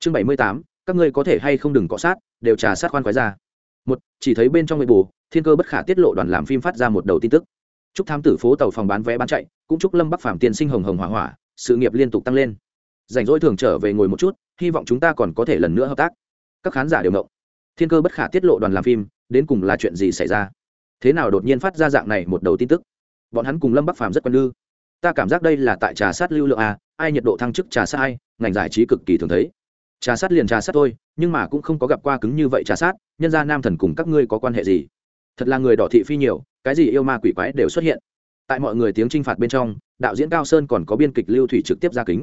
chương bảy mươi tám, các ngươi có thể hay không đừng cọ sát, đều trà sát khoan khoái ra. Một, chỉ thấy bên trong người bù thiên cơ bất khả tiết lộ đoàn làm phim phát ra một đầu tin tức. Chúc thám tử phố tàu phòng bán vé bán chạy, cũng chúc lâm bắc phạm tiên sinh hồng hồng hỏa hỏa, sự nghiệp liên tục tăng lên. Rảnh rỗi thường trở về ngồi một chút, hy vọng chúng ta còn có thể lần nữa hợp tác. Các khán giả đều mộng thiên cơ bất khả tiết lộ đoàn làm phim, đến cùng là chuyện gì xảy ra? Thế nào đột nhiên phát ra dạng này một đầu tin tức? Bọn hắn cùng lâm bắc phàm rất quen lư. Ta cảm giác đây là tại trà sát lưu lượng a, ai nhiệt độ thăng chức trà sát ai, ngành giải trí cực kỳ thường thấy trà sát liền trà sát thôi, nhưng mà cũng không có gặp qua cứng như vậy trà sát, nhân gia nam thần cùng các ngươi có quan hệ gì? Thật là người đỏ thị phi nhiều, cái gì yêu ma quỷ quái đều xuất hiện. Tại mọi người tiếng t r i n h phạt bên trong, đạo diễn cao sơn còn có biên kịch lưu thủy trực tiếp ra kính.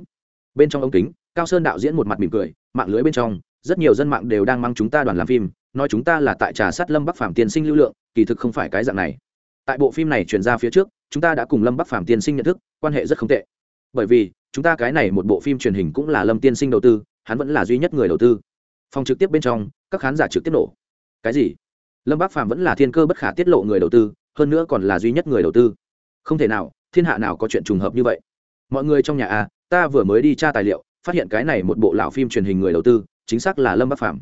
Bên trong ống kính, cao sơn đạo diễn một mặt mỉm cười, mạng lưới bên trong, rất nhiều dân mạng đều đang mang chúng ta đoàn làm phim, nói chúng ta là tại trà sát lâm bắc phạm tiên sinh lưu lượng, kỳ thực không phải cái dạng này. Tại bộ phim này chuyển ra phía trước, chúng ta đã cùng lâm bắc phạm tiên sinh nhận thức, quan hệ rất không tệ. Bởi vì, chúng ta cái này một bộ phim truyền hình cũng là lâm tiên sinh đầu tư hắn vẫn là duy nhất người đầu tư. Phòng trực tiếp bên trong các khán giả trực tiếp nổ. Cái gì? Lâm bác phạm vẫn là thiên cơ bất khả tiết lộ người đầu tư hơn nữa còn là duy nhất người đầu tư. Không thể nào thiên hạ nào có chuyện trùng hợp như vậy? Mọi người trong nhà a à, ta vừa mới đi tra tài liệu phát hiện cái này một bộ lão phim truyền hình người đầu tư chính xác là lâm bắc phạm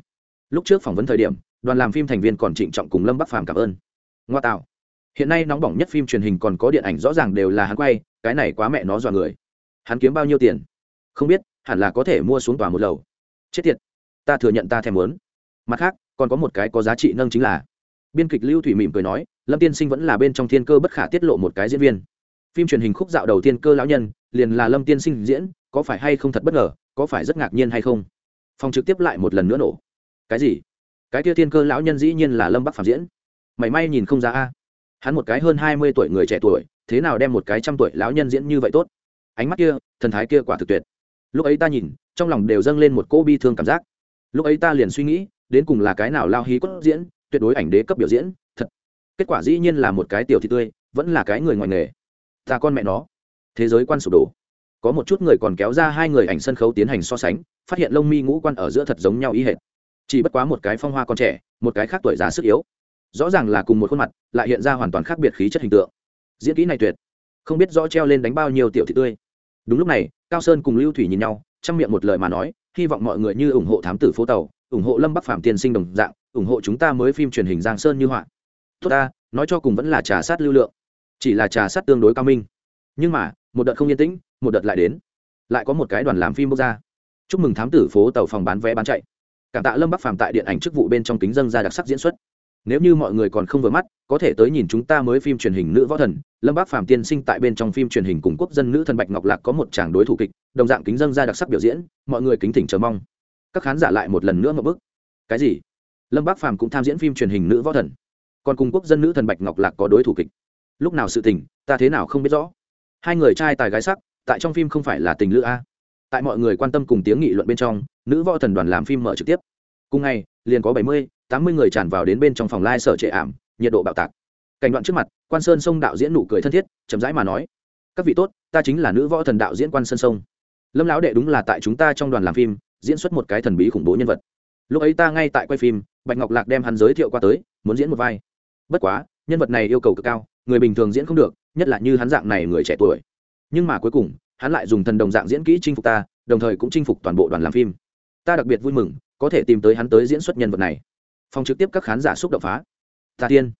lúc trước phỏng vấn thời điểm đoàn làm phim thành viên còn trịnh trọng cùng lâm bắc phàm cảm ơn. Ngoa tạo. Hiện nay nóng bỏng nhất phim truyền hình còn có điện ảnh rõ ràng đều là hắn quay cái này quá mẹ nó dọa người. Hắn kiếm bao nhiêu tiền? Không biết hẳn là có thể mua xuống tòa một lầu. Chết tiệt, ta thừa nhận ta thèm muốn. Mặt khác, còn có một cái có giá trị nâng chính là, biên kịch lưu thủy mỉm cười nói, lâm tiên sinh vẫn là bên trong thiên cơ bất khả tiết lộ một cái diễn viên. Phim truyền hình khúc dạo đầu tiên cơ lão nhân, liền là lâm tiên sinh diễn, có phải hay không thật bất ngờ, có phải rất ngạc nhiên hay không? Phòng trực tiếp lại một lần nữa nổ. Cái gì? Cái kia thiên cơ lão nhân dĩ nhiên là lâm bắc phạm diễn. Mảy may nhìn không ra a. Hắn một cái hơn hai mươi tuổi người trẻ tuổi, thế nào đem một cái trăm tuổi lão nhân diễn như vậy tốt? Ánh mắt kia, thần thái kia quả thực tuyệt lúc ấy ta nhìn, trong lòng đều dâng lên một cô bi thương cảm giác. Lúc ấy ta liền suy nghĩ, đến cùng là cái nào lao hí cốt diễn, tuyệt đối ảnh đế cấp biểu diễn, thật. Kết quả dĩ nhiên là một cái tiểu thị tươi, vẫn là cái người ngoài nghề. Ta con mẹ nó. Thế giới quan sụp đổ. Có một chút người còn kéo ra hai người ảnh sân khấu tiến hành so sánh, phát hiện lông mi ngũ quan ở giữa thật giống nhau ý hệt. Chỉ bất quá một cái phong hoa con trẻ, một cái khác tuổi già sức yếu. Rõ ràng là cùng một khuôn mặt, lại hiện ra hoàn toàn khác biệt khí chất hình tượng. Diễn kỹ này tuyệt. Không biết rõ treo lên đánh bao nhiêu tiểu thị tươi đúng lúc này, cao sơn cùng lưu thủy nhìn nhau, trong miệng một lời mà nói, hy vọng mọi người như ủng hộ thám tử phố tàu, ủng hộ lâm bắc phạm tiên sinh đồng dạng, ủng hộ chúng ta mới phim truyền hình giang sơn như họa. Tốt ta, nói cho cùng vẫn là trà sát lưu lượng, chỉ là trà sát tương đối cao minh. Nhưng mà, một đợt không yên tĩnh, một đợt lại đến. Lại có một cái đoàn làm phim bốc ra. Chúc mừng thám tử phố tàu phòng bán vé bán chạy. Cảm tạ lâm bắc phạm tại điện ảnh chức vụ bên trong kính dân ra đặc sắc diễn xuất nếu như mọi người còn không vừa mắt, có thể tới nhìn chúng ta mới phim truyền hình nữ võ thần, lâm bác phạm tiên sinh tại bên trong phim truyền hình cùng quốc dân nữ thần bạch ngọc lạc có một tràng đối thủ kịch, đồng dạng kính dân ra đặc sắc biểu diễn, mọi người kính thỉnh chờ mong. Các khán giả lại một lần nữa một bức. Cái gì? Lâm bác phạm cũng tham diễn phim truyền hình nữ võ thần. Còn cùng quốc dân nữ thần bạch ngọc lạc có đối thủ kịch. Lúc nào sự tình, ta thế nào không biết rõ. Hai người trai tài gái sắc, tại trong phim không phải là tình lữ a. Tại mọi người quan tâm cùng tiếng nghị luận bên trong, nữ võ thần đoàn làm phim mở trực tiếp. Cùng ngày, liền có bảy mươi tám mươi người tràn vào đến bên trong phòng lai、like、sở trệ ảm, nhiệt độ bạo tạc. Cảnh đoạn trước mặt, quan sơn sông đạo diễn nụ cười thân thiết, chậm rãi mà nói, các vị tốt, ta chính là nữ võ thần đạo diễn quan sơn sông. Lâm lão đệ đúng là tại chúng ta trong đoàn làm phim, diễn xuất một cái thần bí khủng bố nhân vật. Lúc ấy ta ngay tại quay phim, bạch ngọc lạc đem hắn giới thiệu qua tới, muốn diễn một vai. Bất quá, nhân vật này yêu cầu cực cao, người bình thường diễn không được, nhất là như hắn dạng này người trẻ tuổi. Nhưng mà cuối cùng, hắn lại dùng thần đồng dạng diễn kỹ chinh phục ta, đồng thời cũng chinh phục toàn bộ đoàn làm phim. Ta đặc biệt vui mừng, có thể tìm tới hắn tới diễn xuất nhân vật này phòng trực tiếp các khán giả xúc động phá. Tà tiên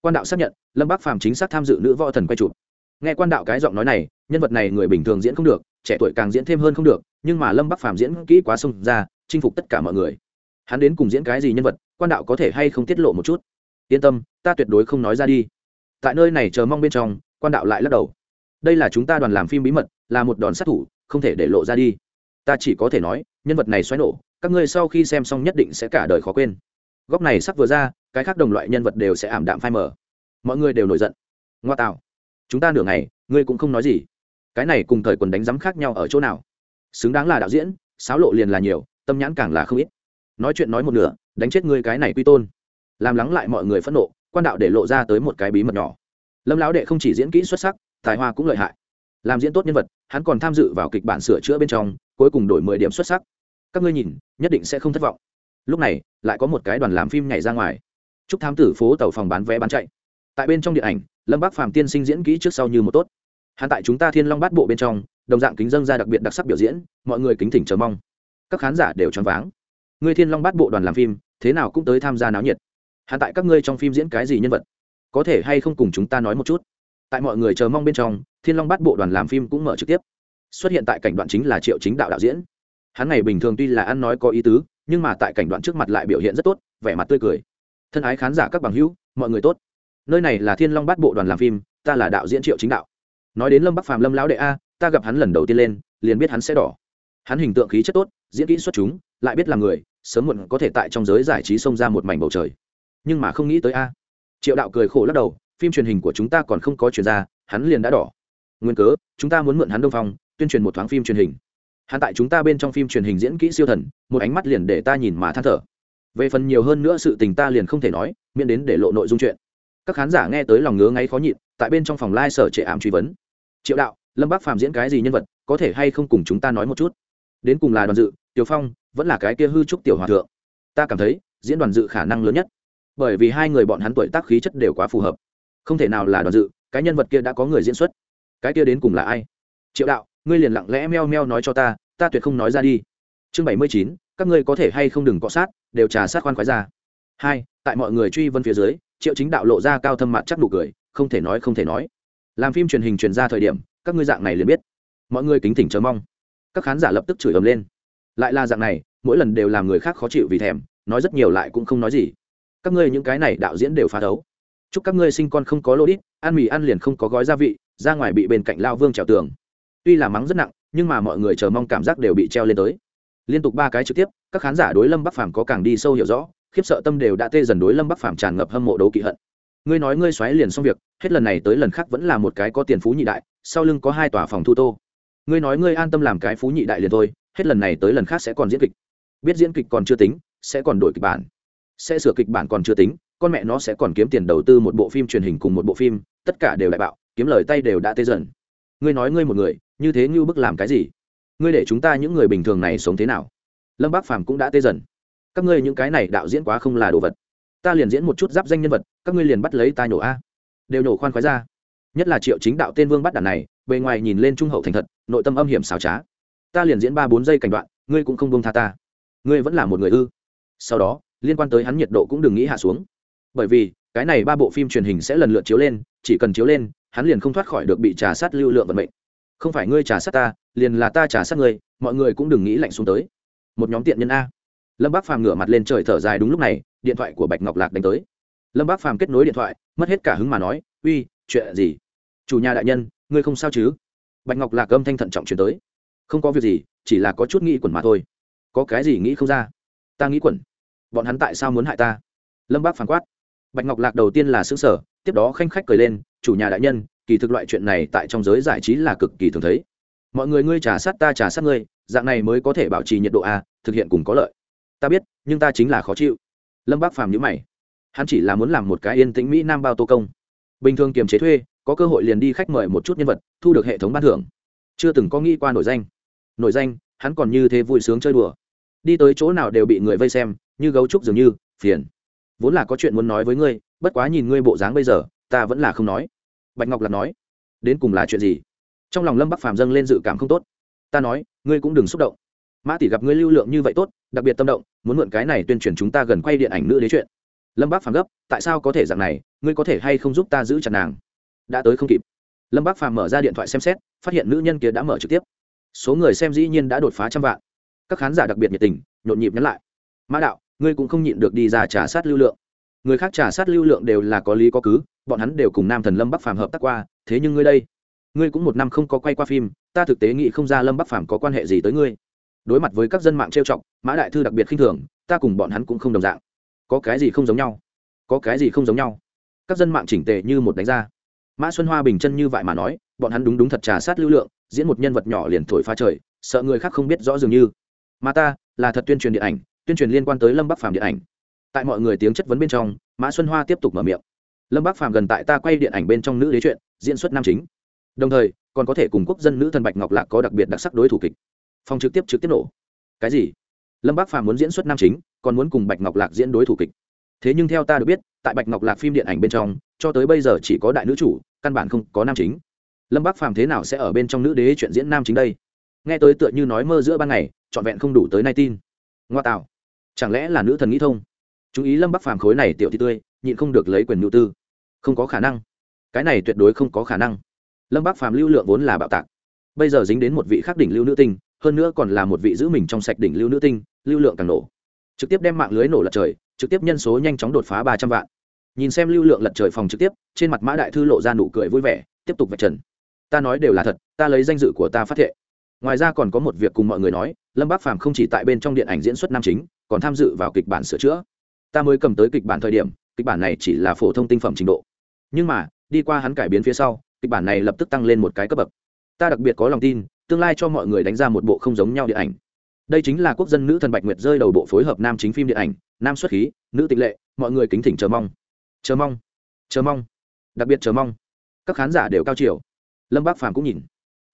quan đạo xác nhận, lâm bắc phàm chính xác tham dự nữ võ thần quay chụp. Nghe quan đạo cái giọng nói này, nhân vật này người bình thường diễn không được, trẻ tuổi càng diễn thêm hơn không được, nhưng mà lâm bắc phàm diễn kỹ quá sông ra, chinh phục tất cả mọi người. Hắn đến cùng diễn cái gì nhân vật, quan đạo có thể hay không tiết lộ một chút? Yên tâm, ta tuyệt đối không nói ra đi. Tại nơi này chờ mong bên trong, quan đạo lại lắc đầu. Đây là chúng ta đoàn làm phim bí mật, là một đòn sát thủ, không thể để lộ ra đi. Ta chỉ có thể nói, nhân vật này xoáy nổ, các ngươi sau khi xem xong nhất định sẽ cả đời khó quên góc này sắp vừa ra, cái khác đồng loại nhân vật đều sẽ ảm đạm phai mờ. Mọi người đều nổi giận. Ngoa tạo. Chúng ta nửa ngày, ngươi cũng không nói gì. Cái này cùng thời quần đánh giám khác nhau ở chỗ nào? Xứng đáng là đạo diễn sáo lộ liền là nhiều, tâm nhãn càng là không ít. Nói chuyện nói một nửa, đánh chết ngươi cái này quy tôn. Làm lắng lại mọi người phẫn nộ, quan đạo để lộ ra tới một cái bí mật nhỏ. Lâm lão đệ không chỉ diễn kỹ xuất sắc, tài hoa cũng lợi hại. Làm diễn tốt nhân vật, hắn còn tham dự vào kịch bản sửa chữa bên trong, cuối cùng đổi mười điểm xuất sắc. Các ngươi nhìn, nhất định sẽ không thất vọng lúc này, lại có một cái đoàn làm phim nhảy ra ngoài. Chúc thám tử phố tàu phòng bán vé bán chạy. Tại bên trong điện ảnh, lâm bác phàm tiên sinh diễn kỹ trước sau như một tốt. Hắn tại chúng ta thiên long bát bộ bên trong, đồng dạng kính dân ra đặc biệt đặc sắc biểu diễn, mọi người kính thỉnh chờ mong. Các khán giả đều choáng váng. Ngươi thiên long bát bộ đoàn làm phim, thế nào cũng tới tham gia náo nhiệt. Hắn tại các ngươi trong phim diễn cái gì nhân vật? Có thể hay không cùng chúng ta nói một chút? Tại mọi người chờ mong bên trong, thiên long bát bộ đoàn làm phim cũng mở trực tiếp. Xuất hiện tại cảnh đoạn chính là triệu chính đạo đạo diễn. Hắn này bình thường tuy là ăn nói có ý tứ nhưng mà tại cảnh đoạn trước mặt lại biểu hiện rất tốt, vẻ mặt tươi cười. Thân ái khán giả các bằng hữu, mọi người tốt. Nơi này là thiên long bắt bộ đoàn làm phim, ta là đạo diễn triệu chính đạo. Nói đến lâm bắc phàm lâm lão đệ a, ta gặp hắn lần đầu tiên lên, liền biết hắn sẽ đỏ. Hắn hình tượng khí chất tốt, diễn kỹ xuất chúng, lại biết là người, sớm muộn có thể tại trong giới giải trí xông ra một mảnh bầu trời. Nhưng mà không nghĩ tới a. Triệu đạo cười khổ lắc đầu, phim truyền hình của chúng ta còn không có chuyển ra, hắn liền đã đỏ. Nguyên cớ, chúng ta muốn mượn hắn đông phong, tuyên truyền một thoáng phim truyền hình hắn tại chúng ta bên trong phim truyền hình diễn kỹ siêu thần, một ánh mắt liền để ta nhìn mà than thở. Về phần nhiều hơn nữa sự tình ta liền không thể nói, miễn đến để lộ nội dung chuyện. Các khán giả nghe tới lòng ngứa ngáy khó nhịn, tại bên trong phòng lai、like、sở trệ ảm truy vấn. Triệu đạo, lâm bác phàm diễn cái gì nhân vật, có thể hay không cùng chúng ta nói một chút? Đến cùng là đoàn dự, tiểu phong, vẫn là cái kia hư trúc tiểu hòa thượng. Ta cảm thấy, diễn đoàn dự khả năng lớn nhất. Bởi vì hai người bọn hắn tuổi tác khí chất đều quá phù hợp. Không thể nào là đoàn dự, cái nhân vật kia đã có người diễn xuất. Cái kia đến cùng là ai? Triệu đạo ngươi liền lặng lẽ meo meo nói cho ta ta tuyệt không nói ra đi. Chương bảy mươi chín, các ngươi có thể hay không đừng cọ sát, đều trà sát khoan khoái ra. Hai, tại mọi người truy vân phía dưới, triệu chính đạo lộ ra cao thâm mặt chắc đủ cười, không thể nói, không thể nói. Làm phim truyền hình truyền ra thời điểm, các ngươi dạng này liền biết. Mọi người kính thỉnh chờ mong. Các khán giả lập tức chửi ầm lên. Lại là dạng này, mỗi lần đều làm người khác khó chịu vì thèm, nói rất nhiều lại cũng không nói gì. Các ngươi những cái này đạo diễn đều phá đấu. Chúc các ngươi sinh con không có lô đít, ăn mì ăn liền không có gói gia vị, ra ngoài bị bên cạnh lao vương trèo tường tuy là mắng rất nặng, nhưng mà mọi người chờ mong cảm giác đều bị treo lên tới. Liên tục ba cái trực tiếp, các khán giả đối lâm bắc phàm có càng đi sâu hiểu rõ, khiếp sợ tâm đều đã tê dần đối lâm bắc phàm tràn ngập hâm mộ đấu kỵ hận. Ngươi nói ngươi xoáy liền xong việc, hết lần này tới lần khác vẫn là một cái có tiền phú nhị đại, sau lưng có hai tòa phòng thu tô. Ngươi nói ngươi an tâm làm cái phú nhị đại liền thôi, hết lần này tới lần khác sẽ còn diễn kịch. Biết diễn kịch còn chưa tính, sẽ còn đổi kịch bản. Sẽ sửa kịch bản còn chưa tính, con mẹ nó sẽ còn kiếm tiền đầu tư một bộ phim truyền hình cùng một bộ phim, tất cả đều đại bạo, kiếm lời tay đều đã tê dần. Ngươi nói ngươi một người như thế như bức làm cái gì? Ngươi để chúng ta những người bình thường này sống thế nào? Lâm bác phàm cũng đã tê dần. Các ngươi những cái này đạo diễn quá không là đồ vật. Ta liền diễn một chút giáp danh nhân vật, các ngươi liền bắt lấy ta nhổ a. Đều nhổ khoan khoái ra. Nhất là triệu chính đạo tên vương bắt đàn này, bề ngoài nhìn lên trung hậu thành thật, nội tâm âm hiểm xào trá. Ta liền diễn ba bốn giây cảnh đoạn, ngươi cũng không bông tha ta. Ngươi vẫn là một người ư. Sau đó, liên quan tới hắn nhiệt độ cũng đừng nghĩ hạ xuống. Bởi vì, cái này ba bộ phim truyền hình sẽ lần lượt chiếu lên, chỉ cần chiếu lên, hắn liền không thoát khỏi được bị trà sát lưu lượng vận mệnh không phải ngươi trả sát ta, liền là ta trả sát ngươi, mọi người cũng đừng nghĩ lạnh xuống tới. Một nhóm tiện nhân a. Lâm bác phàm ngửa mặt lên trời thở dài đúng lúc này, điện thoại của bạch ngọc lạc đánh tới. Lâm bác phàm kết nối điện thoại, mất hết cả hứng mà nói, uy, chuyện gì? Chủ nhà đại nhân, ngươi không sao chứ? Bạch ngọc lạc âm thanh thận trọng chuyển tới. Không có việc gì, chỉ là có chút nghĩ quẩn mà thôi. Có cái gì nghĩ không ra? Ta nghĩ quẩn. Bọn hắn tại sao muốn hại ta? Lâm bác phản quát. Bạch ngọc lạc đầu tiên là xứng sở tiếp đó khanh khách cười lên, chủ nhà đại nhân kỳ thực loại chuyện này tại trong giới giải trí là cực kỳ thường thấy. Mọi người ngươi trả sát ta trả sát ngươi, dạng này mới có thể bảo trì nhiệt độ a, thực hiện cùng có lợi. Ta biết, nhưng ta chính là khó chịu. Lâm bác phàm nhữ mày. Hắn chỉ là muốn làm một cái yên tĩnh mỹ nam bao tô công. Bình thường kiềm chế thuê, có cơ hội liền đi khách mời một chút nhân vật, thu được hệ thống ban thưởng. Chưa từng có nghĩ qua nổi danh. Nổi danh, hắn còn như thế vui sướng chơi đùa. Đi tới chỗ nào đều bị người vây xem, như gấu trúc dường như, phiền. Vốn là có chuyện muốn nói với ngươi, bất quá nhìn ngươi bộ dáng bây giờ, ta vẫn là không nói bạch ngọc lạc nói, đến cùng là chuyện gì? Trong lòng lâm bắc phàm dâng lên dự cảm không tốt. Ta nói, ngươi cũng đừng xúc động. Mã tỷ gặp ngươi lưu lượng như vậy tốt, đặc biệt tâm động, muốn mượn cái này tuyên truyền chúng ta gần quay điện ảnh nữ đế chuyện. Lâm bác phàm gấp, tại sao có thể dạng này? Ngươi có thể hay không giúp ta giữ chặt nàng? Đã tới không kịp. Lâm bác phàm mở ra điện thoại xem xét, phát hiện nữ nhân kia đã mở trực tiếp. Số người xem dĩ nhiên đã đột phá trăm vạn. Các khán giả đặc biệt nhiệt tình, nhộn nhịp nhắn lại. Mã đạo, ngươi cũng không nhịn được đi ra trả sát lưu lượng người khác trả sát lưu lượng đều là có lý có cứ, bọn hắn đều cùng nam thần lâm bắc phàm hợp tác qua, thế nhưng ngươi đây, ngươi cũng một năm không có quay qua phim, ta thực tế nghĩ không ra lâm bắc phàm có quan hệ gì tới ngươi. Đối mặt với các dân mạng trêu chọc, mã đại thư đặc biệt khinh thường, ta cùng bọn hắn cũng không đồng dạng. Có cái gì không giống nhau? Có cái gì không giống nhau? Các dân mạng chỉnh tề như một đánh ra. Mã xuân hoa bình chân như vậy mà nói, bọn hắn đúng đúng thật trà sát lưu lượng, diễn một nhân vật nhỏ liền thổi pha trời, sợ người khác không biết rõ dường như. Mà ta là thật tuyên truyền điện ảnh, tuyên truyền liên quan tới lâm bắc phàm điện ảnh tại mọi người tiếng chất vấn bên trong, mã xuân hoa tiếp tục mở miệng. Lâm bắc phàm gần tại ta quay điện ảnh bên trong nữ đế chuyện, diễn xuất nam chính. Đồng thời, còn có thể cùng quốc dân nữ thần bạch ngọc lạc có đặc biệt đặc sắc đối thủ kịch. Phòng trực tiếp trực tiếp nổ. Cái gì? Lâm bác phàm muốn diễn xuất nam chính, còn muốn cùng bạch ngọc lạc diễn đối thủ kịch. Thế nhưng theo ta được biết, tại bạch ngọc lạc phim điện ảnh bên trong, cho tới bây giờ chỉ có đại nữ chủ, căn bản không có nam chính. Lâm bác phàm thế nào sẽ ở bên trong nữ đế chuyện diễn nam chính đây? Nghe tới tựa như nói mơ giữa ban ngày, trọn vẹn không đủ tới nay tin. Ngoa tạo. Chẳng lẽ là nữ thần nghĩ thông? Chú ý lâm bắc phàm khối này tiểu thị tươi, nhịn không được lấy quyền nhu tư. Không có khả năng. Cái này tuyệt đối không có khả năng. Lâm bắc phàm lưu lượng vốn là bạo tạc. Bây giờ dính đến một vị khắc đỉnh lưu nữ tinh, hơn nữa còn là một vị giữ mình trong sạch đỉnh lưu nữ tinh, lưu lượng càng nổ. Trực tiếp đem mạng lưới nổ lật trời, trực tiếp nhân số nhanh chóng đột phá ba trăm vạn. Nhìn xem lưu lượng lật trời phòng trực tiếp, trên mặt mã đại thư lộ ra nụ cười vui vẻ, tiếp tục vạch trần. Ta nói đều là thật, ta lấy danh dự của ta phát thệ. Ngoài ra còn có một việc cùng mọi người nói, lâm bác phàm không chỉ tại bên trong điện ảnh diễn xuất nam chính, còn tham dự vào kịch bản sửa chữa ta mới cầm tới kịch bản thời điểm, kịch bản này chỉ là phổ thông tinh phẩm trình độ. Nhưng mà, đi qua hắn cải biến phía sau, kịch bản này lập tức tăng lên một cái cấp bậc. Ta đặc biệt có lòng tin, tương lai cho mọi người đánh ra một bộ không giống nhau điện ảnh. Đây chính là quốc dân nữ thần bạch nguyệt rơi đầu bộ phối hợp nam chính phim điện ảnh, nam xuất khí, nữ tịch lệ, mọi người kính thỉnh chờ mong. Chờ mong chờ mong, đặc biệt chờ mong. Các khán giả đều cao chiều. Lâm bác phàm cũng nhìn.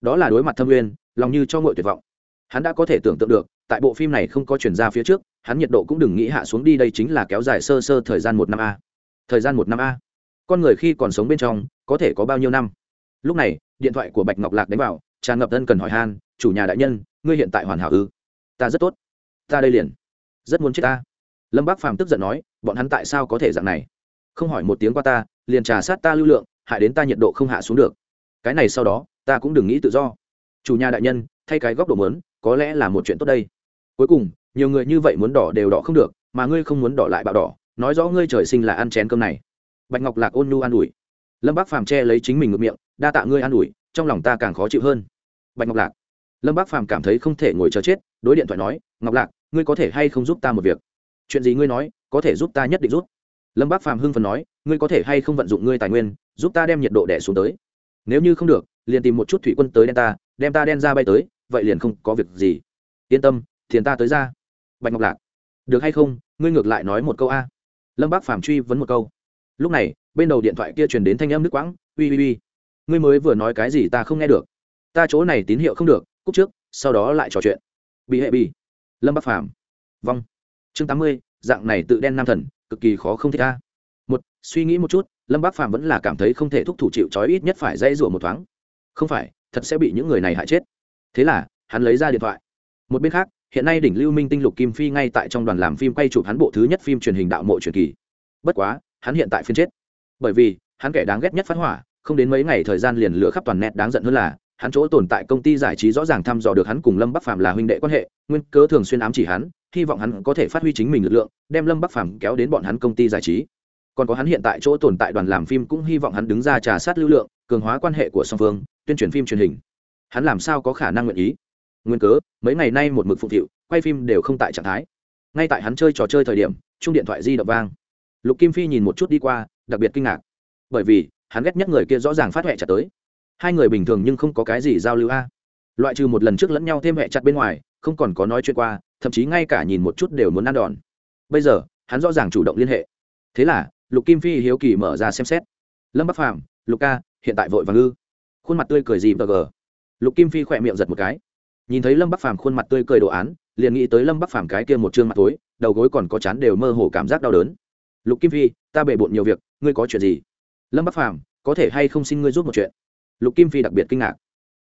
Đó là đối mặt thâm uyên, lòng như cho ngội tuyệt vọng. Hắn đã có thể tưởng tượng được, tại bộ phim này không có chuyển ra phía trước hắn nhiệt độ cũng đừng nghĩ hạ xuống đi, đây chính là kéo dài sơ sơ thời gian một năm a. Thời gian một năm a. Con người khi còn sống bên trong, có thể có bao nhiêu năm? Lúc này, điện thoại của bạch ngọc lạc đánh vào, tràn ngập thân cần hỏi han, chủ nhà đại nhân, ngươi hiện tại hoàn hảo ư? Ta rất tốt. Ta đây liền. Rất muốn chết ta. Lâm bác phàm tức giận nói, bọn hắn tại sao có thể dạng này? Không hỏi một tiếng qua ta, liền trà sát ta lưu lượng, hại đến ta nhiệt độ không hạ xuống được. Cái này sau đó, ta cũng đừng nghĩ tự do. Chủ nhà đại nhân, thay cái góc độ mớn có lẽ là một chuyện tốt đây. Cuối cùng nhiều người như vậy muốn đỏ đều đỏ không được, mà ngươi không muốn đỏ lại bạo đỏ, nói rõ ngươi trời sinh là ăn chén cơm này. Bạch ngọc lạc ôn nhu an ủi. Lâm bác phàm che lấy chính mình ngược miệng, đa tạ ngươi an ủi, trong lòng ta càng khó chịu hơn. Bạch ngọc lạc. Lâm bác phàm cảm thấy không thể ngồi chờ chết, đối điện thoại nói, ngọc lạc, ngươi có thể hay không giúp ta một việc? Chuyện gì ngươi nói, có thể giúp ta nhất định giúp. Lâm bác phàm hưng phần nói, ngươi có thể hay không vận dụng ngươi tài nguyên, giúp ta đem nhiệt độ đẻ xuống tới? Nếu như không được, liền tìm một chút thủy quân tới đen ta, đem ta đen ra bay tới, vậy liền không có việc gì. Yên tâm thiền ta tới ra bạch ngọc lạc. Được hay không, ngươi ngược lại nói một câu a. Lâm bác phàm truy vấn một câu. Lúc này, bên đầu điện thoại kia truyền đến thanh âm nước quãng ui ui ui ngươi mới vừa nói cái gì ta không nghe được. Ta chỗ này tín hiệu không được cúc trước, sau đó lại trò chuyện. Bị hệ bị. Lâm bắc phàm. Vong chương tám mươi, dạng này tự đen nam thần, cực kỳ khó không thích ta một, suy nghĩ một chút, lâm bắc phàm vẫn là cảm thấy không thể thúc thủ chịu trói ít nhất phải dây rủa một thoáng. Không phải, thật sẽ bị những người này hại chết. Thế là, hắn lấy ra điện thoại. Một bên khác hiện nay đỉnh lưu minh tinh lục kim phi ngay tại trong đoàn làm phim quay chụp hắn bộ thứ nhất phim truyền hình đạo mộ truyền kỳ. Bất quá, hắn hiện tại phiên chết. Bởi vì, hắn kẻ đáng ghét nhất phát hỏa, không đến mấy ngày thời gian liền lửa khắp toàn net đáng giận hơn là, hắn chỗ tồn tại công ty giải trí rõ ràng thăm dò được hắn cùng lâm bắc phàm là huynh đệ quan hệ, nguyên cớ thường xuyên ám chỉ hắn, hy vọng hắn có thể phát huy chính mình lực lượng, đem lâm bắc phàm kéo đến bọn hắn công ty giải trí. Còn có hắn hiện tại chỗ tồn tại đoàn làm phim cũng hy vọng hắn đứng ra trà sát lưu lượng, cường hóa quan hệ của song phương, tuyên truyền phim truyền hình. Hắn làm sao có khả năng nguyện ý? Nguyên cớ, mấy ngày nay một mực phụ thiệu quay phim đều không tại trạng thái. Ngay tại hắn chơi trò chơi thời điểm, chung điện thoại di động vang. Lục kim phi nhìn một chút đi qua, đặc biệt kinh ngạc. Bởi vì, hắn ghét nhất người kia rõ ràng phát huệ chặt tới. Hai người bình thường nhưng không có cái gì giao lưu a. Loại trừ một lần trước lẫn nhau thêm huệ chặt bên ngoài, không còn có nói chuyện qua, thậm chí ngay cả nhìn một chút đều muốn ăn đòn. Bây giờ, hắn rõ ràng chủ động liên hệ. Thế là, lục kim phi hiếu kỳ mở ra xem xét. Lâm bắc phàm, lục ca, hiện tại vội vàng ngư khuôn mặt tươi cười gì bờ gờ lục kim phi khỏe miệng giật một cái nhìn thấy lâm bắc phàm khuôn mặt tươi cười đồ án, liền nghĩ tới lâm bắc phàm cái kia một chương mặt tối đầu gối còn có chán đều mơ hồ cảm giác đau đớn. Lục kim phi, ta bể bộn nhiều việc, ngươi có chuyện gì? Lâm bắc phàm, có thể hay không xin ngươi giúp một chuyện? Lục kim phi đặc biệt kinh ngạc.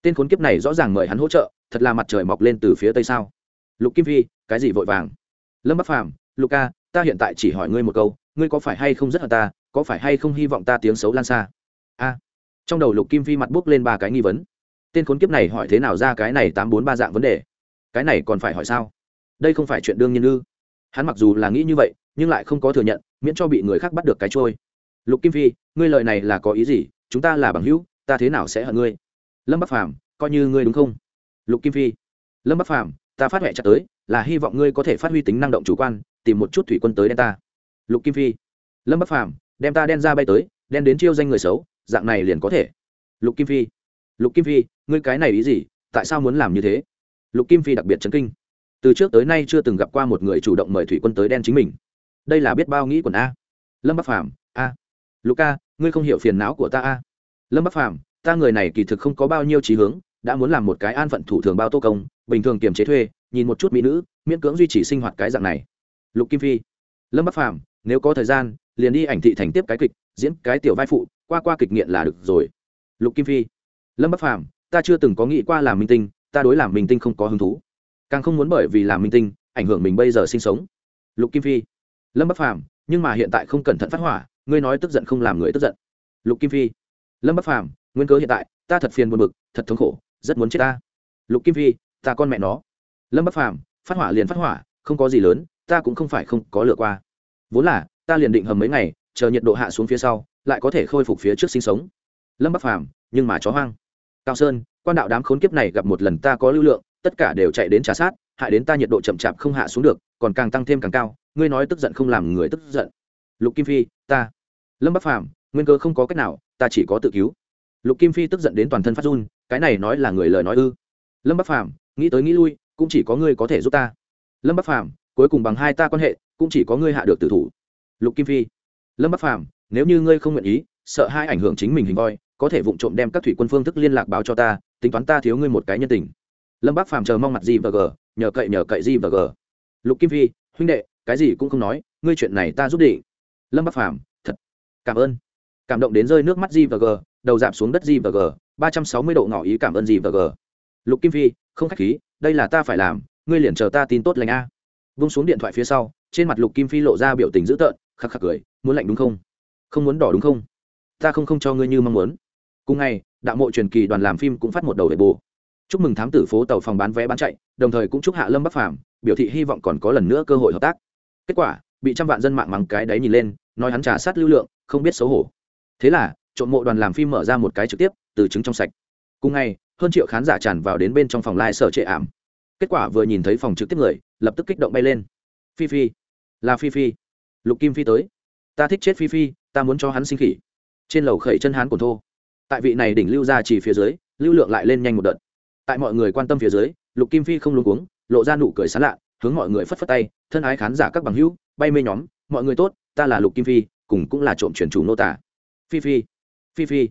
Tên khốn kiếp này rõ ràng mời hắn hỗ trợ, thật là mặt trời mọc lên từ phía tây sao? Lục kim phi, cái gì vội vàng? Lâm bắc phàm, lục ca, ta hiện tại chỉ hỏi ngươi một câu, ngươi có phải hay không rất hận ta, có phải hay không hy vọng ta tiếng xấu lan xa? A. Trong đầu lục kim phi mặt bốc lên ba cái nghi vấn tên khốn kiếp này hỏi thế nào ra cái này tám bốn ba dạng vấn đề. Cái này còn phải hỏi sao? Đây không phải chuyện đương nhiên ư? Hắn mặc dù là nghĩ như vậy, nhưng lại không có thừa nhận, miễn cho bị người khác bắt được cái trôi. Lục kim phi, ngươi lời này là có ý gì? Chúng ta là bằng hữu, ta thế nào sẽ hận ngươi? Lâm bắc phàm, coi như ngươi đúng không? Lục kim phi, lâm bắc phàm, ta phát huệ chặt tới, là hy vọng ngươi có thể phát huy tính năng động chủ quan, tìm một chút thủy quân tới đen ta. Lục kim phi, lâm bắc phàm, đem ta đen ra bay tới, đen đến chiêu danh người xấu, dạng này liền có thể. Lục kim phi, lục kim phi ngươi cái này ý gì, tại sao muốn làm như thế? Lục kim phi đặc biệt chấn kinh. Từ trước tới nay chưa từng gặp qua một người chủ động mời thủy quân tới đen chính mình. Đây là biết bao nghĩ của a. Lâm bắc phàm, a. Lục ca, ngươi không hiểu phiền não của ta a. Lâm bắc phàm, ta người này kỳ thực không có bao nhiêu trí hướng, đã muốn làm một cái an phận thủ thường bao tô công, bình thường kiềm chế thuê, nhìn một chút mỹ nữ, miễn cưỡng duy trì sinh hoạt cái dạng này. Lục kim phi. Lâm bắc phàm, nếu có thời gian, liền đi ảnh thị thành tiếp cái kịch, diễn cái tiểu vai phụ, qua qua kịch nghiện là được rồi. Lục kim phi. Lâm bắc phàm ta chưa từng có nghĩ qua làm minh tinh, ta đối làm minh tinh không có hứng thú. Càng không muốn bởi vì làm minh tinh, ảnh hưởng mình bây giờ sinh sống. Lục kim phi, lâm bắc phàm, nhưng mà hiện tại không cẩn thận phát hỏa, ngươi nói tức giận không làm người tức giận. Lục kim phi, lâm bắc phàm, nguyên cớ hiện tại, ta thật phiền buồn bực, thật thống khổ, rất muốn chết ta. Lục kim phi, ta con mẹ nó. Lâm bắc phàm, phát hỏa liền phát hỏa, không có gì lớn, ta cũng không phải không có lựa qua. Vốn là, ta liền định hầm mấy ngày, chờ nhiệt độ hạ xuống phía sau, lại có thể khôi phục phía trước sinh sống. Lâm bắc phàm, nhưng mà chó hoang cao sơn, quan đạo đám khốn kiếp này gặp một lần ta có lưu lượng, tất cả đều chạy đến trả sát, hại đến ta nhiệt độ chậm chạp không hạ xuống được, còn càng tăng thêm càng cao, ngươi nói tức giận không làm người tức giận. Lục kim phi, ta. Lâm bắc phàm, nguyên cơ không có cách nào, ta chỉ có tự cứu. Lục kim phi tức giận đến toàn thân phát run, cái này nói là người lời nói ư. Lâm bắc phàm, nghĩ tới nghĩ lui, cũng chỉ có ngươi có thể giúp ta. Lâm bắc phàm, cuối cùng bằng hai ta quan hệ, cũng chỉ có ngươi hạ được tử thủ. Lục kim phi, lâm bắc phàm, nếu như ngươi không nguyện ý, sợ hai ảnh hưởng chính mình hình voi có thể vụng trộm đem các thủy quân phương thức liên lạc báo cho ta, tính toán ta thiếu ngươi một cái nhân tình. Lâm bắc phàm chờ mong mặt gì và g nhờ cậy nhờ cậy gì và g lục kim phi, huynh đệ, cái gì cũng không nói, ngươi chuyện này ta giúp định. Lâm bắc phàm, thật, cảm ơn. Cảm động đến rơi nước mắt gì và g đầu giảm xuống đất gì và g ba trăm sáu mươi độ ngỏ ý cảm ơn gì và g lục kim phi, không khách khí, đây là ta phải làm, ngươi liền chờ ta tin tốt lành a. Vung xuống điện thoại phía sau, trên mặt lục kim phi lộ ra biểu tình dữ tợn, khắc khắc cười, muốn lạnh đúng không? Không muốn đỏ đúng không? Ta không không cho ngươi như mong muốn cùng ngày, đạo mộ truyền kỳ đoàn làm phim cũng phát một đầu để bù. chúc mừng thám tử phố tàu phòng bán vé bán chạy, đồng thời cũng chúc hạ lâm bắc phàm, biểu thị hy vọng còn có lần nữa cơ hội hợp tác. Kết quả, bị trăm vạn dân mạng mắng cái đấy nhìn lên, nói hắn trả sát lưu lượng, không biết xấu hổ. Thế là, trộm mộ đoàn làm phim mở ra một cái trực tiếp, từ chứng trong sạch. Cùng ngày, hơn triệu khán giả tràn vào đến bên trong phòng lai、like、sở trệ ảm. Kết quả vừa nhìn thấy phòng trực tiếp người, lập tức kích động bay lên. Phi phi, là phi phi. Lục kim phi tới. Ta thích chết phi phi, ta muốn cho hắn sinh khỉ. Trên lầu khẩy chân hán của thô tại vị này đỉnh lưu ra chỉ phía dưới, lưu lượng lại lên nhanh một đợt. Tại mọi người quan tâm phía dưới, lục kim phi không luôn cuống, lộ ra nụ cười sán lạ, hướng mọi người phất phất tay, thân ái khán giả các bằng hữu, bay mê nhóm, mọi người tốt, ta là lục kim phi, cùng cũng là trộm truyền chủ nô tả. Phi phi phi phi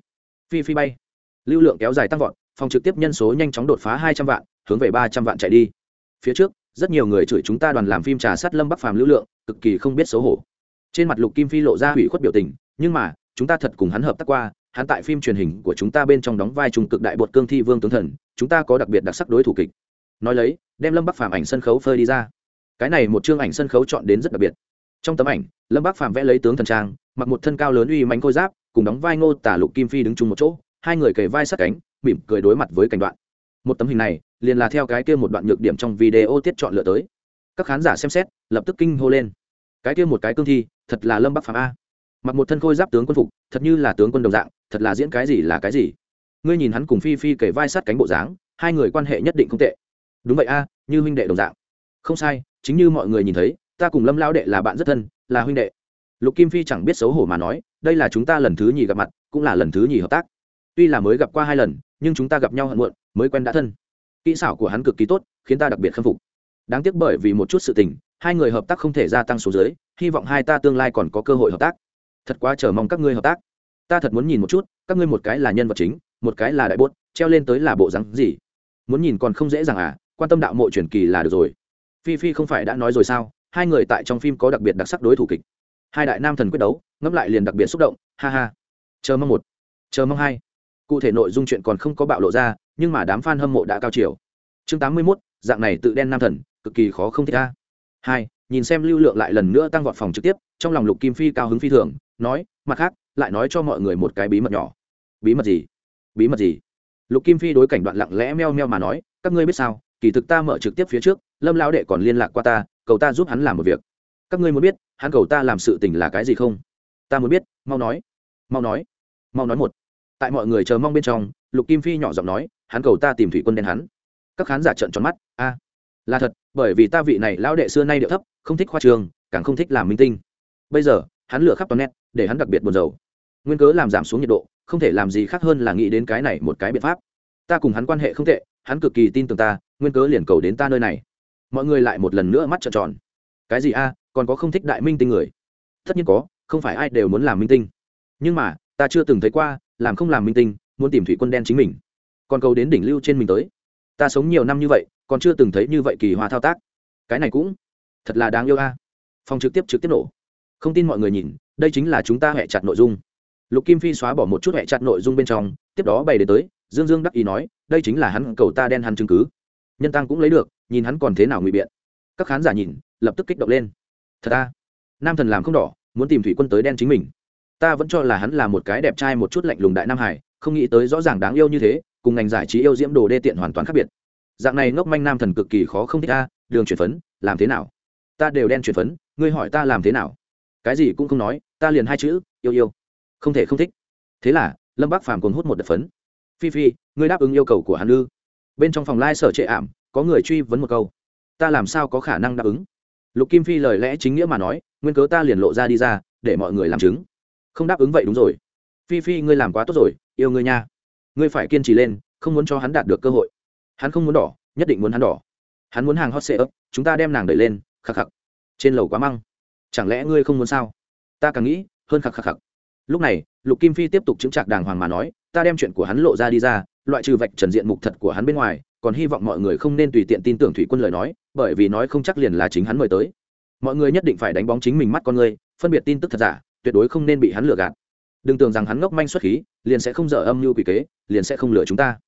phi phi bay. Lưu lượng kéo dài tăng vọt, phòng trực tiếp nhân số nhanh chóng đột phá hai trăm vạn, hướng về ba trăm vạn chạy đi. Phía trước, rất nhiều người chửi chúng ta đoàn làm phim trà sát lâm bắc phàm lưu lượng, cực kỳ không biết xấu hổ. Trên mặt lục kim phi lộ ra hủy khuất biểu tình, nhưng mà, chúng ta thật cùng hắn hợp tác qua hắn tại phim truyền hình của chúng ta bên trong đóng vai trung cực đại bột cương thi vương tướng thần, chúng ta có đặc biệt đặc sắc đối thủ kịch. Nói lấy, đem lâm bắc phàm ảnh sân khấu phơi đi ra. Cái này một chương ảnh sân khấu chọn đến rất đặc biệt. Trong tấm ảnh, lâm bắc phàm vẽ lấy tướng thần trang, mặc một thân cao lớn uy mánh khôi giáp, cùng đóng vai ngô tả lục kim phi đứng chung một chỗ, hai người kề vai sát cánh, mỉm cười đối mặt với cảnh đoạn. Một tấm hình này, liền là theo cái kia một đoạn nhược điểm trong video tiết chọn lựa tới. Các khán giả xem xét, lập tức kinh hô lên. Cái kia một cái cương thi, thật là lâm bắc phàm a mặc một thân khôi giáp tướng quân phục, thật như là tướng quân đồng dạng, thật là diễn cái gì là cái gì. Ngươi nhìn hắn cùng phi phi kể vai sát cánh bộ dáng, hai người quan hệ nhất định không tệ. Đúng vậy a, như huynh đệ đồng dạng. Không sai, chính như mọi người nhìn thấy, ta cùng lâm lao đệ là bạn rất thân, là huynh đệ. Lục kim phi chẳng biết xấu hổ mà nói, đây là chúng ta lần thứ nhì gặp mặt, cũng là lần thứ nhì hợp tác. Tuy là mới gặp qua hai lần, nhưng chúng ta gặp nhau hận muộn, mới quen đã thân. Kỹ xảo của hắn cực kỳ tốt, khiến ta đặc biệt khâm phục. Đáng tiếc bởi vì một chút sự tình, hai người hợp tác không thể gia tăng số giới, hy vọng hai ta tương lai còn có cơ hội hợp tác thật quá chờ mong các ngươi hợp tác. Ta thật muốn nhìn một chút, các ngươi một cái là nhân vật chính, một cái là đại bốt, treo lên tới là bộ rắn gì? Muốn nhìn còn không dễ dàng à quan tâm đạo mộ truyền kỳ là được rồi. Phi phi không phải đã nói rồi sao? Hai người tại trong phim có đặc biệt đặc sắc đối thủ kịch. Hai đại nam thần quyết đấu, ngẫm lại liền đặc biệt xúc động, ha ha. Chờ mong một, chờ mong hai. Cụ thể nội dung chuyện còn không có bạo lộ ra, nhưng mà đám f a n hâm mộ đã cao chiều. Chương tám mươi mốt, dạng này tự đen nam thần, cực kỳ khó không thích ra hai, nhìn xem lưu lượng lại lần nữa tăng vọt phòng trực tiếp, trong lòng lục kim phi cao hứng phi thường nói, mặt khác, lại nói cho mọi người một cái bí mật nhỏ. Bí mật gì? Bí mật gì? Lục kim phi đối cảnh đoạn lặng lẽ meo meo mà nói, các ngươi biết sao? Kỳ thực ta mở trực tiếp phía trước, lâm lao đệ còn liên lạc qua ta, cầu ta giúp hắn làm một việc. Các ngươi muốn biết, hắn cầu ta làm sự tình là cái gì không? Ta muốn biết, mau nói. Mau nói. Mau nói một. Tại mọi người chờ mong bên trong, lục kim phi nhỏ giọng nói, hắn cầu ta tìm thủy quân đen hắn. Các khán giả trợn tròn mắt, a, là thật, bởi vì ta vị này lão đệ xưa nay điệu thấp, không thích khoa trường, càng không thích làm minh tinh. Bây giờ hắn lửa khắp toàn net để hắn đặc biệt buồn rầu. Nguyên cớ làm giảm xuống nhiệt độ, không thể làm gì khác hơn là nghĩ đến cái này một cái biện pháp. Ta cùng hắn quan hệ không tệ, hắn cực kỳ tin tưởng ta, nguyên cớ liền cầu đến ta nơi này. Mọi người lại một lần nữa mắt trợn tròn. Cái gì a, còn có không thích đại minh tinh người? Tất nhiên có, không phải ai đều muốn làm minh tinh. Nhưng mà, ta chưa từng thấy qua, làm không làm minh tinh, muốn tìm thủy quân đen chính mình. Còn cầu đến đỉnh lưu trên mình tới. Ta sống nhiều năm như vậy, còn chưa từng thấy như vậy kỳ hoa thao tác. Cái này cũng thật là đáng yêu a. À. phòng trực tiếp trực tiếp nổ không tin mọi người nhìn, đây chính là chúng ta hẹ chặt nội dung. Lục kim phi xóa bỏ một chút hẹ chặt nội dung bên trong, tiếp đó bày đến tới, dương dương đắc ý nói, đây chính là hắn cầu ta đen hắn chứng cứ. Nhân tăng cũng lấy được, nhìn hắn còn thế nào ngụy biện. Các khán giả nhìn, lập tức kích động lên. Thật ta nam thần làm không đỏ, muốn tìm thủy quân tới đen chính mình. Ta vẫn cho là hắn là một cái đẹp trai một chút lạnh lùng đại nam hải, không nghĩ tới rõ ràng đáng yêu như thế, cùng ngành giải trí yêu diễm đồ đê tiện hoàn toàn khác biệt. Dạng này ngốc manh nam thần cực kỳ khó không thích ta, đường chuyển phấn, làm thế nào? Ta đều đen chuyển phấn, ngươi hỏi ta làm thế nào? Cái gì cũng không nói, ta liền hai chữ, yêu yêu. Không thể không thích. Thế là, lâm bác phàm còn hút một đợt phấn. Phi phi, ngươi đáp ứng yêu cầu của hắn lư. bên trong phòng lai、like、sở trệ ảm, có người truy vấn một câu. Ta làm sao có khả năng đáp ứng? Lục kim phi lời lẽ chính nghĩa mà nói, nguyên cớ ta liền lộ ra đi ra, để mọi người làm chứng. Không đáp ứng vậy đúng rồi. Phi phi, ngươi làm quá tốt rồi, yêu ngươi nha. Ngươi phải kiên trì lên, không muốn cho hắn đạt được cơ hội. Hắn không muốn đỏ, nhất định muốn hắn đỏ. Hắn muốn hàng hot sale ấp, chúng ta đem nàng đẩy lên, khắc khắc. Trên lầu quá măng chẳng lẽ ngươi không muốn sao? Ta càng nghĩ, hơn khắc khắc khắc. Lúc này, lục kim phi tiếp tục chứng trạc đàng hoàng mà nói, ta đem chuyện của hắn lộ ra đi ra, loại trừ vạch trần diện mục thật của hắn bên ngoài, còn hy vọng mọi người không nên tùy tiện tin tưởng thủy quân lời nói, bởi vì nói không chắc liền là chính hắn mời tới. Mọi người nhất định phải đánh bóng chính mình mắt con người, phân biệt tin tức thật giả, tuyệt đối không nên bị hắn lừa gạt. Đừng tưởng rằng hắn ngốc manh xuất khí, liền sẽ không dở âm mưu quỷ kế, liền sẽ không lừa chúng ta.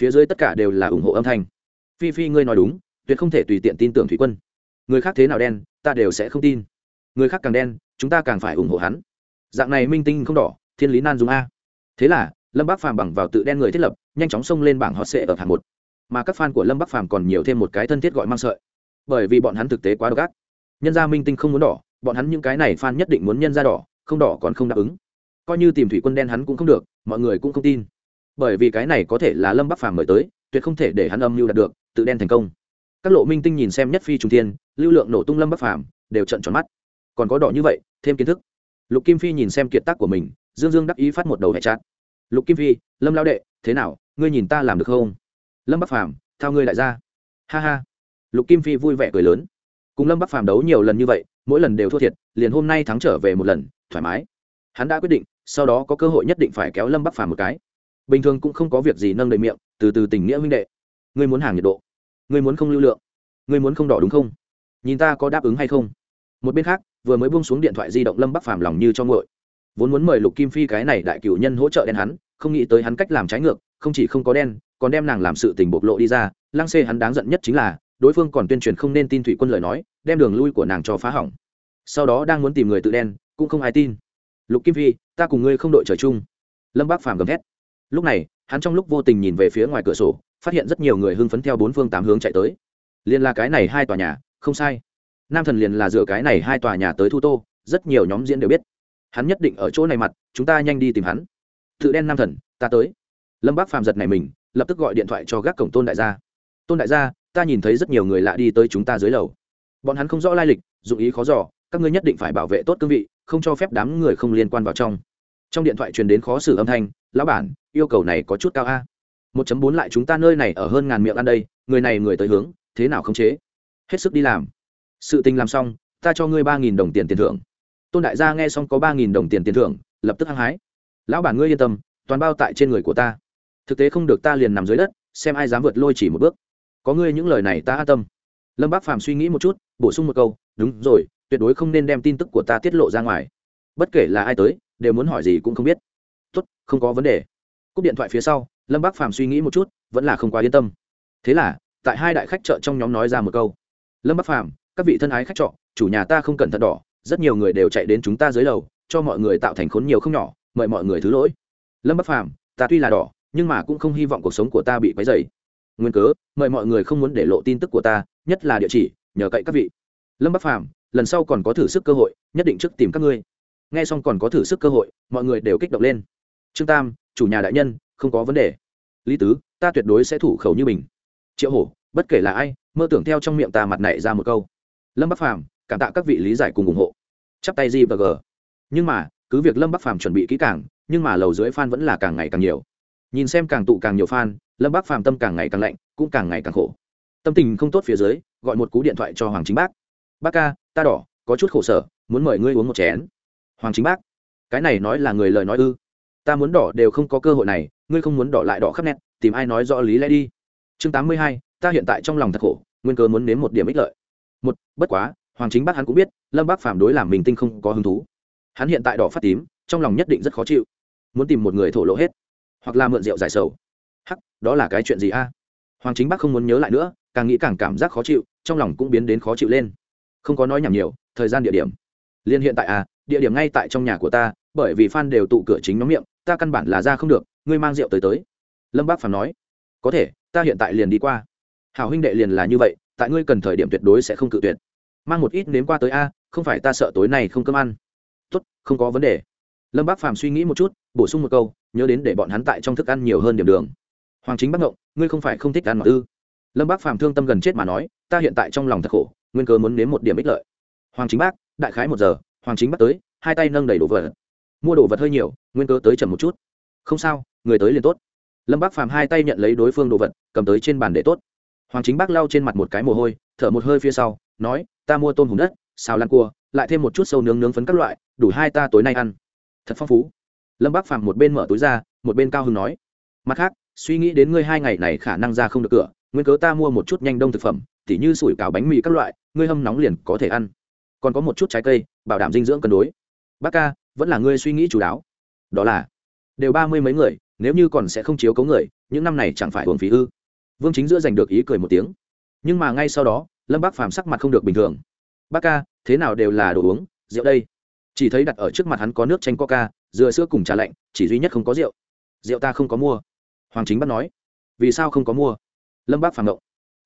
Phía dưới tất cả đều là ủng hộ âm thanh. Phi phi, ngươi nói đúng, tuyệt không thể tùy tiện tin tưởng thủy quân. Người khác thế nào đen, ta đều sẽ không tin người khác càng đen, chúng ta càng phải ủng hộ hắn. Dạng này minh tinh không đỏ, thiên lý nan dùng a. Thế là, lâm bác phàm bằng vào tự đen người thiết lập, nhanh chóng xông lên bảng họ sệ ở hạng một. Mà các fan của lâm bắc phàm còn nhiều thêm một cái thân thiết gọi mang sợi. Bởi vì bọn hắn thực tế quá độc ác. Nhân gia minh tinh không muốn đỏ, bọn hắn những cái này fan nhất định muốn nhân ra đỏ, không đỏ còn không đáp ứng. Coi như tìm thủy quân đen hắn cũng không được, mọi người cũng không tin. Bởi vì cái này có thể là lâm bắc phàm mời tới, tuyệt không thể để hắn âm mưu đạt được, tự đen thành công. Các lộ minh tinh nhìn xem nhất phi trung thiên, lưu lượng nổ tung lâm bắc phàm, đều trận tròn mắt còn có đỏ như vậy, thêm kiến thức. Lục kim phi nhìn xem kiệt tác của mình, dương dương đắc ý phát một đầu hệ chát. Lục kim phi, lâm lao đệ, thế nào, ngươi nhìn ta làm được không? Lâm bắc phàm, thao ngươi lại ra. Ha ha. Lục kim phi vui vẻ cười lớn. Cùng lâm bắc phàm đấu nhiều lần như vậy, mỗi lần đều thua thiệt, liền hôm nay thắng trở về một lần, thoải mái. Hắn đã quyết định, sau đó có cơ hội nhất định phải kéo lâm bắc phàm một cái. Bình thường cũng không có việc gì nâng đầy miệng, từ từ tình nghĩa huynh đệ. Ngươi muốn hàng nhiệt độ. Ngươi muốn không lưu lượng. Ngươi muốn không đỏ đúng không? Nhìn ta có đáp ứng hay không? Một bên khác vừa mới buông xuống điện thoại di động lâm bắc phàm lòng như cho ngội vốn muốn mời lục kim phi cái này đại cửu nhân hỗ trợ đen hắn, không nghĩ tới hắn cách làm trái ngược, không chỉ không có đen, còn đem nàng làm sự tình bộc lộ đi ra. Lăng xê hắn đáng giận nhất chính là, đối phương còn tuyên truyền không nên tin thủy quân lời nói, đem đường lui của nàng cho phá hỏng. Sau đó đang muốn tìm người tự đen, cũng không ai tin. Lục kim phi, ta cùng ngươi không đội trời chung. Lâm bác phàm gầm thét. Lúc này, hắn trong lúc vô tình nhìn về phía ngoài cửa sổ, phát hiện rất nhiều người hưng phấn theo bốn phương tám hướng chạy tới. Liền là cái này hai tòa nhà, không sai nam thần liền là dựa cái này hai tòa nhà tới thu tô, rất nhiều nhóm diễn đều biết. Hắn nhất định ở chỗ này mặt, chúng ta nhanh đi tìm hắn. Tự đen nam thần, ta tới. Lâm bác phàm giật này mình, lập tức gọi điện thoại cho gác cổng tôn đại gia. Tôn đại gia, ta nhìn thấy rất nhiều người lạ đi tới chúng ta dưới lầu. Bọn hắn không rõ lai lịch, dụng ý khó dò, các ngươi nhất định phải bảo vệ tốt cương vị, không cho phép đám người không liên quan vào trong. Trong điện thoại truyền đến khó xử âm thanh, lão bản, yêu cầu này có chút cao a. Một chấm bốn lại chúng ta nơi này ở hơn ngàn miệng ăn đây, người này người tới hướng, thế nào không chế? Hết sức đi làm sự tình làm xong, ta cho ngươi ba nghìn đồng tiền tiền thưởng. Tôn đại gia nghe xong có ba nghìn đồng tiền tiền thưởng, lập tức hăng hái. Lão bản ngươi yên tâm, toàn bao tại trên người của ta. Thực tế không được ta liền nằm dưới đất, xem ai dám vượt lôi chỉ một bước. Có ngươi những lời này ta an tâm. Lâm bác phàm suy nghĩ một chút, bổ sung một câu, đúng rồi, tuyệt đối không nên đem tin tức của ta tiết lộ ra ngoài. Bất kể là ai tới, đều muốn hỏi gì cũng không biết. Tốt, không có vấn đề. Cúp điện thoại phía sau, lâm bác phàm suy nghĩ một chút, vẫn là không quá yên tâm. Thế là, tại hai đại khách chợ trong nhóm nói ra một câu. Lâm bác phàm các vị thân ái khách trọ, chủ nhà ta không cần thận đỏ, rất nhiều người đều chạy đến chúng ta dưới lầu, cho mọi người tạo thành khốn nhiều không nhỏ, mời mọi người thứ lỗi. Lâm bắc phàm, ta tuy là đỏ, nhưng mà cũng không hy vọng cuộc sống của ta bị quấy dày nguyên cớ, mời mọi người không muốn để lộ tin tức của ta, nhất là địa chỉ, nhờ cậy các vị. Lâm bắc phàm, lần sau còn có thử sức cơ hội, nhất định trước tìm các ngươi. Nghe xong còn có thử sức cơ hội, mọi người đều kích động lên. Trương tam, chủ nhà đại nhân, không có vấn đề. Lý tứ, ta tuyệt đối sẽ thủ khẩu như mình. Triệu hổ, bất kể là ai, mơ tưởng theo trong miệng ta mặt này ra một câu lâm bắc phàm, cảm tạ các vị lý giải cùng ủng hộ. Chắp tay g và g. Nhưng mà, cứ việc lâm bắc phàm chuẩn bị kỹ càng, nhưng mà lầu dưới f vẫn là càng ngày càng nhiều. Nhìn xem càng tụ càng nhiều fan, lâm bác phàm tâm càng ngày càng lạnh, cũng càng ngày càng khổ. Tâm tình không tốt phía dưới, gọi một cú điện thoại cho hoàng chính bác. Bác ca, ta đỏ, có chút khổ sở, muốn mời ngươi uống một chén. Hoàng chính bác. Cái này nói là người lời nói ư? Ta muốn đỏ đều không có cơ hội này, ngươi không muốn đỏ lại đỏ khắp nét, tìm ai nói rõ lý lẽ đi. Chương tám mươi hai, ta hiện tại trong lòng thật khổ, nguyên cơ muốn nếm một điểm ích lợi một, bất quá, hoàng chính bác hắn cũng biết, lâm bác phàm đối làm mình tinh không có hứng thú. Hắn hiện tại đỏ phát tím, trong lòng nhất định rất khó chịu. Muốn tìm một người thổ lộ hết, hoặc là mượn rượu giải sầu. Hắc, đó là cái chuyện gì a? Hoàng chính bắc không muốn nhớ lại nữa, càng nghĩ càng cảm giác khó chịu, trong lòng cũng biến đến khó chịu lên. Không có nói nhảm nhiều, thời gian địa điểm. Liên hiện tại à địa điểm ngay tại trong nhà của ta, bởi vì f đều tụ cửa chính nhóm miệng, ta căn bản là ra không được, ngươi mang rượu tới tới. Lâm bác phàm nói, có thể, ta hiện tại liền đi qua. Hảo huynh đệ liền là như vậy tại ngươi cần thời điểm tuyệt đối sẽ không cự tuyệt. Mang một ít nếm qua tới a, không phải ta sợ tối nay không cơm ăn. Tốt, không có vấn đề. Lâm bác phàm suy nghĩ một chút, bổ sung một câu, nhớ đến để bọn hắn tại trong thức ăn nhiều hơn điểm đường. Hoàng chính bắc ngộng, ngươi không phải không thích ăn ngọt ư? Lâm bác phàm thương tâm gần chết mà nói, ta hiện tại trong lòng thật khổ, nguyên cơ muốn nếm một điểm ích lợi. Hoàng chính bác đại khái một giờ, hoàng chính bắt tới, hai tay nâng đầy đồ vật. Mua đồ vật hơi nhiều, nguyên cơ tới chậm một chút. Không sao, người tới liền tốt. Lâm bác phàm hai tay nhận lấy đối phương đồ vật, cầm tới trên bàn để tốt hoàng chính bác lau trên mặt một cái mồ hôi, thở một hơi phía sau, nói, ta mua tôm hùm đất, xào lan cua, lại thêm một chút sâu nướng nướng phấn các loại, đủ hai ta tối nay ăn. Thật phong phú. Lâm bác phàm một bên mở túi ra, một bên cao hưng nói, mặt khác, suy nghĩ đến ngươi hai ngày này khả năng ra không được cửa, nguyên cớ ta mua một chút nhanh đông thực phẩm, tỉ như sủi cảo bánh mì các loại, ngươi hâm nóng liền có thể ăn. Còn có một chút trái cây, bảo đảm dinh dưỡng cân đối. Bác ca, vẫn là ngươi suy nghĩ chú đáo. Đó là, đều ba mươi mấy người, nếu như còn sẽ không chiếu cấu người, những năm này chẳng phải hưởng phí ư? Vương chính giữa giành được ý cười một tiếng. Nhưng mà ngay sau đó, lâm bác phàm sắc mặt không được bình thường. Bác ca, thế nào đều là đồ uống, rượu đây? Chỉ thấy đặt ở trước mặt hắn có nước chanh coca, dừa sữa cùng trà lạnh, chỉ duy nhất không có rượu. Rượu ta không có mua. Hoàng chính bắt nói. Vì sao không có mua? Lâm bác phàm động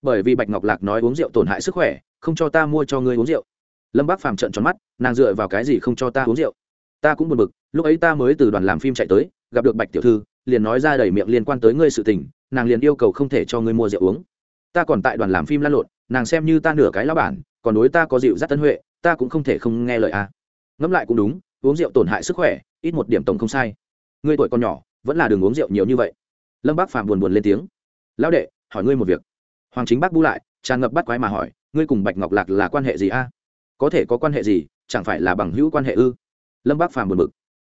bởi vì bạch ngọc lạc nói uống rượu tổn hại sức khỏe, không cho ta mua cho ngươi uống rượu. Lâm bác phàm trợn tròn mắt, nàng dựa vào cái gì không cho ta uống rượu? Ta cũng buồn bực, lúc ấy ta mới từ đoàn làm phim chạy tới, gặp được bạch tiểu thư, liền nói ra đầy miệng liên quan tới ngươi sự tình nàng liền yêu cầu không thể cho ngươi mua rượu uống. Ta còn tại đoàn làm phim lăn lộn, nàng xem như ta nửa cái lão bản, còn đối ta có dịu dắt tân huệ, ta cũng không thể không nghe lời a à. ngẫm lại cũng đúng, uống rượu tổn hại sức khỏe, ít một điểm tổng không sai. Ngươi tuổi còn nhỏ, vẫn là đừng uống rượu nhiều như vậy. Lâm bác phạm buồn buồn lên tiếng. Lão đệ, hỏi ngươi một việc. Hoàng chính bác bu lại, tràn ngập bắt quái mà hỏi, ngươi cùng bạch ngọc lạc là quan hệ gì a? Có thể có quan hệ gì, chẳng phải là bằng hữu quan hệ ư? Lâm bác phàm buồn bực.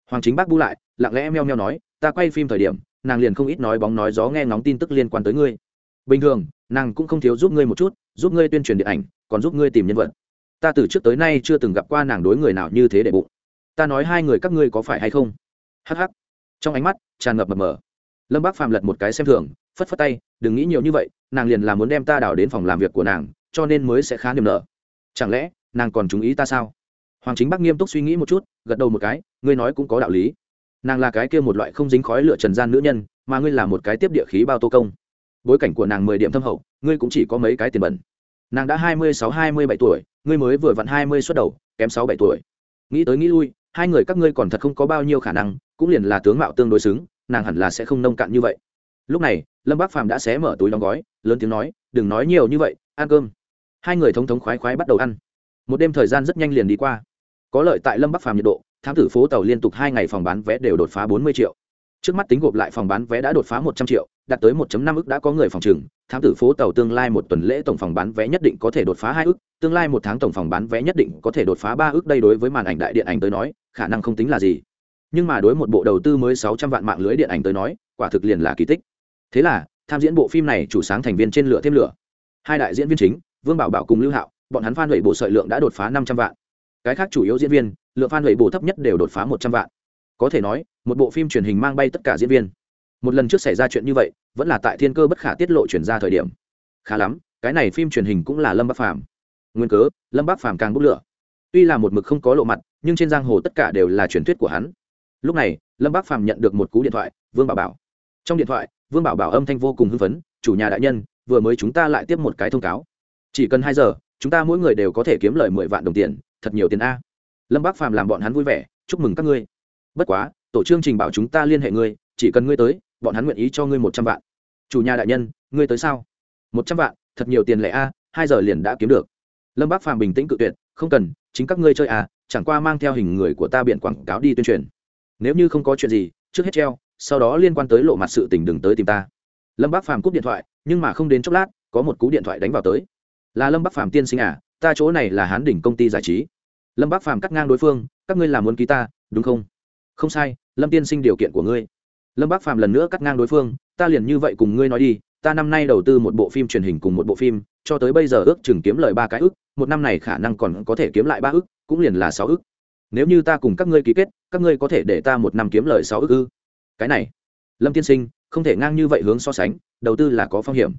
Hoàng chính bác bu lại, lặng lẽ meo meo nói, ta quay phim thời điểm nàng liền không ít nói bóng nói gió nghe ngóng tin tức liên quan tới ngươi. Bình thường, nàng cũng không thiếu giúp ngươi một chút, giúp ngươi tuyên truyền điện ảnh, còn giúp ngươi tìm nhân vật. Ta từ trước tới nay chưa từng gặp qua nàng đối người nào như thế để bụng. Ta nói hai người các ngươi có phải hay không? Hh trong ánh mắt, tràn ngập mập mờ. Lâm bác phàm lật một cái xem thường, phất phất tay, đừng nghĩ nhiều như vậy, nàng liền là muốn đem ta đảo đến phòng làm việc của nàng, cho nên mới sẽ khá niềm nở. Chẳng lẽ, nàng còn chú ý ta sao? Hoàng chính bắc nghiêm túc suy nghĩ một chút, gật đầu một cái, ngươi nói cũng có đạo lý nàng là cái kia một loại không dính khói lửa trần gian nữ nhân, mà ngươi là một cái tiếp địa khí bao tô công. Bối cảnh của nàng mười điểm thâm hậu, ngươi cũng chỉ có mấy cái tiền bẩn. Nàng đã hai mươi sáu, hai mươi bảy tuổi, ngươi mới vừa vặn hai mươi xuất đầu, kém sáu, bảy tuổi. Nghĩ tới nghĩ lui, hai người các ngươi còn thật không có bao nhiêu khả năng, cũng liền là tướng mạo tương đối xứng, nàng hẳn là sẽ không nông cạn như vậy. Lúc này, lâm bác phàm đã xé mở túi đóng gói, lớn tiếng nói, đừng nói nhiều như vậy, ăn cơm. Hai người thống thống khoái khoái bắt đầu ăn. Một đêm thời gian rất nhanh liền đi qua. Có lợi tại lâm bắc phàm nhiệt độ thám tử phố tàu liên tục hai ngày phòng bán vé đều đột phá bốn mươi triệu. Trước mắt tính gộp lại phòng bán vé đã đột phá một trăm triệu, đạt tới một năm ức đã có người phòng trừng. Thám tử phố tàu tương lai một tuần lễ tổng phòng bán vé nhất định có thể đột phá hai ức, tương lai một tháng tổng phòng bán vé nhất định có thể đột phá ba ức. Đây đối với màn ảnh đại điện ảnh tới nói, khả năng không tính là gì. Nhưng mà đối một bộ đầu tư mới sáu trăm vạn mạng lưới điện ảnh tới nói, quả thực liền là kỳ tích. Thế là, tham diễn bộ phim này chủ sáng thành viên trên lửa thêm lửa. Hai đại diễn viên chính, vương bảo bảo cùng lưu hạo, bọn hắn phan huệ bộ sợi lượng đã đột phá năm trăm vạn. Cái khác chủ yếu diễn viên lượng fan huệ bộ thấp nhất đều đột phá một trăm vạn. Có thể nói, một bộ phim truyền hình mang bay tất cả diễn viên. Một lần trước xảy ra chuyện như vậy, vẫn là tại thiên cơ bất khả tiết lộ chuyển ra thời điểm. Khá lắm, cái này phim truyền hình cũng là lâm bắc phàm. Nguyên cớ, lâm bắc phàm càng bốc lửa. Tuy là một mực không có lộ mặt, nhưng trên giang hồ tất cả đều là truyền thuyết của hắn. Lúc này, lâm bắc phàm nhận được một cú điện thoại, vương bảo bảo. Trong điện thoại, vương bảo bảo âm thanh vô cùng hưng phấn, chủ nhà đại nhân, vừa mới chúng ta lại tiếp một cái thông cáo. Chỉ cần hai giờ, chúng ta mỗi người đều có thể kiếm lời mười vạn đồng tiền, thật nhiều tiền a lâm bác phàm làm bọn hắn vui vẻ, chúc mừng các ngươi. Bất quá, tổ chương trình bảo chúng ta liên hệ ngươi, chỉ cần ngươi tới, bọn hắn nguyện ý cho ngươi một trăm vạn. Chủ nhà đại nhân, ngươi tới sao? Một trăm vạn, thật nhiều tiền lẻ a, hai giờ liền đã kiếm được. Lâm bác phàm bình tĩnh cự tuyệt, không cần, chính các ngươi chơi à chẳng qua mang theo hình người của ta biện quảng cáo đi tuyên truyền. Nếu như không có chuyện gì, trước hết treo, sau đó liên quan tới lộ mặt sự tình đừng tới tìm ta. Lâm bác phàm cúp điện thoại, nhưng mà không đến chốc lát, có một cú điện thoại đánh vào tới. Là lâm bác phàm tiên sinh à ta chỗ này là hán đỉnh công ty giải trí lâm bác phàm cắt ngang đối phương, các ngươi làm muốn ký ta, đúng không? Không sai, lâm tiên sinh điều kiện của ngươi. Lâm bác phàm lần nữa cắt ngang đối phương, ta liền như vậy cùng ngươi nói đi, ta năm nay đầu tư một bộ phim truyền hình cùng một bộ phim, cho tới bây giờ ước chừng kiếm lời ba cái ước một năm này khả năng còn có thể kiếm lại ba ước cũng liền là sáu ước nếu như ta cùng các ngươi ký kết, các ngươi có thể để ta một năm kiếm lời sáu ước ư? Cái này, lâm tiên sinh, không thể ngang như vậy hướng so sánh, đầu tư là có phong hiểm.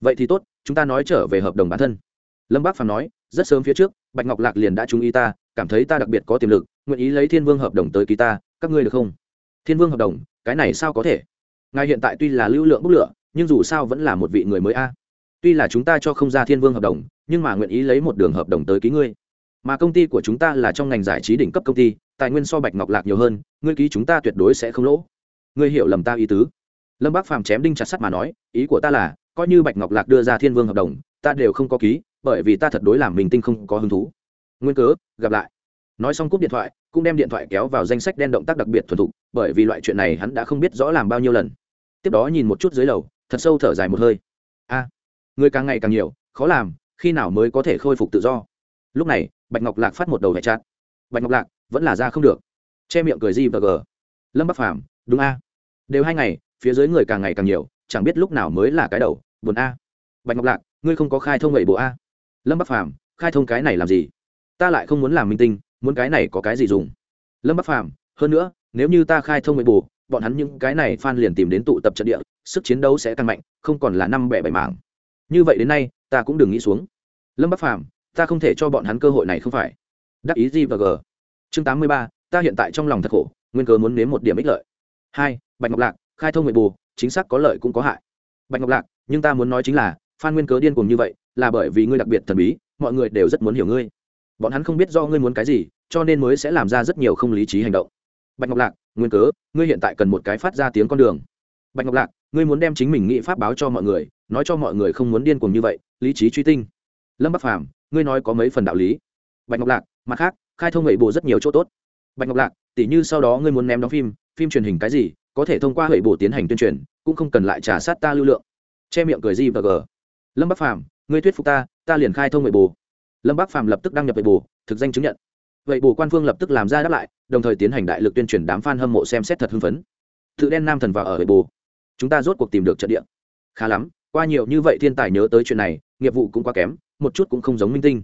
Vậy thì tốt, chúng ta nói trở về hợp đồng bản thân. Lâm bác phàm nói rất sớm phía trước, bạch ngọc lạc liền đã chú ý ta, cảm thấy ta đặc biệt có tiềm lực, nguyện ý lấy thiên vương hợp đồng tới ký ta, các ngươi được không? Thiên vương hợp đồng, cái này sao có thể? Ngài hiện tại tuy là lưu lượng bốc lửa, nhưng dù sao vẫn là một vị người mới a. Tuy là chúng ta cho không ra thiên vương hợp đồng, nhưng mà nguyện ý lấy một đường hợp đồng tới ký ngươi. Mà công ty của chúng ta là trong ngành giải trí đỉnh cấp công ty, tài nguyên so bạch ngọc lạc nhiều hơn, ngươi ký chúng ta tuyệt đối sẽ không lỗ. Ngươi hiểu lầm ta ý tứ. Lâm bác phàm chém đinh chặt sắt mà nói, ý của ta là, coi như bạch ngọc lạc đưa ra thiên vương hợp đồng, ta đều không có ký bởi vì ta thật đối làm mình tinh không có hứng thú. Nguyên cớ, gặp lại. Nói xong cúp điện thoại, cũng đem điện thoại kéo vào danh sách đen động tác đặc biệt thuần thục, bởi vì loại chuyện này hắn đã không biết rõ làm bao nhiêu lần. Tiếp đó nhìn một chút dưới lầu, thật sâu thở dài một hơi. A, người càng ngày càng nhiều, khó làm, khi nào mới có thể khôi phục tự do? Lúc này, bạch ngọc lạc phát một đầu vẻ chát bạch ngọc lạc, vẫn là ra không được. Che miệng cười gì và gờ lâm bắc phàm, đúng a. Đều hai ngày, phía dưới người càng ngày càng nhiều, chẳng biết lúc nào mới là cái đầu, buồn a. Bạch ngọc lạc, ngươi không có khai thông bảy bộ a lâm bắc phàm, khai thông cái này làm gì? Ta lại không muốn làm minh tinh, muốn cái này có cái gì dùng? Lâm bắc phàm, hơn nữa, nếu như ta khai thông nội bù bọn hắn những cái này phan liền tìm đến tụ tập trận địa, sức chiến đấu sẽ tăng mạnh, không còn là năm bẻ bảy mảng. Như vậy đến nay, ta cũng đừng nghĩ xuống. Lâm bắc phàm, ta không thể cho bọn hắn cơ hội này không phải. Đắc ý gì và g. Chương tám mươi ba, ta hiện tại trong lòng thật khổ, nguyên cớ muốn nếm một điểm ích lợi. Hai, bạch ngọc lạc, khai thông nguyện bù chính xác có lợi cũng có hại. Bạch ngọc lạc, nhưng ta muốn nói chính là phan nguyên cớ điên cuồng như vậy là bởi vì ngươi đặc biệt thần bí, mọi người đều rất muốn hiểu ngươi. Bọn hắn không biết do ngươi muốn cái gì, cho nên mới sẽ làm ra rất nhiều không lý trí hành động. Bạch ngọc lạc, nguyên cớ, ngươi hiện tại cần một cái phát ra tiếng con đường. Bạch ngọc lạc, ngươi muốn đem chính mình nghĩ pháp báo cho mọi người, nói cho mọi người không muốn điên cuồng như vậy, lý trí truy tinh. Lâm bắc phàm, ngươi nói có mấy phần đạo lý. Bạch ngọc lạc, mặt khác, khai thông hệ bộ rất nhiều chỗ tốt. Bạch ngọc lạc, tỉ như sau đó ngươi muốn ném đóng phim phim truyền hình cái gì, có thể thông qua hệ bộ tiến hành tuyên truyền, cũng không cần lại trả sát ta lưu lượng. Che miệng cười gì và gờ lâm bắc phàm ngươi thuyết phục ta ta liền khai thông hệ bồ lâm bắc Phạm lập tức đăng nhập hệ bồ thực danh chứng nhận. Vậy bồ quan phương lập tức làm ra đáp lại, đồng thời tiến hành đại lực tuyên truyền đám f a n hâm mộ xem xét thật hưng phấn. Tự đen nam thần vào ở vậy bồ chúng ta rốt cuộc tìm được trận địa. Khá lắm, qua nhiều như vậy thiên tài nhớ tới chuyện này, nghiệp vụ cũng quá kém, một chút cũng không giống minh tinh.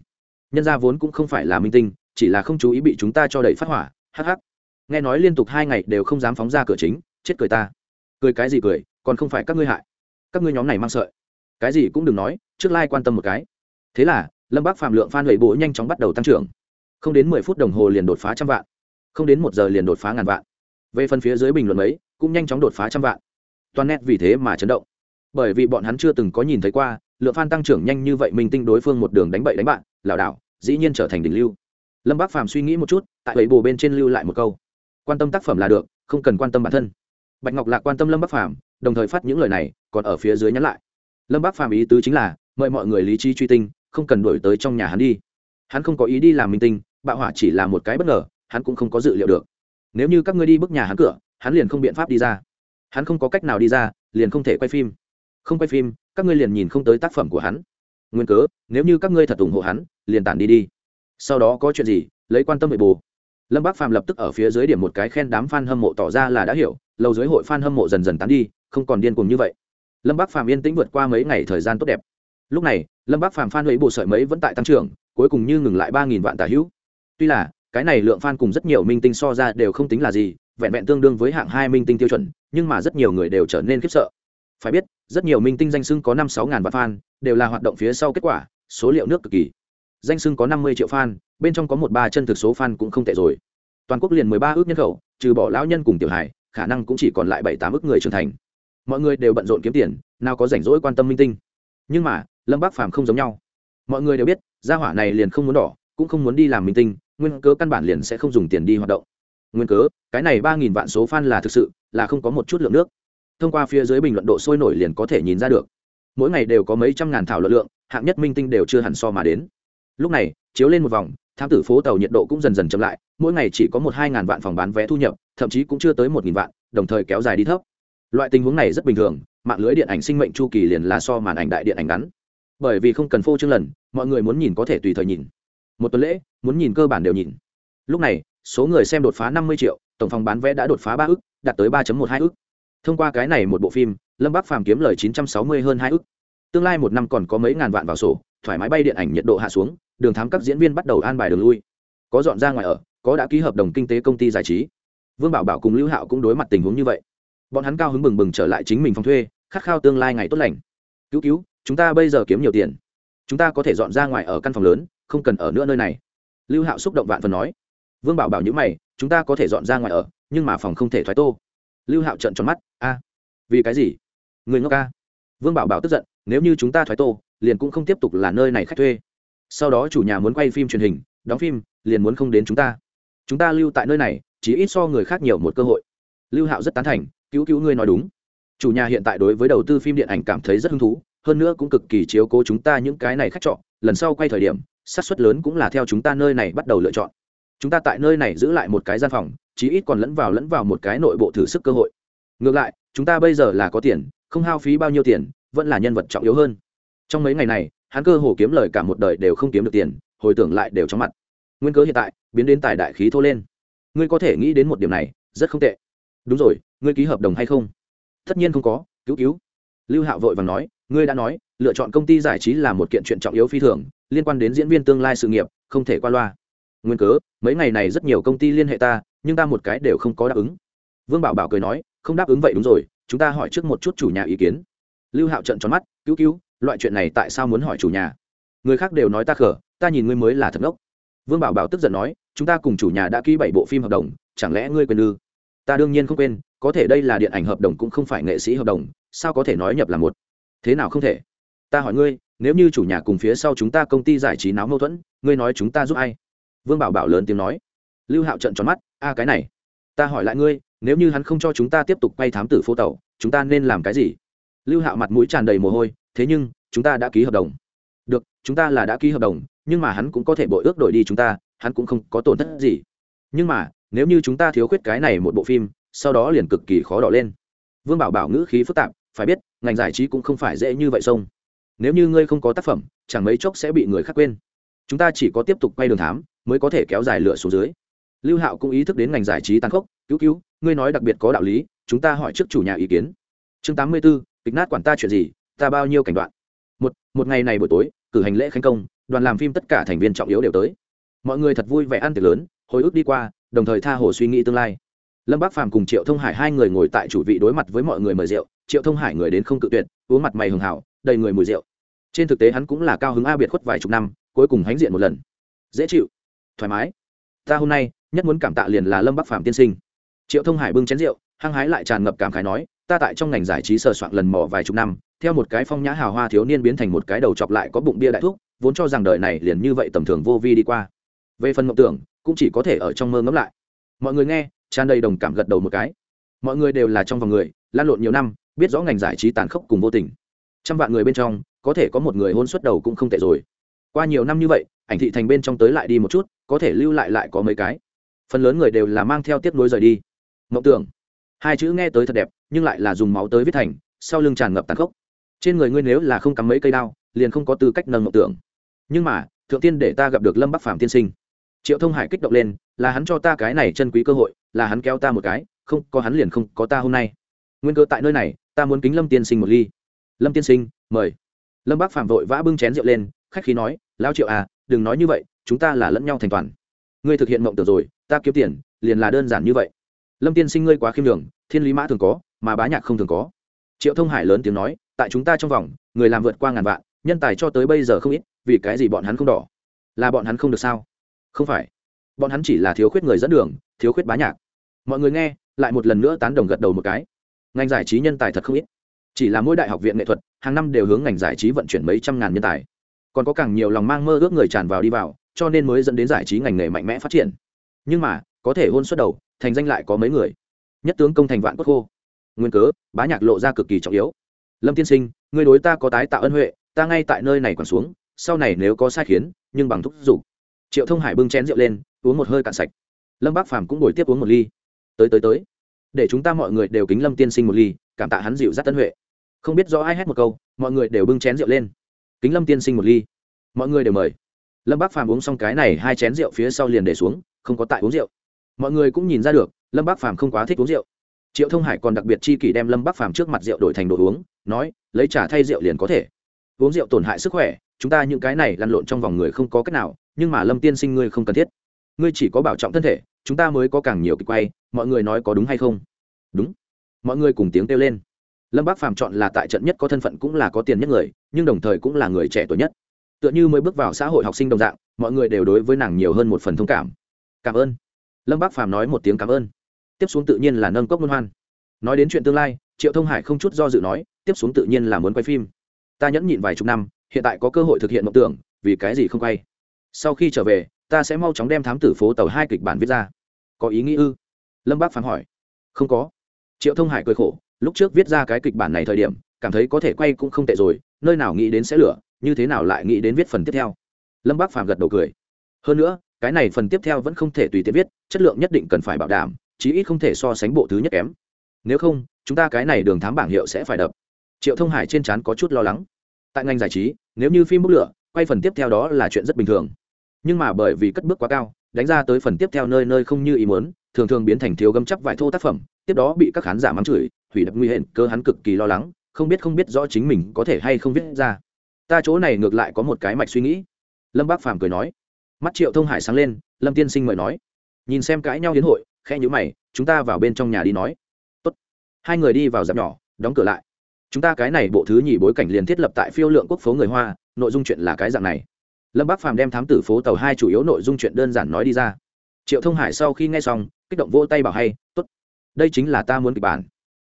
Nhân gia vốn cũng không phải là minh tinh, chỉ là không chú ý bị chúng ta cho đẩy phát hỏa hh nghe nói liên tục hai ngày đều không dám phóng ra cửa chính, chết cười ta. Cười cái gì cười, còn không phải các ngươi hại. Các ngươi nhóm này mang sợi. Cái gì cũng đừng nói trước quan tâm một cái. Thế là, lâm bác phạm lượng phan lệ bố nhanh chóng bắt đầu tăng trưởng. Không đến mười phút đồng hồ liền đột phá trăm vạn. Không đến một giờ liền đột phá ngàn vạn. Về phần phía dưới bình luận ấy cũng nhanh chóng đột phá trăm vạn. Toàn nét vì thế mà chấn động. Bởi vì bọn hắn chưa từng có nhìn thấy qua, lượng phan tăng trưởng nhanh như vậy mình tinh đối phương một đường đánh bậy đánh bạn, lảo đảo, dĩ nhiên trở thành đỉnh lưu. Lâm bác phàm suy nghĩ một chút, tại bảy bồ bên trên lưu lại một câu. Quan tâm tác phẩm là được, không cần quan tâm bản thân. Bạch ngọc lạc quan tâm lâm bác phàm, đồng thời phát những lời này, còn ở phía dưới nhắn lại. Lâm bác phàm ý tứ chính là mời mọi người lý trí truy tinh, không cần đổi tới trong nhà hắn đi. Hắn không có ý đi làm minh tinh, bạo hỏa chỉ là một cái bất ngờ, hắn cũng không có dự liệu được. Nếu như các ngươi đi bước nhà hắn cửa, hắn liền không biện pháp đi ra. Hắn không có cách nào đi ra, liền không thể quay phim. Không quay phim, các ngươi liền nhìn không tới tác phẩm của hắn. Nguyên cớ, nếu như các ngươi thật ủng hộ hắn, liền tản đi đi. Sau đó có chuyện gì, lấy quan tâm về bù. Lâm bác Phạm lập tức ở phía dưới điểm một cái khen đám f a n hâm mộ tỏ ra là đã hiểu lâu dưới hội f a n hâm mộ dần dần tán đi, không còn điên cùng như vậy. Lâm bác Phạm yên tĩnh vượt qua mấy ngày thời gian tốt đẹp lúc này, lâm bác phàm phan lấy bộ sợi mấy vẫn tại tăng trưởng, cuối cùng như ngừng lại ba nghìn vạn tả hữu. Tuy là, cái này lượng fan cùng rất nhiều minh tinh so ra đều không tính là gì, vẹn vẹn tương đương với hạng hai minh tinh tiêu chuẩn, nhưng mà rất nhiều người đều trở nên khiếp sợ. Phải biết, rất nhiều minh tinh danh sưng có năm sáu ngàn vạn fan đều là hoạt động phía sau kết quả, số liệu nước cực kỳ. Danh sưng có năm mươi triệu fan bên trong có một ba chân thực số fan cũng không tệ rồi. Toàn quốc liền mười ba ước nhân khẩu, trừ bỏ lão nhân cùng tiểu hải khả năng cũng chỉ còn lại bảy tám ước người trưởng thành. Mọi người đều bận rộn kiếm tiền, nào có rảnh rỗi quan tâm minh tinh. Nhưng mà lâm bác phàm không giống nhau mọi người đều biết gia hỏa này liền không muốn đỏ cũng không muốn đi làm minh tinh nguyên cớ căn bản liền sẽ không dùng tiền đi hoạt động nguyên cớ cái này ba nghìn vạn số fan là thực sự là không có một chút lượng nước thông qua phía dưới bình luận độ sôi nổi liền có thể nhìn ra được mỗi ngày đều có mấy trăm ngàn thảo luận lượng hạng nhất minh tinh đều chưa hẳn so mà đến lúc này chiếu lên một vòng thám tử phố tàu nhiệt độ cũng dần dần chậm lại mỗi ngày chỉ có một hai ngàn vạn phòng bán vé thu nhập thậm chí cũng chưa tới một nghìn vạn đồng thời kéo dài đi thấp loại tình huống này rất bình thường mạng lưới điện ảnh sinh mệnh chu kỳ liền là so màn ảnh đại điện ảnh ngắn bởi vì không cần phô trương lần, mọi người muốn nhìn có thể tùy thời nhìn. Một tuần lễ, muốn nhìn cơ bản đều nhìn. Lúc này, số người xem đột phá năm mươi triệu, tổng phòng bán vé đã đột phá ba ức, đạt tới ba một hai ức. Thông qua cái này một bộ phim, lâm bắc phàm kiếm lời chín trăm sáu mươi hơn hai ức. Tương lai một năm còn có mấy ngàn vạn vào sổ, thoải mái bay điện ảnh nhiệt độ hạ xuống, đường thám các diễn viên bắt đầu an bài đường lui. Có dọn ra ngoài ở, có đã ký hợp đồng kinh tế công ty giải trí. Vương bảo bảo cùng lưu hạo cũng đối mặt tình huống như vậy. Bọn hắn cao hứng bừng bừng trở lại chính mình phòng thuê, khát khao tương lai ngày tốt lành. Cứu cứu chúng ta bây giờ kiếm nhiều tiền. Chúng ta có thể dọn ra ngoài ở căn phòng lớn, không cần ở nữa nơi này. Lưu hạo xúc động vạn phần nói. Vương bảo bảo nhữ mày, chúng ta có thể dọn ra ngoài ở, nhưng mà phòng không thể thoái tô. Lưu hạo trận tròn mắt, a, vì cái gì? Người ngốc a. Vương bảo bảo tức giận, nếu như chúng ta thoái tô, liền cũng không tiếp tục là nơi này khách thuê. Sau đó chủ nhà muốn quay phim truyền hình, đóng phim, liền muốn không đến chúng ta. Chúng ta lưu tại nơi này, chỉ ít so người khác nhiều một cơ hội. Lưu hạo rất tán thành, cứu cứu ngươi nói đúng. Chủ nhà hiện tại đối với đầu tư phim điện ảnh cảm thấy rất hứng thú hơn nữa cũng cực kỳ chiếu cố chúng ta những cái này khách trọ, lần sau quay thời điểm, xác suất lớn cũng là theo chúng ta nơi này bắt đầu lựa chọn. Chúng ta tại nơi này giữ lại một cái gian phòng, chí ít còn lẫn vào lẫn vào một cái nội bộ thử sức cơ hội. Ngược lại, chúng ta bây giờ là có tiền, không hao phí bao nhiêu tiền, vẫn là nhân vật trọng yếu hơn. Trong mấy ngày này, hắn cơ hồ kiếm lời cả một đời đều không kiếm được tiền, hồi tưởng lại đều trong mặt. Nguyên cớ hiện tại, biến đến tài đại khí thô lên. Ngươi có thể nghĩ đến một điểm này, rất không tệ. Đúng rồi, ngươi ký hợp đồng hay không? Tất nhiên không có, cứu cứu. Lưu hạo vội và nói ngươi đã nói, lựa chọn công ty giải trí là một kiện chuyện trọng yếu phi thường, liên quan đến diễn viên tương lai sự nghiệp, không thể qua loa. Nguyên cớ, mấy ngày này rất nhiều công ty liên hệ ta, nhưng ta một cái đều không có đáp ứng. Vương bảo bảo cười nói, không đáp ứng vậy đúng rồi, chúng ta hỏi trước một chút chủ nhà ý kiến. Lưu hạo trận tròn mắt, cứu cứu, loại chuyện này tại sao muốn hỏi chủ nhà? Người khác đều nói ta khở ta nhìn ngươi mới là thật ngốc. Vương bảo bảo tức giận nói, chúng ta cùng chủ nhà đã ký bảy bộ phim hợp đồng, chẳng lẽ ngươi quên ư? Ta đương nhiên không quên, có thể đây là điện ảnh hợp đồng cũng không phải nghệ sĩ hợp đồng, sao có thể nói nhập là một? Thế nào không thể? Ta hỏi ngươi, nếu như chủ nhà cùng phía sau chúng ta công ty giải trí náo mâu thuẫn, ngươi nói chúng ta giúp ai? Vương bảo bảo lớn tiếng nói. Lưu hạo trận tròn mắt, a, cái này. Ta hỏi lại ngươi, nếu như hắn không cho chúng ta tiếp tục quay thám tử phố tàu, chúng ta nên làm cái gì? Lưu hạo mặt mũi tràn đầy mồ hôi, thế nhưng, chúng ta đã ký hợp đồng. Được, chúng ta là đã ký hợp đồng, nhưng mà hắn cũng có thể bội ước đổi đi chúng ta, hắn cũng không có tổn thất gì. Nhưng mà, nếu như chúng ta thiếu khuyết cái này một bộ phim, sau đó liền cực kỳ khó đỏ lên. Vương bảo bảo ngữ khí phức tạp phải biết, ngành giải trí cũng không phải dễ như vậy xong nếu như ngươi không có tác phẩm, chẳng mấy chốc sẽ bị người khác quên. Chúng ta chỉ có tiếp tục quay đường thám, mới có thể kéo dài lửa xuống dưới. Lưu hạo cũng ý thức đến ngành giải trí tàn khốc, cứu cứu, ngươi nói đặc biệt có đạo lý, chúng ta hỏi trước chủ nhà ý kiến. Chương tám mươi b ố kịch nát quản ta chuyện gì, ta bao nhiêu cảnh đoạn? Một một ngày này buổi tối, cử hành lễ khánh công, đoàn làm phim tất cả thành viên trọng yếu đều tới. Mọi người thật vui vẻ ăn tiệc lớn, hồi ức đi qua, đồng thời tha hồ suy nghĩ tương lai. Lâm bác phàm cùng triệu thông hải hai người ngồi tại chủ vị đối mặt với mọi người mời rượu triệu thông hải người đến không cự tuyệt, uống mặt mày hường hảo, đầy người mùi rượu. Trên thực tế hắn cũng là cao hứng a biệt khuất vài chục năm, cuối cùng hãnh diện một lần. Dễ chịu. Thoải mái. Ta hôm nay, nhất muốn cảm tạ liền là lâm bắc Phạm tiên sinh. Triệu thông hải bưng chén rượu, hăng hái lại tràn ngập cảm khái nói, ta tại trong ngành giải trí sờ soạn lần mò vài chục năm, theo một cái phong nhã hào hoa thiếu niên biến thành một cái đầu chọc lại có bụng bia đại thuốc vốn cho rằng đời này liền như vậy tầm thường vô vi đi qua. Về phần mộng tưởng, cũng chỉ có thể ở trong mơ ngẫm lại. Mọi người nghe, tràn đầy đồng cảm gật đầu một cái. Mọi người đều là trong vòng người, lan lộn nhiều năm biết rõ ngành giải trí tàn khốc cùng vô tình. Trăm vạn người bên trong, có thể có một người hôn suất đầu cũng không tệ rồi. Qua nhiều năm như vậy, ảnh thị thành bên trong tới lại đi một chút, có thể lưu lại lại có mấy cái. Phần lớn người đều là mang theo tiếp nối rời đi. Mộng tưởng. Hai chữ nghe tới thật đẹp, nhưng lại là dùng máu tới viết thành, sau lưng tràn ngập tàn khốc. Trên người ngươi nếu là không cắm mấy cây đao, liền không có tư cách nâng mộng tưởng. Nhưng mà, thượng tiên để ta gặp được lâm bắc phàm tiên sinh. Triệu thông hải kích động lên, là hắn cho ta cái này chân quý cơ hội, là hắn kéo ta một cái, không, có hắn liền không có ta hôm nay. Nguyên cơ tại nơi này ta muốn kính lâm tiên sinh một ly. Lâm tiên sinh, mời. Lâm bác phạm vội vã bưng chén rượu lên, khách khí nói lao triệu à đừng nói như vậy, chúng ta là lẫn nhau thành toàn. Ngươi thực hiện mộng tưởng rồi, ta kiếm tiền, liền là đơn giản như vậy. Lâm tiên sinh ngươi quá khiêm đường thiên lý mã thường có, mà bá nhạc không thường có. Triệu thông hải lớn tiếng nói, tại chúng ta trong vòng, người làm vượt qua ngàn vạn, nhân tài cho tới bây giờ không ít, vì cái gì bọn hắn không đỏ? Là bọn hắn không được sao? Không phải. Bọn hắn chỉ là thiếu khuyết người dẫn đường, thiếu khuyết bá nhạc. Mọi người nghe, lại một lần nữa tán đồng gật đầu một cái ngành giải trí nhân tài thật không ít. Chỉ là mỗi đại học viện nghệ thuật, hàng năm đều hướng ngành giải trí vận chuyển mấy trăm ngàn nhân tài. Còn có càng nhiều lòng mang mơ ước người tràn vào đi vào, cho nên mới dẫn đến giải trí ngành nghề mạnh mẽ phát triển. Nhưng mà, có thể hôn suất đầu, thành danh lại có mấy người. Nhất tướng công thành vạn quốc khô. Nguyên cớ, bá nhạc lộ ra cực kỳ trọng yếu. Lâm tiên sinh, người đối ta có tái tạo ân huệ, ta ngay tại nơi này còn xuống, sau này nếu có sai khiến, nhưng bằng thúc giục. Triệu thông hải bưng chén rượu lên, uống một hơi cạn sạch. Lâm bác phàm cũng bồi tiếp uống một ly. Tới tới tới để chúng ta mọi người đều kính lâm tiên sinh một ly, cảm tạ hắn dịu dắt tân huệ. Không biết do ai hét một câu, mọi người đều bưng chén rượu lên. Kính lâm tiên sinh một ly. Mọi người đều mời. Lâm bác phàm uống xong cái này hai chén rượu phía sau liền để xuống, không có tại uống rượu. Mọi người cũng nhìn ra được, lâm bác phàm không quá thích uống rượu. Triệu thông hải còn đặc biệt chi kỷ đem lâm bác phàm trước mặt rượu đổi thành đồ uống, nói, lấy trả thay rượu liền có thể. Uống rượu tổn hại sức khỏe, chúng ta những cái này lăn lộn trong vòng người không có cách nào, nhưng mà lâm tiên sinh ngươi không cần thiết ngươi chỉ có bảo trọng thân thể, chúng ta mới có càng nhiều kịch quay, mọi người nói có đúng hay không? Đúng. Mọi người cùng tiếng kêu lên. Lâm bác phàm chọn là tại trận nhất có thân phận cũng là có tiền nhất người, nhưng đồng thời cũng là người trẻ tuổi nhất. Tựa như mới bước vào xã hội học sinh đồng dạng, mọi người đều đối với nàng nhiều hơn một phần thông cảm. Cảm ơn. Lâm bác phàm nói một tiếng cảm ơn. Tiếp xuống tự nhiên là nâng cốc luân hoan. Nói đến chuyện tương lai, triệu thông hải không chút do dự nói, tiếp xuống tự nhiên là muốn quay phim. Ta nhẫn nhịn vài chục năm, hiện tại có cơ hội thực hiện mộng tưởng, vì cái gì không quay? Sau khi trở về ta sẽ mau chóng đem thám tử phố tàu hai kịch bản viết ra. Có ý nghĩ ư? Lâm bác phán hỏi. Không có. Triệu thông hải cười khổ, lúc trước viết ra cái kịch bản này thời điểm, cảm thấy có thể quay cũng không tệ rồi, nơi nào nghĩ đến sẽ lửa, như thế nào lại nghĩ đến viết phần tiếp theo. Lâm bác phàm gật đầu cười. Hơn nữa, cái này phần tiếp theo vẫn không thể tùy tiện viết, chất lượng nhất định cần phải bảo đảm, chí ít không thể so sánh bộ thứ nhất kém. Nếu không, chúng ta cái này đường thám bảng hiệu sẽ phải đập. Triệu thông hải trên trán có chút lo lắng. Tại ngành giải trí, nếu như phim bốc lửa, quay phần tiếp theo đó là chuyện rất bình thường nhưng mà bởi vì cất bước quá cao, đánh ra tới phần tiếp theo nơi nơi không như ý muốn, thường thường biến thành thiếu gấm chắc vải thô tác phẩm, tiếp đó bị các khán giả mắng chửi, hủy đập nguy hiểm, cơ hắn cực kỳ lo lắng, không biết không biết rõ chính mình có thể hay không viết ra. Ta chỗ này ngược lại có một cái mạch suy nghĩ. Lâm bác phàm cười nói. Mắt triệu thông hải sáng lên, lâm tiên sinh mời nói. Nhìn xem cãi nhau hiến hội khe nhữ mày, chúng ta vào bên trong nhà đi nói. Tốt. hai người đi vào dạp nhỏ, đóng cửa lại. Chúng ta cái này bộ thứ nhì bối cảnh liền thiết lập tại phiêu lượng quốc phố người hoa, nội dung chuyện là cái dạng này lâm bác phàm đem thám tử phố tàu hai chủ yếu nội dung chuyện đơn giản nói đi ra. Triệu thông hải sau khi nghe xong, kích động vỗ tay bảo hay t ố t đây chính là ta muốn kịch bản.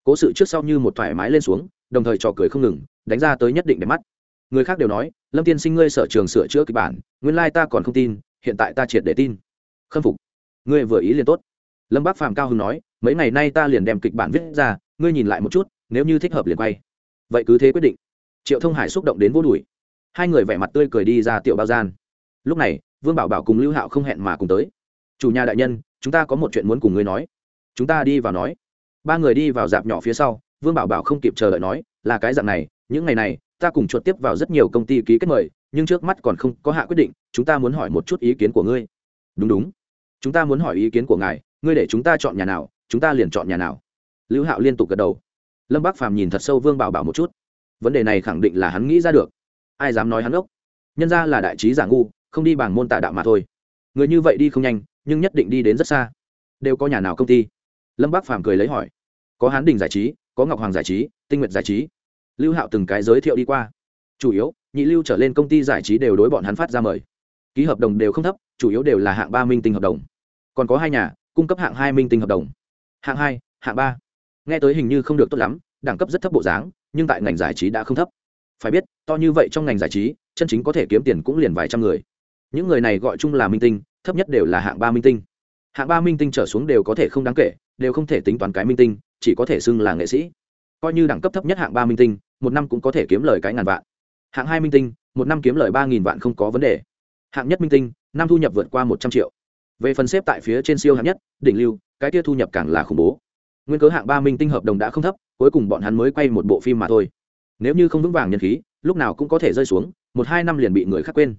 Cố sự trước sau như một thoải mái lên xuống, đồng thời trò cười không ngừng, đánh ra tới nhất định để mắt. Người khác đều nói, lâm tiên sinh ngươi sở trường sửa chữa kịch bản, nguyên lai ta còn không tin, hiện tại ta triệt để tin. Khâm phục. Ngươi vừa ý liền tốt. Lâm bác phàm cao hưng nói, mấy ngày nay ta liền đem kịch bản viết ra, ngươi nhìn lại một chút, nếu như thích hợp liền quay. Vậy cứ thế quyết định. Triệu thông hải xúc động đến vô đùi hai người vẻ mặt tươi cười đi ra tiểu bao gian. Lúc này, vương bảo bảo cùng lưu hạo không hẹn mà cùng tới. Chủ nhà đại nhân, chúng ta có một chuyện muốn cùng ngươi nói. Chúng ta đi vào nói. Ba người đi vào dạp nhỏ phía sau, vương bảo bảo không kịp chờ đợi nói, là cái dạng này, những ngày này, ta cùng chuột tiếp vào rất nhiều công ty ký kết mời, nhưng trước mắt còn không có hạ quyết định, chúng ta muốn hỏi một chút ý kiến của ngươi. Đúng đúng. Chúng ta muốn hỏi ý kiến của ngài, ngươi để chúng ta chọn nhà nào, chúng ta liền chọn nhà nào. Lưu hạo liên tục gật đầu. Lâm bác phàm nhìn thật sâu vương bảo bảo một chút. Vấn đề này khẳng định là hắn nghĩ ra được ai dám nói hắn ốc? Nhân ra là đại trí giả ngu, không đi bằng môn tà đạo mà thôi. Người như vậy đi không nhanh, nhưng nhất định đi đến rất xa. Đều có nhà nào công ty? Lâm bác phàm cười lấy hỏi. Có hán đình giải trí, có ngọc hoàng giải trí, tinh nguyện giải trí. Lưu hạo từng cái giới thiệu đi qua. Chủ yếu, nhị lưu trở lên công ty giải trí đều đối bọn hắn phát ra mời. Ký hợp đồng đều không thấp, chủ yếu đều là hạng ba minh tinh hợp đồng. Còn có hai nhà, cung cấp hạng hai minh tinh hợp đồng. Hạng hai, hạng ba. Nghe tới hình như không được tốt lắm, đẳng cấp rất thấp bộ dáng, nhưng tại ngành giải trí đã không thấp. Phải biết to như vậy trong ngành giải trí, chân chính có thể kiếm tiền cũng liền vài trăm người. Những người này gọi chung là minh tinh, thấp nhất đều là hạng ba minh tinh. Hạng ba minh tinh trở xuống đều có thể không đáng kể, đều không thể tính toán cái minh tinh, chỉ có thể xưng là nghệ sĩ. Coi như đẳng cấp thấp nhất hạng ba minh tinh, một năm cũng có thể kiếm lời cái ngàn vạn. Hạng hai minh tinh, một năm kiếm lời ba nghìn vạn không có vấn đề. Hạng nhất minh tinh, năm thu nhập vượt qua một trăm triệu. Về phần xếp tại phía trên siêu hạng nhất, đỉnh lưu, cái kia thu nhập càng là khủng bố. Nguyên cớ hạng ba minh tinh hợp đồng đã không thấp, cuối cùng bọn hắn mới quay một bộ phim mà thôi. Nếu như không vững vàng nhân khí lúc nào cũng có thể rơi xuống, một hai năm liền bị người khác quên.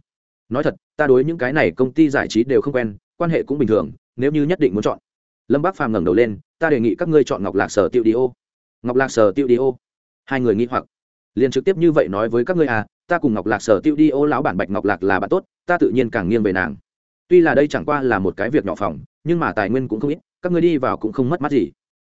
Nói thật, ta đối những cái này công ty giải trí đều không quen, quan hệ cũng bình thường, nếu như nhất định muốn chọn. Lâm bác phàm ngẩng đầu lên, ta đề nghị các ngươi chọn ngọc lạc sở tiêu đi ô. Ngọc lạc sở tiêu đi ô. Hai người nghĩ hoặc. Liền trực tiếp như vậy nói với các ngươi à ta cùng ngọc lạc sở tiêu đi ô lão bản bạch ngọc lạc là bạn tốt, ta tự nhiên càng nghiêng về nàng. Tuy là đây chẳng qua là một cái việc nhỏ phòng, nhưng mà tài nguyên cũng không ít, các ngươi đi vào cũng không mất mát gì.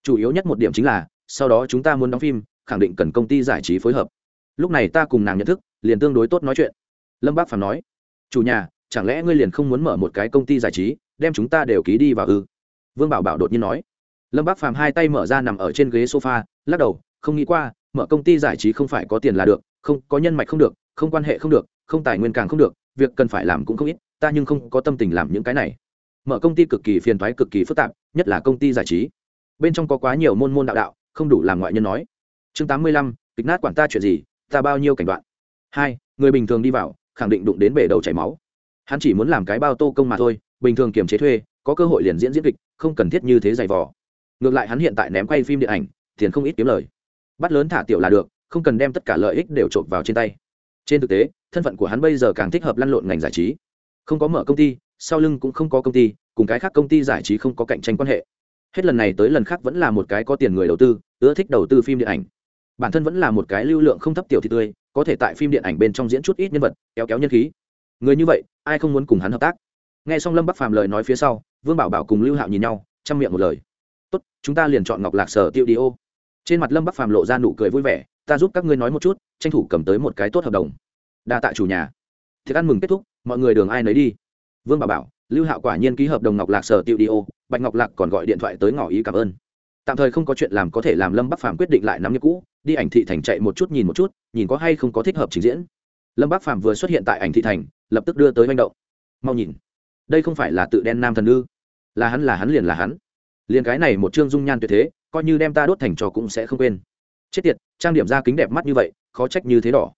Chủ yếu nhất một điểm chính là, sau đó chúng ta muốn đóng phim, khẳng định cần công ty giải trí phối hợp lúc này ta cùng nàng nhận thức, liền tương đối tốt nói chuyện. Lâm bác phàm nói, chủ nhà, chẳng lẽ ngươi liền không muốn mở một cái công ty giải trí, đem chúng ta đều ký đi vào ư? Vương bảo bảo đột nhiên nói. Lâm bác phàm hai tay mở ra nằm ở trên ghế sofa, lắc đầu, không nghĩ qua, mở công ty giải trí không phải có tiền là được, không, có nhân mạch không được, không quan hệ không được, không tài nguyên càng không được, việc cần phải làm cũng không ít, ta nhưng không có tâm tình làm những cái này. Mở công ty cực kỳ phiền thoái cực kỳ phức tạp, nhất là công ty giải trí. Bên trong có quá nhiều môn môn đạo đạo, không đủ làm ngoại nhân nói. Chương tám mươi lăm, kịch nát quản ta chuyện gì ta bao nhiêu cảnh đoạn? Hai, người bình thường đi vào, khẳng định đụng đến bể đầu chảy máu. Hắn chỉ muốn làm cái bao tô công mà thôi, bình thường kiềm chế thuê, có cơ hội liền diễn diễn kịch, không cần thiết như thế giày vò. Ngược lại hắn hiện tại ném quay phim điện ảnh, tiền không ít kiếm lời. Bắt lớn thả tiểu là được, không cần đem tất cả lợi ích đều trộm vào trên tay. Trên thực tế, thân phận của hắn bây giờ càng thích hợp lăn lộn ngành giải trí. Không có mở công ty, sau lưng cũng không có công ty, cùng cái khác công ty giải trí không có cạnh tranh quan hệ. Hết lần này tới lần khác vẫn là một cái có tiền người đầu tư, ưa thích đầu tư phim điện ảnh bản thân vẫn là một cái lưu lượng không thấp tiểu thị tươi, có thể tại phim điện ảnh bên trong diễn chút ít nhân vật, kéo kéo nhân khí. Người như vậy, ai không muốn cùng hắn hợp tác? Nghe xong lâm bắc phàm lời nói phía sau, vương bảo bảo cùng lưu hạo nhìn nhau, chăm miệng một lời. Tốt, chúng ta liền chọn ngọc lạc sở tiêu đi ô. Trên mặt lâm bắc phàm lộ ra nụ cười vui vẻ, ta giúp các ngươi nói một chút, tranh thủ cầm tới một cái tốt hợp đồng. Đa tạ chủ nhà. Thiệt ăn mừng kết thúc, mọi người đường ai nấy đi. Vương bảo bảo, lưu hạo quả nhiên ký hợp đồng ngọc lạc sở tiêu đi ô, bạch ngọc lạc còn gọi điện thoại tới ngỏ ý cảm ơn. Tạm thời không có chuyện làm có thể làm lâm bắc phàm quyết định lại nắm như cũ đi ảnh thị thành chạy một chút nhìn một chút, nhìn có hay không có thích hợp trình diễn. Lâm bác phàm vừa xuất hiện tại ảnh thị thành, lập tức đưa tới manh động. Mau nhìn, đây không phải là tự đen nam thần ư? Là hắn là hắn liền là hắn. Liền cái này một chương dung nhan tuyệt thế, coi như đem ta đốt thành trò cũng sẽ không quên. Chết tiệt, trang điểm ra kính đẹp mắt như vậy, khó trách như thế đỏ.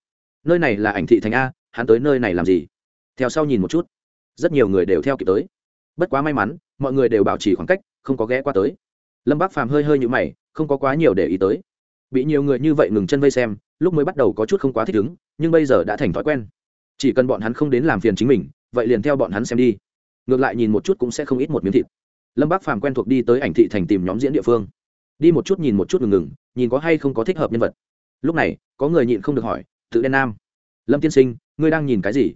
Nơi này là ảnh thị thành a, hắn tới nơi này làm gì? Theo sau nhìn một chút. Rất nhiều người đều theo kịp tới. Bất quá may mắn, mọi người đều bảo trì khoảng cách, không có ghé qua tới. Lâm bác phàm hơi hơi như mày, không có quá nhiều để ý tới bị nhiều người như vậy ngừng chân vây xem, lúc mới bắt đầu có chút không quá thích ứng, nhưng bây giờ đã thành thói quen. Chỉ cần bọn hắn không đến làm phiền chính mình, vậy liền theo bọn hắn xem đi. Ngược lại nhìn một chút cũng sẽ không ít một miếng thịt. Lâm bác phàm quen thuộc đi tới ảnh thị thành tìm nhóm diễn địa phương. Đi một chút nhìn một chút ngừng ngừng, nhìn có hay không có thích hợp nhân vật. Lúc này, có người nhịn không được hỏi, tự đen nam. Lâm tiên sinh, ngươi đang nhìn cái gì?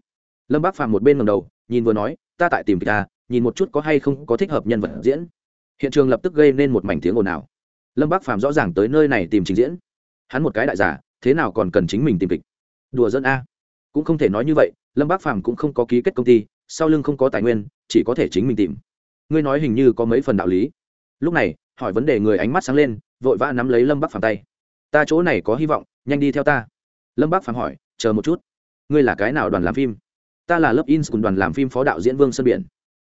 Lâm bác phàm một bên ngầm đầu, nhìn vừa nói, ta tại tìm kịch ta nhìn một chút có hay không có thích hợp nhân vật diễn. Hiện trường lập tức gây nên một mảnh tiếng ồn ào lâm bác phàm rõ ràng tới nơi này tìm trình diễn. Hắn một cái đại giả, thế nào còn cần chính mình tìm kịch? Đùa dân a. Cũng không thể nói như vậy, lâm bác phàm cũng không có ký kết công ty, sau lưng không có tài nguyên, chỉ có thể chính mình tìm. Ngươi nói hình như có mấy phần đạo lý. Lúc này, hỏi vấn đề người ánh mắt sáng lên, vội vã nắm lấy lâm bác phàm tay. Ta chỗ này có hy vọng, nhanh đi theo ta. Lâm bác phàm hỏi, chờ một chút. Ngươi là cái nào đoàn làm phim? Ta là lớp in cùng đoàn làm phim phó đạo diễn vương sơn biển.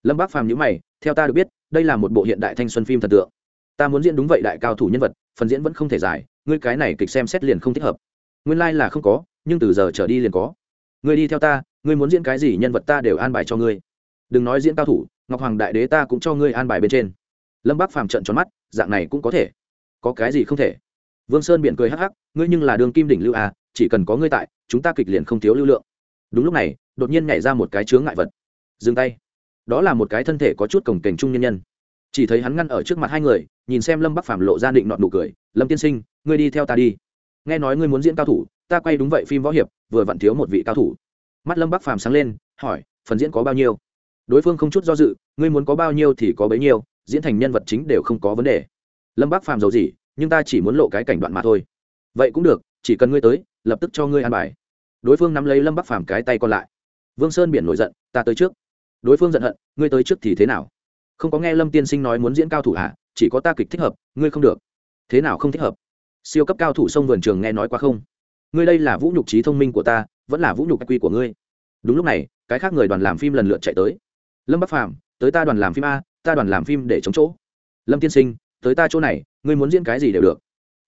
Lâm bác phàm nhữ mày, theo ta được biết, đây là một bộ hiện đại thanh xuân phim thần tượng ta muốn diễn đúng vậy đại cao thủ nhân vật, phần diễn vẫn không thể giải, ngươi cái này kịch xem xét liền không thích hợp. Nguyên lai、like、là không có, nhưng từ giờ trở đi liền có. Ngươi đi theo ta, ngươi muốn diễn cái gì nhân vật ta đều an bài cho ngươi. Đừng nói diễn cao thủ, ngọc hoàng đại đế ta cũng cho ngươi an bài bên trên. Lâm bác phàm trận tròn mắt, dạng này cũng có thể. Có cái gì không thể? Vương sơn biện cười hắc hắc, ngươi nhưng là đường kim đỉnh lưu à chỉ cần có ngươi tại, chúng ta kịch liền không thiếu lưu lượng. Đúng lúc này, đột nhiên nhảy ra một cái chướng ngại vật. Dừng tay. Đó là một cái thân thể có chút cổng kềnh trung nhân nhân. Chỉ thấy hắn ngăn ở trước mặt hai người nhìn xem lâm bắc phàm lộ ra định nọn nụ cười, lâm tiên sinh, ngươi đi theo ta đi. Nghe nói ngươi muốn diễn cao thủ, ta quay đúng vậy phim võ hiệp, vừa vặn thiếu một vị cao thủ. Mắt lâm bắc phàm sáng lên, hỏi, phần diễn có bao nhiêu? Đối phương không chút do dự, ngươi muốn có bao nhiêu thì có bấy nhiêu, diễn thành nhân vật chính đều không có vấn đề. Lâm bắc phàm giàu gì nhưng ta chỉ muốn lộ cái cảnh đoạn mà thôi. Vậy cũng được, chỉ cần ngươi tới, lập tức cho ngươi an bài. Đối phương nắm lấy lâm bắc phàm cái tay còn lại. Vương sơn biển nổi giận, ta tới trước. Đối phương giận hận, ngươi tới trước thì thế nào? Không có nghe lâm tiên sinh nói muốn diễn cao thủ hả chỉ có ta kịch thích hợp, ngươi không được. Thế nào không thích hợp? Siêu cấp cao thủ sông vườn trường nghe nói quá không? Ngươi đây là vũ nhục trí thông minh của ta, vẫn là vũ nhục quy của ngươi. Đúng lúc này, cái khác người đoàn làm phim lần lượt chạy tới. Lâm bắc phàm, tới ta đoàn làm phim a, ta đoàn làm phim để chống chỗ. Lâm tiên sinh, tới ta chỗ này, ngươi muốn diễn cái gì đều được.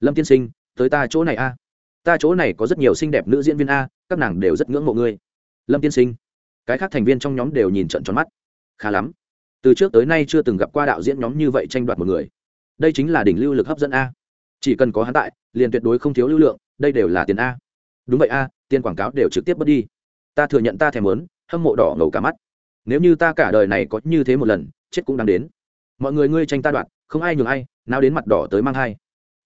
Lâm tiên sinh, tới ta chỗ này a. Ta chỗ này có rất nhiều xinh đẹp nữ diễn viên a, các nàng đều rất ngưỡng mộ ngươi. Lâm tiên sinh, cái khác thành viên trong nhóm đều nhìn trận tròn mắt. Khá lắm từ trước tới nay chưa từng gặp qua đạo diễn nhóm như vậy tranh đoạt một người. Đây chính là đỉnh lưu lực hấp dẫn a. Chỉ cần có hắn tại, liền tuyệt đối không thiếu lưu lượng, đây đều là tiền a. Đúng vậy a, tiền quảng cáo đều trực tiếp bớt đi. Ta thừa nhận ta thèm lớn hâm mộ đỏ ngầu cả mắt. Nếu như ta cả đời này có như thế một lần, chết cũng đáng đến. Mọi người ngươi tranh ta đoạt, không ai nhường ai, nào đến mặt đỏ tới mang hai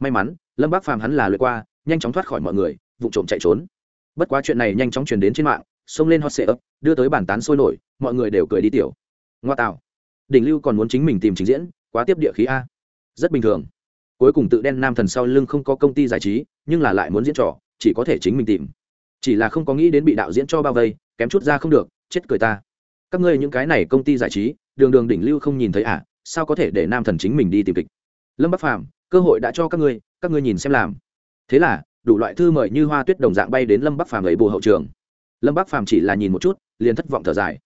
may mắn, lâm bác phàm hắn là lượt qua, nhanh chóng thoát khỏi mọi người, vụ trộm chạy trốn. Bất quá chuyện này nhanh chóng truyền đến trên mạng, xông lên hot sệ ấp đưa tới bản tán sôi nổi, mọi người đều cười đi tiểu. Ngoa tạo đỉnh lưu còn muốn chính mình tìm trình diễn, quá tiếp địa khí a. Rất bình thường. Cuối cùng tự đen nam thần sau lưng không có công ty giải trí, nhưng là lại muốn diễn trò, chỉ có thể chính mình tìm. Chỉ là không có nghĩ đến bị đạo diễn cho bao vây, kém chút ra không được, chết cười ta. Các ngươi những cái này công ty giải trí, đường đường đỉnh lưu không nhìn thấy à sao có thể để nam thần chính mình đi tìm kịch? Lâm bắc phàm, cơ hội đã cho các ngươi các ngươi nhìn xem làm. Thế là, đủ loại thư mời như hoa tuyết đồng dạng bay đến lâm bắc phàm lấy bù hậu trường. Lâm bắc phàm chỉ là nhìn một chút, liền thất vọng thở dài.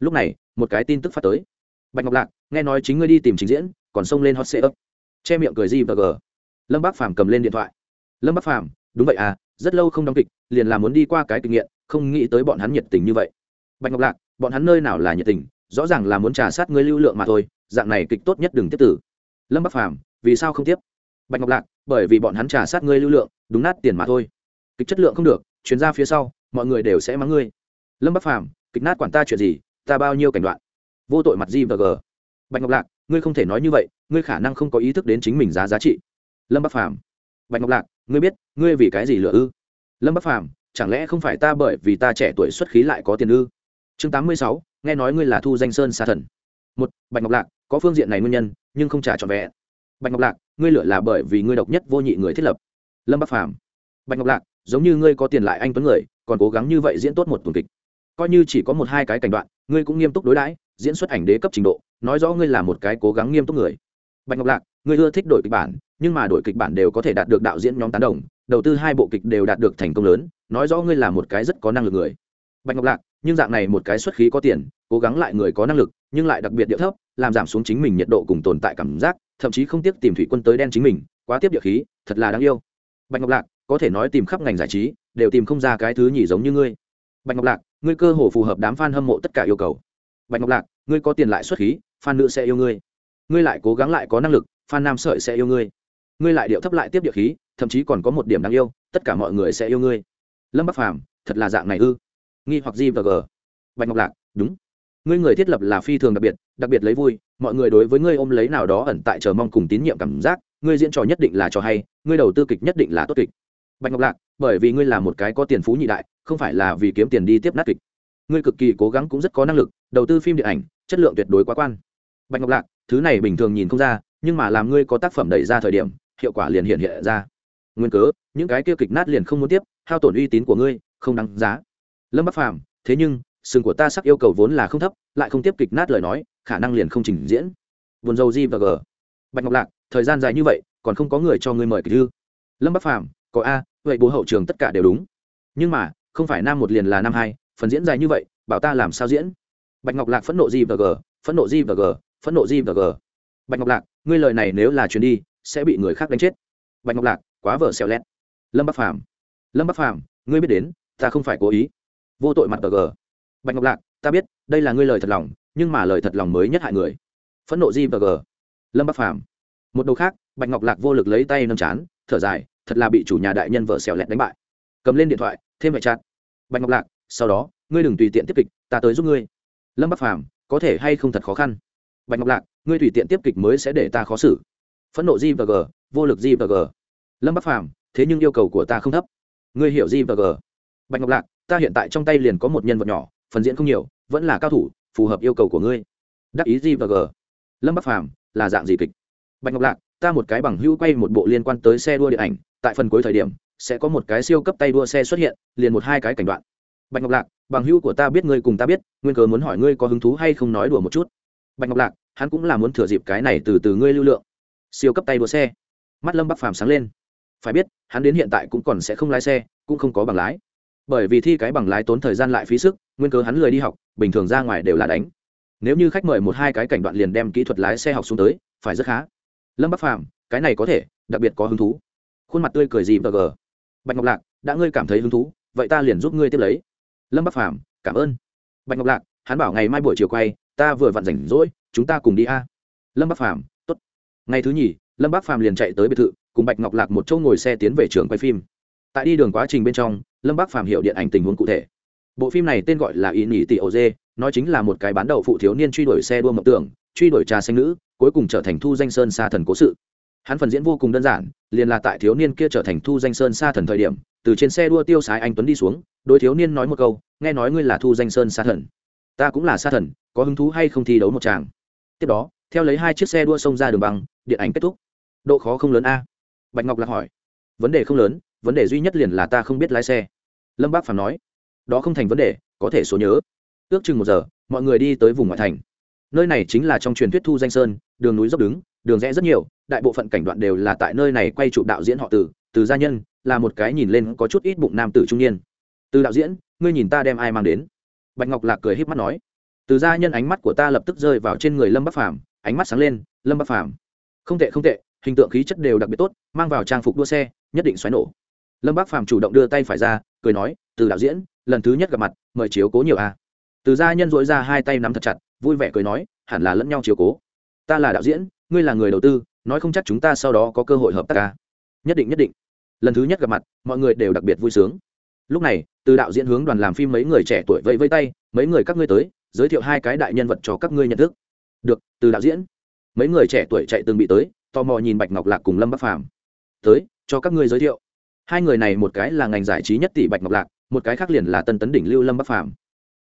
Lúc này, một cái tin tức phát tới bạch ngọc lạc, nghe nói chính ngươi đi tìm trình diễn, còn xông lên hot sê ấp che miệng cười gì và gờ lâm Bác phàm cầm lên điện thoại. Lâm Bác phàm, đúng vậy à rất lâu không đóng kịch, liền là muốn đi qua cái kinh nghiệm không nghĩ tới bọn hắn nhiệt tình như vậy. Bạch ngọc lạc, bọn hắn nơi nào là nhiệt tình, rõ ràng là muốn trả sát ngươi lưu lượng mà thôi, dạng này kịch tốt nhất đừng tiếp tử. Lâm bắc phàm, vì sao không tiếp? Bạch ngọc lạc, bởi vì bọn hắn trả sát ngươi lưu lượng, đúng nát tiền mà thôi. Kịch chất lượng không được chuyến ra phía sau, mọi người đều sẽ mắng ngươi. Lâm bắc phàm, kịch nát quản ta chuyện gì, ta bao nhiêu cảnh đoạn? Vô tội mặt gì và g. Bạch ngọc lạc, ngươi không thể nói như vậy, ngươi khả năng không có ý thức đến chính mình giá giá trị. Lâm bắc phàm. Bạch ngọc lạc, ngươi biết, ngươi vì cái gì lựa ư? Lâm bắc phàm, chẳng lẽ không phải ta bởi vì ta trẻ tuổi xuất khí lại có tiền ư? Chương tám mươi sáu, nghe nói ngươi là thu danh sơn xa thần. Một, bạch ngọc lạc, có phương diện này nguyên nhân, nhưng không trả trọn vẹn. Bạch ngọc lạc, ngươi lựa là bởi vì ngươi độc nhất vô nhị người thiết lập. Lâm bắc phàm. Bạch ngọc lạc, giống như ngươi có tiền lại anh tuấn người, còn cố gắng như vậy diễn tốt một tuần kịch. Coi như chỉ có một hai cái cảnh đoạn, ngươi cũng nghiêm túc đối đãi diễn xuất ảnh đế cấp trình độ, nói rõ ngươi là một cái cố gắng nghiêm túc người. Bạch ngọc lạc, ngươi ưa thích đổi kịch bản, nhưng mà đổi kịch bản đều có thể đạt được đạo diễn nhóm tán đồng, đầu tư hai bộ kịch đều đạt được thành công lớn, nói rõ ngươi là một cái rất có năng lực người. Bạch ngọc lạc, nhưng dạng này một cái xuất khí có tiền, cố gắng lại người có năng lực, nhưng lại đặc biệt địa thấp, làm giảm xuống chính mình nhiệt độ cùng tồn tại cảm giác, thậm chí không tiếc tìm thủy quân tới đen chính mình, quá tiếp địa khí, thật là đáng yêu. Bạch ngọc lạc, có thể nói tìm khắp ngành giải trí, đều tìm không ra cái thứ nhỉ giống như ngươi. Bạch ngọc lạc, ngươi cơ hồ phù hợp đám f a n hâm mộ tất cả yêu cầu bạch ngọc lạc, ngươi có tiền lại xuất khí, phan nữ sẽ yêu ngươi. Ngươi lại cố gắng lại có năng lực, phan nam sợi sẽ yêu ngươi. Ngươi lại điệu thấp lại tiếp địa khí, thậm chí còn có một điểm đáng yêu, tất cả mọi người sẽ yêu ngươi. Lâm bắc phàm, thật là dạng này ư? Nghi hoặc gì và g. Bạch ngọc lạc, đúng. Ngươi người thiết lập là phi thường đặc biệt đặc biệt lấy vui, mọi người đối với ngươi ôm lấy nào đó ẩn tại chờ mong cùng tín nhiệm cảm giác, ngươi diễn trò nhất định là trò hay, ngươi đầu tư kịch nhất định là tốt kịch. Bạch ngọc lạc, bởi vì ngươi là một cái có tiền phú nhị đại, không phải là vì kiếm tiền đi tiếp nát kịch. Ngươi cực kỳ cố gắng cũng rất có năng lực đầu tư phim điện ảnh, chất lượng tuyệt đối quá quan. Bạch ngọc lạc, thứ này bình thường nhìn không ra, nhưng mà làm ngươi có tác phẩm đẩy ra thời điểm, hiệu quả liền hiện hiện ra. Nguyên cớ, những cái kia kịch nát liền không muốn tiếp, hao tổn uy tín của ngươi, không đáng giá. Lâm bắc phàm, thế nhưng, sừng của ta sắc yêu cầu vốn là không thấp, lại không tiếp kịch nát lời nói, khả năng liền không trình diễn. Buồn dầu di và g. Bạch ngọc lạc, thời gian dài như vậy, còn không có người cho ngươi mời kịch thư lâm bắc phàm, có a, vậy bố hậu trường tất cả đều đúng. Nhưng mà, không phải nam một liền là năm hai, phần diễn dài như vậy, bảo ta làm sao diễn? Bạch ngọc lạc phẫn nộ g và g, phẫn nộ g và g, phẫn nộ g và g. Bạch ngọc lạc, ngươi lời này nếu là chuyến đi, sẽ bị người khác đánh chết. Bạch ngọc lạc, quá vợ xèo lét. Lâm bắc phàm. Lâm bắc phàm, ngươi biết đến, ta không phải cố ý. Vô tội mặt tờ g. Bạch ngọc lạc, ta biết, đây là ngươi lời thật lòng, nhưng mà lời thật lòng mới nhất hại người. Phẫn nộ di và g. Lâm bắc phàm. Một đầu khác, bạch ngọc lạc vô lực lấy tay nâng chán, thở dài, thật là bị chủ nhà đại nhân vợ xèo lẹt đánh bại. Cầm lên điện thoại, thêm vệ chặt bạch ngọc lạc, sau đó, ngươi đừng tùy tiện tiếp kịch, ta tới giúp ngươi lâm bắc phàm, có thể hay không thật khó khăn? Bạch ngọc lạc, ngươi tùy tiện tiếp kịch mới sẽ để ta khó xử. Phẫn nộ di và g, vô lực di và g. Lâm bắc phàm, thế nhưng yêu cầu của ta không thấp. Ngươi hiểu di và g. Bạch ngọc lạc, ta hiện tại trong tay liền có một nhân vật nhỏ, phần diễn không nhiều, vẫn là cao thủ, phù hợp yêu cầu của ngươi. Đắc ý gì và g. Lâm bắc phàm, là dạng gì kịch? Bạch ngọc lạc, ta một cái bằng hữu quay một bộ liên quan tới xe đua điện ảnh, tại phần cuối thời điểm, sẽ có một cái siêu cấp tay đua xe xuất hiện, liền một hai cái cảnh đoạn. Bạch ngọc lạc bằng hữu của ta biết ngươi cùng ta biết, nguyên cớ muốn hỏi ngươi có hứng thú hay không nói đùa một chút. Bạch ngọc lạc, hắn cũng là muốn thừa dịp cái này từ từ ngươi lưu lượng. Siêu cấp tay đua xe. Mắt lâm bắc phàm sáng lên. Phải biết, hắn đến hiện tại cũng còn sẽ không lái xe, cũng không có bằng lái. Bởi vì thi cái bằng lái tốn thời gian lại phí sức, nguyên cớ hắn lười đi học, bình thường ra ngoài đều là đánh. Nếu như khách mời một hai cái cảnh đoạn liền đem kỹ thuật lái xe học xuống tới, phải rất khá. Lâm bắc phàm, cái này có thể, đặc biệt có hứng thú. Khuôn mặt tươi cười gì bờ gờ. Bạch ngọc lạc, đã ngươi cảm thấy hứng thú, vậy ta liền giúp ngươi tiếp lấy lâm bắc phàm, cảm ơn. Bạch ngọc lạc, hắn bảo ngày mai buổi chiều quay, ta vừa vặn rảnh rỗi, chúng ta cùng đi a. Lâm bắc phàm t ố t ngày thứ nhì, lâm bắc phàm liền chạy tới biệt thự, cùng bạch ngọc lạc một chỗ ngồi xe tiến về trường quay phim. Tại đi đường quá trình bên trong, lâm bắc phàm hiểu điện ảnh tình huống cụ thể. Bộ phim này tên gọi là ý nhị tỷ ổ dê, nói chính là một cái bán đậu phụ thiếu niên truy đuổi xe đua mộng tưởng, truy đuổi trà xanh nữ, cuối cùng trở thành thu danh sơn sa thần cố sự. Hắn phần diễn vô cùng đơn giản, liền là tại thiếu niên kia trở thành thu danh sơn sa thần thời điểm từ trên xe đua tiêu sái anh tuấn đi xuống đôi thiếu niên nói một câu, nghe nói ngươi là thu danh sơn sa thần. Ta cũng là sa thần, có hứng thú hay không thi đấu một chàng tiếp đó, theo lấy hai chiếc xe đua xông ra đường băng, điện ảnh kết thúc. Độ khó không lớn a? Bạch ngọc lạc hỏi. Vấn đề không lớn, vấn đề duy nhất liền là ta không biết lái xe. Lâm bác phàm nói. Đó không thành vấn đề, có thể số nhớ. Ước chừng một giờ, mọi người đi tới vùng ngoại thành. Nơi này chính là trong truyền thuyết thu danh sơn, đường núi dốc đứng, đường rẽ rất nhiều, đại bộ phận cảnh đoạn đều là tại nơi này quay trụ đạo diễn họ từ từ gia nhân là một cái nhìn lên có chút ít bụng nam tử trung niên. Từ đạo diễn, ngươi nhìn ta đem ai mang đến? Bạch ngọc lạc cười h í p mắt nói. Từ gia nhân ánh mắt của ta lập tức rơi vào trên người lâm bắc phàm, ánh mắt sáng lên, lâm bắc phàm, không tệ không tệ, hình tượng khí chất đều đặc biệt tốt, mang vào trang phục đua xe, nhất định xoáy nổ. Lâm bác phàm chủ động đưa tay phải ra, cười nói, từ đạo diễn, lần thứ nhất gặp mặt, mời chiếu cố nhiều a à. từ gia nhân dội ra hai tay nắm thật chặt, vui vẻ cười nói, hẳn là lẫn nhau chiếu cố. Ta là đạo diễn, ngươi là người đầu tư, nói không chắc chúng ta sau đó có cơ hội hợp tác ca nhất định nhất định lần thứ nhất gặp mặt, mọi người đều đặc biệt vui sướng. Lúc này, từ đạo diễn hướng đoàn làm phim mấy người trẻ tuổi vẫy vây tay, mấy người các ngươi tới, giới thiệu hai cái đại nhân vật cho các ngươi nhận thức. Được, từ đạo diễn. Mấy người trẻ tuổi chạy từng bị tới, tò mò nhìn bạch ngọc lạc cùng lâm bắc phàm. Tới, cho các ngươi giới thiệu. Hai người này một cái là ngành giải trí nhất tỷ bạch ngọc lạc, một cái khác liền là tân tấn đỉnh lưu lâm bắc phàm.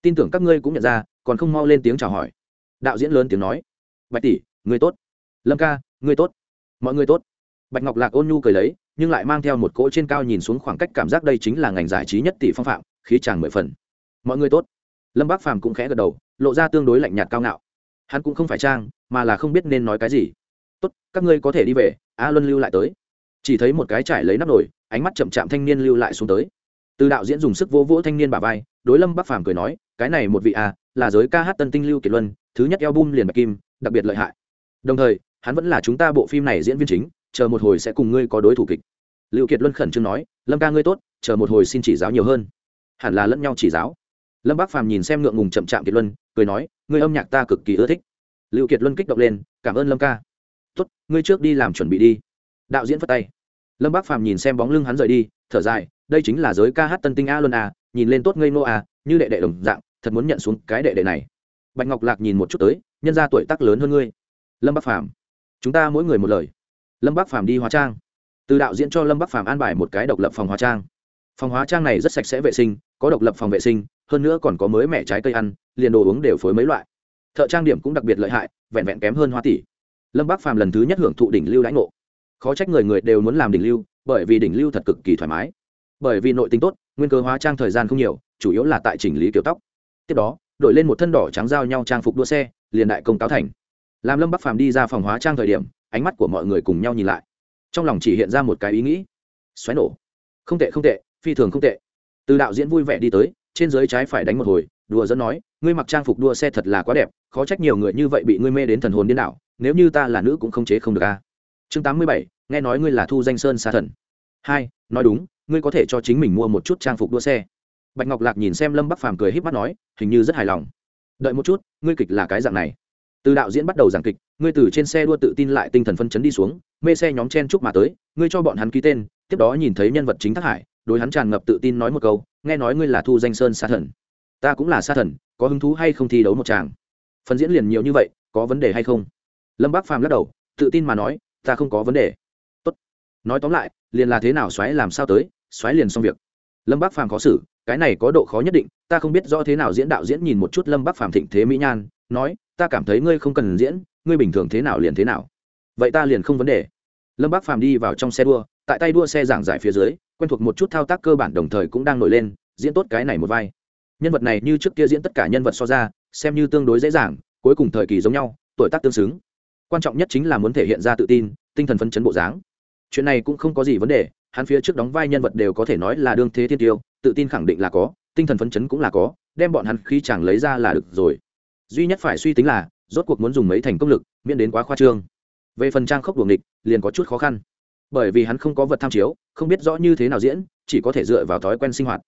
Tin tưởng các ngươi cũng nhận ra, còn không mau lên tiếng chào hỏi. Đạo diễn lớn tiếng nói. Bạch tỷ người tốt. Lâm ca người tốt. Mọi người tốt. Bạch ngọc lạc ôn nhu cười lấy nhưng lại mang theo một cỗ trên cao nhìn xuống khoảng cách cảm giác đây chính là ngành giải trí nhất tỷ phong phạm, khí chàng mười phần. Mọi người tốt. Lâm bác phàm cũng khẽ gật đầu, lộ ra tương đối lạnh nhạt cao ngạo. Hắn cũng không phải trang, mà là không biết nên nói cái gì. Tốt, các ngươi có thể đi về, a luân lưu lại tới. Chỉ thấy một cái trải lấy nắp nổi ánh mắt chậm chạm thanh niên lưu lại xuống tới. Từ đạo diễn dùng sức vô vỗ thanh niên bà vai, đối lâm bắc phàm cười nói, cái này một vị a là giới ca hát tân tinh lưu kiệt luân, thứ nhất eo bum liền bạch kim, đặc biệt lợi hại. Đồng thời, hắn vẫn là chúng ta bộ phim này diễn viên chính chờ một hồi sẽ cùng ngươi có đối thủ kịch. Liệu kiệt luân khẩn trương nói, lâm ca ngươi tốt, chờ một hồi xin chỉ giáo nhiều hơn. Hẳn là lẫn nhau chỉ giáo. Lâm bác phàm nhìn xem ngượng ngùng chậm chạm kiệt luân, cười nói, ngươi âm nhạc ta cực kỳ ưa thích. Liệu kiệt luân kích động lên, cảm ơn lâm ca. Tốt, ngươi trước đi làm chuẩn bị đi. Đạo diễn phất tay. Lâm bác phàm nhìn xem bóng lưng hắn rời đi, thở dài, đây chính là giới ca hát tân tinh a luân a, nhìn lên tốt ngây nô a, như đệ đệ đồng dạng, thật muốn nhận xuống cái đệ đệ này. Bạch ngọc lạc nhìn một chút tới, nhân ra tuổi tác lớn hơn ngươi. Lâm Bác phàm, chúng ta mỗi người một lời lâm bắc phàm đi hóa trang. Từ đạo diễn cho lâm bắc phàm an bài một cái độc lập phòng hóa trang. Phòng hóa trang này rất sạch sẽ vệ sinh, có độc lập phòng vệ sinh, hơn nữa còn có mới mẻ trái cây ăn, liền đồ uống đều phối mấy loại. Thợ trang điểm cũng đặc biệt lợi hại, vẹn vẹn kém hơn hoa tỷ. Lâm bắc phàm lần thứ nhất hưởng thụ đỉnh lưu lãnh ngộ. Khó trách người người đều muốn làm đỉnh lưu, bởi vì đỉnh lưu thật cực kỳ thoải mái. Bởi vì nội tính tốt, nguyên cơ hóa trang thời gian không nhiều, chủ yếu là tại chỉnh lý kiểu tóc. Tiếp đó, đổi lên một thân đỏ trắng giao nhau trang phục đua xe, liền đại công cáo thành. Làm lâm bắc phàm đi ra phòng hóa trang thời điểm ánh mắt của mọi người cùng nhau nhìn lại. Trong lòng chỉ hiện ra một cái ý nghĩ. Xoáy nổ. Không tệ không tệ, phi thường không tệ. Từ đạo diễn vui vẻ đi tới, trên dưới trái phải đánh một hồi, đùa dẫn nói, ngươi mặc trang phục đua xe thật là quá đẹp, khó trách nhiều người như vậy bị ngươi mê đến thần hồn điên đảo, nếu như ta là nữ cũng không chế không được a. Chương tám mươi bảy, nghe nói ngươi là thu danh sơn xa thần. Hai, nói đúng, ngươi có thể cho chính mình mua một chút trang phục đua xe. Bạch ngọc lạc nhìn xem lâm bắc phàm cười h í p mắt nói, hình như rất hài lòng. Đợi một chút, ngươi kịch là cái dạng này từ đạo diễn bắt đầu giảng kịch, ngươi từ trên xe đua tự tin lại tinh thần phân chấn đi xuống, mê xe nhóm chen chúc mà tới, ngươi cho bọn hắn ký tên, tiếp đó nhìn thấy nhân vật chính thác hải, đối hắn tràn ngập tự tin nói một câu, nghe nói ngươi là thu danh sơn sa thần. Ta cũng là sa thần, có hứng thú hay không thi đấu một chàng phần diễn liền nhiều như vậy, có vấn đề hay không? Lâm bác phàm lắc đầu, tự tin mà nói, ta không có vấn đề. Tốt. nói tóm lại, liền là thế nào xoáy làm sao tới, xoáy liền xong việc. Lâm bác phàm khó xử, cái này có độ khó nhất định, ta không biết rõ thế nào diễn đạo diễn nhìn một chút lâm bác phàm thịnh thế mỹ nhan, nói ta cảm thấy ngươi không cần diễn, ngươi bình thường thế nào liền thế nào. Vậy ta liền không vấn đề. Lâm bác phàm đi vào trong xe đua, tại tay đua xe giảng giải phía dưới, quen thuộc một chút thao tác cơ bản đồng thời cũng đang nổi lên, diễn tốt cái này một vai. Nhân vật này như trước kia diễn tất cả nhân vật so ra, xem như tương đối dễ dàng, cuối cùng thời kỳ giống nhau, tuổi tác tương xứng. Quan trọng nhất chính là muốn thể hiện ra tự tin, tinh thần phấn chấn bộ dáng. Chuyện này cũng không có gì vấn đề, hắn phía trước đóng vai nhân vật đều có thể nói là đương thế thiên tiêu, tự tin khẳng định là có, tinh thần phấn chấn cũng là có, đem bọn hắn khi chẳng lấy ra là được rồi duy nhất phải suy tính là, rốt cuộc muốn dùng mấy thành công lực, miễn đến quá khoa trương. Về phần trang khốc đuồng địch liền có chút khó khăn. Bởi vì hắn không có vật tham chiếu, không biết rõ như thế nào diễn, chỉ có thể dựa vào thói quen sinh hoạt.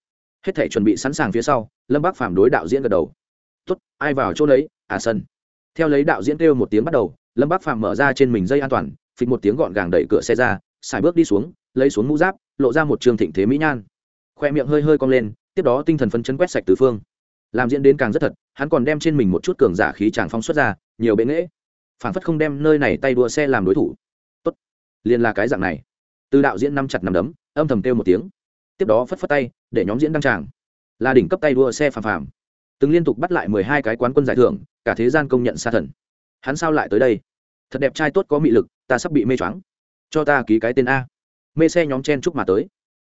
Hết thể chuẩn bị sẵn sàng phía sau, lâm bác phàm đối đạo diễn gật đầu. Tốt, ai vào chỗ lấy à sân. Theo lấy đạo diễn kêu một tiếng bắt đầu, lâm bác phàm mở ra trên mình dây an toàn, phịch một tiếng gọn gàng đẩy cửa xe ra, xài bước đi xuống, lấy xuống mũ giáp, lộ ra một trường thịnh thế mỹ nhan. Khoe miệng hơi hơi cong lên, tiếp đó tinh thần phấn chấn quét sạch tứ phương làm diễn đến càng rất thật, hắn còn đem trên mình một chút cường giả khí tràng phong xuất ra, nhiều bệ nghễ. Phản phất không đem nơi này tay đua xe làm đối thủ. Tốt, liền là cái dạng này. Từ đạo diễn năm chặt nằm đấm, âm thầm kêu một tiếng. Tiếp đó phất phất tay, để nhóm diễn đăng tràng. Là đỉnh cấp tay đua xe phàm phàm. Từng liên tục bắt lại mười hai cái quán quân giải thưởng, cả thế gian công nhận xa thần. Hắn sao lại tới đây? Thật đẹp trai tốt có mị lực, ta sắp bị mê choáng. Cho ta ký cái tên a. Mê xe nhóm chen chúc mà tới.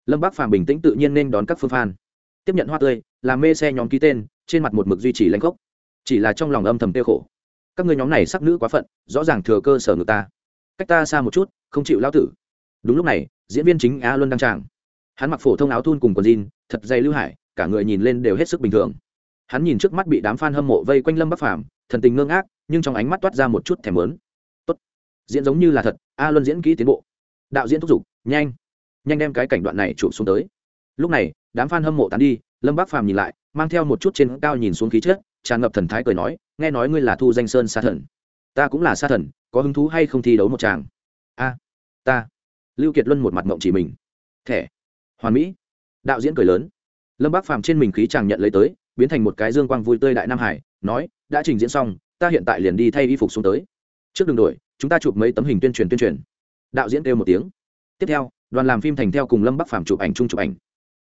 Lâm bác phàm bình tĩnh tự nhiên nên đón các phương phan tiếp nhận hoa tươi làm mê xe nhóm ký tên, trên mặt một mực duy trì lãnh gốc chỉ là trong lòng âm thầm tiêu khổ. Các người nhóm này sắc nữ quá phận, rõ ràng thừa cơ sở ngược ta. Cách ta xa một chút, không chịu lao tử. Đúng lúc này, diễn viên chính a luân đăng tràng. Hắn mặc phổ thông áo thun cùng quần jean, thật dày lưu hải, cả người nhìn lên đều hết sức bình thường. Hắn nhìn trước mắt bị đám f a n hâm mộ vây quanh lâm bắc phàm, thần tình ngưng ác nhưng trong ánh mắt toát ra một chút thèm lớn tốt. Diễn giống như là thật, a luân diễn kỹ tiến bộ. Đạo diễn thúc giục, nhanh. Nhanh đem cái cảnh đoạn này chụp xuống tới. Lúc này đám f a n hâm mộ tán đi, lâm bắc phàm nhìn lại, mang theo một chút trên cao nhìn xuống khí chết tràn ngập thần thái cười nói, nghe nói ngươi là thu danh sơn sa thần. Ta cũng là sa thần, có hứng thú hay không thi đấu một chàng a, ta. Lưu kiệt luân một mặt mộng chỉ mình. Thẻ. Hoàn mỹ. Đạo diễn cười lớn. Lâm bác phàm trên mình khí chàng nhận lấy tới, biến thành một cái dương quang vui tươi đại nam hải, nói, đã trình diễn xong, ta hiện tại liền đi thay y phục xuống tới. Trước đường đổi, chúng ta chụp mấy tấm hình tuyên truyền tuyên truyền. Đạo diễn kêu một tiếng. Tiếp theo, đoàn làm phim thành theo cùng lâm bắc phàm chụp ảnh chung chụp ảnh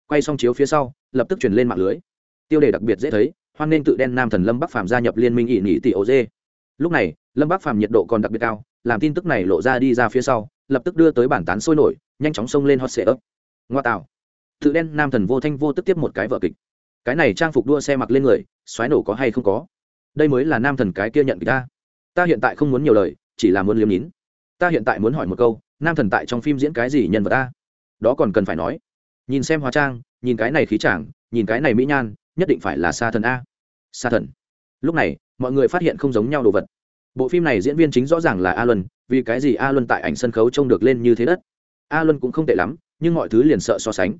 quay xong chiếu phía sau, lập tức truyền lên mạng lưới. Tiêu đề đặc biệt dễ thấy, hoan nên tự đen nam thần lâm bắc phàm gia nhập liên minh ỵ nhị tỷ ô dê. Lúc này, lâm bắc phàm nhiệt độ còn đặc biệt cao, làm tin tức này lộ ra đi ra phía sau, lập tức đưa tới bản tán sôi nổi, nhanh chóng xông lên hot sệ ấp ngoa tạo. Tự đen nam thần vô thanh vô tức tiếp một cái vợ kịch. Cái này trang phục đua xe mặc lên người, xoáy nổ có hay không có? Đây mới là nam thần cái kia nhận kịch ta. Ta hiện tại không muốn nhiều lời, chỉ là muốn liếm nhín ta hiện tại muốn hỏi một câu, nam thần tại trong phim diễn cái gì nhân vật ta? Đó còn cần phải nói nhìn xem hóa trang, nhìn cái này khí chàng, nhìn cái này mỹ nhan, nhất định phải là sa thần a. Sa thần. Lúc này, mọi người phát hiện không giống nhau đồ vật. Bộ phim này diễn viên chính rõ ràng là a luân, vì cái gì a luân tại ảnh sân khấu trông được lên như thế đất? A luân cũng không tệ lắm, nhưng mọi thứ liền sợ so sánh.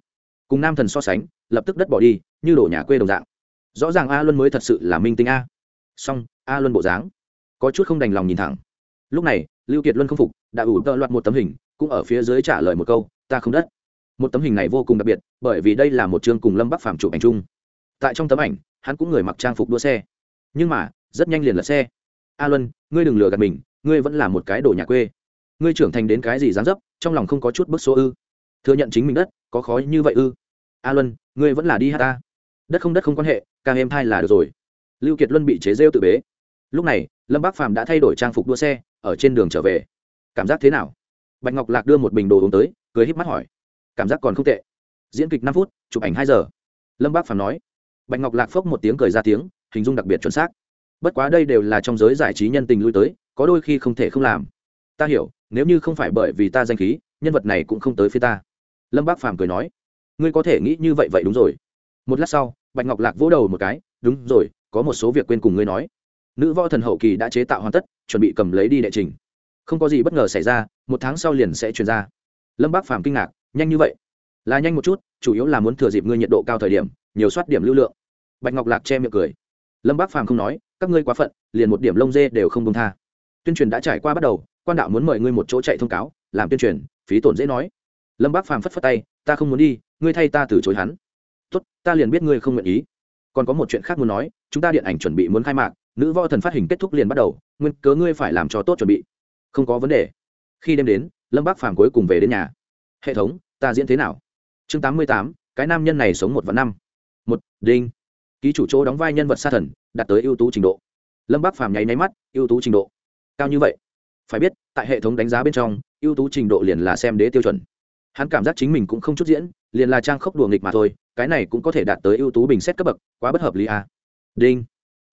Cùng nam thần so sánh, lập tức đất bỏ đi, như đổ nhà quê đồng dạng. Rõ ràng a luân mới thật sự là minh tinh a. Song, a luân bộ dáng, có chút không đành lòng nhìn thẳng. Lúc này, lưu kiệt luân không phục, đã ủ tợ loạt một tấm hình, cũng ở phía dưới trả lời một câu, ta không đất một tấm hình này vô cùng đặc biệt, bởi vì đây là một chương cùng lâm bắc phạm chụp ảnh chung. Tại trong tấm ảnh, hắn cũng người mặc trang phục đua xe. Nhưng mà, rất nhanh liền lật xe. A luân, ngươi đừng lừa gạt mình, ngươi vẫn là một cái đồ nhà quê. Ngươi trưởng thành đến cái gì dán dấp, trong lòng không có chút bức số ư? Thừa nhận chính mình đất, có khó như vậy ư? A luân, ngươi vẫn là đi hát ta. Đất không đất không quan hệ càng em thai là được rồi. Lưu kiệt luân bị chế rêu tự bế. Lúc này, lâm bác phạm đã thay đổi trang phục đua xe, ở trên đường trở về. Cảm giác thế nào? Bạch ngọc lạc đưa một bình đồ uống tới, cười híp mắt hỏi cảm giác còn không tệ. Diễn kịch năm phút, chụp ảnh hai giờ. Lâm bác phàm nói. Bạch ngọc lạc phốc một tiếng cười ra tiếng, hình dung đặc biệt chuẩn xác. Bất quá đây đều là trong giới giải trí nhân tình lui tới, có đôi khi không thể không làm. Ta hiểu, nếu như không phải bởi vì ta danh khí, nhân vật này cũng không tới phía ta. Lâm bác phàm cười nói. Ngươi có thể nghĩ như vậy vậy đúng rồi. Một lát sau, bạch ngọc lạc vỗ đầu một cái. Đúng rồi, có một số việc quên cùng ngươi nói. Nữ võ thần hậu kỳ đã chế tạo hoàn tất, chuẩn bị cầm lấy đi đệ trình. Không có gì bất ngờ xảy ra, một tháng sau liền sẽ truyền ra. Lâm bác phàm kinh ngạc nhanh như vậy? Là nhanh một chút, chủ yếu là muốn thừa dịp ngươi nhiệt độ cao thời điểm, nhiều soát điểm lưu lượng. Bạch ngọc lạc che miệng cười. Lâm bác phàm không nói, các ngươi quá phận, liền một điểm lông dê đều không công tha. Tuyên truyền đã trải qua bắt đầu, quan đạo muốn mời ngươi một chỗ chạy thông cáo, làm tuyên truyền, phí tổn dễ nói. Lâm bác phàm phất phất tay, ta không muốn đi, ngươi thay ta từ chối hắn. Tốt, ta liền biết ngươi không nguyện ý. Còn có một chuyện khác muốn nói, chúng ta điện ảnh chuẩn bị muốn khai mạc, nữ võ thần phát hình kết thúc liền bắt đầu, nguyên cớ ngươi phải làm cho tốt chuẩn bị. Không có vấn đề. Khi đêm đến, lâm bác phàm cuối cùng về đến nhà hệ thống, ta diễn thế nào? Chương tám mươi tám, cái nam nhân này sống một vạn năm. Một, đinh. Ký chủ chỗ đóng vai nhân vật sa thần, đạt tới ưu tú trình độ. Lâm bác phàm nháy nháy mắt, ưu tú trình độ. Cao như vậy. Phải biết, tại hệ thống đánh giá bên trong, ưu tú trình độ liền là xem đế tiêu chuẩn. Hắn cảm giác chính mình cũng không chút diễn, liền là trang khốc đùa nghịch mà thôi, cái này cũng có thể đạt tới ưu tú bình xét cấp bậc, quá bất hợp lý à. đinh.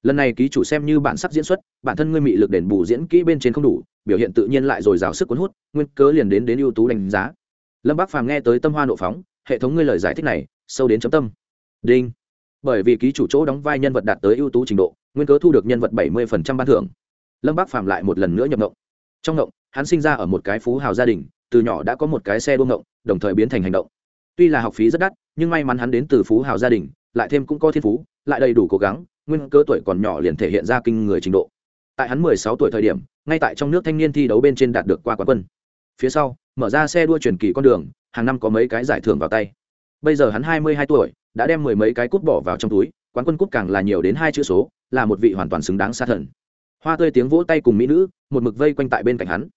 Lần này ký chủ xem như bản sắc diễn xuất, bản thân ngươi mị lực đền bù diễn kỹ bên trên không đủ, biểu hiện tự nhiên lại rồi dào sức cuốn hút, nguyên cớ liền đến đến ưu tú đánh giá lâm bác phàm nghe tới tâm hoa nộ phóng, hệ thống ngươi lời giải thích này, sâu đến chấm tâm. Đinh. Bởi vì ký chủ chỗ đóng vai nhân vật đạt tới ưu tú trình độ, nguyên cớ thu được nhân vật bảy mươi ban thưởng. Lâm bác phàm lại một lần nữa nhập ngộng. Trong ngộng, hắn sinh ra ở một cái phú hào gia đình, từ nhỏ đã có một cái xe đua ngộng, đồng thời biến thành hành động. Tuy là học phí rất đắt, nhưng may mắn hắn đến từ phú hào gia đình, lại thêm cũng có thiên phú, lại đầy đủ cố gắng, nguyên cơ tuổi còn nhỏ liền thể hiện ra kinh người trình độ. Tại hắn mười sáu tuổi thời điểm, ngay tại trong nước thanh niên thi đấu bên trên đạt được qua quán quân. Phía sau mở ra xe đua truyền kỳ con đường hàng năm có mấy cái giải thưởng vào tay. Bây giờ hắn hai mươi hai tuổi đã đem mười mấy cái cút bỏ vào trong túi quán quân cút càng là nhiều đến hai chữ số là một vị hoàn toàn xứng đáng xa thần. Hoa tươi tiếng vỗ tay cùng mỹ nữ một mực vây quanh tại bên cạnh hắn.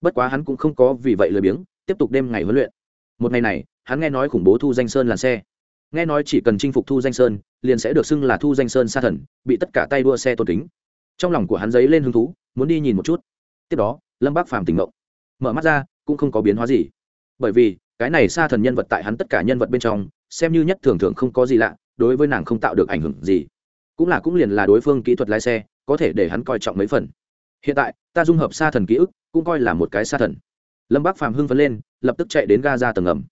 Bất quá hắn cũng không có vì vậy lười biếng tiếp tục đêm ngày huấn luyện. Một ngày này hắn nghe nói khủng bố thu danh sơn làn xe. Nghe nói chỉ cần chinh phục thu danh sơn liền sẽ được xưng là thu danh sơn sa thần bị tất cả tay đua xe tôn kính. Trong lòng của hắn dấy lên hứng thú muốn đi nhìn một chút. Tiếp đó lâm bác phàm tỉnh ngộ, mở mắt ra cũng không có biến hóa gì. Bởi vì, cái này sa thần nhân vật tại hắn tất cả nhân vật bên trong, xem như nhất thường thường không có gì lạ, đối với nàng không tạo được ảnh hưởng gì. Cũng là cũng liền là đối phương kỹ thuật lái xe, có thể để hắn coi trọng mấy phần. Hiện tại, ta dung hợp sa thần ký ức, cũng coi là một cái sa thần. Lâm bác phàm hưng phấn lên, lập tức chạy đến ga ra tầng ngầm.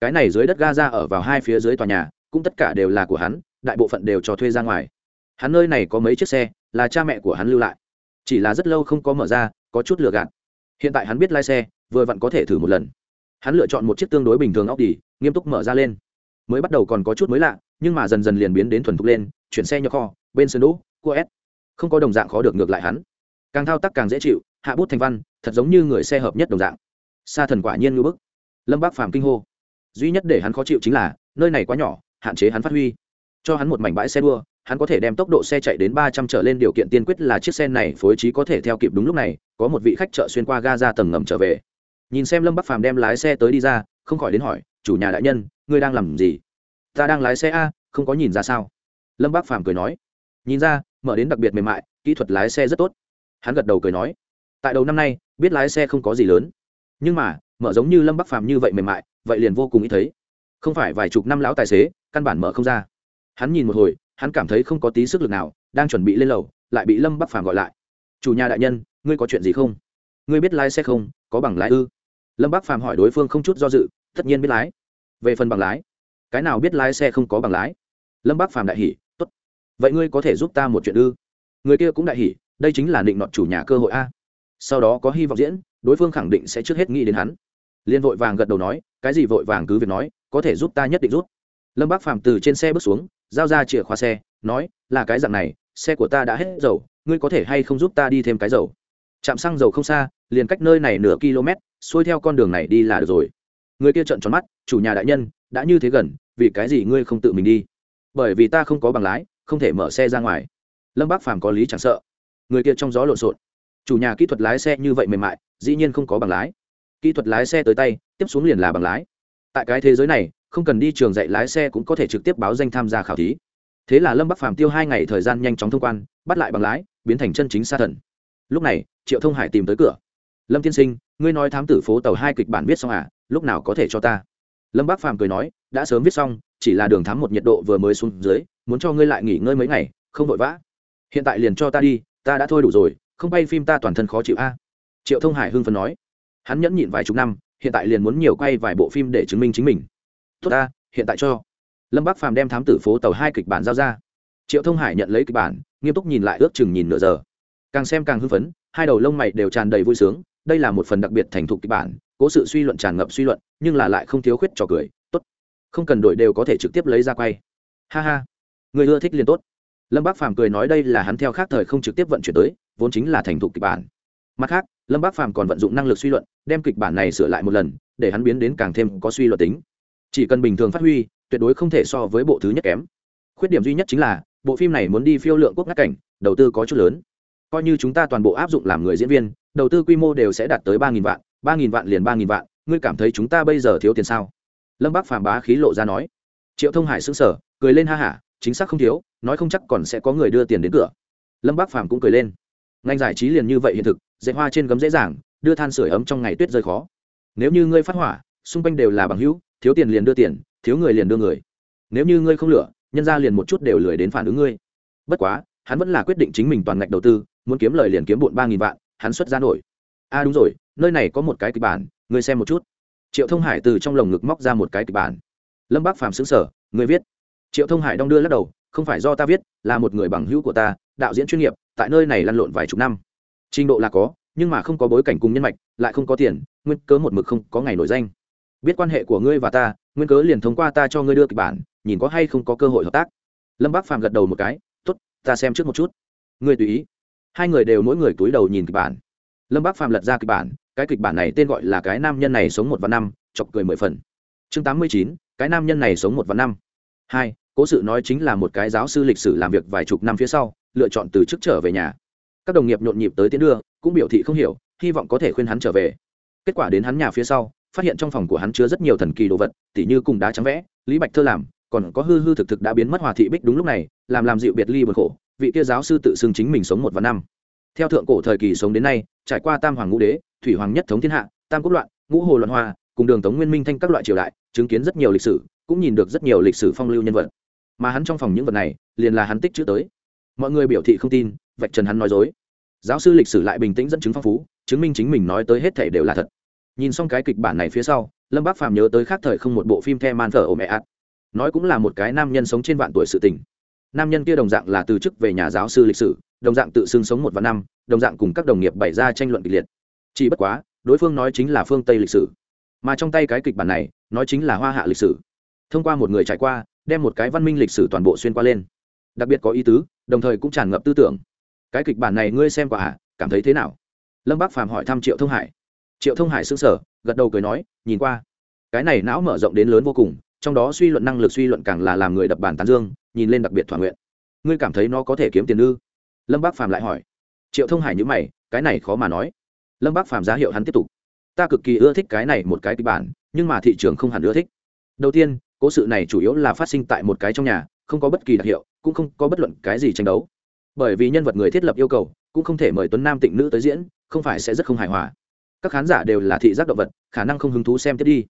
Cái này dưới đất ga ra ở vào hai phía dưới tòa nhà, cũng tất cả đều là của hắn, đại bộ phận đều cho thuê ra ngoài. Hắn nơi này có mấy chiếc xe, là cha mẹ của hắn lưu lại. Chỉ là rất lâu không có mở ra, có chút lừa gạt. Hiện tại hắn biết lái xe vừa vặn có thể thử một lần. Hắn lựa chọn một chiếc tương đối bình thường óc đi nghiêm túc mở ra lên. Mới bắt đầu còn có chút mới lạ, nhưng mà dần dần liền biến đến thuần thục lên, chuyển xe nhỏ kho, bên sân đỗ cua s. Không có đồng dạng khó được ngược lại hắn. Càng thao tác càng dễ chịu, hạ bút thành văn, thật giống như người xe hợp nhất đồng dạng. Xa thần quả nhiên ngưỡng bức. Lâm bác phàm kinh hô. Duy nhất để hắn khó chịu chính là, nơi này quá nhỏ, hạn chế hắn phát huy. Cho hắn một mảnh bãi xe đua, hắn có thể đem tốc độ xe chạy đến ba trăm trở lên điều kiện tiên quyết là chiếc xe này phối trí có thể theo kịp đúng lúc này, có một vị khách chợ xuyên qua ga ra tầng ngầm trở về nhìn xem lâm bắc phàm đem lái xe tới đi ra không khỏi đến hỏi chủ nhà đại nhân ngươi đang làm gì ta đang lái xe a không có nhìn ra sao lâm bắc phàm cười nói nhìn ra mở đến đặc biệt mềm mại kỹ thuật lái xe rất tốt hắn gật đầu cười nói tại đầu năm nay biết lái xe không có gì lớn nhưng mà mở giống như lâm bắc phàm như vậy mềm mại vậy liền vô cùng ít thấy không phải vài chục năm lão tài xế căn bản mở không ra hắn nhìn một hồi hắn cảm thấy không có tí sức lực nào đang chuẩn bị lên lầu lại bị lâm bắc phàm gọi lại chủ nhà đại nhân ngươi có chuyện gì không ngươi biết lái xe không có bằng lái ư lâm bác phàm hỏi đối phương không chút do dự tất nhiên biết lái về phần bằng lái cái nào biết lái xe không có bằng lái lâm bác phàm đại hỉ t ố t vậy ngươi có thể giúp ta một chuyện ư người kia cũng đại hỉ đây chính là định nọt chủ nhà cơ hội a sau đó có hy vọng diễn đối phương khẳng định sẽ trước hết nghĩ đến hắn liên vội vàng gật đầu nói cái gì vội vàng cứ việc nói có thể giúp ta nhất định rút lâm bác phàm từ trên xe bước xuống giao ra chìa khóa xe nói là cái dạng này xe của ta đã hết dầu ngươi có thể hay không giúp ta đi thêm cái dầu Trạm xăng dầu không xa liền cách nơi này nửa km xuôi theo con đường này đi là được rồi. Người kia trợn tròn mắt, chủ nhà đại nhân, đã như thế gần, vì cái gì ngươi không tự mình đi? Bởi vì ta không có bằng lái, không thể mở xe ra ngoài. Lâm bác phàm có lý chẳng sợ. Người kia trong gió lộn xộn. Chủ nhà kỹ thuật lái xe như vậy mềm mại, dĩ nhiên không có bằng lái. Kỹ thuật lái xe tới tay, tiếp xuống liền là bằng lái. Tại cái thế giới này, không cần đi trường dạy lái xe cũng có thể trực tiếp báo danh tham gia khảo thí. Thế là lâm bắc phàm tiêu hai ngày thời gian nhanh chóng thông quan, bắt lại bằng lái, biến thành chân chính xa thần. Lúc này, triệu thông hải tìm tới cửa lâm tiên sinh, ngươi nói thám tử phố tàu hai kịch bản viết xong à lúc nào có thể cho ta? Lâm Bác phàm cười nói, đã sớm viết xong, chỉ là đường thám một nhiệt độ vừa mới xuống dưới, muốn cho ngươi lại nghỉ ngơi mấy ngày, không vội vã. Hiện tại liền cho ta đi, ta đã thôi đủ rồi, không bay phim ta toàn thân khó chịu a. Triệu thông hải hưng phấn nói. Hắn nhẫn nhịn vài chục năm, hiện tại liền muốn nhiều quay vài bộ phim để chứng minh chính mình. Tốt ta, hiện tại cho. Lâm Bác phàm đem thám tử phố tàu hai kịch bản giao ra. Triệu thông hải nhận lấy kịch bản, nghiêm túc nhìn lại ước chừng nhìn nửa giờ. Càng xem càng hưng phấn, hai đầu lông mày đều tràn đầy vui sướng đây là một phần đặc biệt thành thục kịch bản, cố sự suy luận tràn ngập suy luận, nhưng là lại không thiếu khuyết trò cười, tốt. Không cần đổi đều có thể trực tiếp lấy ra quay. Ha ha. Người ưa thích liền tốt. Lâm bác phàm cười nói đây là hắn theo khác thời không trực tiếp vận chuyển tới, vốn chính là thành thục kịch bản. Mặt khác, lâm bác phàm còn vận dụng năng lực suy luận, đem kịch bản này sửa lại một lần, để hắn biến đến càng thêm có suy luận tính. Chỉ cần bình thường phát huy, tuyệt đối không thể so với bộ thứ nhất kém. Khuyết điểm duy nhất chính là, bộ phim này muốn đi phiêu lượng quốc ngắt cảnh, đầu tư có chút lớn coi như chúng ta toàn bộ áp dụng làm người diễn viên, đầu tư quy mô đều sẽ đạt tới ba nghìn vạn, ba nghìn vạn liền ba nghìn vạn, ngươi cảm thấy chúng ta bây giờ thiếu tiền sao? Lâm bác phàm bá khí lộ ra nói. Triệu thông hải xứng sở cười lên ha hả, chính xác không thiếu, nói không chắc còn sẽ có người đưa tiền đến cửa. Lâm bác phàm cũng cười lên. Ngành giải trí liền như vậy hiện thực, dạy hoa trên gấm dễ dàng, đưa than sửa ấm trong ngày tuyết rơi khó. Nếu như ngươi phát hỏa, xung quanh đều là bằng hữu, thiếu tiền liền đưa tiền, thiếu người liền đưa người. Nếu như ngươi không lựa nhân ra liền một chút đều lười đến phản ứng ngươi. Bất quá hắn vẫn là quyết định chính mình toàn ngạch đầu tư, muốn kiếm lời liền kiếm bộn ba nghìn vạn, hắn xuất ra nổi. A à đúng rồi, nơi này có một cái kịch bản ngươi xem một chút. Triệu thông hải từ trong lồng ngực móc ra một cái kịch bản. Lâm bác phàm xứng sở người viết. Triệu thông hải đong đưa lắc đầu, không phải do ta viết, là một người bằng hữu của ta, đạo diễn chuyên nghiệp, tại nơi này lăn lộn vài chục năm. Trình độ là có, nhưng mà không có bối cảnh cùng nhân mạch, lại không có tiền, nguyên cớ một mực không có ngày nổi danh. Biết quan hệ của ngươi và ta, nguyên cớ liền thông qua ta cho ngươi đưa kịch bản, nhìn có hay không có cơ hội hợp tác. Lâm bác phàm gật đầu một cái ta xem trước một chút. Người tùy ý. Hai người đều mỗi người túi đầu nhìn kịch bản. Lâm bác phàm lật ra kịch bản, cái kịch bản này tên gọi là cái nam nhân này sống một vạn năm, chọc cười mười phần. Chương tám mươi chín, cái nam nhân này sống một vạn năm. Hai, cố sự nói chính là một cái giáo sư lịch sử làm việc vài chục năm phía sau, lựa chọn từ chức trở về nhà. Các đồng nghiệp nhộn nhịp tới tiến đưa, cũng biểu thị không hiểu, hy vọng có thể khuyên hắn trở về. Kết quả đến hắn nhà phía sau, phát hiện trong phòng của hắn chứa rất nhiều thần kỳ đồ vật, tỉ như cùng đá trắng vẽ, lý bạch thơ làm còn có hư hư thực thực đã biến mất hòa thị bích đúng lúc này, làm làm dịu biệt ly bật khổ, vị kia giáo sư tự xưng chính mình sống một vạn năm. Theo thượng cổ thời kỳ sống đến nay, trải qua tam hoàng ngũ đế, thủy hoàng nhất thống thiên hạ, tam quốc loạn, ngũ hồ loạn hoa, cùng đường tống nguyên minh thanh các loại triều đại, chứng kiến rất nhiều lịch sử, cũng nhìn được rất nhiều lịch sử phong lưu nhân vật. Mà hắn trong phòng những vật này, liền là hắn tích chữ tới. Mọi người biểu thị không tin, vạch trần hắn nói dối. Giáo sư lịch sử lại bình tĩnh dẫn chứng phong phú, chứng minh chính mình nói tới hết thể đều là thật. Nhìn xong cái kịch bản này phía sau, lâm bác phàm nhớ tới khác thời không một bộ phim the man thờ ồ mẹ ạt nói cũng là một cái nam nhân sống trên vạn tuổi sự tình. Nam nhân kia đồng dạng là từ chức về nhà giáo sư lịch sử, đồng dạng tự xưng sống một vạn năm, đồng dạng cùng các đồng nghiệp bày ra tranh luận kịch liệt. Chỉ bất quá, đối phương nói chính là phương tây lịch sử. Mà trong tay cái kịch bản này, nói chính là hoa hạ lịch sử. Thông qua một người trải qua, đem một cái văn minh lịch sử toàn bộ xuyên qua lên. Đặc biệt có ý tứ, đồng thời cũng tràn ngập tư tưởng. Cái kịch bản này ngươi xem quả hạ à, cảm thấy thế nào? Lâm bác phàm hỏi thăm triệu thông hải. Triệu thông hải xứng sở gật đầu cười nói, nhìn qua. Cái này não mở rộng đến lớn vô cùng trong đó suy luận năng lực suy luận càng là làm người đập bản tán dương, nhìn lên đặc biệt thỏa nguyện. Ngươi cảm thấy nó có thể kiếm tiền ư? Lâm bác phàm lại hỏi. Triệu thông hải nhữ mày, cái này khó mà nói. Lâm bác phàm giá hiệu hắn tiếp tục. Ta cực kỳ ưa thích cái này một cái kịch bản, nhưng mà thị trường không hẳn ưa thích. Đầu tiên, cố sự này chủ yếu là phát sinh tại một cái trong nhà, không có bất kỳ đặc hiệu, cũng không có bất luận cái gì tranh đấu. Bởi vì nhân vật người thiết lập yêu cầu, cũng không thể mời tuấn nam tịnh nữ tới diễn, không phải sẽ rất không hài hòa. Các khán giả đều là thị giác động vật, khả năng không hứng thú xem tiếp đi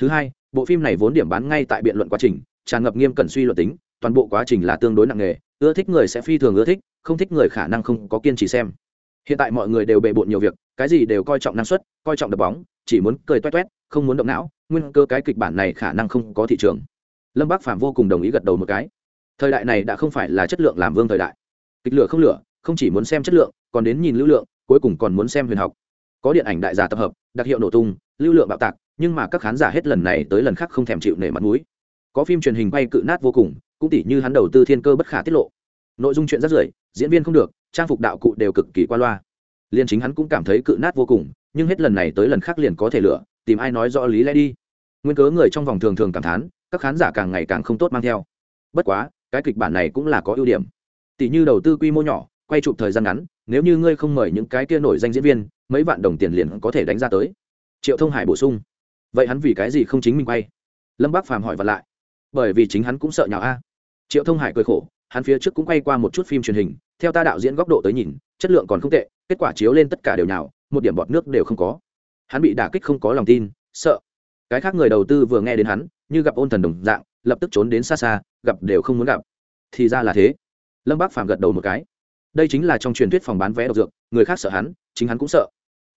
thứ hai, bộ phim này vốn điểm bán ngay tại biện luận quá trình, tràn ngập nghiêm cẩn suy luận tính, toàn bộ quá trình là tương đối nặng nề, ưa thích người sẽ phi thường ưa thích, không thích người khả năng không có kiên trì xem. Hiện tại mọi người đều bề bộn nhiều việc, cái gì đều coi trọng năng suất, coi trọng đập bóng, chỉ muốn cười toét toét, không muốn động não, nguyên cơ cái kịch bản này khả năng không có thị trường. Lâm bác phạm vô cùng đồng ý gật đầu một cái. Thời đại này đã không phải là chất lượng làm vương thời đại. Kịch lửa không lửa, không chỉ muốn xem chất lượng, còn đến nhìn lưu lượng, cuối cùng còn muốn xem huyền học. Có điện ảnh đại giả tập hợp, đặc hiệu nổ tung, lưu lượng bạo tạc nhưng mà các khán giả hết lần này tới lần khác không thèm chịu nể mặt mũi. Có phim truyền hình quay cự nát vô cùng, cũng tỉ như hắn đầu tư thiên cơ bất khả tiết lộ. Nội dung chuyện rất rưởi, diễn viên không được, trang phục đạo cụ đều cực kỳ qua loa. Liền chính hắn cũng cảm thấy cự nát vô cùng, nhưng hết lần này tới lần khác liền có thể lựa, tìm ai nói rõ lý lẽ đi. Nguyên cớ người trong vòng thường thường cảm thán, các khán giả càng ngày càng không tốt mang theo. Bất quá, cái kịch bản này cũng là có ưu điểm. Tỷ như đầu tư quy mô nhỏ, quay chụp thời gian ngắn, nếu như ngươi không mời những cái kia nổi danh diễn viên, mấy vạn đồng tiền liền có thể đánh ra tới. Triệu thông hải bổ sung vậy hắn vì cái gì không chính mình quay? Lâm bác phàm hỏi vật lại. Bởi vì chính hắn cũng sợ nhào a. Triệu thông hải cười khổ, hắn phía trước cũng quay qua một chút phim truyền hình, theo ta đạo diễn góc độ tới nhìn, chất lượng còn không tệ, kết quả chiếu lên tất cả đều nhào, một điểm bọt nước đều không có. Hắn bị đả kích không có lòng tin, sợ. Cái khác người đầu tư vừa nghe đến hắn, như gặp ôn thần đồng dạng, lập tức trốn đến xa xa, gặp đều không muốn gặp. Thì ra là thế. Lâm bác phàm gật đầu một cái. Đây chính là trong truyền thuyết phòng bán vé độc dược, người khác sợ hắn, chính hắn cũng sợ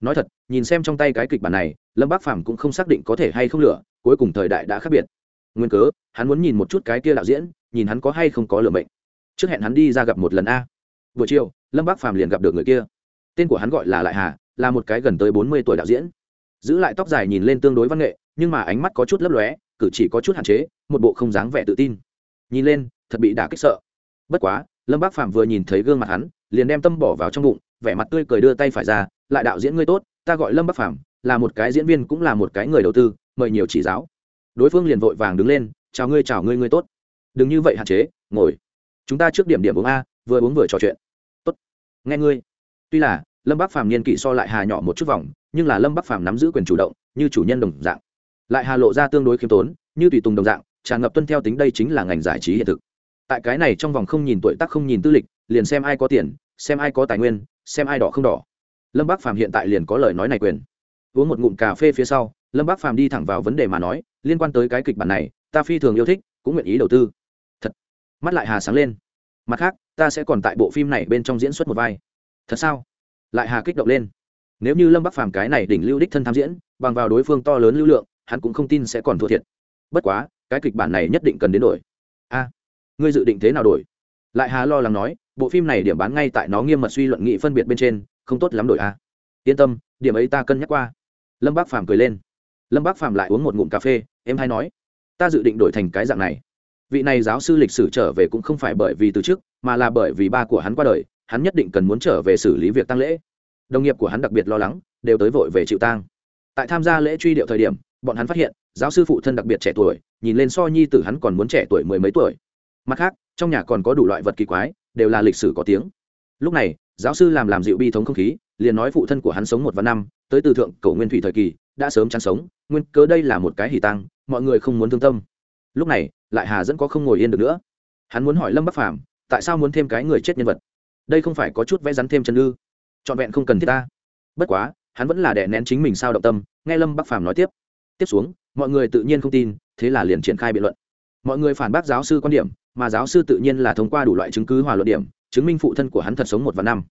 nói thật, nhìn xem trong tay cái kịch bản này, lâm bác phàm cũng không xác định có thể hay không lửa cuối cùng thời đại đã khác biệt. Nguyên cớ, hắn muốn nhìn một chút cái kia đạo diễn, nhìn hắn có hay không có lửa mệnh. Trước hẹn hắn đi ra gặp một lần a. Buổi chiều, lâm bác phàm liền gặp được người kia. Tên của hắn gọi là lại hà, là một cái gần tới bốn mươi tuổi đạo diễn. Giữ lại tóc dài nhìn lên tương đối văn nghệ, nhưng mà ánh mắt có chút lấp lóe, cử chỉ có chút hạn chế, một bộ không dáng vẻ tự tin. Nhìn lên, thật bị đả kích sợ. Bất quá, lâm bác phạm vừa nhìn thấy gương mặt hắn, liền đem tâm bỏ vào trong bụng, vẻ mặt tươi cười đưa tay phải ra lại đạo diễn ngươi tốt, ta gọi lâm bắc phàm, là một cái diễn viên cũng là một cái người đầu tư, mời nhiều chỉ giáo. Đối phương liền vội vàng đứng lên, chào ngươi chào ngươi ngươi tốt. Đừng như vậy hạn chế, ngồi. Chúng ta trước điểm điểm uống a, vừa uống vừa trò chuyện. Tốt. Nghe ngươi. Tuy là, lâm bắc phàm niên kỷ so lại hà nhỏ một chút vòng, nhưng là lâm bắc phàm nắm giữ quyền chủ động, như chủ nhân đồng dạng. Lại hà lộ ra tương đối khiêm tốn, như tùy tùng đồng dạng, tràn ngập tuân theo tính đây chính là ngành giải trí hiện thực. Tại cái này trong vòng không nhìn tuổi tác không nhìn tư lịch, liền xem ai có tiền, xem ai có tài nguyên, xem ai đỏ không đỏ lâm bác phàm hiện tại liền có lời nói này quyền. Uống một ngụm cà phê phía sau, lâm bác phàm đi thẳng vào vấn đề mà nói, liên quan tới cái kịch bản này, ta phi thường yêu thích, cũng nguyện ý đầu tư. Thật. Mắt lại hà sáng lên. Mặt khác, ta sẽ còn tại bộ phim này bên trong diễn xuất một vai. Thật sao? Lại hà kích động lên. Nếu như lâm bắc phàm cái này đỉnh lưu đích thân tham diễn, bằng vào đối phương to lớn lưu lượng, hắn cũng không tin sẽ còn thua thiệt. Bất quá, cái kịch bản này nhất định cần đến đổi. A. Ngươi dự định thế nào đổi? Lại hà lo lắng nói, bộ phim này điểm bán ngay tại nó nghiêm mật suy luận nghị phân biệt bên trên không tốt lắm đổi a. Yên tâm, điểm ấy ta cân nhắc qua. Lâm bác phàm cười lên. Lâm bác phàm lại uống một ngụm cà phê, em hay nói, ta dự định đổi thành cái dạng này. Vị này giáo sư lịch sử trở về cũng không phải bởi vì từ trước, mà là bởi vì ba của hắn qua đời, hắn nhất định cần muốn trở về xử lý việc tăng lễ. Đồng nghiệp của hắn đặc biệt lo lắng, đều tới vội về chịu tang. Tại tham gia lễ truy điệu thời điểm, bọn hắn phát hiện, giáo sư phụ thân đặc biệt trẻ tuổi, nhìn lên so nhi tử hắn còn muốn trẻ tuổi mười mấy tuổi. Mặt khác, trong nhà còn có đủ loại vật kỳ quái, đều là lịch sử có tiếng. Lúc này giáo sư làm làm dịu bi thống không khí, liền nói phụ thân của hắn sống một vạn năm, tới từ thượng cổ nguyên thủy thời kỳ, đã sớm chăn sống, nguyên cớ đây là một cái hỉ tăng mọi người không muốn thương tâm. Lúc này, lại hà dẫn có không ngồi yên được nữa. Hắn muốn hỏi lâm bắc phàm, tại sao muốn thêm cái người chết nhân vật? Đây không phải có chút vẽ rắn thêm chân ư? Trọn vẹn không cần thiết ta. Bất quá, hắn vẫn là đè nén chính mình sao động tâm, nghe lâm bắc phàm nói tiếp. Tiếp xuống, mọi người tự nhiên không tin, thế là liền triển khai biện luận. Mọi người phản bác giáo sư quan điểm, mà giáo sư tự nhiên là thông qua đủ loại chứng cứ hòa luận điểm chứng minh phụ thân của hắn thật sống một vạn năm.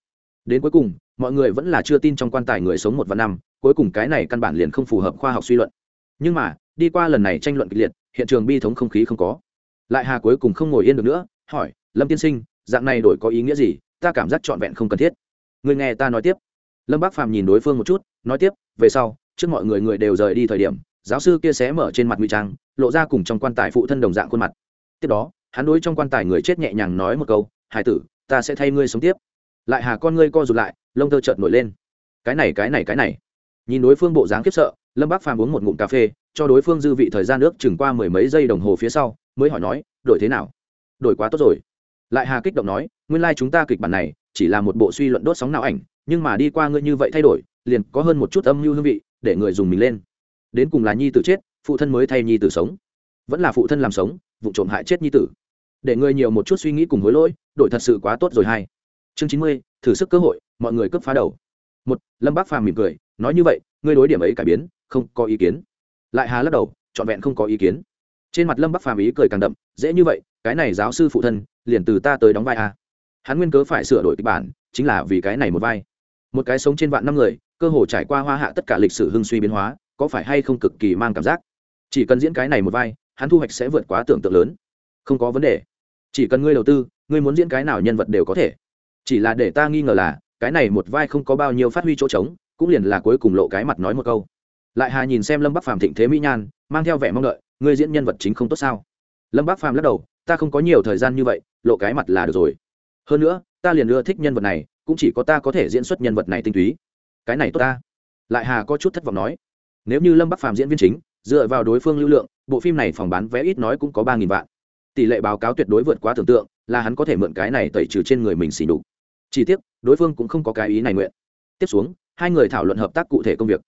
Đến cuối cùng, mọi người vẫn là chưa tin trong quan tài người sống một vạn năm, cuối cùng cái này căn bản liền không phù hợp khoa học suy luận. Nhưng mà, đi qua lần này tranh luận kịch liệt, hiện trường bi thống không khí không có. Lại hà cuối cùng không ngồi yên được nữa, hỏi, lâm tiên sinh, dạng này đổi có ý nghĩa gì? Ta cảm giác trọn vẹn không cần thiết. Người nghe ta nói tiếp. Lâm bác phàm nhìn đối phương một chút, nói tiếp, về sau, trước mọi người người đều rời đi thời điểm, giáo sư kia xé mở trên mặt ngụy trang, lộ ra cùng trong quan tài phụ thân đồng dạng khuôn mặt. Tiếp đó, hắn đối trong quan tài người chết nhẹ nhàng nói một câu, hải tử ta sẽ thay ngươi sống tiếp. Lại hà con ngươi co rụt lại, lông tơ chợt nổi lên. Cái này cái này cái này. Nhìn đối phương bộ dáng khiếp sợ, lâm bác phàm uống một ngụm cà phê, cho đối phương dư vị thời gian nước chừng qua mười mấy giây đồng hồ phía sau, mới hỏi nói, đổi thế nào? Đổi quá tốt rồi. Lại hà kích động nói, nguyên lai、like、chúng ta kịch bản này chỉ là một bộ suy luận đốt sóng não ảnh, nhưng mà đi qua ngươi như vậy thay đổi, liền có hơn một chút âm mưu hương vị để người dùng mình lên. Đến cùng là nhi tử chết, phụ thân mới thay nhi tử sống. Vẫn là phụ thân làm sống, vụ trộm hại chết nhi tử để người nhiều một chút suy nghĩ cùng hối lỗi, đổi thật sự quá tốt rồi hay. Chương chín mươi, thử sức cơ hội, mọi người cướp phá đầu. Một, lâm bác phàm mỉm cười, nói như vậy, ngươi đối điểm ấy cải biến, không có ý kiến. Lại hà lắc đầu, trọn vẹn không có ý kiến. Trên mặt lâm bắc phàm ý cười càng đậm, dễ như vậy, cái này giáo sư phụ thân, liền từ ta tới đóng vai a. Hắn nguyên cớ phải sửa đổi kịch bản, chính là vì cái này một vai. Một cái sống trên vạn năm người, cơ hồ trải qua hoa hạ tất cả lịch sử hưng suy biến hóa, có phải hay không cực kỳ mang cảm giác. Chỉ cần diễn cái này một vai, hắn thu hoạch sẽ vượt quá tưởng tượng lớn. Không có vấn đề chỉ cần ngươi đầu tư, ngươi muốn diễn cái nào nhân vật đều có thể. Chỉ là để ta nghi ngờ là, cái này một vai không có bao nhiêu phát huy chỗ trống, cũng liền là cuối cùng lộ cái mặt nói một câu. Lại hà nhìn xem lâm bắc phàm thịnh thế mỹ nhan, mang theo vẻ mong đợi, ngươi diễn nhân vật chính không tốt sao? Lâm bắc phàm lắc đầu, ta không có nhiều thời gian như vậy, lộ cái mặt là được rồi. Hơn nữa, ta liền ưa thích nhân vật này, cũng chỉ có ta có thể diễn xuất nhân vật này tinh túy. Cái này tốt ta. Lại hà có chút thất vọng nói, nếu như lâm bắc phàm diễn viên chính, dựa vào đối phương lưu lượng, bộ phim này phòng bán vé ít nói cũng có ba nghìn vạn tỷ lệ báo cáo tuyệt đối vượt quá tưởng tượng, là hắn có thể mượn cái này tẩy trừ trên người mình xỉ đục chỉ tiếc, đối phương cũng không có cái ý này nguyện. Tiếp xuống, hai người thảo luận hợp tác cụ thể công việc.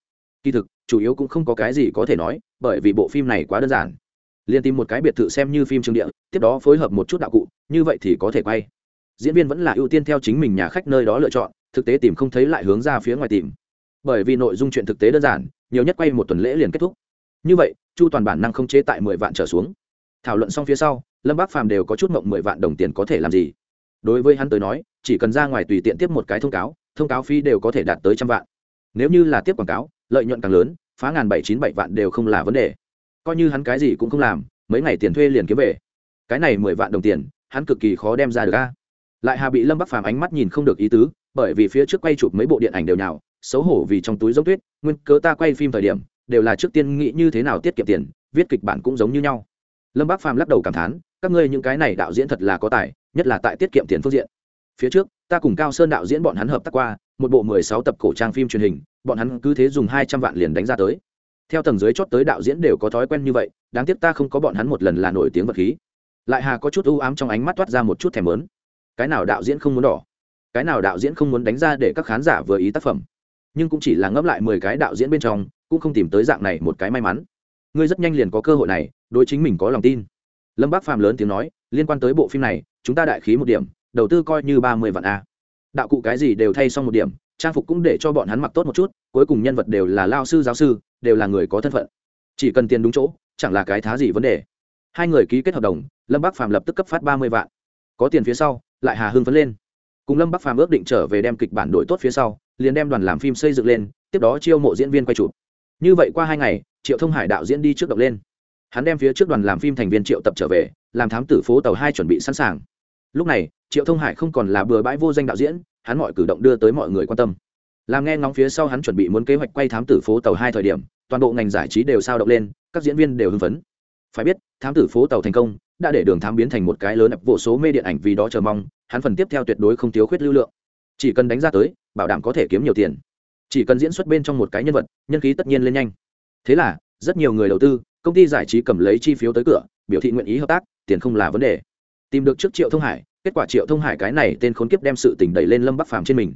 Kỳ thực, chủ yếu cũng không có cái gì có thể nói, bởi vì bộ phim này quá đơn giản. Liền tìm một cái biệt thự xem như phim trường địa, tiếp đó phối hợp một chút đạo cụ, như vậy thì có thể quay. Diễn viên vẫn là ưu tiên theo chính mình nhà khách nơi đó lựa chọn, thực tế tìm không thấy lại hướng ra phía ngoài tìm. Bởi vì nội dung chuyện thực tế đơn giản, nhiều nhất quay một tuần lễ liền kết thúc. Như vậy, chu toàn bản năng không chế tại mười vạn trở xuống. Thảo luận xong phía sau lâm bác phàm đều có chút mộng mười vạn đồng tiền có thể làm gì? Đối với hắn tới nói, chỉ cần ra ngoài tùy tiện tiếp một cái thông cáo thông cáo phí đều có thể đạt tới trăm vạn. Nếu như là tiếp quảng cáo, lợi nhuận càng lớn, phá ngàn bảy chín bảy vạn đều không là vấn đề. Coi như hắn cái gì cũng không làm, mấy ngày tiền thuê liền kiếm về. Cái này mười vạn đồng tiền, hắn cực kỳ khó đem ra được ca lại hà bị lâm bắc phàm ánh mắt nhìn không được ý tứ, bởi vì phía trước quay chụp mấy bộ điện ảnh đều nhào, xấu hổ vì trong túi giống tuyết, nguyên cớ ta quay phim thời điểm, đều là trước tiên nghĩ như thế nào tiết kiệm tiền, viết kịch bản cũng giống như nhau. Lâm bắc phàm lắc đầu cảm thán các ngươi những cái này đạo diễn thật là có tài, nhất là tại tiết kiệm tiền phương diện. Phía trước, ta cùng cao sơn đạo diễn bọn hắn hợp tác qua, một bộ mười sáu tập cổ trang phim truyền hình, bọn hắn cứ thế dùng hai trăm vạn liền đánh ra tới. Theo tầng dưới chót tới đạo diễn đều có thói quen như vậy, đáng tiếc ta không có bọn hắn một lần là nổi tiếng vật khí. Lại hà có chút ưu ám trong ánh mắt toát ra một chút thèm lớn cái nào đạo diễn không muốn đỏ? Cái nào đạo diễn không muốn đánh ra để các khán giả vừa ý tác phẩm? Nhưng cũng chỉ là ngẫm lại mười cái đạo diễn bên trong, cũng không tìm tới dạng này một cái may mắn. Ngươi rất nhanh liền có cơ hội này, đối chính mình có lòng tin lâm bác phàm lớn tiếng nói, liên quan tới bộ phim này, chúng ta đại khí một điểm, đầu tư coi như ba mươi vạn a. Đạo cụ cái gì đều thay xong một điểm, trang phục cũng để cho bọn hắn mặc tốt một chút, cuối cùng nhân vật đều là lao sư, giáo sư, đều là người có thân phận. Chỉ cần tiền đúng chỗ, chẳng là cái thá gì vấn đề. Hai người ký kết hợp đồng, lâm bắc phàm lập tức cấp phát ba mươi vạn. Có tiền phía sau, lại hà hưng phấn lên. Cùng lâm bắc phàm ước định trở về đem kịch bản đổi tốt phía sau, liền đem đoàn làm phim xây dựng lên, tiếp đó chiêu mộ diễn viên quay chụp. Như vậy qua hai ngày, triệu thông hải đạo diễn đi trước động lên hắn đem phía trước đoàn làm phim thành viên triệu tập trở về, làm thám tử phố tàu hai chuẩn bị sẵn sàng. Lúc này, triệu thông hải không còn là bừa bãi vô danh đạo diễn, hắn mọi cử động đưa tới mọi người quan tâm. Làm nghe ngóng phía sau hắn chuẩn bị muốn kế hoạch quay thám tử phố tàu hai thời điểm, toàn bộ ngành giải trí đều sao động lên, các diễn viên đều hưng phấn. Phải biết, thám tử phố tàu thành công, đã để đường thám biến thành một cái lớn ập vô số mê điện ảnh vì đó chờ mong, hắn phần tiếp theo tuyệt đối không thiếu khuyết lưu lượng. Chỉ cần đánh ra tới, bảo đảm có thể kiếm nhiều tiền. Chỉ cần diễn xuất bên trong một cái nhân vật, nhân khí tất nhiên lên nhanh. Thế là, rất nhiều người đầu tư công ty giải trí cầm lấy chi phiếu tới cửa, biểu thị nguyện ý hợp tác, tiền không là vấn đề. Tìm được trước triệu thông hải, kết quả triệu thông hải cái này tên khốn kiếp đem sự tình đẩy lên lâm bắc phàm trên mình.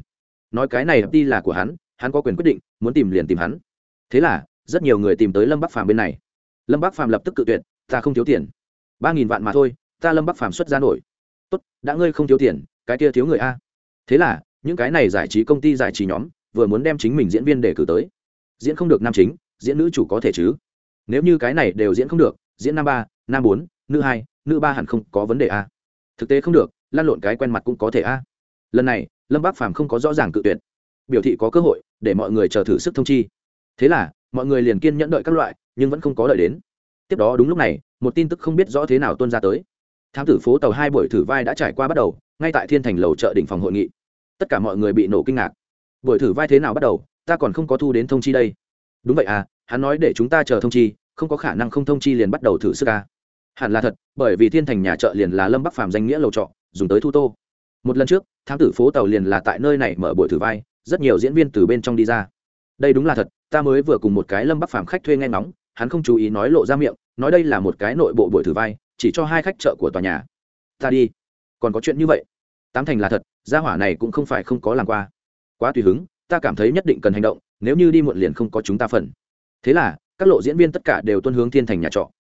Nói cái này đi là của hắn hắn có quyền quyết định, muốn tìm liền tìm hắn. Thế là, rất nhiều người tìm tới lâm bắc phàm bên này. Lâm bắc phàm lập tức cự tuyệt, ta không thiếu tiền. Ba nghìn vạn mà thôi, ta lâm bắc phàm xuất ra nổi. Tốt, đã ngươi không thiếu tiền, cái kia thiếu người a. Thế là, những cái này giải trí công ty giải trí nhóm, vừa muốn đem chính mình diễn viên để cử tới. Diễn không được nam chính, diễn nữ chủ có thể chứ? Nếu như cái này đều diễn không được, diễn nam ba, nam bốn, nữ hai, nữ ba hẳn không có vấn đề a. Thực tế không được lan lộn cái quen mặt cũng có thể a. Lần này, lâm bác phàm không có rõ ràng cự tuyệt. Biểu thị có cơ hội, để mọi người chờ thử sức thông chi. Thế là, mọi người liền kiên nhẫn đợi các loại, nhưng vẫn không có đợi đến. Tiếp đó đúng lúc này, một tin tức không biết rõ thế nào tuân ra tới. Thám tử phố tàu hai buổi thử vai đã trải qua bắt đầu, ngay tại thiên thành lầu chợ đỉnh phòng hội nghị. Tất cả mọi người bị nổ kinh ngạc. Buổi thử vai thế nào bắt đầu, ta còn không có thu đến thông chi đây. Đúng vậy à hắn nói để chúng ta chờ thông chi, không có khả năng không thông chi liền bắt đầu thử sức à. hẳn là thật, bởi vì thiên thành nhà chợ liền là lâm bắc phàm danh nghĩa lầu trọ, dùng tới thu tô. Một lần trước, thám tử phố tàu liền là tại nơi này mở buổi thử vai, rất nhiều diễn viên từ bên trong đi ra. Đây đúng là thật, ta mới vừa cùng một cái lâm bắc phàm khách thuê nghe ngóng, hắn không chú ý nói lộ ra miệng, nói đây là một cái nội bộ buổi thử vai, chỉ cho hai khách chợ của tòa nhà. Ta đi. Còn có chuyện như vậy? Tám thành là thật, gia hỏa này cũng không phải không có làm qua. Quá tùy hứng, ta cảm thấy nhất định cần hành động, nếu như đi muộn liền không có chúng ta phần thế là, các lộ diễn viên tất cả đều tuân hướng thiên thành nhà trọ.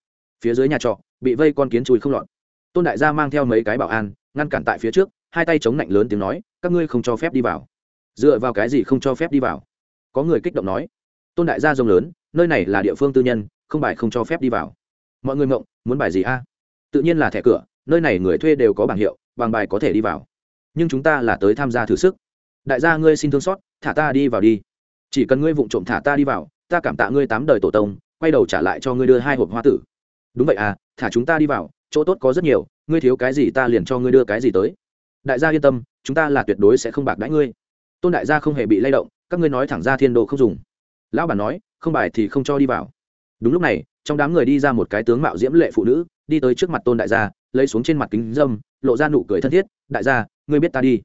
Phía dưới nhà trọ, bị vây con kiến chui không lọt. Tôn đại gia mang theo mấy cái bảo an, ngăn cản tại phía trước, hai tay chống lạnh lớn tiếng nói, các ngươi không cho phép đi vào. Dựa vào cái gì không cho phép đi vào? Có người kích động nói. Tôn đại gia rồng lớn, nơi này là địa phương tư nhân, không bài không cho phép đi vào. Mọi người mộng, muốn bài gì a? Tự nhiên là thẻ cửa, nơi này người thuê đều có bảng hiệu bằng bài có thể đi vào. Nhưng chúng ta là tới tham gia thử sức. Đại gia ngươi xin thương xót, thả ta đi vào đi. Chỉ cần ngươi vụng trộm thả ta đi vào ta cảm tạ ngươi tám đời tổ tông, quay đầu trả lại cho ngươi đưa hai hộp hoa tử. Đúng vậy à thả chúng ta đi vào, chỗ tốt có rất nhiều, ngươi thiếu cái gì ta liền cho ngươi đưa cái gì tới. Đại gia yên tâm, chúng ta là tuyệt đối sẽ không bạc đãi ngươi. Tôn đại gia không hề bị lay động, các ngươi nói thẳng ra thiên độ không dùng. Lão bản nói, không bài thì không cho đi vào. Đúng lúc này, trong đám người đi ra một cái tướng mạo diễm lệ phụ nữ, đi tới trước mặt tôn đại gia, lấy xuống trên mặt kính dâm, lộ ra nụ cười thân thiết, đại gia, ngươi biết ta đi.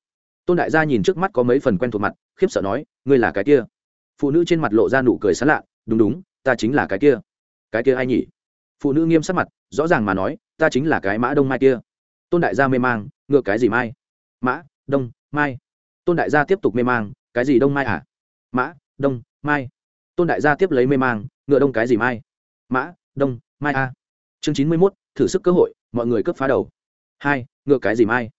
Tôn đại gia nhìn trước mắt có mấy phần quen thuộc mặt, khiếp sợ nói, ngươi là cái kia phụ nữ trên mặt lộ ra nụ cười sán lạ, đúng đúng, ta chính là cái kia. Cái kia ai nhỉ? Phụ nữ nghiêm sắc mặt, rõ ràng mà nói, ta chính là cái mã đông mai kia. Tôn đại gia mê mang, ngựa cái gì mai? Mã, đông, mai. Tôn đại gia tiếp tục mê mang, cái gì đông mai à mã, đông, mai. Tôn đại gia tiếp lấy mê mang, ngựa đông cái gì mai? Mã, đông, mai a. Chương chín mươi mốt, thử sức cơ hội, mọi người cướp phá đầu. Hai, ngựa cái gì mai?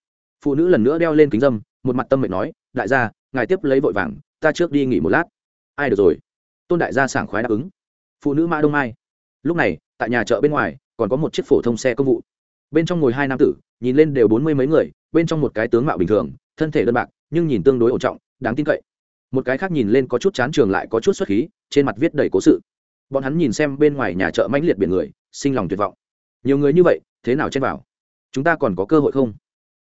Phụ nữ lần nữa đeo lên kính dâm, một mặt tâm mệnh nói, đại gia, ngài tiếp lấy vội vàng, ta trước đi nghỉ một lát ai được rồi? Tôn đại gia sảng khoái đáp ứng. Phụ nữ mã đông mai. Lúc này, tại nhà chợ bên ngoài, còn có một chiếc phổ thông xe công vụ. Bên trong ngồi hai nam tử, nhìn lên đều bốn mươi mấy người, bên trong một cái tướng mạo bình thường, thân thể đơn bạc, nhưng nhìn tương đối ổn trọng, đáng tin cậy. Một cái khác nhìn lên có chút chán trường lại có chút xuất khí, trên mặt viết đầy cố sự. Bọn hắn nhìn xem bên ngoài nhà chợ mãnh liệt biển người, sinh lòng tuyệt vọng. Nhiều người như vậy, thế nào chen vào? Chúng ta còn có cơ hội không?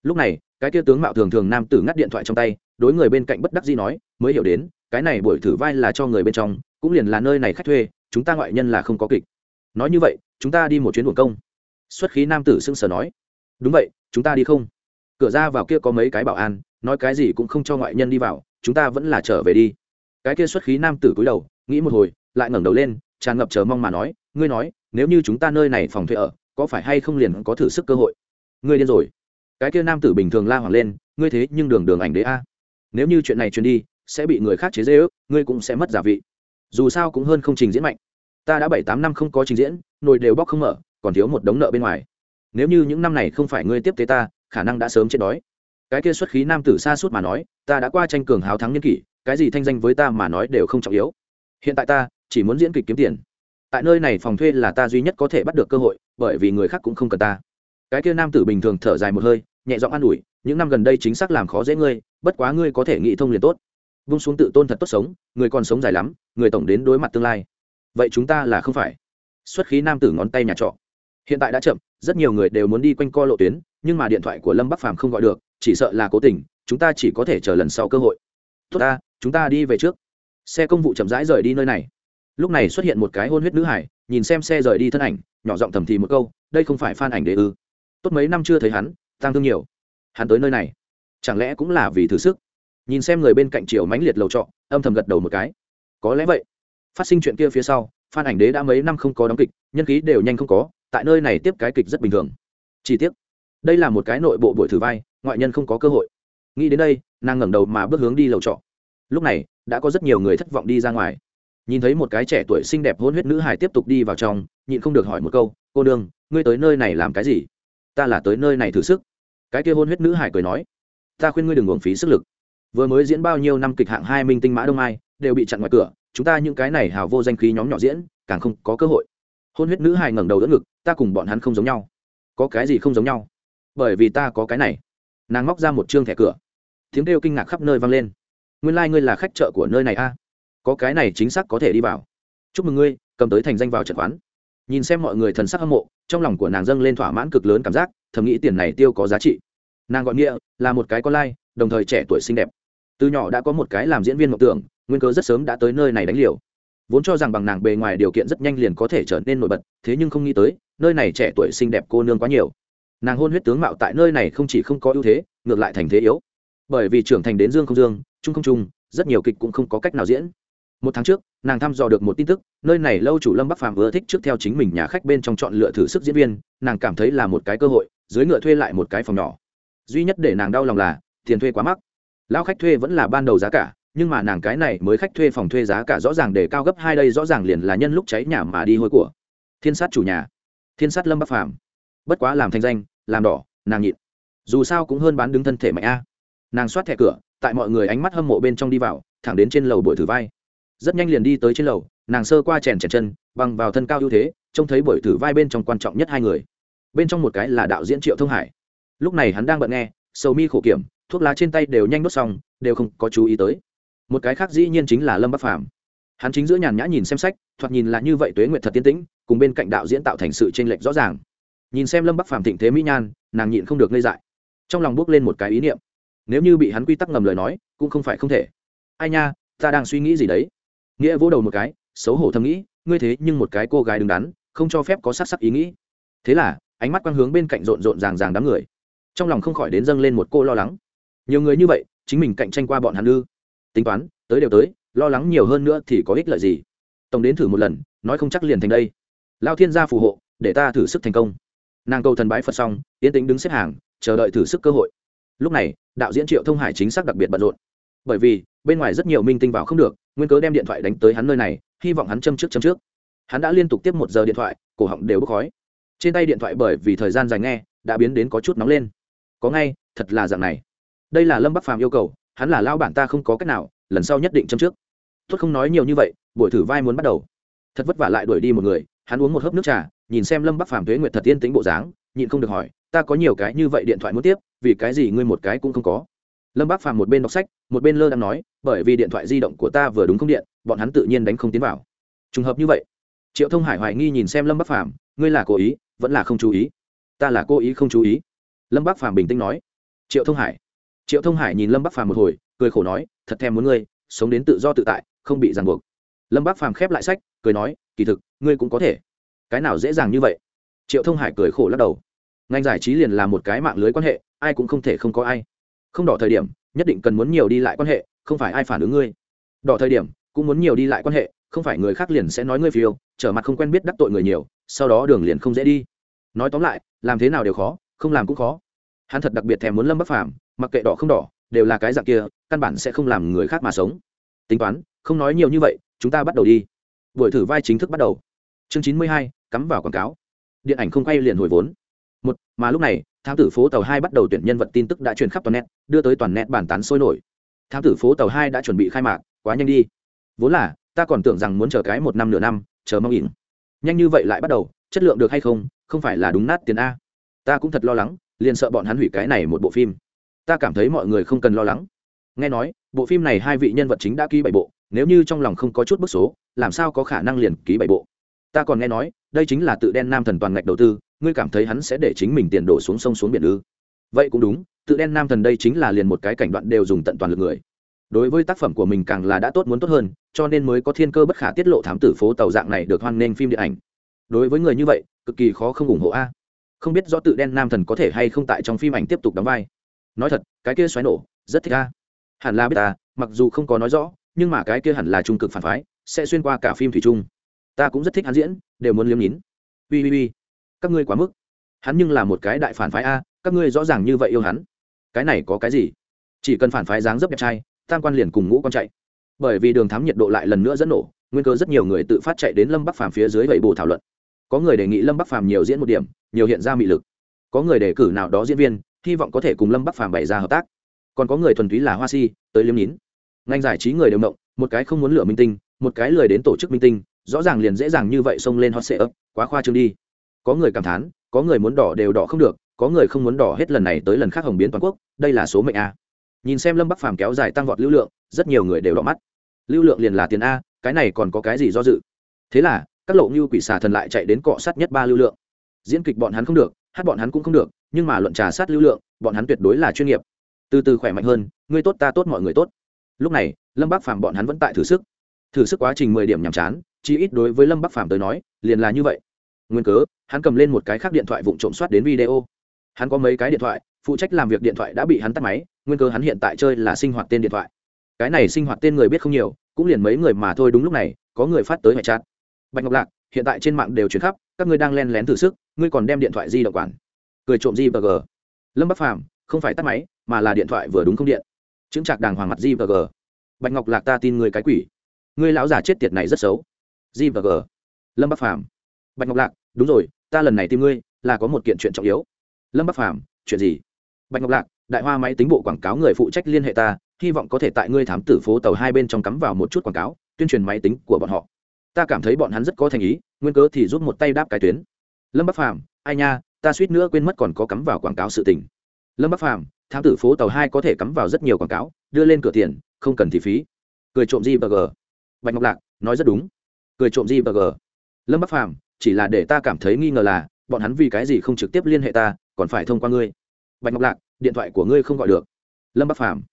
Lúc này, cái kia tướng mạo thường thường nam tử ngắt điện thoại trong tay, đối người bên cạnh bất đắc dĩ nói, mới hiểu đến cái này buổi thử vai là cho người bên trong, cũng liền là nơi này khách thuê, chúng ta ngoại nhân là không có kịch. Nói như vậy, chúng ta đi một chuyến buồng công. Xuất khí nam tử sưng sờ nói. Đúng vậy, chúng ta đi không? Cửa ra vào kia có mấy cái bảo an, nói cái gì cũng không cho ngoại nhân đi vào, chúng ta vẫn là trở về đi. Cái kia xuất khí nam tử cúi đầu, nghĩ một hồi, lại ngẩng đầu lên, tràn ngập chờ mong mà nói, ngươi nói, nếu như chúng ta nơi này phòng thuê ở, có phải hay không liền có thử sức cơ hội? Ngươi điên rồi. Cái kia nam tử bình thường la hoàng lên, ngươi thế nhưng đường đường ảnh đế a. Nếu như chuyện này truyền đi sẽ bị người khác chế dễ ước, ngươi cũng sẽ mất giả vị. Dù sao cũng hơn không trình diễn mạnh. Ta đã bảy tám năm không có trình diễn, nồi đều bóc không mở, còn thiếu một đống nợ bên ngoài. Nếu như những năm này không phải ngươi tiếp tế ta, khả năng đã sớm chết đói. Cái kia xuất khí nam tử xa suốt mà nói, ta đã qua tranh cường hào thắng nhân kỷ, cái gì thanh danh với ta mà nói đều không trọng yếu. Hiện tại ta chỉ muốn diễn kịch kiếm tiền. Tại nơi này phòng thuê là ta duy nhất có thể bắt được cơ hội, bởi vì người khác cũng không cần ta. Cái kia nam tử bình thường thở dài một hơi, nhẹ giọng an ủi, những năm gần đây chính xác làm khó dễ ngươi, bất quá ngươi có thể nghĩ thông liền tốt vung xuống tự tôn thật tốt sống, người còn sống dài lắm, người tổng đến đối mặt tương lai. Vậy chúng ta là không phải. Xuất khí nam tử ngón tay nhà trọ. Hiện tại đã chậm, rất nhiều người đều muốn đi quanh co lộ tuyến, nhưng mà điện thoại của lâm bắc phàm không gọi được, chỉ sợ là cố tình, chúng ta chỉ có thể chờ lần sau cơ hội. Tốt ta, chúng ta đi về trước. Xe công vụ chậm rãi rời đi nơi này. Lúc này xuất hiện một cái hôn huyết nữ hải, nhìn xem xe rời đi thân ảnh, nhỏ giọng thầm thì một câu, đây không phải phan ảnh đệ ư? Tốt mấy năm chưa thấy hắn tăng thương nhiều. Hắn tới nơi này, chẳng lẽ cũng là vì thử sức? Nhìn xem người bên cạnh chiều mãnh liệt lầu trọ, âm thầm gật đầu một cái. Có lẽ vậy. Phát sinh chuyện kia phía sau, phan ảnh đế đã mấy năm không có đóng kịch, nhân khí đều nhanh không có, tại nơi này tiếp cái kịch rất bình thường. Chi tiết đây là một cái nội bộ buổi thử vai, ngoại nhân không có cơ hội. Nghĩ đến đây, nàng ngẩng đầu mà bước hướng đi lầu trọ. Lúc này, đã có rất nhiều người thất vọng đi ra ngoài. Nhìn thấy một cái trẻ tuổi xinh đẹp hôn huyết nữ hải tiếp tục đi vào trong, nhịn không được hỏi một câu, cô đương ngươi tới nơi này làm cái gì? Ta là tới nơi này thử sức. Cái kia hôn huyết nữ hải cười nói, ta khuyên ngươi đừng uổng phí sức lực vừa mới diễn bao nhiêu năm kịch hạng hai minh tinh mã đông mai, đều bị chặn ngoài cửa, chúng ta những cái này hào vô danh khí nhóm nhỏ diễn, càng không có cơ hội. Hôn huyết nữ hài ngẩng đầu đỡ ngực, ta cùng bọn hắn không giống nhau. Có cái gì không giống nhau? Bởi vì ta có cái này. Nàng móc ra một chương thẻ cửa. Tiếng kêu kinh ngạc khắp nơi vang lên. Nguyên lai、like、ngươi là khách chợ của nơi này a. Có cái này chính xác có thể đi vào. Chúc mừng ngươi, cầm tới thành danh vào trận quán. Nhìn xem mọi người thần sắc hâm mộ, trong lòng của nàng dâng lên thỏa mãn cực lớn cảm giác, thầm nghĩ tiền này tiêu có giá trị. Nàng gọi nghĩa, là một cái con lai, đồng thời trẻ tuổi xinh đẹp từ nhỏ đã có một cái làm diễn viên mộng tưởng, nguyên cớ rất sớm đã tới nơi này đánh liều. Vốn cho rằng bằng nàng bề ngoài điều kiện rất nhanh liền có thể trở nên nổi bật, thế nhưng không nghĩ tới, nơi này trẻ tuổi xinh đẹp cô nương quá nhiều. Nàng hôn huyết tướng mạo tại nơi này không chỉ không có ưu thế, ngược lại thành thế yếu. Bởi vì trưởng thành đến dương không dương, trung không trung, rất nhiều kịch cũng không có cách nào diễn. Một tháng trước, nàng thăm dò được một tin tức, nơi này lâu chủ lâm bắc phàm vừa thích trước theo chính mình nhà khách bên trong chọn lựa thử sức diễn viên, nàng cảm thấy là một cái cơ hội, dưới ngựa thuê lại một cái phòng nhỏ. Duy nhất để nàng đau lòng là, tiền thuê quá mắc lão khách thuê vẫn là ban đầu giá cả, nhưng mà nàng cái này mới khách thuê phòng thuê giá cả rõ ràng để cao gấp hai đây rõ ràng liền là nhân lúc cháy nhà mà đi hôi của. Thiên sát chủ nhà, thiên sát lâm bắc phàm. Bất quá làm thanh danh, làm đỏ, nàng nhịn. Dù sao cũng hơn bán đứng thân thể mạnh a. Nàng soát thẻ cửa, tại mọi người ánh mắt hâm mộ bên trong đi vào, thẳng đến trên lầu buổi thử vai. Rất nhanh liền đi tới trên lầu, nàng sơ qua chèn chèn chân, bằng vào thân cao ưu thế, trông thấy buổi thử vai bên trong quan trọng nhất hai người. Bên trong một cái là đạo diễn triệu thông hải. Lúc này hắn đang bận nghe, sầu mi khổ kiểm thuốc lá trên tay đều nhanh đốt xong, đều không có chú ý tới. Một cái khác dĩ nhiên chính là lâm bắc phàm. Hắn chính giữa nhàn nhã nhìn xem sách, thoạt nhìn là như vậy tuế nguyệt thật tiên tĩnh, cùng bên cạnh đạo diễn tạo thành sự tranh lệch rõ ràng. Nhìn xem lâm bắc phàm thịnh thế mỹ nhan, nàng nhịn không được ngây dại. Trong lòng bước lên một cái ý niệm. Nếu như bị hắn quy tắc ngầm lời nói, cũng không phải không thể. Ai nha, ta đang suy nghĩ gì đấy? Nghĩa vỗ đầu một cái, xấu hổ thầm nghĩ, ngươi thế nhưng một cái cô gái đứng đắn, không cho phép có sắc sắc ý nghĩ. Thế là, ánh mắt quang hướng bên cạnh rộn rộn ràng ràng đám người. Trong lòng không khỏi đến dâng lên một cô lo lắng nhiều người như vậy, chính mình cạnh tranh qua bọn hắn ư? Tính toán, tới đều tới, lo lắng nhiều hơn nữa thì có ích lợi gì? Tổng đến thử một lần, nói không chắc liền thành đây. Lao thiên gia phù hộ, để ta thử sức thành công. Nàng cầu thần bái phật xong yên tĩnh đứng xếp hàng, chờ đợi thử sức cơ hội. Lúc này, đạo diễn triệu thông hải chính xác đặc biệt bận rộn. Bởi vì, bên ngoài rất nhiều minh tinh vào không được, nguyên cớ đem điện thoại đánh tới hắn nơi này, hy vọng hắn châm trước châm trước. Hắn đã liên tục tiếp một giờ điện thoại, cổ họng đều bốc khói. Trên tay điện thoại bởi vì thời gian dài nghe, đã biến đến có chút nóng lên. Có ngay, thật là dạng này đây là lâm bắc phàm yêu cầu, hắn là lao bản ta không có cách nào, lần sau nhất định châm trước. Tốt không nói nhiều như vậy, buổi thử vai muốn bắt đầu. Thật vất vả lại đuổi đi một người, hắn uống một hớp nước trà, nhìn xem lâm bắc phàm thuế nguyệt thật yên tính bộ dáng, nhịn không được hỏi, ta có nhiều cái như vậy điện thoại muốn tiếp, vì cái gì ngươi một cái cũng không có? Lâm bắc phàm một bên đọc sách, một bên lơ đang nói, bởi vì điện thoại di động của ta vừa đúng không điện, bọn hắn tự nhiên đánh không tiến vào. Trùng hợp như vậy, triệu thông hải hoài nghi nhìn xem lâm bắc phàm, ngươi là cố ý, vẫn là không chú ý? Ta là cố ý không chú ý. Lâm bắc phàm bình tĩnh nói. Triệu thông hải triệu thông hải nhìn lâm bắc phàm một hồi, cười khổ nói, thật thèm muốn ngươi, sống đến tự do tự tại, không bị ràng buộc. Lâm bắc phàm khép lại sách, cười nói, kỳ thực, ngươi cũng có thể. Cái nào dễ dàng như vậy? Triệu thông hải cười khổ lắc đầu. Ngành giải trí liền là một cái mạng lưới quan hệ, ai cũng không thể không có ai. Không đỏ thời điểm, nhất định cần muốn nhiều đi lại quan hệ, không phải ai phản ứng ngươi. Đỏ thời điểm, cũng muốn nhiều đi lại quan hệ, không phải người khác liền sẽ nói ngươi phiêu, trở mặt không quen biết đắc tội người nhiều, sau đó đường liền không dễ đi. Nói tóm lại, làm thế nào đều khó, không làm cũng khó. Hắn thật đặc biệt thèm muốn lâm bắc phàm mặc kệ đỏ không đỏ, đều là cái dạng kia, căn bản sẽ không làm người khác mà sống. Tính toán, không nói nhiều như vậy, chúng ta bắt đầu đi. Buổi thử vai chính thức bắt đầu. Chương chín mươi hai, cắm vào quảng cáo. Điện ảnh không quay liền hồi vốn. Một, mà lúc này, thám tử phố tàu hai bắt đầu tuyển nhân vật tin tức đã truyền khắp toàn net, đưa tới toàn net bản tán sôi nổi. Thám tử phố tàu hai đã chuẩn bị khai mạc, quá nhanh đi. Vốn là, ta còn tưởng rằng muốn chờ cái một năm nửa năm, chờ mong ỉn. Nhanh như vậy lại bắt đầu, chất lượng được hay không không phải là đúng nát tiền a. Ta cũng thật lo lắng, liền sợ bọn hắn hủy cái này một bộ phim ta cảm thấy mọi người không cần lo lắng. Nghe nói, bộ phim này hai vị nhân vật chính đã ký bảy bộ, nếu như trong lòng không có chút bức số, làm sao có khả năng liền ký bảy bộ? Ta còn nghe nói, đây chính là tự đen nam thần toàn ngạch đầu tư, ngươi cảm thấy hắn sẽ để chính mình tiền đổ xuống sông xuống biển ư? Vậy cũng đúng, tự đen nam thần đây chính là liền một cái cảnh đoạn đều dùng tận toàn lực người. Đối với tác phẩm của mình càng là đã tốt muốn tốt hơn, cho nên mới có thiên cơ bất khả tiết lộ thám tử phố tàu dạng này được hoan nghênh phim điện ảnh. Đối với người như vậy, cực kỳ khó không ủng hộ a. Không biết rõ tự đen nam thần có thể hay không tại trong phim ảnh tiếp tục đóng vai nói thật, cái kia xoáy nổ, rất thích ta. hẳn là biết ta, mặc dù không có nói rõ, nhưng mà cái kia hẳn là trung cực phản phái, sẽ xuyên qua cả phim thủy chung. Ta cũng rất thích hắn diễn, đều muốn liếm nhín ui ui ui các ngươi quá mức. Hắn nhưng là một cái đại phản phái a, các ngươi rõ ràng như vậy yêu hắn. Cái này có cái gì? Chỉ cần phản phái dáng dấp đẹp trai, tam quan liền cùng ngũ con chạy. Bởi vì đường thám nhiệt độ lại lần nữa dẫn nổ, nguyên cơ rất nhiều người tự phát chạy đến lâm bắc phàm phía dưới vậy bồ thảo luận. Có người đề nghị lâm bắc phàm nhiều diễn một điểm, nhiều hiện ra mị lực. Có người đề cử nào đó diễn viên hy vọng có thể cùng lâm bắc phàm bày ra hợp tác còn có người thuần túy là hoa si tới liêm nhín ngành giải trí người đều động, một cái không muốn lựa minh tinh một cái lười đến tổ chức minh tinh rõ ràng liền dễ dàng như vậy xông lên hot sệ ấp quá khoa trương đi. Có người cảm thán có người muốn đỏ đều đỏ không được có người không muốn đỏ hết lần này tới lần khác hồng biến toàn quốc đây là số mệnh a. Nhìn xem lâm bắc phàm kéo dài tăng vọt lưu lượng rất nhiều người đều đỏ mắt. Lưu lượng liền là tiền a cái này còn có cái gì do dự? Thế là các lộ như quỷ xà thần lại chạy đến cọ sát nhất ba lưu lượng. Diễn kịch bọn hắn không được hát bọn hắn cũng không được nhưng mà luận trà sát lưu lượng, bọn hắn tuyệt đối là chuyên nghiệp. Từ từ khỏe mạnh hơn, ngươi tốt ta tốt mọi người tốt. Lúc này, lâm bắc phàm bọn hắn vẫn tại thử sức. Thử sức quá trình mười điểm nhàm chán chỉ ít đối với lâm bắc phàm tới nói, liền là như vậy. Nguyên cớ, hắn cầm lên một cái khác điện thoại vụng trộm soát đến video. Hắn có mấy cái điện thoại, phụ trách làm việc điện thoại đã bị hắn tắt máy, nguyên cơ hắn hiện tại chơi là sinh hoạt tên điện thoại. Cái này sinh hoạt tên người biết không nhiều, cũng liền mấy người mà thôi đúng lúc này, có người phát tới hệ chat. Bạch ngọc lạc, hiện tại trên mạng đều chuyển khắp, các ngươi đang len lén thử sức, ngươi còn đem điện thoại di động quản cười trộm di và g. Lâm bắc phàm, không phải tắt máy, mà là điện thoại vừa đúng không điện. Chứng chạc đàng hoàng mặt di và g. Bạch ngọc lạc ta tin người cái quỷ. Ngươi lão già chết tiệt này rất xấu. Di và g. Lâm bắc phàm. Bạch ngọc lạc, đúng rồi, ta lần này tìm ngươi, là có một kiện chuyện trọng yếu. Lâm bắc phàm, chuyện gì? Bạch ngọc lạc, đại hoa máy tính bộ quảng cáo người phụ trách liên hệ ta, hy vọng có thể tại ngươi thám tử phố tàu hai bên trong cắm vào một chút quảng cáo, tuyên truyền máy tính của bọn họ. Ta cảm thấy bọn hắn rất có thành ý, nguyên cớ thì giúp một tay đáp cái tuyến. Lâm bắc phàm, ai nha ta suýt nữa quên mất còn có cắm vào quảng cáo sự tình. Lâm bắc phàm, thám tử phố tàu hai có thể cắm vào rất nhiều quảng cáo, đưa lên cửa tiền, không cần thì phí. Cười trộm gì và g. Bạch ngọc lạc, nói rất đúng. Cười trộm gì và g. Lâm bắc phàm, chỉ là để ta cảm thấy nghi ngờ là, bọn hắn vì cái gì không trực tiếp liên hệ ta, còn phải thông qua ngươi. Bạch ngọc lạc, điện thoại của ngươi không gọi được. Lâm bắc phàm,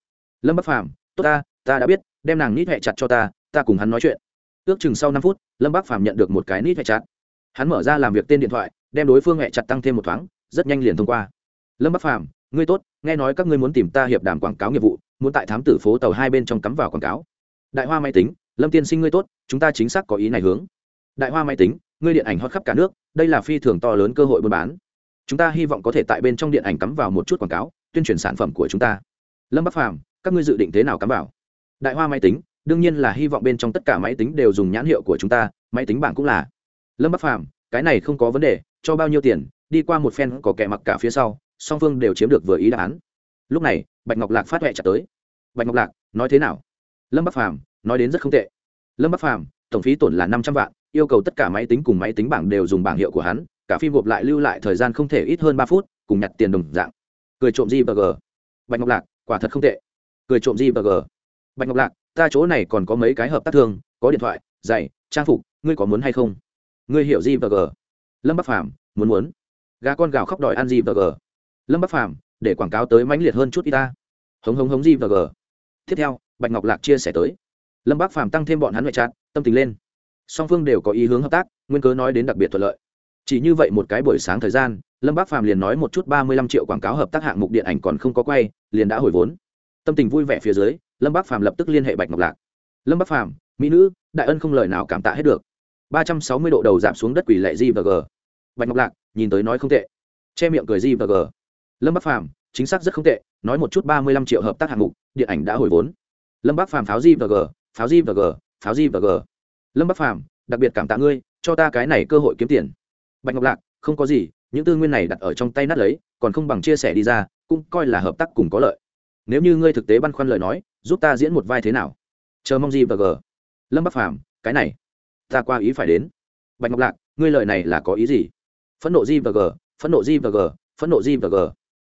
lâm bắc phàm, tốt ta ta đã biết, đem nàng nít hẹ chặt cho ta ta cùng hắn nói chuyện. Ước chừng sau năm phút, lâm bắc phàm nhận được một cái nít hẹ chặt hắn mở ra làm việc tên điện thoại, đem đối phương hẹ chặt tăng thêm một thoáng, rất nhanh liền thông qua. Lâm bắc phàm, ngươi tốt, nghe nói các ngươi muốn tìm ta hiệp đàm quảng cáo nghiệp vụ, muốn tại thám tử phố tàu hai bên trong cắm vào quảng cáo. Đại hoa máy tính, lâm tiên sinh ngươi tốt, chúng ta chính xác có ý này hướng. Đại hoa máy tính, ngươi điện ảnh hot khắp cả nước, đây là phi thường to lớn cơ hội buôn bán. Chúng ta hy vọng có thể tại bên trong điện ảnh cắm vào một chút quảng cáo, tuyên truyền sản phẩm của chúng ta. Lâm bắc phàm, các ngươi dự định thế nào cắm vào? Đại hoa máy tính, đương nhiên là hy vọng bên trong tất cả máy tính đều dùng nhãn hiệu của chúng ta, máy tính bảng cũng là lâm bắc phàm, cái này không có vấn đề, cho bao nhiêu tiền, đi qua một phen có kẻ mặc cả phía sau, song phương đều chiếm được vừa ý đáp án. Lúc này, bạch ngọc lạc phát huệ trả tới. Bạch ngọc lạc, nói thế nào? Lâm bắc phàm nói đến rất không tệ. Lâm bắc phàm, tổng phí tổn là năm trăm vạn, yêu cầu tất cả máy tính cùng máy tính bảng đều dùng bảng hiệu của hắn, cả phim gộp lại lưu lại thời gian không thể ít hơn ba phút, cùng nhặt tiền đồng dạng. Cười trộm gì bờ gờ bạch ngọc lạc, quả thật không tệ. Cười trộm gì bờ gờ bạch ngọc lạc, ta chỗ này còn có mấy cái hợp tác thương, có điện thoại, giày, trang phục, ngươi có muốn hay không? Ngươi hiểu gì và g lâm bắc phàm, muốn muốn. Gà con gào khóc đòi ăn gì và g lâm bắc phàm, để quảng cáo tới mãnh liệt hơn chút y ta. Hống hống hống gì và g tiếp theo, bạch ngọc lạc chia sẻ tới. Lâm bắc phàm tăng thêm bọn hắn ngoại trạng, tâm tình lên. Song phương đều có ý hướng hợp tác, nguyên cớ nói đến đặc biệt thuận lợi. Chỉ như vậy một cái buổi sáng thời gian, lâm bắc phàm liền nói một chút ba mươi lăm triệu quảng cáo hợp tác hạng mục điện ảnh còn không có quay, liền đã hồi vốn. Tâm tình vui vẻ phía dưới, lâm bắc phàm lập tức liên hệ bạch ngọc lạc. Lâm bắc phàm, mỹ nữ, đại ân không lời nào cảm tạ hết được ba trăm sáu mươi độ đầu giảm xuống đất quỷ lệ di và g. Bạch ngọc lạc, nhìn tới nói không tệ. Che miệng cười di và g. Lâm bác phàm, chính xác rất không tệ, nói một chút ba mươi lăm triệu hợp tác hạng mục, điện ảnh đã hồi vốn. Lâm bác phàm pháo di và g, pháo di và g, pháo di và g. Lâm bắc phàm, đặc biệt cảm tạ ngươi, cho ta cái này cơ hội kiếm tiền. Bạch ngọc lạc, không có gì, những tư nguyên này đặt ở trong tay nát lấy, còn không bằng chia sẻ đi ra, cũng coi là hợp tác cùng có lợi. Nếu như ngươi thực tế băn khoăn lời nói, giúp ta diễn một vai thế nào? Chờ mong gì và g. Lâm bắc phàm, cái này ta qua ý phải đến. Bạch ngọc lạc, ngươi lời này là có ý gì? Phẫn nộ di và g, phẫn nộ di và g, phẫn nộ di và g.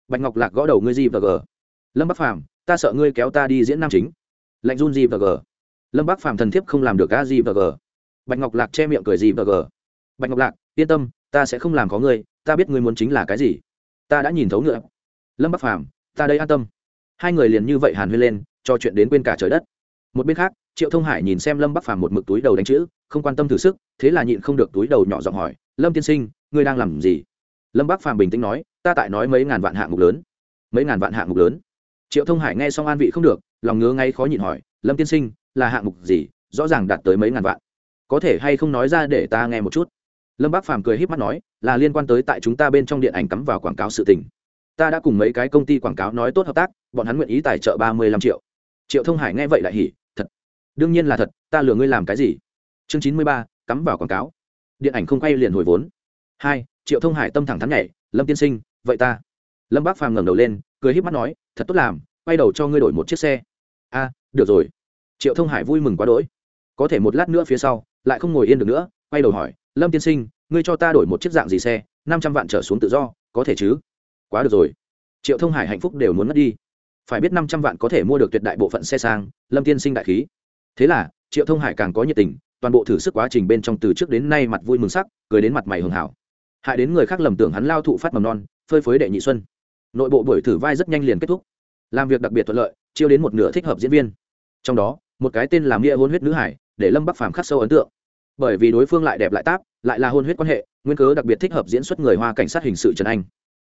Bạch ngọc lạc gõ đầu ngươi di và g. Lâm bắc phàm, ta sợ ngươi kéo ta đi diễn nam chính. Lạnh run di và g. Lâm bác phàm thần thiếp không làm được a di và g. Bạch ngọc lạc che miệng cười di và g. Bạch ngọc lạc, yên tâm, ta sẽ không làm có ngươi, ta biết ngươi muốn chính là cái gì. Ta đã nhìn thấu nữa lâm bắc phàm, ta đây an tâm. Hai người liền như vậy hàn huyên lên, cho chuyện đến quên cả trời đất. Một bên khác triệu thông hải nhìn xem lâm bắc phàm một mực túi đầu đánh chữ, không quan tâm thử sức, thế là nhịn không được túi đầu nhỏ giọng hỏi, lâm tiên sinh, ngươi đang làm gì? Lâm bắc phàm bình tĩnh nói, ta tại nói mấy ngàn vạn hạng mục lớn. Mấy ngàn vạn hạng mục lớn? Triệu thông hải nghe xong an vị không được, lòng ngứa ngay khó nhịn hỏi, lâm tiên sinh, là hạng mục gì, rõ ràng đạt tới mấy ngàn vạn? Có thể hay không nói ra để ta nghe một chút? Lâm bác phàm cười h í p mắt nói, là liên quan tới tại chúng ta bên trong điện ảnh cắm vào quảng cáo sự tình. Ta đã cùng mấy cái công ty quảng cáo nói tốt hợp tác, bọn hắn nguyện ý tài trợ ba mươi lăm triệu. Triệu thông hải nghe vậy lại hỉ đương nhiên là thật, ta lừa ngươi làm cái gì? Chương chín mươi ba, cắm vào quảng cáo. Điện ảnh không quay liền hồi vốn. Hai, triệu thông hải tâm thẳng thắn nhảy, lâm tiên sinh, vậy ta. Lâm bác phàm ngẩng đầu lên, cười h í p mắt nói, thật tốt làm, quay đầu cho ngươi đổi một chiếc xe. A, được rồi. Triệu thông hải vui mừng quá đỗi. Có thể một lát nữa phía sau, lại không ngồi yên được nữa, quay đầu hỏi, lâm tiên sinh, ngươi cho ta đổi một chiếc dạng gì xe? Năm trăm vạn trở xuống tự do, có thể chứ? Quá được rồi. Triệu thông hải hạnh phúc đều muốn mất đi. Phải biết năm trăm vạn có thể mua được tuyệt đại bộ phận xe sang, lâm tiên sinh đại khí thế là, triệu thông hải càng có nhiệt tình, toàn bộ thử sức quá trình bên trong từ trước đến nay mặt vui mừng sắc, cười đến mặt mày hường hảo. Hại đến người khác lầm tưởng hắn lao thụ phát mầm non, phơi phới đệ nhị xuân. Nội bộ buổi thử vai rất nhanh liền kết thúc. Làm việc đặc biệt thuận lợi, chiêu đến một nửa thích hợp diễn viên. Trong đó, một cái tên làm nghĩa hôn huyết nữ hải, để lâm bắc phàm khắc sâu ấn tượng. Bởi vì đối phương lại đẹp lại táp, lại là hôn huyết quan hệ, nguyên cớ đặc biệt thích hợp diễn xuất người hoa cảnh sát hình sự trần anh.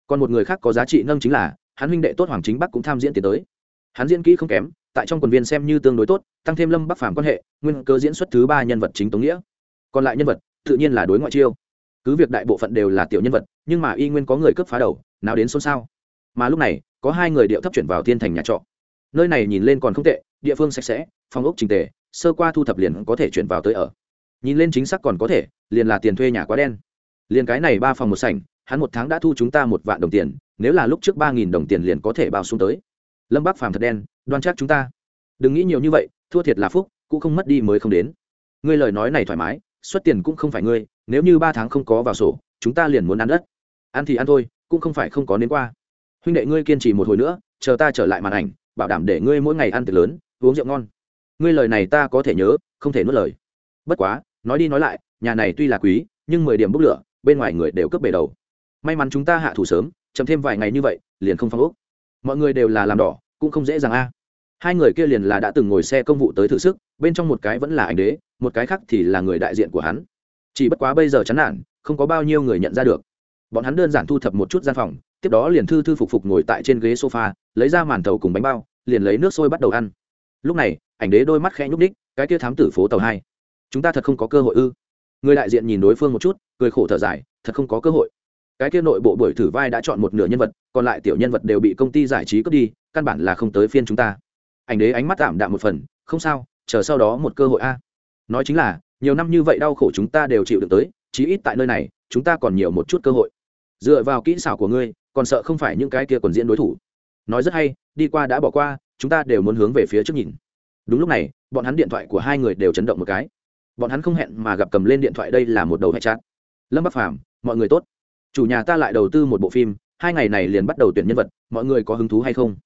Còn một người khác có giá trị nâng chính là, hắn huynh đệ tốt hoàng chính bắc cũng tham diễn tiến tới. Hắn diễn kỹ không kém tại trong quần viên xem như tương đối tốt, tăng thêm lâm bắc phàm quan hệ, nguyên cớ diễn xuất thứ ba nhân vật chính tống nghĩa. Còn lại nhân vật, tự nhiên là đối ngoại chiêu. Cứ việc đại bộ phận đều là tiểu nhân vật, nhưng mà y nguyên có người cướp phá đầu, nào đến xôn xao. Mà lúc này, có hai người điệu thấp chuyển vào thiên thành nhà trọ. Nơi này nhìn lên còn không tệ, địa phương sạch sẽ, phòng ốc trình tề, sơ qua thu thập liền có thể chuyển vào tới ở. Nhìn lên chính xác còn có thể, liền là tiền thuê nhà quá đen. Liền cái này ba phòng một sảnh, hắn một tháng đã thu chúng ta một vạn đồng tiền, nếu là lúc trước ba nghìn đồng tiền liền có thể bao xuống tới. Lâm bác phàm thật đen đoan chắc chúng ta. Đừng nghĩ nhiều như vậy, thua thiệt là phúc, cũng không mất đi mới không đến. Ngươi lời nói này thoải mái, xuất tiền cũng không phải ngươi, nếu như ba tháng không có vào sổ, chúng ta liền muốn ăn đất. Ăn thì ăn thôi, cũng không phải không có nến qua. Huynh đệ ngươi kiên trì một hồi nữa, chờ ta trở lại màn ảnh, bảo đảm để ngươi mỗi ngày ăn tiệc lớn, uống rượu ngon. Ngươi lời này ta có thể nhớ, không thể nuốt lời. Bất quá, nói đi nói lại, nhà này tuy là quý, nhưng mười điểm bốc lửa, bên ngoài người đều cướp bể đầu. May mắn chúng ta hạ thủ sớm, chậm thêm vài ngày như vậy, liền không phong ốc. Mọi người đều là làm đỏ cũng không dễ dàng a. Hai người kia liền là đã từng ngồi xe công vụ tới thử sức, bên trong một cái vẫn là ảnh đế, một cái khác thì là người đại diện của hắn. Chỉ bất quá bây giờ chán nản, không có bao nhiêu người nhận ra được. Bọn hắn đơn giản thu thập một chút gian phòng, tiếp đó liền thư thư phục phục ngồi tại trên ghế sofa, lấy ra màn thầu cùng bánh bao, liền lấy nước sôi bắt đầu ăn. Lúc này, ảnh đế đôi mắt khẽ nhúc đích cái kia thám tử phố tàu hai. Chúng ta thật không có cơ hội ư? Người đại diện nhìn đối phương một chút, cười khổ thở dài, thật không có cơ hội cái kia nội bộ buổi thử vai đã chọn một nửa nhân vật, còn lại tiểu nhân vật đều bị công ty giải trí cướp đi, căn bản là không tới phiên chúng ta. Ảnh đế ánh mắt tạm đạm một phần, không sao, chờ sau đó một cơ hội a. Nói chính là, nhiều năm như vậy đau khổ chúng ta đều chịu được tới, chí ít tại nơi này, chúng ta còn nhiều một chút cơ hội. Dựa vào kỹ xảo của ngươi, còn sợ không phải những cái kia còn diễn đối thủ. Nói rất hay, đi qua đã bỏ qua, chúng ta đều muốn hướng về phía trước nhìn. Đúng lúc này, bọn hắn điện thoại của hai người đều chấn động một cái. Bọn hắn không hẹn mà gặp cầm lên điện thoại đây là một đầu hệ chát lâm bắc phàm, mọi người tốt chủ nhà ta lại đầu tư một bộ phim, hai ngày này liền bắt đầu tuyển nhân vật, mọi người có hứng thú hay không?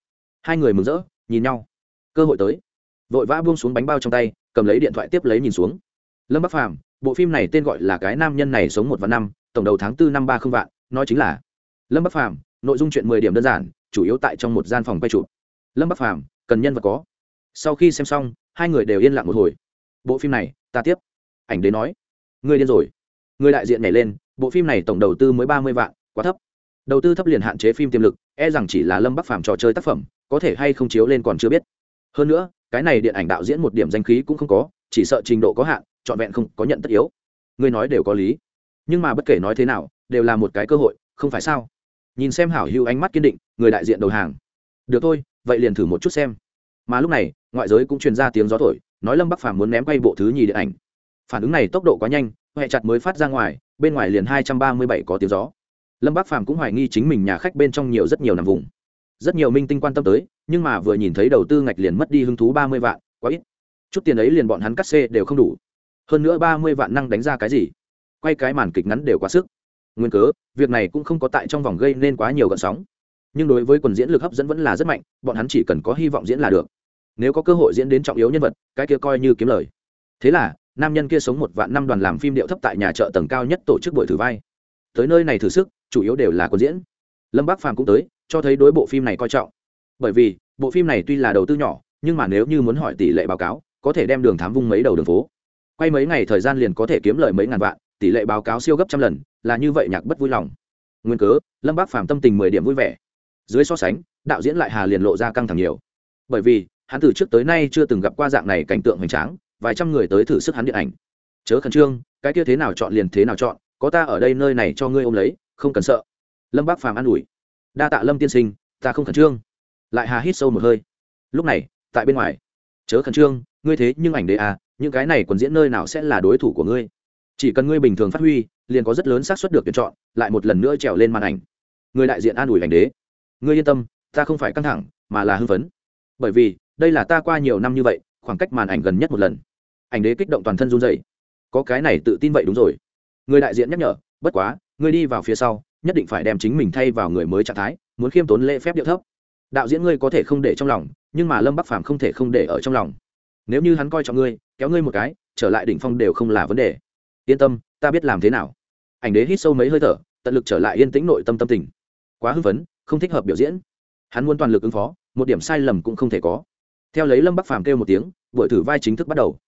Hai người mừng rỡ, nhìn nhau. Cơ hội tới. Vội vã buông xuống bánh bao trong tay, cầm lấy điện thoại tiếp lấy nhìn xuống. Lâm bắc phàm, bộ phim này tên gọi là cái nam nhân này sống một vạn năm, tổng đầu tháng tư năm ba không vạn, nói chính là lâm bắc phàm, nội dung chuyện mười điểm đơn giản, chủ yếu tại trong một gian phòng quay chụp. Lâm bắc phàm, cần nhân vật có. Sau khi xem xong, hai người đều yên lặng một hồi. Bộ phim này, ta tiếp. Ảnh đế nói. Người điên rồi. Người đại diện nhảy lên bộ phim này tổng đầu tư mới ba mươi vạn, quá thấp. Đầu tư thấp liền hạn chế phim tiềm lực e rằng chỉ là lâm bắc phàm trò chơi tác phẩm, có thể hay không chiếu lên còn chưa biết. Hơn nữa, cái này điện ảnh đạo diễn một điểm danh khí cũng không có, chỉ sợ trình độ có hạn, trọn vẹn không có nhận tất yếu. Người nói đều có lý. Nhưng mà bất kể nói thế nào, đều là một cái cơ hội, không phải sao? Nhìn xem hảo hữu ánh mắt kiên định, người đại diện đầu hàng. Được thôi, vậy liền thử một chút xem. Mà lúc này, ngoại giới cũng truyền ra tiếng gió thổi, nói lâm bắc phàm muốn ném quay bộ thứ nhì điện ảnh. Phản ứng này tốc độ quá nhanh huệ chặt mới phát ra ngoài, bên ngoài liền hai trăm ba mươi bảy có tiếng gió. Lâm bắc phàm cũng hoài nghi chính mình nhà khách bên trong nhiều rất nhiều nằm vùng. Rất nhiều minh tinh quan tâm tới, nhưng mà vừa nhìn thấy đầu tư ngạch liền mất đi hứng thú ba mươi vạn, quá ít. Chút tiền ấy liền bọn hắn cắt xê đều không đủ. Hơn nữa ba mươi vạn năng đánh ra cái gì? Quay cái màn kịch ngắn đều quá sức. Nguyên cớ, việc này cũng không có tại trong vòng gây nên quá nhiều gợn sóng. Nhưng đối với quần diễn lực hấp dẫn vẫn là rất mạnh, bọn hắn chỉ cần có hy vọng diễn là được. Nếu có cơ hội diễn đến trọng yếu nhân vật, cái kia coi như kiếm lời. Thế là nam nhân kia sống một vạn năm đoàn làm phim điệu thấp tại nhà chợ tầng cao nhất tổ chức buổi thử vai. Tới nơi này thử sức, chủ yếu đều là quân diễn. Lâm bác phàm cũng tới, cho thấy đối bộ phim này coi trọng. Bởi vì, bộ phim này tuy là đầu tư nhỏ, nhưng mà nếu như muốn hỏi tỷ lệ báo cáo, có thể đem đường thám vung mấy đầu đường phố. Quay mấy ngày thời gian liền có thể kiếm lời mấy ngàn vạn, tỷ lệ báo cáo siêu gấp trăm lần, là như vậy nhạc bất vui lòng. Nguyên cớ, lâm bác phàm tâm tình mười điểm vui vẻ. Dưới so sánh, đạo diễn lại hà liền lộ ra căng thẳng nhiều. Bởi vì, hắn từ trước tới nay chưa từng gặp qua dạng này cảnh tượng hoành tráng vài trăm người tới thử sức hắn điện ảnh. Chớ khẩn trương, cái kia thế nào chọn liền thế nào chọn, có ta ở đây nơi này cho ngươi ôm lấy, không cần sợ. Lâm bác phàm an ủi. Đa tạ lâm tiên sinh, ta không khẩn trương. Lại hà hít sâu một hơi. Lúc này, tại bên ngoài. Chớ khẩn trương, ngươi thế nhưng ảnh đế à những cái này còn diễn nơi nào sẽ là đối thủ của ngươi? Chỉ cần ngươi bình thường phát huy, liền có rất lớn xác suất được tuyển chọn, lại một lần nữa trèo lên màn ảnh. Người đại diện an ủi ảnh đế. Ngươi yên tâm, ta không phải căng thẳng, mà là hưng phấn. Bởi vì, đây là ta qua nhiều năm như vậy, khoảng cách màn ảnh gần nhất một lần ảnh đế kích động toàn thân run dày có cái này tự tin vậy đúng rồi. Người đại diện nhắc nhở, bất quá, ngươi đi vào phía sau, nhất định phải đem chính mình thay vào người mới trạng thái, muốn khiêm tốn lễ phép điệu thấp. Đạo diễn ngươi có thể không để trong lòng, nhưng mà lâm bắc phàm không thể không để ở trong lòng. Nếu như hắn coi trọng ngươi, kéo ngươi một cái, trở lại đỉnh phong đều không là vấn đề. Yên tâm, ta biết làm thế nào. Ảnh đế hít sâu mấy hơi thở, tận lực trở lại yên tĩnh nội tâm tâm tình. Quá hưng phấn, không thích hợp biểu diễn. Hắn muốn toàn lực ứng phó, một điểm sai lầm cũng không thể có. Theo lấy lâm bắc phàm kêu một tiếng, buổi thử vai chính thức bắt đầu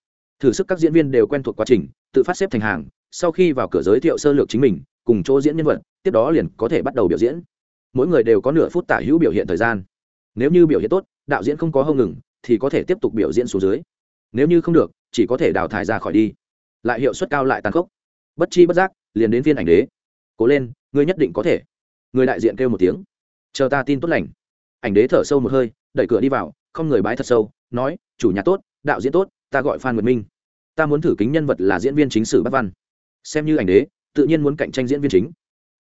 thử sức các diễn viên đều quen thuộc quá trình, tự phát xếp thành hàng, sau khi vào cửa giới thiệu sơ lược chính mình, cùng chỗ diễn nhân vật, tiếp đó liền có thể bắt đầu biểu diễn. Mỗi người đều có nửa phút tả hữu biểu hiện thời gian. Nếu như biểu hiện tốt, đạo diễn không có hông ngừng, thì có thể tiếp tục biểu diễn xuống dưới. Nếu như không được, chỉ có thể đào thải ra khỏi đi. Lại hiệu suất cao lại tàn khốc. Bất chi bất giác, liền đến phiên ảnh đế. Cố lên, ngươi nhất định có thể. Người đại diện kêu một tiếng. Chờ ta tin tốt lành. Ảnh đế thở sâu một hơi, đẩy cửa đi vào, không người bái thật sâu, nói, chủ nhà tốt, đạo diễn tốt ta gọi phan nguyệt minh. Ta muốn thử kính nhân vật là diễn viên chính sử bắc văn. Xem như ảnh đế, tự nhiên muốn cạnh tranh diễn viên chính.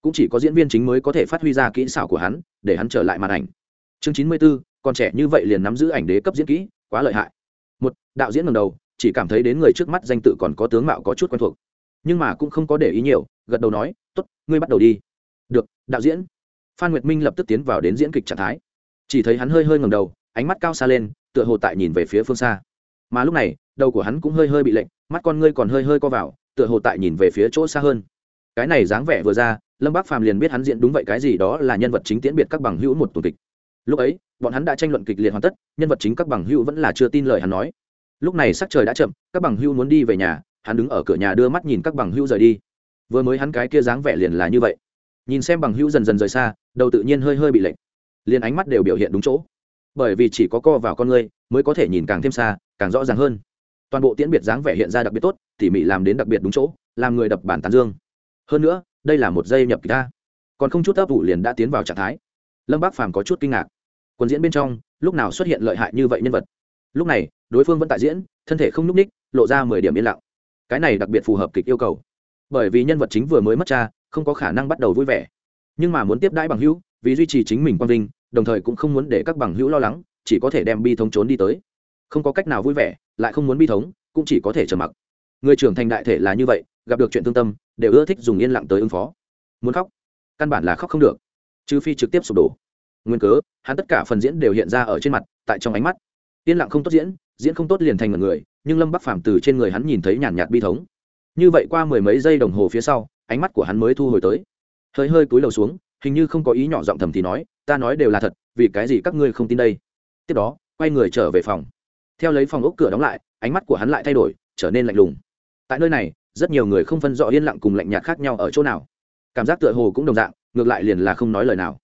Cũng chỉ có diễn viên chính mới có thể phát huy ra kỹ xảo của hắn, để hắn trở lại màn ảnh. Chương chín mươi b ố còn trẻ như vậy liền nắm giữ ảnh đế cấp diễn kỹ, quá lợi hại. Một, đạo diễn lần đầu, chỉ cảm thấy đến người trước mắt danh tự còn có tướng mạo có chút quen thuộc. Nhưng mà cũng không có để ý nhiều, gật đầu nói t ố t ngươi bắt đầu đi. Được, đạo diễn. Phan nguyệt minh lập tức tiến vào đến diễn kịch trạng thái. Chỉ thấy hắn hơi hơi ngầm đầu, ánh mắt cao xa lên, tựa hồ tại nhìn về phía phương xa mà lúc này, đầu của hắn cũng hơi hơi bị lệnh mắt con ngươi còn hơi hơi co vào, tựa hồ tại nhìn về phía chỗ xa hơn. Cái này dáng vẻ vừa ra, lâm bác phàm liền biết hắn diễn đúng vậy cái gì đó là nhân vật chính tiễn biệt các bằng hữu một tuần kịch. Lúc ấy, bọn hắn đã tranh luận kịch liệt hoàn tất, nhân vật chính các bằng hữu vẫn là chưa tin lời hắn nói. Lúc này sắc trời đã chậm, các bằng hữu muốn đi về nhà, hắn đứng ở cửa nhà đưa mắt nhìn các bằng hữu rời đi. Vừa mới hắn cái kia dáng vẻ liền là như vậy. Nhìn xem bằng hữu dần dần rời xa, đầu tự nhiên hơi hơi bị lệnh liền ánh mắt đều biểu hiện đúng chỗ. Bởi vì chỉ có co vào con người mới có thể nhìn càng thêm xa, càng rõ ràng hơn. Toàn bộ tiễn biệt dáng vẻ hiện ra đặc biệt tốt, tỉ mỉ làm đến đặc biệt đúng chỗ, làm người đập bản tán dương. Hơn nữa, đây là một dây nhập kỳ ta còn không chút ấp ủ liền đã tiến vào trạng thái. Lâm bác phàm có chút kinh ngạc. Quần diễn bên trong, lúc nào xuất hiện lợi hại như vậy nhân vật? Lúc này, đối phương vẫn tại diễn, thân thể không n ú c ních lộ ra mười điểm yên lặng. Cái này đặc biệt phù hợp kịch yêu cầu. Bởi vì nhân vật chính vừa mới mất cha, không có khả năng bắt đầu vui vẻ. Nhưng mà muốn tiếp đãi bằng hữu, vì duy trì chính mình quang vinh, đồng thời cũng không muốn để các bằng hữu lo lắng chỉ có thể đem bi thống trốn đi tới. Không có cách nào vui vẻ, lại không muốn bi thống, cũng chỉ có thể trầm mặc. Người trưởng thành đại thể là như vậy, gặp được chuyện thương tâm, đều ưa thích dùng yên lặng tới ứng phó. Muốn khóc, căn bản là khóc không được. Trừ phi trực tiếp sụp đổ. Nguyên cớ, hắn tất cả phần diễn đều hiện ra ở trên mặt, tại trong ánh mắt. Yên lặng không tốt diễn diễn không tốt liền thành một người, nhưng lâm bắc phàm từ trên người hắn nhìn thấy nhàn nhạt bi thống. Như vậy qua mười mấy giây đồng hồ phía sau, ánh mắt của hắn mới thu hồi tới. Hơi hơi cúi đầu xuống, hình như không có ý nhỏ giọng thầm thì nói, ta nói đều là thật, vì cái gì các ngươi không tin đây? Tiếp đó, quay người trở về phòng. Theo lấy phòng ốc cửa đóng lại, ánh mắt của hắn lại thay đổi, trở nên lạnh lùng. Tại nơi này, rất nhiều người không phân rõ yên lặng cùng lạnh nhạt khác nhau ở chỗ nào. Cảm giác tựa hồ cũng đồng dạng, ngược lại liền là không nói lời nào.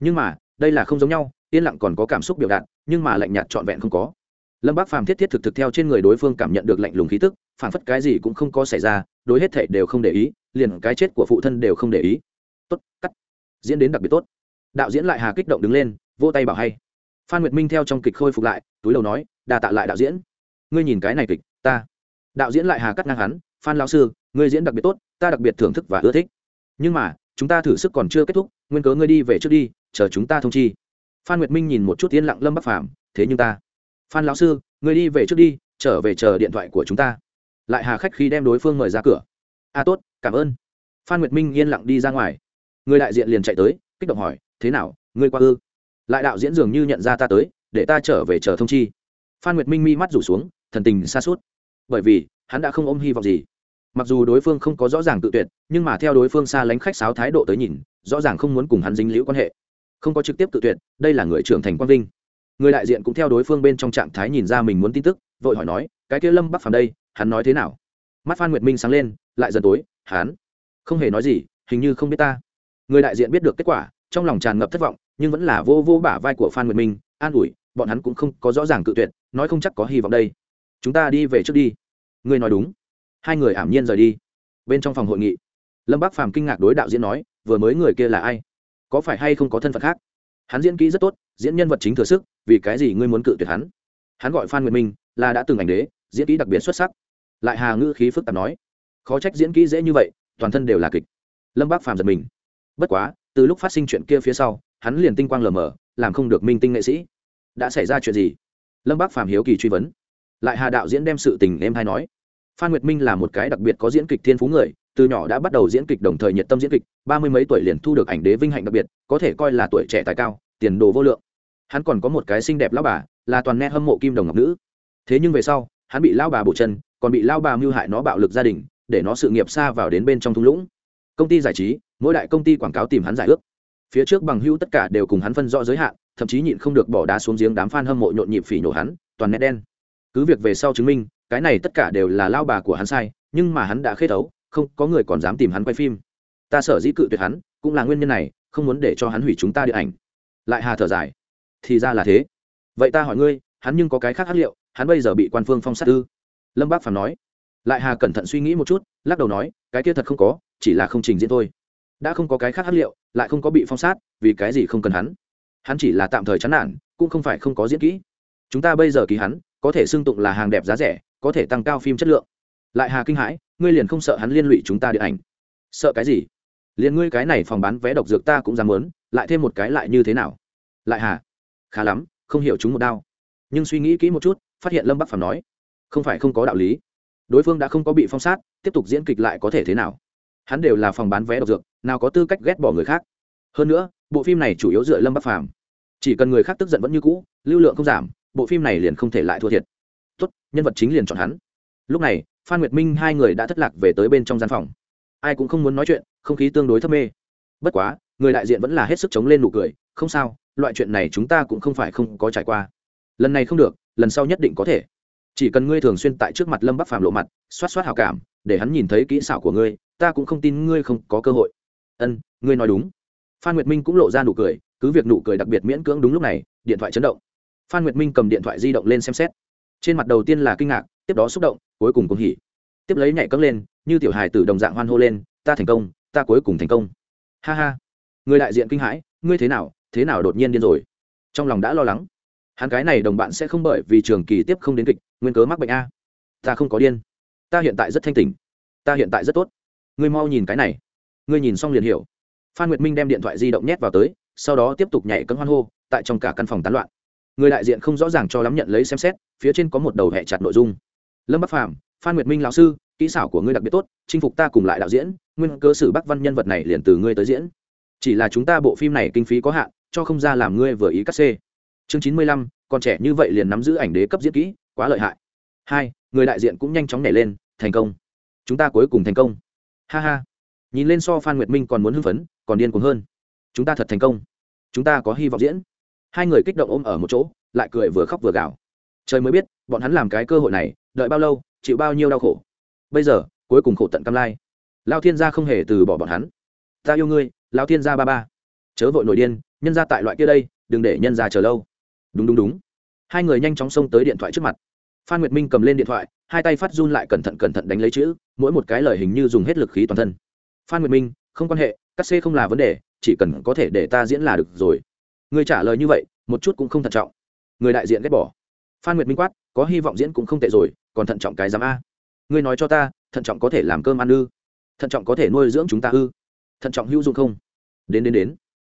Nhưng mà, đây là không giống nhau, yên lặng còn có cảm xúc biểu đạt, nhưng mà lạnh nhạt trọn vẹn không có. Lâm bác phàm thiết thiết thực thực theo trên người đối phương cảm nhận được lạnh lùng khí tức, phản phất cái gì cũng không có xảy ra, đối hết thảy đều không để ý, liền cái chết của phụ thân đều không để ý. Tốt, cắt. Diễn đến đặc biệt tốt. Đạo diễn lại hà kích động đứng lên, vỗ tay bảo hay phan nguyệt minh theo trong kịch khôi phục lại túi đầu nói đà tạ lại đạo diễn. Ngươi nhìn cái này kịch ta. Đạo diễn lại hà cắt ngang hắn phan lao sư ngươi diễn đặc biệt tốt ta đặc biệt thưởng thức và ưa thích. Nhưng mà chúng ta thử sức còn chưa kết thúc nguyên cớ ngươi đi về trước đi chờ chúng ta thông chi. Phan nguyệt minh nhìn một chút yên lặng lâm bắc phàm thế nhưng ta. Phan lão sư ngươi đi về trước đi trở về chờ điện thoại của chúng ta. Lại hà khách khi đem đối phương mời ra cửa. A à, tốt cảm ơn. Phan nguyệt minh yên lặng đi ra ngoài. Người đại diện liền chạy tới kích động hỏi thế nào ngươi qua ư? Lại đạo diễn dường như nhận ra ta tới, để ta trở về chờ thông chi. Phan nguyệt minh mi mắt rủ xuống, thần tình xa suốt bởi vì, hắn đã không ôm hy vọng gì. Mặc dù đối phương không có rõ ràng tự tuyệt, nhưng mà theo đối phương xa lánh khách sáo thái độ tới nhìn, rõ ràng không muốn cùng hắn dính liễu quan hệ. Không có trực tiếp tự tuyệt, đây là người trưởng thành quang vinh. Người đại diện cũng theo đối phương bên trong trạng thái nhìn ra mình muốn tin tức, vội hỏi nói, cái kia lâm bắc phàm đây, hắn nói thế nào? Mắt phan nguyệt minh sáng lên, lại dần tối, hắn? Không hề nói gì, hình như không biết ta. Người đại diện biết được kết quả, trong lòng tràn ngập thất vọng nhưng vẫn là vô vô bả vai của phan nguyệt minh, an ủi, bọn hắn cũng không có rõ ràng cự tuyệt, nói không chắc có hy vọng đây. Chúng ta đi về trước đi. Ngươi nói đúng. Hai người ảm nhiên rời đi. Bên trong phòng hội nghị, lâm bác phàm kinh ngạc đối đạo diễn nói, vừa mới người kia là ai? Có phải hay không có thân phận khác? Hắn diễn kỹ rất tốt, diễn nhân vật chính thừa sức, vì cái gì ngươi muốn cự tuyệt hắn? Hắn gọi phan nguyệt minh, là đã từng ảnh đế, diễn kỹ đặc biệt xuất sắc. Lại hà ngữ khí phức tạp nói, khó trách diễn kỹ dễ như vậy, toàn thân đều là kịch. Lâm bác phàm giật mình. Bất quá, từ lúc phát sinh chuyện kia phía sau hắn liền tinh quang lờ mờ, làm không được minh tinh nghệ sĩ. Đã xảy ra chuyện gì? Lâm bác phàm hiếu kỳ truy vấn. Lại hà đạo diễn đem sự tình em hay nói. Phan nguyệt minh là một cái đặc biệt có diễn kịch thiên phú người, từ nhỏ đã bắt đầu diễn kịch đồng thời nhiệt tâm diễn kịch, ba mươi mấy tuổi liền thu được ảnh đế vinh hạnh đặc biệt, có thể coi là tuổi trẻ tài cao, tiền đồ vô lượng. Hắn còn có một cái xinh đẹp lão bà, là toàn nghe hâm mộ kim đồng ngọc nữ. Thế nhưng về sau, hắn bị lão bà bổ chân, còn bị lão bà mưu hại nó bạo lực gia đình, để nó sự nghiệp xa vào đến bên trong thung lũng. Công ty giải trí, mỗi đại công ty quảng cáo tìm hắn giải ước phía trước bằng hữu tất cả đều cùng hắn phân rõ giới hạn, thậm chí nhịn không được bỏ đá xuống giếng đám f a n hâm mộ nhộn nhịp phỉ nhổ hắn, toàn nét đen. Cứ việc về sau chứng minh, cái này tất cả đều là lao bà của hắn sai, nhưng mà hắn đã khê thấu, không có người còn dám tìm hắn quay phim. Ta sở dĩ cự tuyệt hắn, cũng là nguyên nhân này, không muốn để cho hắn hủy chúng ta điện ảnh. Lại hà thở dài. Thì ra là thế. Vậy ta hỏi ngươi, hắn nhưng có cái khác hát liệu, hắn bây giờ bị quan phương phong sát ư? Lâm bác phàm nói. Lại hà cẩn thận suy nghĩ một chút, lắc đầu nói, cái kia thật không có, chỉ là không trình diễn thôi. Đã không có cái khác hát liệu lại không có bị phong sát, vì cái gì không cần hắn? Hắn chỉ là tạm thời chán nản, cũng không phải không có diễn kỹ. Chúng ta bây giờ ký hắn, có thể xưng tụng là hàng đẹp giá rẻ, có thể tăng cao phim chất lượng. Lại hà kinh hãi, ngươi liền không sợ hắn liên lụy chúng ta điện ảnh? Sợ cái gì? Liền ngươi cái này phòng bán vé độc dược ta cũng dám muốn, lại thêm một cái lại như thế nào? Lại hà, khá lắm, không hiểu chúng một đau nhưng suy nghĩ kỹ một chút, phát hiện lâm bắc phàm nói, không phải không có đạo lý. Đối phương đã không có bị phong sát, tiếp tục diễn kịch lại có thể thế nào? Hắn đều là phòng bán vé độc dược, nào có tư cách ghét bỏ người khác. Hơn nữa, bộ phim này chủ yếu dựa lâm bắc phàm. Chỉ cần người khác tức giận vẫn như cũ, lưu lượng không giảm, bộ phim này liền không thể lại thua thiệt. Tốt, nhân vật chính liền chọn hắn. Lúc này, phan nguyệt minh hai người đã thất lạc về tới bên trong gian phòng. Ai cũng không muốn nói chuyện, không khí tương đối thấp mê. Bất quá, người đại diện vẫn là hết sức chống lên nụ cười, không sao, loại chuyện này chúng ta cũng không phải không có trải qua. Lần này không được, lần sau nhất định có thể. Chỉ cần ngươi thường xuyên tại trước mặt lâm bắc phàm lộ mặt, xoát xoát hào cảm, để hắn nhìn thấy kỹ xảo của ngươi ta cũng không tin ngươi không có cơ hội. Ân, ngươi nói đúng. Phan nguyệt minh cũng lộ ra nụ cười, cứ việc nụ cười đặc biệt miễn cưỡng đúng lúc này, điện thoại chấn động. Phan nguyệt minh cầm điện thoại di động lên xem xét. Trên mặt đầu tiên là kinh ngạc, tiếp đó xúc động, cuối cùng cũng hỉ. Tiếp lấy nhảy cấng lên, như tiểu hài tử đồng dạng hoan hô lên, ta thành công, ta cuối cùng thành công. Ha ha. Người đại diện kinh hãi, ngươi thế nào thế nào đột nhiên điên rồi? Trong lòng đã lo lắng. Hắn cái này đồng bạn sẽ không bởi vì trường kỳ tiếp không đến kịch, nguyên cớ mắc bệnh a. Ta không có điên. Ta hiện tại rất thanh tỉnh. Ta hiện tại rất tốt ngươi mau nhìn cái này. Ngươi nhìn xong liền hiểu. Phan nguyệt minh đem điện thoại di động nhét vào tới, sau đó tiếp tục nhảy cấm hoan hô, tại trong cả căn phòng tán loạn. Người đại diện không rõ ràng cho lắm nhận lấy xem xét, phía trên có một đầu hẹ chặt nội dung. Lâm bắc phàm, phan nguyệt minh lão sư, kỹ xảo của ngươi đặc biệt tốt, chinh phục ta cùng lại đạo diễn, nguyên cơ sử bắc văn nhân vật này liền từ ngươi tới diễn. Chỉ là chúng ta bộ phim này kinh phí có hạn, cho không ra làm ngươi vừa ý cắt xê. Chương chín mươi lăm còn trẻ như vậy liền nắm giữ ảnh đế cấp diễn kỹ, quá lợi hại. Hai, người đại diện cũng nhanh chóng nhảy lên, thành công. Chúng ta cuối cùng thành công ha ha. Nhìn lên so phan nguyệt minh còn muốn hưng phấn, còn điên cuồng hơn. Chúng ta thật thành công. Chúng ta có hy vọng diễn. Hai người kích động ôm ở một chỗ, lại cười vừa khóc vừa gào. Trời mới biết, bọn hắn làm cái cơ hội này, đợi bao lâu, chịu bao nhiêu đau khổ. Bây giờ, cuối cùng khổ tận cam lai. Lao thiên gia không hề từ bỏ bọn hắn. Ta yêu ngươi, lao thiên gia ba ba. Chớ vội nổi điên, nhân ra tại loại kia đây, đừng để nhân ra chờ lâu. Đúng đúng đúng. Hai người nhanh chóng xông tới điện thoại trước mặt phan nguyệt minh cầm lên điện thoại, hai tay phát run lại cẩn thận cẩn thận đánh lấy chữ, mỗi một cái lời hình như dùng hết lực khí toàn thân. Phan nguyệt minh, không quan hệ cắt xê không là vấn đề, chỉ cần có thể để ta diễn là được rồi. Người trả lời như vậy, một chút cũng không thận trọng. Người đại diện ghét bỏ. Phan nguyệt minh quát, có hy vọng diễn cũng không tệ rồi, còn thận trọng cái giám a. Ngươi nói cho ta, thận trọng có thể làm cơm ăn ư? Thận trọng có thể nuôi dưỡng chúng ta ư? Thận trọng hữu dụng không? Đến đến đến.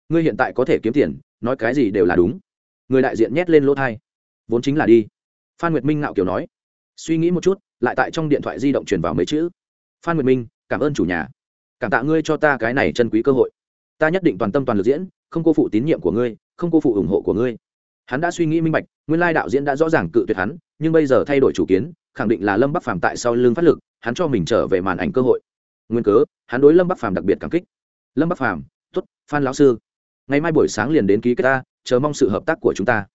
Ngươi hiện tại có thể kiếm tiền, nói cái gì đều là đúng. Người đại diện nhét lên lỗ thai. Vốn chính là đi phan nguyệt minh ngạo kiểu nói. Suy nghĩ một chút, lại tại trong điện thoại di động truyền vào mấy chữ. Phan nguyệt minh, cảm ơn chủ nhà. Cảm tạ ngươi cho ta cái này chân quý cơ hội. Ta nhất định toàn tâm toàn lực diễn, không cô phụ tín nhiệm của ngươi, không cô phụ ủng hộ của ngươi. Hắn đã suy nghĩ minh bạch, nguyên lai đạo diễn đã rõ ràng cự tuyệt hắn, nhưng bây giờ thay đổi chủ kiến, khẳng định là lâm bắc phàm tại sau lưng phát lực, hắn cho mình trở về màn ảnh cơ hội. Nguyên cớ, hắn đối lâm bắc phàm đặc biệt cảm kích. Lâm bắc phàm t ố t phan lão sư. Ngày mai buổi sáng liền đến ký kết ta, chờ mong sự hợp tác của chúng ta.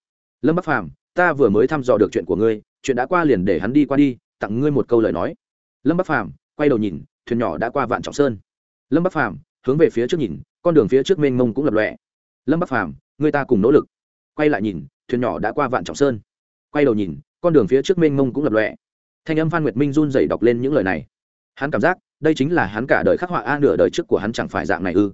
Lâm bắc phàm ta vừa mới thăm dò được chuyện của ngươi, chuyện đã qua liền để hắn đi qua đi, tặng ngươi một câu lời nói. Lâm bắc phàm quay đầu nhìn, thuyền nhỏ đã qua vạn trọng sơn. Lâm bắc phàm hướng về phía trước nhìn, con đường phía trước mênh mông cũng lập lọe lâm bắc phàm, người ta cùng nỗ lực. Quay lại nhìn, thuyền nhỏ đã qua vạn trọng sơn. Quay đầu nhìn, con đường phía trước mênh mông cũng lập lọe thanh âm phan nguyệt minh run rẩy đọc lên những lời này. Hắn cảm giác, đây chính là hắn cả đời khắc họa a nửa đời trước của hắn chẳng phải dạng này ư.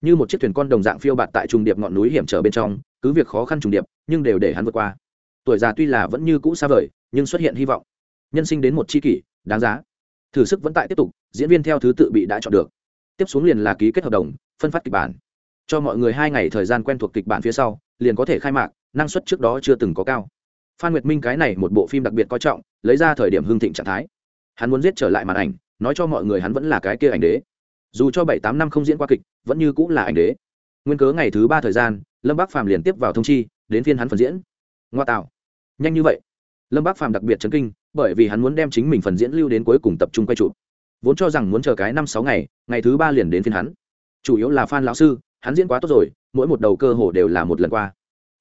Như một chiếc thuyền con đồng dạng phiêu bạt tại trùng điệp ngọn núi hiểm trở bên trong, cứ việc khó khăn trùng điệp, nhưng đều để hắn vượt qua tuổi già tuy là vẫn như cũ xa vời, nhưng xuất hiện hy vọng. Nhân sinh đến một c h i kỷ, đáng giá. Thử sức vẫn tại tiếp tục, diễn viên theo thứ tự bị đã chọn được. Tiếp xuống liền là ký kết hợp đồng, phân phát kịch bản. Cho mọi người hai ngày thời gian quen thuộc kịch bản phía sau, liền có thể khai mạc, năng suất trước đó chưa từng có cao. Phan nguyệt minh cái này một bộ phim đặc biệt coi trọng, lấy ra thời điểm hương thịnh trạng thái. Hắn muốn giết trở lại màn ảnh, nói cho mọi người hắn vẫn là cái kia ảnh đế. Dù cho bảy tám năm không diễn qua kịch, vẫn như cũng là ảnh đế. Nguyên cớ ngày thứ ba thời gian, lâm bác phàm liền tiếp vào thông chi, đến phiên hắn phần diễn ngoa tạo. Nhanh như vậy. Lâm bác phàm đặc biệt chấn kinh, bởi vì hắn muốn đem chính mình phần diễn lưu đến cuối cùng tập trung quay chụp. Vốn cho rằng muốn chờ cái năm sáu ngày ngày thứ ba liền đến phiên hắn. Chủ yếu là phan lão sư, hắn diễn quá tốt rồi, mỗi một đầu cơ hồ đều là một lần qua.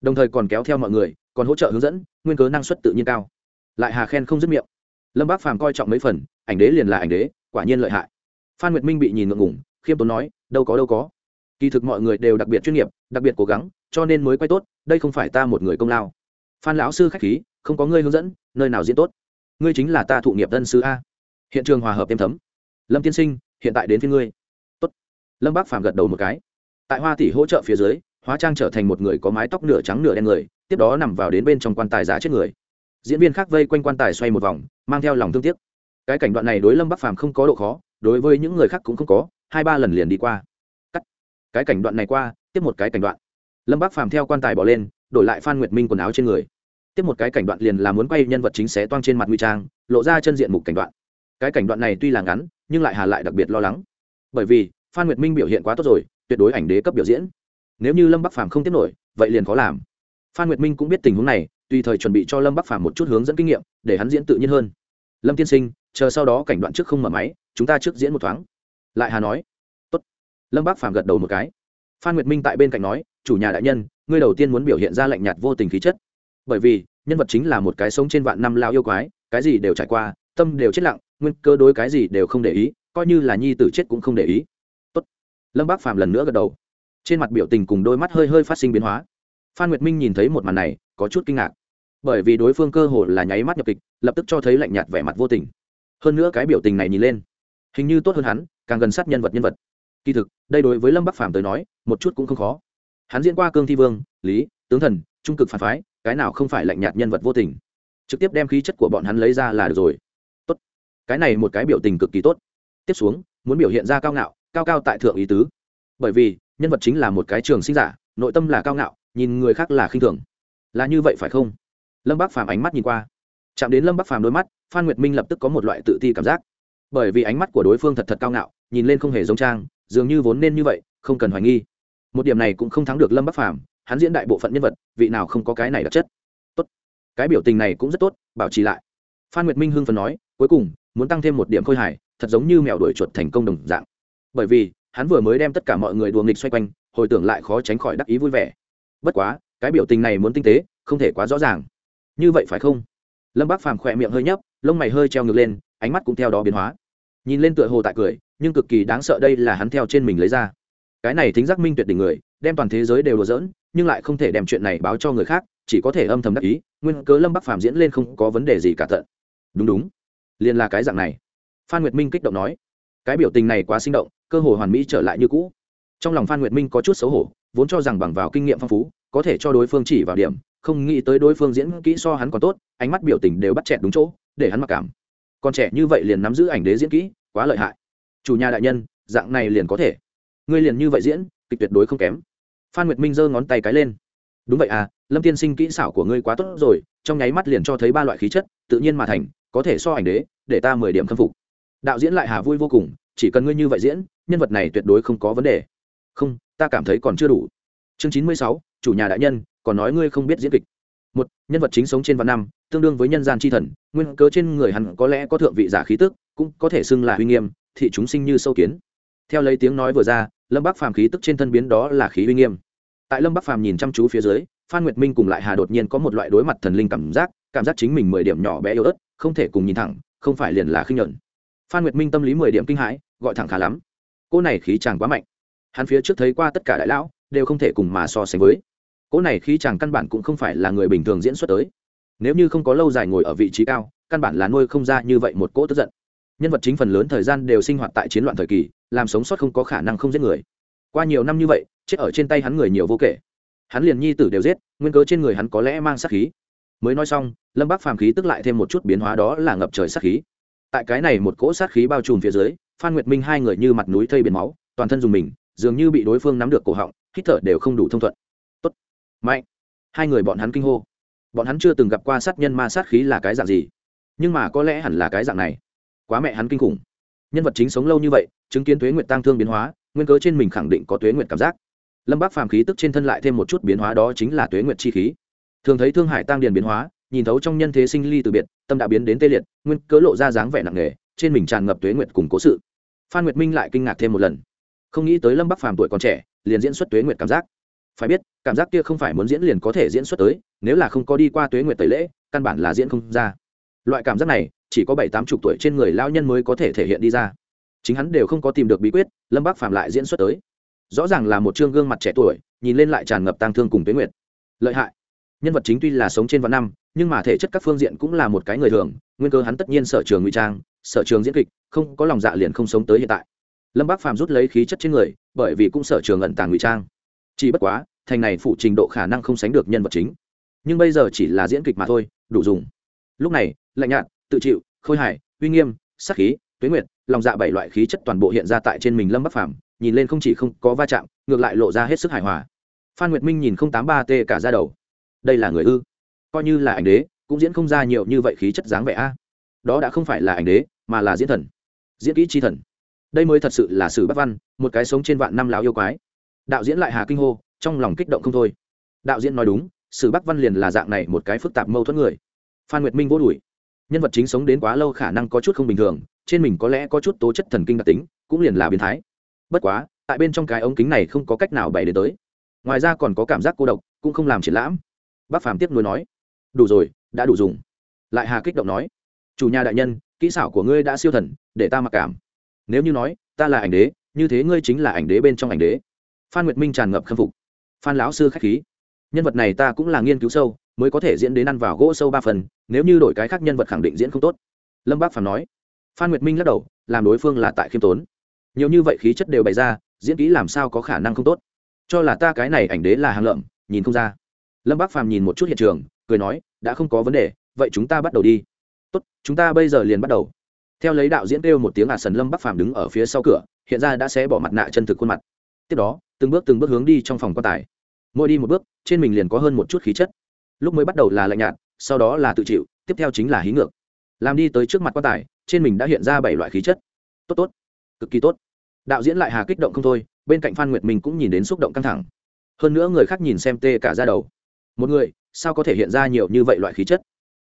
Đồng thời còn kéo theo mọi người, còn hỗ trợ hướng dẫn, nguyên cớ năng suất tự nhiên cao. Lại hà khen không dứt miệng. Lâm bác phàm coi trọng mấy phần, ảnh đế liền là ảnh đế, quả nhiên lợi hại. Phan nguyệt minh bị nhìn ngượng ngủng khiêm tốn nói, đâu có đâu có. Kỳ thực mọi người đều đặc biệt chuyên nghiệp, đặc biệt cố gắng, cho nên mới quay tốt, đây không phải ta một người công lao phan lão sư khách khí, không có ngươi hướng dẫn, nơi nào diễn tốt. Ngươi chính là ta thụ nghiệp tân sư a. Hiện trường hòa hợp êm thấm. Lâm tiên sinh, hiện tại đến phía ngươi. Tốt. lâm bác phàm gật đầu một cái. Tại hoa tỷ hỗ trợ phía dưới, hóa trang trở thành một người có mái tóc nửa trắng nửa đen người, tiếp đó nằm vào đến bên trong quan tài giá chết người. Diễn viên khác vây quanh quan tài xoay một vòng, mang theo lòng thương tiếc. Cái cảnh đoạn này đối lâm bắc phàm không có độ khó, đối với những người khác cũng không có, hai ba lần liền đi qua. Cắt. Cái cảnh đoạn này qua, tiếp một cái cảnh đoạn. Lâm bắc phàm theo quan tài bỏ lên đổi lại phan nguyệt minh quần áo trên người. Tiếp một cái cảnh đoạn liền là muốn quay nhân vật chính xé toang trên mặt nguy trang, lộ ra chân diện mục cảnh đoạn. Cái cảnh đoạn này tuy là ngắn, nhưng lại hà lại đặc biệt lo lắng. Bởi vì, phan nguyệt minh biểu hiện quá tốt rồi, tuyệt đối ảnh đế cấp biểu diễn. Nếu như lâm bắc phàm không tiếp nổi, vậy liền khó làm. Phan nguyệt minh cũng biết tình huống này, tùy thời chuẩn bị cho lâm bắc phàm một chút hướng dẫn kinh nghiệm, để hắn diễn tự nhiên hơn. Lâm tiên sinh, chờ sau đó cảnh đoạn trước không mở máy, chúng ta trước diễn một thoáng. Lại hà nói. Tốt. lâm bắc phàm gật đầu một cái phan nguyệt minh tại bên cạnh nói, chủ nhà đại nhân, ngươi đầu tiên muốn biểu hiện ra lạnh nhạt vô tình khí chất. Bởi vì, nhân vật chính là một cái sống trên vạn năm lao yêu quái, cái gì đều trải qua, tâm đều chết lặng, nguyên cơ đối cái gì đều không để ý, coi như là nhi tử chết cũng không để ý. Tốt. lâm bác phàm lần nữa gật đầu. Trên mặt biểu tình cùng đôi mắt hơi hơi phát sinh biến hóa. Phan nguyệt minh nhìn thấy một màn này, có chút kinh ngạc. Bởi vì đối phương cơ hồ là nháy mắt nhập kịch, lập tức cho thấy lạnh nhạt vẻ mặt vô tình. Hơn nữa cái biểu tình này nhìn lên, hình như tốt hơn hắn, càng gần sát nhân vật nhân vật kỳ thực, đây đối với lâm bắc phàm tới nói, một chút cũng không khó. Hắn diễn qua cương thi vương, lý, tướng thần, trung cực phản phái, cái nào không phải lạnh nhạt nhân vật vô tình. Trực tiếp đem khí chất của bọn hắn lấy ra là được rồi. Tốt. Cái này một cái biểu tình cực kỳ tốt. Tiếp xuống, muốn biểu hiện ra cao ngạo, cao cao tại thượng ý tứ. Bởi vì, nhân vật chính là một cái trường sinh giả, nội tâm là cao ngạo, nhìn người khác là khinh thường. Là như vậy phải không? Lâm bác phàm ánh mắt nhìn qua. Chạm đến lâm bắc phàm đôi mắt, phan nguyệt minh lập tức có một loại tự ti cảm giác. Bởi vì ánh mắt của đối phương thật thật cao ngạo, nhìn lên không hề giống trang dường như vốn nên như vậy, không cần hoài nghi. Một điểm này cũng không thắng được lâm bắc phàm, hắn diễn đại bộ phận nhân vật, vị nào không có cái này đặc chất. Tốt. Cái biểu tình này cũng rất tốt, bảo trì lại. Phan nguyệt minh hưng phần nói, cuối cùng, muốn tăng thêm một điểm khôi hài, thật giống như mèo đuổi chuột thành công đồng dạng. Bởi vì, hắn vừa mới đem tất cả mọi người đùa nghịch xoay quanh, hồi tưởng lại khó tránh khỏi đắc ý vui vẻ. Bất quá, cái biểu tình này muốn tinh tế, không thể quá rõ ràng. Như vậy phải không? Lâm bác phàm khỏe miệng hơi nhấp, lông mày hơi treo ngược lên, ánh mắt cũng theo đó biến hóa nhìn lên tựa hồ tại cười, nhưng cực kỳ đáng sợ đây là hắn theo trên mình lấy ra. Cái này thính giác minh tuyệt đỉnh người, đem toàn thế giới đều đùa giỡn, nhưng lại không thể đem chuyện này báo cho người khác, chỉ có thể âm thầm đắc ý, nguyên cớ lâm bắc phàm diễn lên không có vấn đề gì cả tận. Đúng đúng, liền là cái dạng này. Phan nguyệt minh kích động nói, cái biểu tình này quá sinh động, cơ hội hoàn mỹ trở lại như cũ. Trong lòng phan nguyệt minh có chút xấu hổ, vốn cho rằng bằng vào kinh nghiệm phong phú, có thể cho đối phương chỉ vào điểm, không nghĩ tới đối phương diễn kỹ so hắn còn tốt, ánh mắt biểu tình đều bắt chẹt đúng chỗ, để hắn mặc cảm. Còn trẻ như vậy liền nắm giữ ảnh đế diễn kỹ quá lợi hại. Chủ nhà đại nhân, dạng này liền có thể. Ngươi liền như vậy diễn, kịch tuyệt đối không kém. Phan nguyệt minh giơ ngón tay cái lên. Đúng vậy à lâm tiên sinh kỹ xảo của ngươi quá tốt rồi, trong nháy mắt liền cho thấy ba loại khí chất, tự nhiên mà thành, có thể so ảnh đế, để ta mười điểm khâm phục. Đạo diễn lại hà vui vô cùng, chỉ cần ngươi như vậy diễn, nhân vật này tuyệt đối không có vấn đề. Không, ta cảm thấy còn chưa đủ. Chương chín mươi sáu, chủ nhà đại nhân, còn nói ngươi không biết diễn kịch. Một, nhân vật chính sống trên vạn năm, tương đương với nhân gian tri thần, nguyên cớ trên người hắn có lẽ có thượng vị giả khí tức cũng có thể xưng là uy nghiêm, thị chúng sinh như sâu kiến. Theo lấy tiếng nói vừa ra, lâm bắc phàm khí tức trên thân biến đó là khí uy nghiêm. Tại lâm bắc phàm nhìn chăm chú phía dưới, phan nguyệt minh cùng lại hà đột nhiên có một loại đối mặt thần linh cảm giác cảm giác chính mình mười điểm nhỏ bé yếu ớt, không thể cùng nhìn thẳng, không phải liền là khinh nhuận. Phan nguyệt minh tâm lý mười điểm kinh hãi, gọi thẳng khá lắm. Cô này khí chàng quá mạnh. Hắn phía trước thấy qua tất cả đại lão, đều không thể cùng mà so sánh với. Cỗ này khí chàng căn bản cũng không phải là người bình thường diễn xuất tới. Nếu như không có lâu dài ngồi ở vị trí cao, căn bản là nuôi không ra như vậy một cỗ tức giận nhân vật chính phần lớn thời gian đều sinh hoạt tại chiến loạn thời kỳ làm sống sót không có khả năng không giết người. Qua nhiều năm như vậy chết ở trên tay hắn người nhiều vô kể. Hắn liền nhi tử đều giết nguyên cớ trên người hắn có lẽ mang sát khí. Mới nói xong lâm bác phàm khí tức lại thêm một chút biến hóa đó là ngập trời sát khí. Tại cái này một cỗ sát khí bao trùm phía dưới phan nguyệt minh hai người như mặt núi thây biển máu toàn thân dùng mình dường như bị đối phương nắm được cổ họng hít thở đều không đủ thông thuận. Tốt, mạnh. Hai người bọn hắn kinh hô. Bọn hắn chưa từng gặp qua sát nhân ma sát khí là cái dạng gì. Nhưng mà có lẽ hẳn là cái dạng này quá mẹ hắn kinh khủng. Nhân vật chính sống lâu như vậy, chứng kiến tuế nguyệt tăng thương biến hóa, nguyên cớ trên mình khẳng định có tuế nguyệt cảm giác. Lâm bác phàm khí tức trên thân lại thêm một chút biến hóa đó chính là tuế nguyệt chi khí. Thường thấy thương hải tăng điền biến hóa, nhìn thấu trong nhân thế sinh ly từ biệt, tâm đã biến đến tê liệt, nguyên cớ lộ ra dáng vẻ nặng nề, trên mình tràn ngập tuế nguyệt cùng cố sự. Phan nguyệt minh lại kinh ngạc thêm một lần. Không nghĩ tới lâm bắc phàm tuổi còn trẻ, liền diễn xuất tuế nguyệt cảm giác. Phải biết, cảm giác kia không phải muốn diễn liền có thể diễn xuất tới, nếu là không có đi qua tuế nguyệt tẩy lễ, căn bản là diễn không ra. Loại cảm giác này chỉ có bảy tám chục tuổi trên người lao nhân mới có thể thể hiện đi ra. Chính hắn đều không có tìm được bí quyết, lâm bác phạm lại diễn xuất tới. Rõ ràng là một chương gương mặt trẻ tuổi, nhìn lên lại tràn ngập tang thương cùng tuế nguyệt. Lợi hại. Nhân vật chính tuy là sống trên vạn năm, nhưng mà thể chất các phương diện cũng là một cái người thường, nguyên cơ hắn tất nhiên sở trường ngụy trang, sở trường diễn kịch, không có lòng dạ liền không sống tới hiện tại. Lâm bác phàm rút lấy khí chất trên người, bởi vì cũng sở trường ẩn tàng ngụy trang. Chỉ bất quá, thành này phụ trình độ khả năng không sánh được nhân vật chính. Nhưng bây giờ chỉ là diễn kịch mà thôi, đủ dùng. Lúc này, lạnh nhạt tự chịu, khôi hài, uy nghiêm sắc khí, tuế nguyệt, lòng dạ bảy loại khí chất toàn bộ hiện ra tại trên mình lâm bắc phàm, nhìn lên không chỉ không có va chạm, ngược lại lộ ra hết sức hài hòa. Phan nguyệt minh nhìn không tám ba t cả ra đầu. Đây là người ư? Coi như là ảnh đế, cũng diễn không ra nhiều như vậy khí chất dáng vẻ a. Đó đã không phải là ảnh đế, mà là diễn thần. Diễn kỹ chi thần. Đây mới thật sự là sử bắc văn, một cái sống trên vạn năm lão yêu quái. Đạo diễn lại hà kinh hô, trong lòng kích động không thôi. Đạo diễn nói đúng, sử bắc văn liền là dạng này một cái phức tạp mâu thuẫn người. Phan nguyệt minh vô đuổi nhân vật chính sống đến quá lâu khả năng có chút không bình thường, trên mình có lẽ có chút tố chất thần kinh đặc tính, cũng liền là biến thái. Bất quá, tại bên trong cái ống kính này không có cách nào bày đến tới. Ngoài ra còn có cảm giác cô độc, cũng không làm triển lãm. Bác phàm tiếp nối nói, đủ rồi, đã đủ dùng. Lại hà kích động nói, chủ nhà đại nhân, kỹ xảo của ngươi đã siêu thần, để ta mặc cảm. Nếu như nói, ta là ảnh đế, như thế ngươi chính là ảnh đế bên trong ảnh đế. Phan nguyệt minh tràn ngập khâm phục. Phan lão sư k h á c h khí, nhân vật này ta cũng là nghiên cứu sâu mới có thể diễn đến ăn vào gỗ sâu ba phần, nếu như đổi cái khác nhân vật khẳng định diễn không tốt. Lâm bác phàm nói. Phan nguyệt minh lắc đầu, làm đối phương là tại khiêm tốn. Nhiều như vậy khí chất đều bày ra, diễn kỹ làm sao có khả năng không tốt. Cho là ta cái này ảnh đế là hàng lợm, nhìn không ra. Lâm bác phàm nhìn một chút hiện trường, cười nói, đã không có vấn đề, vậy chúng ta bắt đầu đi. Tốt, chúng ta bây giờ liền bắt đầu. Theo lấy đạo diễn kêu một tiếng ả à sần, lâm bắc phàm đứng ở phía sau cửa, hiện ra đã xé bỏ mặt nạ chân thực khuôn mặt. Tiếp đó, từng bước từng bước hướng đi trong phòng quan tài. Mỗi đi một bước, trên mình liền có hơn một chút khí chất lúc mới bắt đầu là lạnh nhạt, sau đó là tự chịu, tiếp theo chính là hí ngược. Làm đi tới trước mặt quan tài, trên mình đã hiện ra bảy loại khí chất. Tốt tốt, cực kỳ tốt. Đạo diễn lại hà kích động không thôi, bên cạnh phan nguyệt minh cũng nhìn đến xúc động căng thẳng. Hơn nữa người khác nhìn xem tê cả ra đầu. Một người, sao có thể hiện ra nhiều như vậy loại khí chất?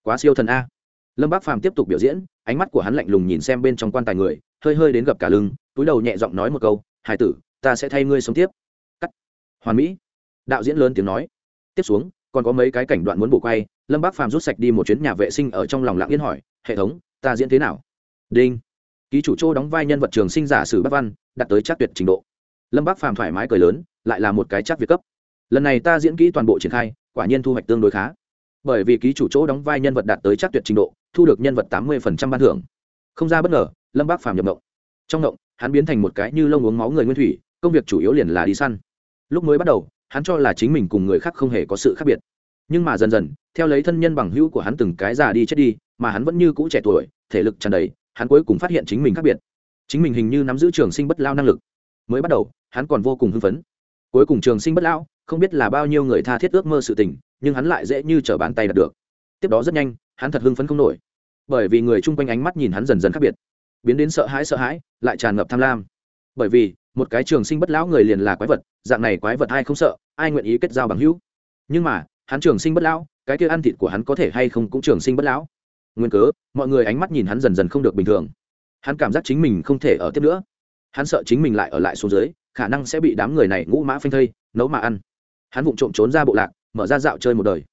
Quá siêu thần a. Lâm bác phàm tiếp tục biểu diễn, ánh mắt của hắn lạnh lùng nhìn xem bên trong quan tài người, hơi hơi đến gập cả lưng, túi đầu nhẹ giọng nói một câu, hải tử, ta sẽ thay ngươi sống tiếp. Cắt. Hoàn mỹ. Đạo diễn lớn tiếng nói. Tiếp xuống còn có mấy cái cảnh đoạn muốn bổ quay, lâm bác phàm rút sạch đi một chuyến nhà vệ sinh ở trong lòng lặng yên hỏi, hệ thống, ta diễn thế nào? Đinh. Ký chủ châu đóng vai nhân vật trường sinh giả sử bắc văn, đạt tới chắc tuyệt trình độ. Lâm bác phàm thoải mái cười lớn, lại là một cái chắc việt cấp. Lần này ta diễn kỹ toàn bộ triển khai, quả nhiên thu hoạch tương đối khá. Bởi vì ký chủ chỗ đóng vai nhân vật đạt tới chắc tuyệt trình độ, thu được nhân vật tám mươi ban thưởng. Không ra bất ngờ, lâm bác phàm nhập động trong động hắn biến thành một cái như lông uống máu người nguyên thủy, công việc chủ yếu liền là đi săn. Lúc mới bắt đầu hắn cho là chính mình cùng người khác không hề có sự khác biệt. Nhưng mà dần dần, theo lấy thân nhân bằng hữu của hắn từng cái già đi chết đi, mà hắn vẫn như cũ trẻ tuổi, thể lực tràn đầy, hắn cuối cùng phát hiện chính mình khác biệt. Chính mình hình như nắm giữ trường sinh bất lao năng lực. Mới bắt đầu, hắn còn vô cùng hưng phấn. Cuối cùng trường sinh bất lao không biết là bao nhiêu người tha thiết ước mơ sự tình, nhưng hắn lại dễ như t r ở bàn tay đạt được. Tiếp đó rất nhanh, hắn thật hưng phấn không nổi. Bởi vì người chung quanh ánh mắt nhìn hắn dần dần khác biệt. Biến đến sợ hãi sợ hãi, lại tràn ngập tham lam. Bởi vì một cái trường sinh bất lão người liền là quái vật, dạng này quái vật ai không sợ, ai nguyện ý kết giao bằng hữu. Nhưng mà, hắn trường sinh bất lão, cái kia ăn thịt của hắn có thể hay không cũng trường sinh bất lão. Nguyên cớ, mọi người ánh mắt nhìn hắn dần dần không được bình thường. Hắn cảm giác chính mình không thể ở tiếp nữa. Hắn sợ chính mình lại ở lại xuống dưới, khả năng sẽ bị đám người này ngũ mã phanh thây, nấu mà ăn. Hắn vụng trộm trốn ra bộ lạc, mở ra dạo chơi một đời.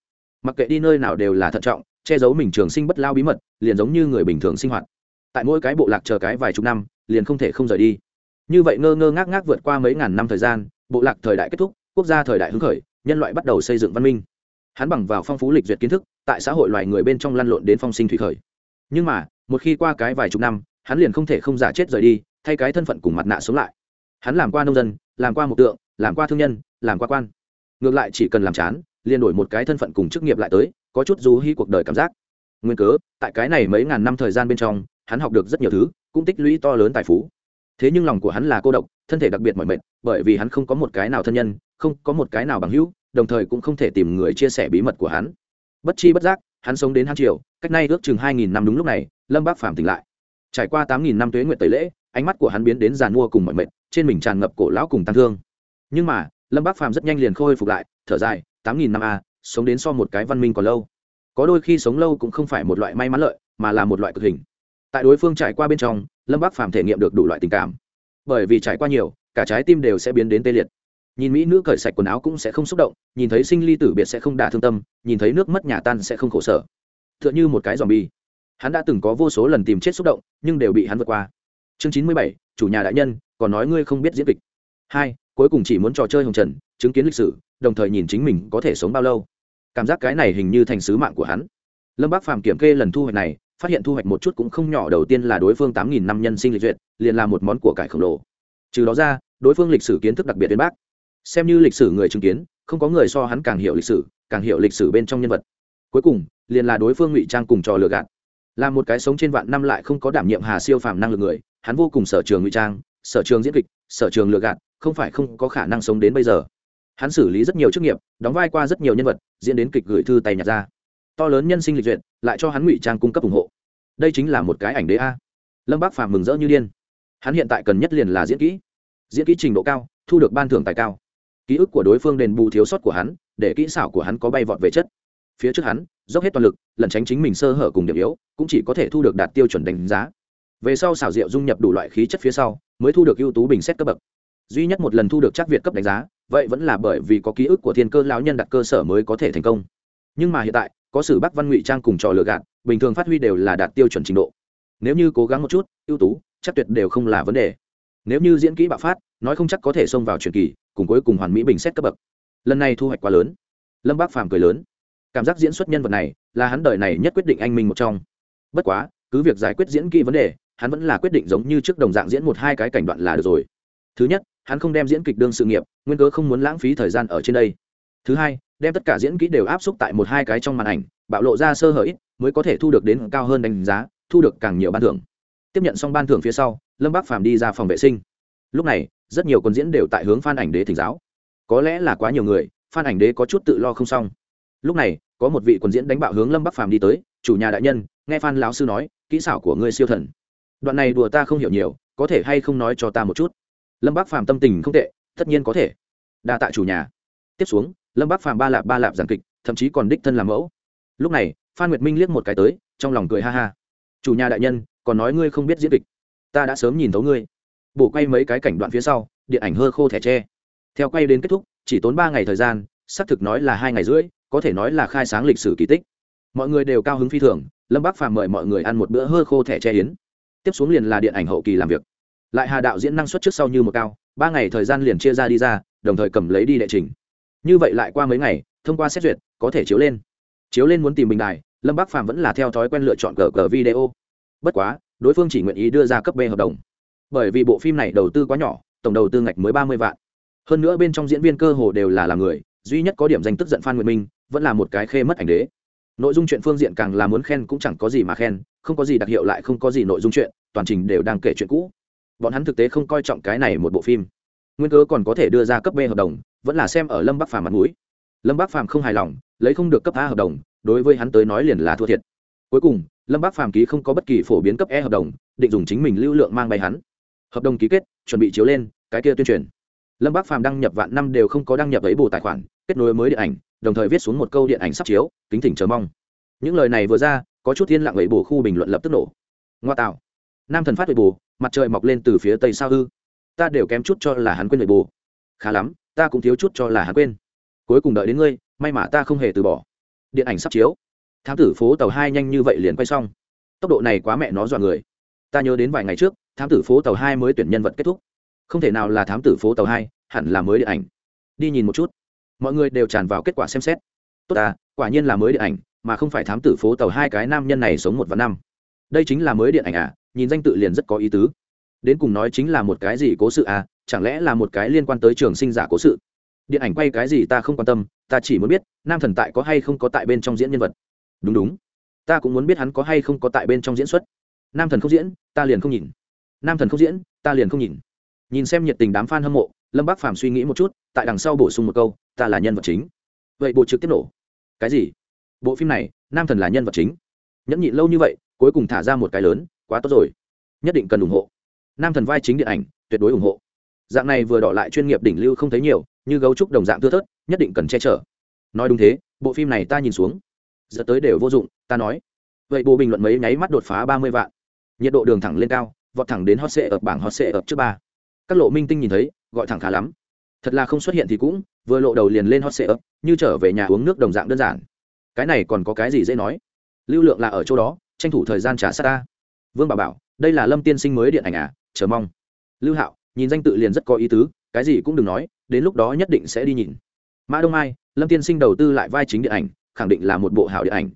Mặc kệ đi nơi nào đều là thận trọng, che giấu mình trường sinh bất lao bí mật, liền giống như người bình thường sinh hoạt. Tại mỗi cái bộ lạc chờ cái vài chục năm, liền không thể không rời đi như vậy ngơ ngơ ngác ngác vượt qua mấy ngàn năm thời gian, bộ lạc thời đại kết thúc, quốc gia thời đại hứng khởi, nhân loại bắt đầu xây dựng văn minh. Hắn bằng vào phong phú lịch duyệt kiến thức, tại xã hội loài người bên trong lăn lộn đến phong sinh thủy khởi. Nhưng mà, một khi qua cái vài chục năm, hắn liền không thể không giả chết rời đi, thay cái thân phận cùng mặt nạ sống lại. Hắn làm qua nông dân, làm qua một tượng, làm qua thương nhân, làm qua quan. Ngược lại chỉ cần làm chán, liền đổi một cái thân phận cùng chức nghiệp lại tới, có chút du hy cuộc đời cảm giác. Nguyên cớ, tại cái này mấy ngàn năm thời gian bên trong, hắn học được rất nhiều thứ, cũng tích lũy to lớn tài phú thế nhưng lòng của hắn là cô độc, thân thể đặc biệt mọi mệt, bởi vì hắn không có một cái nào thân nhân, không có một cái nào bằng hữu, đồng thời cũng không thể tìm người chia sẻ bí mật của hắn. Bất chi bất giác, hắn sống đến hai triều, cách nay ước chừng hai nghìn năm đúng lúc này, lâm bác phàm tỉnh lại. Trải qua tám nghìn năm tuế nguyện tẩy lễ, ánh mắt của hắn biến đến giàn mua cùng mọi mệt, trên mình tràn ngập cổ lão cùng tăng thương. Nhưng mà, lâm bác phàm rất nhanh liền khôi phục lại, thở dài, tám nghìn năm a sống đến so một cái văn minh còn lâu. Có đôi khi sống lâu cũng không phải một loại may mắn lợi, mà là một loại cực hình tại đối phương trải qua bên trong, lâm bác phàm thể nghiệm được đủ loại tình cảm. Bởi vì trải qua nhiều, cả trái tim đều sẽ biến đến tê liệt. Nhìn mỹ nữ cởi sạch quần áo cũng sẽ không xúc động, nhìn thấy sinh ly tử biệt sẽ không đả thương tâm, nhìn thấy nước mất nhà tan sẽ không khổ sở. T h ư ợ n h ư một cái dòm bi hắn đã từng có vô số lần tìm chết xúc động, nhưng đều bị hắn vượt qua. Chương chín mươi bảy, chủ nhà đại nhân, còn nói ngươi không biết diễn kịch. Hai, cuối cùng chỉ muốn trò chơi hồng trần, chứng kiến lịch sử, đồng thời nhìn chính mình có thể sống bao lâu. Cảm giác cái này hình như thành sứ mạng của hắn. Lâm bác phàm kiểm kê lần thu hoạch này phát hiện thu hoạch một chút cũng không nhỏ, đầu tiên là đối phương tám nghìn năm nhân sinh lịch duyệt, liền là một món của cải khổng lồ. Trừ đó ra, đối phương lịch sử kiến thức đặc biệt đến bác. Xem như lịch sử người chứng kiến, không có người so hắn càng hiểu lịch sử, càng hiểu lịch sử bên trong nhân vật. Cuối cùng, liền là đối phương ngụy trang cùng trò lừa gạt. Là một cái sống trên vạn năm lại không có đảm nhiệm hà siêu phàm năng lực người, hắn vô cùng sở trường ngụy trang, sở trường diễn kịch, sở trường lừa gạt, không phải không có khả năng sống đến bây giờ. Hắn xử lý rất nhiều chức nghiệp, đóng vai qua rất nhiều nhân vật, diễn đến kịch gửi thư tay nhặt ra to lớn nhân sinh lịch duyệt, lại cho hắn ngụy trang cung cấp ủng hộ. Đây chính là một cái ảnh đế a. Lâm bác phàm mừng rỡ như điên. Hắn hiện tại cần nhất liền là diễn kỹ. Diễn kỹ trình độ cao, thu được ban thưởng tài cao. Ký ức của đối phương đền bù thiếu sót của hắn, để kỹ xảo của hắn có bay vọt về chất. Phía trước hắn, dốc hết toàn lực lần tránh chính mình sơ hở cùng điểm yếu, cũng chỉ có thể thu được đạt tiêu chuẩn đánh giá. Về sau xảo diệu dung nhập đủ loại khí chất phía sau, mới thu được ưu tú bình xét cấp bậc. Duy nhất một lần thu được chắc việt cấp đánh giá, vậy vẫn là bởi vì có ký ức của thiên cơ lão nhân đặt cơ sở mới có thể thành công. Nhưng mà hiện tại có sử bắc văn ngụy trang cùng trò lừa gạt, bình thường phát huy đều là đạt tiêu chuẩn trình độ. Nếu như cố gắng một chút, ưu tú, chắc tuyệt đều không là vấn đề. Nếu như diễn kỹ bạo phát, nói không chắc có thể xông vào truyền kỳ, cùng cuối cùng hoàn mỹ bình xét cấp bậc. Lần này thu hoạch quá lớn. Lâm bác phàm cười lớn. Cảm giác diễn xuất nhân vật này, là hắn đời này nhất quyết định anh minh một trong. Bất quá, cứ việc giải quyết diễn kỹ vấn đề, hắn vẫn là quyết định giống như trước đồng dạng diễn một hai cái cảnh đoạn là được rồi. Thứ nhất, hắn không đem diễn kịch đương sự nghiệp, nguyên cớ không muốn lãng phí thời gian ở trên đây thứ hai, đem tất cả diễn kỹ đều áp xúc tại một hai cái trong màn ảnh, bạo lộ ra sơ hở ít, mới có thể thu được đến cao hơn đánh giá, thu được càng nhiều ban thưởng. Tiếp nhận xong ban thưởng phía sau, lâm bác phàm đi ra phòng vệ sinh. Lúc này, rất nhiều quần diễn đều tại hướng phan ảnh đế thỉnh giáo. Có lẽ là quá nhiều người phan ảnh đế có chút tự lo không xong. Lúc này, có một vị quần diễn đánh bạo hướng lâm bắc phàm đi tới, chủ nhà đại nhân, nghe phan lão sư nói, kỹ xảo của ngươi siêu thần. Đoạn này đùa ta không hiểu nhiều, có thể hay không nói cho ta một chút? Lâm bắc phàm tâm tình không tệ, tất nhiên có thể. Đa tạ chủ nhà. Tiếp xuống lâm Bác phàm ba lạp ba lạp giàn kịch, thậm chí còn đích thân làm mẫu. Lúc này, phan nguyệt minh liếc một cái tới, trong lòng cười ha ha. Chủ nhà đại nhân, còn nói ngươi không biết diễn kịch. Ta đã sớm nhìn thấu ngươi. Bổ quay mấy cái cảnh đoạn phía sau, điện ảnh hơ khô thẻ tre. Theo quay đến kết thúc, chỉ tốn ba ngày thời gian, xác thực nói là hai ngày rưỡi, có thể nói là khai sáng lịch sử kỳ tích. Mọi người đều cao hứng phi thường, lâm bác phàm mời mọi người ăn một bữa hơ khô thẻ tre yến. Tiếp xuống liền là điện ảnh hậu kỳ làm việc. Lại hà đạo diễn năng suất trước sau như một cao, ba ngày thời gian liền chia ra đi ra, đồng thời cầm lấy đi đệ trình như vậy lại qua mấy ngày, thông qua xét duyệt, có thể chiếu lên. Chiếu lên muốn tìm bình đài, lâm Bắc phàm vẫn là theo thói quen lựa chọn gờ gờ video. Bất quá, đối phương chỉ nguyện ý đưa ra cấp b hợp đồng. Bởi vì bộ phim này đầu tư quá nhỏ, tổng đầu tư ngạch mới ba mươi vạn. Hơn nữa bên trong diễn viên cơ hồ đều là làm người, duy nhất có điểm danh tức giận phan nguyệt minh, vẫn là một cái khê mất ảnh đế. Nội dung chuyện phương diện càng là muốn khen cũng chẳng có gì mà khen, không có gì đặc hiệu lại không có gì nội dung chuyện, toàn trình đều đang kể chuyện cũ. Bọn hắn thực tế không coi trọng cái này một bộ phim nguyên cớ còn có thể đưa ra cấp b hợp đồng, vẫn là xem ở lâm bắc phàm mặt mũi. Lâm bắc phàm không hài lòng, lấy không được cấp a hợp đồng, đối với hắn tới nói liền là thua thiệt. Cuối cùng, lâm bắc phàm ký không có bất kỳ phổ biến cấp e hợp đồng, định dùng chính mình lưu lượng mang bay hắn. Hợp đồng ký kết, chuẩn bị chiếu lên, cái kia tuyên truyền. Lâm bắc phàm đăng nhập vạn năm đều không có đăng nhập ấy bù tài khoản, kết nối mới điện ảnh, đồng thời viết xuống một câu điện ảnh sắp chiếu, kính thỉnh chờ mong. Những lời này vừa ra, có chút thiên lặng ấy bù khu bình luận lập tức nổ. Ngoa tạo. Nam thần phát ấy bù, mặt trời mọc lên từ phía tây sao hư ta đều kém chút cho là hắn quên lời bù. Khá lắm, ta cũng thiếu chút cho là hắn quên. Cuối cùng đợi đến ngươi, may mà ta không hề từ bỏ. Điện ảnh sắp chiếu. Thám tử phố tàu hai nhanh như vậy liền quay xong. Tốc độ này quá mẹ nó dọa người. Ta nhớ đến vài ngày trước, thám tử phố tàu hai mới tuyển nhân vật kết thúc. Không thể nào là thám tử phố tàu hai, hẳn là mới điện ảnh. Đi nhìn một chút. Mọi người đều tràn vào kết quả xem xét. Tốt ta, quả nhiên là mới điện ảnh, mà không phải thám tử phố tàu hai cái nam nhân này sống một và năm. Đây chính là mới điện ảnh à nhìn danh tự liền rất có ý tứ đến cùng nói chính là một cái gì cố sự à chẳng lẽ là một cái liên quan tới trường sinh giả cố sự? Điện ảnh quay cái gì ta không quan tâm, ta chỉ muốn biết, nam thần tại có hay không có tại bên trong diễn nhân vật. Đúng đúng. Ta cũng muốn biết hắn có hay không có tại bên trong diễn xuất. Nam thần không diễn, ta liền không nhìn. Nam thần không diễn, ta liền không nhìn. Nhìn xem nhiệt tình đám f a n hâm mộ, lâm bác phàm suy nghĩ một chút, tại đằng sau bổ sung một câu, ta là nhân vật chính. Vậy bộ trực tiếp nổ. Cái gì? Bộ phim này, nam thần là nhân vật chính. Nhẫn nhịn lâu như vậy, cuối cùng thả ra một cái lớn, quá tốt rồi. Nhất định cần ủng hộ nam thần vai chính điện ảnh tuyệt đối ủng hộ. Dạng này vừa đỏ lại chuyên nghiệp đỉnh lưu không thấy nhiều như gấu trúc đồng dạng thưa thớt nhất định cần che chở. Nói đúng thế bộ phim này ta nhìn xuống. Giờ tới đều vô dụng ta nói. Vậy bộ bình luận mấy nháy mắt đột phá ba mươi vạn. Nhiệt độ đường thẳng lên cao vọt thẳng đến hot sệ ở bảng hot sệ ở trước ba. Các lộ minh tinh nhìn thấy gọi thẳng khá lắm. Thật là không xuất hiện thì cũng vừa lộ đầu liền lên hot sệ ở, như trở về nhà uống nước đồng dạng đơn giản. Cái này còn có cái gì dễ nói? Lưu lượng là ở chỗ đó tranh thủ thời gian trả sát ta. Vương bảo bảo đây là lâm tiên sinh mới điện ảnh à? Chờ mong. Lưu hạo nhìn danh tự liền rất có ý tứ cái gì cũng đừng nói đến lúc đó nhất định sẽ đi nhìn. Mã đông mai lâm tiên sinh đầu tư lại vai chính điện ảnh khẳng định là một bộ hảo điện ảnh.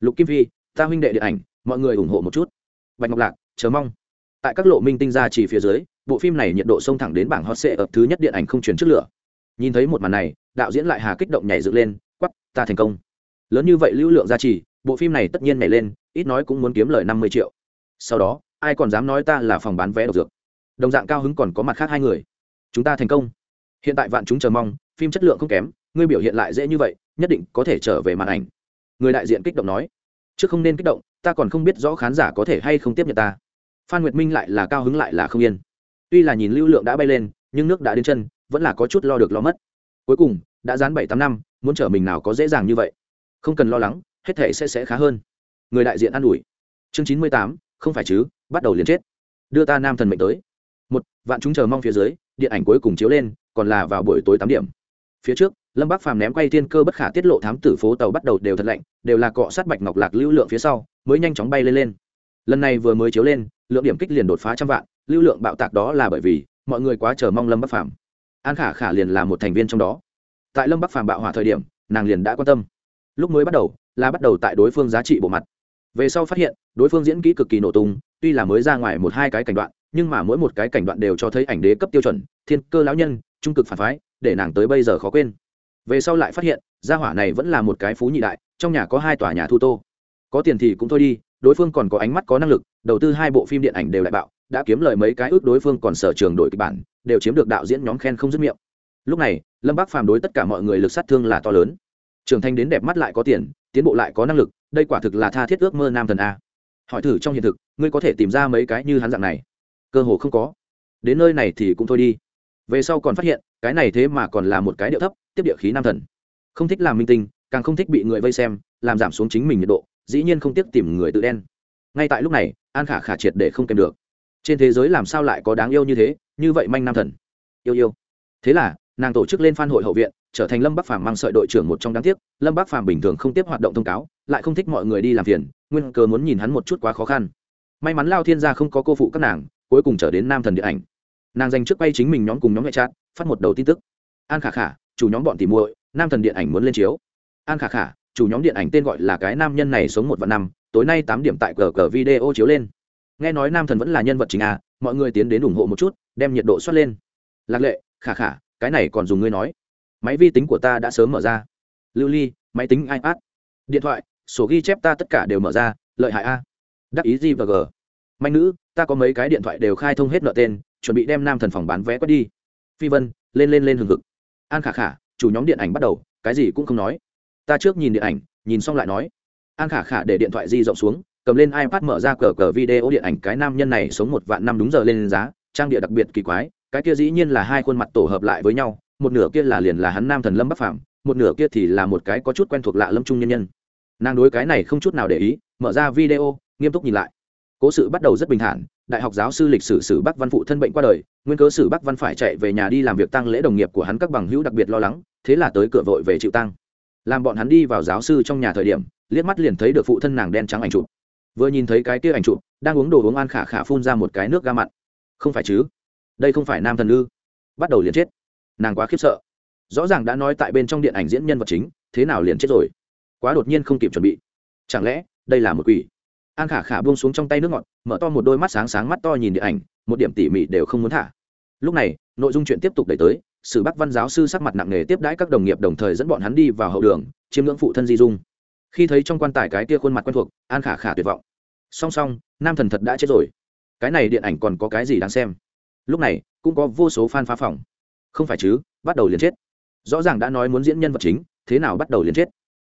Lục kim Vi, ta huynh đệ điện ảnh mọi người ủng hộ một chút. Bạch ngọc lạc chờ mong. Tại các lộ minh tinh ra chỉ phía dưới bộ phim này nhiệt độ xông thẳng đến bảng hot sệ ập thứ nhất điện ảnh không truyền trước lửa. Nhìn thấy một màn này đạo diễn lại hà kích động nhảy dựng lên quắp ta thành công. Lớn như vậy lưu lượng gia trì bộ phim này tất nhiên nhảy lên ít nói cũng muốn kiếm lời năm mươi triệu. Sau đó ai còn dám nói ta là phòng bán vé độc dược? Đồng dạng cao hứng còn có mặt khác hai người. Chúng ta thành công. Hiện tại vạn chúng chờ mong, phim chất lượng không kém, ngươi biểu hiện lại dễ như vậy, nhất định có thể trở về màn ảnh. Người đại diện kích động nói. Chứ không nên kích động, ta còn không biết rõ khán giả có thể hay không tiếp nhận ta. Phan nguyệt minh lại là cao hứng lại là không yên. Tuy là nhìn lưu lượng đã bay lên, nhưng nước đã đến chân, vẫn là có chút lo được lo mất. Cuối cùng, đã dán bảy tám năm, muốn trở mình nào có dễ dàng như vậy? Không cần lo lắng, hết thể sẽ sẽ khá hơn. Người đại diện an ủi. Chương chín mươi tám không phải chứ, bắt đầu liền chết. Đưa ta nam thần mệnh tới. Một, vạn chúng chờ mong phía dưới, điện ảnh cuối cùng chiếu lên, còn là vào buổi tối tám điểm. Phía trước, lâm bắc phàm ném quay thiên cơ bất khả tiết lộ thám tử phố tàu bắt đầu đều thật lạnh, đều là cọ sát bạch ngọc lạc lưu lượng phía sau, mới nhanh chóng bay lên lên. Lần này vừa mới chiếu lên, lượng điểm kích liền đột phá trăm vạn, lưu lượng bạo tạc đó là bởi vì, mọi người quá chờ mong lâm bắc phàm. An khả khả liền là một thành viên trong đó. Tại lâm bắc phàm bạo hỏa thời điểm, nàng liền đã quan tâm. Lúc mới bắt đầu, là bắt đầu tại đối phương giá trị bộ mặt về sau phát hiện, đối phương diễn kỹ cực kỳ nổ tung, tuy là mới ra ngoài một hai cái cảnh đoạn, nhưng mà mỗi một cái cảnh đoạn đều cho thấy ảnh đế cấp tiêu chuẩn, thiên cơ lão nhân, trung cực phản phái, để nàng tới bây giờ khó quên. Về sau lại phát hiện, gia hỏa này vẫn là một cái phú nhị đại, trong nhà có hai tòa nhà thu tô. Có tiền thì cũng thôi đi, đối phương còn có ánh mắt có năng lực, đầu tư hai bộ phim điện ảnh đều đại bạo, đã kiếm lời mấy cái ước đối phương còn sở trường đổi kịch bản, đều chiếm được đạo diễn nhóm khen không dứt miệng. Lúc này, lâm bác phàm đối tất cả mọi người lực sát thương là to lớn. Trưởng thành đến đẹp mắt lại có tiền tiến bộ lại có năng lực, đây quả thực là tha thiết ước mơ nam thần a. Hỏi thử trong hiện thực, ngươi có thể tìm ra mấy cái như hắn dạng này? Cơ hồ không có. Đến nơi này thì cũng thôi đi. Về sau còn phát hiện, cái này thế mà còn là một cái điệu thấp, tiếp địa khí nam thần. Không thích làm minh tinh, càng không thích bị người vây xem, làm giảm xuống chính mình nhiệt độ, dĩ nhiên không tiếc tìm người tự đen. Ngay tại lúc này, an khả khả triệt để không kèm được. Trên thế giới làm sao lại có đáng yêu như thế, như vậy manh nam thần? Yêu yêu. Thế là, nàng tổ chức lên phan hội hậu viện trở thành lâm bắc phàm mang sợi đội trưởng một trong đáng tiếc. Lâm bắc phàm bình thường không tiếp hoạt động thông cáo, lại không thích mọi người đi làm phiền, nguyên cớ muốn nhìn hắn một chút quá khó khăn. May mắn lao thiên gia không có cô phụ các nàng, cuối cùng trở đến nam thần điện ảnh. Nàng dành trước bay chính mình nhóm cùng nhóm nghệ trát phát một đầu tin tức. An khả khả, chủ nhóm bọn tìm muội, nam thần điện ảnh muốn lên chiếu. An khả khả, chủ nhóm điện ảnh tên gọi là cái nam nhân này sống một vạn năm, tối nay tám điểm tại cờ cờ video chiếu lên. Nghe nói nam thần vẫn là nhân vật chính à mọi người tiến đến ủng hộ một chút, đem nhiệt độ xoát lên. Lạc lệ, khả khả, cái này còn dùng ngươi nói máy vi tính của ta đã sớm mở ra. Lưu ly, máy tính ipad, điện thoại, sổ ghi chép ta tất cả đều mở ra, lợi hại a. Đắc ý gì và g. Mạnh nữ, ta có mấy cái điện thoại đều khai thông hết nợ tên, chuẩn bị đem nam thần phòng bán vé quét đi. Phi vân, lên lên lên hừng hực. An khả khả, chủ nhóm điện ảnh bắt đầu, cái gì cũng không nói. Ta trước nhìn điện ảnh, nhìn xong lại nói. An khả khả để điện thoại di rộng xuống, cầm lên ipad mở ra cờ cờ video điện ảnh, cái nam nhân này sống một vạn năm đúng giờ lên giá, trang địa đặc biệt kỳ quái, cái kia dĩ nhiên là hai khuôn mặt tổ hợp lại với nhau một nửa kia là liền là hắn nam thần lâm bắc phạm một nửa kia thì là một cái có chút quen thuộc lạ lâm trung nhân nhân. Nàng đối cái này không chút nào để ý, mở ra video, nghiêm túc nhìn lại. Cố sự bắt đầu rất bình thản, đại học giáo sư lịch sử sử bắc văn phụ thân bệnh qua đời, nguyên cớ sử bắc văn phải chạy về nhà đi làm việc tăng lễ đồng nghiệp của hắn các bằng hữu đặc biệt lo lắng, thế là tới cửa vội về chịu tăng. Làm bọn hắn đi vào giáo sư trong nhà thời điểm, liếc mắt liền thấy được phụ thân nàng đen trắng ảnh chụp. Vừa nhìn thấy cái kia ảnh chụp, đang uống đồ uống an khả khả phun ra một cái nước ga mặn. Không phải chứ? Đây không phải nam thần ư? Bắt đầu liền chết nàng quá khiếp sợ. Rõ ràng đã nói tại bên trong điện ảnh diễn nhân vật chính, thế nào liền chết rồi? Quá đột nhiên không kịp chuẩn bị. Chẳng lẽ, đây là một quỷ? An khả khả buông xuống trong tay nước ngọt, mở to một đôi mắt sáng sáng mắt to nhìn điện ảnh, một điểm tỉ mỉ đều không muốn thả. Lúc này, nội dung chuyện tiếp tục đẩy tới, sử bắc văn giáo sư sắc mặt nặng nề tiếp đãi các đồng nghiệp đồng thời dẫn bọn hắn đi vào hậu đường, chiêm ngưỡng phụ thân di dung. Khi thấy trong quan tài cái tia khuôn mặt quen thuộc, an khả khả tuyệt vọng. Song song, nam thần thật đã chết rồi. Cái này điện ảnh còn có cái gì đáng xem? Lúc này, cũng có vô số fan phá phòng không phải chứ, bắt đầu liền chết. Rõ ràng đã nói muốn diễn nhân vật chính, thế nào bắt đầu liền chết?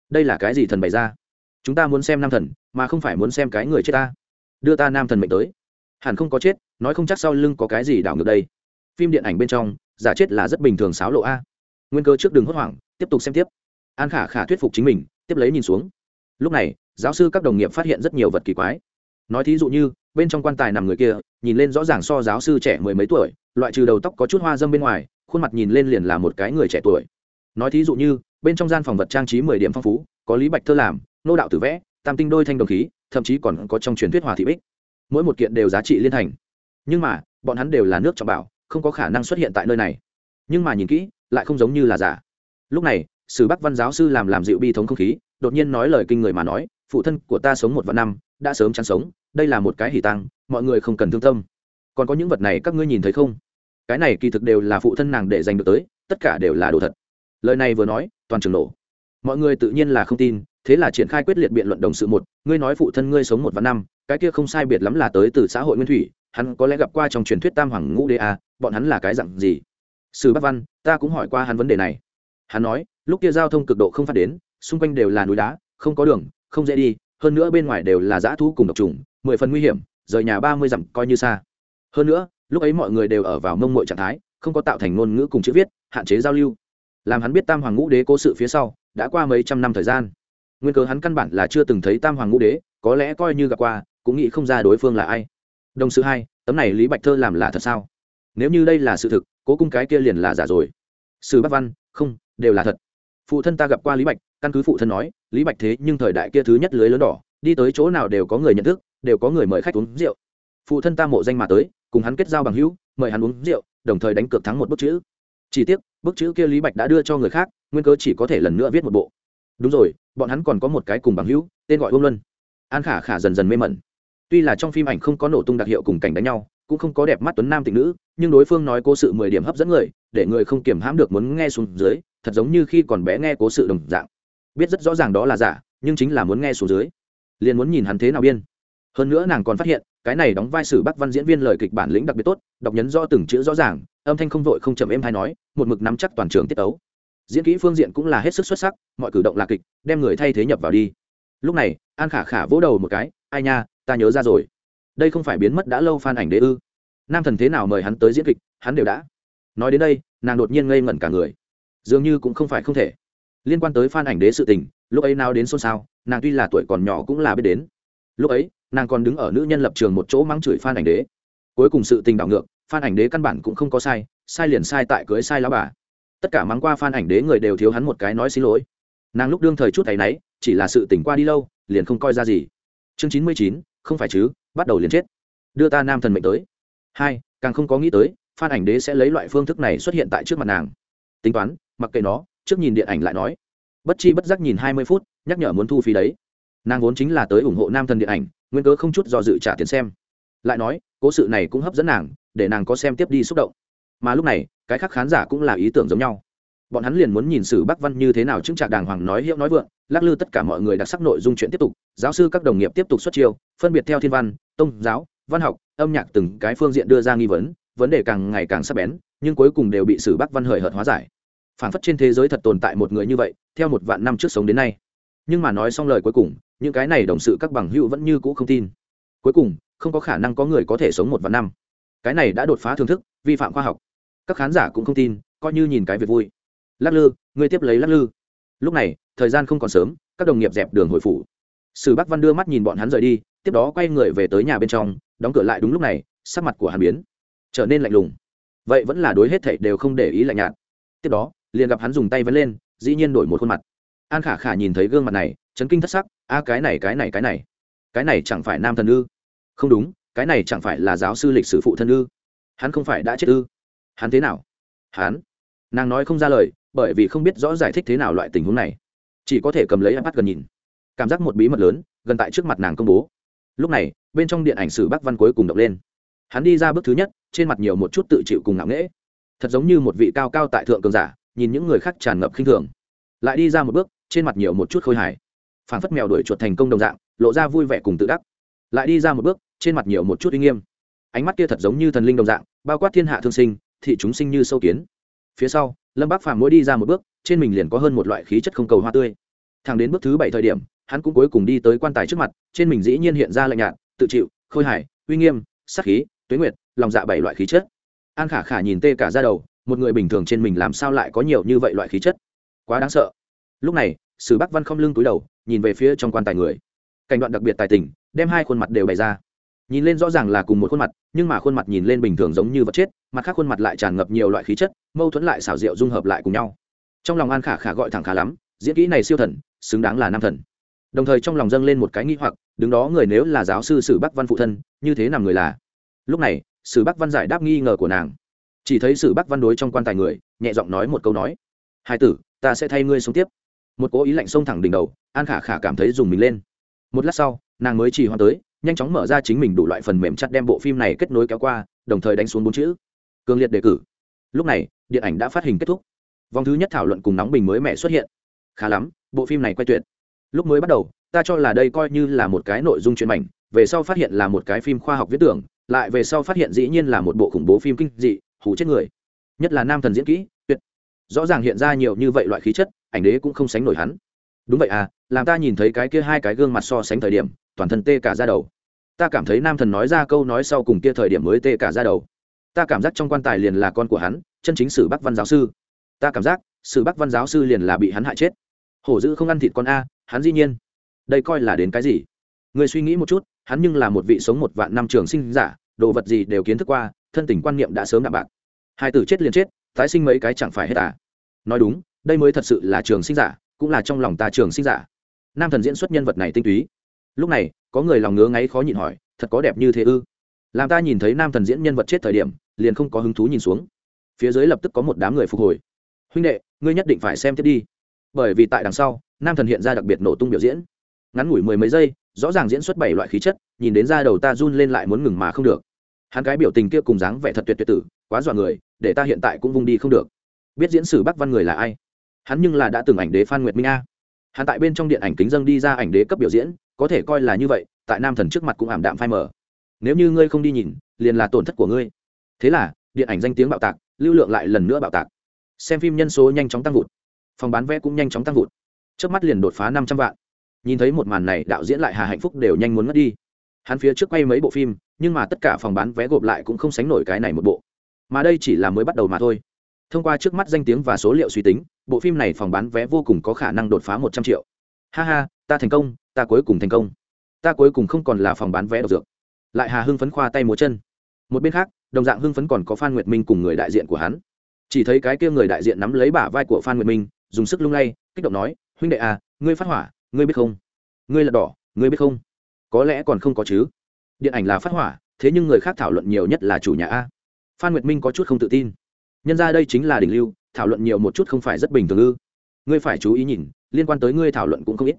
Đây là cái gì thần bày ra? Chúng ta muốn xem nam thần, mà không phải muốn xem cái người chết ta. Đưa ta nam thần mệnh tới. Hẳn không có chết, nói không chắc sau lưng có cái gì đảo ngược đây. Phim điện ảnh bên trong, giả chết là rất bình thường sáo lộ a. Nguyên cơ trước đường hốt hoảng, tiếp tục xem tiếp. An khả khả thuyết phục chính mình, tiếp lấy nhìn xuống. Lúc này, giáo sư các đồng nghiệp phát hiện rất nhiều vật kỳ quái. Nói thí dụ như, bên trong quan tài nằm người kia, nhìn lên rõ ràng so giáo sư trẻ mười mấy tuổi, loại trừ đầu tóc có chút hoa dâm bên ngoài khuôn mặt nhìn lên liền là một cái người trẻ tuổi. Nói thí dụ như, bên trong gian phòng vật trang trí mười điểm phong phú, có lý bạch thơ làm, nô đạo tử vẽ, tam tinh đôi thanh đồng khí, thậm chí còn có trong truyền thuyết hòa thị bích. Mỗi một kiện đều giá trị liên thành. Nhưng mà, bọn hắn đều là nước trọng bảo không có khả năng xuất hiện tại nơi này. Nhưng mà nhìn kỹ, lại không giống như là giả. Lúc này, sử bắc văn giáo sư làm làm dịu bi thống không khí, đột nhiên nói lời kinh người mà nói, phụ thân của ta sống một vạn năm, đã sớm chán sống, đây là một cái hỉ tăng mọi người không cần thương tâm. Còn có những vật này các ngươi nhìn thấy không? Cái này kỳ thực đều là phụ thân nàng để giành được tới, tất cả đều là đồ thật. Lời này vừa nói, toàn trường nổ. Mọi người tự nhiên là không tin, thế là triển khai quyết liệt biện luận đồng sự một, ngươi nói phụ thân ngươi sống một vạn năm, cái kia không sai biệt lắm là tới từ xã hội nguyên thủy, hắn có lẽ gặp qua trong truyền thuyết tam hoàng ngũ đế a bọn hắn là cái dặn gì? Sử bắc văn, ta cũng hỏi qua hắn vấn đề này. Hắn nói, lúc kia giao thông cực độ không phát đến, xung quanh đều là núi đá, không có đường, không dễ đi, hơn nữa bên ngoài đều là dã thú cùng độc trùng, mười phần nguy hiểm, rời nhà ba mươi dặm coi như xa. Hơn nữa lúc ấy mọi người đều ở vào mông mội trạng thái, không có tạo thành ngôn ngữ cùng chữ viết, hạn chế giao lưu. Làm hắn biết tam hoàng ngũ đế cố sự phía sau, đã qua mấy trăm năm thời gian. Nguyên cớ hắn căn bản là chưa từng thấy tam hoàng ngũ đế, có lẽ coi như gặp qua, cũng nghĩ không ra đối phương là ai. Đồng sự hai, tấm này lý bạch thơ làm là thật sao? Nếu như đây là sự thực, cố cung cái kia liền là giả rồi. Sử bắc văn, không, đều là thật. Phụ thân ta gặp qua lý bạch, căn cứ phụ thân nói, lý bạch thế nhưng thời đại kia thứ nhất lưới lớn đỏ, đi tới chỗ nào đều có người nhận thức, đều có người mời khách uống rượu. Phụ thân ta mộ danh mà tới cùng hắn kết giao bằng hữu, mời hắn uống rượu, đồng thời đánh cược thắng một bức chữ. Chỉ tiếc, bức chữ kia lý bạch đã đưa cho người khác, nguyên cớ chỉ có thể lần nữa viết một bộ. Đúng rồi, bọn hắn còn có một cái cùng bằng hữu, tên gọi vương luân. An khả khả dần dần mê mẩn. Tuy là trong phim ảnh không có nổ tung đặc hiệu cùng cảnh đánh nhau, cũng không có đẹp mắt tuấn nam tình nữ, nhưng đối phương nói cố sự mười điểm hấp dẫn người, để người không kiềm hãm được muốn nghe xuống dưới, thật giống như khi còn bé nghe cố sự đồng dạng. Biết rất rõ ràng đó là giả, nhưng chính là muốn nghe xuống dưới. Liền muốn nhìn hắn thế nào biên. Hơn nữa nàng còn phát hiện cái này đóng vai sử bắc văn diễn viên lời kịch bản lĩnh đặc biệt tốt, đọc nhấn rõ từng chữ rõ ràng, âm thanh không vội không chậm êm hay nói, một mực nắm chắc toàn trường tiết ấu. Diễn kỹ phương diện cũng là hết sức xuất sắc, mọi cử động là kịch, đem người thay thế nhập vào đi. Lúc này, an khả khả vỗ đầu một cái, ai nha, ta nhớ ra rồi. Đây không phải biến mất đã lâu phan ảnh đế ư? Nam thần thế nào mời hắn tới diễn kịch, hắn đều đã. Nói đến đây, nàng đột nhiên ngây ngẩn cả người. Dường như cũng không phải không thể. Liên quan tới phan ảnh đế sự tình, lúc ấy nào đến xôn xao, nàng tuy là tuổi còn nhỏ cũng là biết đến. Lúc ấy nàng còn đứng ở nữ nhân lập trường một chỗ mắng chửi phan ảnh đế. Cuối cùng sự tình đảo ngược, phan ảnh đế căn bản cũng không có sai sai liền sai tại cưới sai lão bà. Tất cả mắng qua phan ảnh đế người đều thiếu hắn một cái nói xin lỗi. Nàng lúc đương thời chút thấy náy chỉ là sự tỉnh qua đi lâu, liền không coi ra gì. Chương chín mươi chín, không phải chứ, bắt đầu liền chết. Đưa ta nam thần mệnh tới. Hai, càng không có nghĩ tới, phan ảnh đế sẽ lấy loại phương thức này xuất hiện tại trước mặt nàng. Tính toán, mặc kệ nó, trước nhìn điện ảnh lại nói. Bất chi bất giác nhìn hai mươi phút, nhắc nhở muốn thu phí đấy. Nàng vốn chính là tới ủng hộ nam thần điện ảnh nguyên cớ không chút do dự trả tiền xem. Lại nói, cố sự này cũng hấp dẫn nàng, để nàng có xem tiếp đi xúc động. Mà lúc này, cái khác khán giả cũng là ý tưởng giống nhau. Bọn hắn liền muốn nhìn sử bắc văn như thế nào chứng trạc đàng hoàng nói hiệu nói vượng, lắc lư tất cả mọi người đặc sắc nội dung chuyện tiếp tục, giáo sư các đồng nghiệp tiếp tục xuất chiêu, phân biệt theo thiên văn tôn giáo, văn học, âm nhạc từng cái phương diện đưa ra nghi vấn vấn đề càng ngày càng sắc bén, nhưng cuối cùng đều bị sử bắc văn hời hợt hóa giải. Phản phất trên thế giới thật tồn tại một người như vậy, theo một vạn năm trước sống đến nay. Nhưng mà nói xong lời cuối cùng những cái này đồng sự các bằng hữu vẫn như cũ không tin. Cuối cùng, không có khả năng có người có thể sống một vạn năm. Cái này đã đột phá thưởng thức, vi phạm khoa học. Các khán giả cũng không tin, coi như nhìn cái việc vui. Lắc lư ngươi tiếp lấy lắc lư. Lúc này, thời gian không còn sớm, các đồng nghiệp dẹp đường hồi phủ. Sử bắc văn đưa mắt nhìn bọn hắn rời đi, tiếp đó quay người về tới nhà bên trong, đóng cửa lại đúng lúc này, sắc mặt của hàn biến, trở nên lạnh lùng. Vậy vẫn là đối hết thảy đều không để ý lạnh nhạt. Tiếp đó, liền gặp hắn dùng tay vấn lên, dĩ nhiên đổi một khuôn mặt. An khả khả nhìn thấy gương mặt này chấn kinh thất sắc, a, cái này cái này cái này cái này chẳng phải nam thần ư? Không đúng, cái này chẳng phải là giáo sư lịch sử phụ thân ư? Hắn không phải đã chết ư? Hắn thế nào? Hắn. Nàng nói không ra lời, bởi vì không biết rõ giải thích thế nào loại tình huống này. Chỉ có thể cầm lấy ipad gần nhìn. Cảm giác một bí mật lớn, gần tại trước mặt nàng công bố. Lúc này, bên trong điện ảnh sử bắc văn cuối cùng động lên. Hắn đi ra bước thứ nhất, trên mặt nhiều một chút tự chịu cùng ngạo nghễ. Thật giống như một vị cao cao tại thượng cường giả, nhìn những người khác tràn ngập khinh thường. Lại đi ra một bước, trên mặt nhiều một chút khôi hài phản phất mèo đuổi chuột thành công đồng dạng, lộ ra vui vẻ cùng tự đắc. Lại đi ra một bước, trên mặt nhiều một chút uy nghiêm. Ánh mắt kia thật giống như thần linh đồng dạng, bao quát thiên hạ thương sinh, thị chúng sinh như sâu kiến. Phía sau, lâm bác phàm mỗi đi ra một bước, trên mình liền có hơn một loại khí chất không cầu hoa tươi. Thẳng đến bước thứ bảy thời điểm, hắn cũng cuối cùng đi tới quan tài trước mặt, trên mình dĩ nhiên hiện ra lạnh nhạt, tự chịu, khôi hài, uy nghiêm sắc khí, tuế nguyệt, lòng dạ bảy loại khí chất. An khả khả nhìn tê cả ra đầu, một người bình thường trên mình làm sao lại có nhiều như vậy loại khí chất? Quá đáng sợ. Lúc này sử bắc văn không lưng túi đầu, nhìn về phía trong quan tài người. Cảnh đoạn đặc biệt tài tình, đem hai khuôn mặt đều bày ra. Nhìn lên rõ ràng là cùng một khuôn mặt, nhưng mà khuôn mặt nhìn lên bình thường giống như vật chết, mặt khác khuôn mặt lại tràn ngập nhiều loại khí chất, mâu thuẫn lại xảo diệu dung hợp lại cùng nhau. Trong lòng an khả khả gọi thẳng khá lắm, diễn kỹ này siêu thần, xứng đáng là nam thần. Đồng thời trong lòng dâng lên một cái nghi hoặc, đứng đó người nếu là giáo sư sử bắc văn phụ thân, như thế nào người là? Lúc này, sử bắc văn giải đáp nghi ngờ của nàng. Chỉ thấy sử bắc văn đối trong quan tài người, nhẹ giọng nói một câu nói. Hai tử, ta sẽ thay ngươi sống tiếp một cố ý lạnh xông thẳng đỉnh đầu, an khả khả cảm thấy dùng mình lên. Một lát sau, nàng mới chỉ hoa tới, nhanh chóng mở ra chính mình đủ loại phần mềm chặt đem bộ phim này kết nối kéo qua, đồng thời đánh xuống bốn chữ. Cường liệt đề cử. Lúc này, điện ảnh đã phát hình kết thúc. Vòng thứ nhất thảo luận cùng nóng bình mới mẻ xuất hiện. Khá lắm, bộ phim này quay tuyệt. Lúc mới bắt đầu, ta cho là đây coi như là một cái nội dung chuyên mảnh, về sau phát hiện là một cái phim khoa học viễn tưởng, lại về sau phát hiện dĩ nhiên là một bộ khủng bố phim kinh dị hủ chết người. Nhất là nam thần diễn kỹ, tuyệt. Rõ ràng hiện ra nhiều như vậy loại khí chất ảnh đế cũng không sánh nổi hắn. Đúng vậy à làm ta nhìn thấy cái kia hai cái gương mặt so sánh thời điểm, toàn thân tê cả ra đầu. Ta cảm thấy nam thần nói ra câu nói sau cùng kia thời điểm mới tê cả ra đầu. Ta cảm giác trong quan tài liền là con của hắn, chân chính sử bắc văn giáo sư. Ta cảm giác, sử bắc văn giáo sư liền là bị hắn hại chết. Hổ dữ không ăn thịt con a, hắn dĩ nhiên. Đây coi là đến cái gì? Người suy nghĩ một chút, hắn nhưng là một vị sống một vạn năm trường sinh giả, đồ vật gì đều kiến thức qua, thân tình quan niệm đã sớm đạm bạc. Hai tử chết liền chết, tái sinh mấy cái chẳng phải hết à? Nói đúng đây mới thật sự là trường sinh giả, cũng là trong lòng ta trường sinh giả. Nam thần diễn xuất nhân vật này tinh túy. Lúc này, có người lòng ngứa ngáy khó nhịn hỏi, thật có đẹp như thế ư? Làm ta nhìn thấy nam thần diễn nhân vật chết thời điểm, liền không có hứng thú nhìn xuống. Phía dưới lập tức có một đám người phục hồi. Huynh đệ, ngươi nhất định phải xem tiếp đi. Bởi vì tại đằng sau, nam thần hiện ra đặc biệt nổ tung biểu diễn. Ngắn ngủi mười mấy giây, rõ ràng diễn xuất bảy loại khí chất, nhìn đến da đầu ta run lên lại muốn ngừng mà không được. Hắn cái biểu tình kia cùng dáng vẻ thật tuyệt tuyệt tử, quá dọa người, để ta hiện tại cũng vung đi không được. Biết diễn sử bắc văn người là ai? Hắn nhưng là đã từng ảnh đế phan nguyệt minh a. Hắn tại bên trong điện ảnh kính dâng đi ra ảnh đế cấp biểu diễn, có thể coi là như vậy, tại nam thần trước mặt cũng ảm đạm phai mờ. Nếu như ngươi không đi nhìn, liền là tổn thất của ngươi. Thế là, điện ảnh danh tiếng bạo tạc, lưu lượng lại lần nữa bạo tạc. Xem phim nhân số nhanh chóng tăng vụt. Phòng bán vé cũng nhanh chóng tăng vụt. Trước mắt liền đột phá năm trăm vạn. Nhìn thấy một màn này, đạo diễn lại hà hạnh phúc đều nhanh muốn mất đi. Hắn phía trước quay mấy bộ phim, nhưng mà tất cả phòng bán vé gộp lại cũng không sánh nổi cái này một bộ. Mà đây chỉ là mới bắt đầu mà thôi thông qua trước mắt danh tiếng và số liệu suy tính, bộ phim này phòng bán vé vô cùng có khả năng đột phá một trăm triệu. Ha ha, ta thành công, ta cuối cùng thành công. Ta cuối cùng không còn là phòng bán vé độc dược. Lại hà hưng phấn khoa tay múa chân. Một bên khác, đồng dạng hưng phấn còn có phan nguyệt minh cùng người đại diện của hắn. Chỉ thấy cái kia người đại diện nắm lấy bả vai của phan nguyệt minh, dùng sức lung lay, kích động nói, huynh đệ à ngươi phát hỏa, ngươi biết không? Ngươi là đỏ, ngươi biết không? Có lẽ còn không có chứ. Điện ảnh là phát hỏa, thế nhưng người khác thảo luận nhiều nhất là chủ nhà a. Phan nguyệt minh có chút không tự tin nhân ra đây chính là đỉnh lưu, thảo luận nhiều một chút không phải rất bình thường ư. Ngươi phải chú ý nhìn, liên quan tới ngươi thảo luận cũng không ít.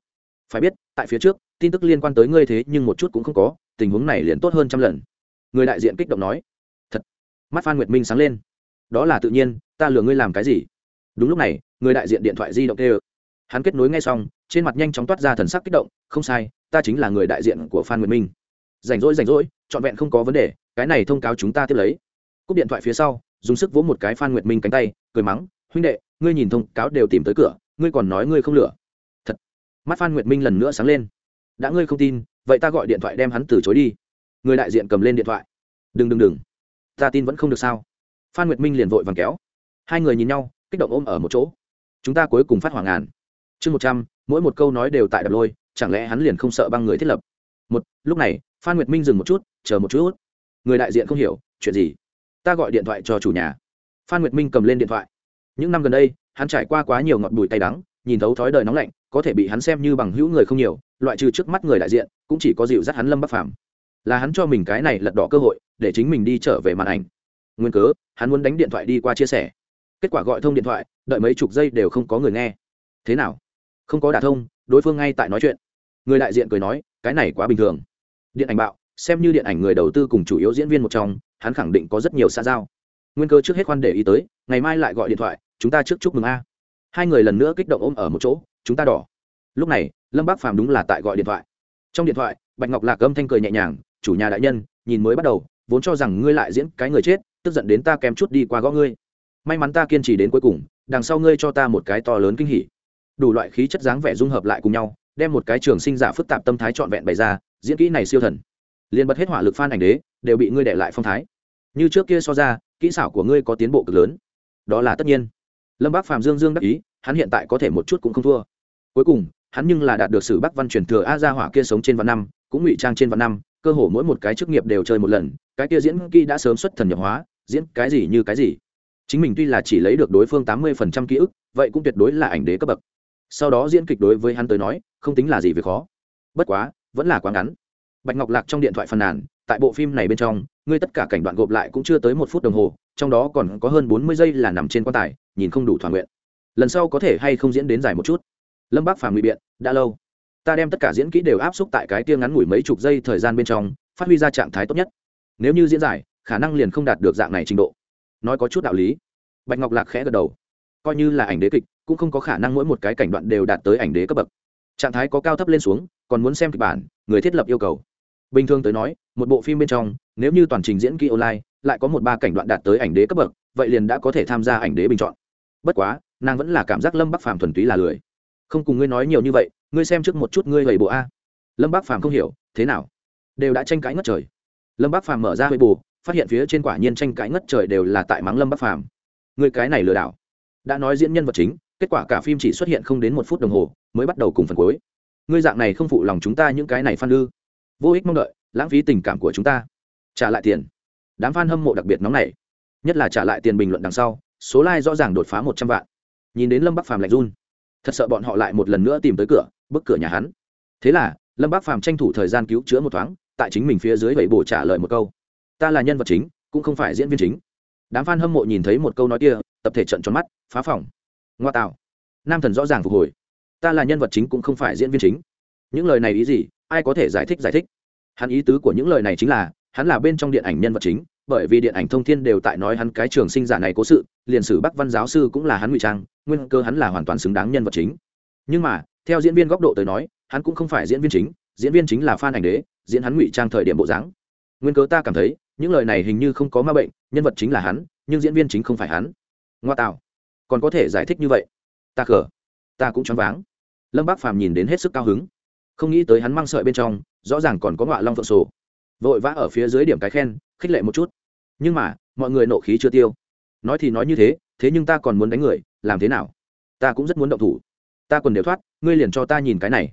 Phải biết, tại phía trước, tin tức liên quan tới ngươi thế nhưng một chút cũng không có, tình huống này liền tốt hơn trăm lần. Người đại diện kích động nói. Thật. Mắt phan nguyệt minh sáng lên. Đó là tự nhiên, ta lừa ngươi làm cái gì? Đúng lúc này, người đại diện điện thoại di động kêu. Hắn kết nối ngay xong, trên mặt nhanh chóng toát ra thần sắc kích động, không sai, ta chính là người đại diện của phan nguyệt minh. Rảnh rỗi rảnh rỗi, trọn vẹn không có vấn đề, cái này thông cáo chúng ta tiếp lấy. Cúp điện thoại phía sau dùng sức vỗ một cái phan nguyệt minh cánh tay, cười mắng, huynh đệ, ngươi nhìn thông cáo đều tìm tới cửa, ngươi còn nói ngươi không lửa thật. Mắt phan nguyệt minh lần nữa sáng lên. Đã ngươi không tin, vậy ta gọi điện thoại đem hắn từ chối đi. Người đại diện cầm lên điện thoại. Đừng đừng đừng. Ta tin vẫn không được sao? Phan nguyệt minh liền vội vàng kéo. Hai người nhìn nhau, kích động ôm ở một chỗ. Chúng ta cuối cùng phát hoàng ngàn. Chương một trăm, mỗi một câu nói đều tại đập lôi, chẳng lẽ hắn liền không sợ băng người thiết lập? Một, lúc này, phan nguyệt minh dừng một chút, chờ một chút. Người đại diện không hiểu, chuyện gì? Ta gọi điện thoại cho chủ nhà. Phan nguyệt minh cầm lên điện thoại. Những năm gần đây, hắn trải qua quá nhiều ngọt bùi tay đắng, nhìn thấu thói đời nóng lạnh, có thể bị hắn xem như bằng hữu người không nhiều, loại trừ trước mắt người đại diện, cũng chỉ có dịu dắt hắn lâm bắc phàm. Là hắn cho mình cái này lật đỏ cơ hội, để chính mình đi trở về màn ảnh. Nguyên cớ, hắn muốn đánh điện thoại đi qua chia sẻ. Kết quả gọi thông điện thoại, đợi mấy chục giây đều không có người nghe. Thế nào? Không có đả thông, đối phương ngay tại nói chuyện. Người đại diện cười nói, cái này quá bình thường. Điện ảnh bạo, xem như điện ảnh người đầu tư cùng chủ yếu diễn viên một trong hắn khẳng định có rất nhiều xã giao. Nguyên cơ trước hết khoan để ý tới, ngày mai lại gọi điện thoại, chúng ta trước chúc mừng a. Hai người lần nữa kích động ôm ở một chỗ, chúng ta đỏ. Lúc này, lâm bác phàm đúng là tại gọi điện thoại. Trong điện thoại, bạch ngọc lạc âm thanh cười nhẹ nhàng, chủ nhà đại nhân, nhìn mới bắt đầu, vốn cho rằng ngươi lại diễn cái người chết, tức giận đến ta kém chút đi qua gõ ngươi. May mắn ta kiên trì đến cuối cùng, đằng sau ngươi cho ta một cái to lớn kinh hỉ. Đủ loại khí chất dáng vẻ dung hợp lại cùng nhau, đem một cái trường sinh giả phức tạp tâm thái trọn vẹn bày ra, diễn kỹ này siêu thần liền bật hết hỏa lực phan ảnh đế, đều bị ngươi để lại phong thái. Như trước kia so ra, kỹ xảo của ngươi có tiến bộ cực lớn. Đó là tất nhiên. Lâm bác phạm dương dương đắc ý, hắn hiện tại có thể một chút cũng không thua. Cuối cùng, hắn nhưng là đạt được sử bắc văn truyền thừa a gia hỏa kia sống trên vạn năm, cũng ngụy trang trên vạn năm, cơ hồ mỗi một cái chức nghiệp đều chơi một lần, cái kia diễn kỹ đã sớm xuất thần nhập hóa, diễn cái gì như cái gì. Chính mình tuy là chỉ lấy được đối phương tám mươi phần trăm ký ức, vậy cũng tuyệt đối là ảnh đế cấp bậc. Sau đó diễn kịch đối với hắn tới nói, không tính là gì về khó. Bất quá, vẫn là quá ngắn bạch ngọc lạc trong điện thoại phàn nàn, tại bộ phim này bên trong, ngươi tất cả cảnh đoạn gộp lại cũng chưa tới một phút đồng hồ, trong đó còn có hơn bốn mươi giây là nằm trên quan tài, nhìn không đủ thỏa nguyện. Lần sau có thể hay không diễn đến dài một chút? Lâm bác phàm ngụy biện, đã lâu. Ta đem tất cả diễn kỹ đều áp xúc tại cái tia ngắn ngủi mấy chục giây thời gian bên trong, phát huy ra trạng thái tốt nhất. Nếu như diễn giải khả năng liền không đạt được dạng này trình độ. Nói có chút đạo lý. Bạch ngọc lạc khẽ gật đầu. Coi như là ảnh đế kịch, cũng không có khả năng mỗi một cái cảnh đoạn đều đạt tới ảnh đế cấp bậc. Trạng thái có cao thấp lên xuống, còn muốn xem kịch bản, người thiết lập yêu cầu bình thường tới nói, một bộ phim bên trong, nếu như toàn trình diễn kỹ online, lại có một ba cảnh đoạn đạt tới ảnh đế cấp bậc, vậy liền đã có thể tham gia ảnh đế bình chọn. Bất quá, nàng vẫn là cảm giác lâm bắc phàm thuần túy là lười. Không cùng ngươi nói nhiều như vậy, ngươi xem trước một chút ngươi gầy bộ a. Lâm bác phàm không hiểu, thế nào? Đều đã tranh cãi ngất trời. Lâm bác phàm mở ra hơi bù phát hiện phía trên quả nhiên tranh cãi ngất trời đều là tại mắng lâm bác phàm. Ngươi cái này lừa đảo. Đã nói diễn nhân vật chính, kết quả cả phim chỉ xuất hiện không đến một phút đồng hồ, mới bắt đầu cùng phần cuối. Ngươi dạng này không phụ lòng chúng ta những cái này phan lư vô ích mong đợi, lãng phí tình cảm của chúng ta. Trả lại tiền. Đám f a n hâm mộ đặc biệt nóng này nhất là trả lại tiền bình luận đằng sau, số like rõ ràng đột phá một trăm vạn. Nhìn đến lâm bắc phàm lạnh run. Thật sợ bọn họ lại một lần nữa tìm tới cửa, bức cửa nhà hắn. Thế là, lâm bắc phàm tranh thủ thời gian cứu chữa một thoáng, tại chính mình phía dưới vậy bổ trả lời một câu. Ta là nhân vật chính, cũng không phải diễn viên chính. Đám f a n hâm mộ nhìn thấy một câu nói kia, tập thể trận tròn mắt, phá phòng. Ngoa tạo. Nam thần rõ ràng phục hồi. Ta là nhân vật chính cũng không phải diễn viên chính. Những lời này ý gì? Ai có thể giải thích giải thích. Hắn ý tứ của những lời này chính là, hắn là bên trong điện ảnh nhân vật chính, bởi vì điện ảnh thông thiên đều tại nói hắn cái trường sinh giả này cố sự, liền sử bắc văn giáo sư cũng là hắn ngụy trang, nguyên cơ hắn là hoàn toàn xứng đáng nhân vật chính. Nhưng mà, theo diễn viên góc độ tới nói, hắn cũng không phải diễn viên chính, diễn viên chính là phan ảnh đế, diễn hắn ngụy trang thời điểm bộ dáng. Nguyên cớ ta cảm thấy, những lời này hình như không có ma bệnh, nhân vật chính là hắn, nhưng diễn viên chính không phải hắn. Ngoa tạo. Còn có thể giải thích như vậy. Ta khở ta cũng choáng váng. Lâm bác phàm nhìn đến hết sức cao hứng không nghĩ tới hắn mang sợi bên trong, rõ ràng còn có ngọa long phượng sổ. Vội vã ở phía dưới điểm cái khen, khích lệ một chút. Nhưng mà, mọi người nộ khí chưa tiêu. Nói thì nói như thế thế nhưng ta còn muốn đánh người, làm thế nào? Ta cũng rất muốn động thủ. Ta còn đều thoát, ngươi liền cho ta nhìn cái này.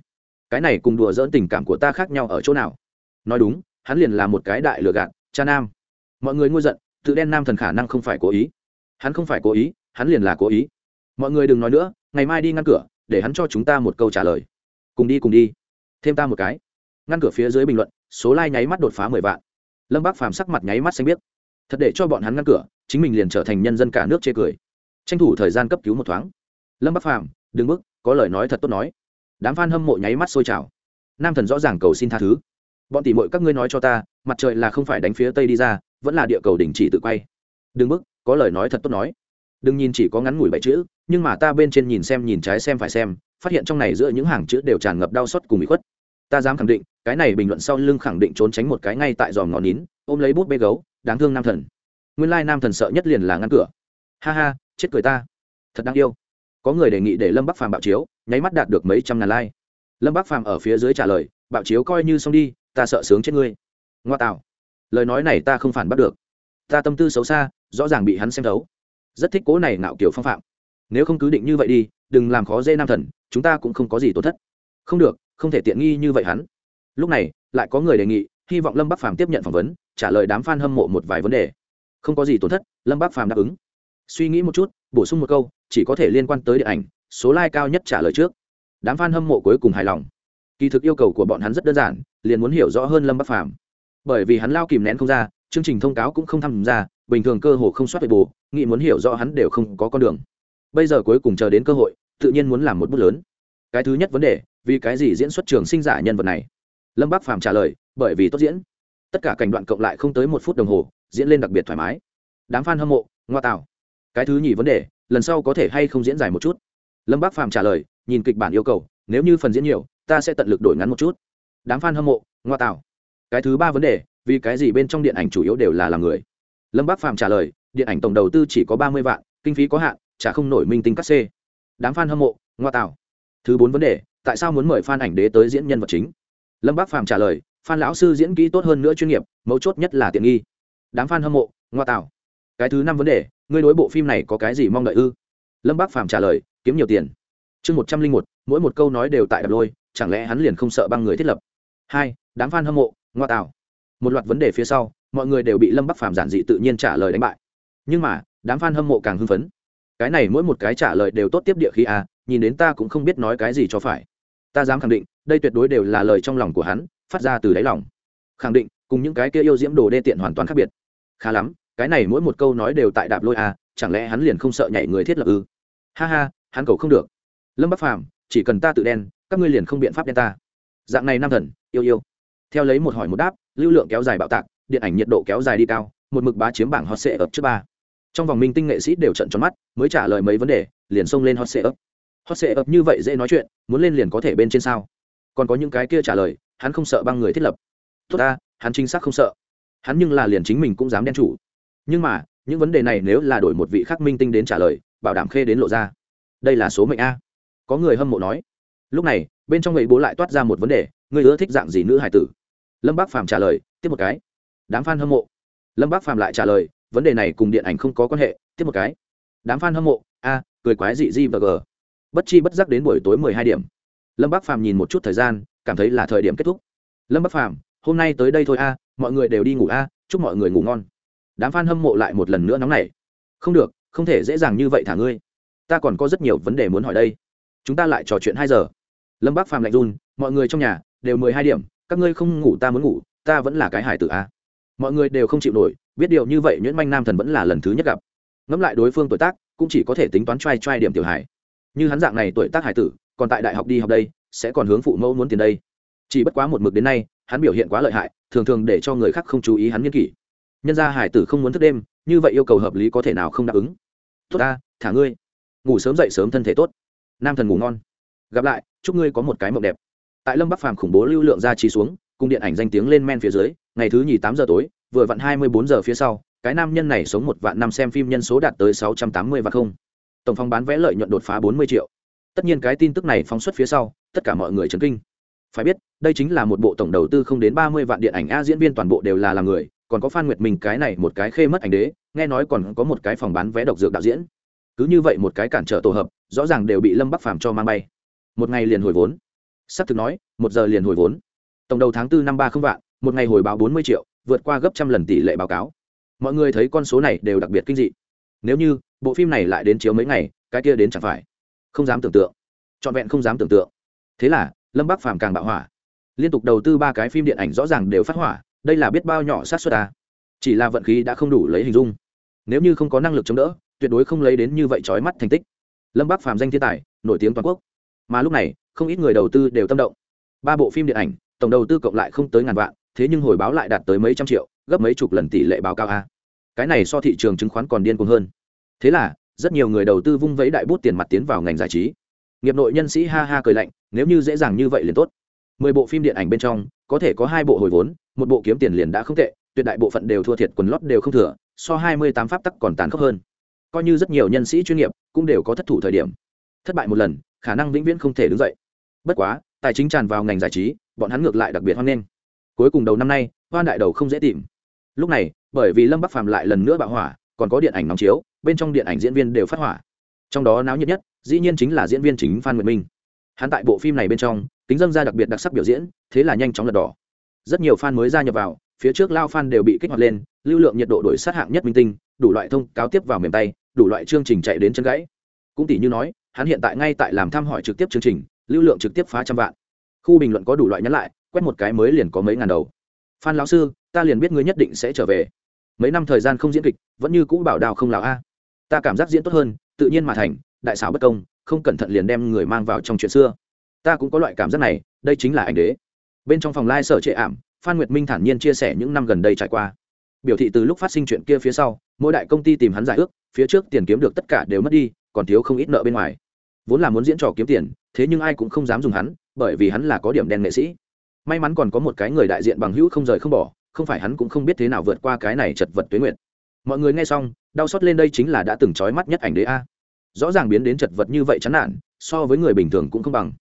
Cái này cùng đùa dỡn tình cảm của ta khác nhau ở chỗ nào? Nói đúng, hắn liền là một cái đại lừa gạt, cha nam. Mọi người ngu giận, tự đen nam thần khả năng không phải cố ý. Hắn không phải cố ý, hắn liền là cố ý. Mọi người đừng nói nữa, ngày mai đi ngăn cửa, để hắn cho chúng ta một câu trả lời. Cùng đi cùng đi thêm ta một cái. Ngăn cửa phía dưới bình luận, số like-nháy mắt đột phá mười vạn. Lâm bác phàm sắc mặt nháy mắt xanh biết thật để cho bọn hắn ngăn cửa, chính mình liền trở thành nhân dân cả nước chê cười. Tranh thủ thời gian cấp cứu một thoáng. Lâm bác phàm, đừng bức, có lời nói thật tốt nói. Đám f a n hâm mộ nháy mắt sôi trào. Nam thần rõ ràng cầu xin tha thứ. Bọn tỉ mội các ngươi nói cho ta, mặt trời là không phải đánh phía tây đi ra, vẫn là địa cầu đình chỉ tự quay. Đừng bức, có lời nói thật tốt nói. Đừng nhìn chỉ có ngắn ngủi bảy chữ, nhưng mà ta bên trên nhìn xem nhìn trái xem phải xem, phát hiện trong này giữa những hàng chữ đều tràn ngập đau xót cùng bị khuất ta dám khẳng định, cái này bình luận sau lưng khẳng định trốn tránh một cái ngay tại dòm ngọn nín, ôm lấy bút bê gấu, đáng thương nam thần. Nguyên lai nam thần sợ nhất liền là ngăn cửa. Ha ha, chết cười ta. Thật đáng yêu. Có người đề nghị để lâm bắc phàm bạo chiếu, nháy mắt đạt được mấy trăm ngàn like. Lâm bắc phàm ở phía dưới trả lời, bạo chiếu coi như xong đi, ta sợ sướng chết ngươi. Ngoa tạo. Lời nói này ta không phản bắt được. Ta tâm tư xấu xa, rõ ràng bị hắn xem thấu. Rất thích cố này nạo kiểu phong phạm. Nếu không cứ định như vậy đi, đừng làm khó dễ nam thần, chúng ta cũng không có gì tổn thất. Không được không thể tiện nghi như vậy hắn. Lúc này, lại có người đề nghị, hy vọng lâm bắc phàm tiếp nhận phỏng vấn, trả lời đám f a n hâm mộ một vài vấn đề. Không có gì tổn thất, lâm bắc phàm đáp ứng. Suy nghĩ một chút, bổ sung một câu, chỉ có thể liên quan tới điện ảnh, số like cao nhất trả lời trước. Đám f a n hâm mộ cuối cùng hài lòng. Kỳ thực yêu cầu của bọn hắn rất đơn giản, liền muốn hiểu rõ hơn lâm bắc phàm. Bởi vì hắn lao kìm nén không ra, chương trình thông cáo cũng không tham gia, bình thường cơ hồ không soát về bù, nghĩ muốn hiểu rõ hắn đều không có con đường. Bây giờ cuối cùng chờ đến cơ hội, tự nhiên muốn làm một bước lớn. Cái thứ nhất vấn đề vì cái gì diễn xuất trường sinh giả nhân vật này? Lâm bác phàm trả lời, bởi vì tốt diễn. Tất cả cảnh đoạn cộng lại không tới một phút đồng hồ, diễn lên đặc biệt thoải mái. Đám f a n hâm mộ, ngoa tạo. Cái thứ nhì vấn đề, lần sau có thể hay không diễn dài một chút? Lâm bác phàm trả lời, nhìn kịch bản yêu cầu, nếu như phần diễn nhiều, ta sẽ tận lực đổi ngắn một chút. Đám f a n hâm mộ, ngoa tạo. Cái thứ ba vấn đề, vì cái gì bên trong điện ảnh chủ yếu đều là làm người? Lâm bác phàm trả lời, điện ảnh tổng đầu tư chỉ có ba mươi vạn, kinh phí có hạn trả không nổi minh tính cắt xê. Đám f a n hâm mộ, ngoa tạo. Thứ bốn vấn đề tại sao muốn mời Phan ảnh đế tới diễn nhân vật chính? Lâm bác phàm trả lời, phan lão sư diễn kỹ tốt hơn nữa chuyên nghiệp, mấu chốt nhất là tiện nghi. Đám f hâm mộ, ngoa tạo. Cái thứ năm vấn đề, ngươi đối bộ phim này có cái gì mong đợi ư? Lâm bác phàm trả lời, kiếm nhiều tiền. Chương một trăm linh một, mỗi một câu nói đều tại đập lôi, chẳng lẽ hắn liền không sợ băng người thiết lập? Hai, đám f hâm mộ, ngoa tạo. Một loạt vấn đề phía sau, mọi người đều bị lâm bắc phàm giản dị tự nhiên trả lời đánh bại. Nhưng mà, đám f a n hâm mộ càng hưng phấn. Cái này mỗi một cái trả lời đều tốt tiếp địa khí à nhìn đến ta cũng không biết nói cái gì cho phải ta dám khẳng định, đây tuyệt đối đều là lời trong lòng của hắn, phát ra từ đáy lòng. Khẳng định, cùng những cái kia yêu diễm đồ đê tiện hoàn toàn khác biệt. Khá lắm, cái này mỗi một câu nói đều tại đạp lôi à chẳng lẽ hắn liền không sợ nhảy người thiết lập ư? Ha ha, hắn cầu không được. Lâm bắc phàm, chỉ cần ta tự đen, các ngươi liền không biện pháp đen ta. Dạng này nam thần, yêu yêu. Theo lấy một hỏi một đáp, lưu lượng kéo dài bạo tạc, điện ảnh nhiệt độ kéo dài đi cao, một mực bá chiếm bảng hot sệ ập trước ba. Trong vòng minh tinh nghệ sĩ đều trận tròn mắt, mới trả lời mấy vấn đề, liền xông lên hot sệ ập hot sệ ập như vậy dễ nói chuyện, muốn lên liền có thể bên trên sao? Còn có những cái kia trả lời, hắn không sợ băng người thiết lập. Tốt ta, hắn chính xác không sợ. Hắn nhưng là liền chính mình cũng dám đen chủ. Nhưng mà, những vấn đề này nếu là đổi một vị khác minh tinh đến trả lời, bảo đảm khê đến lộ ra. Đây là số mệnh a. Có người hâm mộ nói. Lúc này, bên trong người bố lại toát ra một vấn đề, người ưa thích dạng gì nữ hải tử? Lâm bác phàm trả lời, tiếp một cái. Đám f a n hâm mộ. Lâm bác phàm lại trả lời, vấn đề này cùng điện ảnh không có quan hệ, tiếp một cái. Đám f a n hâm mộ, a, cười quái dị di và g bất chi bất giác đến buổi tối mười hai điểm. Lâm bắc phàm nhìn một chút thời gian, cảm thấy là thời điểm kết thúc. Lâm bắc phàm, hôm nay tới đây thôi a, mọi người đều đi ngủ a, chúc mọi người ngủ ngon. Đám f a n hâm mộ lại một lần nữa nóng này không được, không thể dễ dàng như vậy thả ngươi. Ta còn có rất nhiều vấn đề muốn hỏi đây. Chúng ta lại trò chuyện hai giờ. Lâm bắc phàm lạnh run, mọi người trong nhà đều mười hai điểm, các ngươi không ngủ ta muốn ngủ, ta vẫn là cái hải tử a. Mọi người đều không chịu nổi, biết điều như vậy nhuyễn manh nam thần vẫn là lần thứ nhất gặp. Ngẫm lại đối phương tuổi tác, cũng chỉ có thể tính toán t r a i t r a i điểm tiểu hải như hắn dạng này tuổi tác hải tử, còn tại đại học đi học đây, sẽ còn hướng phụ mẫu muốn tiền đây. Chỉ bất quá một mực đến nay, hắn biểu hiện quá lợi hại, thường thường để cho người khác không chú ý hắn nghiên kỷ. Nhân ra hải tử không muốn thức đêm, như vậy yêu cầu hợp lý có thể nào không đáp ứng? Tốt ta, thả ngươi. Ngủ sớm dậy sớm thân thể tốt. Nam thần ngủ ngon. Gặp lại, chúc ngươi có một cái mộng đẹp. Tại lâm bắc phàm khủng bố lưu lượng ra trí xuống, cùng điện ảnh danh tiếng lên men phía dưới, ngày thứ nhì tám giờ tối, vừa vặn hai mươi bốn giờ phía sau, cái nam nhân này sống một vạn năm xem phim nhân số đạt tới sáu trăm tám mươi và không tổng phòng bán vé lợi nhuận đột phá bốn mươi triệu. Tất nhiên cái tin tức này phóng xuất phía sau, tất cả mọi người chấn kinh. Phải biết, đây chính là một bộ tổng đầu tư không đến ba mươi vạn điện ảnh a diễn viên toàn bộ đều là làm người, còn có phan nguyệt mình cái này một cái khê mất ảnh đế, nghe nói còn có một cái phòng bán vé độc dược đạo diễn. Cứ như vậy một cái cản trở tổ hợp, rõ ràng đều bị lâm bắc phàm cho mang bay. Một ngày liền hồi vốn. S ắ c thực nói, một giờ liền hồi vốn. Tổng đầu tháng bốn năm ba không vạn, một ngày hồi báo bốn mươi triệu, vượt qua gấp trăm lần tỷ lệ báo cáo. Mọi người thấy con số này đều đặc biệt kinh dị nếu như, bộ phim này lại đến chiếu mấy ngày, cái kia đến chẳng phải. Không dám tưởng tượng. Trọn vẹn không dám tưởng tượng. Thế là, lâm bắc phàm càng bạo hỏa. Liên tục đầu tư ba cái phim điện ảnh rõ ràng đều phát hỏa, đây là biết bao nhỏ sát xuất ta à. chỉ là vận khí đã không đủ lấy hình dung. Nếu như không có năng lực chống đỡ, tuyệt đối không lấy đến như vậy trói mắt thành tích. Lâm bắc phàm danh thiên tài, nổi tiếng toàn quốc. Mà lúc này, không ít người đầu tư đều tâm động. Ba bộ phim điện ảnh, tổng đầu tư cộng lại không tới ngàn vạn, thế nhưng hồi báo lại đạt tới mấy trăm triệu, gấp mấy chục lần tỷ lệ báo cáo a cái này so thị trường chứng khoán còn điên cuồng hơn. Thế là, rất nhiều người đầu tư vung vẫy đại bút tiền mặt tiến vào ngành giải trí. Nghiệp nội nhân sĩ ha ha cười lạnh, nếu như dễ dàng như vậy liền tốt. Mười bộ phim điện ảnh bên trong, có thể có hai bộ hồi vốn, một bộ kiếm tiền liền đã không tệ, tuyệt đại bộ phận đều thua thiệt, quần lót đều không thừa, so hai mươi tám pháp tắc còn tàn khốc hơn. Coi như rất nhiều nhân sĩ chuyên nghiệp cũng đều có thất thủ thời điểm. Thất bại một lần, khả năng vĩnh viễn không thể đứng dậy. Bất quá, tài chính tràn vào ngành giải trí, bọn hắn ngược lại đặc biệt hoan nghênh. Cuối cùng đầu năm nay, hoan đại đầu không dễ tìm lúc này, bởi vì lâm bắc phàm lại lần nữa bạo hỏa, còn có điện ảnh nóng chiếu, bên trong điện ảnh diễn viên đều phát hỏa. Trong đó náo nhiệt nhất, dĩ nhiên chính là diễn viên chính phan nguyệt minh. Hắn tại bộ phim này bên trong tính dân ra đặc biệt đặc sắc biểu diễn, thế là nhanh chóng lật đỏ. Rất nhiều fan mới gia nhập vào, phía trước lao fan đều bị kích hoạt lên, lưu lượng nhiệt độ đổi sát hạng nhất minh tinh, đủ loại thông cáo tiếp vào mềm tay, đủ loại chương trình chạy đến chân gãy. Cũng tỷ như nói, hắn hiện tại ngay tại làm thăm hỏi trực tiếp chương trình, lưu lượng trực tiếp phá trăm vạn. Khu bình luận có đủ loại nhắn lại, quét một cái mới liền có mấy ngàn đầu phan lão sư, ta liền biết ngươi nhất định sẽ trở về. Mấy năm thời gian không diễn kịch, vẫn như cũ bảo đào không lão a. Ta cảm giác diễn tốt hơn, tự nhiên mà thành, đại xảo bất công, không cẩn thận liền đem người mang vào trong chuyện xưa. Ta cũng có loại cảm giác này, đây chính là ảnh đế. Bên trong phòng lai、like、sở trệ ảm, phan nguyệt minh thản nhiên chia sẻ những năm gần đây trải qua. Biểu thị từ lúc phát sinh chuyện kia phía sau, mỗi đại công ty tìm hắn giải ước, phía trước tiền kiếm được tất cả đều mất đi, còn thiếu không ít nợ bên ngoài. Vốn là muốn diễn trò kiếm tiền, thế nhưng ai cũng không dám dùng hắn, bởi vì hắn là có điểm đen nghệ sĩ may mắn còn có một cái người đại diện bằng hữu không rời không bỏ, không phải hắn cũng không biết thế nào vượt qua cái này chật vật tuế nguyện mọi người nghe xong, đau xót lên đây chính là đã từng trói mắt nhất ảnh đế a. Rõ ràng biến đến chật vật như vậy chán nản, so với người bình thường cũng không bằng.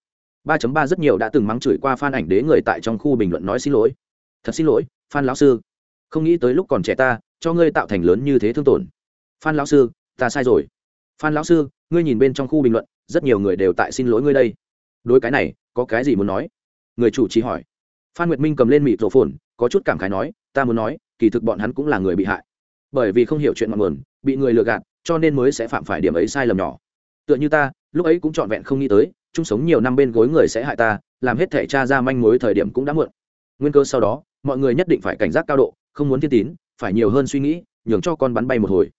Ba chấm ba rất nhiều đã từng mắng chửi qua f ảnh đế người tại trong khu bình luận nói xin lỗi. Thật xin lỗi phan lão sư. Không nghĩ tới lúc còn trẻ ta, cho ngươi tạo thành lớn như thế thương tổn. Phan lão sư, ta sai rồi. Phan lão sư, ngươi nhìn bên trong khu bình luận, rất nhiều người đều tại xin lỗi ngươi đây. Đối cái này, có cái gì muốn nói? Người chủ trì hỏi phan nguyệt minh cầm lên mịt rổ phồn có chút cảm khái nói, ta muốn nói, kỳ thực bọn hắn cũng là người bị hại. Bởi vì không hiểu chuyện ngọn nguồn, bị người lừa gạt, cho nên mới sẽ phạm phải điểm ấy sai lầm nhỏ. Tựa như ta, lúc ấy cũng trọn vẹn không nghĩ tới, chung sống nhiều năm bên gối người sẽ hại ta, làm hết thể cha ra manh mối thời điểm cũng đã muộn. Nguyên cơ sau đó, mọi người nhất định phải cảnh giác cao độ, không muốn thiên tín, phải nhiều hơn suy nghĩ, nhường cho con bắn bay một hồi.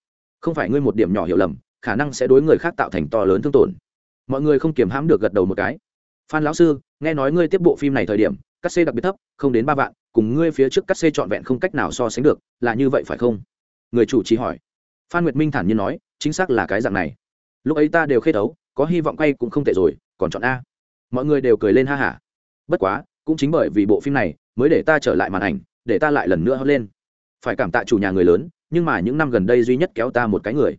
Không phải ngươi một điểm nhỏ hiểu lầm, khả năng sẽ đối người khác tạo thành to lớn thương tổn. Mọi người không kiềm hãm được gật đầu một cái. Phan lão sư, nghe nói ngươi tiếp bộ phim này thời điểm cắt xê đặc biệt thấp, không đến ba vạn, cùng ngươi phía trước cắt xê trọn vẹn không cách nào so sánh được, là như vậy phải không? Người chủ trì hỏi. Phan nguyệt minh thản nhiên nói, chính xác là cái dạng này. Lúc ấy ta đều khê đấu, có hy vọng quay cũng không tệ rồi, còn chọn a. Mọi người đều cười lên ha hả. Bất quá, cũng chính bởi vì bộ phim này, mới để ta trở lại màn ảnh, để ta lại lần nữa hất lên. Phải cảm tạ chủ nhà người lớn, nhưng mà những năm gần đây duy nhất kéo ta một cái người.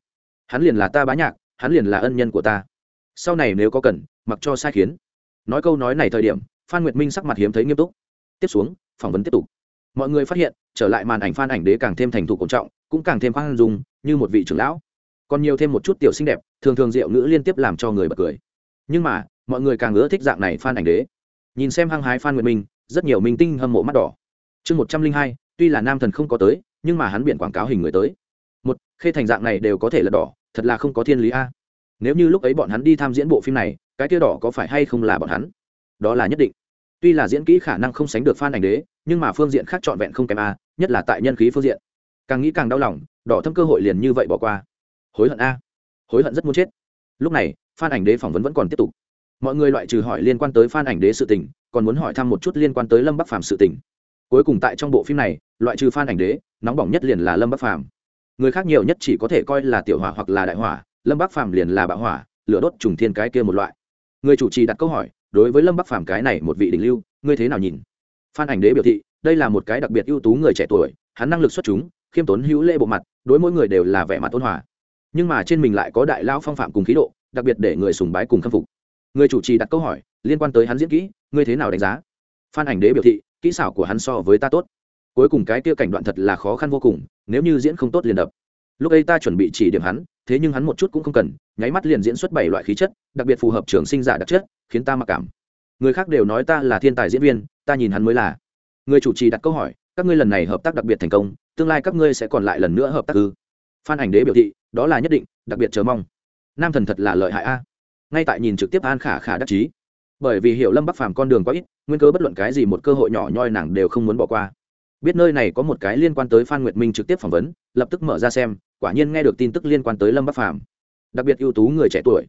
Hắn liền là ta bá nhạc, hắn liền là ân nhân của ta. Sau này nếu có cần, mặc cho sai khiến. Nói câu nói này thời điểm phan nguyệt minh sắc mặt hiếm thấy nghiêm túc. Tiếp xuống, phỏng vấn tiếp tục. Mọi người phát hiện, trở lại màn ảnh phan ảnh đế càng thêm thành thục cổ trọng, cũng càng thêm khoan dung, như một vị trưởng lão. Còn nhiều thêm một chút tiểu xinh đẹp, thường thường diệu ngữ liên tiếp làm cho người bật cười. Nhưng mà, mọi người càng ưa thích dạng này phan ảnh đế. Nhìn xem hăng hái phan nguyệt minh, rất nhiều minh tinh hâm mộ mắt đỏ. Chương một trăm linh hai, tuy là nam thần không có tới, nhưng mà hắn biển quảng cáo hình người tới. Một, khê thành dạng này đều có thể là đỏ, thật là không có thiên lý a. Nếu như lúc ấy bọn hắn đi tham diễn bộ phim này, cái kia đỏ có phải hay không là bọn hắn? Đó là nhất định. Tuy là diễn kỹ khả năng không sánh được phan ảnh đế, nhưng mà phương diện khác trọn vẹn không kém a, nhất là tại nhân khí phương diện. Càng nghĩ càng đau lòng, đỏ thâm cơ hội liền như vậy bỏ qua. Hối hận a. Hối hận rất muốn chết. Lúc này phan ảnh đế phỏng vấn vẫn còn tiếp tục. Mọi người loại trừ hỏi liên quan tới phan ảnh đế sự tình, còn muốn hỏi thăm một chút liên quan tới lâm bắc phàm sự tình. Cuối cùng tại trong bộ phim này, loại trừ phan ảnh đế, nóng bỏng nhất liền là lâm bắc phàm. Người khác nhiều nhất chỉ có thể coi là tiểu hỏa hoặc là đại hỏa, lâm bắc phàm liền là bạo hỏa, lửa đốt trùng thiên cái kia một loại. Người chủ trì đặt câu hỏi đối với lâm bắc phàm cái này một vị đỉnh lưu, ngươi thế nào nhìn? Phan ảnh đế biểu thị, đây là một cái đặc biệt ưu tú người trẻ tuổi, hắn năng lực xuất chúng, khiêm tốn hữu lễ bộ mặt, đối mỗi người đều là vẻ mặt ôn hòa. Nhưng mà trên mình lại có đại lao phong phạm cùng khí độ, đặc biệt để người sùng bái cùng khâm phục. Người chủ trì đặt câu hỏi, liên quan tới hắn diễn kỹ, ngươi thế nào đánh giá? Phan ảnh đế biểu thị, kỹ xảo của hắn so với ta tốt. Cuối cùng cái kia cảnh đoạn thật là khó khăn vô cùng, nếu như diễn không tốt liền đập. Lúc ấy ta chuẩn bị chỉ điểm hắn, thế nhưng hắn một chút cũng không cần, nháy mắt liền diễn xuất bảy loại khí chất, đặc biệt phù hợp trường sinh giả đặc chất khiến ta mặc cảm. Người khác đều nói ta là thiên tài diễn viên, ta nhìn hắn mới là. Người chủ trì đặt câu hỏi, các ngươi lần này hợp tác đặc biệt thành công, tương lai các ngươi sẽ còn lại lần nữa hợp tác ư? Phan ảnh đế biểu thị, đó là nhất định, đặc biệt chờ mong. Nam thần thật là lợi hại a. Ngay tại nhìn trực tiếp an khả khả đắc chí. Bởi vì hiểu lâm bắc phàm con đường quá ít, nguyên cơ bất luận cái gì một cơ hội nhỏ nhoi nàng đều không muốn bỏ qua. Biết nơi này có một cái liên quan tới phan nguyệt minh trực tiếp phỏng vấn, lập tức mở ra xem, quả nhiên nghe được tin tức liên quan tới lâm bắc phàm. Đặc biệt ưu tú người trẻ tuổi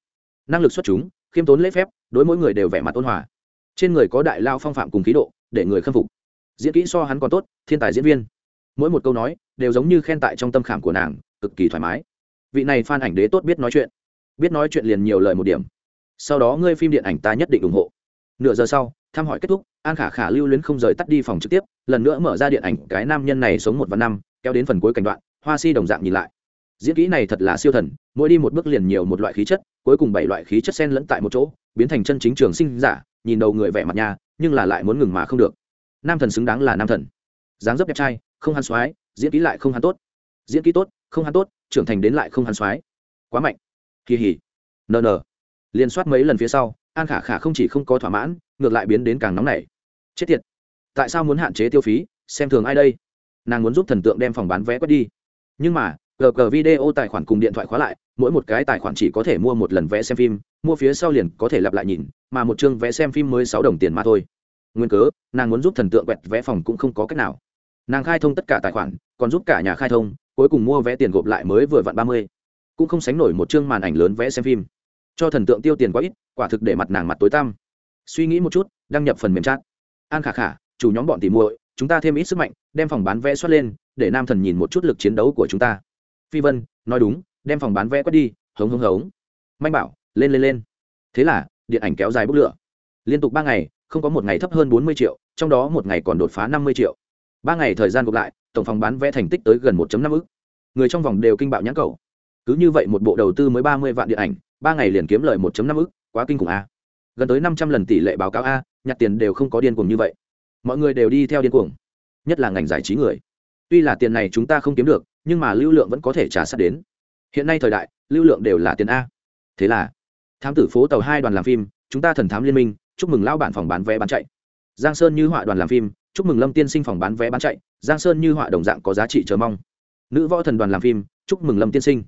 năng lực xuất chúng, khiêm tốn lễ phép, đối mỗi người đều vẻ mặt ôn hòa. Trên người có đại lao phong phạm cùng khí độ, để người khâm phục. Diễn kỹ so hắn còn tốt, thiên tài diễn viên. Mỗi một câu nói, đều giống như khen tại trong tâm khảm của nàng, cực kỳ thoải mái. Vị này phan ảnh đế tốt biết nói chuyện. Biết nói chuyện liền nhiều lời một điểm. Sau đó ngươi phim điện ảnh ta nhất định ủng hộ. Nửa giờ sau, thăm hỏi kết thúc, an khả khả lưu luyến không rời tắt đi phòng trực tiếp, lần nữa mở ra điện ảnh, cái nam nhân này sống một và năm, kéo đến phần cuối cảnh đoạn, hoa si đồng dạng nhìn lại diễn kỹ này thật là siêu thần, mỗi đi một bước liền nhiều một loại khí chất, cuối cùng bảy loại khí chất sen lẫn tại một chỗ, biến thành chân chính trường sinh giả, nhìn đầu người vẻ mặt nhà nhưng là lại muốn ngừng mà không được. Nam thần xứng đáng là nam thần. Dáng dấp đẹp trai, không hắn soái, diễn kỹ lại không hắn tốt. Diễn kỹ tốt, không hắn tốt, trưởng thành đến lại không hắn soái. Quá mạnh. Kỳ hỉ. Nờ nờ. Liên soát mấy lần phía sau, an khả khả không chỉ không có thỏa mãn, ngược lại biến đến càng nóng nảy. Chết tiệt. Tại sao muốn hạn chế tiêu phí, xem thường ai đây? Nàng muốn giúp thần tượng đem phòng bán vé quét đi. Nhưng mà gg video tài khoản cùng điện thoại khóa lại, mỗi một cái tài khoản chỉ có thể mua một lần vé xem phim, mua phía sau liền có thể lặp lại nhìn, mà một chương vé xem phim mới sáu đồng tiền mà thôi. Nguyên cớ, nàng muốn giúp thần tượng quẹt vé phòng cũng không có cách nào. Nàng khai thông tất cả tài khoản, còn giúp cả nhà khai thông, cuối cùng mua vé tiền gộp lại mới vừa vặn ba mươi. Cũng không sánh nổi một chương màn ảnh lớn vé xem phim. Cho thần tượng tiêu tiền quá ít, quả thực để mặt nàng mặt tối tăm. Suy nghĩ một chút, đăng nhập phần mềm chat. An khả khả, chủ nhóm bọn tìm muội, chúng ta thêm ít sức mạnh, đem phòng bán vé xuất lên, để nam thần nhìn một chút lực chiến đấu của chúng ta phi vân, nói đúng, đem phòng bán vé quét đi, hống hống hống. Manh bảo, lên lên lên. Thế là, điện ảnh kéo dài bốc lửa. Liên tục ba ngày, không có một ngày thấp hơn bốn mươi triệu, trong đó một ngày còn đột phá năm mươi triệu. Ba ngày thời gian gộp lại, tổng phòng bán vé thành tích tới gần một năm ức. Người trong vòng đều kinh bạo nhãn cầu. Cứ như vậy một bộ đầu tư mới ba mươi vạn điện ảnh, ba ngày liền kiếm lời một năm ức, quá kinh khủng a. Gần tới năm trăm lần tỷ lệ báo cáo a, nhặt tiền đều không có điên cuồng như vậy. Mọi người đều đi theo điên cuồng, nhất là ngành giải trí người tuy là tiền này chúng ta không kiếm được, nhưng mà lưu lượng vẫn có thể trả sát đến. Hiện nay thời đại, lưu lượng đều là tiền a. Thế là, thám tử phố tàu hai đoàn làm phim, chúng ta thần thám liên minh, chúc mừng lao bản phòng bán vé bán chạy. Giang sơn như họa đoàn làm phim, chúc mừng lâm tiên sinh phòng bán vé bán chạy. Giang sơn như họa đồng dạng có giá trị chờ mong. Nữ võ thần đoàn làm phim, chúc mừng lâm tiên sinh.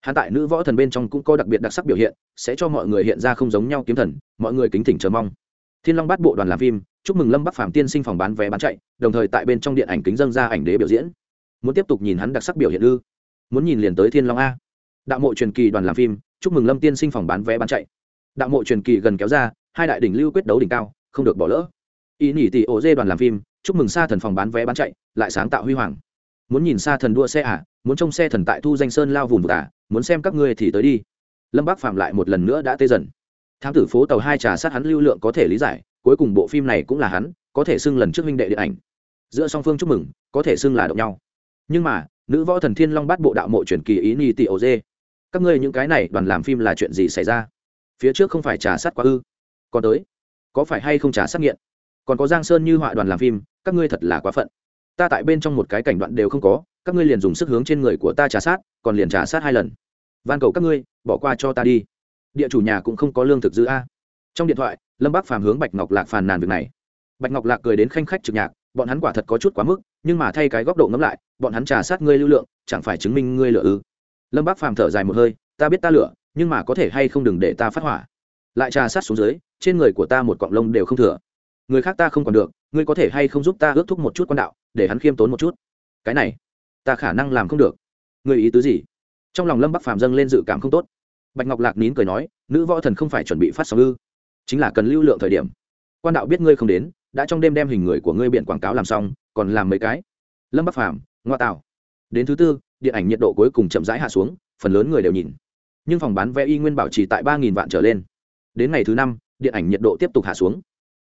Hạ tại nữ võ thần bên trong cũng có đặc biệt đặc sắc biểu hiện, sẽ cho mọi người hiện ra không giống nhau kiếm thần, mọi người kính thỉnh chờ mong. Thiên long bát bộ đoàn làm phim chúc mừng lâm bắc phạm tiên sinh phòng bán vé bán chạy, đồng thời tại bên trong điện ảnh kính dân ra ảnh đế biểu diễn. Muốn tiếp tục nhìn hắn đặc sắc biểu hiện ư? Muốn nhìn liền tới thiên long a. Đạo mộ truyền kỳ đoàn làm phim, chúc mừng lâm tiên sinh phòng bán vé bán chạy. Đạo mộ truyền kỳ gần kéo ra, hai đại đỉnh lưu quyết đấu đỉnh cao, không được bỏ lỡ. Ý nỉ tỷ ổ dê đoàn làm phim, chúc mừng sa thần phòng bán vé bán chạy, lại sáng tạo huy hoàng. Muốn nhìn sa thần đua xe à muốn trông xe thần tại thu danh sơn lao vùng vụt à muốn xem các ngươi thì tới đi. Lâm bác phạm lại một lần nữa đã tê dần. Thám tử phố tàu hai trà sát hắn lưu lượng có thể lý giải cuối cùng bộ phim này cũng là hắn, có thể xưng lần trước minh đệ điện ảnh. Giữa song phương chúc mừng, có thể xưng là động nhau. Nhưng mà, nữ võ thần thiên long bắt bộ đạo mộ truyền kỳ ý ni tị ổ dê. Các ngươi những cái này đoàn làm phim là chuyện gì xảy ra? Phía trước không phải trả sát quá ư? Còn tới, có phải hay không trả sát nghiện? Còn có giang sơn như họa đoàn làm phim, các ngươi thật là quá phận. Ta tại bên trong một cái cảnh đoạn đều không có, các ngươi liền dùng sức hướng trên người của ta trả sát, còn liền trả sát hai lần. Van cầu các ngươi, bỏ qua cho ta đi. Địa chủ nhà cũng không có lương thực dư a. Trong điện thoại lâm bác phàm hướng bạch ngọc lạc phàn nàn việc này. Bạch ngọc lạc cười đến khanh khách trực nhạc, bọn hắn quả thật có chút quá mức, nhưng mà thay cái góc độ ngẫm lại, bọn hắn trà sát ngươi lưu lượng, chẳng phải chứng minh ngươi lựa ư? Lâm bác phàm thở dài một hơi, ta biết ta lựa, nhưng mà có thể hay không đừng để ta phát hỏa. Lại trà sát xuống dưới, trên người của ta một cọng lông đều không thừa. Người khác ta không còn được, ngươi có thể hay không giúp ta ước thúc một chút quan đạo, để hắn khiêm tốn một chút? Cái này, ta khả năng làm không được. Người ý tứ gì? Trong lòng lâm bắc phàm dâng lên dự cảm không tốt. Bạch ngọc lạc nín cười nói, nữ võ thần không phải chuẩn bị phát sóng ư? Chính là cần lưu lượng thời điểm. Quan đạo biết ngươi không đến, đã trong đêm đem hình người của ngươi biện quảng cáo làm xong, còn làm mấy cái. Lâm bắc phàm, ngoa tạo. Đến thứ tư, điện ảnh nhiệt độ cuối cùng chậm rãi hạ xuống, phần lớn người đều nhìn. Nhưng phòng bán vé y nguyên bảo trì tại ba vạn trở lên. Đến ngày thứ năm, điện ảnh nhiệt độ tiếp tục hạ xuống.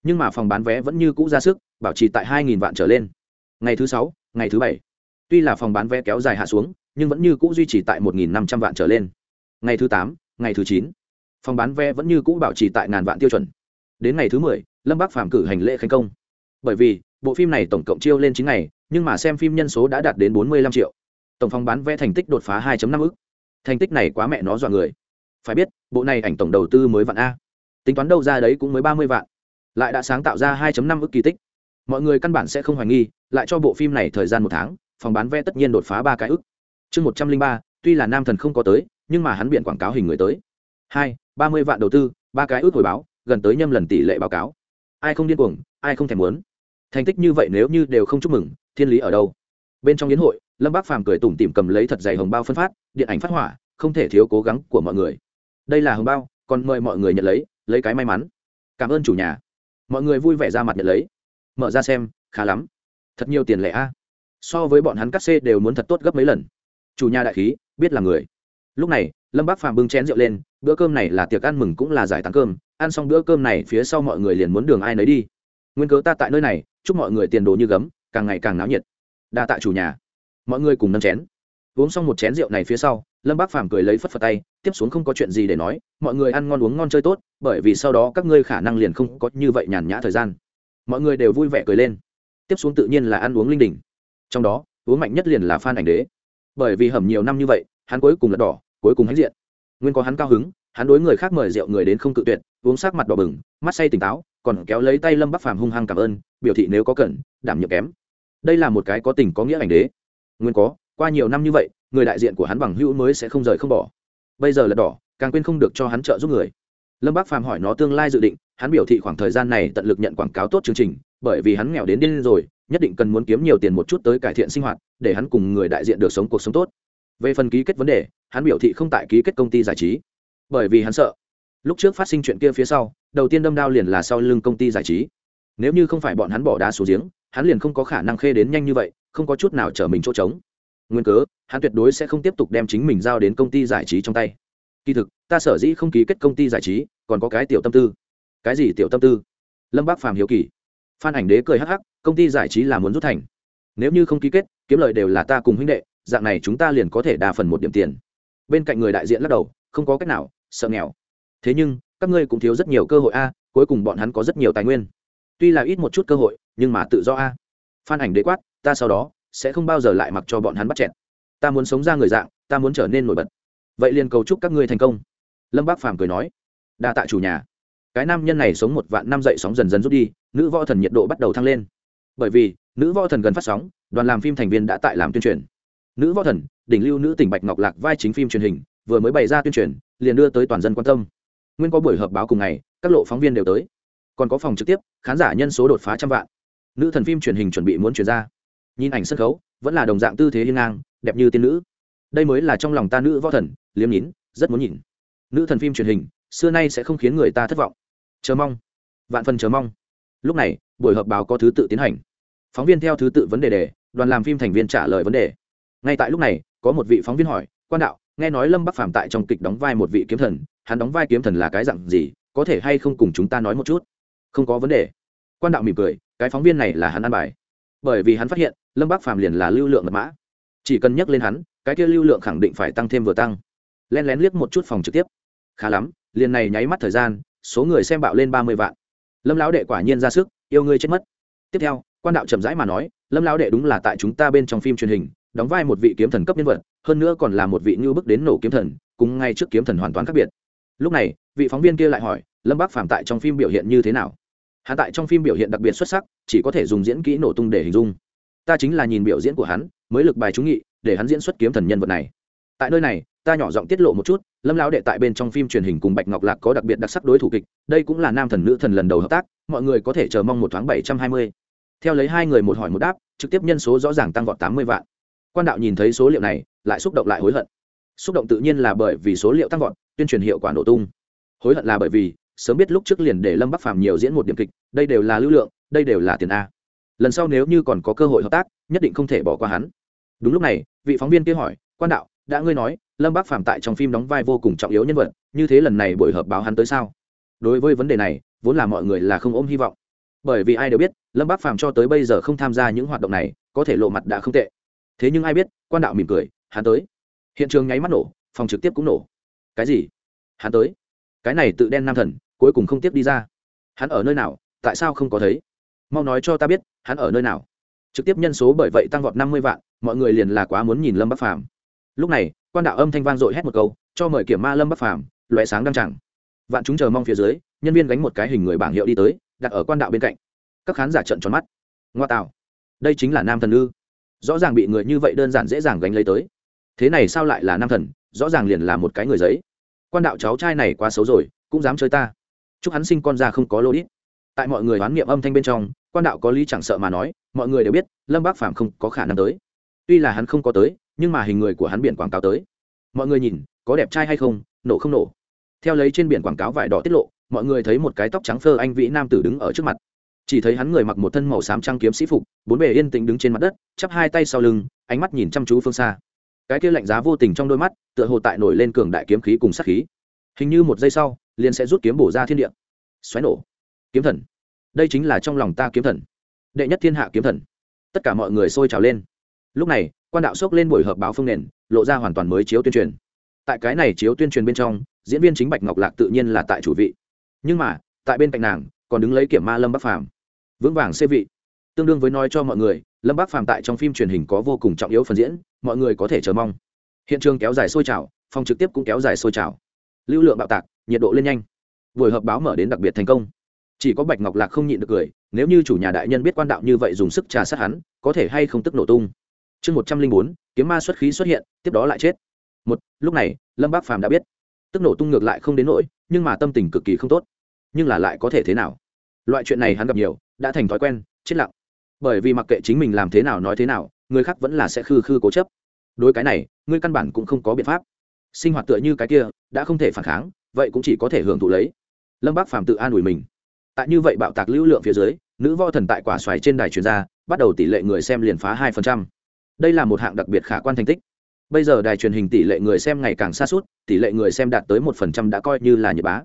Nhưng mà phòng bán vé vẫn như cũ ra sức, bảo trì tại hai vạn trở lên. Ngày thứ sáu, ngày thứ bảy. Tuy là phòng bán vé kéo dài hạ xuống, nhưng vẫn như cũ duy trì tại một năm trăm vạn trở lên. Ngày thứ tám, ngày thứ chín phòng bán vé vẫn như cũ bảo trì tại ngàn vạn tiêu chuẩn. Đến ngày thứ mười, lâm bắc phàm cử hành lễ khánh công. Bởi vì, bộ phim này tổng cộng chiêu lên chín ngày, nhưng mà xem phim nhân số đã đạt đến bốn mươi lăm triệu. Tổng phòng bán vé thành tích đột phá hai năm ức. Thành tích này quá mẹ nó dọa người. Phải biết, bộ này ảnh tổng đầu tư mới vạn a. Tính toán đâu ra đấy cũng mới ba mươi vạn. Lại đã sáng tạo ra 2 năm ức kỳ tích. Mọi người căn bản sẽ không hoài nghi, lại cho bộ phim này thời gian một tháng, phòng bán vé tất nhiên đột phá ba cái ức. Chương một trăm linh ba, tuy là nam thần không có tới, nhưng mà hắn biện quảng cáo hình người tới. Hai ba mươi vạn đầu tư, ba cái ước hồi báo, gần tới nhâm lần tỷ lệ báo cáo. Ai không điên cuồng, ai không thèm muốn. Thành tích như vậy nếu như đều không chúc mừng, thiên lý ở đâu? Bên trong yến hội, lâm bác phàm cười tủm tỉm cầm lấy thật dày hồng bao phân phát, điện ảnh phát hỏa, không thể thiếu cố gắng của mọi người. Đây là hồng bao, còn mời mọi người nhận lấy lấy cái may mắn. Cảm ơn chủ nhà. Mọi người vui vẻ ra mặt nhận lấy. Mở ra xem, khá lắm. Thật nhiều tiền lẻ a. So với bọn hắn cắt xê đều muốn thật tốt gấp mấy lần. Chủ nhà đại khí, biết là người. Lúc này lâm bác phàm bưng chén rượu lên, bữa cơm này là tiệc ăn mừng cũng là giải tán cơm, ăn xong bữa cơm này phía sau mọi người liền muốn đường ai nấy đi. Nguyên cớ ta tại nơi này, chúc mọi người tiền đồ như gấm, càng ngày càng náo nhiệt. Đa tạ chủ nhà. Mọi người cùng nâng chén. Uống xong một chén rượu này phía sau, lâm bác phàm cười lấy phất phật tay, tiếp xuống không có chuyện gì để nói, mọi người ăn ngon uống ngon chơi tốt, bởi vì sau đó các ngươi khả năng liền không có như vậy nhàn nhã thời gian. Mọi người đều vui vẻ cười lên. Tiếp xuống tự nhiên là ăn uống linh đình trong đó, uống mạnh nhất liền là phan ảnh đế. Bởi vì hầm nhiều năm như vậy, hắn cuối cùng là đỏ cuối cùng hãnh diện. Nguyên có hắn cao hứng, hắn đối người khác mời rượu người đến không cự tuyệt, uống sắc mặt đỏ bừng, mắt say tỉnh táo, còn kéo lấy tay lâm bắc phàm hung hăng cảm ơn, biểu thị nếu có cần, đảm nhiệm kém. Đây là một cái có tình có nghĩa ảnh đế. Nguyên có, qua nhiều năm như vậy, người đại diện của hắn bằng hữu mới sẽ không rời không bỏ. Bây giờ là đỏ, càng quên không được cho hắn trợ giúp người. Lâm bác phàm hỏi nó tương lai dự định, hắn biểu thị khoảng thời gian này tận lực nhận quảng cáo tốt chương trình, bởi vì hắn nghèo đến điên rồi, nhất định cần muốn kiếm nhiều tiền một chút tới cải thiện sinh hoạt, để hắn cùng người đại diện được sống cuộc sống tốt. Về phần ký kết vấn đề hắn biểu thị không tại ký kết công ty giải trí. Bởi vì hắn sợ, lúc trước phát sinh chuyện kia phía sau, đầu tiên đâm đao liền là sau lưng công ty giải trí. Nếu như không phải bọn hắn bỏ đá xuống giếng, hắn liền không có khả năng khê đến nhanh như vậy, không có chút nào chở mình chỗ trống. Nguyên cớ, hắn tuyệt đối sẽ không tiếp tục đem chính mình giao đến công ty giải trí trong tay. Kỳ thực, ta sở dĩ không ký kết công ty giải trí, còn có cái tiểu tâm tư. Cái gì tiểu tâm tư? Lâm bác phàm hiếu kỳ. Phan ảnh đế cười hắc hắc, công ty giải trí là muốn rút thành. Nếu như không ký kết, kiếm lời đều là ta cùng huynh đệ, dạng này chúng ta liền có thể đa phần một điểm tiền bên cạnh người đại diện lắc đầu, không có cách nào, sợ nghèo. Thế nhưng, các ngươi cũng thiếu rất nhiều cơ hội a, cuối cùng bọn hắn có rất nhiều tài nguyên. Tuy là ít một chút cơ hội, nhưng mà tự do a. Phan ảnh đế quát, ta sau đó sẽ không bao giờ lại mặc cho bọn hắn bắt chẹt. Ta muốn sống ra người dạng, ta muốn trở nên nổi bật. Vậy liền cầu chúc các ngươi thành công. Lâm bác phàm cười nói. Đa tạ chủ nhà. Cái nam nhân này sống một vạn năm dậy sóng dần dần rút đi, nữ võ thần nhiệt độ bắt đầu thăng lên. Bởi vì, nữ võ thần gần phát sóng, đoàn làm phim thành viên đã tại làm tuyên truyền nữ võ thần, đỉnh lưu nữ tỉnh bạch ngọc lạc vai chính phim truyền hình, vừa mới bày ra tuyên truyền, liền đưa tới toàn dân quan tâm. Nguyên có buổi họp báo cùng ngày, các lộ phóng viên đều tới. Còn có phòng trực tiếp, khán giả nhân số đột phá trăm vạn. Nữ thần phim truyền hình chuẩn bị muốn chuyển ra. Nhìn ảnh sân khấu, vẫn là đồng dạng tư thế hiên ngang, đẹp như tiên nữ. Đây mới là trong lòng ta nữ võ thần, liếm nhín, rất muốn nhìn. Nữ thần phim truyền hình, xưa nay sẽ không khiến người ta thất vọng. Chờ mong. Vạn phần chờ mong. Lúc này, buổi họp báo có thứ tự tiến hành. Phóng viên theo thứ tự vấn đề đề, đoàn làm phim thành viên trả lời vấn đề ngay tại lúc này, có một vị phóng viên hỏi, quan đạo, nghe nói lâm bắc phàm tại trong kịch đóng vai một vị kiếm thần, hắn đóng vai kiếm thần là cái dặn gì, có thể hay không cùng chúng ta nói một chút? Không có vấn đề. Quan đạo mỉm cười, cái phóng viên này là hắn ăn bài. Bởi vì hắn phát hiện, lâm bắc phàm liền là lưu lượng mật mã. Chỉ cần nhắc lên hắn, cái kia lưu lượng khẳng định phải tăng thêm vừa tăng. Len lén liếc một chút phòng trực tiếp. Khá lắm, liền này nháy mắt thời gian, số người xem bạo lên ba mươi vạn. Lâm lão đệ quả nhiên ra sức, yêu ngươi chết mất. Tiếp theo, quan đạo chậm rãi mà nói, lâm lão đệ đúng là tại chúng ta bên trong phim truyền hình đóng vai một vị kiếm thần cấp nhân vật, hơn nữa còn là một vị như bức đến nổ kiếm thần, cùng ngay trước kiếm thần hoàn toàn khác biệt. Lúc này, vị phóng viên kia lại hỏi, lâm bác phàm tại trong phim biểu hiện như thế nào? Hắn tại trong phim biểu hiện đặc biệt xuất sắc, chỉ có thể dùng diễn kỹ nổ tung để hình dung. Ta chính là nhìn biểu diễn của hắn, mới lực bài trúng nghị, để hắn diễn xuất kiếm thần nhân vật này. Tại nơi này, ta nhỏ giọng tiết lộ một chút, lâm lão đệ tại bên trong phim truyền hình cùng bạch ngọc lạc có đặc biệt đặc sắc đối thủ kịch, đây cũng là nam thần nữ thần lần đầu hợp tác, mọi người có thể chờ mong một thoáng bảy trăm hai mươi. Theo lấy hai người một hỏi một đáp, trực tiếp nhân số rõ ràng tăng vọt tám mươi vạn quan đạo nhìn thấy số liệu này, lại xúc động lại hối hận. Xúc động tự nhiên là bởi vì số liệu tăng vọt, tuyên truyền hiệu quả nổ tung. Hối hận là bởi vì, sớm biết lúc trước liền để lâm bắc phàm nhiều diễn một điểm kịch, đây đều là lưu lượng, đây đều là tiền a. Lần sau nếu như còn có cơ hội hợp tác, nhất định không thể bỏ qua hắn. Đúng lúc này, vị phóng viên kia hỏi, quan đạo, đã ngươi nói, lâm bắc phàm tại trong phim đóng vai vô cùng trọng yếu nhân vật, như thế lần này buổi họp báo hắn tới sao? Đối với vấn đề này, vốn là mọi người là không ôm hy vọng. Bởi vì ai đều biết, lâm bắc phàm cho tới bây giờ không tham gia những hoạt động này, có thể lộ mặt đã không tệ thế nhưng ai biết, quan đạo mỉm cười, hắn tới. Hiện trường nháy mắt nổ, phòng trực tiếp cũng nổ. Cái gì? Hắn tới. Cái này tự đen nam thần, cuối cùng không tiếp đi ra. Hắn ở nơi nào, tại sao không có thấy? Mau nói cho ta biết, hắn ở nơi nào. Trực tiếp nhân số bởi vậy tăng vọt năm mươi vạn, mọi người liền là quá muốn nhìn lâm bắc phàm. Lúc này, quan đạo âm thanh vang dội hét một câu, cho mời kiểm ma lâm bắc phàm loại sáng đăng chẳng. Vạn chúng chờ mong phía dưới, nhân viên gánh một cái hình người bảng hiệu đi tới, đặt ở quan đạo bên cạnh. Các khán giả trận tròn mắt. Ngoa tạo. Đây chính là nam thần ư? Rõ ràng bị người như vậy đơn giản dễ dàng gánh lấy tới. Thế này sao lại là nam thần, rõ ràng liền là một cái người giấy. Quan đạo cháu trai này quá xấu rồi, cũng dám chơi ta. Chúc hắn sinh con ra không có lô đít tại mọi người đoán niệm âm thanh bên trong, quan đạo có lý chẳng sợ mà nói, mọi người đều biết, lâm bác phạm không có khả năng tới. Tuy là hắn không có tới, nhưng mà hình người của hắn biển quảng cáo tới. Mọi người nhìn, có đẹp trai hay không, nổ không nổ. Theo lấy trên biển quảng cáo vải đỏ tiết lộ, mọi người thấy một cái tóc trắng phơ anh vĩ nam tử đứng ở trước mặt chỉ thấy hắn người mặc một thân màu xám trăng kiếm sĩ phục, bốn bề yên tĩnh đứng trên mặt đất, chắp hai tay sau lưng, ánh mắt nhìn chăm chú phương xa. Cái kia lạnh giá vô tình trong đôi mắt, tựa hồ tại nổi lên cường đại kiếm khí cùng sát khí. Hình như một giây sau, liền sẽ rút kiếm bổ ra thiên địa. Xoáy nổ. Kiếm thần. Đây chính là trong lòng ta kiếm thần. Đệ nhất thiên hạ kiếm thần. Tất cả mọi người sôi trào lên. Lúc này, quan đạo sốc lên buổi họp báo phương nền, lộ ra hoàn toàn mới chiếu tuyên truyền. Tại cái này chiếu tuyên truyền bên trong, diễn viên chính bạch ngọc lạc tự nhiên là tại chủ vị. Nhưng mà, tại bên cạnh nàng, còn đứng lấy kiểm ma lâm bắc phàm vững vàng xê vị. Tương đương với nói cho mọi người, lâm bác phàm tại trong phim truyền hình có vô cùng trọng yếu phần diễn, mọi người có thể chờ mong. Hiện trường kéo dài sôi trào, phòng trực tiếp cũng kéo dài sôi trào. Lưu lượng bạo tạc, nhiệt độ lên nhanh. Buổi họp báo mở đến đặc biệt thành công. Chỉ có bạch ngọc lạc không nhịn được cười, nếu như chủ nhà đại nhân biết quan đạo như vậy dùng sức trà sát hắn, có thể hay không tức nổ tung. Chương một trăm linh bốn, kiếm ma xuất khí xuất hiện, tiếp đó lại chết. Một, lúc này, lâm bác phàm đã biết. Tức nổ tung ngược lại không đến nỗi, nhưng mà tâm tình cực kỳ không tốt. Nhưng là lại có thể thế nào? Loại chuyện này hắn gặp nhiều, đã thành thói quen, chết lặng. Bởi vì mặc kệ chính mình làm thế nào nói thế nào, người khác vẫn là sẽ khư khư cố chấp. Đối cái này, ngươi căn bản cũng không có biện pháp. Sinh hoạt tựa như cái kia, đã không thể phản kháng, vậy cũng chỉ có thể hưởng thụ lấy. Lâm bác phàm tự an ủi mình. Tại như vậy bạo tạc lưu lượng phía dưới, nữ võ thần tại quả xoài trên đài truyền ra, bắt đầu tỷ lệ người xem liền phá hai phần trăm. Đây là một hạng đặc biệt khả quan thành tích. Bây giờ đài truyền hình tỷ lệ người xem ngày càng xa suốt tỷ lệ người xem đạt tới một phần trăm đã coi như là nhật bá.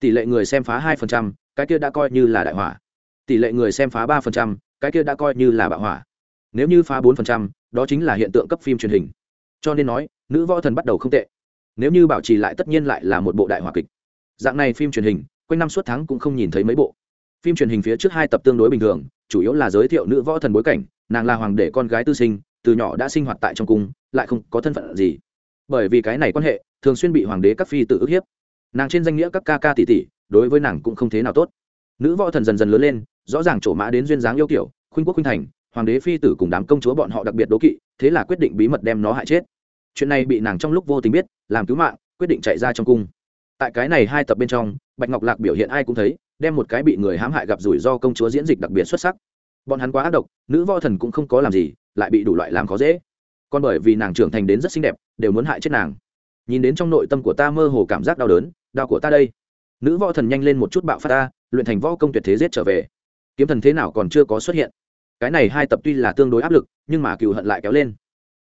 Tỷ lệ người xem phá hai phần trăm cái kia đã coi như là đại hỏa. Tỷ lệ người xem phá ba phần trăm, cái kia đã coi như là bạo hỏa. Nếu như phá bốn phần trăm, đó chính là hiện tượng cấp phim truyền hình. Cho nên nói, nữ võ thần bắt đầu không tệ. Nếu như bảo trì lại tất nhiên lại là một bộ đại hỏa kịch. Dạng này phim truyền hình, quanh năm suốt tháng cũng không nhìn thấy mấy bộ. Phim truyền hình phía trước hai tập tương đối bình thường, chủ yếu là giới thiệu nữ võ thần bối cảnh, nàng là hoàng đế con gái tư sinh, từ nhỏ đã sinh hoạt tại trong cung, lại không có thân phận gì. Bởi vì cái này quan hệ, thường xuyên bị hoàng đế các phi tự ức hiếp. Nàng trên danh nghĩa các ca ca tỷ tỷ đối với nàng cũng không thế nào tốt. Nữ võ thần dần dần lớn lên, rõ ràng trổ mã đến duyên dáng yêu kiểu, khuynh quốc khuynh thành, hoàng đế phi tử cùng đám công chúa bọn họ đặc biệt đố kỵ, thế là quyết định bí mật đem nó hại chết. Chuyện này bị nàng trong lúc vô tình biết, làm cứu mạng, quyết định chạy ra trong cung. Tại cái này hai tập bên trong, bạch ngọc lạc biểu hiện ai cũng thấy, đem một cái bị người hãm hại gặp rủi ro công chúa diễn dịch đặc biệt xuất sắc. Bọn hắn quá ác độc, nữ võ thần cũng không có làm gì, lại bị đủ loại làm khó dễ. Còn bởi vì nàng trưởng thành đến rất xinh đẹp, đều muốn hại chết nàng. Nhìn đến trong nội tâm của ta mơ hồ cảm giác đau đớn, đau của ta đây nữ võ thần nhanh lên một chút bạo phát ta, luyện thành võ công tuyệt thế giết trở về. Kiếm thần thế nào còn chưa có xuất hiện. Cái này hai tập tuy là tương đối áp lực, nhưng mà cựu hận lại kéo lên.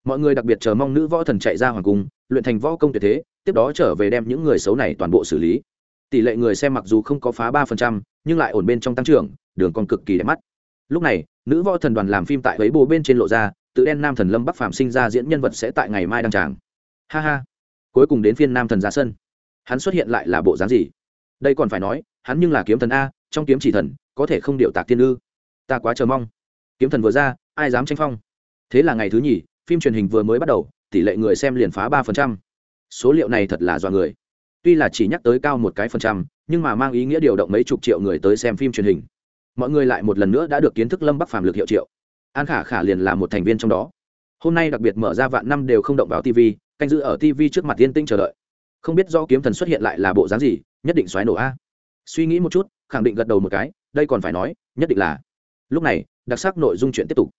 Mọi người đặc biệt chờ mong nữ võ thần chạy ra hoàng cung, luyện thành võ công tuyệt thế, tiếp đó trở về đem những người xấu này toàn bộ xử lý. Tỷ lệ người xem mặc dù không có phá ba phần trăm, nhưng lại ổn bên trong tăng trưởng, đường còn cực kỳ đẹp mắt. Lúc này, nữ võ thần đoàn làm phim tại ấy bồ bên trên lộ ra, tự đen nam thần lâm bắc phạm sinh ra diễn nhân vật sẽ tại ngày mai đăng tràng. Ha ha. Cuối cùng đến phiên nam thần ra sân hắn xuất hiện lại là bộ dáng gì? Đây còn phải nói, hắn nhưng là kiếm thần a, trong kiếm chỉ thần, có thể không điệu tạc tiên ư. Ta quá chờ mong. Kiếm thần vừa ra, ai dám tranh phong? Thế là ngày thứ nhì, phim truyền hình vừa mới bắt đầu, tỷ lệ người xem liền phá ba phần trăm. Số liệu này thật là dọa người. Tuy là chỉ nhắc tới cao một cái phần trăm, nhưng mà mang ý nghĩa điều động mấy chục triệu người tới xem phim truyền hình. Mọi người lại một lần nữa đã được kiến thức lâm bắc phàm lực hiệu triệu. An khả khả liền là một thành viên trong đó. Hôm nay đặc biệt mở ra vạn năm đều không động vào tv canh giữ ở tv trước mặt tiên tinh chờ đợi. Không biết do kiếm thần xuất hiện lại là bộ dáng gì nhất định xoáy nổ a. Suy nghĩ một chút, khẳng định gật đầu một cái, đây còn phải nói, nhất định là. Lúc này, đặc sắc nội dung chuyện tiếp tục.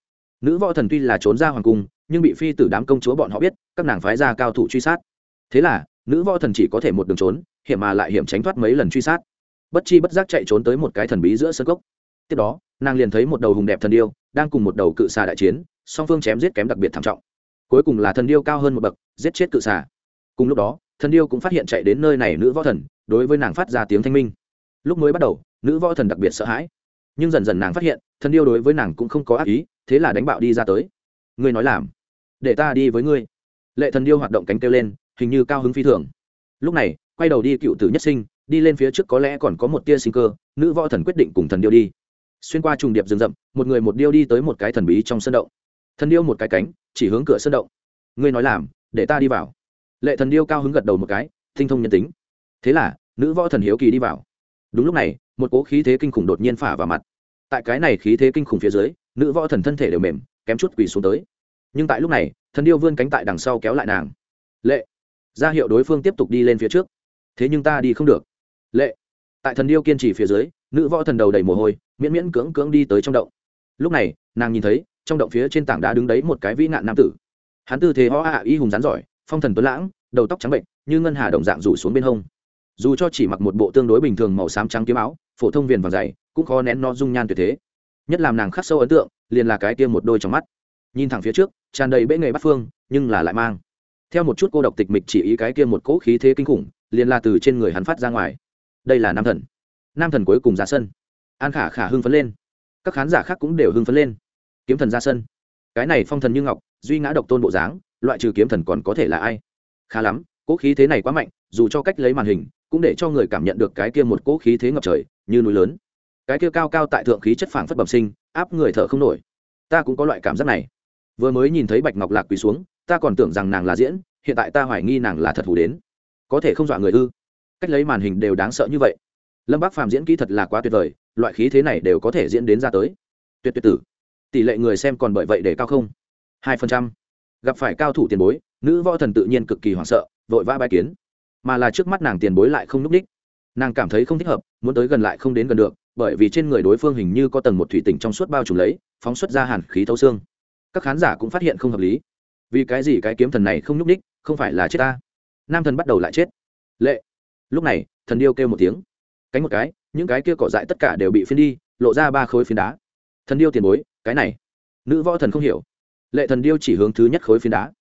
Nữ võ thần tuy là trốn ra hoàng cung, nhưng bị phi tử đám công chúa bọn họ biết, các nàng phái ra cao thủ truy sát. Thế là, nữ võ thần chỉ có thể một đường trốn, hiểm mà lại hiểm tránh thoát mấy lần truy sát. Bất chi bất giác chạy trốn tới một cái thần bí giữa sân cốc. Tiếp đó, nàng liền thấy một đầu hùng đẹp thần điêu, đang cùng một đầu cự xà đại chiến, song phương chém giết kém đặc biệt thảm trọng. Cuối cùng là thần điêu cao hơn một bậc, giết chết cự xà. Cùng lúc đó, thần điêu cũng phát hiện chạy đến nơi này nữ võ thần đối với nàng phát ra tiếng thanh minh. Lúc mới bắt đầu, nữ võ thần đặc biệt sợ hãi. Nhưng dần dần nàng phát hiện, thần điêu đối với nàng cũng không có ác ý, thế là đánh bạo đi ra tới. Ngươi nói làm, để ta đi với ngươi. Lệ thần điêu hoạt động cánh kêu lên, hình như cao hứng phi thường. Lúc này, quay đầu đi cựu tử nhất sinh, đi lên phía trước có lẽ còn có một tia sinh cơ, nữ võ thần quyết định cùng thần điêu đi. Xuyên qua trùng điệp rừng rậm, một người một điêu đi tới một cái thần bí trong sân động. Thần điêu một cái cánh, chỉ hướng cửa sân động. Ngươi nói làm, để ta đi vào. Lệ thần điêu cao hứng gật đầu một cái, tinh thông nhân tính. Thế là nữ võ thần hiếu kỳ đi vào. Đúng lúc này, một cố khí thế kinh khủng đột nhiên phả vào mặt. Tại cái này khí thế kinh khủng phía dưới, nữ võ thần thân thể đều mềm, kém chút quỳ xuống tới. Nhưng tại lúc này, thần điêu vươn cánh tại đằng sau kéo lại nàng. Lệ! Ra hiệu đối phương tiếp tục đi lên phía trước. Thế nhưng ta đi không được. Lệ! Tại thần điêu kiên trì phía dưới, nữ võ thần đầu đầy mồ hôi, miễn miễn cưỡng cưỡng đi tới trong động. Lúc này, nàng nhìn thấy, trong động phía trên tảng đá đứng đấy một cái vĩ nạn nam tử. Hắn tư thế ho ạ y hùng rán giỏi, phong thần tuấn lãng, đầu tóc trắng bệnh, như ngân hà đồng dạng rủ xuống bên hông dù cho chỉ mặc một bộ tương đối bình thường màu xám trắng kiếm áo, phổ thông viền vàng dày, cũng khó nén nó dung nhan tuyệt thế. Nhất làm nàng khắc sâu ấn tượng, liền là cái tiêm một đôi trong mắt. Nhìn thẳng phía trước, tràn đầy bẫy nghề bắt phương, nhưng là lại mang theo một chút cô độc tịch mịch chỉ ý cái kia một cỗ khí thế kinh khủng, liền là từ trên người hắn phát ra ngoài. Đây là nam thần. Nam thần cuối cùng ra sân. An khả khả hưng phấn lên. Các khán giả khác cũng đều hưng phấn lên. Kiếm thần ra sân. Cái này phong thần như ngọc, duy ngã độc tôn bộ dáng, loại trừ kiếm thần còn có thể là ai? Khá lắm, cỗ khí thế này quá mạnh, dù cho cách lấy màn hình cũng để cho người cảm nhận được cái kia một cỗ khí thế ngập trời, như núi lớn. Cái kia cao cao tại thượng khí chất phảng phất bẩm sinh, áp người thở không nổi. Ta cũng có loại cảm giác này. Vừa mới nhìn thấy bạch ngọc lạc quỳ xuống, ta còn tưởng rằng nàng là diễn, hiện tại ta hoài nghi nàng là thật hù đến. Có thể không dọa người ư? Cách lấy màn hình đều đáng sợ như vậy. Lâm bác phàm diễn kỹ thật là quá tuyệt vời, loại khí thế này đều có thể diễn đến ra tới. Tuyệt tuyệt tử. Tỷ lệ người xem còn bởi vậy để cao không? Hai phần trăm. Gặp phải cao thủ tiền bối, nữ võ thần tự nhiên cực kỳ hoảng sợ, vội vã bài kiến mà là trước mắt nàng tiền bối lại không núp đích. Nàng cảm thấy không thích hợp, muốn tới gần lại không đến gần được, bởi vì trên người đối phương hình như có tầng một thủy tỉnh trong suốt bao trùm lấy, phóng xuất ra hàn khí thấu xương. Các khán giả cũng phát hiện không hợp lý. Vì cái gì cái kiếm thần này không núp đích, không phải là chết ta? Nam thần bắt đầu lại chết. Lệ. Lúc này, thần điêu kêu một tiếng. Cánh một cái, những cái kia cỏ dại tất cả đều bị phiến đi, lộ ra ba khối phiến đá. Thần điêu tiền bối, cái này. Nữ võ thần không hiểu. Lệ thần điêu chỉ hướng thứ nhất khối phiến đá.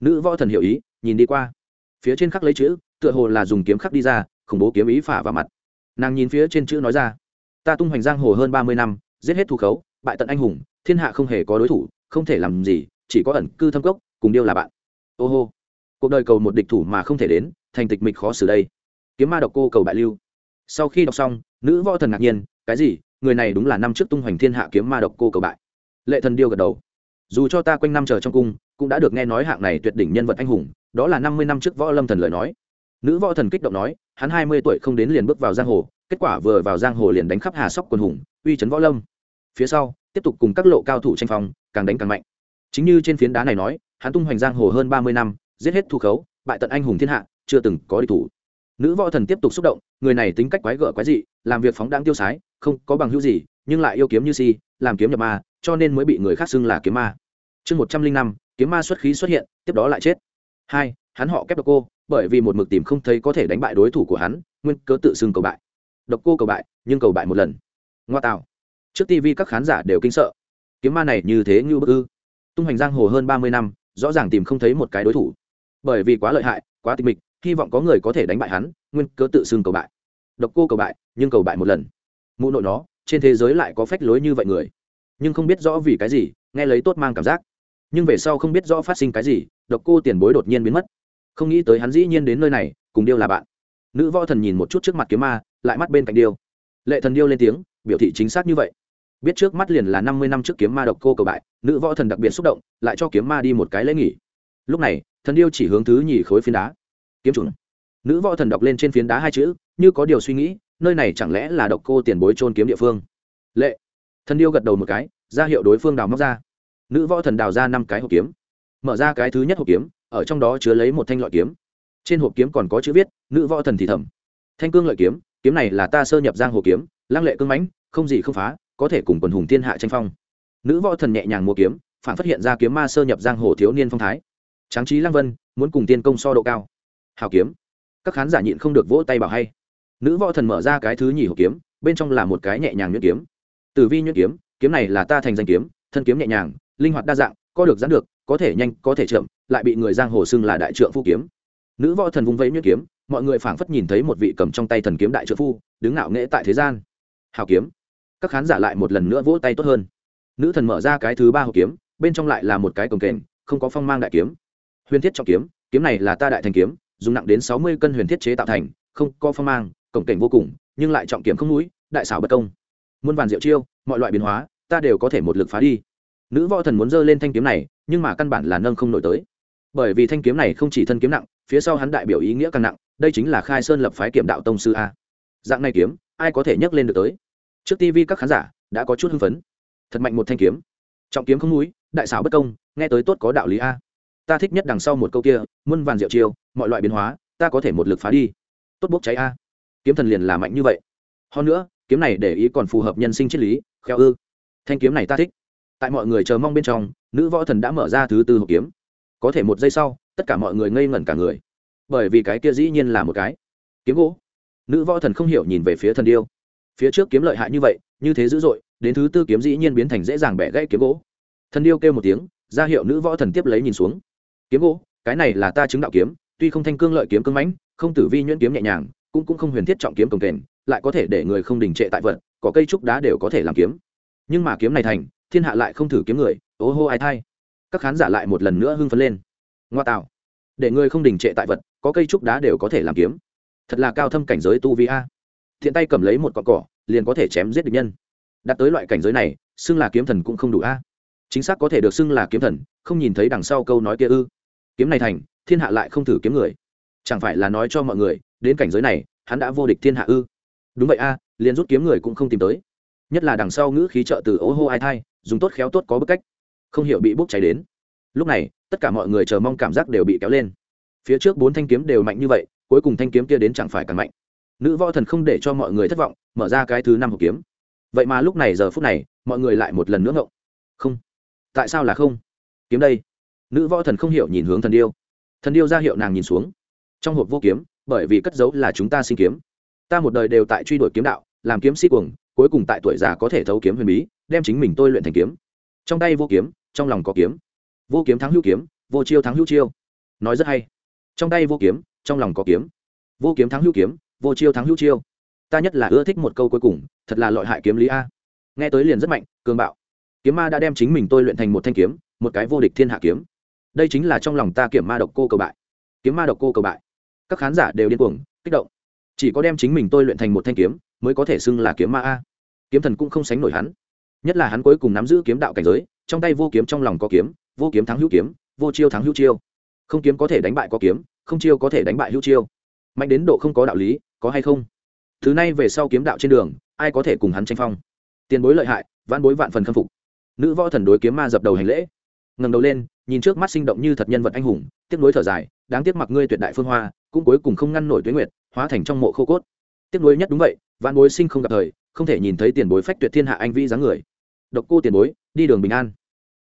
Nữ võ thần hiểu ý, nhìn đi qua. Phía trên khắc lấy chữ tựa hồ là dùng kiếm khắc đi ra, khủng bố kiếm ý phả vào mặt. Nàng nhìn phía trên chữ nói ra, ta tung hoành giang hồ hơn ba mươi năm, giết hết thu khấu, bại tận anh hùng, thiên hạ không hề có đối thủ, không thể làm gì, chỉ có ẩn cư thâm cốc, cùng điêu là bạn. Ô hô. Cuộc đời cầu một địch thủ mà không thể đến, thành tịch mịch khó xử đây. Kiếm ma độc cô cầu bại lưu. Sau khi đọc xong, nữ võ thần ngạc nhiên, cái gì? Người này đúng là năm trước tung hoành thiên hạ kiếm ma độc cô cầu bại. Lệ thần điêu gật đầu. Dù cho ta quanh năm chờ trong cung, cũng đã được nghe nói hạng này tuyệt đỉnh nhân vật anh hùng, đó là năm mươi năm trước võ lâm thần lời nói nữ võ thần kích động nói, hắn hai mươi tuổi không đến liền bước vào giang hồ, kết quả vừa vào giang hồ liền đánh khắp hà sóc quần hùng, uy chấn võ lâm. Phía sau, tiếp tục cùng các lộ cao thủ tranh phong, càng đánh càng mạnh. Chính như trên phiến đá này nói, hắn tung hoành giang hồ hơn ba mươi năm, giết hết thu khấu, bại tận anh hùng thiên hạ, chưa từng có địch thủ. Nữ võ thần tiếp tục xúc động, người này tính cách quái gở quái dị, làm việc phóng đáng tiêu sái, không có bằng hữu gì, nhưng lại yêu kiếm như si, làm kiếm nhập ma, cho nên mới bị người khác xưng là kiếm ma. Chương một trăm linh năm, kiếm ma xuất khí xuất hiện, tiếp đó lại chết hai, hắn họ kép độc cô, bởi vì một mực tìm không thấy có thể đánh bại đối thủ của hắn, nguyên cớ tự xưng cầu bại. Độc cô cầu bại, nhưng cầu bại một lần. Ngoa tạo. Trước tv các khán giả đều kinh sợ. Kiếm ma này như thế như bức ư. Tung hành giang hồ hơn ba mươi năm, rõ ràng tìm không thấy một cái đối thủ. Bởi vì quá lợi hại, quá tịch mịch, hy vọng có người có thể đánh bại hắn, nguyên cớ tự xưng cầu bại. Độc cô cầu bại, nhưng cầu bại một lần. Mụ nội nó, trên thế giới lại có phách lối như vậy người. Nhưng không biết rõ vì cái gì, nghe lấy tốt mang cảm giác. Nhưng về sau không biết rõ phát sinh cái gì độc cô tiền bối đột nhiên biến mất. Không nghĩ tới hắn dĩ nhiên đến nơi này, cùng điêu là bạn. Nữ võ thần nhìn một chút trước mặt kiếm ma, lại mắt bên cạnh điêu. Lệ thần điêu lên tiếng, biểu thị chính xác như vậy. Biết trước mắt liền là năm mươi năm trước kiếm ma độc cô cầu bại, nữ võ thần đặc biệt xúc động, lại cho kiếm ma đi một cái lễ nghỉ. Lúc này, thần điêu chỉ hướng thứ nhì khối phiến đá. Kiếm chủ. Nữ võ thần đọc lên trên phiến đá hai chữ, như có điều suy nghĩ, nơi này chẳng lẽ là độc cô tiền bối trôn kiếm địa phương? Lệ. Thần điêu gật đầu một cái, ra hiệu đối phương đào móc ra. Nữ võ thần đào ra năm cái hộp kiếm mở ra cái thứ nhất hộp kiếm, ở trong đó chứa lấy một thanh loại kiếm. Trên hộp kiếm còn có chữ viết, nữ võ thần thì thầm. Thanh cương lợi kiếm kiếm này là ta sơ nhập giang hồ kiếm, lăng lệ cương mãnh, không gì không phá, có thể cùng quần hùng thiên hạ tranh phong. Nữ võ thần nhẹ nhàng mua kiếm, phản phát hiện ra kiếm ma sơ nhập giang hồ thiếu niên phong thái. Tráng trí lăng vân, muốn cùng tiên công so độ cao. Hào kiếm. Các khán giả nhịn không được vỗ tay bảo hay. Nữ võ thần mở ra cái thứ nhì hộp kiếm, bên trong là một cái nhẹ nhàng nhuyễn kiếm. Tử vi nhuyễn kiếm kiếm này là ta thành danh kiếm, thân kiếm nhẹ nhàng, linh hoạt đa dạng, có được gián được có thể nhanh, có thể chậm, lại bị người giang hồ xưng là đại trượng phu kiếm. Nữ võ thần vung vẫy nhuyễn kiếm, mọi người phảng phất nhìn thấy một vị cầm trong tay thần kiếm đại trượng phu, đứng ngạo nghễ tại thế gian. Hào kiếm. Các khán giả lại một lần nữa vỗ tay tốt hơn. Nữ thần mở ra cái thứ ba hộp kiếm, bên trong lại là một cái cồng kềnh, không có phong mang đại kiếm. Huyền thiết trọng kiếm kiếm này là ta đại thành kiếm, dùng nặng đến sáu mươi cân huyền thiết chế tạo thành, không có phong mang cổng cảnh vô cùng, nhưng lại trọng kiếm không núi, đại xảo bất công. Muôn vàn diệu chiêu, mọi loại biến hóa, ta đều có thể một lực phá đi. Nữ võ thần muốn giơ lên thanh kiếm này nhưng mà căn bản là nâng không nổi tới. Bởi vì thanh kiếm này không chỉ thân kiếm nặng, phía sau hắn đại biểu ý nghĩa càng nặng, đây chính là khai sơn lập phái kiểm đạo tông sư a. Dạng này kiếm, ai có thể nhấc lên được tới? Trước tv các khán giả đã có chút hưng phấn. Thật mạnh một thanh kiếm. Trọng kiếm không núi, đại xảo bất công, nghe tới tốt có đạo lý a. Ta thích nhất đằng sau một câu kia, muôn vàn diệu chiêu, mọi loại biến hóa, ta có thể một lực phá đi. Tốt bốc cháy a. Kiếm thần liền là mạnh như vậy. Hơn nữa, kiếm này để ý còn phù hợp nhân sinh triết lý khéo ư. Thanh kiếm này ta thích tại mọi người chờ mong bên trong, nữ võ thần đã mở ra thứ tư hộp kiếm. Có thể một giây sau, tất cả mọi người ngây ngẩn cả người. Bởi vì cái kia dĩ nhiên là một cái kiếm gỗ. Nữ võ thần không hiểu nhìn về phía thần điêu. Phía trước kiếm lợi hại như vậy, như thế dữ dội, đến thứ tư kiếm dĩ nhiên biến thành dễ dàng bẻ gãy kiếm gỗ. Thần điêu kêu một tiếng, ra hiệu nữ võ thần tiếp lấy nhìn xuống. Kiếm gỗ, cái này là ta chứng đạo kiếm, tuy không thanh cương lợi kiếm cưng mãnh, không tử vi nhuyễn kiếm nhẹ nhàng, cũng cũng không huyền thiết trọng kiếm cồng kềnh, lại có thể để người không đình trệ tại vật có cây trúc đá đều có thể làm kiếm. Nhưng mà kiếm này thành thiên hạ lại không thử kiếm người, ô hô ai thay các khán giả lại một lần nữa hưng phấn lên. Ngoa tạo. Để người không đình trệ tại vật, có cây trúc đá đều có thể làm kiếm. Thật là cao thâm cảnh giới tu vi a. Thiện tay cầm lấy một cọn cỏ, liền có thể chém giết địch nhân. Đạt tới loại cảnh giới này, xưng là kiếm thần cũng không đủ a. Chính xác có thể được xưng là kiếm thần, không nhìn thấy đằng sau câu nói kia ư. Kiếm này thành, thiên hạ lại không thử kiếm người. Chẳng phải là nói cho mọi người, đến cảnh giới này, hắn đã vô địch thiên hạ ư. Đúng vậy a, liền rút kiếm người cũng không tìm tới. Nhất là đằng sau ngữ khí trợ từ ố hô ai thai dùng tốt khéo tốt có bức cách, không hiểu bị bốc cháy đến. Lúc này, tất cả mọi người chờ mong cảm giác đều bị kéo lên. Phía trước bốn thanh kiếm đều mạnh như vậy, cuối cùng thanh kiếm kia đến chẳng phải càng mạnh. Nữ võ thần không để cho mọi người thất vọng, mở ra cái thứ năm hộp kiếm. Vậy mà lúc này giờ phút này, mọi người lại một lần nữa ngộng. Không. Tại sao là không? Kiếm đây. Nữ võ thần không hiểu nhìn hướng thần điêu. Thần điêu ra hiệu nàng nhìn xuống. Trong hộp vô kiếm, bởi vì cất giấu là chúng ta sinh kiếm. Ta một đời đều tại truy đuổi kiếm đạo, làm kiếm sĩ cuồng, cuối cùng tại tuổi già có thể thấu kiếm huyền bí đem chính mình tôi luyện thành kiếm. Trong tay vô kiếm, trong lòng có kiếm. Vô kiếm thắng hữu kiếm, vô chiêu thắng hữu chiêu. Nói rất hay. Trong tay vô kiếm, trong lòng có kiếm. Vô kiếm thắng hữu kiếm, vô chiêu thắng hữu chiêu. Ta nhất là ưa thích một câu cuối cùng, thật là loại hại kiếm lý a. Nghe tới liền rất mạnh, cường bạo. Kiếm ma đã đem chính mình tôi luyện thành một thanh kiếm, một cái vô địch thiên hạ kiếm. Đây chính là trong lòng ta kiểm ma độc cô cầu bại. Kiếm ma độc cô cầu bại. Các khán giả đều điên cuồng, kích động. Chỉ có đem chính mình tôi luyện thành một thanh kiếm, mới có thể xưng là kiếm ma a. Kiếm thần cũng không sánh nổi hắn nhất là hắn cuối cùng nắm giữ kiếm đạo cảnh giới, trong tay vô kiếm trong lòng có kiếm, vô kiếm thắng hữu kiếm, vô chiêu thắng hữu chiêu. Không kiếm có thể đánh bại có kiếm, không chiêu có thể đánh bại hữu chiêu. Mạnh đến độ không có đạo lý, có hay không? Thứ này về sau kiếm đạo trên đường, ai có thể cùng hắn tranh phong? Tiền bối lợi hại, vãn bối vạn phần khâm phục. Nữ võ thần đối kiếm ma dập đầu hành lễ. Ngầm đầu lên, nhìn trước mắt sinh động như thật nhân vật anh hùng tiếc nuối thở dài, đáng tiếc mặc ngươi tuyệt đại phương hoa, cũng cuối cùng không ngăn nổi tuyến nguyệt, hóa thành trong mộ khô cốt. Tiếc nuối nhất đúng vậy vạn bối sinh không gặp thời, không thể nhìn thấy tiền bối phách tuyệt thiên hạ anh vĩ dáng người độc cô tiền bối, đi đường bình an.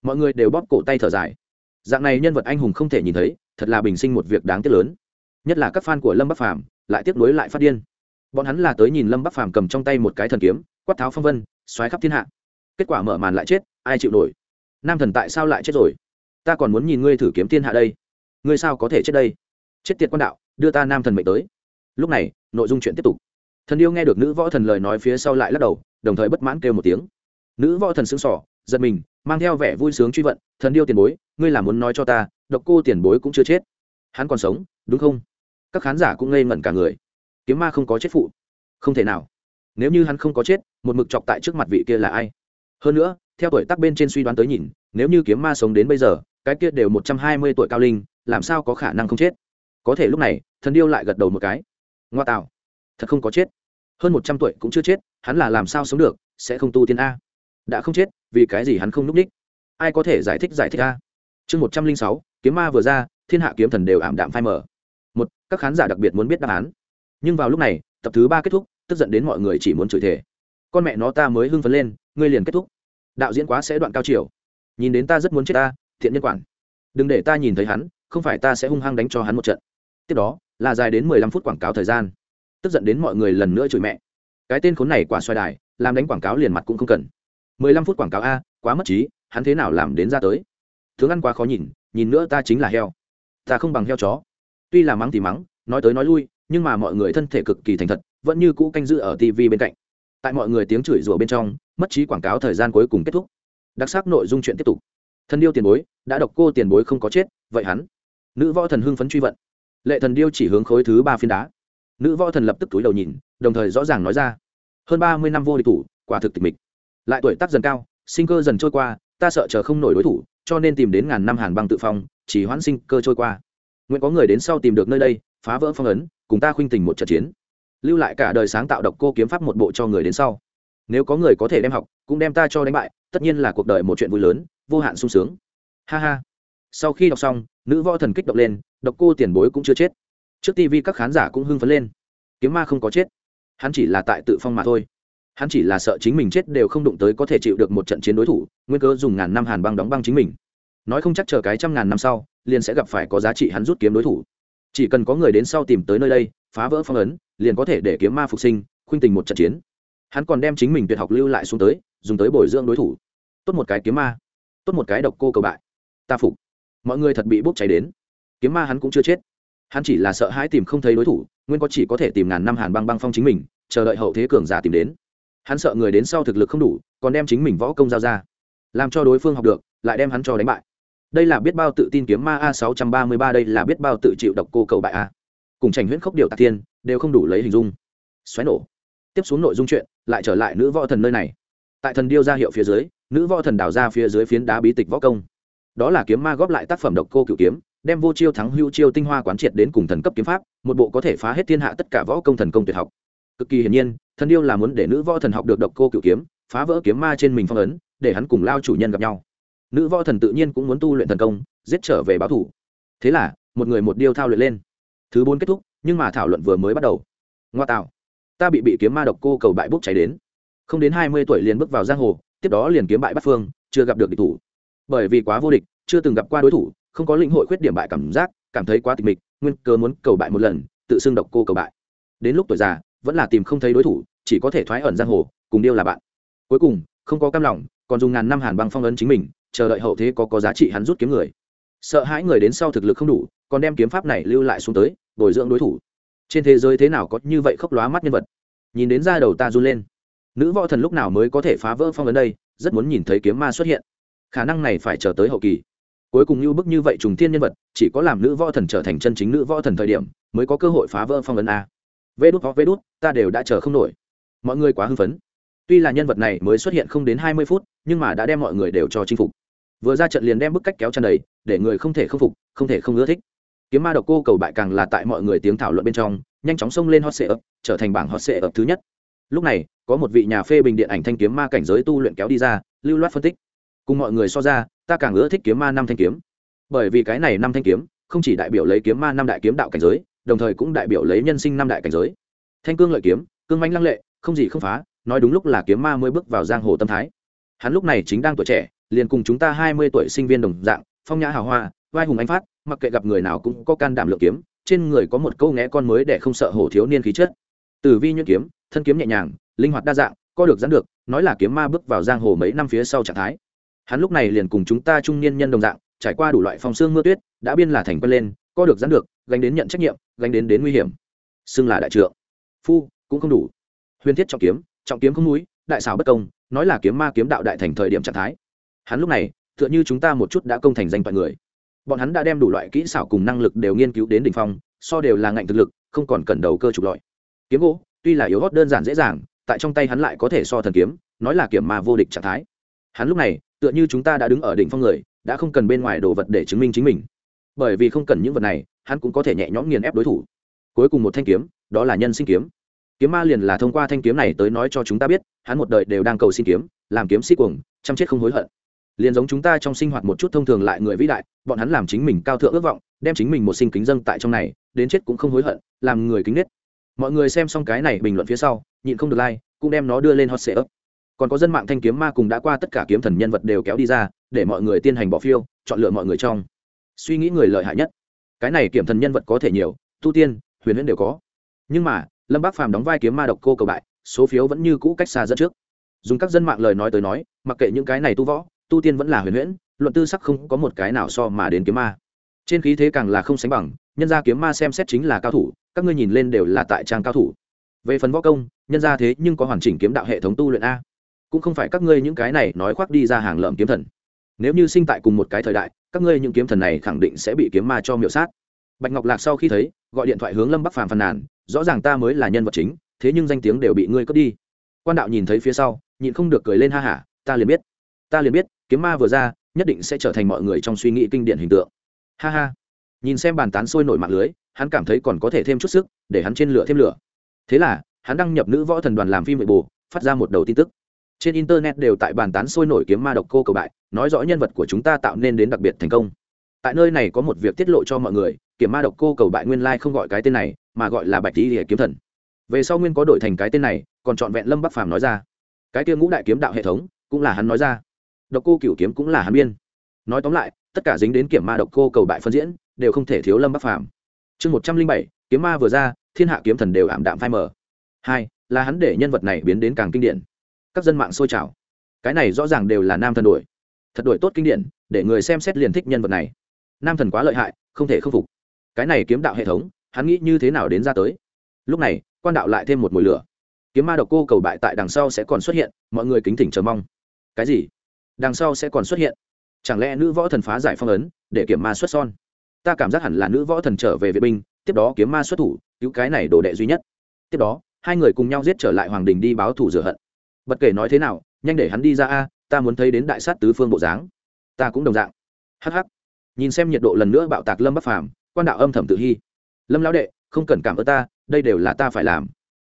Mọi người đều bóp cổ tay thở dài. Dạng này nhân vật anh hùng không thể nhìn thấy, thật là bình sinh một việc đáng tiếc lớn. Nhất là các fan của lâm bắc phàm, lại tiếc nuối lại phát điên. Bọn hắn là tới nhìn lâm bắc phàm cầm trong tay một cái thần kiếm, quát tháo phong vân, xoáy khắp thiên hạ. Kết quả mở màn lại chết, ai chịu nổi? Nam thần tại sao lại chết rồi? Ta còn muốn nhìn ngươi thử kiếm thiên hạ đây. Ngươi sao có thể chết đây? Chết tiệt quan đạo, đưa ta nam thần mệnh tới. Lúc này, nội dung chuyện tiếp tục. Thần yêu nghe được nữ võ thần lời nói phía sau lại lắc đầu, đồng thời bất mãn kêu một tiếng nữ võ thần xứng sỏ giật mình, mang theo vẻ vui sướng truy vận, thần điêu tiền bối, ngươi là muốn nói cho ta, độc cô tiền bối cũng chưa chết. Hắn còn sống, đúng không? Các khán giả cũng ngây ngẩn cả người. Kiếm ma không có chết phụ. Không thể nào. Nếu như hắn không có chết, một mực chọc tại trước mặt vị kia là ai? Hơn nữa, theo tuổi tác bên trên suy đoán tới nhìn, nếu như kiếm ma sống đến bây giờ, cái kia đều một trăm hai mươi tuổi cao linh, làm sao có khả năng không chết? Có thể lúc này, thần điêu lại gật đầu một cái. Ngoa tạo. Thật không có chết. Hơn một trăm tuổi cũng chưa chết, hắn là làm sao sống được, sẽ không tu tiên a đã không chết, vì cái gì hắn không núp ních ai có thể giải thích giải thích a? Chương một trăm linh sáu, kiếm ma vừa ra, thiên hạ kiếm thần đều ảm đạm phai mở một, các khán giả đặc biệt muốn biết đáp án. Nhưng vào lúc này, tập thứ ba kết thúc, tức giận đến mọi người chỉ muốn chửi thể con mẹ nó ta mới hưng phấn lên, ngươi liền kết thúc. Đạo diễn quá sẽ đoạn cao chiều. Nhìn đến ta rất muốn chết ta, thiện nhân quản. Đừng để ta nhìn thấy hắn, không phải ta sẽ hung hăng đánh cho hắn một trận. Tiếp đó, là dài đến mười lăm phút quảng cáo thời gian. Tức giận đến mọi người lần nữa chửi mẹ. Cái tên khốn này quả xoay đài, làm đánh quảng cáo liền mặt cũng không cần mười lăm phút quảng cáo a, quá mất trí, hắn thế nào làm đến ra tới? Tướng ăn quá khó nhìn nhìn nữa ta chính là heo. Ta không bằng heo chó. Tuy là mắng thì mắng, nói tới nói lui, nhưng mà mọi người thân thể cực kỳ thành thật, vẫn như cũ canh giữ ở tv bên cạnh. Tại mọi người tiếng chửi rủa bên trong, mất trí quảng cáo thời gian cuối cùng kết thúc. Đặc sắc nội dung chuyện tiếp tục. Thân điêu tiền bối, đã độc cô tiền bối không có chết, vậy hắn? Nữ võ thần hưng phấn truy vận. Lệ thần điêu chỉ hướng khối thứ ba phiến đá. Nữ võ thần lập tức túi đầu nhìn, đồng thời rõ ràng nói ra. Hơn ba mươi năm vô địch thủ, quả thực tịch mịch lại tuổi tác dần cao, sinh cơ dần trôi qua, ta sợ chờ không nổi đối thủ, cho nên tìm đến ngàn năm hàn băng tự phong, chỉ hoãn sinh cơ trôi qua. Nguyện có người đến sau tìm được nơi đây, phá vỡ phong ấn, cùng ta khuynh tình một trận chiến. Lưu lại cả đời sáng tạo độc cô kiếm pháp một bộ cho người đến sau. Nếu có người có thể đem học, cũng đem ta cho đánh bại, tất nhiên là cuộc đời một chuyện vui lớn, vô hạn sung sướng. Ha ha. Sau khi đọc xong, nữ võ thần kích động lên, độc cô tiền bối cũng chưa chết. Trước tv các khán giả cũng hưng phấn lên. Kiếm ma không có chết. Hắn chỉ là tại tự phong mà thôi hắn chỉ là sợ chính mình chết đều không đụng tới có thể chịu được một trận chiến đối thủ, nguyên cớ dùng ngàn năm hàn băng đóng băng chính mình. Nói không chắc chờ cái trăm ngàn năm sau, liền sẽ gặp phải có giá trị hắn rút kiếm đối thủ. Chỉ cần có người đến sau tìm tới nơi đây, phá vỡ phong ấn, liền có thể để kiếm ma phục sinh, khuynh tình một trận chiến. Hắn còn đem chính mình tuyệt học lưu lại xuống tới, dùng tới bồi dưỡng đối thủ. Tốt một cái kiếm ma, tốt một cái độc cô cầu bại. Ta phục. Mọi người thật bị bốc cháy đến. Kiếm ma hắn cũng chưa chết. Hắn chỉ là sợ hãi tìm không thấy đối thủ, nguyên có chỉ có thể tìm ngàn năm hàn băng băng phong chính mình, chờ đợi hậu thế cường giả tìm đến hắn sợ người đến sau thực lực không đủ, còn đem chính mình võ công giao ra. Làm cho đối phương học được, lại đem hắn cho đánh bại. Đây là biết bao tự tin kiếm ma a sáu trăm ba mươi ba, đây là biết bao tự chịu độc cô cầu bại a. Cùng trành huyễn khốc điều tạc tiên đều không đủ lấy hình dung. Xoáy nổ. Tiếp xuống nội dung chuyện, lại trở lại nữ võ thần nơi này. Tại thần điêu ra hiệu phía dưới, nữ võ thần đào ra phía dưới phiến đá bí tịch võ công. Đó là kiếm ma góp lại tác phẩm độc cô cựu kiếm, đem vô chiêu thắng hưu chiêu tinh hoa quán triệt đến cùng thần cấp kiếm pháp, một bộ có thể phá hết thiên hạ tất cả võ công thần công tuyệt học cực kỳ hiển nhiên, thần điêu là muốn để nữ võ thần học được độc cô cựu kiếm, phá vỡ kiếm ma trên mình phong ấn, để hắn cùng lao chủ nhân gặp nhau. Nữ võ thần tự nhiên cũng muốn tu luyện thần công, giết trở về báo thủ. Thế là, một người một điêu thao luyện lên. Thứ bốn kết thúc, nhưng mà thảo luận vừa mới bắt đầu. Ngoa tạo. Ta bị bị kiếm ma độc cô cầu bại bốc cháy đến. Không đến hai mươi tuổi liền bước vào giang hồ, tiếp đó liền kiếm bại bắt phương, chưa gặp được địch thủ. Bởi vì quá vô địch, chưa từng gặp qua đối thủ, không có lĩnh hội khuyết điểm bại cảm giác, cảm thấy quá tịch mịch, nguyên cơ muốn cầu bại một lần, tự xưng độc cô cầu bại. Đến lúc tuổi già vẫn là tìm không thấy đối thủ, chỉ có thể thoái ẩn giang hồ, cùng điêu là bạn. Cuối cùng, không có cam lòng, còn dùng ngàn năm hàn băng phong ấn chính mình, chờ đợi hậu thế có có giá trị hắn rút kiếm người. Sợ hãi người đến sau thực lực không đủ, còn đem kiếm pháp này lưu lại xuống tới, bồi dưỡng đối thủ. Trên thế giới thế nào có như vậy khốc lóa mắt nhân vật? Nhìn đến da đầu ta run lên. Nữ võ thần lúc nào mới có thể phá vỡ phong ấn đây? Rất muốn nhìn thấy kiếm ma xuất hiện. Khả năng này phải chờ tới hậu kỳ. Cuối cùng như bức như vậy trùng thiên nhân vật, chỉ có làm nữ võ thần trở thành chân chính nữ võ thần thời điểm, mới có cơ hội phá vỡ phong ấn a vê đút có vê đút ta đều đã chờ không nổi. Mọi người quá hưng phấn. Tuy là nhân vật này mới xuất hiện không đến hai mươi phút, nhưng mà đã đem mọi người đều cho chinh phục. Vừa ra trận liền đem bức cách kéo tràn đầy, để người không thể không phục, không thể không ưa thích. Kiếm ma độc cô cầu bại càng là tại mọi người tiếng thảo luận bên trong, nhanh chóng xông lên hot sệ ấp trở thành bảng hot sệ ấp thứ nhất. Lúc này, có một vị nhà phê bình điện ảnh thanh kiếm ma cảnh giới tu luyện kéo đi ra, lưu loát phân tích. Cùng mọi người so ra, ta càng ưa thích kiếm ma năm thanh kiếm. Bởi vì cái này năm thanh kiếm, không chỉ đại biểu lấy kiếm ma năm đại kiếm đạo cảnh giới đồng thời cũng đại biểu lấy nhân sinh năm đại cảnh giới. Thanh cương lợi kiếm, cương manh lăng lệ, không gì không phá, nói đúng lúc là kiếm ma mới bước vào giang hồ tâm thái. Hắn lúc này chính đang tuổi trẻ, liền cùng chúng ta hai mươi tuổi sinh viên đồng dạng, phong nhã hào hoa, vai hùng anh phát, mặc kệ gặp người nào cũng có can đảm lượng kiếm, trên người có một câu nghẽ con mới để không sợ hổ thiếu niên khí chất. Tử vi nhuyễn kiếm, thân kiếm nhẹ nhàng, linh hoạt đa dạng, co được dẫn được, nói là kiếm ma bước vào giang hồ mấy năm phía sau trạng thái. Hắn lúc này liền cùng chúng ta trung niên nhân đồng dạng, trải qua đủ loại phong xương mưa tuyết, đã biên là thành quen lên, co được dẫn được, gánh đến nhận trách nhiệm gánh đến đến nguy hiểm. Xưng là đại trượng. Phu, cũng không đủ. Huyền thiết trọng kiếm trọng kiếm không núi, đại xảo bất công, nói là kiếm ma kiếm đạo đại thành thời điểm trạng thái. Hắn lúc này, tựa như chúng ta một chút đã công thành danh toàn người. Bọn hắn đã đem đủ loại kỹ xảo cùng năng lực đều nghiên cứu đến đ ỉ n h phong, so đều là ngạnh thực lực, không còn cần đầu cơ trục lọi kiếm gỗ, tuy là yếu gót đơn giản dễ dàng, tại trong tay hắn lại có thể so thần kiếm, nói là kiểm ma vô địch trạng thái. Hắn lúc này, tựa như chúng ta đã đứng ở đỉnh phong người, đã không cần bên ngoài đồ vật để chứng minh chính mình. Bởi vì không cần những vật này hắn cũng có thể nhẹ nhõm nghiền ép đối thủ. Cuối cùng một thanh kiếm, đó là nhân sinh kiếm. Kiếm ma liền là thông qua thanh kiếm này tới nói cho chúng ta biết, hắn một đời đều đang cầu xin kiếm, làm kiếm sĩ cuồng, chăm chết không hối hận. Liền giống chúng ta trong sinh hoạt một chút thông thường lại người vĩ đại, bọn hắn làm chính mình cao thượng ước vọng, đem chính mình một sinh kính dâng tại trong này, đến chết cũng không hối hận, làm người kính nết. Mọi người xem xong cái này bình luận phía sau, nhịn không được like, cũng đem nó đưa lên hot sale còn có dân mạng thanh kiếm ma cùng đã qua tất cả kiếm thần nhân vật đều kéo đi ra, để mọi người tiến hành bỏ phiêu, chọn lựa mọi người trong. Suy nghĩ người lợi hại nhất cái này kiểm thần nhân vật có thể nhiều, tu tiên, huyền huyễn đều có. Nhưng mà, lâm bác phàm đóng vai kiếm ma độc cô cầu bại, số phiếu vẫn như cũ cách xa dẫn trước. Dùng các dân mạng lời nói tới nói, mặc kệ những cái này tu võ, tu tiên vẫn là huyền huyễn, luận tư sắc không có một cái nào so mà đến kiếm ma. Trên khí thế càng là không sánh bằng, nhân gia kiếm ma xem xét chính là cao thủ, các ngươi nhìn lên đều là tại trang cao thủ. Về phần võ công, nhân gia thế nhưng có hoàn chỉnh kiếm đạo hệ thống tu luyện a. Cũng không phải các ngươi những cái này nói khoác đi ra hàng lợm kiếm thần nếu như sinh tại cùng một cái thời đại các ngươi những kiếm thần này khẳng định sẽ bị kiếm ma cho miệu sát. Bạch ngọc lạc sau khi thấy gọi điện thoại hướng lâm bắc phàm phàn nàn rõ ràng ta mới là nhân vật chính thế nhưng danh tiếng đều bị ngươi cướp đi. Quan đạo nhìn thấy phía sau nhịn không được cười lên ha hả ta liền biết ta liền biết kiếm ma vừa ra nhất định sẽ trở thành mọi người trong suy nghĩ kinh điển hình tượng. Ha ha. Nhìn xem bàn tán sôi nổi mạng lưới hắn cảm thấy còn có thể thêm chút sức để hắn trên lửa thêm lửa. Thế là hắn đăng nhập nữ võ thần đoàn làm phim nội bộ, phát ra một đầu tin tức trên internet đều tại bàn tán sôi nổi kiếm ma độc cô cầu bại, nói rõ nhân vật của chúng ta tạo nên đến đặc biệt thành công. Tại nơi này có một việc tiết lộ cho mọi người kiểm ma độc cô cầu bại nguyên lai không gọi cái tên này, mà gọi là bạch tý hệ kiếm thần. Về sau nguyên có đổi thành cái tên này, còn trọn vẹn lâm bắc phàm nói ra. Cái kia ngũ đại kiếm đạo hệ thống, cũng là hắn nói ra. Độc cô cửu kiếm cũng là hắn biên. Nói tóm lại, tất cả dính đến kiểm ma độc cô cầu bại phân diễn, đều không thể thiếu lâm bắc phàm. Chương một trăm linh bảy, kiếm ma vừa ra, thiên hạ kiếm thần đều ảm đạm phai mờ. Hai, là hắn để nhân vật này biến đến càng kinh điển các dân mạng sôi trào. Cái này rõ ràng đều là nam thần đổi thật đổi tốt kinh điển, để người xem xét liền thích nhân vật này. Nam thần quá lợi hại, không thể khâm phục. Cái này kiếm đạo hệ thống, hắn nghĩ như thế nào đến ra tới? Lúc này, quan đạo lại thêm một mùi lửa. Kiếm ma độc cô cầu bại tại đằng sau sẽ còn xuất hiện, mọi người kính thỉnh chờ mong. Cái gì? Đằng sau sẽ còn xuất hiện? Chẳng lẽ nữ võ thần phá giải phong ấn, để kiểm ma xuất son? Ta cảm giác hẳn là nữ võ thần trở về vệ binh, tiếp đó kiếm ma xuất thủ, cứu cái này đồ đệ duy nhất. Tiếp đó, hai người cùng nhau giết trở lại hoàng đình đi báo thủ rửa hận bất kể nói thế nào, nhanh để hắn đi ra a, ta muốn thấy đến đại sát tứ phương bộ dáng. Ta cũng đồng dạng. Hh nhìn xem nhiệt độ lần nữa bạo tạc lâm bắc phàm, quan đạo âm thầm tự hy lâm lão đệ, không cần cảm ơn ta, đây đều là ta phải làm.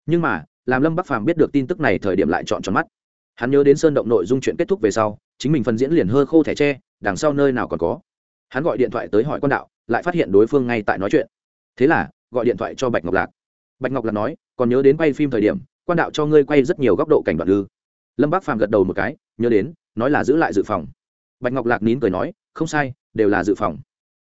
Nhưng mà, làm lâm bắc phàm biết được tin tức này thời điểm lại chọn tròn mắt. Hắn nhớ đến sơn động nội dung chuyện kết thúc về sau, chính mình phần diễn liền hơ khô thẻ tre, đằng sau nơi nào còn có. Hắn gọi điện thoại tới hỏi quan đạo, lại phát hiện đối phương ngay tại nói chuyện. Thế là, gọi điện thoại cho bạch ngọc lạc. Bạch ngọc lạc nói, còn nhớ đến quay phim thời điểm quan đạo cho ngươi quay rất nhiều góc độ cảnh đoạn ư. Lâm bác phàm gật đầu một cái, nhớ đến, nói là giữ lại dự phòng. Bạch ngọc lạc nín cười nói, không sai, đều là dự phòng.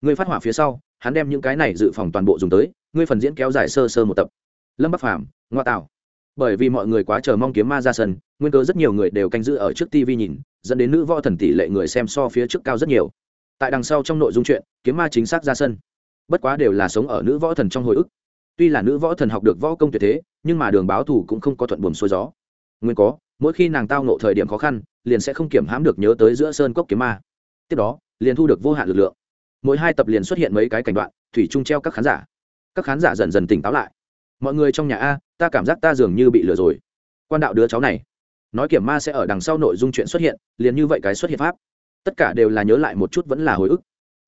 Ngươi phát hỏa phía sau, hắn đem những cái này dự phòng toàn bộ dùng tới, ngươi phần diễn kéo dài sơ sơ một tập. Lâm bắc phàm, ngoa tạo. Bởi vì mọi người quá chờ mong kiếm ma ra sân, nguyên cơ rất nhiều người đều canh giữ ở trước tv nhìn, dẫn đến nữ võ thần tỷ lệ người xem so phía trước cao rất nhiều. Tại đằng sau trong nội dung chuyện, kiếm ma chính xác ra sân. Bất quá đều là sống ở nữ võ thần trong hồi ức. Tuy là nữ võ thần học được võ công tuyệt thế nhưng mà đường báo thủ cũng không có thuận buồm xuôi gió. Nguyên có, mỗi khi nàng tao nộ thời điểm khó khăn, liền sẽ không kiểm hãm được nhớ tới giữa sơn cốc kiếm ma. Tiếp đó, liền thu được vô hạn lực lượng. Mỗi hai tập liền xuất hiện mấy cái cảnh đoạn, thủy chung treo các khán giả. Các khán giả dần dần tỉnh táo lại. Mọi người trong nhà a, ta cảm giác ta dường như bị lừa rồi. Quan đạo đứa cháu này, nói kiểm ma sẽ ở đằng sau nội dung chuyện xuất hiện, liền như vậy cái xuất hiện pháp. Tất cả đều là nhớ lại một chút vẫn là hồi ức.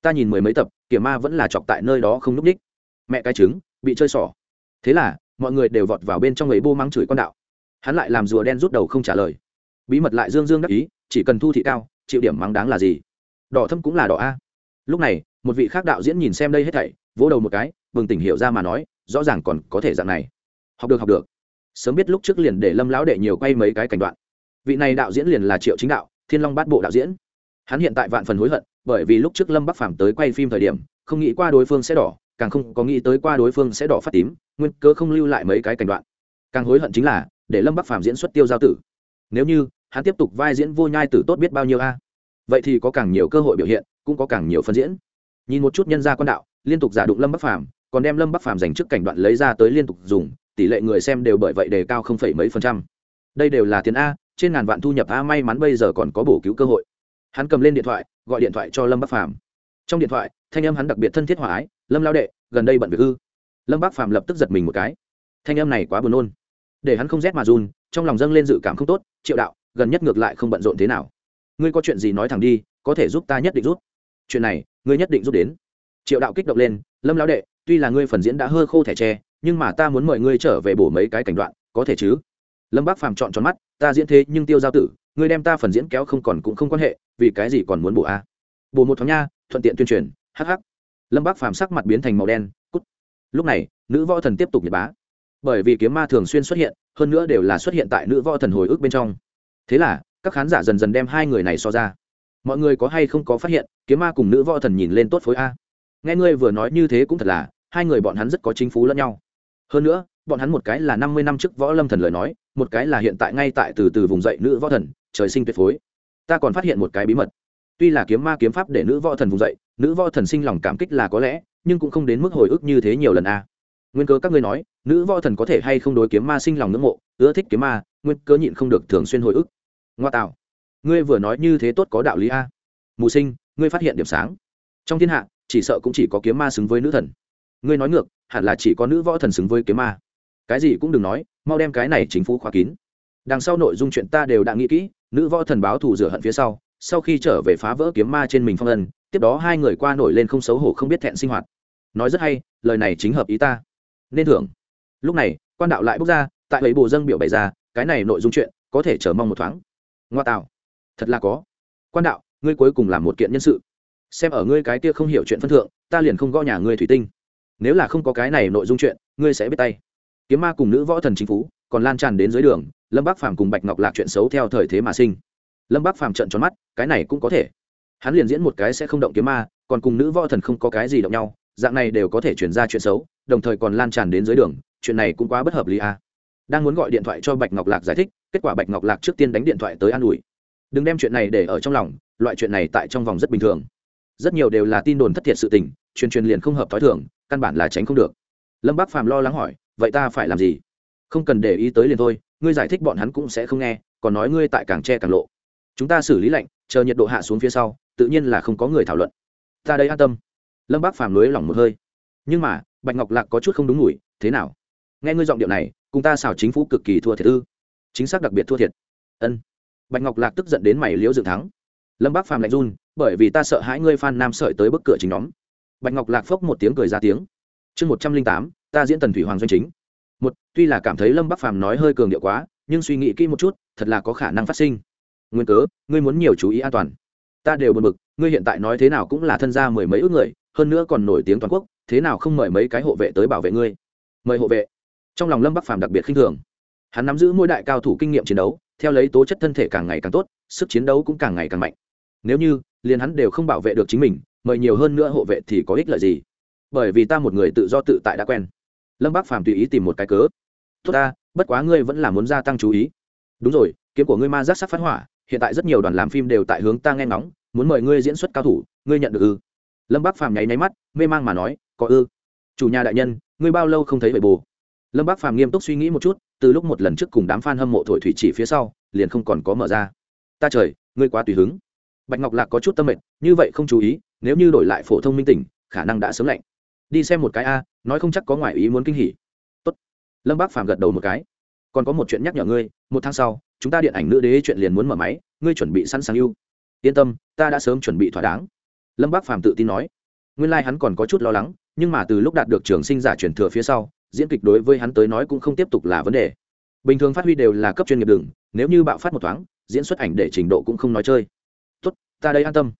Ta nhìn mười mấy tập, kiểm ma vẫn là chọc tại nơi đó không n ú c ních mẹ cái trứng, bị chơi xỏ thế là mọi người đều vọt vào bên trong người bô mắng chửi con đạo. Hắn lại làm rùa đen rút đầu không trả lời. Bí mật lại dương dương đắc ý, chỉ cần thu thị cao, chịu điểm mắng đáng là gì? Đỏ thâm cũng là đỏ a. Lúc này, một vị khác đạo diễn nhìn xem đây hết thảy, vỗ đầu một cái, bừng tỉnh hiểu ra mà nói, rõ ràng còn có thể dạng này. Học được học được. Sớm biết lúc trước liền để lâm lão đệ nhiều quay mấy cái cảnh đoạn. Vị này đạo diễn liền là triệu chính đạo, thiên long bát bộ đạo diễn. Hắn hiện tại vạn phần hối hận, bởi vì lúc trước lâm bắc phàm tới quay phim thời điểm, không nghĩ qua đối phương sẽ đỏ, càng không có nghĩ tới qua đối phương sẽ đỏ phát tím nguyên cớ không lưu lại mấy cái cảnh đoạn. Càng hối hận chính là, để lâm bắc phàm diễn xuất tiêu giao tử. Nếu như, hắn tiếp tục vai diễn vô nhai tử tốt biết bao nhiêu a? Vậy thì có càng nhiều cơ hội biểu hiện, cũng có càng nhiều phân diễn. Nhìn một chút nhân gia quan đạo, liên tục giả đụng lâm bắc phàm, còn đem lâm bắc phàm dành trước cảnh đoạn lấy ra tới liên tục dùng, tỷ lệ người xem đều bởi vậy đề cao không phẩy mấy phần trăm. Đây đều là tiền a, trên ngàn vạn thu nhập a, may mắn bây giờ còn có bổ cứu cơ hội. Hắn cầm lên điện thoại, gọi điện thoại cho lâm bắc phàm. Trong điện thoại, thanh âm hắn đặc biệt thân thiết hòa ái, lâm lao đệ, gần đây bận việc ư? Lâm bác phàm lập tức giật mình một cái thanh âm này quá buồn nôn để hắn không rét mà run trong lòng dâng lên dự cảm không tốt triệu đạo gần nhất ngược lại không bận rộn thế nào ngươi có chuyện gì nói thẳng đi có thể giúp ta nhất định giúp chuyện này ngươi nhất định giúp đến triệu đạo kích động lên lâm lão đệ tuy là ngươi phần diễn đã hơi khô thẻ tre nhưng mà ta muốn mời ngươi trở về bổ mấy cái cảnh đoạn có thể chứ lâm bác phàm chọn tròn mắt ta diễn thế nhưng tiêu giao tử ngươi đem ta phần diễn kéo không còn cũng không quan hệ vì cái gì còn muốn bổ a bổ một thoáng nha thuận tiện tuyên truyền hh lâm bác phàm sắc mặt biến thành màu đen lúc này, nữ võ thần tiếp tục nhật bá. Bởi vì kiếm ma thường xuyên xuất hiện, hơn nữa đều là xuất hiện tại nữ võ thần hồi ức bên trong. Thế là, các khán giả dần dần đem hai người này so ra. Mọi người có hay không có phát hiện, kiếm ma cùng nữ võ thần nhìn lên tốt phối a. Nghe ngươi vừa nói như thế cũng thật là, hai người bọn hắn rất có chính phú lẫn nhau. Hơn nữa, bọn hắn một cái là năm mươi năm trước võ lâm thần lời nói, một cái là hiện tại ngay tại từ từ vùng dậy nữ võ thần, trời sinh tuyệt phối. Ta còn phát hiện một cái bí mật. Tuy là kiếm ma kiếm pháp để nữ võ thần vùng dậy, nữ võ thần sinh lòng cảm kích là có lẽ nhưng cũng không đến mức hồi ức như thế nhiều lần a. Nguyên cớ các ngươi nói, nữ võ thần có thể hay không đối kiếm ma sinh lòng ngưỡng mộ, ưa thích kiếm ma, nguyên cớ nhịn không được thường xuyên hồi ức. Ngoa tạo. Ngươi vừa nói như thế tốt có đạo lý a. Mù sinh, ngươi phát hiện điểm sáng. Trong thiên hạ, chỉ sợ cũng chỉ có kiếm ma xứng với nữ thần. Ngươi nói ngược, hẳn là chỉ có nữ võ thần xứng với kiếm ma. Cái gì cũng đừng nói, mau đem cái này chính phủ khóa kín. Đằng sau nội dung chuyện ta đều đã nghĩ kỹ, nữ võ thần báo thù rửa hận phía sau sau khi trở về phá vỡ kiếm ma trên mình phong ân tiếp đó hai người qua nổi lên không xấu hổ không biết thẹn sinh hoạt nói rất hay, lời này chính hợp ý ta. Nên thưởng. Lúc này, quan đạo lại bước ra, tại ấy bồ dân biểu bày ra, cái này nội dung chuyện, có thể chờ mong một thoáng. Ngoa tạo. Thật là có. Quan đạo, ngươi cuối cùng làm một kiện nhân sự. Xem ở ngươi cái kia không hiểu chuyện phân thượng, ta liền không gõ nhà ngươi thủy tinh. Nếu là không có cái này nội dung chuyện, ngươi sẽ biết tay. Kiếm ma cùng nữ võ thần chính phú, còn lan tràn đến dưới đường, lâm bác phàm cùng bạch ngọc lạc chuyện xấu theo thời thế mà sinh. Lâm bác phàm trận tròn mắt, cái này cũng có thể. Hắn liền diễn một cái sẽ không động kiếm ma, còn cùng nữ võ thần không có cái gì động nhau dạng này đều có thể chuyển ra chuyện xấu, đồng thời còn lan tràn đến dưới đường, chuyện này cũng quá bất hợp lý à. đang muốn gọi điện thoại cho bạch ngọc lạc giải thích, kết quả bạch ngọc lạc trước tiên đánh điện thoại tới an ủi. Đừng đem chuyện này để ở trong lòng, loại chuyện này tại trong vòng rất bình thường. Rất nhiều đều là tin đồn thất thiệt sự tình, truyền truyền liền không hợp t h ó i thường, căn bản là tránh không được. Lâm bác phàm lo lắng hỏi, vậy ta phải làm gì? Không cần để ý tới liền thôi, ngươi giải thích bọn hắn cũng sẽ không nghe, còn nói ngươi tại càng tre càng lộ. Chúng ta xử lý lạnh, chờ nhiệt độ hạ xuống phía sau, tự nhiên là không có người thảo luận. Ta đây an tâm lâm bác phàm lưới lỏng một hơi. Nhưng mà, bạch ngọc lạc có chút không đúng ngủi thế nào? Nghe ngươi giọng điệu này, cùng ta xảo chính phủ cực kỳ thua thiệt ư? Chính xác đặc biệt thua thiệt. Ân. Bạch ngọc lạc tức giận đến mày liễu dựng thắng. Lâm bác phàm lạnh run, bởi vì ta sợ hãi ngươi phan nam sợi tới bức cửa chính nhóm. Bạch ngọc lạc phốc một tiếng cười ra tiếng. Chương một trăm linh tám, ta diễn tần thủy hoàng doanh chính. Một, tuy là cảm thấy lâm bắc phàm nói hơi cường điệu quá, nhưng suy nghĩ kỹ một chút, thật là có khả năng phát sinh. Nguyên cớ, ngươi muốn nhiều chú ý an toàn. Ta đều buồn bực, ngươi hiện tại nói thế nào cũng là thân gia mười mấy ước người hơn nữa còn nổi tiếng toàn quốc, thế nào không mời mấy cái hộ vệ tới bảo vệ ngươi? Mời hộ vệ. Trong lòng lâm bắc phàm đặc biệt khinh thường. Hắn nắm giữ mỗi đại cao thủ kinh nghiệm chiến đấu, theo lấy tố chất thân thể càng ngày càng tốt, sức chiến đấu cũng càng ngày càng mạnh. Nếu như, liền hắn đều không bảo vệ được chính mình, mời nhiều hơn nữa hộ vệ thì có ích lợi gì? Bởi vì ta một người tự do tự tại đã quen. Lâm bác phàm tùy ý tìm một cái cớ. Tốt ta, bất quá ngươi vẫn là muốn gia tăng chú ý. Đúng rồi, kiếm của ngươi ma giác sắc phát hỏa, hiện tại rất nhiều đoàn làm phim đều tại hướng ta nghe ngóng, muốn mời ngươi diễn xuất cao thủ, ngươi nhận được ư? Lâm bác phàm nháy nháy mắt, mê mang mà nói, có ư? Chủ nhà đại nhân, ngươi bao lâu không thấy vậy bồ? Lâm bác phàm nghiêm túc suy nghĩ một chút, từ lúc một lần trước cùng đám f a n hâm mộ thổi thủy chỉ phía sau, liền không còn có mở ra. Ta trời, ngươi quá tùy hứng. Bạch ngọc lạc có chút tâm mệnh như vậy không chú ý, nếu như đổi lại phổ thông minh tỉnh, khả năng đã sớm lạnh. Đi xem một cái a, nói không chắc có ngoại ý muốn kinh hỉ. Tốt. lâm bác phàm gật đầu một cái. Còn có một chuyện nhắc nhở ngươi, một tháng sau, chúng ta điện ảnh nữ đế chuyện liền muốn mở máy, ngươi chuẩn bị sẵn sàng yêu yên tâm, ta đã sớm chuẩn bị thỏa đáng lâm bác phàm tự tin nói, nguyên lai、like、hắn còn có chút lo lắng, nhưng mà từ lúc đạt được trường sinh giả truyền thừa phía sau, diễn kịch đối với hắn tới nói cũng không tiếp tục là vấn đề. Bình thường phát huy đều là cấp chuyên nghiệp đường, nếu như bạo phát một thoáng, diễn xuất ảnh để trình độ cũng không nói chơi. Tốt, ta đây an tâm.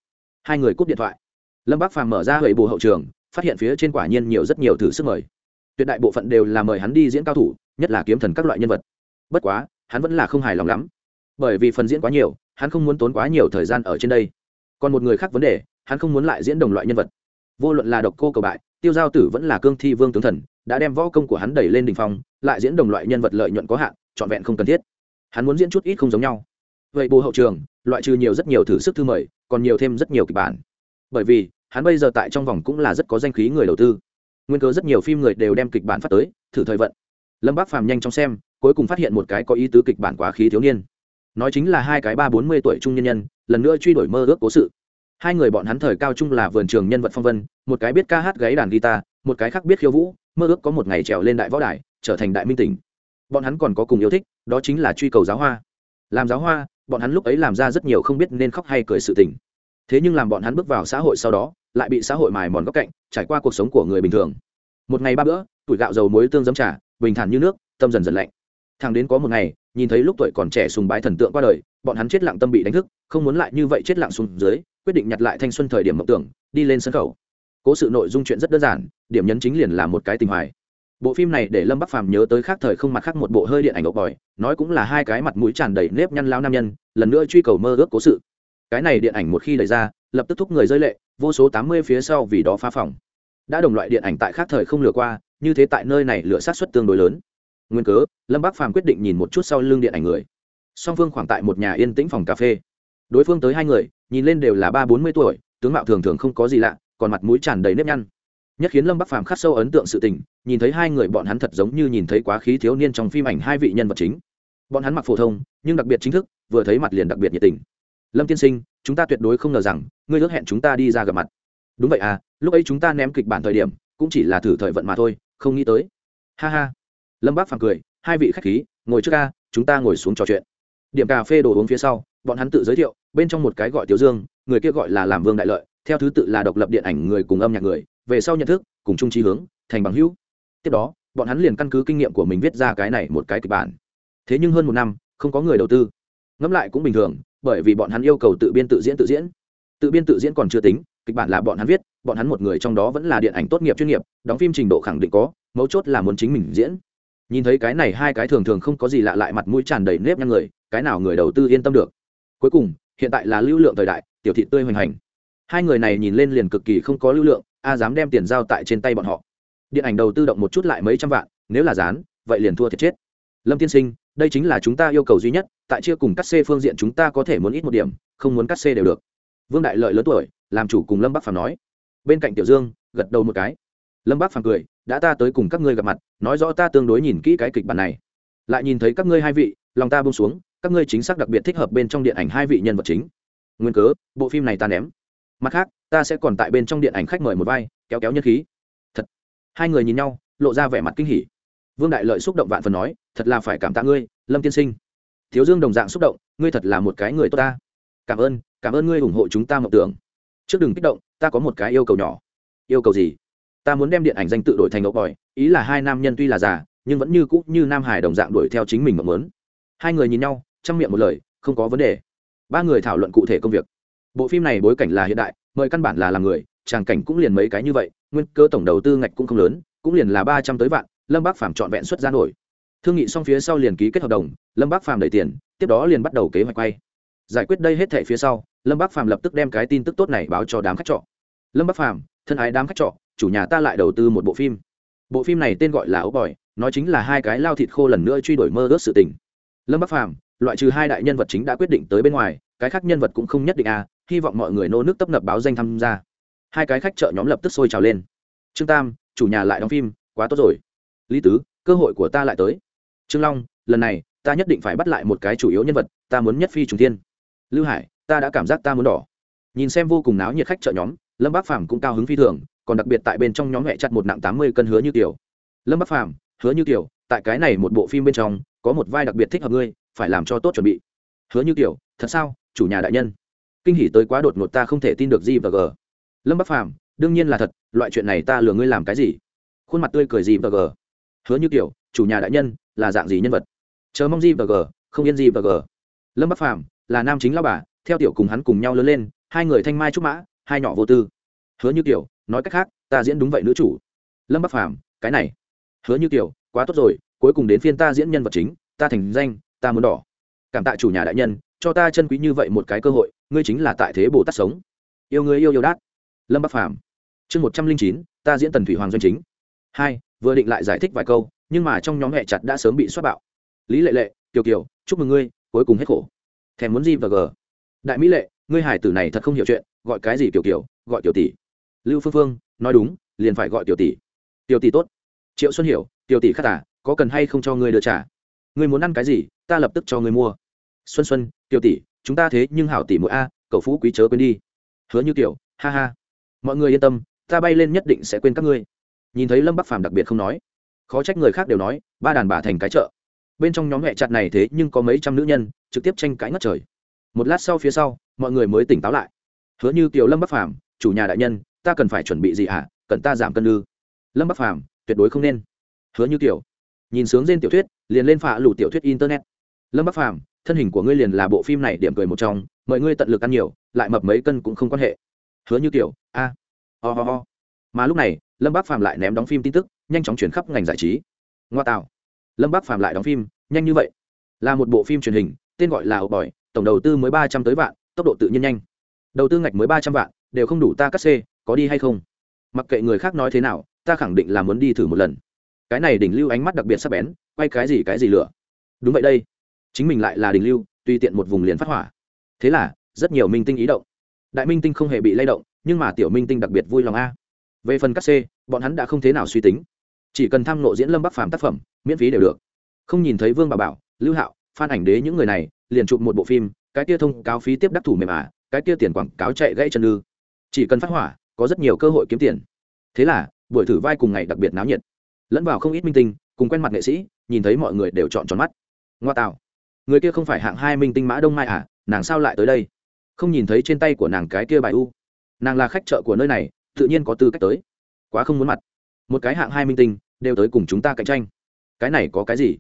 Hai người cúp điện thoại. Lâm bác phàm mở ra hệ bù hậu trường, phát hiện phía trên quả nhiên nhiều rất nhiều thử sức mời. Tuyệt đại bộ phận đều là mời hắn đi diễn cao thủ, nhất là kiếm thần các loại nhân vật. Bất quá, hắn vẫn là không hài lòng lắm. Bởi vì phần diễn quá nhiều, hắn không muốn tốn quá nhiều thời gian ở trên đây. Còn một người khác vấn đề hắn không muốn lại diễn đồng loại nhân vật. Vô luận là độc cô cầu bại, tiêu giao tử vẫn là cương thi vương tướng thần, đã đem võ công của hắn đẩy lên đ ỉ n h phong, lại diễn đồng loại nhân vật lợi nhuận có hạn, trọn vẹn không cần thiết. Hắn muốn diễn chút ít không giống nhau. Vậy bù hậu trường, loại trừ nhiều rất nhiều thử sức thư mời, còn nhiều thêm rất nhiều kịch bản. Bởi vì, hắn bây giờ tại trong vòng cũng là rất có danh khí người đầu tư. Nguyên cớ rất nhiều phim người đều đem kịch bản phát tới, thử thời vận. Lâm bác phàm nhanh chóng xem, cuối cùng phát hiện một cái có ý tứ kịch bản quá khí thiếu niên. Nói chính là hai cái ba bốn mươi tuổi trung nhân nhân, lần nữa truy đổi mơ ước cố sự hai người bọn hắn thời cao trung là vườn trường nhân vật phong vân, một cái biết ca hát gáy đàn guitar, một cái khác biết khiêu vũ, mơ ước có một ngày trèo lên đại võ đài, trở thành đại minh tỉnh. Bọn hắn còn có cùng yêu thích, đó chính là truy cầu giáo hoa. Làm giáo hoa, bọn hắn lúc ấy làm ra rất nhiều không biết nên khóc hay cười sự tình. Thế nhưng làm bọn hắn bước vào xã hội sau đó, lại bị xã hội mài mòn góc cạnh, trải qua cuộc sống của người bình thường. Một ngày ba bữa, tuổi gạo dầu muối tương giấm trà, bình thản như nước, tâm dần dần lạnh. Thằng đến có một ngày, nhìn thấy lúc tuổi còn trẻ sùng bái thần tượng qua đời, bọn hắn chết lặng tâm bị đánh thức, không muốn lại như vậy chết lặng xuống dưới quyết định nhặt lại thanh xuân thời điểm mộng tưởng, đi lên sân khấu. Cố sự nội dung chuyện rất đơn giản, điểm nhấn chính liền là một cái tình hoài. Bộ phim này để lâm bắc phàm nhớ tới khác thời không mặt khác một bộ hơi điện ảnh ốc bòi, nói cũng là hai cái mặt mũi tràn đầy nếp nhăn lao nam nhân, lần nữa truy cầu mơ ước cố sự. Cái này điện ảnh một khi đẩy ra, lập tức thúc người rơi lệ, vô số tám mươi phía sau vì đó phá phòng. Đã đồng loại điện ảnh tại khác thời không lừa qua, như thế tại nơi này lựa sát xuất tương đối lớn. Nguyên cớ, lâm bắc phàm quyết định nhìn một chút sau lưng điện ảnh người. Song phương khoảng tại một nhà yên tĩnh phòng cà phê đối phương tới hai người, nhìn lên đều là ba bốn mươi tuổi, tướng mạo thường thường không có gì lạ, còn mặt mũi tràn đầy nếp nhăn. Nhất khiến lâm bắc phàm khắc sâu ấn tượng sự tình, nhìn thấy hai người bọn hắn thật giống như nhìn thấy quá khí thiếu niên trong phim ảnh hai vị nhân vật chính. Bọn hắn mặc phổ thông, nhưng đặc biệt chính thức, vừa thấy mặt liền đặc biệt nhiệt tình. Lâm tiên sinh, chúng ta tuyệt đối không ngờ rằng, ngươi ước hẹn chúng ta đi ra gặp mặt. Đúng vậy à lúc ấy chúng ta ném kịch bản thời điểm, cũng chỉ là thử thời vận mà thôi, không nghĩ tới. Ha ha. Lâm bác phàm cười, hai vị khách khí, ngồi trước ca, chúng ta ngồi xuống trò chuyện. Điểm cà phê đồ uống phía sau bọn hắn tự giới thiệu, bên trong một cái gọi tiểu dương, người kia gọi là làm vương đại lợi, theo thứ tự là độc lập điện ảnh người cùng âm nhạc người, về sau nhận thức, cùng chung trí hướng, thành bằng hữu. Tiếp đó, bọn hắn liền căn cứ kinh nghiệm của mình viết ra cái này một cái kịch bản. Thế nhưng hơn một năm, không có người đầu tư. Ngẫm lại cũng bình thường, bởi vì bọn hắn yêu cầu tự biên tự diễn tự diễn. Tự biên tự diễn còn chưa tính, kịch bản là bọn hắn viết, bọn hắn một người trong đó vẫn là điện ảnh tốt nghiệp chuyên nghiệp, đóng phim trình độ khẳng định có, mấu chốt là muốn chính mình diễn. Nhìn thấy cái này hai cái thường thường không có gì lạ lại mặt mũi tràn đầy nếp nhăn người, cái nào người đầu tư yên tâm được? Cuối cùng, hiện tại là lưu lượng thời đại, tiểu thị tươi hoành hành. Hai người này nhìn lên liền cực kỳ không có lưu lượng, a dám đem tiền giao tại trên tay bọn họ. Điện ảnh đầu tư động một chút lại mấy trăm vạn, nếu là dán, vậy liền thua thiệt chết. Lâm tiên sinh, đây chính là chúng ta yêu cầu duy nhất, tại chia cùng cắt xê phương diện chúng ta có thể muốn ít một điểm, không muốn cắt xê đều được. Vương đại lợi lớn tuổi, làm chủ cùng lâm bắc phàm nói. Bên cạnh tiểu dương, gật đầu một cái. Lâm bắc phàm cười, đã ta tới cùng các ngươi gặp mặt, nói rõ ta tương đối nhìn kỹ cái kịch bản này. Lại nhìn thấy các ngươi hai vị, lòng ta bông xuống các ngươi chính xác đặc biệt thích hợp bên trong điện ảnh hai vị nhân vật chính. Nguyên cớ, bộ phim này ta ném. Mặt khác, ta sẽ còn tại bên trong điện ảnh khách mời một vai, kéo kéo nhân khí. Thật. Hai người nhìn nhau, lộ ra vẻ mặt kinh hỉ. Vương đại lợi xúc động vạn phần nói, thật là phải cảm tạ ngươi, lâm tiên sinh. Thiếu dương đồng dạng xúc động, ngươi thật là một cái người tốt ta. Cảm ơn cảm ơn ngươi ủng hộ chúng ta mộng tưởng. Trước đừng kích động, ta có một cái yêu cầu nhỏ. Yêu cầu gì? Ta muốn đem điện ảnh danh tự đổi thành ốc bòi, ý là hai nam nhân tuy là già, nhưng vẫn như cũ như nam hải đồng dạng đuổi theo chính mình mộng muốn hai người nhìn nhau, chăm miệng một lời, không có vấn đề. Ba người thảo luận cụ thể công việc. Bộ phim này bối cảnh là hiện đại, mời căn bản là làm người, tràng cảnh cũng liền mấy cái như vậy, nguyên cơ tổng đầu tư ngạch cũng không lớn, cũng liền là ba trăm tới vạn, lâm bác phàm trọn vẹn xuất ra nổi. Thương nghị xong phía sau liền ký kết hợp đồng, lâm bác phàm đẩy tiền, tiếp đó liền bắt đầu kế hoạch quay. Giải quyết đây hết thẻ phía sau, lâm bác phàm lập tức đem cái tin tức tốt này báo cho đám khách trọ. Lâm bác phàm, thân ái đám khách trọ, chủ nhà ta lại đầu tư một bộ phim. Bộ phim này tên gọi là ấu bòi nói chính là hai cái lao thịt khô lần nữa truy đuổi mơ ước sự tình lâm bắc phàm, loại trừ hai đại nhân vật chính đã quyết định tới bên ngoài, cái khác nhân vật cũng không nhất định à hy vọng mọi người nô nước tấp nập báo danh tham gia. Hai cái khách chợ nhóm lập tức sôi trào lên. Trương tam, chủ nhà lại đóng phim, quá tốt rồi. Lý tứ, cơ hội của ta lại tới. Trương long, lần này, ta nhất định phải bắt lại một cái chủ yếu nhân vật, ta muốn nhất phi trùng Thiên. lưu hải, ta đã cảm giác ta muốn đỏ. Nhìn xem vô cùng náo nhiệt khách chợ nhóm, lâm bác phàm cũng cao hứng phi thường, còn đặc biệt tại bên trong nhóm mẹ chặt một nặng tám mươi cân hứa như tiểu. Lâm bác phàm, hứa như tiểu, tại cái này một bộ phim bên trong có một vai đặc biệt thích hợp ngươi, phải làm cho tốt chuẩn bị. Hứa như tiểu thật sao, chủ nhà đại nhân? Kinh hỉ tới quá đột ngột ta không thể tin được gì và g. Lâm bắc phàm, đương nhiên là thật, loại chuyện này ta lừa ngươi làm cái gì? Khuôn mặt tươi cười gì và g. Hứa như tiểu chủ nhà đại nhân, là dạng gì nhân vật? Chờ mong gì và g, không yên gì và g. Lâm bắc phàm, là nam chính lao bà, theo tiểu cùng hắn cùng nhau lớn lên, hai người thanh mai trúc mã, hai nhỏ vô tư. Hứa như tiểu nói cách khác, ta diễn đúng vậy nữ chủ. Lâm bắc phàm, cái này. Hứa như tiểu quá tốt rồi cuối cùng đến phiên ta diễn nhân vật chính, ta thành danh, ta muốn đỏ. Cảm tạ chủ nhà đại nhân, cho ta chân quý như vậy một cái cơ hội, ngươi chính là tại thế bồ tát sống. Yêu ngươi yêu yêu đát. Lâm bắc phàm. Chương một trăm linh chín, ta diễn tần thủy hoàng doanh chính. Hai, vừa định lại giải thích vài câu, nhưng mà trong nhóm hẹ chặt đã sớm bị xoát bạo. Lý lệ lệ, kiều kiều, chúc mừng ngươi, cuối cùng hết khổ. Thèm muốn gì và g. Đại mỹ lệ, ngươi hải tử này thật không hiểu chuyện, gọi cái gì kiều kiều, gọi tiểu tỷ. Lưu phương phương, nói đúng, liền phải gọi tiểu tỷ. Tiểu tỷ tốt. Triệu xuân hiểu, tiểu tỷ khát tả à? Có cần hay không cho ngươi đưa trả ngươi muốn ăn cái gì, ta lập tức cho ngươi mua. Xuân xuân, tiểu tỷ, chúng ta thế nhưng hảo tỷ mỗi a, cậu phú quý chớ quên đi. Hứa như kiểu ha ha. Mọi người yên tâm, ta bay lên nhất định sẽ quên các ngươi. Nhìn thấy lâm bắc phàm đặc biệt không nói, khó trách người khác đều nói, ba đàn bà thành cái chợ. Bên trong nhóm mẹ chặt này thế nhưng có mấy trăm nữ nhân, trực tiếp tranh cãi ngất trời. Một lát sau phía sau, mọi người mới tỉnh táo lại. Hứa như kiều, lâm bắc phàm, chủ nhà đại nhân, ta cần phải chuẩn bị gì hả? Cần ta giảm cân ư? Lâm bắc phàm, tuyệt đối không nên. Hứa như kiều nhìn sướng trên tiểu thuyết, liền lên phạ lủ tiểu thuyết internet. Lâm bắc phàm, thân hình của ngươi liền là bộ phim này điểm cười một trong mọi ngươi tận lực ăn nhiều, lại mập mấy cân cũng không quan hệ. Hứa như kiểu, a, ho ho ho. Mà lúc này, lâm bắc phàm lại ném đóng phim tin tức, nhanh chóng chuyển khắp ngành giải trí. Ngoa tạo. Lâm bắc phàm lại đóng phim, nhanh như vậy. Là một bộ phim truyền hình, tên gọi là ẩu bòi tổng đầu tư mới ba trăm tới vạn, tốc độ tự nhiên nhanh. Đầu tư ngạch mới ba trăm vạn, đều không đủ ta cắt xê, có đi hay không? Mặc kệ người khác nói thế nào, ta khẳng định là muốn đi thử một lần cái này đỉnh lưu ánh mắt đặc biệt sắc bén, quay cái gì cái gì lửa. Đúng vậy đây. Chính mình lại là đỉnh lưu, tùy tiện một vùng liền phát hỏa. Thế là, rất nhiều minh tinh ý động. Đại minh tinh không hề bị lay động, nhưng mà tiểu minh tinh đặc biệt vui lòng a. Về phần các c, bọn hắn đã không thế nào suy tính. Chỉ cần tham nộ diễn lâm bắc phàm tác phẩm, miễn phí đều được. Không nhìn thấy vương bà bảo, lưu hạo, phan ảnh đế những người này, liền chụp một bộ phim, cái kia thông cáo phí tiếp đắc thủ mềm à cái kia tiền quảng cáo chạy gãy chân lư chỉ cần phát hỏa, có rất nhiều cơ hội kiếm tiền. Thế là, buổi thử vai cùng ngày đặc biệt náo nhiệt lẫn vào không ít minh tinh, cùng quen mặt nghệ sĩ, nhìn thấy mọi người đều chọn tròn mắt. Ngoa tạo. Người kia không phải hạng hai minh tinh mã đông mai à? Nàng sao lại tới đây? Không nhìn thấy trên tay của nàng cái kia bài u. Nàng là khách chợ của nơi này, tự nhiên có tư cách tới. Quá không muốn mặt. Một cái hạng hai minh tinh, đều tới cùng chúng ta cạnh tranh. Cái này có cái gì?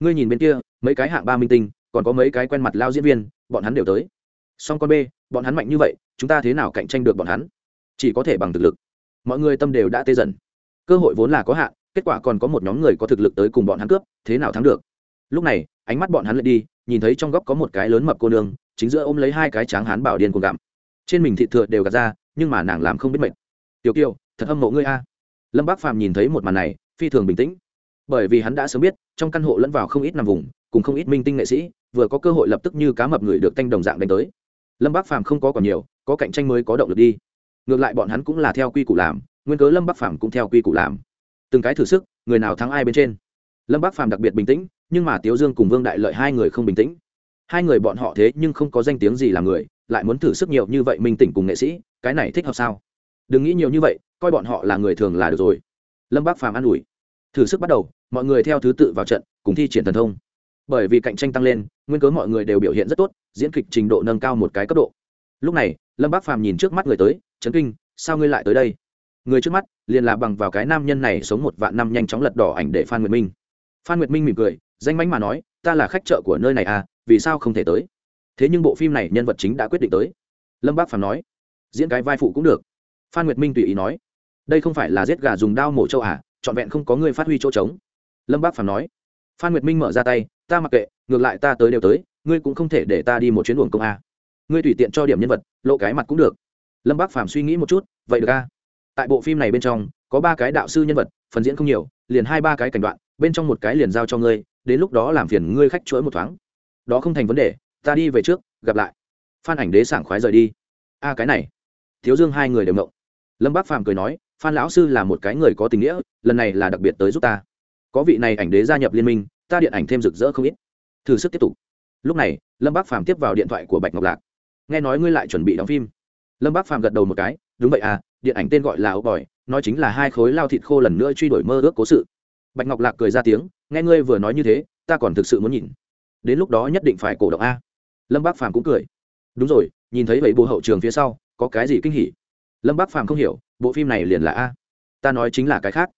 Ngươi nhìn bên kia, mấy cái hạng ba minh tinh, còn có mấy cái quen mặt lao diễn viên, bọn hắn đều tới. Song con b, bọn hắn mạnh như vậy, chúng ta thế nào cạnh tranh được bọn hắn? Chỉ có thể bằng thực lực. Mọi người tâm đều đã tê dần. Cơ hội vốn là có hạn kết quả còn có một nhóm người có thực lực tới cùng bọn hắn cướp, thế nào thắng được? Lúc này, ánh mắt bọn hắn lại đi, nhìn thấy trong góc có một cái lớn mập cô nương, chính giữa ôm lấy hai cái tráng hán bảo điên cuồng gặm. Trên mình thịt thừa đều gạt ra, nhưng mà nàng làm không biết mệt. Tiểu kiều, thật hâm mộ ngươi a. Lâm bác phàm nhìn thấy một màn này, phi thường bình tĩnh. Bởi vì hắn đã sớm biết, trong căn hộ lẫn vào không ít nằm vùng, cùng không ít minh tinh nghệ sĩ, vừa có cơ hội lập tức như cá mập người được tanh đồng dạng đánh tới. Lâm bác phàm không có còn nhiều, có cạnh tranh mới có động lực đi. Ngược lại bọn hắn cũng là theo quy củ làm, nguyên cớ lâm Bác phàm cũng theo quy củ làm từng cái thử sức, người nào thắng ai bên trên. Lâm Bác phàm đặc biệt bình tĩnh, nhưng mà tiếu dương cùng vương đại lợi hai người không bình tĩnh. Hai người bọn họ thế nhưng không có danh tiếng gì là người, lại muốn thử sức nhiều như vậy minh tỉnh cùng nghệ sĩ, cái này thích hợp sao? Đừng nghĩ nhiều như vậy, coi bọn họ là người thường là được rồi. Lâm bác phàm an ủi. Thử sức bắt đầu, mọi người theo thứ tự vào trận, cùng thi triển thần thông. Bởi vì cạnh tranh tăng lên, nguyên cớ mọi người đều biểu hiện rất tốt, diễn kịch trình độ nâng cao một cái cấp độ. Lúc này, lâm bác phàm nhìn trước mắt người tới chấn kinh, sao ngươi lại tới đây? Người trước mắt, liền là bằng vào cái nam nhân này sống một vạn năm nhanh chóng lật đỏ ảnh để phan nguyệt minh. Phan nguyệt minh mỉm cười, danh mánh mà nói, ta là khách chợ của nơi này à vì sao không thể tới? Thế nhưng bộ phim này nhân vật chính đã quyết định tới. Lâm bác phàm nói, diễn cái vai phụ cũng được. Phan nguyệt minh tùy ý nói, đây không phải là giết gà dùng đao mổ châu à trọn vẹn không có người phát huy chỗ trống. Lâm bác phàm nói, phan nguyệt minh mở ra tay, ta mặc kệ, ngược lại ta tới đều tới, ngươi cũng không thể để ta đi một chuyến luồng công a ngươi tùy tiện cho điểm nhân vật, lộ cái mặt cũng được. Lâm bác phàm suy nghĩ một chút, vậy được a tại bộ phim này bên trong, có ba cái đạo sư nhân vật, phần diễn không nhiều, liền hai ba cái cảnh đoạn, bên trong một cái liền giao cho ngươi, đến lúc đó làm phiền ngươi khách chuỗi một thoáng. Đó không thành vấn đề, ta đi về trước, gặp lại. Phan ảnh đế sảng khoái rời đi. A cái này. Thiếu dương hai người đều mộng lâm bác phàm cười nói, phan lão sư là một cái người có tình nghĩa, lần này là đặc biệt tới giúp ta. Có vị này ảnh đế gia nhập liên minh, ta điện ảnh thêm rực rỡ không ít. Thử sức tiếp tục. Lúc này, lâm bác phàm tiếp vào điện thoại của bạch ngọc lạc. Nghe nói ngươi lại chuẩn bị đóng phim. Lâm bác phàm gật đầu một cái, đúng vậy à điện ảnh tên gọi là ấu bòi nói chính là hai khối lao thịt khô lần nữa truy đuổi mơ ước cố sự. Bạch ngọc lạc cười ra tiếng, nghe ngươi vừa nói như thế, ta còn thực sự muốn nhìn. Đến lúc đó nhất định phải cổ động a. Lâm bác phàm cũng cười. Đúng rồi, nhìn thấy vậy bộ hậu trường phía sau, có cái gì kinh hỉ? Lâm bác phàm không hiểu, bộ phim này liền là a? Ta nói chính là cái khác.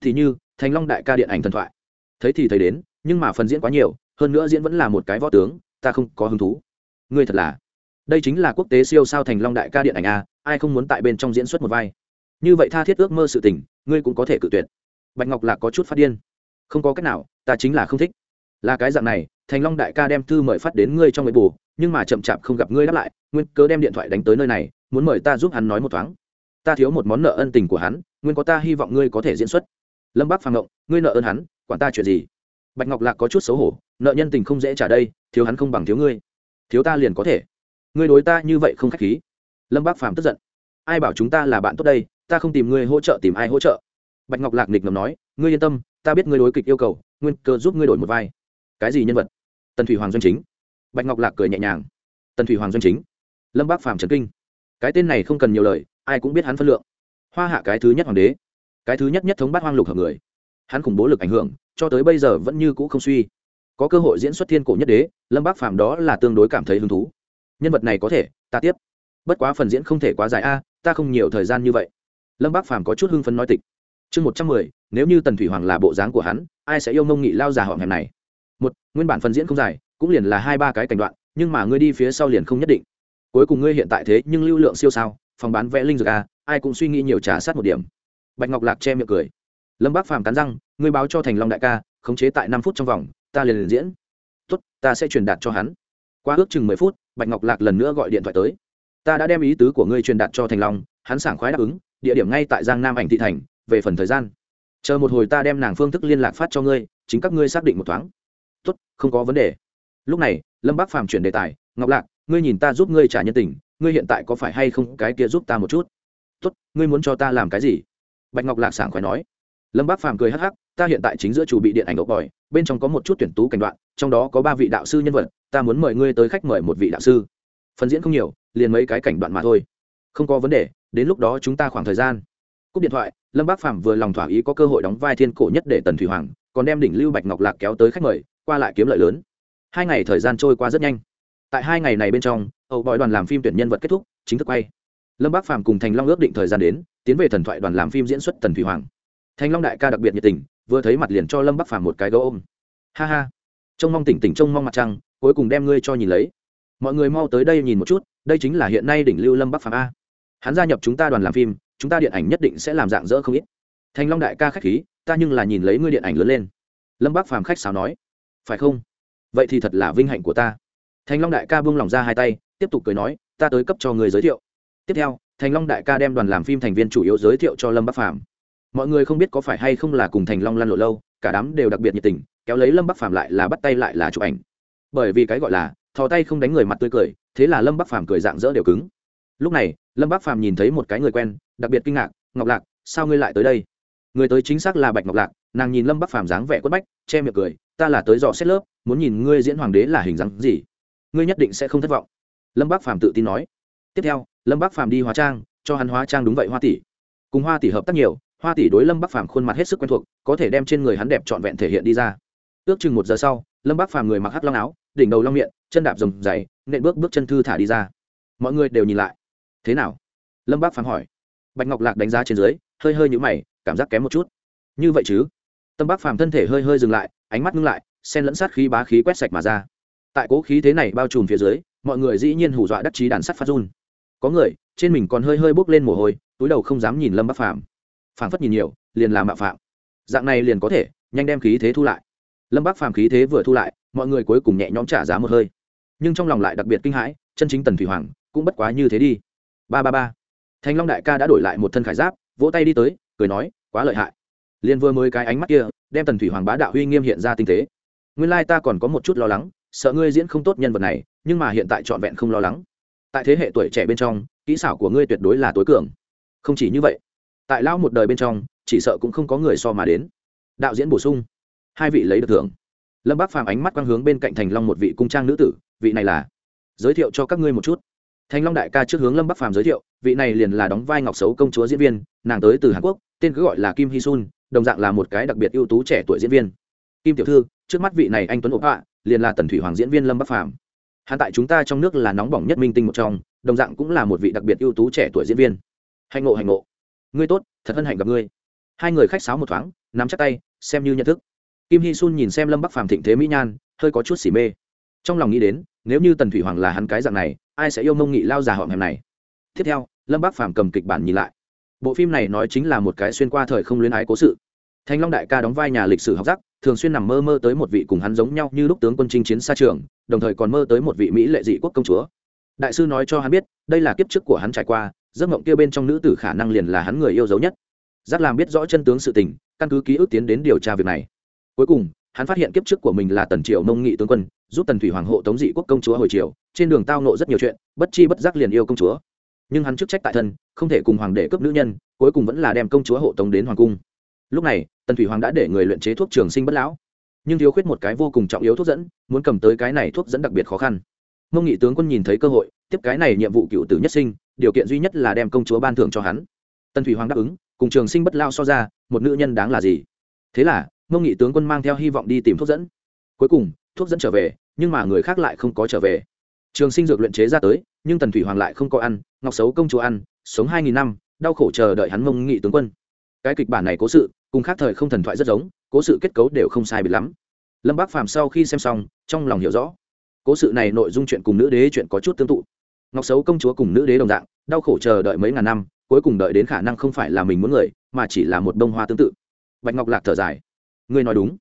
Thì như, thành long đại ca điện ảnh thần thoại. Thấy thì thấy đến, nhưng mà phần diễn quá nhiều, hơn nữa diễn vẫn là một cái võ tướng, ta không có hứng thú. Ngươi thật là đây chính là quốc tế siêu sao thành long đại ca điện ảnh a, ai không muốn tại bên trong diễn xuất một vai? Như vậy tha thiết ước mơ sự tình, ngươi cũng có thể cự tuyệt. Bạch ngọc lạc có chút phát điên. Không có cách nào, ta chính là không thích. Là cái dạng này, thành long đại ca đem thư mời phát đến ngươi trong người bù nhưng mà chậm chạp không gặp ngươi đáp lại, nguyên cớ đem điện thoại đánh tới nơi này, muốn mời ta giúp hắn nói một thoáng. Ta thiếu một món nợ ân tình của hắn, nguyên có ta hy vọng ngươi có thể diễn xuất. Lâm bác phàng ngộng, ngươi nợ ơn hắn, quản ta chuyện gì? Bạch ngọc lạc có chút xấu hổ, nợ nhân tình không dễ trả đây, thiếu hắn không bằng thiếu ngươi. Thiếu ta liền có thể ngươi đối ta như vậy không khách khí. Lâm bác phàm tức giận. Ai bảo chúng ta là bạn tốt đây, ta không tìm ngươi hỗ trợ tìm ai hỗ trợ. Bạch ngọc lạc nịch ngầm nói, ngươi yên tâm, ta biết ngươi đối kịch yêu cầu, nguyên cơ giúp ngươi đổi một vai. Cái gì nhân vật? Tần thủy hoàng doanh chính. Bạch ngọc lạc cười nhẹ nhàng. Tần thủy hoàng doanh chính. Lâm bác phàm trần kinh. Cái tên này không cần nhiều lời, ai cũng biết hắn phân lượng. Hoa hạ cái thứ nhất hoàng đế. Cái thứ nhất nhất thống bát hoang lục hợp người. Hắn khủng bố lực ảnh hưởng, cho tới bây giờ vẫn như cũ không suy. Có cơ hội diễn xuất thiên cổ nhất đế, lâm bác phàm đó là tương đối cảm thấy hứng thú nhân vật này có thể, ta tiếp. Bất quá phần diễn không thể quá dài a, ta không nhiều thời gian như vậy. Lâm bác phàm có chút hưng phấn nói tịch. Chương một trăm mười, nếu như tần thủy hoàng là bộ dáng của hắn, ai sẽ yêu mông nghị lao già họng hẻm này? Một, nguyên bản phần diễn không dài, cũng liền là hai ba cái cảnh đoạn, nhưng mà ngươi đi phía sau liền không nhất định. Cuối cùng ngươi hiện tại thế nhưng lưu lượng siêu sao, phòng bán vẽ linh dược a, ai cũng suy nghĩ nhiều trả sát một điểm. Bạch ngọc lạc che miệng cười. Lâm bác phàm cắn răng, ngươi báo cho thành long đại ca, khống chế tại năm phút trong vòng, ta liền liền diễn. Tốt, ta sẽ truyền đạt cho hắn. Qua ước chừng mười phút bạch ngọc lạc lần nữa gọi điện thoại tới. Ta đã đem ý tứ của ngươi truyền đạt cho thành long, hắn sảng khoái đáp ứng, địa điểm ngay tại giang nam ảnh thị thành, về phần thời gian. Chờ một hồi ta đem nàng phương thức liên lạc phát cho ngươi, chính các ngươi xác định một thoáng. Tốt, không có vấn đề. Lúc này, lâm bác phàm chuyển đề tài, ngọc lạc, ngươi nhìn ta giúp ngươi trả nhân tình, ngươi hiện tại có phải hay không cái kia giúp ta một chút? Tốt, ngươi muốn cho ta làm cái gì? Bạch ngọc lạc sảng khoái nói. Lâm bác phàm cười hắc hắc ta hiện tại chính giữa chủ bị điện ảnh ốc bòi, bên trong có một chút tuyển tú cảnh đoạn, trong đó có ba vị đạo sư nhân vật, ta muốn mời ngươi tới khách mời một vị đạo sư. Phần diễn không nhiều, liền mấy cái cảnh đoạn mà thôi. Không có vấn đề, đến lúc đó chúng ta khoảng thời gian. Cúp điện thoại, lâm bác phạm vừa lòng thỏa ý có cơ hội đóng vai thiên cổ nhất để tần thủy hoàng, còn đem đỉnh lưu bạch ngọc lạc kéo tới khách mời, qua lại kiếm lợi lớn. Hai ngày thời gian trôi qua rất nhanh. Tại hai ngày này bên trong âu bòi đoàn làm phim tuyển nhân vật kết thúc, chính thức quay. Lâm bác phạm cùng thành long ước định thời gian đến, tiến về thần thoại đoàn làm phim diễn xuất tần thủy hoàng. Thành long đại ca đặc biệt nhiệt tình vừa thấy mặt liền cho lâm bắc phàm một cái gấu ôm ha ha trông mong tỉnh tỉnh trông mong mặt trăng cuối cùng đem ngươi cho nhìn lấy mọi người mau tới đây nhìn một chút đây chính là hiện nay đỉnh lưu lâm bắc phàm a hắn gia nhập chúng ta đoàn làm phim chúng ta điện ảnh nhất định sẽ làm dạng dỡ không ít thành long đại ca khách khí ta nhưng là nhìn lấy ngươi điện ảnh lớn lên lâm bắc phàm khách sáo nói phải không vậy thì thật là vinh hạnh của ta thành long đại ca buông lỏng ra hai tay tiếp tục cười nói ta tới cấp cho người giới thiệu tiếp theo thành long đại ca đem đoàn làm phim thành viên chủ yếu giới thiệu cho lâm bắc phàm mọi người không biết có phải hay không là cùng thành long lăn lộ lâu, cả đám đều đặc biệt nhiệt tình, kéo lấy lâm bắc phàm lại là bắt tay lại là chụp ảnh. Bởi vì cái gọi là, thò tay không đánh người mặt tươi cười, thế là lâm bắc phàm cười dạng dỡ đều cứng. Lúc này, lâm bắc phàm nhìn thấy một cái người quen, đặc biệt kinh ngạc, ngọc lạc, sao ngươi lại tới đây? Người tới chính xác là bạch ngọc lạc, nàng nhìn lâm bắc phàm dáng vẻ quất bách, che miệng cười, ta là tới dò xét lớp, muốn nhìn ngươi diễn hoàng đế là hình dáng gì. Ngươi nhất định sẽ không thất vọng. Lâm bắc phàm tự tin nói. Tiếp theo, lâm bắc phàm đi hóa trang, cho hắn hóa trang đúng vậy hoa tỷ. Cùng hoa tỷ hợp tác nhiều hoa tỷ đối lâm bắc phàm khuôn mặt hết sức quen thuộc, có thể đem trên người hắn đẹp trọn vẹn thể hiện đi ra. Ước chừng một giờ sau, lâm bắc phàm người mặc hắc long áo, đỉnh đầu long miệng, chân đạp rồng dày, nện bước bước chân thư thả đi ra. Mọi người đều nhìn lại. Thế nào? Lâm bắc phàm hỏi. Bạch ngọc lạc đánh giá trên dưới, hơi hơi nhũ mày, cảm giác kém một chút. Như vậy chứ? Tâm bắc phàm thân thể hơi hơi dừng lại, ánh mắt ngưng lại sen lẫn sát khí bá khí quét sạch mà ra. Tại cố khí thế này bao trùm phía dưới, mọi người dĩ nhiên hù dọa đắc chí đàn sắt phát run. Có người, trên mình còn hơi hơi bốc lên mồ hôi, túi đầu không dám nhìn lâm bắc phàm phảng phất nhìn nhiều, liền làm mạo phạm. Dạng này liền có thể, nhanh đem khí thế thu lại. Lâm bác phàm khí thế vừa thu lại, mọi người cuối cùng nhẹ nhõm trả giá một hơi. Nhưng trong lòng lại đặc biệt kinh hãi, chân chính tần thủy hoàng cũng bất quá như thế đi. Ba ba ba. Thành long đại ca đã đổi lại một thân khải giáp, vỗ tay đi tới, cười nói, quá lợi hại. Liền vừa mới cái ánh mắt kia, đem tần thủy hoàng bá đạo uy nghiêm hiện ra tinh tế. Nguyên lai ta còn có một chút lo lắng, sợ ngươi diễn không tốt nhân vật này, nhưng mà hiện tại trọn vẹn không lo lắng. Tại thế hệ tuổi trẻ bên trong, kỹ xảo của ngươi tuyệt đối là tối cường. Không chỉ như vậy tại lão một đời bên trong, chỉ sợ cũng không có người so mà đến. Đạo diễn bổ sung, hai vị lấy được thưởng. Lâm bác phàm ánh mắt quang hướng bên cạnh thành long một vị cung trang nữ tử, vị này là, giới thiệu cho các ngươi một chút. Thành long đại ca trước hướng lâm bắc phàm giới thiệu, vị này liền là đóng vai ngọc xấu công chúa diễn viên, nàng tới từ hàn quốc, tên cứ gọi là kim hy sun, đồng dạng là một cái đặc biệt ưu tú trẻ tuổi diễn viên. Kim tiểu thư, trước mắt vị này anh tuấn ộp họa, liền là tần thủy hoàng diễn viên lâm bắc phàm. Hắn tại chúng ta trong nước là nóng bỏng nhất minh tinh một trong, đồng dạng cũng là một vị đặc biệt ưu tú trẻ tuổi diễn viên. Hạnh ngộ hạnh ngộ ngươi tốt, thật hân hạnh gặp ngươi. Hai người khách sáo một thoáng, nắm chắc tay, xem như nhận thức. Kim hy sun nhìn xem lâm bắc phàm thịnh thế mỹ nhan, hơi có chút xỉ mê. Trong lòng nghĩ đến, nếu như tần thủy hoàng là hắn cái dạng này, ai sẽ yêu mông nghị lao già họm hèm này? Tiếp theo, lâm bắc phàm cầm kịch bản nhìn lại. Bộ phim này nói chính là một cái xuyên qua thời không luyến ái cố sự. Thanh long đại ca đóng vai nhà lịch sử học giác, thường xuyên nằm mơ mơ tới một vị cùng hắn giống nhau như lúc tướng quân chinh chiến xa trường, đồng thời còn mơ tới một vị mỹ lệ dị quốc công chúa. Đại sư nói cho hắn biết, đây là kiếp trước của hắn trải qua giấc mộng kia bên trong nữ tử khả năng liền là hắn người yêu dấu nhất. Giác làm biết rõ chân tướng sự tình, căn cứ ký ức tiến đến điều tra việc này. Cuối cùng, hắn phát hiện kiếp trước của mình là tần triều mông nghị tướng quân, giúp tần thủy hoàng hộ tống dị quốc công chúa hồi triều, trên đường tao nộ rất nhiều chuyện, bất chi bất giác liền yêu công chúa. Nhưng hắn chức trách tại thân, không thể cùng hoàng đệ cướp nữ nhân, cuối cùng vẫn là đem công chúa hộ tống đến hoàng cung. Lúc này, tần thủy hoàng đã để người luyện chế thuốc trường sinh bất lão. Nhưng thiếu khuyết một cái vô cùng trọng yếu thuốc dẫn, muốn cầm tới cái này thuốc dẫn đặc biệt khó khăn. Mông nghị tướng quân nhìn thấy cơ hội, tiếp cái này nhiệm vụ cựu tử nhất sinh điều kiện duy nhất là đem công chúa ban thưởng cho hắn. Tần thủy hoàng đáp ứng, cùng trường sinh bất lao so ra, một nữ nhân đáng là gì? Thế là mông nghị tướng quân mang theo hy vọng đi tìm thuốc dẫn. Cuối cùng, thuốc dẫn trở về, nhưng mà người khác lại không có trở về. Trường sinh dược luyện chế ra tới, nhưng tần thủy hoàng lại không có ăn, ngọc xấu công chúa ăn, sống hai nghìn năm, đau khổ chờ đợi hắn mông nghị tướng quân. Cái kịch bản này cố sự, cùng khác thời không thần thoại rất giống, cố sự kết cấu đều không sai biệt lắm. Lâm bác phàm sau khi xem xong, trong lòng hiểu rõ. Cố sự này nội dung chuyện cùng nữ đế chuyện có chút tương tự ngọc xấu công chúa cùng nữ đế đồng dạng, đau khổ chờ đợi mấy ngàn năm, cuối cùng đợi đến khả năng không phải là mình muốn người, mà chỉ là một bông hoa tương tự. Bạch ngọc lạc thở dài. Ngươi nói đúng.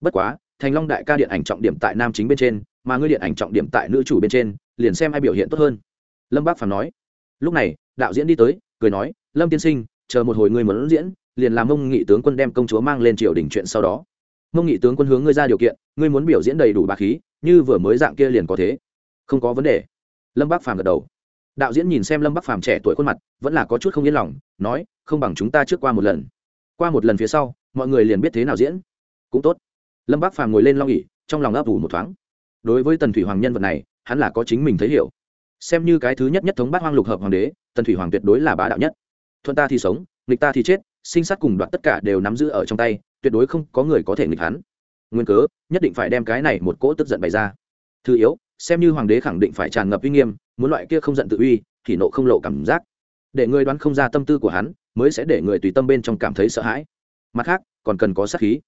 Bất quá, thành long đại ca điện ảnh trọng điểm tại nam chính bên trên, mà ngươi điện ảnh trọng điểm tại nữ chủ bên trên, liền xem ai biểu hiện tốt hơn. Lâm bác phàm nói. Lúc này, đạo diễn đi tới, cười nói, lâm tiên sinh, chờ một hồi ngươi muốn diễn, liền làm mông nghị tướng quân đem công chúa mang lên triều đình chuyện sau đó. Mông nghị tướng quân hướng ngươi ra điều kiện, ngươi muốn biểu diễn đầy đủ bà khí, như vừa mới dạng kia liền có thế. Không có vấn đề lâm bác phàm gật đầu. Đạo diễn nhìn xem lâm Bác phàm trẻ tuổi khuôn mặt, vẫn là có chút không yên lòng, nói, không bằng chúng ta trước qua một lần. Qua một lần phía sau, mọi người liền biết thế nào diễn. Cũng tốt. Lâm Bác phàm ngồi lên lo nghỉ trong lòng ấp ủ một thoáng. Đối với tần thủy hoàng nhân vật này, hắn là có chính mình thấy hiểu. Xem như cái thứ nhất nhất thống bát hoang lục hợp hoàng đế, tần thủy hoàng tuyệt đối là bá đạo nhất. Thuận ta thì sống, nghịch ta thì chết, sinh sát cùng đoạt tất cả đều nắm giữ ở trong tay, tuyệt đối không có người có thể nghịch hắn. Nguyên cớ, nhất định phải đem cái này một cỗ tức giận bày ra. Thứ yếu xem như hoàng đế khẳng định phải tràn ngập uy nghiêm, muốn loại kia không giận tự uy, thì nộ không lộ cảm giác. Để người đoán không ra tâm tư của hắn, mới sẽ để người tùy tâm bên trong cảm thấy sợ hãi. Mặt khác, còn cần có sát khí.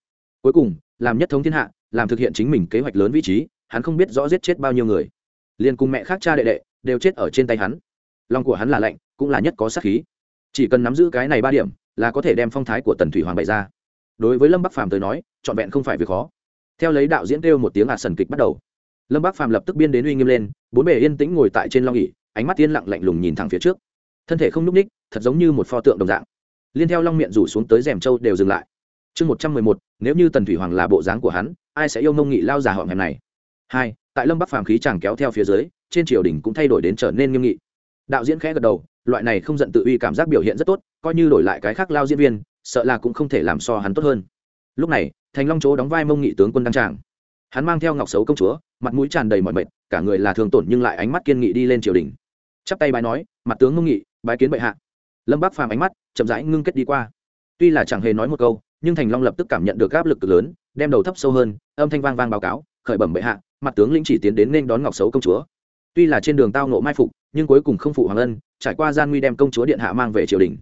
Cuối cùng, làm nhất thống thiên hạ, làm thực hiện chính mình kế hoạch lớn vị trí, hắn không biết rõ giết chết bao nhiêu người. Liền cùng mẹ khác cha đệ đệ, đều chết ở trên tay hắn. Lòng của hắn là lạnh, cũng là nhất có sát khí. Chỉ cần nắm giữ cái này ba điểm, là có thể đem phong thái của tần thủy hoàng bày ra. Đối với lâm bắc phàm tới nói, trọn vẹn không phải việc khó. Theo lấy đạo diễn kêu một tiếng ạt sần kịch bắt đầu lâm bác phàm lập tức biên đến uy nghiêm lên bốn bề yên tĩnh ngồi tại trên long ỉ ánh mắt yên lặng lạnh lùng nhìn thẳng phía trước. Thân thể không n ú c ních thật giống như một pho tượng đồng dạng. Liên theo long miệng rủ xuống tới rèm châu đều dừng lại. Chương một trăm mười một, nếu như tần thủy hoàng là bộ dáng của hắn, ai sẽ yêu mông nghị lao giả họ hẻm này? Hai, tại lâm bắc phàm khí chàng kéo theo phía dưới, trên triều đình cũng thay đổi đến trở nên nghiêm nghị. Đạo diễn khẽ gật đầu, loại này không giận tự uy cảm giác biểu hiện rất tốt, coi như đổi lại cái khác lao diễn viên, sợ là cũng không thể làm so hắn tốt hơn. Lúc này, thành long chỗ đóng vai mông nghị tướng quân đăng tràng hắn mang theo ngọc xấu công chúa, mặt mũi tràn đầy mọi mệt, cả người là thường tổn nhưng lại ánh mắt kiên nghị đi lên triều đình. Chắp tay bái nói, mặt tướng ngông nghị, bái kiến bệ hạ. Lâm bác phàm ánh mắt, chậm rãi ngưng kết đi qua. Tuy là chẳng hề nói một câu, nhưng thành long lập tức cảm nhận được áp lực cực lớn, đem đầu thấp sâu hơn, âm thanh vang vang báo cáo, khởi bẩm bệ hạ, mặt tướng lĩnh chỉ tiến đến nên đón ngọc xấu công chúa. Tuy là trên đường tao nộ mai phục, nhưng cuối cùng không phụ hoàng ân, trải qua gian nguy đem công chúa điện hạ mang về triều đình.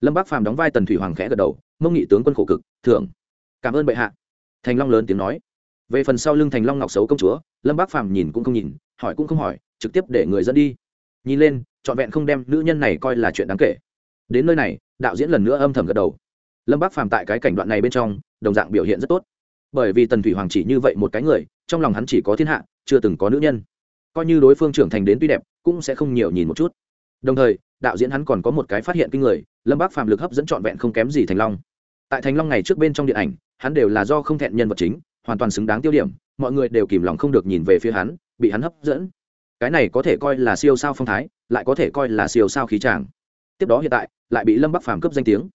Lâm bác phàm đóng vai tần thủy hoàng khẽ gật đầu mông nghị tướng quân khổ cực thưởng cảm ơn bệ hạ. Thành long lớn tiếng nói về phần sau lưng thành long ngọc xấu công chúa, lâm bác phàm nhìn cũng không nhìn, hỏi cũng không hỏi, trực tiếp để người dẫn đi. Nhìn lên, trọn vẹn không đem nữ nhân này coi là chuyện đáng kể. Đến nơi này, đạo diễn lần nữa âm thầm gật đầu. Lâm bác phàm tại cái cảnh đoạn này bên trong, đồng dạng biểu hiện rất tốt. Bởi vì tần thủy hoàng chỉ như vậy một cái người, trong lòng hắn chỉ có thiên hạ, chưa từng có nữ nhân. Coi như đối phương trưởng thành đến tuy đẹp, cũng sẽ không nhiều nhìn một chút. Đồng thời, đạo diễn hắn còn có một cái phát hiện kinh người, lâm bác phàm lực hấp dẫn trọn vẹn không kém gì thành long. Tại thành long ngày trước bên trong điện ảnh, hắn đều là do không thẹn nhân vật chính hoàn toàn xứng đáng tiêu điểm, mọi người đều kìm lòng không được nhìn về phía hắn, bị hắn hấp dẫn. Cái này có thể coi là siêu sao phong thái, lại có thể coi là siêu sao khí tràng tiếp đó hiện tại, lại bị lâm bắc phàm cướp danh tiếng.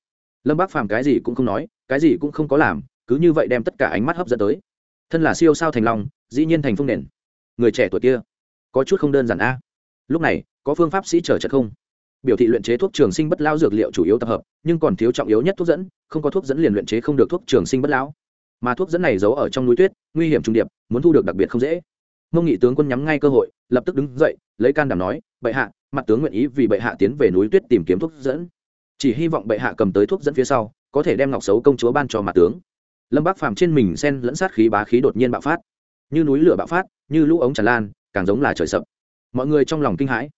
Lâm bắc phàm cái gì cũng không nói, cái gì cũng không có làm, cứ như vậy đem tất cả ánh mắt hấp dẫn tới. Thân là siêu sao thành long, dĩ nhiên thành phương nền. Người trẻ tuổi kia, có chút không đơn giản a. Lúc này, có phương pháp sĩ trở chật không? Biểu thị luyện chế thuốc trường sinh bất lao dược liệu chủ yếu tập hợp, nhưng còn thiếu trọng yếu nhất thuốc dẫn, không có thuốc dẫn liền luyện chế không được thuốc trường sinh bất lão mà thuốc dẫn này giấu ở trong núi tuyết, nguy hiểm trung điệp, muốn thu được đặc biệt không dễ. Mông nghị tướng quân nhắm ngay cơ hội, lập tức đứng dậy, lấy can đảm nói, bệ hạ, mặt tướng nguyện ý vì bệ hạ tiến về núi tuyết tìm kiếm thuốc dẫn. Chỉ hy vọng bệ hạ cầm tới thuốc dẫn phía sau, có thể đem ngọc xấu công chúa ban cho mặt tướng. Lâm bác phàm trên mình sen lẫn sát khí bá khí đột nhiên bạo phát. Như núi lửa bạo phát, như lũ ống tràn lan, càng giống là trời sập. Mọi người trong lòng kinh hãi.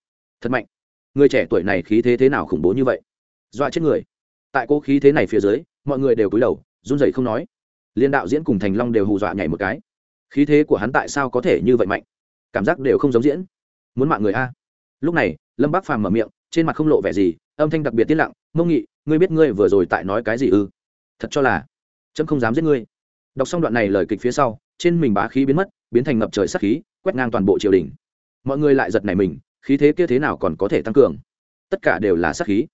Thật mạnh. Người trẻ tuổi này khí thế thế nào khủng bố như vậy? Dọa chết người. Tại cô khí thế này phía dưới, mọi người đều cúi đầu, run rẩy không nói liên đạo diễn cùng thành long đều hù dọa nhảy một cái. Khí thế của hắn tại sao có thể như vậy mạnh? Cảm giác đều không giống diễn. Muốn mạng người a. Lúc này, lâm bác phàm mở miệng, trên mặt không lộ vẻ gì, âm thanh đặc biệt tiết lặng, mông nghị, ngươi biết ngươi vừa rồi tại nói cái gì ư? Thật cho là trâm không dám giết ngươi. Đọc xong đoạn này lời kịch phía sau, trên mình bá khí biến mất, biến thành ngập trời sắc khí, quét ngang toàn bộ triều đình. Mọi người lại giật này mình, khí thế kia thế nào còn có thể tăng cường? Tất cả đều là sát khí.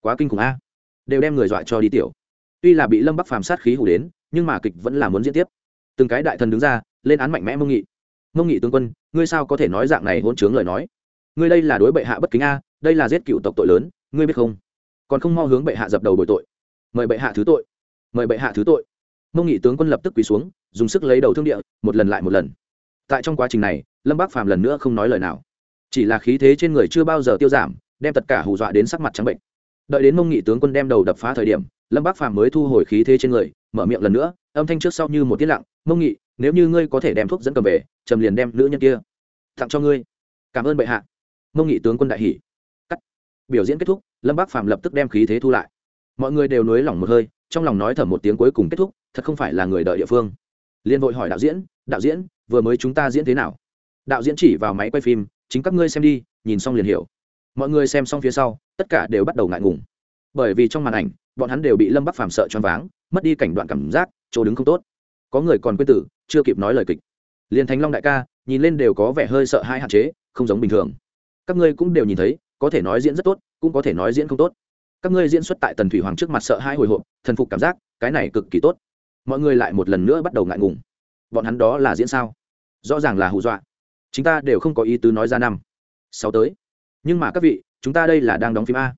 Quá kinh khủng a. Đều đem người dọa cho đi tiểu. Tuy là bị lâm bắc phàm sát khí hủ đến nhưng mà kịch vẫn là muốn diễn tiếp. Từng cái đại thần đứng ra, lên án mạnh mẽ mông nghị. Mông nghị tướng quân, ngươi sao có thể nói dạng này hôn chướng lời nói? Ngươi đây là đối bệ hạ bất kính a, đây là giết cựu tộc tội lớn, ngươi biết không? Còn không mau hướng bệ hạ dập đầu bồi tội. Mời bệ hạ thứ tội. Mời bệ hạ thứ tội. Mông nghị tướng quân lập tức quỳ xuống, dùng sức lấy đầu thương địa, một lần lại một lần. Tại trong quá trình này, lâm bác phàm lần nữa không nói lời nào. Chỉ là khí thế trên người chưa bao giờ tiêu giảm, đem tất cả hù dọa đến sắc mặt trắng bệnh. Đợi đến mông nghị tướng quân đem đầu đập phá thời điểm lâm bác phàm mới thu hồi khí thế trên người, mở miệng lần nữa, âm thanh trước sau như một tiết lặng, mông nghị, nếu như ngươi có thể đem thuốc dẫn cầm về trầm liền đem nữ nhân kia tặng cho ngươi. Cảm ơn bệ hạ. Mông nghị tướng quân đại hỷ cắt. Biểu diễn kết thúc, lâm bác phàm lập tức đem khí thế thu lại. Mọi người đều nới lỏng một hơi, trong lòng nói thầm một tiếng cuối cùng kết thúc, thật không phải là người đợi địa phương. Liên vội hỏi đạo diễn đạo diễn, vừa mới chúng ta diễn thế nào? Đạo diễn chỉ vào máy quay phim, chính các ngươi xem đi, nhìn xong liền hiểu. Mọi người xem xong phía sau, tất cả đều bắt đầu ngại ngùng. Bởi vì trong màn ảnh bọn hắn đều bị lâm bắc phàm sợ choáng váng, mất đi cảnh đoạn cảm giác, chỗ đứng không tốt. Có người còn quên tử, chưa kịp nói lời kịch. Liền thánh long đại ca, nhìn lên đều có vẻ hơi sợ hai hạn chế, không giống bình thường. Các ngươi cũng đều nhìn thấy, có thể nói diễn rất tốt, cũng có thể nói diễn không tốt. Các ngươi diễn xuất tại tần thủy hoàng trước mặt sợ hai hồi hộp, thần phục cảm giác, cái này cực kỳ tốt. Mọi người lại một lần nữa bắt đầu ngại ngùng. Bọn hắn đó là diễn sao? Rõ ràng là hù dọa. Chúng ta đều không có ý tứ nói ra năm, sáu tới. Nhưng mà các vị, chúng ta đây là đang đóng phim a.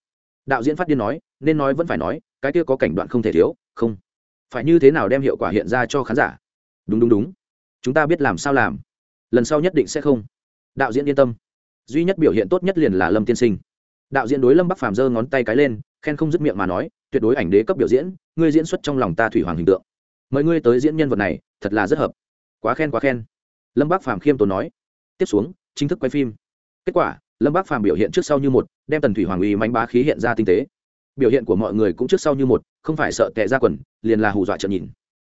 Đạo diễn phát điên nói nên nói vẫn phải nói, cái kia có cảnh đoạn không thể thiếu, không. Phải như thế nào đem hiệu quả hiện ra cho khán giả? Đúng đúng đúng. Chúng ta biết làm sao làm. Lần sau nhất định sẽ không. Đạo diễn yên tâm. Duy nhất biểu hiện tốt nhất liền là lâm tiên sinh. Đạo diễn đối lâm bắc phàm giơ ngón tay cái lên, khen không dứt miệng mà nói, tuyệt đối ảnh đế cấp biểu diễn, ngươi diễn xuất trong lòng ta thủy hoàng hình tượng. Mời ngươi tới diễn nhân vật này, thật là rất hợp. Quá khen quá khen. Lâm bắc phàm khiêm tốn nói. Tiếp xuống, chính thức quay phim. Kết quả, lâm bắc phàm biểu hiện trước sau như một, đem tần thủy hoàng uy mánh bá khí hiện ra tinh tế biểu hiện của mọi người cũng trước sau như một, không phải sợ tệ ra quần, liền là hù dọa trợ nhìn.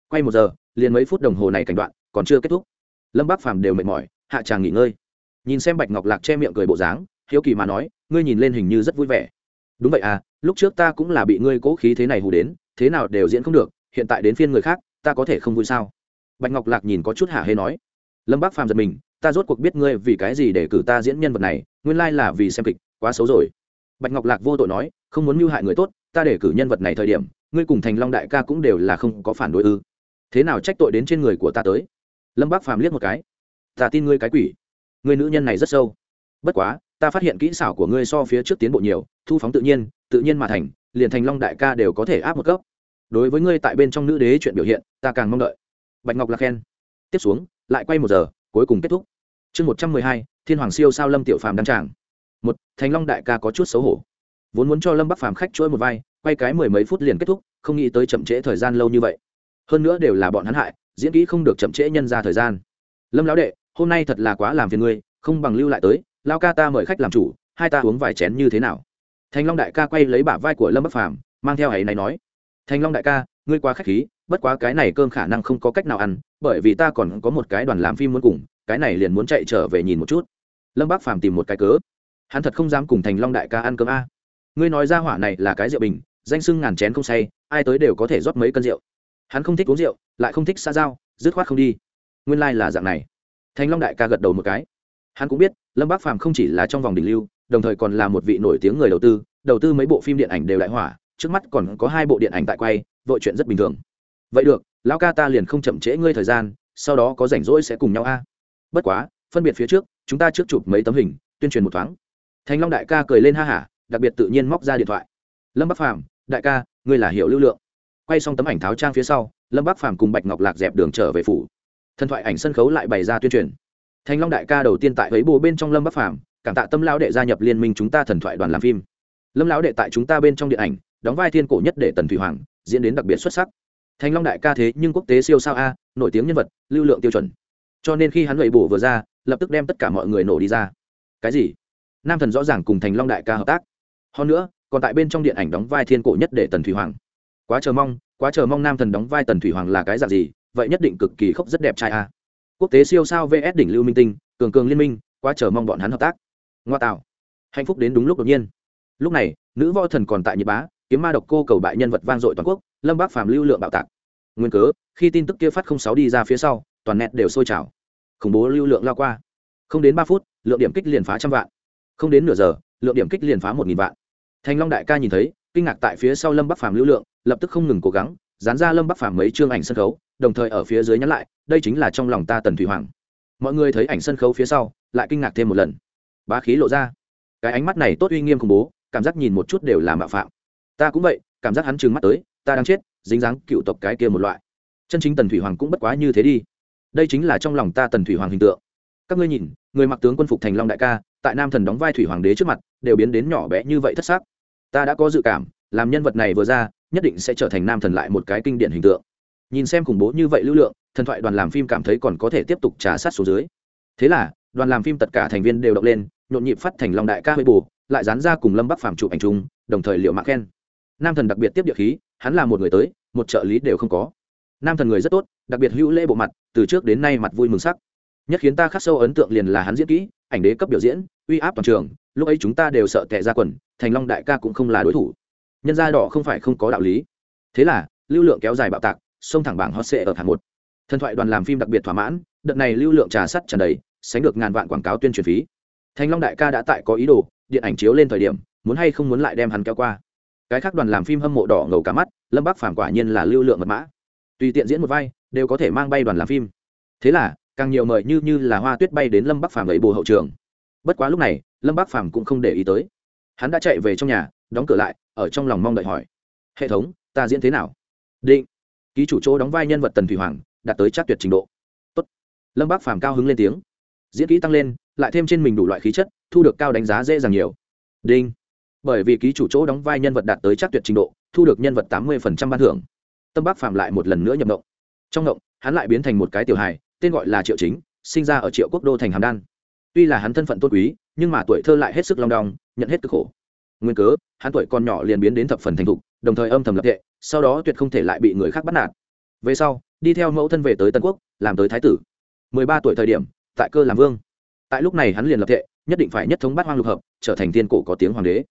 Quay một giờ, liền mấy phút đồng hồ này cảnh đoạn, còn chưa kết thúc. Lâm bác phàm đều mệt mỏi, hạ tràng nghỉ ngơi. Nhìn xem bạch ngọc lạc che miệng cười bộ dáng, hiếu kỳ mà nói, ngươi nhìn lên hình như rất vui vẻ. Đúng vậy à lúc trước ta cũng là bị ngươi cố khí thế này hù đến, thế nào đều diễn không được, hiện tại đến phiên người khác, ta có thể không vui sao? Bạch ngọc lạc nhìn có chút hả hê nói. Lâm bác phàm giật mình, ta rốt cuộc biết ngươi vì cái gì để cử ta diễn nhân vật này, nguyên lai là vì xem kịch, quá xấu rồi. Bạch ngọc lạc vô tội nói không muốn mưu hại người tốt, ta để cử nhân vật này thời điểm, ngươi cùng thành long đại ca cũng đều là không có phản đối ư. Thế nào trách tội đến trên người của ta tới? Lâm bác phàm liếc một cái. Ta tin ngươi cái quỷ. Người nữ nhân này rất sâu. Bất quá, ta phát hiện kỹ xảo của ngươi so phía trước tiến bộ nhiều, thu phóng tự nhiên tự nhiên mà thành, liền thành long đại ca đều có thể áp một cấp. Đối với ngươi tại bên trong nữ đế chuyện biểu hiện, ta càng mong đợi. Bạch ngọc là khen. Tiếp xuống, lại quay một giờ, cuối cùng kết thúc. Chương một trăm mười hai, thiên hoàng siêu sao lâm tiểu phàm đăng tràng. Một, thành long đại ca có chút xấu hổ vốn muốn cho lâm bắc phàm khách chuỗi một vai, quay cái mười mấy phút liền kết thúc, không nghĩ tới chậm trễ thời gian lâu như vậy. Hơn nữa đều là bọn hắn hại, diễn kỹ không được chậm trễ nhân ra thời gian. Lâm lão đệ, hôm nay thật là quá làm phiền ngươi, không bằng lưu lại tới, lao ca ta mời khách làm chủ, hai ta uống vài chén như thế nào? Thành long đại ca quay lấy bả vai của lâm bắc phàm, mang theo ấy này nói. Thành long đại ca, ngươi quá khách khí, bất quá cái này cơm khả năng không có cách nào ăn, bởi vì ta còn có một cái đoàn làm phim muốn cùng, cái này liền muốn chạy trở về nhìn một chút. Lâm bắc phàm tìm một cái cớ. Hắn thật không dám cùng thành long đại ca ăn cơm a ngươi nói ra hỏa này là cái rượu bình, danh sưng ngàn chén không say, ai tới đều có thể rót mấy cân rượu. Hắn không thích uống rượu, lại không thích xa giao, dứt khoát không đi. Nguyên lai、like、là dạng này. Thành long đại ca gật đầu một cái. Hắn cũng biết, lâm bác phàm không chỉ là trong vòng đỉnh lưu, đồng thời còn là một vị nổi tiếng người đầu tư đầu tư mấy bộ phim điện ảnh đều đại hỏa, trước mắt còn có hai bộ điện ảnh tại quay, vội chuyện rất bình thường. Vậy được, lão ca ta liền không chậm trễ ngươi thời gian, sau đó có rảnh rỗi sẽ cùng nhau a. Bất quá, phân biệt phía trước, chúng ta trước chụp mấy tấm hình, tuyên truyền một thoáng. Thành long đại ca cười lên ha hả đặc biệt tự nhiên móc ra điện thoại. Lâm bắc phàm, đại ca, ngươi là hiệu lưu lượng. Quay xong tấm ảnh tháo trang phía sau, lâm bắc phàm cùng bạch ngọc lạc dẹp đường trở về phủ. Thần thoại ảnh sân khấu lại bày ra tuyên truyền. Thành long đại ca đầu tiên tại ấy bồ bên trong lâm bắc phàm, cảm tạ tâm lão đệ gia nhập liên minh chúng ta thần thoại đoàn làm phim. Lâm lão đệ tại chúng ta bên trong điện ảnh, đóng vai thiên cổ nhất để tần thủy hoàng, diễn đến đặc biệt xuất sắc. Thành long đại ca thế nhưng quốc tế siêu sao a, nổi tiếng nhân vật, lưu lượng tiêu chuẩn. Cho nên khi hắn lệ bổ vừa ra, lập tức đem tất cả mọi người nổ đi ra. Cái gì? Nam thần rõ ràng cùng thành long đại ca hợp tác hơn nữa, còn tại bên trong điện ảnh đóng vai thiên cổ nhất để tần thủy hoàng. Quá chờ mong, quá chờ mong nam thần đóng vai tần thủy hoàng là cái dạng gì, vậy nhất định cực kỳ khốc rất đẹp trai a. Quốc tế siêu sao vs đỉnh lưu minh tinh, cường cường liên minh, quá chờ mong bọn hắn hợp tác. Ngoa tạo. Hạnh phúc đến đúng lúc đột nhiên. Lúc này, nữ võ thần còn tại nhật bá, kiếm ma độc cô cầu bại nhân vật vang dội toàn quốc, lâm bác phàm lưu lượng bạo tạc. Nguyên cớ, khi tin tức kia phát không sáu đi ra phía sau, toàn net đều sôi trào. Khủng bố lưu lượng lao qua. Không đến ba phút, lượng điểm kích liền phá trăm vạn. Không đến nửa giờ, lượng điểm kích liền phá một nghìn vạn thành long đại ca nhìn thấy, kinh ngạc tại phía sau lâm bắc phàm lưu lượng, lập tức không ngừng cố gắng, dán ra lâm bắc phàm mấy chương ảnh sân khấu, đồng thời ở phía dưới nhắn lại, đây chính là trong lòng ta tần thủy hoàng. Mọi người thấy ảnh sân khấu phía sau, lại kinh ngạc thêm một lần. Bá khí lộ ra. Cái ánh mắt này tốt uy nghiêm khủng bố, cảm giác nhìn một chút đều là mạo phạm. Ta cũng vậy, cảm giác hắn trừng mắt tới, ta đang chết, dính dáng cựu tộc cái kia một loại. Chân chính tần thủy hoàng cũng bất quá như thế đi. Đây chính là trong lòng ta tần thủy hoàng hình tượng. Các ngươi nhìn, người mặc tướng quân phục thành long đại ca, tại nam thần đóng vai thủy hoàng đế trước mặt, đều biến đến nhỏ bé như vậy thất xác ta đã có dự cảm, làm nhân vật này vừa ra, nhất định sẽ trở thành nam thần lại một cái kinh điển hình tượng. Nhìn xem khủng bố như vậy lưu lượng, thần thoại đoàn làm phim cảm thấy còn có thể tiếp tục trả sát số dưới. Thế là, đoàn làm phim tất cả thành viên đều động lên, nhộn nhịp phát thành long đại ca hơi bù, lại dán ra cùng lâm bắc phạm chụp ảnh chung, đồng thời liệu mạng khen. Nam thần đặc biệt tiếp địa khí, hắn là một người tới, một trợ lý đều không có. Nam thần người rất tốt, đặc biệt hữu lễ bộ mặt, từ trước đến nay mặt vui mừng sắc. Nhất khiến ta khắc sâu ấn tượng liền là hắn diễn kỹ, ảnh đế cấp biểu diễn, uy áp toàn trường lúc ấy chúng ta đều sợ tệ ra quần, thành long đại ca cũng không là đối thủ. Nhân gia đỏ không phải không có đạo lý. Thế là, lưu lượng kéo dài bạo tạc, xông thẳng bảng hot sệ ở hạng một. Thần thoại đoàn làm phim đặc biệt thỏa mãn, đợt này lưu lượng trà sắt tràn đầy, sánh được ngàn vạn quảng cáo tuyên truyền phí. Thành long đại ca đã tại có ý đồ, điện ảnh chiếu lên thời điểm, muốn hay không muốn lại đem hắn kéo qua. Cái khác đoàn làm phim hâm mộ đỏ ngầu cả mắt, lâm bắc phản quả nhiên là lưu lượng mật mã. Tùy tiện diễn một vai, đều có thể mang bay đoàn làm phim. Thế là, càng nhiều mời như như là hoa tuyết bay đến lâm bắc phàm ấy bồ hậu trường bất quá lúc này, lâm bác phàm cũng không để ý tới. Hắn đã chạy về trong nhà, đóng cửa lại, ở trong lòng mong đợi hỏi, hệ thống, ta diễn thế nào? Định. Ký chủ chỗ đóng vai nhân vật tần thủy hoàng, đạt tới chắc tuyệt trình độ. Tốt. lâm bác phàm cao hứng lên tiếng. Diễn kỹ tăng lên, lại thêm trên mình đủ loại khí chất, thu được cao đánh giá dễ dàng nhiều. Đinh. Bởi vì ký chủ chỗ đóng vai nhân vật đạt tới chắc tuyệt trình độ, thu được nhân vật tám mươi ban thưởng. Tâm bác phàm lại một lần nữa nhập động trong động hắn lại biến thành một cái tiểu hài, tên gọi là triệu chính, sinh ra ở triệu quốc đô thành hàm đan tuy là hắn thân phận tôn quý, nhưng mà tuổi thơ lại hết sức long đong, nhận hết cực khổ. Nguyên cớ, hắn tuổi còn nhỏ liền biến đến thập phần thành thục, đồng thời âm thầm lập tệ sau đó tuyệt không thể lại bị người khác bắt nạt. Về sau, đi theo mẫu thân về tới tân quốc, làm tới thái tử. Mười ba tuổi thời điểm, tại cơ làm vương. Tại lúc này hắn liền lập tệ nhất định phải nhất thống bát hoang lục hợp, trở thành thiên cổ có tiếng hoàng đế.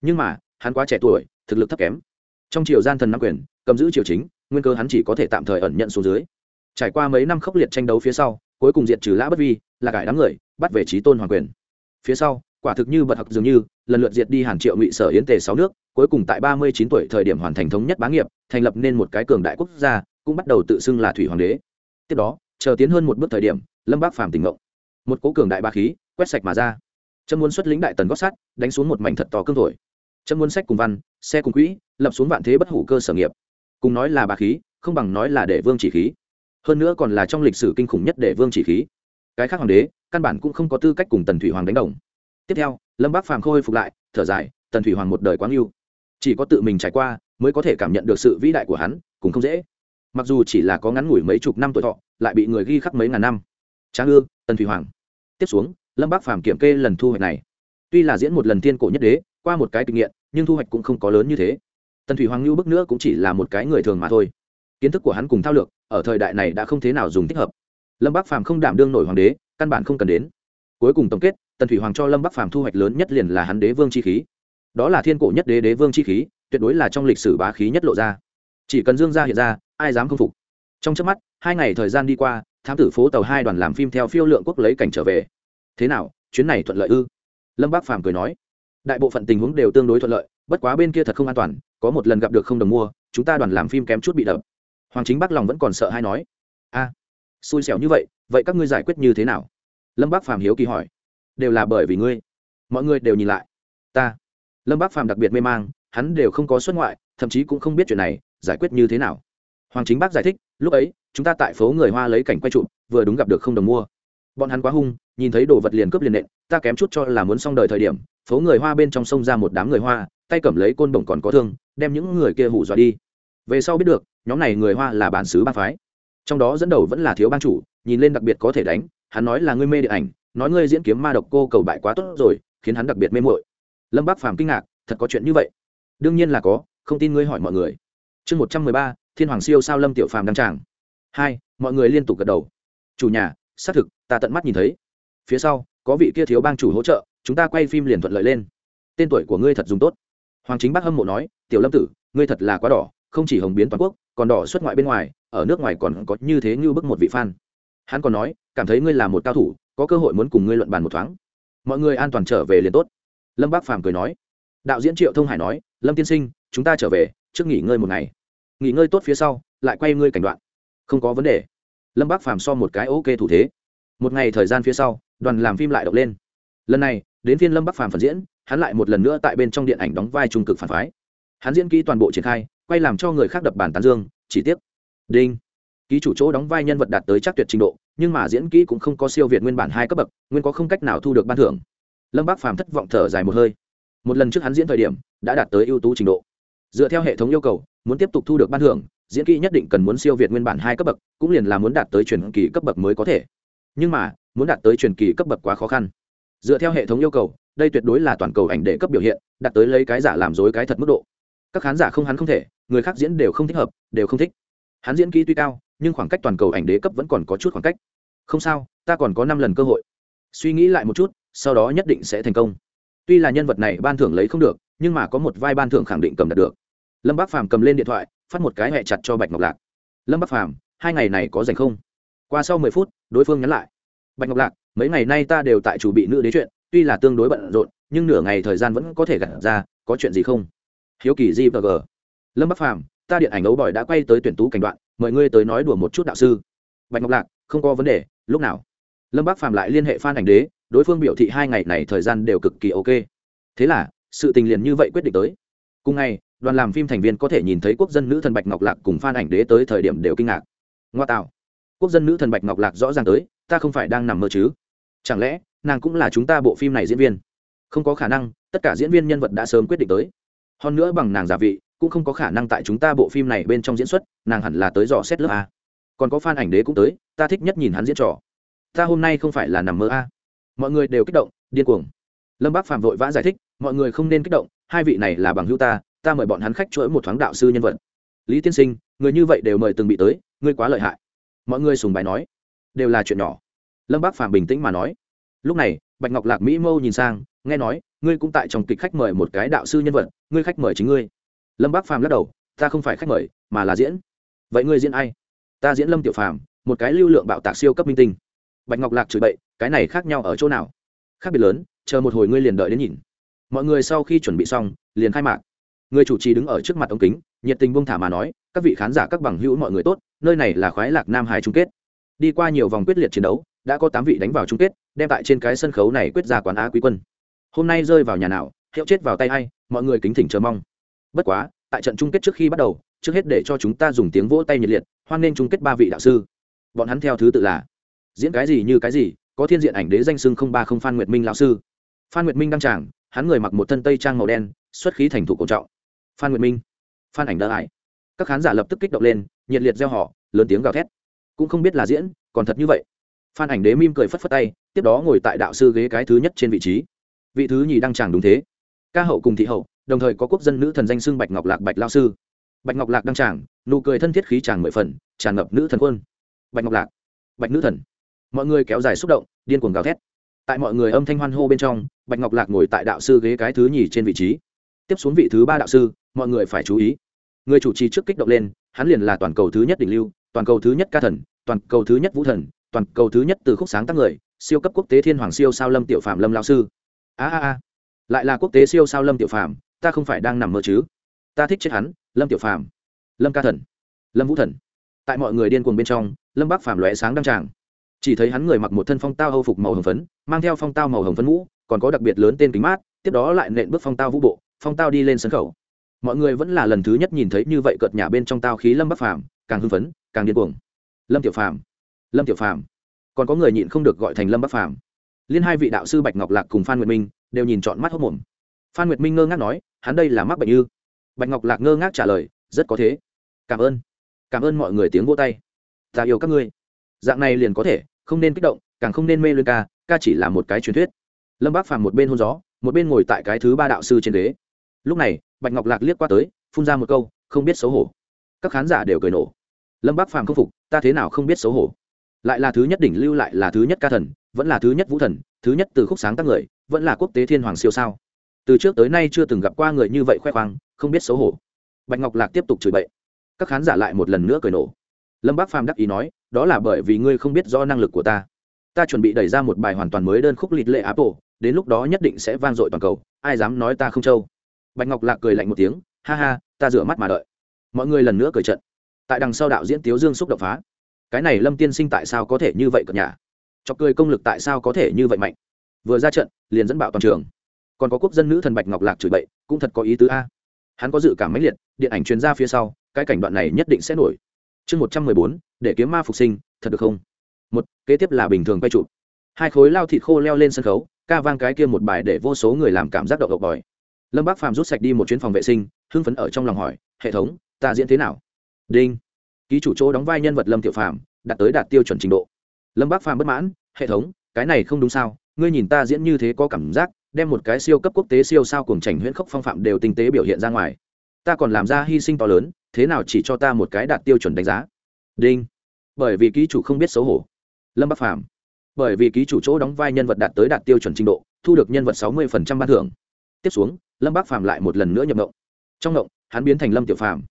Nhưng mà, hắn quá trẻ tuổi, thực lực thấp kém. Trong triều gian thần nắm quyền, cầm giữ triều chính, nguyên cơ hắn chỉ có thể tạm thời ẩn nhận xuống dưới. Trải qua mấy năm khốc liệt tranh đấu phía sau, cuối cùng diệt trừ lã bất vi, là cải đám người bắt về trí tôn hoàng quyền. Phía sau, quả thực như bật học dường như, lần lượt diệt đi hàng triệu ngụy sở yến tề sáu nước, cuối cùng tại ba mươi chín tuổi thời điểm hoàn thành thống nhất bá nghiệp, thành lập nên một cái cường đại quốc gia, cũng bắt đầu tự xưng là thủy hoàng đế. Tiếp đó, chờ tiến hơn một bước thời điểm, lâm bác phàm tỉnh ngộ. Một cố cường đại ba khí, quét sạch mà ra. Trâm muốn xuất lĩnh đại tần gót sắt, đánh xuống một mảnh thật to cương thổi. Trâm muốn sách cùng văn, xe cùng quỹ, lập xuống vạn thế bất hủ cơ sở nghiệp. Cùng nói là ba khí, không bằng nói là để vương chỉ khí. Hơn nữa còn là trong lịch sử kinh khủng nhất để vương chỉ khí cái khác hoàng đế, căn bản cũng không có tư cách cùng tần thủy hoàng đánh đồng. Tiếp theo, lâm bác phàm khôi phục lại, thở dài, tần thủy hoàng một đời quáng yêu chỉ có tự mình trải qua, mới có thể cảm nhận được sự vĩ đại của hắn, cũng không dễ. Mặc dù chỉ là có ngắn ngủi mấy chục năm tuổi thọ, lại bị người ghi khắc mấy ngàn năm. Tráng ư, tần thủy hoàng. Tiếp xuống, lâm bác phàm kiểm kê lần thu hoạch này. Tuy là diễn một lần tiên cổ nhất đế, qua một cái kinh nghiệm, nhưng thu hoạch cũng không có lớn như thế. Tần thủy hoàng lưu bức nữa cũng chỉ là một cái người thường mà thôi. Kiến thức của hắn cùng thao lược, ở thời đại này đã không thế nào dùng thích hợp lâm bắc phàm không đảm đương nổi hoàng đế, căn bản không cần đến. Cuối cùng tổng kết, tần thủy hoàng cho lâm bắc phàm thu hoạch lớn nhất liền là hắn đế vương chi khí. Đó là thiên cổ nhất đế đế vương chi khí, tuyệt đối là trong lịch sử bá khí nhất lộ ra. Chỉ cần dương gia hiện ra, ai dám không phục? Trong trước mắt, hai ngày thời gian đi qua, thám tử phố tàu hai đoàn làm phim theo phiêu lượng quốc lấy cảnh trở về. Thế nào, chuyến này thuận lợi ư? Lâm bác phàm cười nói. Đại bộ phận tình huống đều tương đối thuận lợi, bất quá bên kia thật không an toàn, có một lần gặp được không đồng mua, chúng ta đoàn làm phim kém chút bị đập. Hoàng chính bắc lòng vẫn còn sợ hay nói xui xẻo như vậy vậy các ngươi giải quyết như thế nào? Lâm bác phàm hiếu kỳ hỏi. Đều là bởi vì ngươi. Mọi người đều nhìn lại. Ta. Lâm bác phàm đặc biệt mê mang, hắn đều không có xuất ngoại, thậm chí cũng không biết chuyện này, giải quyết như thế nào. Hoàng chính bác giải thích, lúc ấy, chúng ta tại phố người hoa lấy cảnh quay trụ vừa đúng gặp được không đồng mua. Bọn hắn quá hung, nhìn thấy đồ vật liền cướp liền nện, ta kém chút cho là muốn xong đời thời điểm, phố người hoa bên trong sông ra một đám người hoa, tay cầm lấy côn bổng còn có thương, đem những người kia hủ dọa đi. Về sau biết được, nhóm này người hoa là bản xứ ba phái trong đó dẫn đầu vẫn là thiếu bang chủ, nhìn lên đặc biệt có thể đánh, hắn nói là ngươi mê điện ảnh, nói ngươi diễn kiếm ma độc cô cầu bại quá tốt rồi, khiến hắn đặc biệt mê mội lâm bác phàm kinh ngạc, thật có chuyện như vậy? Đương nhiên là có, không tin ngươi hỏi mọi người. Chương một trăm mười ba, thiên hoàng siêu sao lâm tiểu phàm đăng tràng. Hai, mọi người liên tục gật đầu. Chủ nhà, xác thực, ta tận mắt nhìn thấy. Phía sau, có vị kia thiếu bang chủ hỗ trợ, chúng ta quay phim liền thuận lợi lên. Tên tuổi của ngươi thật dùng tốt. Hoàng chính bác hâm mộ nói, tiểu lâm tử, ngươi thật là quá đỏ, không chỉ hồng biến toàn quốc, còn đỏ xuất ngoại bên ngoài ở nước ngoài còn có như thế như bức một vị fan. Hắn còn nói, cảm thấy ngươi là một cao thủ, có cơ hội muốn cùng ngươi luận bàn một thoáng. Mọi người an toàn trở về liền tốt. Lâm bác phàm cười nói. Đạo diễn triệu thông hải nói, lâm tiên sinh, chúng ta trở về, trước nghỉ ngơi một ngày. Nghỉ ngơi tốt phía sau, lại quay ngươi cảnh đoạn. Không có vấn đề. Lâm bác phàm so một cái ok thủ thế. Một ngày thời gian phía sau, đoàn làm phim lại động lên. Lần này, đến phiên lâm bắc phàm phần diễn, hắn lại một lần nữa tại bên trong điện ảnh đóng vai trung cực phản phái. Hắn diễn kỹ toàn bộ triển khai, quay làm cho người khác đập bàn tán dương, chỉ tiếc đinh. Ký chủ chỗ đóng vai nhân vật đạt tới chắc tuyệt trình độ, nhưng mà diễn kỹ cũng không có siêu việt nguyên bản hai cấp bậc, nguyên có không cách nào thu được ban thưởng. Lâm bác phàm thất vọng thở dài một hơi. Một lần trước hắn diễn thời điểm, đã đạt tới ưu tú trình độ. Dựa theo hệ thống yêu cầu, muốn tiếp tục thu được ban thưởng, diễn kỹ nhất định cần muốn siêu việt nguyên bản hai cấp bậc, cũng liền là muốn đạt tới truyền kỳ cấp bậc mới có thể. Nhưng mà, muốn đạt tới truyền kỳ cấp bậc quá khó khăn. Dựa theo hệ thống yêu cầu, đây tuyệt đối là toàn cầu ảnh đệ cấp biểu hiện, đạt tới lấy cái giả làm dối cái thật mức độ. Các khán giả không hắn không thể, người khác diễn đều không thích hợp, đều không thích hắn diễn kỹ tuy cao, nhưng khoảng cách toàn cầu ảnh đế cấp vẫn còn có chút khoảng cách. Không sao, ta còn có năm lần cơ hội. Suy nghĩ lại một chút, sau đó nhất định sẽ thành công. Tuy là nhân vật này ban thưởng lấy không được, nhưng mà có một vai ban thưởng khẳng định cầm đặt được. Lâm bác phàm cầm lên điện thoại, phát một cái hẹ chặt cho bạch ngọc lạc. Lâm bác phàm, hai ngày này có dành không? Qua sau mười phút, đối phương nhắn lại. Bạch ngọc lạc, mấy ngày nay ta đều tại chủ bị nữ đế chuyện, tuy là tương đối bận rộn, nhưng nửa ngày thời gian vẫn có thể gặt ra, có chuyện gì không? Hiếu kỳ gì và g. Lâm bắc phàm ta điện ảnh ấu bòi đã quay tới tuyển tú cảnh đoạn, mời ngươi tới nói đùa một chút đạo sư. Bạch ngọc lạc, không có vấn đề, lúc nào? Lâm Bác phàm lại liên hệ phan ảnh đế, đối phương biểu thị hai ngày này thời gian đều cực kỳ ok. Thế là, sự tình liền như vậy quyết định tới. Cùng ngày, đoàn làm phim thành viên có thể nhìn thấy quốc dân nữ thần bạch ngọc lạc cùng phan ảnh đế tới thời điểm đều kinh ngạc. Ngoa tạo. Quốc dân nữ thần bạch ngọc lạc rõ ràng tới, ta không phải đang nằm mơ chứ? Chẳng lẽ, nàng cũng là chúng ta bộ phim này diễn viên? Không có khả năng, tất cả diễn viên nhân vật đã sớm quyết định tới. Hơn nữa bằng nàng giả vị cũng không có khả năng tại chúng ta bộ phim này bên trong diễn xuất, nàng hẳn là tới dò xét lớp a. Còn có f a n ảnh đế cũng tới, ta thích nhất nhìn hắn diễn trò. Ta hôm nay không phải là nằm mơ a. Mọi người đều kích động, điên cuồng. Lâm bác phạm vội vã giải thích, mọi người không nên kích động, hai vị này là bằng hữu ta ta mời bọn hắn khách chuỗi một thoáng đạo sư nhân vật. Lý tiên sinh, người như vậy đều mời từng bị tới, ngươi quá lợi hại. Mọi người sùng bài nói. Đều là chuyện nhỏ. Lâm bác phạm bình tĩnh mà nói. Lúc này, bạch ngọc lạc mỹ mâu nhìn sang, nghe nói, ngươi cũng tại trong kịch khách mời một cái đạo sư nhân vật, ngươi khách mời chính ngươi lâm bác phàm lắc đầu, ta không phải khách mời, mà là diễn. Vậy ngươi diễn ai? Ta diễn lâm tiểu phàm, một cái lưu lượng bạo tạc siêu cấp minh tinh. Bạch ngọc lạc chửi bậy, cái này khác nhau ở chỗ nào? Khác biệt lớn, chờ một hồi ngươi liền đợi đến nhìn. Mọi người sau khi chuẩn bị xong, liền khai mạc. Người chủ trì đứng ở trước mặt ống kính, nhiệt tình buông thả mà nói, các vị khán giả, các bằng hữu mọi người tốt, nơi này là khoái lạc nam hải chung kết. Đi qua nhiều vòng quyết liệt chiến đấu, đã có tám vị đánh vào chung kết, đem tại trên cái sân khấu này quyết ra quán á quý quân. Hôm nay rơi vào nhà nào, hiệu chết vào tay hay mọi người kính thỉnh chờ mong bất quá, tại trận chung kết trước khi bắt đầu, trước hết để cho chúng ta dùng tiếng vỗ tay nhiệt liệt, hoan nghênh chung kết ba vị đạo sư. Bọn hắn theo thứ tự là diễn cái gì như cái gì, có thiên diện ảnh đế danh sưng không ba không phan nguyệt minh lão sư. Phan nguyệt minh đăng tràng, hắn người mặc một thân tây trang màu đen, xuất khí thành thủ cổ trọng. Phan nguyệt minh, phan ảnh đỡ ải. Các khán giả lập tức kích động lên, nhiệt liệt gieo họ lớn tiếng gào thét. Cũng không biết là diễn, còn thật như vậy. Phan ảnh đế mim cười phất phất tay, tiếp đó ngồi tại đạo sư ghế cái thứ nhất trên vị trí. Vị thứ nhì đăng tràng đúng thế. Ca hậu cùng thị hậu đồng thời có quốc dân nữ thần danh xưng bạch ngọc lạc bạch lao sư. Bạch ngọc lạc đăng tràng, nụ cười thân thiết khí tràng mười phần, tràn ngập nữ thần quân bạch ngọc lạc, bạch nữ thần. Mọi người kéo dài xúc động, điên cuồng gào thét. Tại mọi người âm thanh hoan hô bên trong, bạch ngọc lạc ngồi tại đạo sư ghế cái thứ nhì trên vị trí. Tiếp xuống vị thứ ba đạo sư, mọi người phải chú ý. Người chủ trì trước kích động lên, hắn liền là toàn cầu thứ nhất đỉnh lưu, toàn cầu thứ nhất ca thần, toàn cầu thứ nhất vũ thần, toàn cầu thứ nhất từ khúc sáng tác người, siêu cấp quốc tế thiên hoàng siêu sao lâm tiểu phạm lâm lao sư. A a a. Lại là quốc tế siêu sao lâm tiểu phạm ta không phải đang nằm mơ chứ. Ta thích chết hắn, lâm tiểu phạm lâm ca thần, lâm vũ thần. Tại mọi người điên cuồng bên trong, lâm bắc phàm lóe sáng đăng tràng. Chỉ thấy hắn người mặc một thân phong tao hâu phục màu hồng phấn, mang theo phong tao màu hồng phấn mũ, còn có đặc biệt lớn tên kính mát, tiếp đó lại nện bước phong tao vũ bộ, phong tao đi lên sân khấu. Mọi người vẫn là lần thứ nhất nhìn thấy như vậy cợt nhà bên trong tao khí lâm bắc phàm, càng hưng phấn, càng điên cuồng. Lâm tiểu phàm, lâm tiểu phàm. Còn có người nhịn không được gọi thành lâm bắc phàm. Liên hai vị đạo sư bạch ngọc lạc cùng phan nguyệt minh đều nhìn trọn mắt hốc mồm. Phan nguyệt minh ngơ ngác nói hắn đây là mắc bệnh ư? Bạch ngọc lạc ngơ ngác trả lời, rất có thế. Cảm ơn. Cảm ơn mọi người tiếng vô tay. Ta yêu các ngươi. Dạng này liền có thể, không nên kích động, càng không nên mê luyên ca ca chỉ là một cái truyền thuyết. Lâm bác phàm một bên hôn gió, một bên ngồi tại cái thứ ba đạo sư trên ghế. Lúc này, bạch ngọc lạc liếc qua tới, phun ra một câu, không biết xấu hổ. Các khán giả đều cười nổ. Lâm bác phàm không phục, ta thế nào không biết xấu hổ? Lại là thứ nhất đỉnh lưu, lại là thứ nhất ca thần, vẫn là thứ nhất vũ thần, thứ nhất từ khúc sáng tác người, vẫn là quốc tế thiên hoàng siêu sao? Từ trước tới nay chưa từng gặp qua người như vậy khoe khoang, không biết xấu hổ. Bạch ngọc lạc tiếp tục chửi bậy. Các khán giả lại một lần nữa cười nổ. Lâm bác phàm đắc ý nói, đó là bởi vì ngươi không biết do năng lực của ta. Ta chuẩn bị đẩy ra một bài hoàn toàn mới đơn khúc lịt lệ apple đến lúc đó nhất định sẽ vang dội toàn cầu, ai dám nói ta không trâu. Bạch ngọc lạc cười lạnh một tiếng, ha ha, ta rửa mắt mà đợi. Mọi người lần nữa cười trận. Tại đằng sau đạo diễn tiếu dương xúc động phá. Cái này lâm tiên sinh tại sao có thể như vậy cợt nhà chọc cười công lực tại sao có thể như vậy mạnh? Vừa ra trận, liền dẫn bạo toàn trường còn có quốc dân nữ thần bạch ngọc lạc chửi bậy, cũng thật có ý tứ a. Hắn có dự cảm mãnh liệt, điện ảnh chuyên ra phía sau, cái cảnh đoạn này nhất định sẽ nổi. Chương một trăm mười bốn, để kiếm ma phục sinh, thật được không? Một, kế tiếp là bình thường quay trụ hai khối lao thịt khô leo lên sân khấu, ca vang cái kia một bài để vô số người làm cảm giác động độc bòi lâm bác phàm rút sạch đi một chuyến phòng vệ sinh, hưng phấn ở trong lòng hỏi, hệ thống, ta diễn thế nào? Đinh. Ký chủ chỗ đóng vai nhân vật lâm tiểu phàm, đạt tới đạt tiêu chuẩn trình độ. Lâm bác phàm bất mãn, hệ thống, cái này không đúng sao, ngươi nhìn ta diễn như thế có cảm giác đem một cái siêu cấp quốc tế siêu sao cùng trành huyễn khốc phong phạm đều tinh tế biểu hiện ra ngoài. Ta còn làm ra hy sinh to lớn, thế nào chỉ cho ta một cái đạt tiêu chuẩn đánh giá? Đinh. Bởi vì ký chủ không biết xấu hổ. Lâm bắc phàm. Bởi vì ký chủ chỗ đóng vai nhân vật đạt tới đạt tiêu chuẩn trình độ, thu được nhân vật sáu mươi ban thưởng. Tiếp xuống, lâm bắc phàm lại một lần nữa nhập ngộng. Trong ngộng, hắn biến thành lâm tiểu phàm.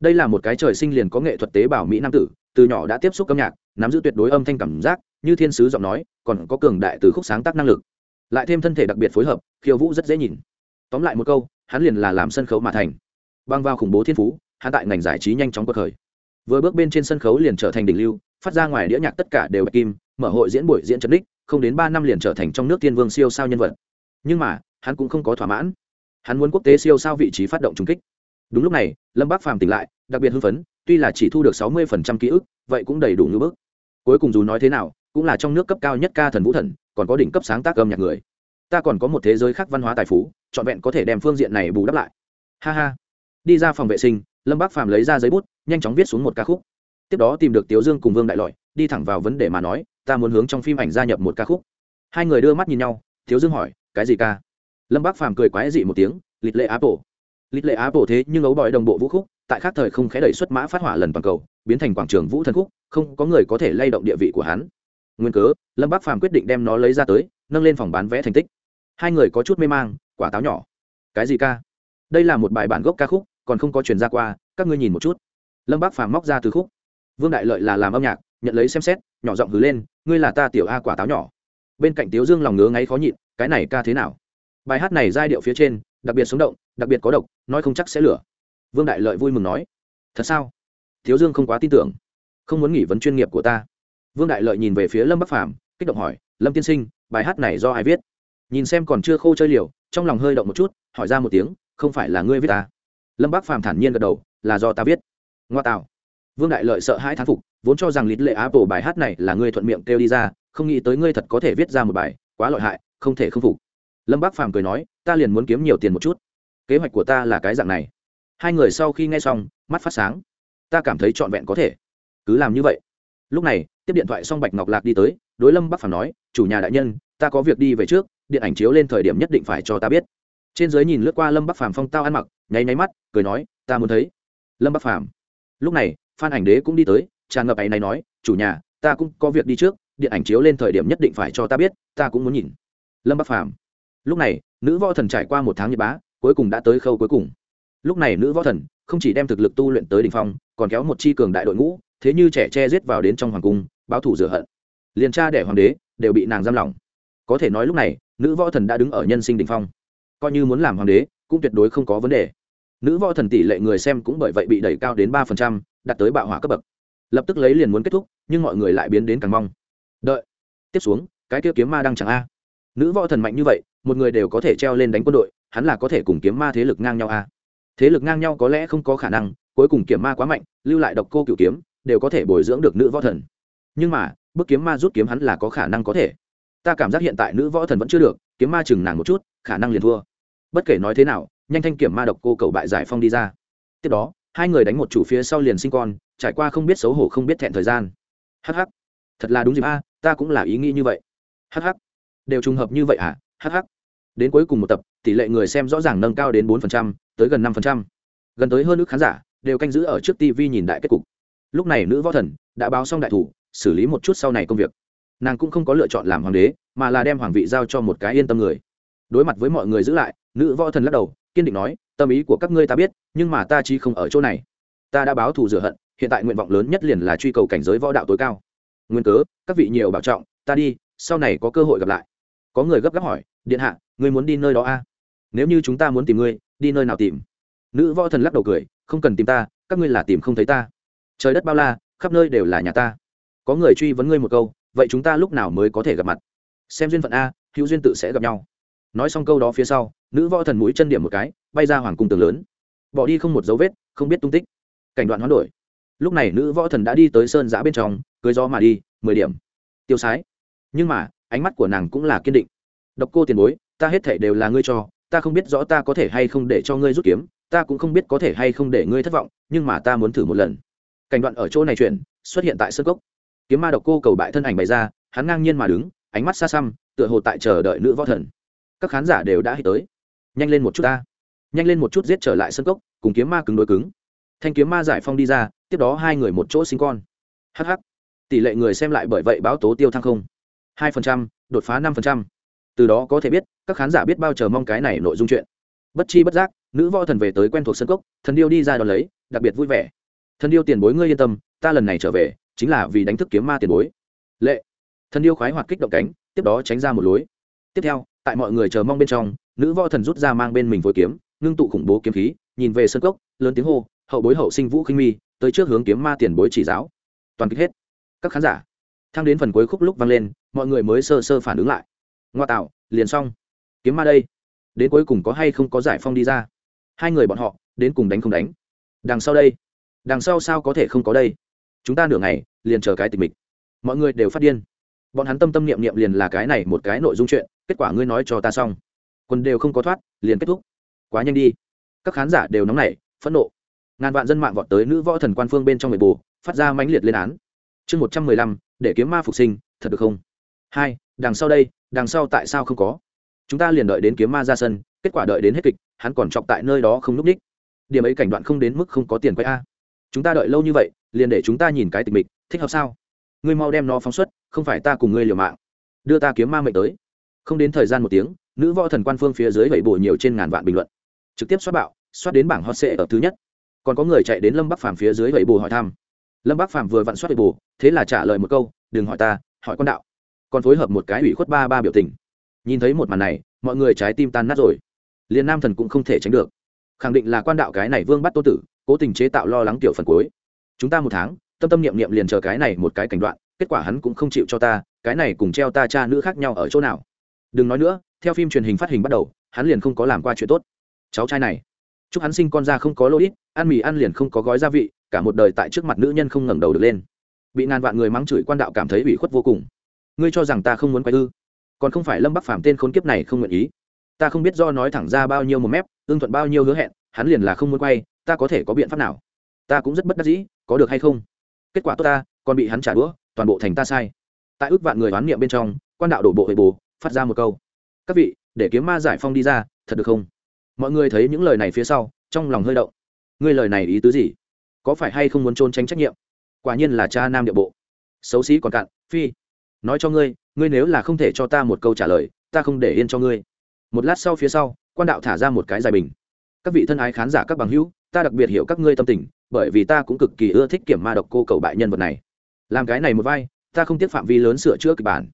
Đây là một cái trời sinh liền có nghệ thuật tế bào mỹ nam tử, từ nhỏ đã tiếp xúc âm nhạc, nắm giữ tuyệt đối âm thanh cảm giác, như thiên sứ giọng nói, còn có cường đại từ khúc sáng tác năng lực lại thêm thân thể đặc biệt phối hợp, khiêu vũ rất dễ nhìn. Tóm lại một câu, hắn liền là làm sân khấu mà thành. Băng vào khủng bố thiên phú, hắn tại ngành giải trí nhanh chóng cuộc khởi. Vừa bước bên trên sân khấu liền trở thành đỉnh lưu, phát ra ngoài đĩa nhạc tất cả đều bạch kim, mở hội diễn buổi diễn trần đích, không đến ba năm liền trở thành trong nước tiên vương siêu sao nhân vật. Nhưng mà, hắn cũng không có thỏa mãn. Hắn muốn quốc tế siêu sao vị trí phát động trung kích. Đúng lúc này, lâm bác phàm tỉnh lại, đặc biệt hưng phấn, tuy là chỉ thu được sáu mươi ký ức, vậy cũng đầy đủ như bước cuối cùng dù nói thế nào, cũng là trong nước cấp cao nhất ca thần vũ thần còn có đỉnh cấp sáng tác âm nhạc người. Ta còn có một thế giới khác văn hóa tài phú, trọn vẹn có thể đem phương diện này bù đắp lại. Ha ha. Đi ra phòng vệ sinh, lâm bác phàm lấy ra giấy bút, nhanh chóng viết xuống một ca khúc. Tiếp đó tìm được tiếu dương cùng vương đại lọi, đi thẳng vào vấn đề mà nói, ta muốn hướng trong phim ảnh gia nhập một ca khúc. Hai người đưa mắt nhìn nhau, tiếu dương hỏi, cái gì ca? Lâm bác phàm cười quái dị một tiếng lịch lệ apple. Lịch lệ apple thế nhưng ấu bòi đồng bộ vũ khúc, tại khác thời không khé đẩy xuất mã phát hỏa lần toàn cầu, biến thành quảng trường vũ thần khúc, không có người có thể lay động địa vị của hắn nguyên cớ, lâm bác phàm quyết định đem nó lấy ra tới, nâng lên phòng bán vẽ thành tích. Hai người có chút mê mang, quả táo nhỏ. Cái gì ca? Đây là một bài bản gốc ca khúc, còn không có truyền ra qua, các ngươi nhìn một chút. Lâm bác phàm móc ra từ khúc. Vương đại lợi là làm âm nhạc, nhận lấy xem xét, nhỏ giọng hứ lên, ngươi là ta tiểu a quả táo nhỏ. Bên cạnh tiếu dương lòng ngứa ngáy khó nhịn, cái này ca thế nào? Bài hát này giai điệu phía trên, đặc biệt sống động, đặc biệt có độc, nói không chắc sẽ lửa. Vương đại lợi vui mừng nói. Thật sao? Thiếu dương không quá tin tưởng. Không muốn nghỉ vấn chuyên nghiệp của ta vương đại lợi nhìn về phía lâm bắc phàm, kích động hỏi, lâm tiên sinh, bài hát này do ai viết? Nhìn xem còn chưa khô chơi liều, trong lòng hơi động một chút, hỏi ra một tiếng, không phải là ngươi viết ta? Lâm bắc phàm thản nhiên gật đầu, là do ta viết. Ngoa tạo. Vương đại lợi sợ hãi thán phục, vốn cho rằng lít lệ apple bài hát này là ngươi thuận miệng kêu đi ra, không nghĩ tới ngươi thật có thể viết ra một bài, quá lợi hại, không thể không phục. Lâm bác phàm cười nói, ta liền muốn kiếm nhiều tiền một chút. Kế hoạch của ta là cái dạng này. Hai người sau khi nghe xong, mắt phát sáng. Ta cảm thấy trọn vẹn có thể. Cứ làm như vậy lúc này, tiếp điện thoại xong bạch ngọc lạc đi tới, đối lâm bắc phàm nói, chủ nhà đại nhân, ta có việc đi về trước, điện ảnh chiếu lên thời điểm nhất định phải cho ta biết. Trên giới nhìn lướt qua lâm bắc phàm phong tao ăn mặc, nháy nháy mắt, cười nói, ta muốn thấy. Lâm bắc phàm lúc này, phan ảnh đế cũng đi tới, tràn ngập ấy này nói, chủ nhà, ta cũng có việc đi trước, điện ảnh chiếu lên thời điểm nhất định phải cho ta biết, ta cũng muốn nhìn. Lâm bắc phàm lúc này, nữ võ thần trải qua một tháng nhật bá, cuối cùng đã tới khâu cuối cùng. Lúc này nữ võ thần không chỉ đem thực lực tu luyện tới đ ỉ n h phong, còn kéo một chi cường đại đội ngũ thế như trẻ che giết vào đến trong hoàng cung, báo thủ rửa hận. Liền cha đẻ hoàng đế đều bị nàng giam lỏng. Có thể nói lúc này, nữ võ thần đã đứng ở nhân sinh đ ỉ n h phong. Coi như muốn làm hoàng đế, cũng tuyệt đối không có vấn đề. Nữ võ thần tỷ lệ người xem cũng bởi vậy bị đẩy cao đến ba phần trăm, đạt tới bạo hỏa cấp bậc. Lập tức lấy liền muốn kết thúc, nhưng mọi người lại biến đến càng mong. Đợi. Tiếp xuống, cái kia kiếm ma đang chẳng a. Nữ võ thần mạnh như vậy, một người đều có thể treo lên đánh quân đội, hắn là có thể cùng kiếm ma thế lực ngang nhau à? thế lực ngang nhau có lẽ không có khả năng, cuối cùng kiếm ma quá mạnh, lưu lại độc cô cựu kiếm đều có thể bồi dưỡng được nữ võ thần. Nhưng mà bước kiếm ma rút kiếm hắn là có khả năng có thể. Ta cảm giác hiện tại nữ võ thần vẫn chưa được kiếm ma chừng nàng một chút khả năng liền thua. Bất kể nói thế nào nhanh thanh kiểm ma độc cô cầu bại giải phong đi ra. Tiếp đó hai người đánh một chủ phía sau liền sinh con trải qua không biết xấu hổ không biết thẹn thời gian. Hh thật là đúng dịp a ta cũng là ý nghĩ như vậy. Hh đều trùng hợp như vậy à? Hh đến cuối cùng một tập tỷ lệ người xem rõ ràng nâng cao đến 4%, tới gần 5%. gần tới hơn nước khán giả đều canh giữ ở trước tv nhìn đại kết cục lúc này nữ võ thần đã báo xong đại thủ, xử lý một chút sau này công việc. Nàng cũng không có lựa chọn làm hoàng đế, mà là đem hoàng vị giao cho một cái yên tâm người. Đối mặt với mọi người giữ lại, nữ võ thần lắc đầu, kiên định nói, tâm ý của các ngươi ta biết, nhưng mà ta chỉ không ở chỗ này. Ta đã báo thù rửa hận, hiện tại nguyện vọng lớn nhất liền là truy cầu cảnh giới võ đạo tối cao. Nguyên cớ, các vị nhiều bảo trọng, ta đi, sau này có cơ hội gặp lại. Có người gấp gáp hỏi, điện hạ, ngươi muốn đi nơi đó a à? nếu như chúng ta muốn tìm ngươi, đi nơi nào tìm? Nữ võ thần lắc đầu cười, không cần tìm ta, các ngươi là tìm không thấy ta trời đất bao la, khắp nơi đều là nhà ta. Có người truy vấn ngươi một câu, vậy chúng ta lúc nào mới có thể gặp mặt? Xem duyên phận a, hữu duyên tự sẽ gặp nhau. Nói xong câu đó phía sau, nữ võ thần mũi chân điểm một cái, bay ra hoàng cung tường lớn. Bỏ đi không một dấu vết, không biết tung tích. Cảnh đoạn hoán đổi. Lúc này nữ võ thần đã đi tới sơn giã bên trong, cưới gió mà đi, mười điểm. Tiêu sái. Nhưng mà, ánh mắt của nàng cũng là kiên định. Độc cô tiền bối, ta hết thể đều là ngươi cho, ta không biết rõ ta có thể hay không để cho ngươi rút kiếm, ta cũng không biết có thể hay không để ngươi thất vọng, nhưng mà ta muốn thử một lần cảnh đoạn ở chỗ này chuyển, xuất hiện tại sân cốc. Kiếm ma độc cô cầu bại thân ảnh bày ra, hắn ngang nhiên mà đứng, ánh mắt xa xăm, tựa hồ tại chờ đợi nữ võ thần. Các khán giả đều đã hít tới. Nhanh lên một chút ta. Nhanh lên một chút giết trở lại sân cốc, cùng kiếm ma cứng đối cứng. Thanh kiếm ma giải phong đi ra, tiếp đó hai người một chỗ sinh con. Hh tỷ lệ người xem lại bởi vậy báo tố tiêu thăng không. Hai phần trăm, đột phá năm phần trăm. Từ đó có thể biết, các khán giả biết bao chờ mong cái này nội dung chuyện. Bất chi bất giác, nữ võ thần về tới quen thuộc sân cốc, thần điêu đi ra đón lấy, đặc biệt vui vẻ thần điêu tiền bối ngươi yên tâm, ta lần này trở về, chính là vì đánh thức kiếm ma tiền bối. Lệ. Thần điêu khoái hoạt kích động cánh, tiếp đó tránh ra một lối. Tiếp theo, tại mọi người chờ mong bên trong, nữ võ thần rút ra mang bên mình vội kiếm, ngưng tụ khủng bố kiếm khí, nhìn về sân cốc, lớn tiếng hô, hậu bối hậu sinh vũ khinh mi, tới trước hướng kiếm ma tiền bối chỉ giáo. Toàn kích hết. Các khán giả, thang đến phần cuối khúc lúc vang lên, mọi người mới sơ sơ phản ứng lại. Ngoa tạo, liền xong. Kiếm ma đây. Đến cuối cùng có hay không có giải phong đi ra? Hai người bọn họ, đến cùng đánh không đánh? Đằng sau đây đằng sau sao có thể không có đây? Chúng ta nửa ngày, liền chờ cái tình mịch. Mọi người đều phát điên. Bọn hắn tâm tâm niệm niệm liền là cái này một cái nội dung chuyện, kết quả ngươi nói cho ta xong. Quân đều không có thoát, liền kết thúc. Quá nhanh đi. Các khán giả đều nóng nảy, phẫn nộ. Ngàn vạn dân mạng vọt tới nữ võ thần quan phương bên trong người bù, phát ra mãnh liệt lên án. Chương một trăm mười lăm, để kiếm ma phục sinh, thật được không? Hai, đằng sau đây, đằng sau tại sao không có? Chúng ta liền đợi đến kiếm ma ra sân, kết quả đợi đến hết kịch, hắn còn chọc tại nơi đó không núp ních điểm ấy cảnh đoạn không đến mức không có tiền quay a chúng ta đợi lâu như vậy liền để chúng ta nhìn cái tịch mịch thích hợp sao? Ngươi mau đem nó phóng xuất không phải ta cùng ngươi liều mạng. Đưa ta kiếm ma mệnh tới. Không đến thời gian một tiếng nữ võ thần quan phương phía dưới vẩy bổ nhiều trên ngàn vạn bình luận. Trực tiếp xoát bạo xoát đến bảng hot sệ ở thứ nhất. Còn có người chạy đến lâm bắc phàm phía dưới vẩy bổ hỏi thăm. Lâm bắc phàm vừa vặn xoát vẩy bổ, thế là trả lời một câu đừng hỏi ta hỏi con đạo. Còn phối hợp một cái ủy khuất ba ba biểu tình. Nhìn thấy một màn này mọi người trái tim tan nát rồi. Liền nam thần cũng không thể tránh được. Khẳng định là quan đạo cái này vương bắt tô tử cố tình chế tạo lo lắng tiểu phần cuối. Chúng ta một tháng, tâm tâm niệm niệm liền chờ cái này một cái cảnh đoạn, kết quả hắn cũng không chịu cho ta, cái này cùng treo ta cha nữ khác nhau ở chỗ nào. Đừng nói nữa, theo phim truyền hình phát hình bắt đầu, hắn liền không có làm qua chuyện tốt. Cháu trai này. Chúc hắn sinh con ra không có lỗi ăn mì ăn liền không có gói gia vị, cả một đời tại trước mặt nữ nhân không ngẩng đầu được lên. Bị ngàn vạn người mắng chửi quan đạo cảm thấy ủy khuất vô cùng. Ngươi cho rằng ta không muốn quay ư? Còn không phải lâm bắc phàm tên khốn kiếp này không nguyện ý. Ta không biết do nói thẳng ra bao nhiêu một mép, ưng thuận bao nhiêu hứa hẹn, hắn liền là không muốn quay ta có thể có biện pháp nào? Ta cũng rất bất đắc dĩ, có được hay không? Kết quả tốt ta, còn bị hắn trả đũa, toàn bộ thành ta sai. Tại ước vạn người đoán niệm bên trong, quan đạo đổ bộ hệ bồ, phát ra một câu. Các vị, để kiếm ma giải phong đi ra, thật được không? Mọi người thấy những lời này phía sau, trong lòng hơi động. Ngươi lời này ý tứ gì? Có phải hay không muốn trốn tránh trách nhiệm? Quả nhiên là cha nam địa bộ. Xấu xí còn cạn, phi. Nói cho ngươi ngươi nếu là không thể cho ta một câu trả lời, ta không để yên cho ngươi. Một lát sau phía sau, quan đạo thả ra một cái dài bình. Các vị thân ái khán giả các bằng hữu ta đặc biệt hiểu các ngươi tâm tình, bởi vì ta cũng cực kỳ ưa thích kiểm ma độc cô cầu bại nhân vật này. Làm cái này một vai, ta không tiếc phạm vi lớn sửa chữa kịch bản.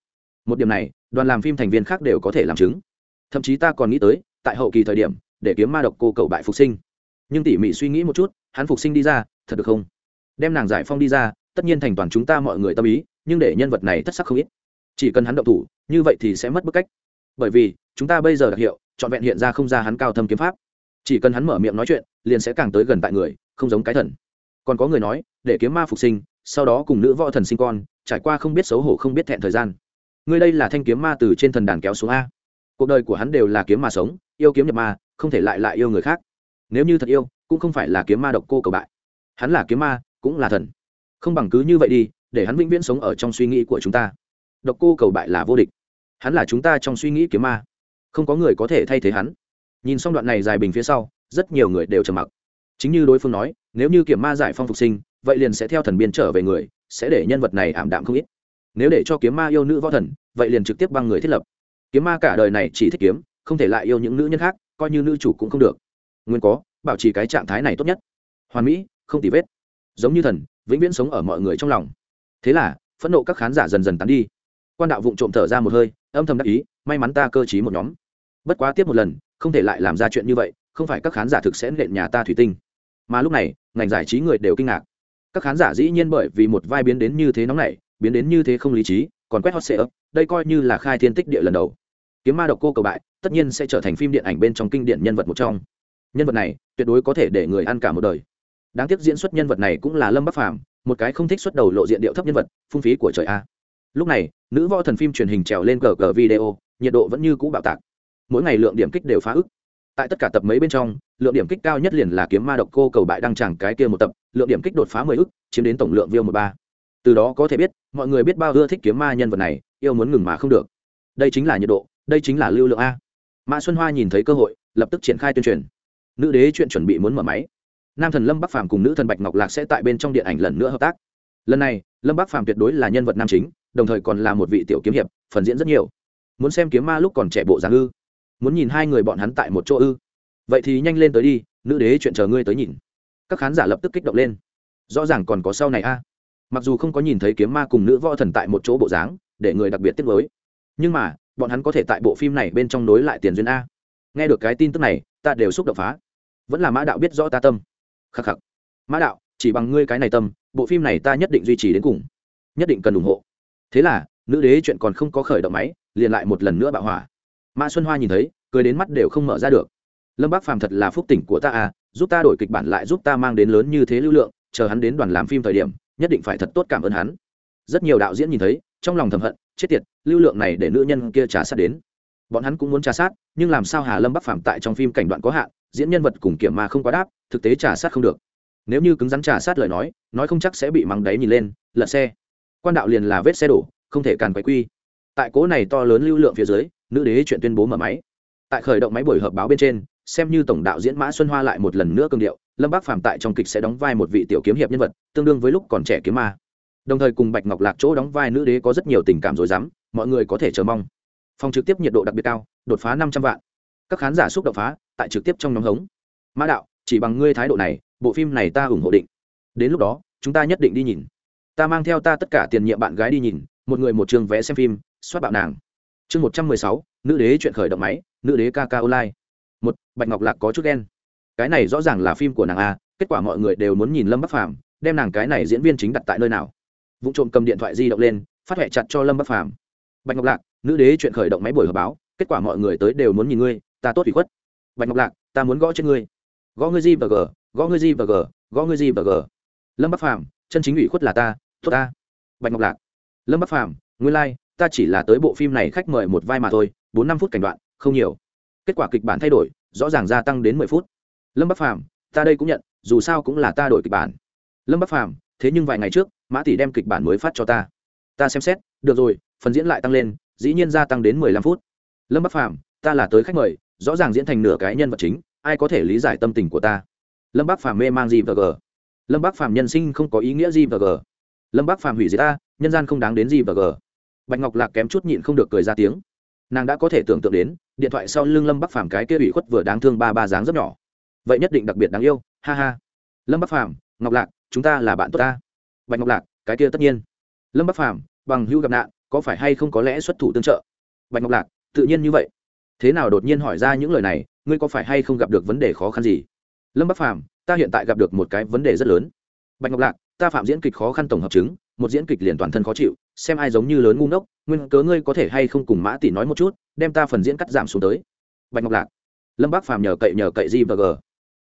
Một điểm này, đoàn làm phim thành viên khác đều có thể làm chứng. Thậm chí ta còn nghĩ tới, tại hậu kỳ thời điểm, để kiếm ma độc cô cầu bại phục sinh. Nhưng tỉ mỉ suy nghĩ một chút, hắn phục sinh đi ra, thật được không? Đem nàng giải phong đi ra, tất nhiên thành toàn chúng ta mọi người tâm ý, nhưng để nhân vật này thất sắc không ít. Chỉ cần hắn động thủ, như vậy thì sẽ mất bức cách. Bởi vì, chúng ta bây giờ đặc hiệu, trọn vẹn hiện ra không ra hắn cao thâm kiếm pháp chỉ cần hắn mở miệng nói chuyện, liền sẽ càng tới gần tại người, không giống cái thần. Còn có người nói, để kiếm ma phục sinh, sau đó cùng nữ võ thần sinh con, trải qua không biết xấu hổ không biết thẹn thời gian. Ngươi đây là thanh kiếm ma từ trên thần đàn kéo xuống a. Cuộc đời của hắn đều là kiếm ma sống, yêu kiếm nhập ma, không thể lại lại yêu người khác. Nếu như thật yêu, cũng không phải là kiếm ma độc cô cầu bại. Hắn là kiếm ma, cũng là thần. Không bằng cứ như vậy đi, để hắn vĩnh viễn sống ở trong suy nghĩ của chúng ta. Độc cô cầu bại là vô địch. Hắn là chúng ta trong suy nghĩ kiếm ma. Không có người có thể thay thế hắn nhìn xong đoạn này dài bình phía sau, rất nhiều người đều trầm mặc. Chính như đối phương nói, nếu như kiểm ma giải phong phục sinh, vậy liền sẽ theo thần biên trở về người, sẽ để nhân vật này ảm đạm không ít. Nếu để cho kiếm ma yêu nữ võ thần, vậy liền trực tiếp băng người thiết lập. Kiếm ma cả đời này chỉ thích kiếm, không thể lại yêu những nữ nhân khác, coi như nữ chủ cũng không được. Nguyên có, bảo trì cái trạng thái này tốt nhất. Hoàn mỹ, không tì vết. Giống như thần, vĩnh viễn sống ở mọi người trong lòng. Thế là, phẫn nộ các khán giả dần dần tán đi. Quan đạo vụng trộm thở ra một hơi, âm thầm đắc ý, may mắn ta cơ t một nhóm. Bất quá tiếp một lần không thể lại làm ra chuyện như vậy, không phải các khán giả thực sẽ nện nhà ta thủy tinh. Mà lúc này, ngành giải trí người đều kinh ngạc. Các khán giả dĩ nhiên bởi vì một vai biến đến như thế nóng này biến đến như thế không lý trí, còn quét hot sệ ấp đây coi như là khai thiên tích địa lần đầu. Kiếm ma độc cô cầu bại, tất nhiên sẽ trở thành phim điện ảnh bên trong kinh điển nhân vật một trong. Nhân vật này, tuyệt đối có thể để người ăn cả một đời. Đáng tiếc diễn xuất nhân vật này cũng là lâm bắc phàm, một cái không thích xuất đầu lộ diện điệu thấp nhân vật, phung phí của trời a. Lúc này, nữ võ thần phim truyền hình trèo lên cờ cờ video, nhiệt độ vẫn như cũ bạo tạc mỗi ngày lượng điểm kích đều phá ức. Tại tất cả tập mấy bên trong, lượng điểm kích cao nhất liền là kiếm ma độc cô cầu bại đăng chẳng cái kia một tập, lượng điểm kích đột phá mười ức, chiếm đến tổng lượng view một ba. Từ đó có thể biết, mọi người biết bao ưa thích kiếm ma nhân vật này, yêu muốn ngừng mà không được. Đây chính là nhiệt độ, đây chính là lưu lượng a. Mã xuân hoa nhìn thấy cơ hội, lập tức triển khai tuyên truyền. Nữ đế chuyện chuẩn bị muốn mở máy. Nam thần lâm bắc phàm cùng nữ thần bạch ngọc lạc sẽ tại bên trong điện ảnh lần nữa hợp tác. Lần này, lâm bắc phàm tuyệt đối là nhân vật nam chính, đồng thời còn là một vị tiểu kiếm hiệp, phần diễn rất nhiều. Muốn xem kiếm ma lúc còn trẻ bộ dáng ư muốn nhìn hai người bọn hắn tại một chỗ ư? Vậy thì nhanh lên tới đi, nữ đế chuyện chờ ngươi tới nhìn. Các khán giả lập tức kích động lên. Rõ ràng còn có sau này a. Mặc dù không có nhìn thấy kiếm ma cùng nữ võ thần tại một chỗ bộ dáng, để người đặc biệt tiếc với nhưng mà, bọn hắn có thể tại bộ phim này bên trong nối lại tiền duyên a. Nghe được cái tin tức này, ta đều xúc động phá. Vẫn là mã đạo biết rõ ta tâm. Khắc khắc. Mã đạo, chỉ bằng ngươi cái này tâm, bộ phim này ta nhất định duy trì đến cùng. Nhất định cần ủng hộ. Thế là, nữ đế chuyện còn không có khởi động máy, liền lại một lần nữa bạo hỏa mã xuân hoa nhìn thấy, cười đến mắt đều không mở ra được. Lâm bác phàm thật là phúc tỉnh của ta à giúp ta đổi kịch bản lại giúp ta mang đến lớn như thế lưu lượng, chờ hắn đến đoàn làm phim thời điểm, nhất định phải thật tốt cảm ơn hắn. Rất nhiều đạo diễn nhìn thấy, trong lòng thầm hận, chết tiệt, lưu lượng này để nữ nhân kia trả sát đến. Bọn hắn cũng muốn trả sát, nhưng làm sao hà lâm bắc Phạm tại trong phim cảnh đoạn có hạn, diễn nhân vật cùng kiểm ma không quá đáp, thực tế trả sát không được. Nếu như cứng rắn trả sát lời nói nói không chắc sẽ bị mắng đáy nhìn lên, lật xe. Quan đạo liền là vết xe đổ, không thể càn quay quy. Tại cố này to lớn lưu lượng phía dưới nữ đế chuyện tuyên bố mở máy. Tại khởi động máy buổi họp báo bên trên xem như tổng đạo diễn mã xuân hoa lại một lần nữa cương điệu lâm bác phàm tại trong kịch sẽ đóng vai một vị tiểu kiếm hiệp nhân vật tương đương với lúc còn trẻ kiếm ma. Đồng thời cùng bạch ngọc lạc chỗ đóng vai nữ đế có rất nhiều tình cảm rồi dám, mọi người có thể chờ mong. Phòng trực tiếp nhiệt độ đặc biệt cao đột phá năm trăm vạn. Các khán giả xúc động phá tại trực tiếp trong nhóm hống. Mã đạo chỉ bằng ngươi thái độ này bộ phim này ta ủng hộ định. Đến lúc đó chúng ta nhất định đi nhìn. Ta mang theo ta tất cả tiền nhiệm bạn gái đi nhìn một người một trường vẽ xem phim soát bạo nàng chương một trăm mười sáu nữ đế chuyện khởi động máy nữ đế ca ca online. Một bạch ngọc lạc có chút ghen. Cái này rõ ràng là phim của nàng a kết quả mọi người đều muốn nhìn lâm bắc phàm đem nàng cái này diễn viên chính đặt tại nơi nào. Vụ trộm cầm điện thoại di động lên phát huệ chặt cho lâm bắc phàm. Bạch ngọc lạc nữ đế chuyện khởi động máy buổi họp báo kết quả mọi người tới đều muốn nhìn ngươi ta tốt ủy khuất. Bạch ngọc lạc ta muốn gõ trên ngươi. Gõ ngươi gì và g gõ ngươi gì và g gõ ngươi gì và g lâm bắc phàm chân chính ủy khuất là ta tốt ta. Bạch ngọc lạc lâm bắc phàm nguyên lai、like, ta chỉ là tới bộ phim này khách mời một vai mà thôi, bốn năm phút cảnh đoạn, không nhiều. Kết quả kịch bản thay đổi, rõ ràng gia tăng đến mười phút. Lâm bắc phàm, ta đây cũng nhận, dù sao cũng là ta đổi kịch bản. Lâm bắc phàm, thế nhưng vài ngày trước, mã tỷ đem kịch bản mới phát cho ta. Ta xem xét, được rồi, phần diễn lại tăng lên, dĩ nhiên gia tăng đến mười lăm phút. Lâm bắc phàm, ta là tới khách mời, rõ ràng diễn thành nửa cái nhân vật chính, ai có thể lý giải tâm tình của ta? Lâm bắc phàm mê mang gì và g lâm bắc phàm nhân sinh không có ý nghĩa gì và g lâm bắc phàm hủy diệt ta, nhân gian không đáng đến gì và g bạch ngọc lạc kém chút nhịn không được cười ra tiếng. Nàng đã có thể tưởng tượng đến, điện thoại sau lưng lâm bắc phàm cái kia ủy khuất vừa đáng thương ba ba dáng rất nhỏ. Vậy nhất định đặc biệt đáng yêu, ha ha. Lâm bắc phàm, ngọc lạc, chúng ta là bạn tốt ta. Bạch ngọc lạc, cái kia tất nhiên. Lâm bắc phàm, bằng hưu gặp nạn, có phải hay không có lẽ xuất thủ tương trợ? Bạch ngọc lạc, tự nhiên như vậy. Thế nào đột nhiên hỏi ra những lời này, ngươi có phải hay không gặp được vấn đề khó khăn gì? Lâm bắc phàm, ta hiện tại gặp được một cái vấn đề rất lớn. Bạch ngọc lạc, ta phạm diễn kịch khó khăn tổng hợp chứng một diễn kịch liền toàn thân khó chịu xem ai giống như lớn ngu ngốc nguyên cớ ngươi có thể hay không cùng mã tỷ nói một chút đem ta phần diễn cắt giảm xuống tới. Bạch ngọc lạc. Lâm bác phàm nhờ cậy nhờ cậy gì và g.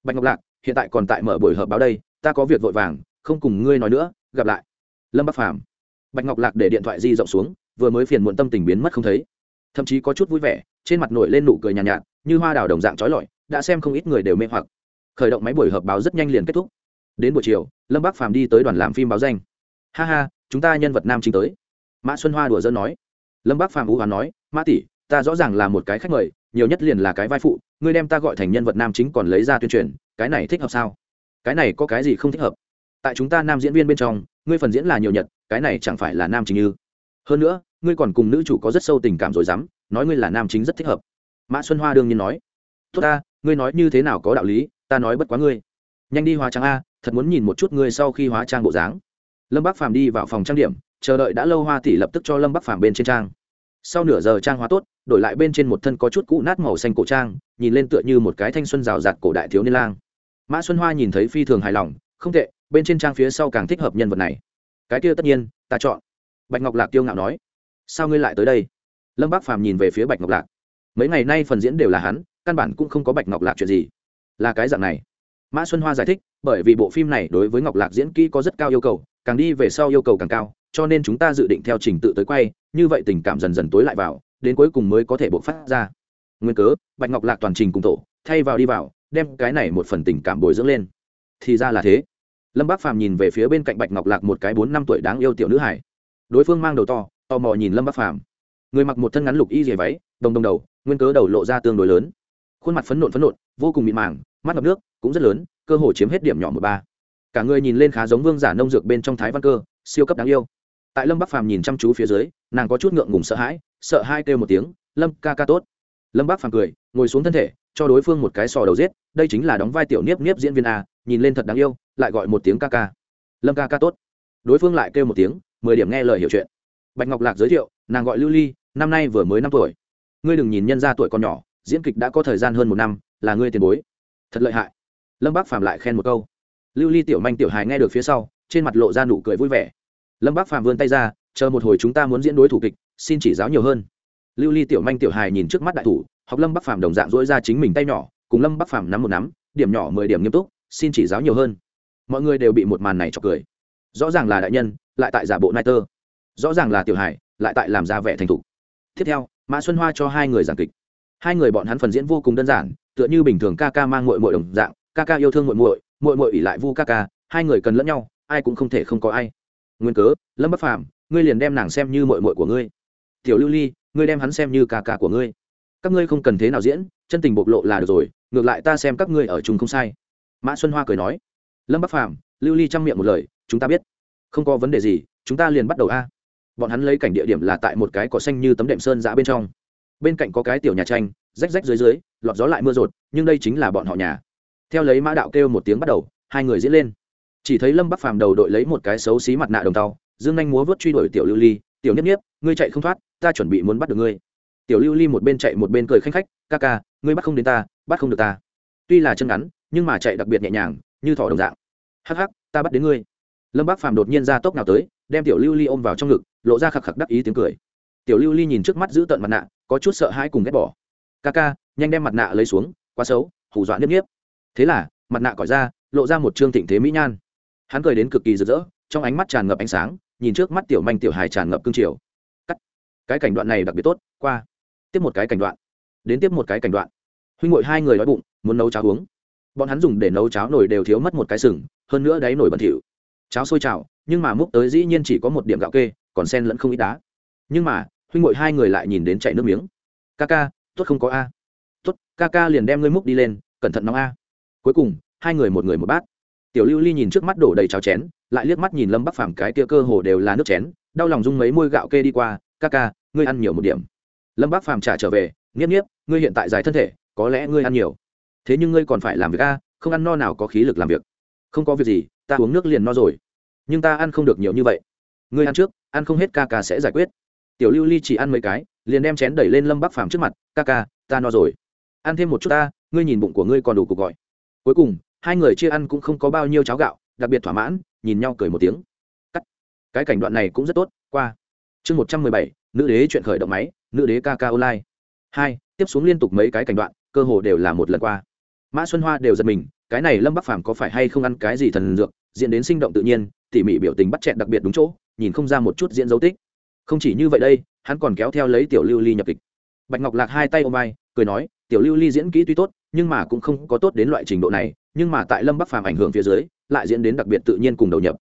Bạch ngọc lạc hiện tại còn tại mở buổi họp báo đây ta có việc vội vàng không cùng ngươi nói nữa gặp lại. Lâm bác phàm. Bạch ngọc lạc để điện thoại di rộng xuống vừa mới phiền muộn tâm tình biến mất không thấy. Thậm chí có chút vui vẻ trên mặt nổi lên nụ cười nhàn nhạt, nhạt như hoa đào đồng dạng trói lọi đã xem không ít người đều mê hoặc. Khởi động máy buổi họp báo rất nhanh liền kết thúc. Đến buổi chiều lâm bác phàm đi tới đoàn làm phim báo danh ha ha, chúng ta nhân vật nam chính tới. Mã xuân hoa đùa dân nói. Lâm bác Phạm Vũ hoán nói, mã tỷ, ta rõ ràng là một cái khách mời, nhiều nhất liền là cái vai phụ, ngươi đem ta gọi thành nhân vật nam chính còn lấy ra tuyên truyền, cái này thích hợp sao? Cái này có cái gì không thích hợp? Tại chúng ta nam diễn viên bên trong, ngươi phần diễn là nhiều nhật cái này chẳng phải là nam chính như hơn nữa, ngươi còn cùng nữ chủ có rất sâu tình cảm rồi dám, nói ngươi là nam chính rất thích hợp. Mã xuân hoa đương nhiên nói. Tốt ta, ngươi nói như thế nào có đạo lý, ta nói bất quá ngươi. Nhanh đi hóa trang a, thật muốn nhìn một chút ngươi sau khi hóa trang bộ dáng lâm Bác phàm đi vào phòng trang điểm, chờ đợi đã lâu hoa tỷ lập tức cho lâm Bác phàm bên trên trang. Sau nửa giờ trang hóa tốt, đổi lại bên trên một thân có chút cũ nát màu xanh cổ trang, nhìn lên tựa như một cái thanh xuân rào rạt cổ đại thiếu niên lang. Mã xuân hoa nhìn thấy phi thường hài lòng, không tệ, bên trên trang phía sau càng thích hợp nhân vật này. Cái kia tất nhiên, ta chọn. Bạch ngọc lạc tiêu ngạo nói. Sao ngươi lại tới đây? Lâm bác phàm nhìn về phía bạch ngọc lạc. Mấy ngày nay phần diễn đều là hắn, căn bản cũng không có bạch ngọc lạc chuyện gì. Là cái dạng này. Mã xuân hoa giải thích, bởi vì bộ phim này đối với ngọc lạc diễn kỹ có rất cao yêu cầu càng đi về sau yêu cầu càng cao, cho nên chúng ta dự định theo trình tự tới quay, như vậy tình cảm dần dần tối lại vào, đến cuối cùng mới có thể bộc phát ra. Nguyên cớ, bạch ngọc lạc toàn trình cùng tổ, thay vào đi vào, đem cái này một phần tình cảm bồi dưỡng lên. Thì ra là thế. Lâm bác phàm nhìn về phía bên cạnh bạch ngọc lạc một cái bốn năm tuổi đáng yêu tiểu nữ hải. Đối phương mang đầu to, tò mò nhìn lâm bác phàm. Người mặc một thân ngắn lục y dày váy, đồng đồng đầu, nguyên cớ đầu lộ ra tương đối lớn. Khuôn mặt phấn nộn phấn nộn, vô cùng mịn màng, mắt ngập nước, cũng rất lớn, cơ hồ chiếm hết điểm nhỏ một ba cả người nhìn lên khá giống vương giả nông dược bên trong thái văn cơ, siêu cấp đáng yêu. Tại lâm bắc phàm nhìn chăm chú phía dưới, nàng có chút ngượng ngùng sợ hãi, sợ hai kêu một tiếng, lâm ca ca tốt. Lâm bắc phàm cười, ngồi xuống thân thể, cho đối phương một cái sò đầu giết, đây chính là đóng vai tiểu niếp niếp diễn viên a, nhìn lên thật đáng yêu, lại gọi một tiếng ca ca. Lâm ca ca tốt. Đối phương lại kêu một tiếng, mười điểm nghe lời hiểu chuyện. Bạch ngọc lạc giới thiệu, nàng gọi lưu ly, năm nay vừa mới năm tuổi. Ngươi đừng nhìn nhân ra tuổi còn nhỏ, diễn kịch đã có thời gian hơn một năm, là ngươi tiền bối. Thật lợi hại. Lâm bác phàm lại khen một câu lưu ly tiểu manh tiểu hài nghe được phía sau, trên mặt lộ ra nụ cười vui vẻ. Lâm bác phàm vươn tay ra, chờ một hồi chúng ta muốn diễn đối thủ kịch, xin chỉ giáo nhiều hơn. Lưu ly tiểu manh tiểu hài nhìn trước mắt đại thủ, học lâm bắc phàm đồng dạng dỗi ra chính mình tay nhỏ, cùng lâm bắc phàm nắm một nắm, điểm nhỏ mười điểm nghiêm túc, xin chỉ giáo nhiều hơn. Mọi người đều bị một màn này chọc cười. Rõ ràng là đại nhân, lại tại giả bộ nai tơ. Rõ ràng là tiểu hài, lại tại làm ra vẻ thành thục. Tiếp theo, mã xuân hoa cho hai người giảng kịch. Hai người bọn hắn phần diễn vô cùng đơn giản, tựa như bình thường ca ca mang mội mội đồng dạng, ca ca yêu thương mội mội mội mội ỉ lại vu ca ca, hai người cần lẫn nhau, ai cũng không thể không có ai. Nguyên cớ, lâm bất phàm, ngươi liền đem nàng xem như mội mội của ngươi. Tiểu lưu ly, ngươi đem hắn xem như ca ca của ngươi. Các ngươi không cần thế nào diễn, chân tình bộc lộ là được rồi, ngược lại ta xem các ngươi ở chung không sai. Mã xuân hoa cười nói. Lâm bắc phàm, lưu ly chăm miệng một lời, chúng ta biết. Không có vấn đề gì, chúng ta liền bắt đầu a. Bọn hắn lấy cảnh địa điểm là tại một cái cỏ xanh như tấm đệm sơn giã bên trong. Bên cạnh có cái tiểu nhà tranh, rách rách dưới dưới, lọt gió lại mưa rột, nhưng đây chính là bọn họ nhà theo lấy mã đạo kêu một tiếng bắt đầu, hai người diễn lên. Chỉ thấy lâm bắc phàm đầu đội lấy một cái xấu xí mặt nạ đồng tàu dương anh múa vớt truy đuổi tiểu lưu ly, tiểu nhất nhiếp, ngươi chạy không thoát, ta chuẩn bị muốn bắt được ngươi. Tiểu lưu ly một bên chạy một bên cười khanh khách, ca ca, ngươi bắt không đến ta, bắt không được ta. Tuy là chân ngắn, nhưng mà chạy đặc biệt nhẹ nhàng, như thỏ đồng dạng. Hắc hắc, ta bắt đến ngươi. Lâm bắc phàm đột nhiên ra tốc nào tới, đem tiểu lưu ly ôm vào trong ngực, lộ ra khạc khạc đắc ý tiếng cười. Tiểu lưu ly nhìn trước mắt giữ tận mặt nạ, có chút sợ hãi cùng ghét bỏ. Ca ca, nhanh đem mặt nạ lấy xuống, quá xấu, hù dọa nhất nhiếp thế là, mặt nạ cỏi ra, lộ ra một trương thịnh thế mỹ nhan. Hắn cười đến cực kỳ rực rỡ, trong ánh mắt tràn ngập ánh sáng, nhìn trước mắt tiểu manh tiểu hài tràn ngập cương triều. Cắt. Cái cảnh đoạn này đặc biệt tốt, qua. Tiếp một cái cảnh đoạn. Đến tiếp một cái cảnh đoạn. Huynh ngội hai người đói bụng, muốn nấu cháo uống. Bọn hắn dùng để nấu cháo nổi đều thiếu mất một cái sừng, hơn nữa đáy nổi bẩn thỉu. Cháo sôi trào nhưng mà múc tới dĩ nhiên chỉ có một điểm gạo kê, còn sen lẫn không ít đá. Nhưng mà, huynh ngội hai người lại nhìn đến chạy nước miếng. Ca ca, tốt không có a? Tốt, ca ca liền đem ngươi múc đi lên, cẩn thận nóng a cuối cùng, hai người một người một bát. Tiểu lưu ly nhìn trước mắt đổ đầy cháo chén, lại liếc mắt nhìn lâm bắc phàm, cái kia cơ hồ đều là nước chén, đau lòng dung mấy môi gạo kê đi qua, ca ca, ngươi ăn nhiều một điểm. Lâm bắc phàm trả trở về, nghiếp nghiếp, ngươi hiện tại dài thân thể, có lẽ ngươi ăn nhiều. Thế nhưng ngươi còn phải làm việc a, không ăn no nào có khí lực làm việc. Không có việc gì, ta uống nước liền no rồi. Nhưng ta ăn không được nhiều như vậy. Ngươi ăn trước, ăn không hết ca ca sẽ giải quyết. Tiểu lưu ly chỉ ăn mấy cái, liền đem chén đẩy lên lâm bắc phàm trước mặt, ca ca, ta no rồi. Ăn thêm một chút ta, ngươi nhìn bụng của ngươi còn đủ cuộc gọi cuối cùng, hai người chia ăn cũng không có bao nhiêu cháo gạo, đặc biệt thỏa mãn, nhìn nhau cười một tiếng. Cắt. Cái cảnh đoạn này cũng rất tốt, qua. Chương một trăm mười bảy, nữ đế chuyện khởi động máy, nữ đế kk online. Hai, tiếp xuống liên tục mấy cái cảnh đoạn, cơ hồ đều là một lần qua. Mã xuân hoa đều giật mình, cái này lâm bắc phàm có phải hay không ăn cái gì thần dược, diễn đến sinh động tự nhiên, tỉ mỉ biểu tình bắt chẹn đặc biệt đúng chỗ, nhìn không ra một chút diễn dấu tích. Không chỉ như vậy đây, hắn còn kéo theo lấy tiểu lưu ly nhập kịch. Bạch ngọc lạc hai tay ôm vai, cười nói tiểu lưu ly diễn kỹ tuy tốt, nhưng mà cũng không có tốt đến loại trình độ này, nhưng mà tại lâm bắc phàm ảnh hưởng phía dưới, lại diễn đến đặc biệt tự nhiên cùng đầu nhập.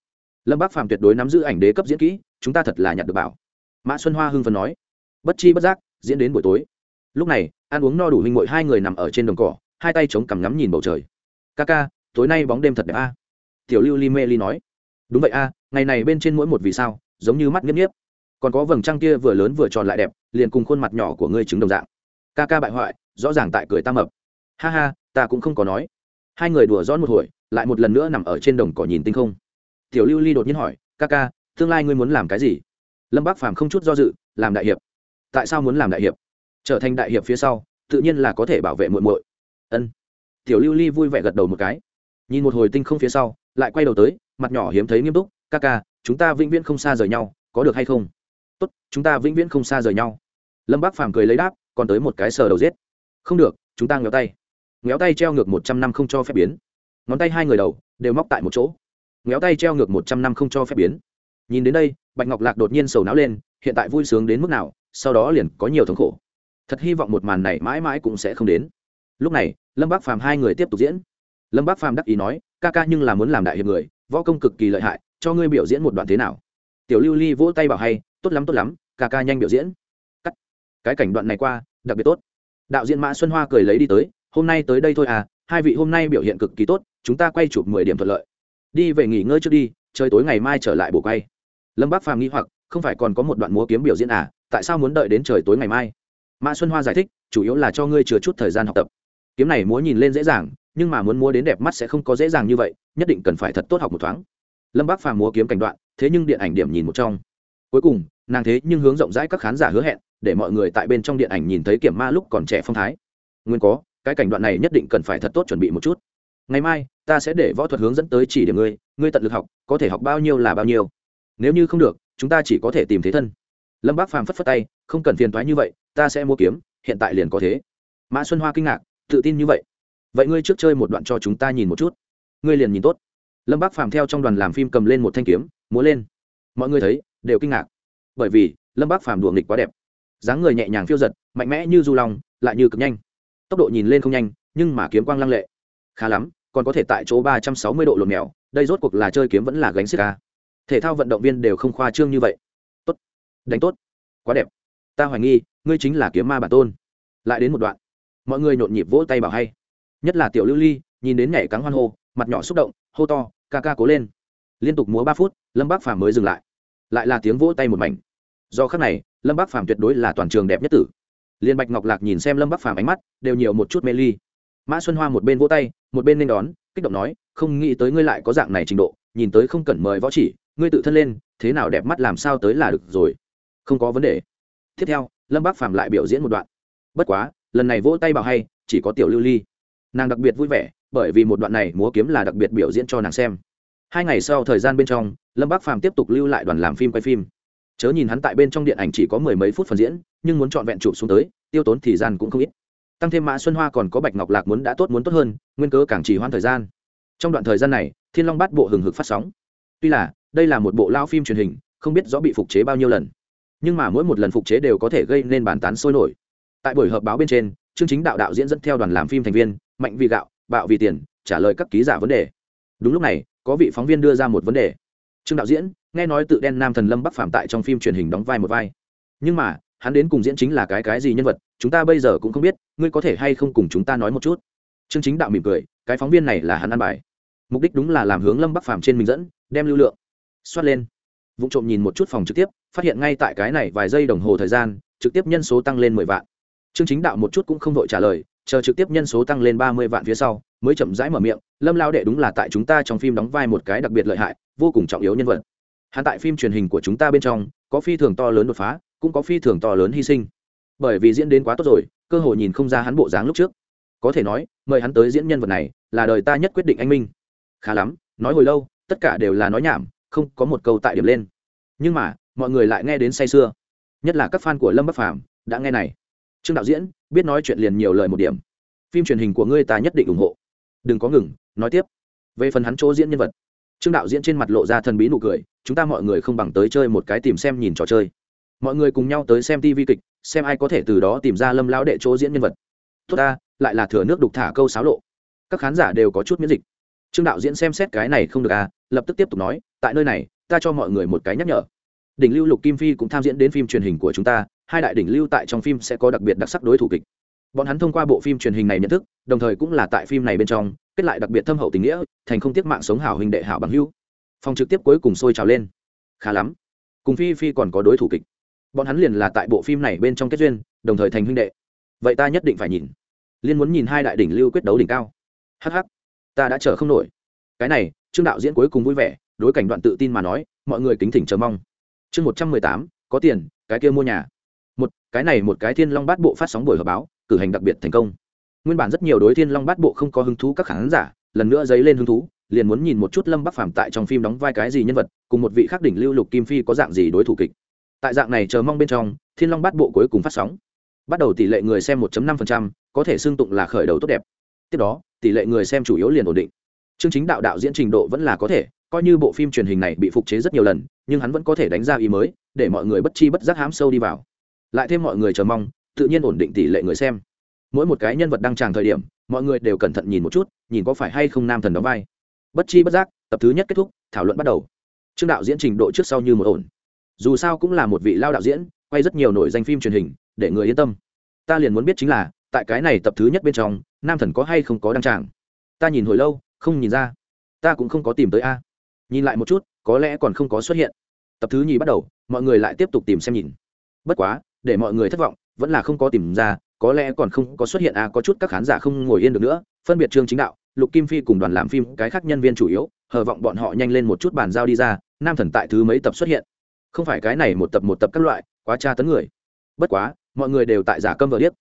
Lâm bắc phàm tuyệt đối nắm giữ ảnh đế cấp diễn kỹ, chúng ta thật là nhặt được bảo. Mã xuân hoa hưng phần nói. Bất chi bất giác, diễn đến buổi tối. Lúc này, ăn uống no đủ huynh mội hai người nằm ở trên đồng cỏ, hai tay chống cằm ngắm nhìn bầu trời. Ca ca, tối nay bóng đêm thật đẹp a. Tiểu lưu ly mê ly nói. Đúng vậy a, ngày này bên trên mỗi một vì sao, giống như mắt nghiếp nghiếp. Còn có vầng trăng kia vừa lớn vừa tròn lại đẹp, liền cùng khuôn mặt nhỏ của ngươi chứng đồng dạng ca ca bại hoại, rõ ràng tại cười ta mập. Ha ha, ta cũng không có nói. Hai người đùa rót một hồi, lại một lần nữa nằm ở trên đồng cỏ nhìn tinh không. Tiểu lưu ly đột nhiên hỏi, ca ca, tương lai ngươi muốn làm cái gì? Lâm bác phàm không chút do dự, làm đại hiệp. Tại sao muốn làm đại hiệp? Trở thành đại hiệp phía sau, tự nhiên là có thể bảo vệ muội muội. Ân. Tiểu lưu ly vui vẻ gật đầu một cái. Nhìn một hồi tinh không phía sau, lại quay đầu tới, mặt nhỏ hiếm thấy nghiêm túc, ca ca, chúng ta vĩnh viễn không xa rời nhau, có được hay không? Tốt, chúng ta vĩnh viễn không xa rời nhau. Lâm bác phàm cười lấy đáp còn tới một cái sờ đầu giết. Không được, chúng ta ngéo tay. Ngéo tay treo ngược một trăm năm không cho phép biến. Ngón tay hai người đầu đều móc tại một chỗ. Ngéo tay treo ngược một trăm năm không cho phép biến. Nhìn đến đây, bạch ngọc lạc đột nhiên sầu não lên, hiện tại vui sướng đến mức nào, sau đó liền có nhiều thống khổ. Thật hy vọng một màn này mãi mãi cũng sẽ không đến. Lúc này, lâm bác phàm hai người tiếp tục diễn. Lâm bác phàm đắc ý nói, ca ca nhưng là muốn làm đại hiệp người, võ công cực kỳ lợi hại, cho ngươi biểu diễn một đoạn thế nào? Tiểu lưu ly vỗ tay bảo hay, tốt lắm tốt lắm, ca ca nhanh biểu diễn cái cảnh đoạn này qua, đặc biệt tốt. Đạo diễn mã xuân hoa cười lấy đi tới, hôm nay tới đây thôi à hai vị hôm nay biểu hiện cực kỳ tốt, chúng ta quay chụp mười điểm thuận lợi. Đi về nghỉ ngơi trước đi, trời tối ngày mai trở lại bổ quay. Lâm bác phàm nghĩ hoặc, không phải còn có một đoạn múa kiếm biểu diễn à tại sao muốn đợi đến trời tối ngày mai? Mã xuân hoa giải thích, chủ yếu là cho ngươi chừa chút thời gian học tập. Kiếm này múa nhìn lên dễ dàng, nhưng mà muốn múa đến đẹp mắt sẽ không có dễ dàng như vậy, nhất định cần phải thật tốt học một thoáng. Lâm bác phàm múa kiếm cảnh đoạn, thế nhưng điện ảnh điểm nhìn một trong. Cuối cùng, nàng thế nhưng hướng rộng rãi các khán giả hứa hẹn để mọi người tại bên trong điện ảnh nhìn thấy kiểm ma lúc còn trẻ phong thái. Nguyên có, cái cảnh đoạn này nhất định cần phải thật tốt chuẩn bị một chút. Ngày mai, ta sẽ để võ thuật hướng dẫn tới chỉ điểm ngươi ngươi tận lực học, có thể học bao nhiêu là bao nhiêu. Nếu như không được, chúng ta chỉ có thể tìm thế thân. Lâm bác phàm phất phất tay, không cần phiền thoái như vậy, ta sẽ mua kiếm, hiện tại liền có thế. Mã xuân hoa kinh ngạc, tự tin như vậy. Vậy ngươi trước chơi một đoạn cho chúng ta nhìn một chút. Ngươi liền nhìn tốt. Lâm bác phàm theo trong đoàn làm phim cầm lên một thanh kiếm, múa lên. Mọi người thấy, đều kinh ngạc. Bởi vì, lâm bác phàm đùa nghịch quá đẹp dáng người nhẹ nhàng phiêu giật, mạnh mẽ như du lòng lại như cực nhanh. Tốc độ nhìn lên không nhanh, nhưng mà kiếm quang lăng lệ. Khá lắm, còn có thể tại chỗ ba trăm sáu mươi độ lộn mèo, đây rốt cuộc là chơi kiếm vẫn là gánh xích ca. Thể thao vận động viên đều không khoa trương như vậy. Tốt. Đánh tốt. Quá đẹp. Ta hoài nghi, ngươi chính là kiếm ma bản tôn. Lại đến một đoạn. Mọi người nhộn nhịp vỗ tay bảo hay. Nhất là tiểu lưu ly, nhìn đến nhảy cắn hoan hô, mặt nhỏ xúc động, hô to, ca ca cố lên. Liên tục múa ba phút, lâm bác phàm mới dừng lại. Lại là tiếng vỗ tay một mảnh. Do khắc này lâm bác phàm tuyệt đối là toàn trường đẹp nhất tử. Liên bạch ngọc lạc nhìn xem lâm bác phàm ánh mắt, đều nhiều một chút mê ly. Mã xuân hoa một bên vỗ tay, một bên nên đón, kích động nói, không nghĩ tới ngươi lại có dạng này trình độ, nhìn tới không cần mời võ chỉ, ngươi tự thân lên, thế nào đẹp mắt làm sao tới là được rồi. Không có vấn đề. Tiếp theo, lâm bác phàm lại biểu diễn một đoạn. Bất quá, lần này vỗ tay bảo hay, chỉ có tiểu lưu ly. Nàng đặc biệt vui vẻ, bởi vì một đoạn này múa kiếm là đặc biệt biểu diễn cho nàng xem. Hai ngày sau thời gian bên trong, lâm bác phàm tiếp tục lưu lại đoàn làm phim quay phim chớ nhìn hắn tại bên trong điện ảnh chỉ có mười mấy phút phần diễn, nhưng muốn trọn vẹn chụp xuống tới, tiêu tốn thì gian cũng không ít. Tăng thêm mã xuân hoa còn có bạch ngọc lạc muốn đã tốt muốn tốt hơn, nguyên cớ càng chỉ hoãn thời gian. Trong đoạn thời gian này, thiên long bắt bộ hừng hực phát sóng. Tuy là, đây là một bộ lao phim truyền hình, không biết rõ bị phục chế bao nhiêu lần. Nhưng mà mỗi một lần phục chế đều có thể gây nên bàn tán sôi nổi. Tại buổi họp báo bên trên, chương chính đạo đạo diễn dẫn theo đoàn làm phim thành viên, mạnh vì gạo, bạo vì tiền, trả lời các ký giả vấn đề. Đúng lúc này, có vị phóng viên đưa ra một vấn đề. Trương đạo diễn nghe nói tự đen nam thần lâm bắc phạm tại trong phim truyền hình đóng vai một vai. Nhưng mà, hắn đến cùng diễn chính là cái cái gì nhân vật, chúng ta bây giờ cũng không biết, ngươi có thể hay không cùng chúng ta nói một chút? Chương chính đạo mỉm cười, cái phóng viên này là hắn ăn bài. Mục đích đúng là làm hướng lâm bắc phàm trên mình dẫn, đem lưu lượng xoát lên. Vụ trộm nhìn một chút phòng trực tiếp, phát hiện ngay tại cái này vài giây đồng hồ thời gian, trực tiếp nhân số tăng lên mười vạn. Chương chính đạo một chút cũng không vội trả lời, chờ trực tiếp nhân số tăng lên ba mươi vạn phía sau, mới chậm rãi mở miệng, lâm lao đệ đúng là tại chúng ta trong phim đóng vai một cái đặc biệt lợi hại, vô cùng trọng yếu nhân vật hắn tại phim truyền hình của chúng ta bên trong, có phi thường to lớn đột phá, cũng có phi thường to lớn hy sinh. Bởi vì diễn đến quá tốt rồi, cơ hội nhìn không ra hắn bộ dáng lúc trước. Có thể nói, mời hắn tới diễn nhân vật này, là đời ta nhất quyết định anh minh. Khá lắm, nói hồi lâu, tất cả đều là nói nhảm, không có một câu tại điểm lên. Nhưng mà, mọi người lại nghe đến say sưa. Nhất là các fan của lâm bắc phàm, đã nghe này. Trương đạo diễn, biết nói chuyện liền nhiều lời một điểm. Phim truyền hình của ngươi ta nhất định ủng hộ. Đừng có ngừng, nói tiếp. Về phần hắn chỗ diễn nhân vật trương đạo diễn trên mặt lộ ra thần bí nụ cười, chúng ta mọi người không bằng tới chơi một cái tìm xem nhìn trò chơi. Mọi người cùng nhau tới xem tv kịch, xem ai có thể từ đó tìm ra lâm lão đệ chỗ diễn nhân vật. Tốt ta, lại là thừa nước đục thả câu xáo lộ. Các khán giả đều có chút miễn dịch. Trương đạo diễn xem xét cái này không được à lập tức tiếp tục nói, tại nơi này, ta cho mọi người một cái nhắc nhở. Đỉnh lưu lục kim phi cũng tham diễn đến phim truyền hình của chúng ta, hai đại đỉnh lưu tại trong phim sẽ có đặc biệt đặc sắc đối thủ kịch bọn hắn thông qua bộ phim truyền hình này nhận thức, đồng thời cũng là tại phim này bên trong, kết lại đặc biệt thâm hậu tình nghĩa, thành không tiếc mạng sống hảo hình đệ hảo bằng hữu. Phòng trực tiếp cuối cùng sôi trào lên. Khá lắm. Cùng phi phi còn có đối thủ kịch. Bọn hắn liền là tại bộ phim này bên trong kết duyên, đồng thời thành huynh đệ. Vậy ta nhất định phải nhìn. Liên muốn nhìn hai đại đỉnh lưu quyết đấu đỉnh cao. Hh ta đã chờ không nổi. Cái này, trương đạo diễn cuối cùng vui vẻ, đối cảnh đoạn tự tin mà nói, mọi người kính thỉnh chờ mong. Chương một trăm mười tám, có tiền, cái kia mua nhà. Một, cái này một cái thiên long bát bộ phát sóng buổi họp báo cử hành đặc biệt thành công. Nguyên bản rất nhiều đối thiên long bát bộ không có hứng thú các khán giả lần nữa dấy lên hứng thú liền muốn nhìn một chút lâm bắc phàm tại trong phim đóng vai cái gì nhân vật cùng một vị khắc đỉnh lưu lục kim phi có dạng gì đối thủ kịch. Tại dạng này chờ mong bên trong thiên long bát bộ cuối cùng phát sóng. Bắt đầu tỷ lệ người xem 1.5%, có thể xương tụng là khởi đầu tốt đẹp. Tiếp đó tỷ lệ người xem chủ yếu liền ổn định. Chương chính đạo đạo diễn trình độ vẫn là có thể coi như bộ phim truyền hình này bị phục chế rất nhiều lần nhưng hắn vẫn có thể đánh ra ý mới để mọi người bất chi bất giác hám sâu đi vào. Lại thêm mọi người chờ mong tự nhiên ổn định tỷ lệ người xem. Mỗi một cái nhân vật đăng tràng thời điểm, mọi người đều cẩn thận nhìn một chút, nhìn có phải hay không nam thần đóng vai. Bất chi bất giác, tập thứ nhất kết thúc, thảo luận bắt đầu. Trương đạo diễn trình độ trước sau như một ổn. Dù sao cũng là một vị lao đạo diễn, quay rất nhiều nổi danh phim truyền hình, để người yên tâm. Ta liền muốn biết chính là, tại cái này tập thứ nhất bên trong, nam thần có hay không có đăng tràng? Ta nhìn hồi lâu, không nhìn ra. Ta cũng không có tìm tới a. Nhìn lại một chút, có lẽ còn không có xuất hiện. Tập thứ nhì bắt đầu, mọi người lại tiếp tục tìm xem nhìn. Bất quá, để mọi người thất vọng vẫn là không có tìm ra, có lẽ còn không có xuất hiện a có chút các khán giả không ngồi yên được nữa. Phân biệt trương chính đạo, lục kim phi cùng đoàn làm phim, cái khác nhân viên chủ yếu, hờ vọng bọn họ nhanh lên một chút bàn giao đi ra, nam thần tại thứ mấy tập xuất hiện? Không phải cái này một tập một tập các loại, quá tra tấn người. Bất quá, mọi người đều tại giả câm vợ điếc.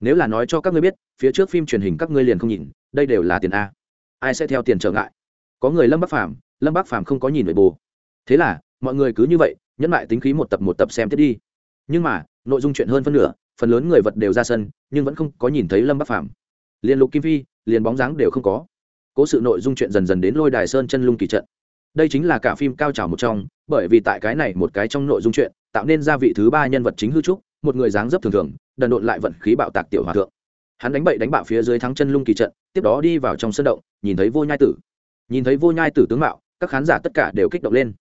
Nếu là nói cho các ngươi biết, phía trước phim truyền hình các ngươi liền không nhìn, đây đều là tiền a. Ai sẽ theo tiền trở ngại? Có người lâm bắc phàm, lâm bắc phàm không có nhìn về bồ thế là, mọi người cứ như vậy, nhẫn lại tính khí một tập một tập xem tiếp đi. Nhưng mà nội dung chuyện hơn phân nửa, phần lớn người vật đều ra sân, nhưng vẫn không có nhìn thấy lâm bắc phàm. Liền lục kim phi, liền bóng dáng đều không có. Cố sự nội dung chuyện dần dần đến lôi đài sơn chân lung kỳ trận. Đây chính là cả phim cao trào một trong, bởi vì tại cái này một cái trong nội dung chuyện, tạo nên gia vị thứ ba nhân vật chính hư trúc, một người dáng dấp thường thường, đần độn lại vận khí bạo tạc tiểu hòa thượng. Hắn đánh bậy đánh bạo phía dưới thắng chân lung kỳ trận, tiếp đó đi vào trong sân động, nhìn thấy vô nhai tử. Nhìn thấy vô nhai tử tướng mạo, các khán giả tất cả đều kích động lên.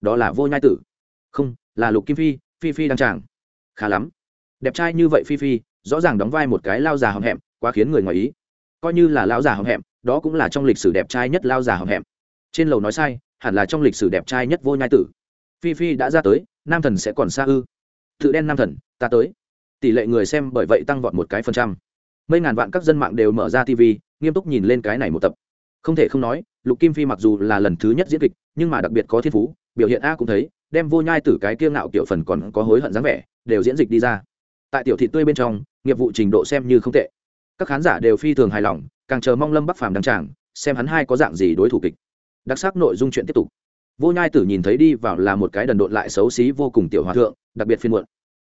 Đó là vô nhai tử. Không, là lục kim phi phi phi đang tràng khá lắm. Đẹp trai như vậy phi phi, rõ ràng đóng vai một cái lao già hậm hẹm, quá khiến người ngoài ý. Coi như là lao già hậm hẹm, đó cũng là trong lịch sử đẹp trai nhất lao già hậm hẹm. Trên lầu nói sai, hẳn là trong lịch sử đẹp trai nhất vô nhai tử. Phi phi đã ra tới, nam thần sẽ còn xa ư. Tự đen nam thần, ta tới. Tỷ lệ người xem bởi vậy tăng vọt một cái phần trăm. Mấy ngàn vạn các dân mạng đều mở ra tv nghiêm túc nhìn lên cái này một tập. Không thể không nói, lục kim phi mặc dù là lần thứ nhất diễn kịch, nhưng mà đặc biệt có thiên phú, biểu hiện a cũng thấy, đem vô nhai tử cái kiêng ngạo kiểu phần còn có hối hận dáng vẻ đều diễn dịch đi ra. Tại tiểu thị tươi bên trong, nghiệp vụ trình độ xem như không tệ. Các khán giả đều phi thường hài lòng, càng chờ mong lâm bắc phàm đăng tràng, xem hắn hai có dạng gì đối thủ kịch. Đặc sắc nội dung chuyện tiếp tục. Vô nhai tử nhìn thấy đi vào là một cái đần độn lại xấu xí vô cùng tiểu hòa thượng, đặc biệt phiên muộn.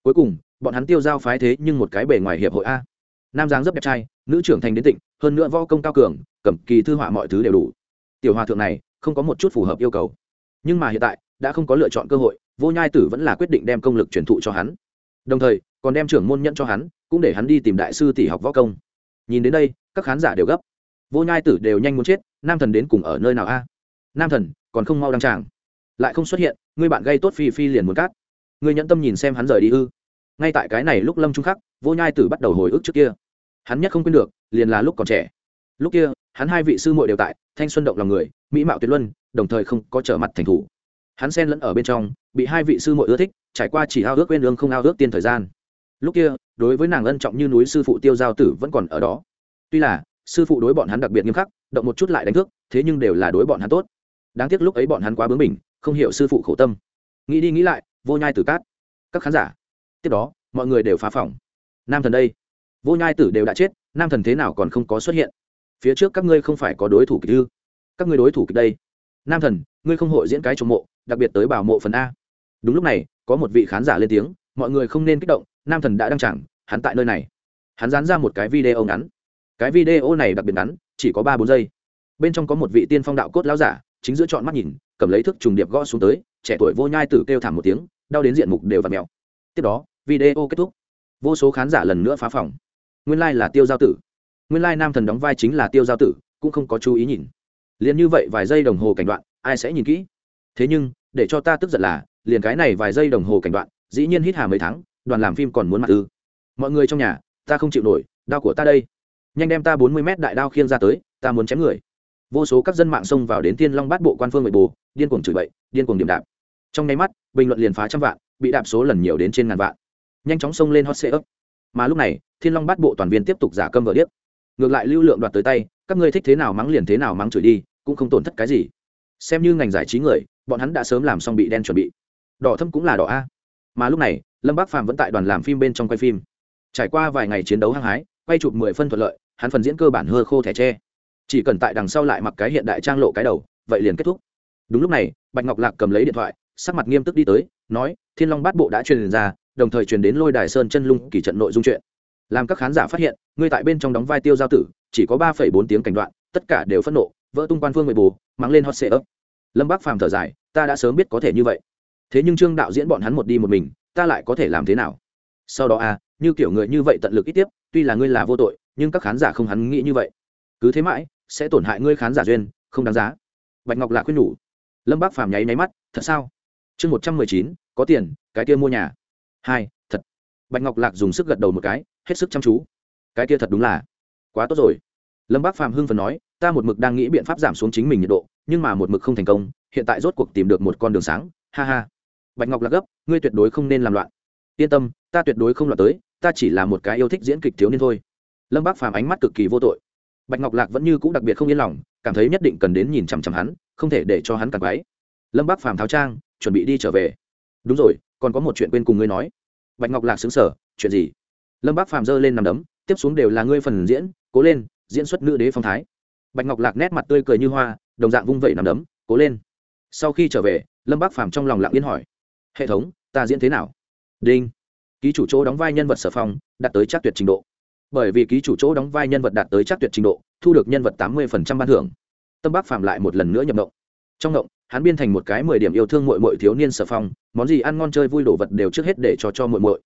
Cuối cùng, bọn hắn tiêu giao phái thế nhưng một cái bề ngoài hiệp hội a. Nam giáng rất đẹp trai, nữ trưởng thành đến tịnh, hơn nữa võ công cao cường cẩm kỳ thư họa mọi thứ đều đủ. Tiểu hòa thượng này, không có một chút phù hợp yêu cầu. Nhưng mà hiện tại, đã không có lựa chọn cơ hội, vô nhai tử vẫn là quyết định đem công lực truyền thụ cho hắn đồng thời, còn đem trưởng môn nhận cho hắn, cũng để hắn đi tìm đại sư tỷ học võ công. Nhìn đến đây, các khán giả đều gấp. Vô nhai tử đều nhanh muốn chết, nam thần đến cùng ở nơi nào a? Nam thần, còn không mau đăng tràng. Lại không xuất hiện, ngươi bạn gây tốt phi phi liền muốn cát ngươi nhẫn tâm nhìn xem hắn rời đi ư? Ngay tại cái này lúc lâm trung khắc, vô nhai tử bắt đầu hồi ức trước kia. Hắn nhất không quên được, liền là lúc còn trẻ. Lúc kia, hắn hai vị sư muội đều tại, thanh xuân động lòng người, mỹ mạo tuyệt luân, đồng thời không có trở mặt thành thủ. Hắn xen lẫn ở bên trong, bị hai vị sư muội ưa thích trải qua chỉ ao ước quên lương không ao ước tiên thời gian. Lúc kia, đối với nàng ân trọng như núi sư phụ tiêu giao tử vẫn còn ở đó. Tuy là, sư phụ đối bọn hắn đặc biệt nghiêm khắc, động một chút lại đánh thức, thế nhưng đều là đối bọn hắn tốt. Đáng tiếc lúc ấy bọn hắn quá bướng mình không hiểu sư phụ khổ tâm. Nghĩ đi nghĩ lại, vô nhai tử cát. Các khán giả, tiếp đó, mọi người đều phá phỏng nam thần đây. Vô nhai tử đều đã chết, nam thần thế nào còn không có xuất hiện? Phía trước các ngươi không phải có đối thủ kịch ư? Các ngươi đối thủ kịch đây. Nam thần, ngươi không hội diễn cái trộm mộ, đặc biệt tới bảo mộ phần a. Đúng lúc này có một vị khán giả lên tiếng, mọi người không nên kích động, nam thần đã đăng chẳng hắn tại nơi này. Hắn dán ra một cái video ngắn. Cái video này đặc biệt ngắn, chỉ có ba bốn giây. Bên trong có một vị tiên phong đạo cốt lão giả, chính giữa chọn mắt nhìn, cầm lấy thức trùng điệp gõ xuống tới, trẻ tuổi vô nhai tử kêu thảm một tiếng, đau đến diện mục đều và mèo. Tiếp đó, video kết thúc. Vô số khán giả lần nữa phá phòng. Nguyên lai、like、là tiêu giao tử. Nguyên lai、like、nam thần đóng vai chính là tiêu giao tử, cũng không có chú ý nhìn. Liền như vậy vài giây đồng hồ cảnh đoạn, ai sẽ nhìn kỹ? Thế nhưng, để cho ta tức giận là liền cái này vài giây đồng hồ cảnh đoạn, dĩ nhiên hít hà mấy tháng, đoàn làm phim còn muốn mặt ư. Mọi người trong nhà, ta không chịu nổi đau của ta đây. Nhanh đem ta bốn mươi mét đại đao khiêng ra tới, ta muốn chém người. Vô số các dân mạng xông vào đến thiên long bát bộ quan phương nội bồ điên cuồng chửi bậy, điên cuồng điểm đạp. Trong nháy mắt, bình luận liền phá trăm vạn, bị đạp số lần nhiều đến trên ngàn vạn. Nhanh chóng xông lên hot xe ấp mà lúc này, thiên long bát bộ toàn viên tiếp tục giả câm vợ điếc. Ngược lại lưu lượng đoạt tới tay, các ngươi thích thế nào mắng liền thế nào mắng chửi đi, cũng không tổn thất cái gì. Xem như ngành giải trí người, bọn hắn đã sớm làm xong bị đen chuẩn bị đỏ thâm cũng là đỏ a. Mà lúc này, lâm bác phàm vẫn tại đoàn làm phim bên trong quay phim. Trải qua vài ngày chiến đấu hăng hái, quay chụp mười phân thuận lợi, hắn phần diễn cơ bản hơ khô thẻ tre. Chỉ cần tại đằng sau lại mặc cái hiện đại trang lộ cái đầu, vậy liền kết thúc. Đúng lúc này, bạch ngọc lạc cầm lấy điện thoại, sắc mặt nghiêm túc đi tới, nói, thiên long bát bộ đã truyền ra, đồng thời truyền đến lôi đài sơn chân lung kỳ trận nội dung chuyện. Làm các khán giả phát hiện, ngươi tại bên trong đóng vai tiêu giao tử, chỉ có ba phẩy bốn tiếng cảnh đoạn, tất cả đều phẫn nộ, vỡ tung quan phương người bù, mắng lên hot sệ ấp lâm bác phàm thở dài, ta đã sớm biết có thể như vậy thế nhưng trương đạo diễn bọn hắn một đi một mình, ta lại có thể làm thế nào? Sau đó à như kiểu người như vậy tận lực ít tiếp, tuy là ngươi là vô tội, nhưng các khán giả không hắn nghĩ như vậy. Cứ thế mãi, sẽ tổn hại ngươi khán giả duyên, không đáng giá. Bạch ngọc lạc khuyên nhủ. Lâm bác phàm nháy máy mắt, thật sao? Chương một trăm mười chín, có tiền, cái kia mua nhà. Hai, thật. Bạch ngọc lạc dùng sức gật đầu một cái, hết sức chăm chú. Cái kia thật đúng là quá tốt rồi. Lâm bác phàm hưng phần nói, ta một mực đang nghĩ biện pháp giảm xuống chính mình nhiệt độ, nhưng mà một mực không thành công, hiện tại rốt cuộc tìm được một con đường sáng, ha ha bạch ngọc lạc gấp, ngươi tuyệt đối không nên làm loạn. Yên tâm, ta tuyệt đối không loạn tới, ta chỉ là một cái yêu thích diễn kịch thiếu niên thôi. Lâm bác phàm ánh mắt cực kỳ vô tội. Bạch ngọc lạc vẫn như c ũ đặc biệt không yên lòng, cảm thấy nhất định cần đến nhìn chằm chằm hắn, không thể để cho hắn càng váy lâm bác phàm tháo trang, chuẩn bị đi trở về. Đúng rồi, còn có một chuyện quên cùng ngươi nói. Bạch ngọc lạc xứng sở chuyện gì? Lâm bác phàm giơ lên nằm đấm, tiếp xuống đều là ngươi phần diễn, cố lên, diễn xuất nữ đế phong thái. Bạch ngọc lạc nét mặt tươi cười như hoa, đồng dạng vung vẩy nằm đấm, cố lên. Sau khi trở về, lâm bác phàm trong lòng lặng yên hỏi hệ thống, ta diễn thế nào? Đinh. Ký chủ chỗ đóng vai nhân vật sở phong, đạt tới chắc tuyệt trình độ. Bởi vì ký chủ chỗ đóng vai nhân vật đạt tới chắc tuyệt trình độ, thu được nhân vật tám mươi ban thưởng. Tâm bác phạm lại một lần nữa nhập động trong động hắn biên thành một cái mười điểm yêu thương mội mội thiếu niên sở phong, món gì ăn ngon chơi vui đồ vật đều trước hết để cho cho mội mội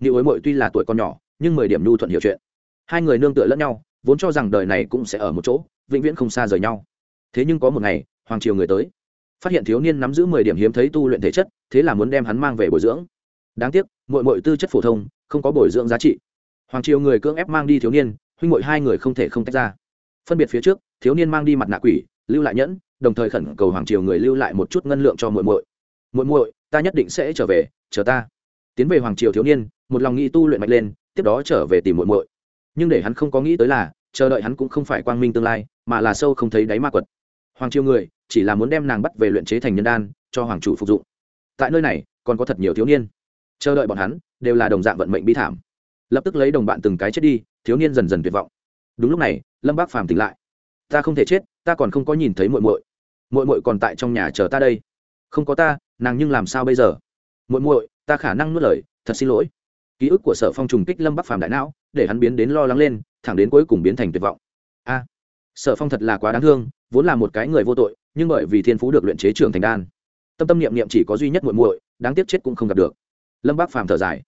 nữ ối mội tuy là tuổi con nhỏ, nhưng mười điểm nhu thuận hiểu chuyện. Hai người nương tựa lẫn nhau, vốn cho rằng đời này cũng sẽ ở một chỗ, vĩnh viễn không xa rời nhau. Thế nhưng có một ngày, hoàng triều người tới phát hiện thiếu niên nắm giữ mười điểm hiếm thấy tu luyện thể chất, thế là muốn đem hắn mang về bồi dưỡng. Đáng tiếc mội mội tư chất phổ thông, không có bồi dưỡng giá trị. Hoàng triều người cưỡng ép mang đi thiếu niên, huynh mội hai người không thể không tách ra. Phân biệt phía trước, thiếu niên mang đi mặt nạ quỷ, lưu lại nhẫn, đồng thời khẩn cầu hoàng triều người lưu lại một chút ngân lượng cho muội muội. Muội muội, ta nhất định sẽ trở về, chờ ta. Tiến về hoàng triều thiếu niên, một lòng nghĩ tu luyện mạnh lên, tiếp đó trở về tìm muội muội. Nhưng để hắn không có nghĩ tới là, chờ đợi hắn cũng không phải quang minh tương lai, mà là sâu không thấy đáy ma quật. Hoàng triều người chỉ là muốn đem nàng bắt về luyện chế thành nhân đan, cho hoàng chủ phục dụng. Tại nơi này, còn có thật nhiều thiếu niên. Chờ đợi bọn hắn, đều là đồng dạng vận mệnh bi thảm. Lập tức lấy đồng bạn từng cái chết đi, thiếu niên dần dần tuyệt vọng. Đúng lúc này, lâm bác phàm tỉnh lại. Ta không thể chết, ta còn không có nhìn thấy muội muội. Muội muội còn tại trong nhà chờ ta đây. Không có ta, nàng nhưng làm sao bây giờ? Muội muội, ta khả năng nuốt lời, thật xin lỗi. Ký ức của sở phong trùng kích lâm bắc phàm đại não, để hắn biến đến lo lắng lên, thẳng đến cuối cùng biến thành tuyệt vọng. A, sở phong thật là quá đáng thương, vốn là một cái người vô tội nhưng bởi vì thiên phú được luyện chế trưởng thành đan, tâm tâm niệm niệm chỉ có duy nhất muội muội, đáng tiếc chết cũng không gặp được. Lâm Bác phàm thở dài,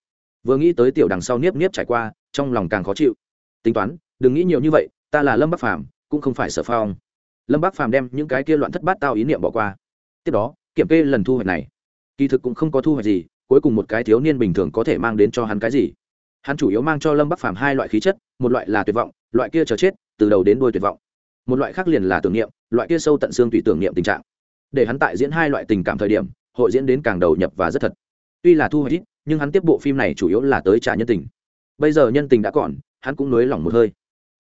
vừa nghĩ tới tiểu đằng sau niếp niếp trải qua, trong lòng càng khó chịu. Tính toán, đừng nghĩ nhiều như vậy, ta là lâm Bác phàm, cũng không phải sở phong lâm bác phàm đem những cái kia loạn thất bát tao ý niệm bỏ qua. Tiếp đó, kiểm kê lần thu hoạch này. Kỳ thực cũng không có thu hoạch gì, cuối cùng một cái thiếu niên bình thường có thể mang đến cho hắn cái gì. Hắn chủ yếu mang cho lâm bắc phàm hai loại khí chất, một loại là tuyệt vọng, loại kia chờ chết, từ đầu đến đuôi tuyệt vọng một loại khác liền là tưởng niệm, loại kia sâu tận xương tùy tưởng niệm tình trạng. Để hắn tại diễn hai loại tình cảm thời điểm, hội diễn đến càng đầu nhập và rất thật. Tuy là thu hoạch ít, nhưng hắn tiếp bộ phim này chủ yếu là tới trả nhân tình. Bây giờ nhân tình đã còn, hắn cũng nới lỏng một hơi.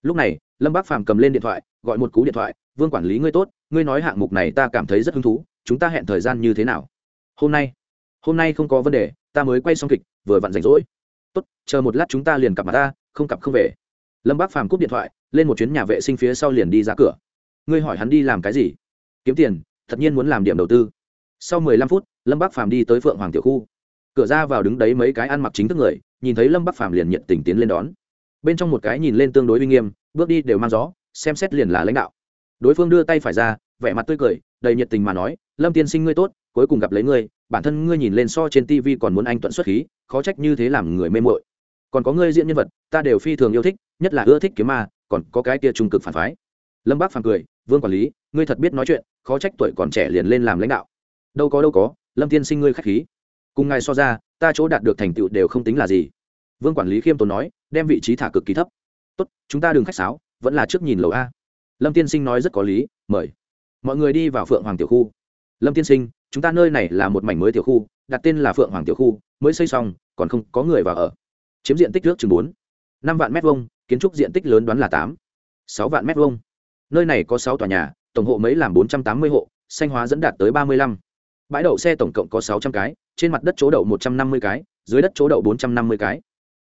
Lúc này, lâm bác phàm cầm lên điện thoại, gọi một cú điện thoại, vương quản lý ngươi tốt, ngươi nói hạng mục này ta cảm thấy rất hứng thú, chúng ta hẹn thời gian như thế nào? Hôm nay hôm nay không có vấn đề, ta mới quay xong kịch, vừa vặn rảnh rỗi. Tốt, chờ một lát chúng ta liền cặp mặt ta, không cặp không về lâm bác phàm cúp điện thoại, lên một chuyến nhà vệ sinh phía sau liền đi ra cửa. Ngươi hỏi hắn đi làm cái gì? Kiếm tiền, thật nhiên muốn làm điểm đầu tư. Sau mười lăm phút, lâm bác phàm đi tới phượng hoàng tiểu khu. Cửa ra vào đứng đấy mấy cái ăn mặc chính thức người, nhìn thấy lâm bác phàm liền nhận tình tiến lên đón. Bên trong một cái nhìn lên tương đối uy nghiêm, bước đi đều mang gió, xem xét liền là lãnh đạo. Đối phương đưa tay phải ra, vẻ mặt tươi cười, đầy nhiệt tình mà nói, lâm tiên sinh ngươi tốt, cuối cùng gặp lấy ngươi, bản thân ngươi nhìn lên so trên tv còn muốn anh tuận xuất khí, khó trách như thế làm người mê mội còn có ngươi diễn nhân vật, ta đều phi thường yêu thích, nhất là ưa thích kiếm ma, còn có cái kia trung cực phản phái. Lâm bác phản cười, vương quản lý, ngươi thật biết nói chuyện, khó trách tuổi còn trẻ liền lên làm lãnh đạo. Đâu có đâu có, lâm tiên sinh ngươi k h á c h khí. Cùng ngài so ra, ta chỗ đạt được thành tựu đều không tính là gì. Vương quản lý khiêm tốn nói, đem vị trí thả cực kỳ thấp. Tốt, chúng ta đừng khách sáo, vẫn là trước nhìn lầu a. Lâm tiên sinh nói rất có lý, mời. Mọi người đi vào phượng hoàng tiểu khu. Lâm tiên sinh, chúng ta nơi này là một mảnh mới tiểu khu, đặt tên là phượng hoàng tiểu khu, mới xây xong, còn không có người vào ở chiếm diện tích nước chừng bốn. Năm vạn m hai kiến trúc diện tích lớn đoán là tám. Sáu vạn m hai nơi này có sáu tòa nhà, tổng hộ mấy làm bốn trăm tám mươi hộ, xanh hóa dẫn đạt tới ba mươi lăm. Bãi đậu xe tổng cộng có sáu trăm cái, trên mặt đất chỗ đậu một trăm năm mươi cái, dưới đất chỗ đậu bốn trăm năm mươi cái.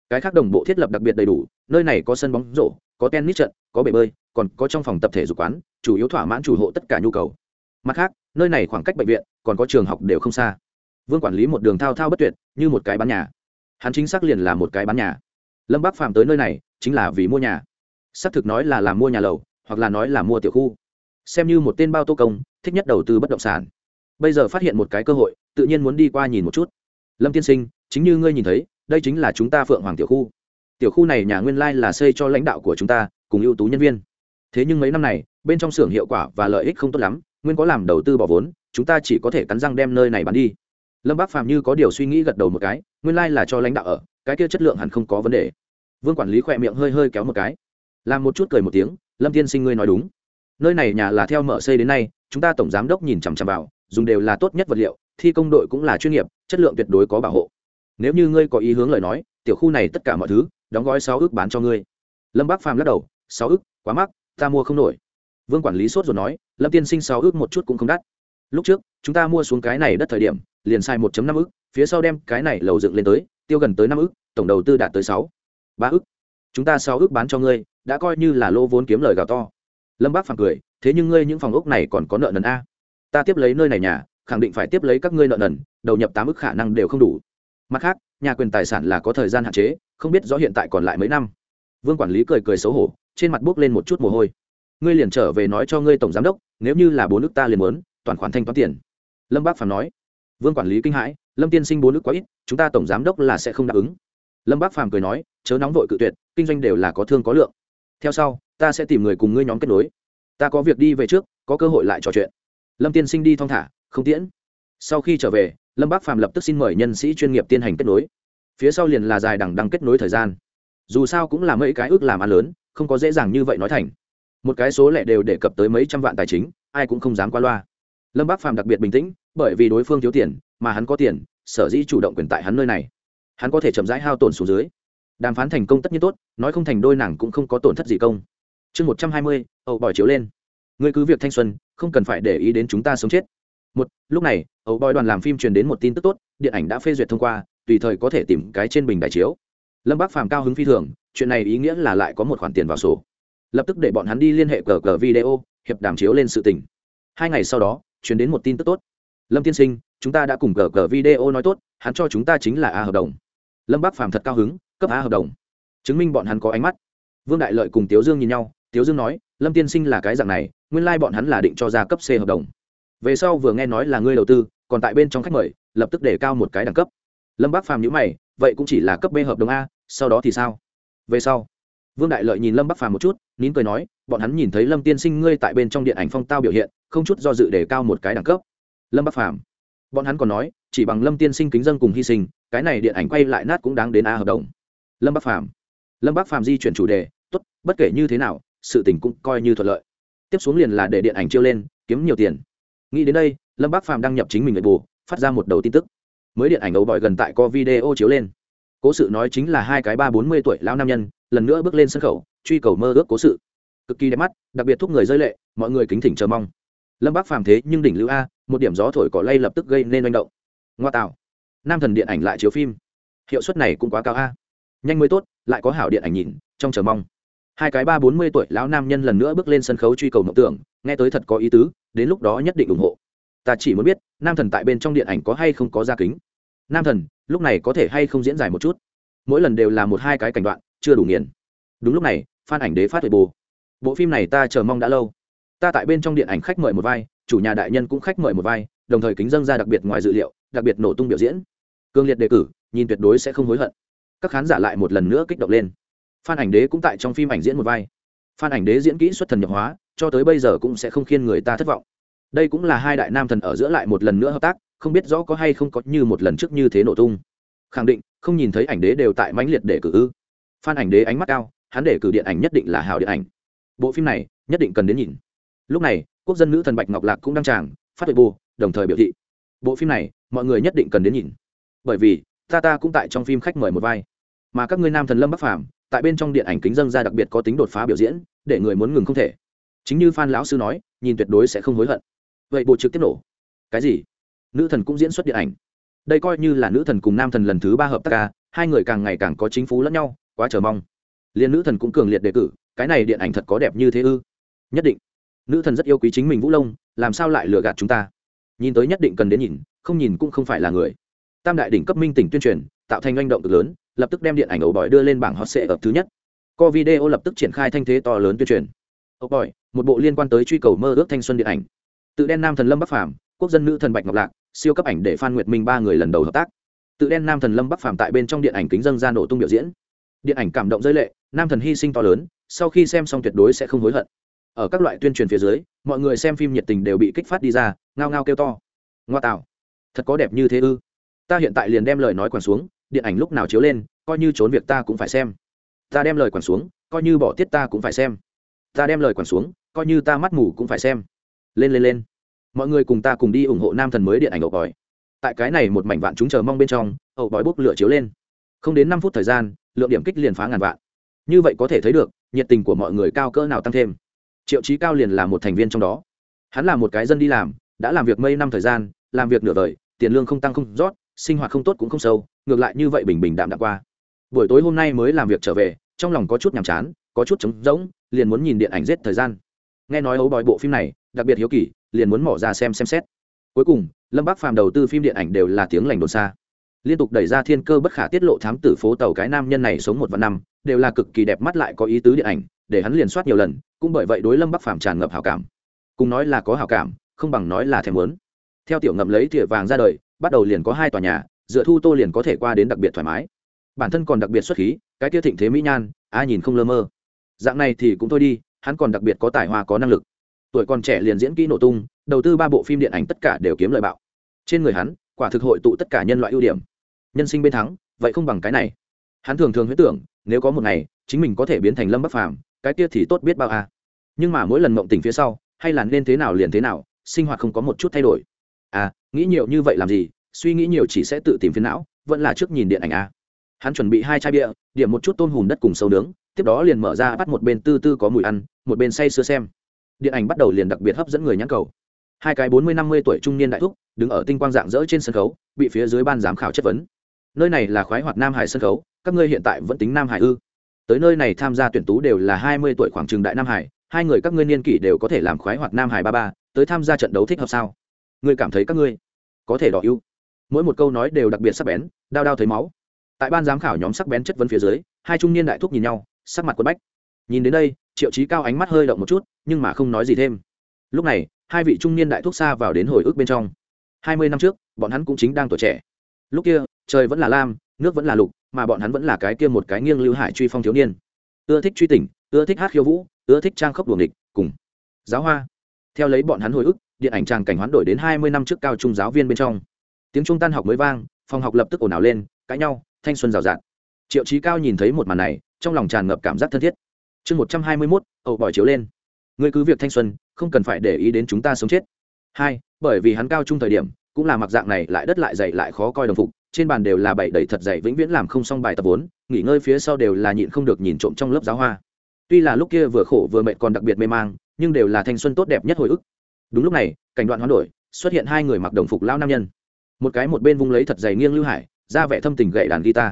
Cái khác đồng bộ thiết lập đặc biệt đầy đủ, nơi này có sân bóng rổ, có tennis trận, có bể bơi, còn có trong phòng tập thể dục quán, chủ yếu thỏa mãn chủ hộ tất cả nhu cầu. Mặt khác, nơi này khoảng cách bệnh viện, còn có trường học đều không xa. Vương quản lý một đường thao thao bất tuyệt, như một cái bán nhà hắn chính xác liền là một cái bán nhà. Lâm bác phạm tới nơi này, chính là vì mua nhà. Xác thực nói là làm mua nhà lầu, hoặc là nói là mua tiểu khu. Xem như một tên bao tô công, thích nhất đầu tư bất động sản. Bây giờ phát hiện một cái cơ hội, tự nhiên muốn đi qua nhìn một chút. Lâm tiên sinh, chính như ngươi nhìn thấy, đây chính là chúng ta phượng hoàng tiểu khu. Tiểu khu này nhà nguyên lai là xây cho lãnh đạo của chúng ta, cùng ưu tú nhân viên. Thế nhưng mấy năm này, bên trong xưởng hiệu quả và lợi ích không tốt lắm, nguyên có làm đầu tư bỏ vốn, chúng ta chỉ có thể cắn răng đem nơi này bán đi. Lâm bác phàm như có điều suy nghĩ gật đầu một cái nguyên lai、like、là cho lãnh đạo ở, cái kia chất lượng hẳn không có vấn đề. Vương quản lý khỏe miệng hơi hơi kéo một cái. Làm một chút cười một tiếng, lâm tiên sinh ngươi nói đúng. Nơi này nhà là theo mở xây đến nay, chúng ta tổng giám đốc nhìn chằm chằm vào, dùng đều là tốt nhất vật liệu, thi công đội cũng là chuyên nghiệp, chất lượng tuyệt đối có bảo hộ. Nếu như ngươi có ý hướng lời nói, tiểu khu này tất cả mọi thứ, đóng gói sáu ước bán cho ngươi. Lâm bác phàm lắc đầu, sáu ước, quá mắc, ta mua không nổi. Vương quản lý sốt rồi nói, lâm tiên sinh sáu ước một chút cũng không đắt. Lúc trước, chúng ta mua xuống cái này đất thời điểm, liền sai một năm ước phía sau đem cái này lầu dựng lên tới, tiêu gần tới năm ước tổng đầu tư đạt tới sáu, ba ước chúng ta sáu ước bán cho ngươi, đã coi như là lô vốn kiếm lời gào to. Lâm bác phàm cười, thế nhưng ngươi những phòng ốc này còn có nợ nần a? Ta tiếp lấy nơi này nhà, khẳng định phải tiếp lấy các ngươi nợ nần, đầu nhập tám ước khả năng đều không đủ. Mặt khác, nhà quyền tài sản là có thời gian hạn chế, không biết rõ hiện tại còn lại mấy năm. Vương quản lý cười cười xấu hổ, trên mặt buốc lên một chút mồ hôi. Ngươi liền trở về nói cho ngươi tổng giám đốc, nếu như là bốn nước ta liền muốn, toàn khoản thanh toán tiền. Lâm bác phàm nói. Vương quản lý kinh hãi lâm tiên sinh bốn nước quá ít, chúng ta tổng giám đốc là sẽ không đáp ứng. Lâm bác phàm cười nói, chớ nóng vội cự tuyệt, kinh doanh đều là có thương có lượng. Theo sau, ta sẽ tìm người cùng ngươi nhóm kết nối. Ta có việc đi về trước, có cơ hội lại trò chuyện. Lâm tiên sinh đi thong thả, không tiễn. Sau khi trở về, lâm bác phàm lập tức xin mời nhân sĩ chuyên nghiệp tiến hành kết nối. Phía sau liền là dài đằng đăng kết nối thời gian. Dù sao cũng là mấy cái ước làm ăn lớn, không có dễ dàng như vậy nói thành. Một cái số lẻ đều đề cập tới mấy trăm vạn tài chính, ai cũng không dám qua loa lâm bác phàm đặc biệt bình tĩnh, bởi vì đối phương thiếu tiền, mà hắn có tiền, sở dĩ chủ động quyền tại hắn nơi này. Hắn có thể chậm rãi hao tổn xuống dưới. Đàm phán thành công tất nhiên tốt, nói không thành đôi nàng cũng không có tổn thất gì công. Chương một trăm hai mươi ẩu bòi chiếu lên. Ngươi cứ việc thanh xuân, không cần phải để ý đến chúng ta sống chết. Một, lúc này ẩu bòi đoàn làm phim truyền đến một tin tức tốt, điện ảnh đã phê duyệt thông qua, tùy thời có thể tìm cái trên bình đại chiếu. Lâm bác phàm cao hứng phi thường, chuyện này ý nghĩa là lại có một khoản tiền vào sổ. Lập tức để bọn hắn đi liên hệ cờ cờ video, hiệp đàm chiếu lên sự tình. Hai ngày sau đó chuyển đến một tin tức tốt. Lâm tiên sinh, chúng ta đã cùng cờ cờ video nói tốt, hắn cho chúng ta chính là a hợp đồng. Lâm bác phàm thật cao hứng, cấp a hợp đồng. Chứng minh bọn hắn có ánh mắt. Vương đại lợi cùng tiếu dương nhìn nhau, tiếu dương nói, lâm tiên sinh là cái dạng này, nguyên lai、like、bọn hắn là định cho ra cấp c hợp đồng. Về sau vừa nghe nói là ngươi đầu tư, còn tại bên trong khách mời, lập tức để cao một cái đẳng cấp. Lâm bác phàm nhữ mày, vậy cũng chỉ là cấp b hợp đồng a, sau đó thì sao? Về sau vương đại lợi nhìn lâm bắc phàm một chút, nín cười nói, bọn hắn nhìn thấy lâm tiên sinh ngươi tại bên trong điện ảnh phong tao biểu hiện, không chút do dự để cao một cái đẳng cấp. Lâm bắc phàm, bọn hắn còn nói, chỉ bằng lâm tiên sinh kính dân cùng hy sinh, cái này điện ảnh quay lại nát cũng đáng đến a hợp đồng. Lâm bắc phàm, lâm bắc phàm di chuyển chủ đề, tốt, bất kể như thế nào, sự tình cũng coi như thuận lợi. Tiếp xuống liền là để điện ảnh chiêu lên, kiếm nhiều tiền. Nghĩ đến đây, lâm bắc phàm đăng nhập chính mình người bù, phát ra một đầu tin tức. Mới điện ảnh ấu bỏi gần tại có video chiếu lên cố sự nói chính là hai cái ba bốn mươi tuổi lão nam nhân, lần nữa bước lên sân khấu, truy cầu mơ ước cố sự. Cực kỳ đẹp mắt, đặc biệt thúc người rơi lệ, mọi người kính thỉnh chờ mong. Lâm bác phàm thế nhưng đỉnh lưu a, một điểm gió thổi cỏ lay lập tức gây nên manh động. Ngoa tạo. Nam thần điện ảnh lại chiếu phim. Hiệu suất này cũng quá cao a. Nhanh mới tốt, lại có hảo điện ảnh nhìn, trong chờ mong. Hai cái ba bốn mươi tuổi lão nam nhân lần nữa bước lên sân khấu truy cầu mộng tưởng, nghe tới thật có ý tứ, đến lúc đó nhất định ủng hộ. Ta chỉ muốn biết, nam thần tại bên trong điện ảnh có hay không có gia kính nam thần, lúc này có thể hay không diễn dài một chút? Mỗi lần đều là một hai cái cảnh đoạn, chưa đủ nghiền. Đúng lúc này, phan ảnh đế phát huệ bồ. Bộ phim này ta chờ mong đã lâu. Ta tại bên trong điện ảnh khách mời một vai, chủ nhà đại nhân cũng khách mời một vai, đồng thời kính dân ra đặc biệt ngoài dự liệu, đặc biệt nổ tung biểu diễn. Cương liệt đề cử, nhìn tuyệt đối sẽ không hối hận. Các khán giả lại một lần nữa kích động lên. Phan ảnh đế cũng tại trong phim ảnh diễn một vai. Phan ảnh đế diễn kỹ xuất thần nhập hóa, cho tới bây giờ cũng sẽ không khiến người ta thất vọng. Đây cũng là hai đại nam thần ở giữa lại một lần nữa hợp tác không biết rõ có hay không có như một lần trước như thế nổ tung. Khẳng định, không nhìn thấy ảnh đế đều tại mãnh liệt để cử ư. Phan ảnh đế ánh mắt cao, hắn để cử điện ảnh nhất định là hào điện ảnh. Bộ phim này, nhất định cần đến nhìn. Lúc này, quốc dân nữ thần bạch ngọc lạc cũng đăng tràng, phát huệ bù đồng thời biểu thị. Bộ phim này, mọi người nhất định cần đến nhìn. Bởi vì, ta ta cũng tại trong phim khách mời một vai. Mà các ngươi nam thần lâm bắc phàm, tại bên trong điện ảnh kính dân ra đặc biệt có tính đột phá biểu diễn, để người muốn ngừng không thể. Chính như phan lão sư nói, nhìn tuyệt đối sẽ không hối hận. Vậy bộ trực tiếp nổ. Cái gì? Nữ thần cũng diễn xuất điện ảnh. Đây coi như là nữ thần cùng nam thần lần thứ ba hợp tác ca, hai người càng ngày càng có chính phú lẫn nhau, quá chờ mong. Liên nữ thần cũng cường liệt đề cử, cái này điện ảnh thật có đẹp như thế ư? Nhất định. Nữ thần rất yêu quý chính mình vũ lông làm sao lại lừa gạt chúng ta? Nhìn tới nhất định cần đến nhìn, không nhìn cũng không phải là người. Tam đại đỉnh cấp minh tỉnh tuyên truyền, tạo thành manh động cực lớn, lập tức đem điện ảnh ẩu bòi đưa lên bảng hot sệ ập thứ nhất. Co video lập tức triển khai thanh thế to lớn tuyên truyền. Ẩu bòi, một bộ liên quan tới truy cầu mơ ước thanh xuân điện ảnh. Tự đen nam thần lâm bắc phàm, quốc dân nữ thần bạch ngọc lạc siêu cấp ảnh để phan nguyệt minh ba người lần đầu hợp tác. Tự đen nam thần lâm bắc phàm tại bên trong điện ảnh kính dân ra nổ tung biểu diễn. Điện ảnh cảm động rơi lệ, nam thần hy sinh to lớn, sau khi xem xong tuyệt đối sẽ không hối hận. Ở các loại tuyên truyền phía dưới, mọi người xem phim nhiệt tình đều bị kích phát đi ra, ngao ngao kêu to. Ngoa tạo. Thật có đẹp như thế ư? Ta hiện tại liền đem lời nói quẳng xuống, điện ảnh lúc nào chiếu lên, coi như trốn việc ta cũng phải xem. Ta đem lời quẳng xuống, coi như bỏ tiết ta cũng phải xem. Ta đem lời quẳng xuống, coi như ta mắt mù cũng phải xem. Lên lên lên mọi người cùng ta cùng đi ủng hộ nam thần mới điện ảnh ẩu bòi. Tại cái này một mảnh vạn chúng chờ mong bên trong, ẩu bòi bốc lửa chiếu lên. Không đến năm phút thời gian, lượng điểm kích liền phá ngàn vạn. Như vậy có thể thấy được, nhiệt tình của mọi người cao cỡ nào tăng thêm. Triệu chí cao liền là một thành viên trong đó. Hắn là một cái dân đi làm, đã làm việc mấy năm thời gian, làm việc nửa đời, tiền lương không tăng không rót, sinh hoạt không tốt cũng không sâu, ngược lại như vậy bình bình đạm đạm qua. Buổi tối hôm nay mới làm việc trở về, trong lòng có chút nhàm chán, có chút trống rỗng, liền muốn nhìn điện ảnh giết thời gian. Nghe nói ấu bòi bộ phim này, đặc biệt hiếu kỳ liền muốn mỏ ra xem xem xét. Cuối cùng, lâm bắc phàm đầu tư phim điện ảnh đều là tiếng lành đồn xa. Liên tục đẩy ra thiên cơ bất khả tiết lộ thám tử phố tàu cái nam nhân này sống một vạn năm, đều là cực kỳ đẹp mắt lại có ý tứ điện ảnh, để hắn liền soát nhiều lần, cũng bởi vậy đối lâm bắc phàm tràn ngập hào cảm. Cùng nói là có hào cảm, không bằng nói là thèm muốn. Theo tiểu ngậm lấy thìa vàng ra đời, bắt đầu liền có hai tòa nhà, dựa thu tô liền có thể qua đến đặc biệt thoải mái. Bản thân còn đặc biệt xuất khí, cái kia thịnh thế mỹ nhan, ai nhìn không lơ mơ. Dạng này thì cũng thôi đi, hắn còn đặc biệt có tài hoa, có năng lực tuổi còn trẻ liền diễn kỹ nổ tung, đầu tư ba bộ phim điện ảnh tất cả đều kiếm lợi bạo. Trên người hắn, quả thực hội tụ tất cả nhân loại ưu điểm. Nhân sinh bên thắng, vậy không bằng cái này. Hắn thường thường huyết tưởng, nếu có một ngày, chính mình có thể biến thành lâm bắc phàm, cái kia thì tốt biết bao à. nhưng mà mỗi lần mộng tình phía sau, hay là nên thế nào liền thế nào, sinh hoạt không có một chút thay đổi. À nghĩ nhiều như vậy làm gì, suy nghĩ nhiều chỉ sẽ tự tìm phiến não, vẫn là trước nhìn điện ảnh à. hắn chuẩn bị hai chai bia, điểm một chút tôm hùm đất cùng sâu nướng, tiếp đó liền mở ra bắt một bên tư tư có mùi ăn, một bên say sưa xem điện ảnh bắt đầu liền đặc biệt hấp dẫn người nhãn cầu. Hai cái bốn mươi năm mươi tuổi trung niên đại thúc đứng ở tinh quang dạng dỡ trên sân khấu, bị phía dưới ban giám khảo chất vấn. Nơi này là khoái hoạt nam hải sân khấu, các ngươi hiện tại vẫn tính nam hải ư? Tới nơi này tham gia tuyển tú đều là hai mươi tuổi khoảng trường đại nam hải, hai người các ngươi niên kỷ đều có thể làm khoái hoạt nam hải ba ba, tới tham gia trận đấu thích hợp sao? Ngươi cảm thấy các ngươi có thể đỏ ưu? Mỗi một câu nói đều đặc biệt sắc bén, đao đao thấy máu. Tại ban giám khảo nhóm sắc bén chất vấn phía dưới, hai trung niên đại thúc nhìn nhau, sắc mặt quân bách. Nhìn đến đây triệu chí cao ánh mắt hơi động một chút, nhưng mà không nói gì thêm. Lúc này, hai vị trung niên đại thúc xa vào đến hồi ức bên trong. Hai mươi năm trước, bọn hắn cũng chính đang tuổi trẻ. Lúc kia, trời vẫn là lam, nước vẫn là lục, mà bọn hắn vẫn là cái kia một cái nghiêng lưu hải truy phong thiếu niên. Ưa thích truy tỉnh ưa thích hát khiêu vũ, ưa thích trang khốc đuồng địch cùng giáo hoa. Theo lấy bọn hắn hồi ức, điện ảnh tràng cảnh hoán đổi đến hai mươi năm trước cao trung giáo viên bên trong. Tiếng trung tan học mới vang, phòng học lập tức ồn ào lên, cãi nhau, thanh xuân rào rạt. Triệu chí cao nhìn thấy một màn này, trong lòng tràn ngập cảm giác thân thiết chương một trăm hai mươi mốt, ẩu bòi chiếu lên. Ngươi cứ việc thanh xuân, không cần phải để ý đến chúng ta sống chết. Hai, bởi vì hắn cao trung thời điểm, cũng là mặc dạng này lại đất lại dày lại khó coi đồng phục, trên bàn đều là bảy đầy thật dày vĩnh viễn làm không xong bài tập vốn, nghỉ ngơi phía sau đều là nhịn không được nhìn trộm trong lớp giáo hoa. Tuy là lúc kia vừa khổ vừa mệt còn đặc biệt mê mang, nhưng đều là thanh xuân tốt đẹp nhất hồi ức. Đúng lúc này, cảnh đoạn hoán đổi, xuất hiện hai người mặc đồng phục lao nam nhân. Một cái một bên vung lấy thật dày nghiêng lưu hải, ra vẻ thâm tình gậy đàn guitar.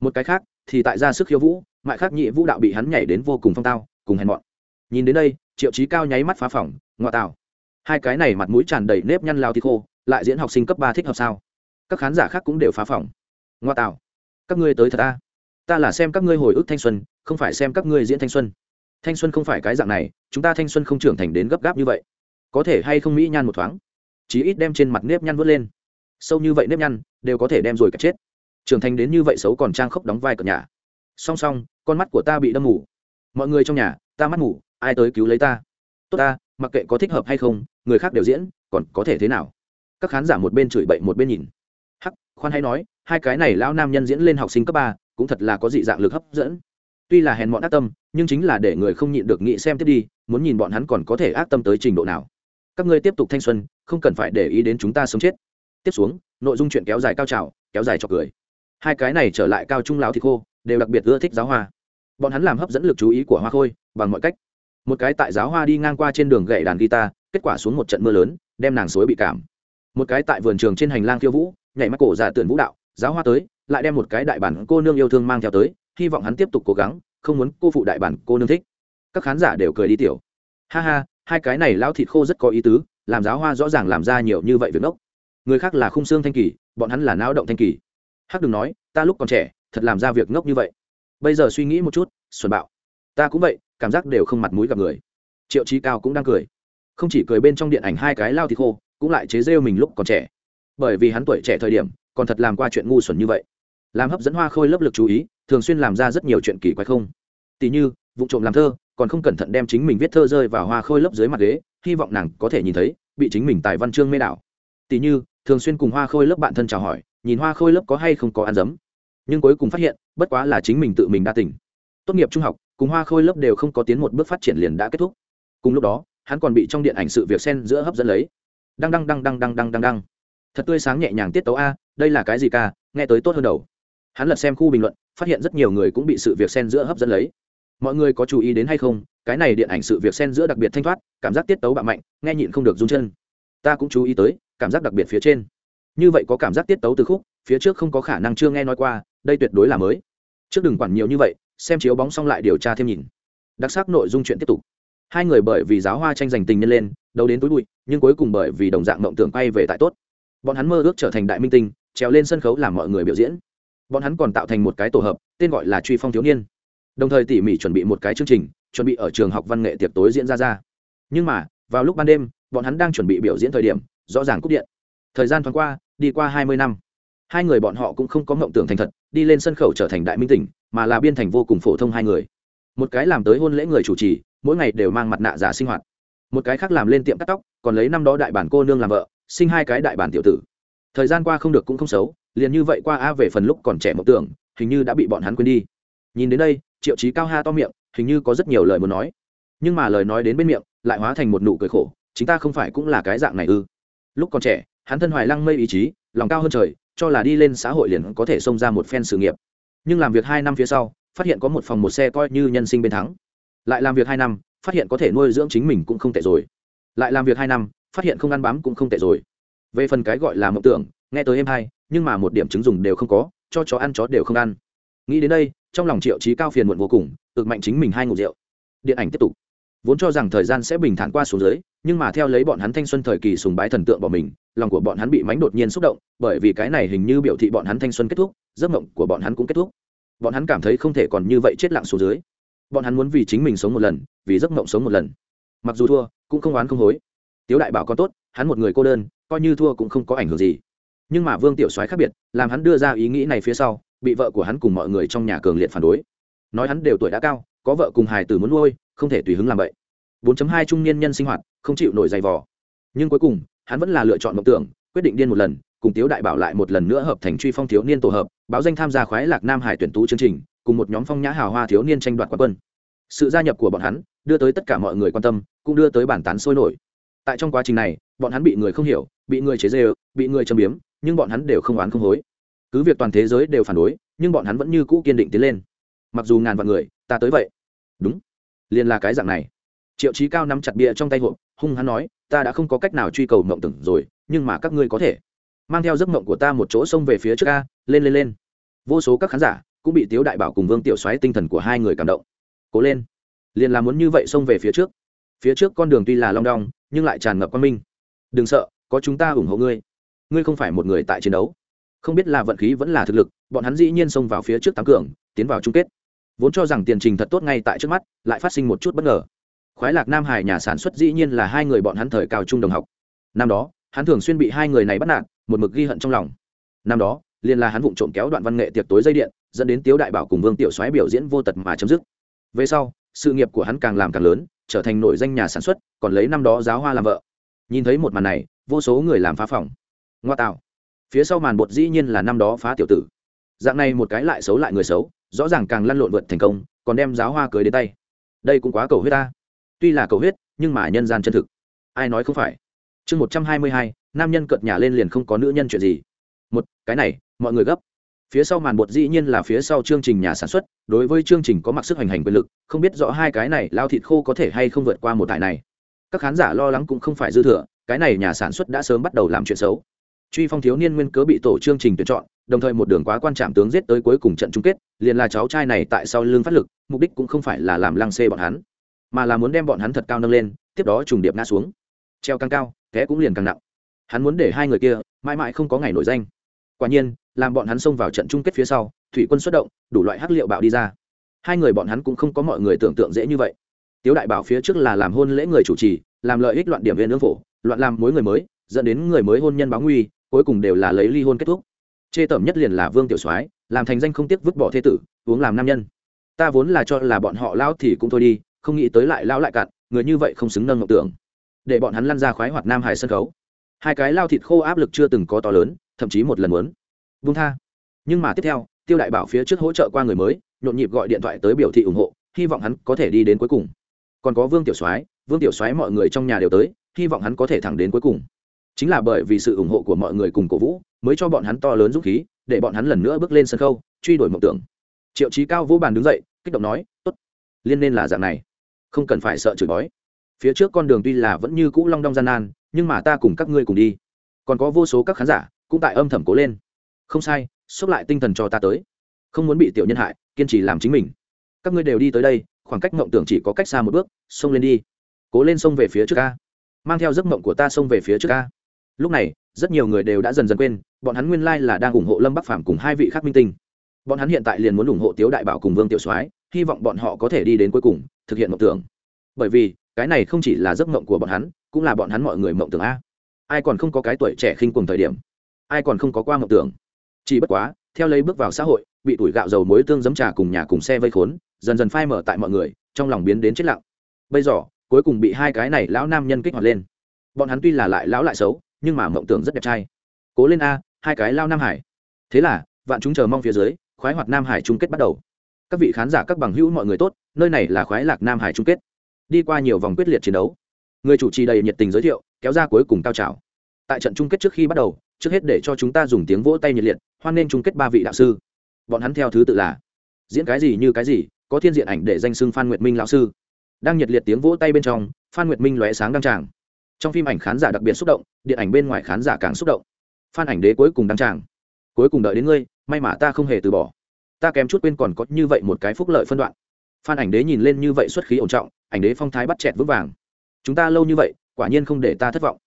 Một cái khác, thì tại ra sức khiêu vũ mại khắc nhị vũ đạo bị hắn nhảy đến vô cùng phong tao, cùng hèn mọn. Nhìn đến đây, triệu chí cao nháy mắt phá phỏng ngoại tảo. Hai cái này mặt mũi tràn đầy nếp nhăn lao thì khô, lại diễn học sinh cấp ba thích hợp sao? Các khán giả khác cũng đều phá phỏng ngoa tạo các ngươi tới thật ta ta là xem các ngươi hồi ức thanh xuân, không phải xem các ngươi diễn thanh xuân. Thanh xuân không phải cái dạng này, chúng ta thanh xuân không trưởng thành đến gấp gáp như vậy. Có thể hay không mỹ nhan một thoáng. Chí ít đem trên mặt nếp nhăn vớt lên. Sâu như vậy nếp nhăn, đều có thể đem rồi cả chết. Trưởng thành đến như vậy xấu còn trang khốc đóng vai cờ nhà. Song song con mắt của ta bị đâm mù. Mọi người trong nhà, ta mắt mù, ai tới cứu lấy ta? Tốt ta, mặc kệ có thích hợp hay không, người khác đều diễn, còn có thể thế nào? Các khán giả một bên chửi bậy một bên nhìn. Hắc, khoan hay nói, hai cái này lão nam nhân diễn lên học sinh cấp ba, cũng thật là có dị dạng lực hấp dẫn. Tuy là hèn mọn ác tâm, nhưng chính là để người không nhịn được nghĩ xem tiếp đi, muốn nhìn bọn hắn còn có thể ác tâm tới trình độ nào. Các ngươi tiếp tục thanh xuân, không cần phải để ý đến chúng ta sống chết. Tiếp xuống, nội dung chuyện kéo dài cao trào, kéo dài cho cười. Hai cái này trở lại cao trung lão thì khô, đều đặc biệt ưa thích giáo hoa bọn hắn làm hấp dẫn lực chú ý của hoa khôi, bằng mọi cách. Một cái tại giáo hoa đi ngang qua trên đường gậy đàn guitar, kết quả xuống một trận mưa lớn, đem nàng suối bị cảm. Một cái tại vườn trường trên hành lang khiêu vũ, nhảy mắt cổ giả tưởng vũ đạo, giáo hoa tới, lại đem một cái đại bản cô nương yêu thương mang theo tới, hy vọng hắn tiếp tục cố gắng, không muốn cô phụ đại bản cô nương thích. Các khán giả đều cười đi tiểu. Ha ha, hai cái này lão thịt khô rất có ý tứ, làm giáo hoa rõ ràng làm ra nhiều như vậy việc ngốc. Người khác là khung xương thanh kỳ, bọn hắn là não động thanh kỳ. Hắc đừng nói, ta lúc còn trẻ, thật làm ra việc ngốc như vậy bây giờ suy nghĩ một chút, xuân bạo, ta cũng vậy, cảm giác đều không mặt mũi gặp người. Triệu trí cao cũng đang cười. Không chỉ cười bên trong điện ảnh hai cái lao thì khô, cũng lại chế rêu mình lúc còn trẻ. Bởi vì hắn tuổi trẻ thời điểm, còn thật làm qua chuyện ngu xuẩn như vậy. Làm hấp dẫn hoa khôi lớp lực chú ý, thường xuyên làm ra rất nhiều chuyện kỳ quái không. Tỉ như, vụ trộm làm thơ, còn không cẩn thận đem chính mình viết thơ rơi vào hoa khôi lớp dưới mặt ghế, hy vọng nàng có thể nhìn thấy, bị chính mình tài văn chương mê đảo. Tỉ như, thường xuyên cùng hoa khôi lớp bạn thân chào hỏi, nhìn hoa khôi lớp có hay không có ăn dấm nhưng cuối cùng phát hiện, bất quá là chính mình tự mình đa tỉnh tốt nghiệp trung học, cùng hoa khôi lớp đều không có tiến một bước phát triển liền đã kết thúc. Cùng lúc đó, hắn còn bị trong điện ảnh sự việc xen giữa hấp dẫn lấy. Đăng đăng đăng đăng đăng đăng đăng đăng. Thật tươi sáng nhẹ nhàng tiết tấu a, đây là cái gì ca, nghe tới tốt hơn đầu. Hắn lật xem khu bình luận, phát hiện rất nhiều người cũng bị sự việc xen giữa hấp dẫn lấy. Mọi người có chú ý đến hay không, cái này điện ảnh sự việc xen giữa đặc biệt thanh thoát, cảm giác tiết tấu bạo mạnh, nghe nhịn không được run chân. Ta cũng chú ý tới, cảm giác đặc biệt phía trên. Như vậy có cảm giác tiết tấu từ khúc, phía trước không có khả năng chưa nghe nói qua đây tuyệt đối là mới. Trước đừng quản nhiều như vậy, xem chiếu bóng xong lại điều tra thêm nhìn. Đặc sắc nội dung chuyện tiếp tục. Hai người bởi vì giáo hoa tranh giành tình nhân lên, đấu đến túi bụi, nhưng cuối cùng bởi vì đồng dạng mộng tưởng quay về tại tốt. Bọn hắn mơ ước trở thành đại minh tinh, trèo lên sân khấu làm mọi người biểu diễn. Bọn hắn còn tạo thành một cái tổ hợp, tên gọi là truy phong thiếu niên. Đồng thời tỉ mỉ chuẩn bị một cái chương trình, chuẩn bị ở trường học văn nghệ tiệc tối diễn ra ra. Nhưng mà, vào lúc ban đêm, bọn hắn đang chuẩn bị biểu diễn thời điểm, rõ ràng cúp điện. Thời gian thoáng qua, đi qua hai mươi năm hai người bọn họ cũng không có mộng tưởng thành thật, đi lên sân khấu trở thành đại minh tỉnh, mà là biên thành vô cùng phổ thông hai người. Một cái làm tới hôn lễ người chủ trì, mỗi ngày đều mang mặt nạ giả sinh hoạt. Một cái khác làm lên tiệm cắt tóc, còn lấy năm đó đại bản cô nương làm vợ, sinh hai cái đại bản tiểu tử. Thời gian qua không được cũng không xấu, liền như vậy qua a về phần lúc còn trẻ mộng tưởng, hình như đã bị bọn hắn quên đi. Nhìn đến đây, triệu chí cao ha to miệng, hình như có rất nhiều lời muốn nói. Nhưng mà lời nói đến bên miệng, lại hóa thành một nụ cười khổ, chính ta không phải cũng là cái dạng này ư? Lúc còn trẻ, hắn thân hoài lăng mây ý chí, lòng cao hơn trời cho là đi lên xã hội liền có thể xông ra một phen sự nghiệp. Nhưng làm việc hai năm phía sau, phát hiện có một phòng một xe coi như nhân sinh bên thắng. Lại làm việc hai năm, phát hiện có thể nuôi dưỡng chính mình cũng không tệ rồi. Lại làm việc hai năm, phát hiện không ăn bám cũng không tệ rồi. Về phần cái gọi là mộng tưởng, nghe tới em hay, nhưng mà một điểm chứng dùng đều không có, cho chó ăn chó đều không ăn. Nghĩ đến đây, trong lòng triệu trí cao phiền muộn vô cùng, ực mạnh chính mình hai ngụ rượu. Điện ảnh tiếp tục. Vốn cho rằng thời gian sẽ bình thản qua xuống dưới nhưng mà theo lấy bọn hắn thanh xuân thời kỳ sùng bái thần tượng bỏ mình, lòng của bọn hắn bị mánh đột nhiên xúc động, bởi vì cái này hình như biểu thị bọn hắn thanh xuân kết thúc, giấc mộng của bọn hắn cũng kết thúc. Bọn hắn cảm thấy không thể còn như vậy chết lặng xuống dưới. Bọn hắn muốn vì chính mình sống một lần, vì giấc mộng sống một lần. Mặc dù thua, cũng không oán không hối. Tiếu đại bảo con tốt, hắn một người cô đơn, coi như thua cũng không có ảnh hưởng gì. Nhưng mà vương tiểu soái khác biệt, làm hắn đưa ra ý nghĩ này phía sau, bị vợ của hắn cùng mọi người trong nhà cường liệt phản đối. Nói hắn đều tuổi đã cao, có vợ cùng hài tử muốn nuôi, không thể tùy hứng làm vậy. 4.2 trung niên nhân sinh hoạt, không chịu nổi dày vò. Nhưng cuối cùng, hắn vẫn là lựa chọn mộng tưởng, quyết định điên một lần, cùng tiếu đại bảo lại một lần nữa hợp thành truy phong thiếu niên tổ hợp, báo danh tham gia khoái lạc nam hải tuyển tú chương trình, cùng một nhóm phong nhã hào hoa thiếu niên tranh đoạt quán quân. Sự gia nhập của bọn hắn, đưa tới tất cả mọi người quan tâm, cũng đưa tới bản tán sôi nổi. Tại trong quá trình này, bọn hắn bị người không hiểu, bị người chế dê bị người châm biếm, nhưng bọn hắn đều không oán không hối. Cứ việc toàn thế giới đều phản đối, nhưng bọn hắn vẫn như cũ kiên định tiến lên. Mặc dù ngàn vạn người, ta tới vậy. Đúng. Liền là cái dạng này triệu chí cao nắm chặt bia trong tay hộp, hung hắn nói, ta đã không có cách nào truy cầu mộng tưởng rồi, nhưng mà các ngươi có thể. Mang theo giấc mộng của ta một chỗ xông về phía trước ca lên lên lên. Vô số các khán giả cũng bị tiếu đại bảo cùng vương tiểu xoáy tinh thần của hai người cảm động. Cố lên, liền là muốn như vậy xông về phía trước. Phía trước con đường tuy là long đong, nhưng lại tràn ngập quan minh. Đừng sợ, có chúng ta ủng hộ ngươi. Ngươi không phải một người tại chiến đấu. Không biết là vận khí vẫn là thực lực, bọn hắn dĩ nhiên xông vào phía trước tám cường, tiến vào chung kết. Vốn cho rằng tiền trình thật tốt ngay tại trước mắt, lại phát sinh một chút bất ngờ khoái lạc nam hải nhà sản xuất dĩ nhiên là hai người bọn hắn thời cao trung đồng học. Năm đó, hắn thường xuyên bị hai người này bắt nạt, một mực ghi hận trong lòng. Năm đó, liền là hắn vụng trộm kéo đoạn văn nghệ tiệc tối dây điện, dẫn đến tiếu đại bảo cùng vương tiểu soái biểu diễn vô tật mà chấm dứt. Về sau, sự nghiệp của hắn càng làm càng lớn, trở thành nổi danh nhà sản xuất, còn lấy năm đó giáo hoa làm vợ. Nhìn thấy một màn này, vô số người làm phá phòng. Ngoa tạo. Phía sau màn bột dĩ nhiên là năm đó phá tiểu tử. Dạng này một cái lại xấu lại người xấu, rõ ràng càng lăn lộn vượt thành công, còn đem giáo hoa cưới đến tay. Đây cũng quá cầu huyết ta tuy là cầu huyết, nhưng mà nhân gian chân thực. Ai nói không phải? Chương một trăm hai mươi hai, nam nhân cợt nhà lên liền không có nữ nhân chuyện gì. Một, cái này, mọi người gấp. Phía sau màn bột dĩ nhiên là phía sau chương trình nhà sản xuất, đối với chương trình có mặc sức hành hành quyền lực, không biết rõ hai cái này lao thịt khô có thể hay không vượt qua một tải này. Các khán giả lo lắng cũng không phải dư thừa, cái này nhà sản xuất đã sớm bắt đầu làm chuyện xấu. Truy phong thiếu niên nguyên cớ bị tổ chương trình tuyển chọn, đồng thời một đường quá quan trạm tướng giết tới cuối cùng trận chung kết, liền là cháu trai này tại sau lương phát lực, mục đích cũng không phải là làm lăng xê bọn hắn mà là muốn đem bọn hắn thật cao nâng lên, tiếp đó trùng điệp ngã xuống. Treo càng cao, té cũng liền càng nặng. Hắn muốn để hai người kia mãi mãi không có ngày nổi danh. Quả nhiên, làm bọn hắn xông vào trận chung kết phía sau, thủy quân xuất động, đủ loại hắc liệu bạo đi ra. Hai người bọn hắn cũng không có mọi người tưởng tượng dễ như vậy. Tiếu đại bảo phía trước là làm hôn lễ người chủ trì, làm lợi ích loạn điểm viên ương phổ, loạn làm mối người mới, dẫn đến người mới hôn nhân báo nguy, cuối cùng đều là lấy ly hôn kết thúc. Chê tởm nhất liền là vương tiểu soái, làm thành danh không tiếc vứt bỏ thế tử, uống làm nam nhân. Ta vốn là cho là bọn họ lao thì cũng thôi đi không nghĩ tới lại lão lại cạn, người như vậy không xứng nâng mộng tưởng. Để bọn hắn lăn ra khoái hoạt nam hải sân khấu. Hai cái lao thịt khô áp lực chưa từng có to lớn, thậm chí một lần muốn vung tha. Nhưng mà tiếp theo, tiêu đại bảo phía trước hỗ trợ qua người mới, nhộn nhịp gọi điện thoại tới biểu thị ủng hộ, hy vọng hắn có thể đi đến cuối cùng. Còn có vương tiểu soái, vương tiểu soái mọi người trong nhà đều tới, hy vọng hắn có thể thẳng đến cuối cùng. Chính là bởi vì sự ủng hộ của mọi người cùng cổ vũ, mới cho bọn hắn to lớn dũng khí, để bọn hắn lần nữa bước lên sân khấu, truy đuổi mộng tưởng. Triệu chí cao vũ bàn đứng dậy, kích động nói, tốt liên nên là dạng này. Không cần phải sợ chửi bói phía trước con đường tuy là vẫn như cũ long đong gian nan, nhưng mà ta cùng các ngươi cùng đi. Còn có vô số các khán giả cũng tại âm thầm cố lên. Không sai, xốc lại tinh thần cho ta tới. Không muốn bị tiểu nhân hại, kiên trì làm chính mình. Các ngươi đều đi tới đây, khoảng cách mộng tưởng chỉ có cách xa một bước, xông lên đi. Cố lên xông về phía trước ca. Mang theo giấc mộng của ta xông về phía trước ca. Lúc này, rất nhiều người đều đã dần dần quên, bọn hắn nguyên lai là đang ủng hộ lâm bắc phàm cùng hai vị khác minh tinh. Bọn hắn hiện tại liền muốn ủng hộ tiếu đại bảo cùng vương tiểu soái hy vọng bọn họ có thể đi đến cuối cùng, thực hiện mộng tưởng. Bởi vì, cái này không chỉ là giấc mộng của bọn hắn, cũng là bọn hắn mọi người mộng tưởng a. Ai còn không có cái tuổi trẻ khinh cùng thời điểm, ai còn không có qua mộng tưởng. Chỉ bất quá, theo lấy bước vào xã hội, bị tuổi gạo dầu muối tương giấm trà cùng nhà cùng xe vây khốn, dần dần phai mở tại mọi người, trong lòng biến đến chết lặng. Bây giờ, cuối cùng bị hai cái này lão nam nhân kích hoạt lên. Bọn hắn tuy là lại lão lại xấu, nhưng mà mộng tưởng rất đẹp trai. Cố lên a, hai cái lao nam hải. Thế là, vạn chúng chờ mong phía dưới, khoái hoạt nam hải chung kết bắt đầu các vị khán giả các bằng hữu mọi người tốt, nơi này là khoái lạc nam hải chung kết. Đi qua nhiều vòng quyết liệt chiến đấu, người chủ trì đầy nhiệt tình giới thiệu, kéo ra cuối cùng cao trào. Tại trận chung kết trước khi bắt đầu, trước hết để cho chúng ta dùng tiếng vỗ tay nhiệt liệt, hoan nên chung kết ba vị đạo sư. Bọn hắn theo thứ tự là diễn cái gì như cái gì, có thiên diện ảnh để danh xưng phan nguyệt minh lão sư. Đang nhiệt liệt tiếng vỗ tay bên trong, phan nguyệt minh lóe sáng đăng tràng. Trong phim ảnh khán giả đặc biệt xúc động, điện ảnh bên ngoài khán giả càng xúc động. Phan ảnh đế cuối cùng đăng tràng. Cuối cùng đợi đến ngươi, may mà ta không hề từ bỏ ta kém chút quên còn có như vậy một cái phúc lợi phân đoạn. Phan ảnh đế nhìn lên như vậy xuất khí ổn trọng, ảnh đế phong thái bắt chẹt vững vàng. Chúng ta lâu như vậy, quả nhiên không để ta thất vọng.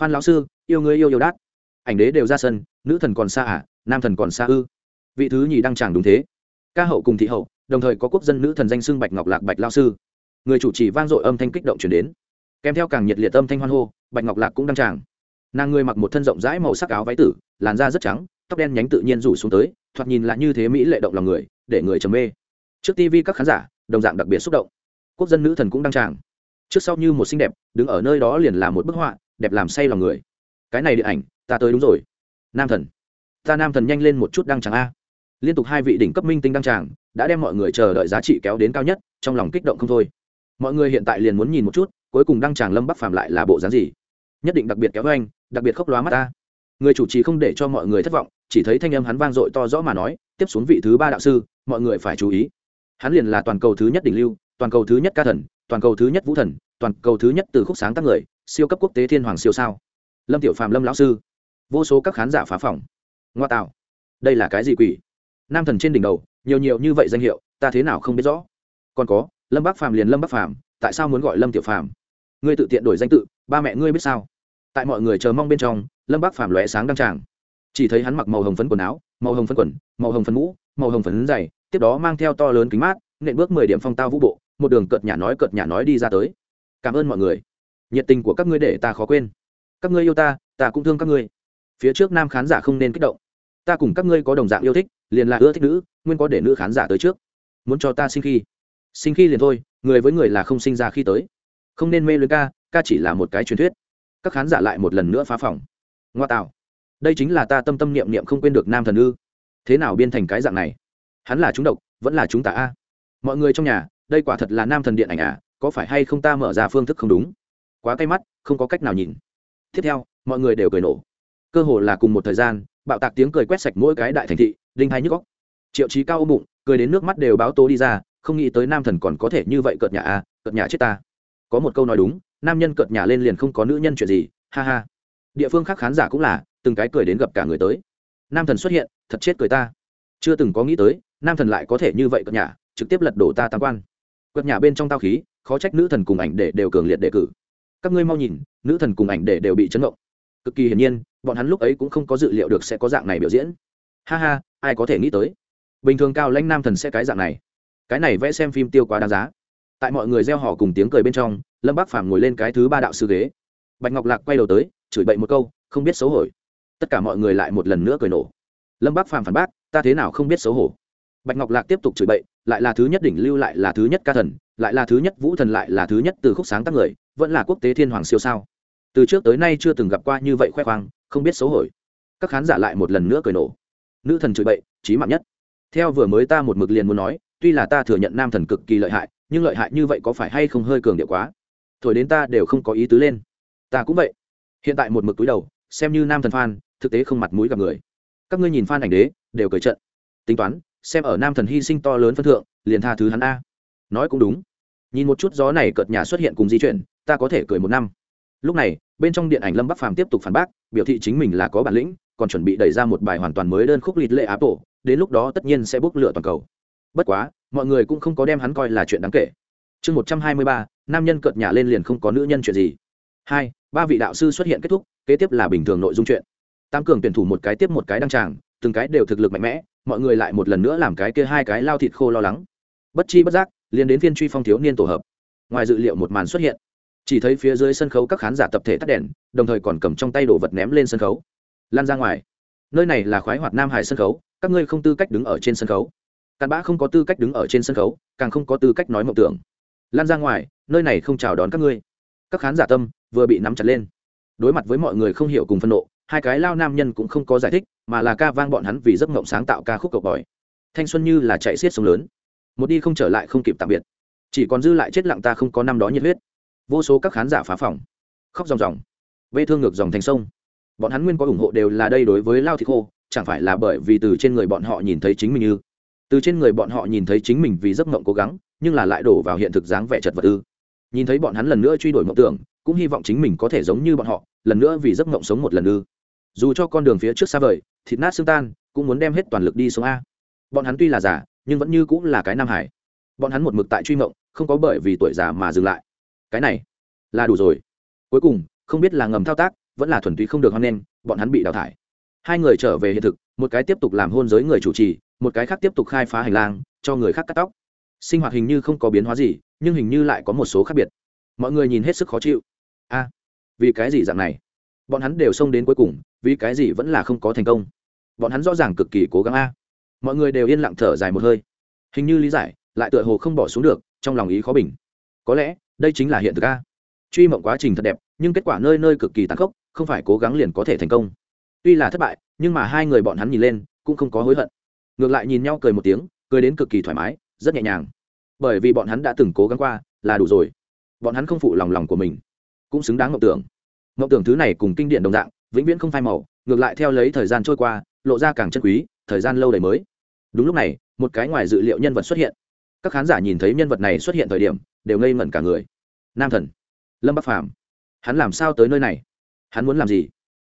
Phan lão sư, yêu ngươi yêu yêu đát. Ảnh đế đều ra sân, nữ thần còn xa à nam thần còn xa ư. Vị thứ nhì đăng tràng đúng thế. Ca hậu cùng thị hậu, đồng thời có quốc dân nữ thần danh xưng bạch ngọc lạc bạch lao sư. Người chủ trì vang dội âm thanh kích động chuyển đến. Kèm theo càng nhiệt liệt âm thanh hoan hô, bạch ngọc lạc cũng đăng tràng. Nàng người mặc một thân rộng rãi màu sắc áo váy tử, làn da rất trắng tóc đen nhánh tự nhiên rủ xuống tới, thoạt nhìn lại như thế mỹ lệ động lòng người, để người trầm mê. Trước tv các khán giả, đồng dạng đặc biệt xúc động. Quốc dân nữ thần cũng đăng tràng. Trước sau như một xinh đẹp, đứng ở nơi đó liền là một bức họa, đẹp làm say lòng người. Cái này điện ảnh, ta tới đúng rồi. Nam thần. Ta nam thần nhanh lên một chút đăng tràng a. Liên tục hai vị đỉnh cấp minh tinh đăng tràng, đã đem mọi người chờ đợi giá trị kéo đến cao nhất, trong lòng kích động không thôi. Mọi người hiện tại liền muốn nhìn một chút, cuối cùng đăng tràng lâm bắc phàm lại là bộ dáng gì. Nhất định đặc biệt kéo anh đặc biệt khốc lóa mắt ta. Người chủ trì không để cho mọi người thất vọng chỉ thấy thanh âm hắn vang dội to rõ mà nói, tiếp xuống vị thứ ba đạo sư, mọi người phải chú ý. Hắn liền là toàn cầu thứ nhất đỉnh lưu, toàn cầu thứ nhất ca thần, toàn cầu thứ nhất vũ thần, toàn cầu thứ nhất từ khúc sáng tác người, siêu cấp quốc tế thiên hoàng siêu sao. Lâm tiểu phàm, lâm lão sư. Vô số các khán giả phá phòng. Ngoa tạo. Đây là cái gì quỷ? Nam thần trên đỉnh đầu, nhiều nhiều như vậy danh hiệu, ta thế nào không biết rõ. Còn có, lâm bắc phàm liền lâm bắc phàm, tại sao muốn gọi lâm tiểu phàm? Ngươi tự tiện đổi danh tự, ba mẹ ngươi biết sao? Tại mọi người chờ mong bên trong, lâm bắc phàm lóe sáng đăng tràng chỉ thấy hắn mặc màu hồng phấn quần áo, màu hồng phấn quần, màu hồng phấn mũ, màu hồng phấn dày tiếp đó mang theo to lớn kính mát, nện bước mười điểm phong tao vũ bộ, một đường cợt nhà nói cợt nhà nói đi ra tới. Cảm ơn mọi người. Nhiệt tình của các ngươi để ta khó quên. Các ngươi yêu ta ta cũng thương các ngươi. Phía trước nam khán giả không nên kích động. Ta cùng các ngươi có đồng dạng yêu thích, liền là ưa thích nữ, nguyên có để nữ khán giả tới trước. Muốn cho ta sinh khi? Sinh khi liền thôi, người với người là không sinh ra khi tới. Không nên mê luyến ca ca chỉ là một cái truyền thuyết. Các khán giả lại một lần nữa phá phòng. Ngoa tạo đây chính là ta tâm tâm niệm niệm không quên được nam thần ư. Thế nào biên thành cái dạng này? Hắn là chúng độc, vẫn là chúng ta a? Mọi người trong nhà, đây quả thật là nam thần điện ảnh à có phải hay không ta mở ra phương thức không đúng? Quá cay mắt, không có cách nào nhìn. Tiếp theo, mọi người đều cười nổ. Cơ hồ là cùng một thời gian, bạo tạc tiếng cười quét sạch mỗi cái đại thành thị, đinh hay nhức góc triệu chí cao ôm bụng, cười đến nước mắt đều báo tố đi ra, không nghĩ tới nam thần còn có thể như vậy cợt nhà à cợt nhà chết ta. Có một câu nói đúng, nam nhân cợt nhà lên liền không có nữ nhân chuyện gì, ha ha. Địa phương khác khán giả cũng là từng cái cười đến gặp cả người tới. Nam thần xuất hiện, thật chết cười ta. Chưa từng có nghĩ tới, nam thần lại có thể như vậy cợt nhà trực tiếp lật đổ ta tam quan. Cợt nhà bên trong tao khí, khó trách nữ thần cùng ảnh để đều cường liệt đề cử. Các ngươi mau nhìn, nữ thần cùng ảnh để đều bị chấn động. Cực kỳ hiển nhiên, bọn hắn lúc ấy cũng không có dự liệu được sẽ có dạng này biểu diễn. Ha ha, ai có thể nghĩ tới? Bình thường cao lãnh nam thần sẽ cái dạng này. Cái này vẽ xem phim tiêu quá đáng giá. Tại mọi người gieo họ cùng tiếng cười bên trong, lâm bác phàm ngồi lên cái thứ ba đạo sư ghế. Bạch ngọc lạc quay đầu tới, chửi bậy một câu, không biết xấu hổ tất cả mọi người lại một lần nữa cười nổ. Lâm bác phàm phản bác, ta thế nào không biết xấu hổ? Bạch ngọc lạc tiếp tục chửi bậy, lại là thứ nhất đỉnh lưu, lại là thứ nhất ca thần, lại là thứ nhất vũ thần, lại là thứ nhất từ khúc sáng tác người, vẫn là quốc tế thiên hoàng siêu sao? Từ trước tới nay chưa từng gặp qua như vậy khoe khoang, không biết xấu hổ. Các khán giả lại một lần nữa cười nổ. Nữ thần chửi bậy trí mạng nhất. Theo vừa mới ta một mực liền muốn nói, tuy là ta thừa nhận nam thần cực kỳ lợi hại, nhưng lợi hại như vậy có phải hay không hơi cường điệu quá? Thổi đến ta đều không có ý tứ lên. Ta cũng vậy. Hiện tại một mực túi đầu, xem như nam thần phan thực tế không mặt mũi gặp người. Các ngươi nhìn phan ảnh đế, đều cười trận. Tính toán, xem ở nam thần hy sinh to lớn phân thượng, liền tha thứ hắn a. Nói cũng đúng. Nhìn một chút gió này cợt nhà xuất hiện cùng di chuyển, ta có thể cười một năm. Lúc này, bên trong điện ảnh lâm bắc phàm tiếp tục phản bác, biểu thị chính mình là có bản lĩnh, còn chuẩn bị đẩy ra một bài hoàn toàn mới đơn khúc lịt lệ áp tổ, đến lúc đó tất nhiên sẽ bốc lửa toàn cầu. Bất quá, mọi người cũng không có đem hắn coi là chuyện đáng kể. Chương một trăm hai mươi ba, nam nhân cợt nhà lên liền không có nữ nhân chuyện gì. Hai, ba vị đạo sư xuất hiện kết thúc, kế tiếp là bình thường nội dung chuyện tam cường tuyển thủ một cái tiếp một cái đăng tràng, từng cái đều thực lực mạnh mẽ, mọi người lại một lần nữa làm cái kia hai cái lao thịt khô lo lắng. Bất chi bất giác, liền đến phiên truy phong thiếu niên tổ hợp. Ngoài dự liệu một màn xuất hiện, chỉ thấy phía dưới sân khấu các khán giả tập thể tắt đèn, đồng thời còn cầm trong tay đồ vật ném lên sân khấu. Lan ra ngoài. Nơi này là khoái hoạt nam hải sân khấu, các ngươi không tư cách đứng ở trên sân khấu. Cặn bã không có tư cách đứng ở trên sân khấu, càng không có tư cách nói mộng tưởng. Lan ra ngoài, nơi này không chào đón các ngươi. Các khán giả tâm vừa bị nắm chặt lên. Đối mặt với mọi người không hiểu cùng phân nộ hai cái lao nam nhân cũng không có giải thích, mà là ca vang bọn hắn vì giấc mộng sáng tạo ca khúc cộc bòi. Thanh xuân như là chạy xiết sông lớn. Một đi không trở lại không kịp tạm biệt. Chỉ còn dư lại chết lặng ta không có năm đó nhiệt huyết. Vô số các khán giả phá phòng. Khóc ròng ròng. Vê thương ngược dòng thành sông. Bọn hắn nguyên có ủng hộ đều là đây đối với lao thị khô, chẳng phải là bởi vì từ trên người bọn họ nhìn thấy chính mình như từ trên người bọn họ nhìn thấy chính mình vì giấc mộng cố gắng, nhưng là lại đổ vào hiện thực dáng vẻ chật vật ư? Nhìn thấy bọn hắn lần nữa truy đuổi mộng tưởng, cũng hy vọng chính mình có thể giống như bọn họ, lần nữa vì giấc mộng sống một lần ư? Dù cho con đường phía trước xa vời, thịt nát xương tan, cũng muốn đem hết toàn lực đi xuống a. Bọn hắn tuy là giả nhưng vẫn như cũng là cái nam hải. Bọn hắn một mực tại truy mộng, không có bởi vì tuổi già mà dừng lại. Cái này là đủ rồi. Cuối cùng, không biết là ngầm thao tác, vẫn là thuần túy không được hoan nghênh, bọn hắn bị đào thải. Hai người trở về hiện thực, một cái tiếp tục làm hôn giới người chủ trì, một cái khác tiếp tục khai phá hành lang, cho người khác cắt tóc. Sinh hoạt hình như không có biến hóa gì, nhưng hình như lại có một số khác biệt. Mọi người nhìn hết sức khó chịu. A, vì cái gì dạng này? Bọn hắn đều xông đến cuối cùng, vì cái gì vẫn là không có thành công. Bọn hắn rõ ràng cực kỳ cố gắng a. Mọi người đều yên lặng thở dài một hơi. Hình như lý giải, lại tựa hồ không bỏ xuống được, trong lòng ý khó bình. Có lẽ, đây chính là hiện thực a. Truy mộng quá trình thật đẹp, nhưng kết quả nơi nơi cực kỳ tàn khốc, không phải cố gắng liền có thể thành công. Tuy là thất bại, nhưng mà hai người bọn hắn nhìn lên, cũng không có hối hận. Ngược lại nhìn nhau cười một tiếng, cười đến cực kỳ thoải mái, rất nhẹ nhàng. Bởi vì bọn hắn đã từng cố gắng qua, là đủ rồi. Bọn hắn không phụ lòng lòng của mình, cũng xứng đáng ngọc tưởng mộng tưởng thứ này cùng kinh điển đồng dạng, vĩnh viễn không phai màu, ngược lại theo lấy thời gian trôi qua, lộ ra càng chân quý, thời gian lâu đời mới. Đúng lúc này, một cái ngoài dự liệu nhân vật xuất hiện. Các khán giả nhìn thấy nhân vật này xuất hiện thời điểm, đều ngây ngẩn cả người. Nam thần, lâm bắc phàm, hắn làm sao tới nơi này? Hắn muốn làm gì?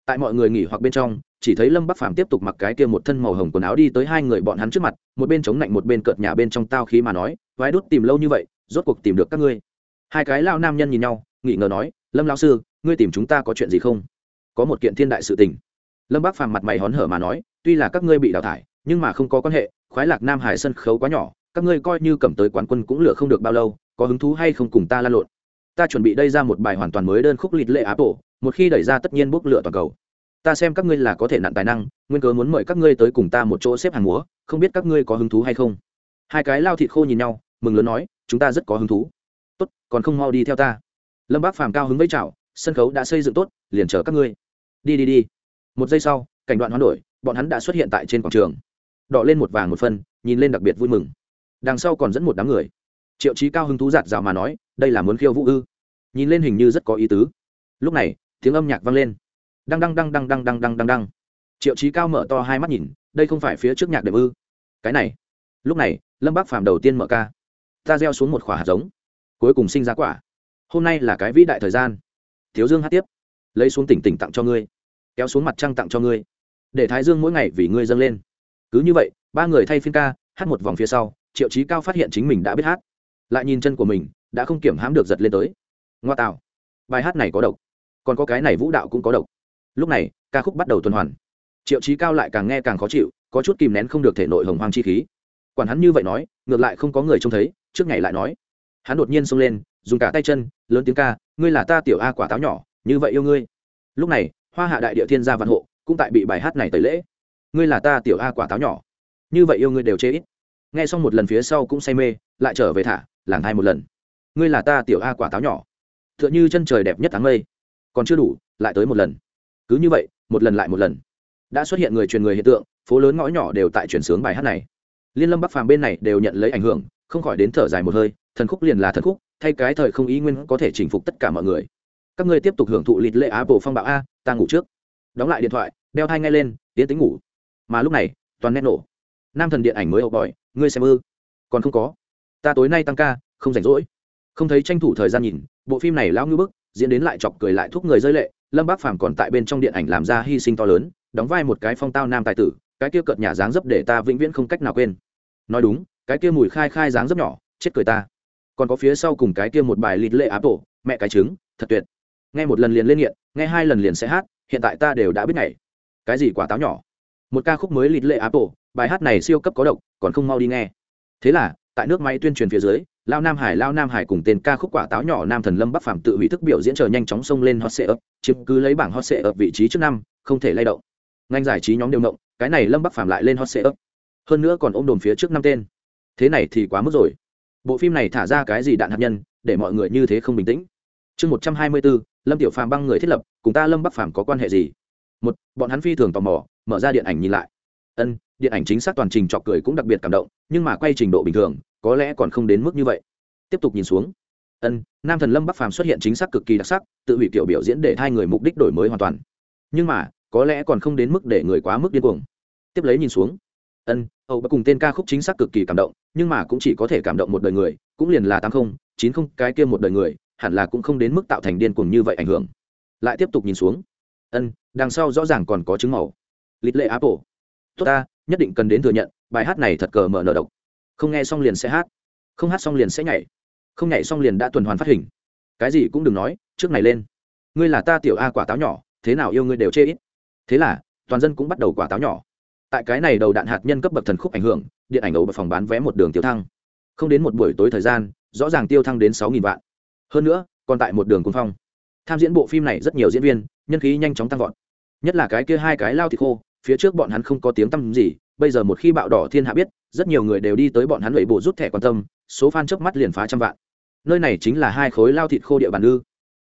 Tại mọi người nghỉ hoặc bên trong, chỉ thấy lâm bắc phàm tiếp tục mặc cái kia một thân màu hồng quần áo đi tới hai người bọn hắn trước mặt, một bên chống lạnh một bên cợt nhà bên trong tao khí mà nói vái đốt tìm lâu như vậy, rốt cuộc tìm được các ngươi. Hai cái lao nam nhân nhìn nhau nghĩ ngờ nói, lâm lao sư, ngươi tìm chúng ta có chuyện gì không? Có một kiện thiên đại sự tình. Lâm bác phàm mặt mày hón hở mà nói, tuy là các ngươi bị đào thải, nhưng mà không có quan hệ, khoái lạc nam hải sân khấu quá nhỏ, các ngươi coi như cầm tới quán quân cũng lựa không được bao lâu, có hứng thú hay không cùng ta lan lộn. Ta chuẩn bị đây ra một bài hoàn toàn mới đơn khúc lịt lệ áp tổ một khi đẩy ra tất nhiên bốc lửa toàn cầu. Ta xem các ngươi là có thể nạn tài năng, nguyên cớ muốn mời các ngươi tới cùng ta một chỗ xếp hàng múa, không biết các ngươi có hứng thú hay không? Hai cái lao thịt khô nhìn nhau, mừng lớn nói, chúng ta rất có hứng thú. Tốt, còn không mau đi theo ta lâm bác phàm cao hứng với chào, sân khấu đã xây dựng tốt, liền chờ các ngươi. Đi đi đi. Một giây sau, cảnh đoạn hoán đổi, bọn hắn đã xuất hiện tại trên quảng trường. Đọ lên một vàng một phân, nhìn lên đặc biệt vui mừng. Đằng sau còn dẫn một đám người. Triệu chí cao hứng thú giạt rào mà nói, đây là muốn khiêu vũ ư? Nhìn lên hình như rất có ý tứ. Lúc này, tiếng âm nhạc vang lên. Đăng đăng đăng đăng đăng đăng đăng đăng đăng. Triệu chí cao mở to hai mắt nhìn, đây không phải phía trước nhạc đệm ư? Cái này. Lúc này, lâm bác phàm đầu tiên mở ca. Ta gieo xuống một khỏa hạt giống. Cuối cùng sinh ra quả hôm nay là cái vĩ đại thời gian. Thiếu dương hát tiếp. Lấy xuống tỉnh tỉnh tặng cho ngươi. Kéo xuống mặt trăng tặng cho ngươi. Để thái dương mỗi ngày vì ngươi dâng lên. Cứ như vậy, ba người thay phiên ca, hát một vòng phía sau, triệu chí cao phát hiện chính mình đã biết hát. Lại nhìn chân của mình, đã không kiểm hãm được giật lên tới. Ngoa tạo. Bài hát này có độc. Còn có cái này vũ đạo cũng có độc. Lúc này, ca khúc bắt đầu tuần hoàn. Triệu chí cao lại càng nghe càng khó chịu, có chút kìm nén không được thể nội hồng hoang chi khí. Quản hắn như vậy nói, ngược lại không có người trông thấy, trước ngày lại nói. Hắn đột nhiên xông lên dùng cả tay chân, lớn tiếng ca, ngươi là ta tiểu a quả táo nhỏ, như vậy yêu ngươi. Lúc này, hoa hạ đại địa thiên gia văn hộ cũng tại bị bài hát này tẩy lễ. Ngươi là ta tiểu a quả táo nhỏ, như vậy yêu ngươi đều chế ít. Nghe xong một lần phía sau cũng say mê, lại trở về thả, làng hai một lần. Ngươi là ta tiểu a quả táo nhỏ t h ư ợ n h ư chân trời đẹp nhất tháng mây, còn chưa đủ, lại tới một lần. Cứ như vậy, một lần lại một lần. Đã xuất hiện người truyền người hiện tượng, phố lớn ngõ nhỏ đều tại chuyển sướng bài hát này. Liên lâm bắc phàm bên này đều nhận lấy ảnh hưởng, không khỏi đến thở dài một hơi, thần khúc liền là thần khúc thay cái thời không ý nguyên có thể chinh phục tất cả mọi người. Các ngươi tiếp tục hưởng thụ lịt lệ á bộ phong bạo a, ta ngủ trước. Đóng lại điện thoại, đeo thai ngay lên, tiến tính ngủ. Mà lúc này, toàn nét nổ. Nam thần điện ảnh mới ậu bòi, ngươi xem ư? Còn không có. Ta tối nay tăng ca, không rảnh rỗi. Không thấy tranh thủ thời gian nhìn, bộ phim này lão ngư bức, diễn đến lại chọc cười lại thúc người rơi lệ, lâm bác phàm còn tại bên trong điện ảnh làm ra hy sinh to lớn, đóng vai một cái phong tao nam tài tử, cái kia cợt nhà dáng dấp để ta vĩnh viễn không cách nào quên. Nói đúng, cái kia mùi khai khai dáng dấp nhỏ, chết cười ta còn có phía sau cùng cái kia một bài lịt lệ áp tổ mẹ cái trứng, thật tuyệt. Nghe một lần liền lên nghiện, nghe hai lần liền sẽ hát, hiện tại ta đều đã biết ngày. Cái gì quả táo nhỏ? Một ca khúc mới lịt lệ áp tổ bài hát này siêu cấp có độc, còn không mau đi nghe. Thế là, tại nước máy tuyên truyền phía dưới, lao nam hải, lao nam hải cùng tên ca khúc quả táo nhỏ nam thần lâm bắc phạm tự hủy thức biểu diễn chờ nhanh chóng xông lên hot sệ ấp chiếm cứ lấy bảng hot sệ ấp vị trí trước năm, không thể lay động. Ngành giải trí nhóm đều động, cái này lâm bắc phạm lại lên hot sệ ấp hơn nữa còn ôm đồn phía trước năm tên. Thế này thì quá mức rồi bộ phim này thả ra cái gì đạn hạt nhân, để mọi người như thế không bình tĩnh? Chương một trăm hai mươi bốn, lâm tiểu phàm băng người thiết lập, cùng ta lâm bắc phàm có quan hệ gì? Một, bọn hắn phi thường tò mò, mở ra điện ảnh nhìn lại. Ân, điện ảnh chính xác toàn trình trọc cười cũng đặc biệt cảm động, nhưng mà quay trình độ bình thường, có lẽ còn không đến mức như vậy. Tiếp tục nhìn xuống. Ân, nam thần lâm bắc phàm xuất hiện chính xác cực kỳ đặc sắc, tự hủy kiểu biểu diễn để hai người mục đích đổi mới hoàn toàn. Nhưng mà, có lẽ còn không đến mức để người quá mức điên cuồng. Tiếp lấy nhìn xuống. Ân âu bắc cùng tên ca khúc chính xác cực kỳ cảm động, nhưng mà cũng chỉ có thể cảm động một đời người, cũng liền là tám không, chín không, cái kia một đời người, hẳn là cũng không đến mức tạo thành điên cuồng như vậy ảnh hưởng. Lại tiếp tục nhìn xuống. Ân, đằng sau rõ ràng còn có chứng màu. Lịch lệ apple. Tốt ta, nhất định cần đến thừa nhận, bài hát này thật cờ mở nở độc. Không nghe xong liền sẽ hát. Không hát xong liền sẽ nhảy. Không nhảy xong liền đã tuần hoàn phát hình. Cái gì cũng đừng nói, trước này lên. Ngươi là ta tiểu a quả táo nhỏ, thế nào yêu ngươi đều chê ít. Thế là, toàn dân cũng bắt đầu quả táo nhỏ tại cái này đầu đạn hạt nhân cấp bậc thần khúc ảnh hưởng, điện ảnh ấu phòng bán vé một đường tiêu thăng. Không đến một buổi tối thời gian, rõ ràng tiêu thăng đến sáu nghìn vạn. Hơn nữa, còn tại một đường cung phong. Tham diễn bộ phim này rất nhiều diễn viên, nhân khí nhanh chóng tăng vọt. Nhất là cái kia hai cái lao thịt khô, phía trước bọn hắn không có tiếng tăm gì, bây giờ một khi bạo đỏ thiên hạ biết, rất nhiều người đều đi tới bọn hắn lẩy bộ rút thẻ quan tâm, số f a n mắt liền phá trăm vạn. Nơi này chính là hai khối lao thịt khô địa bàn ư.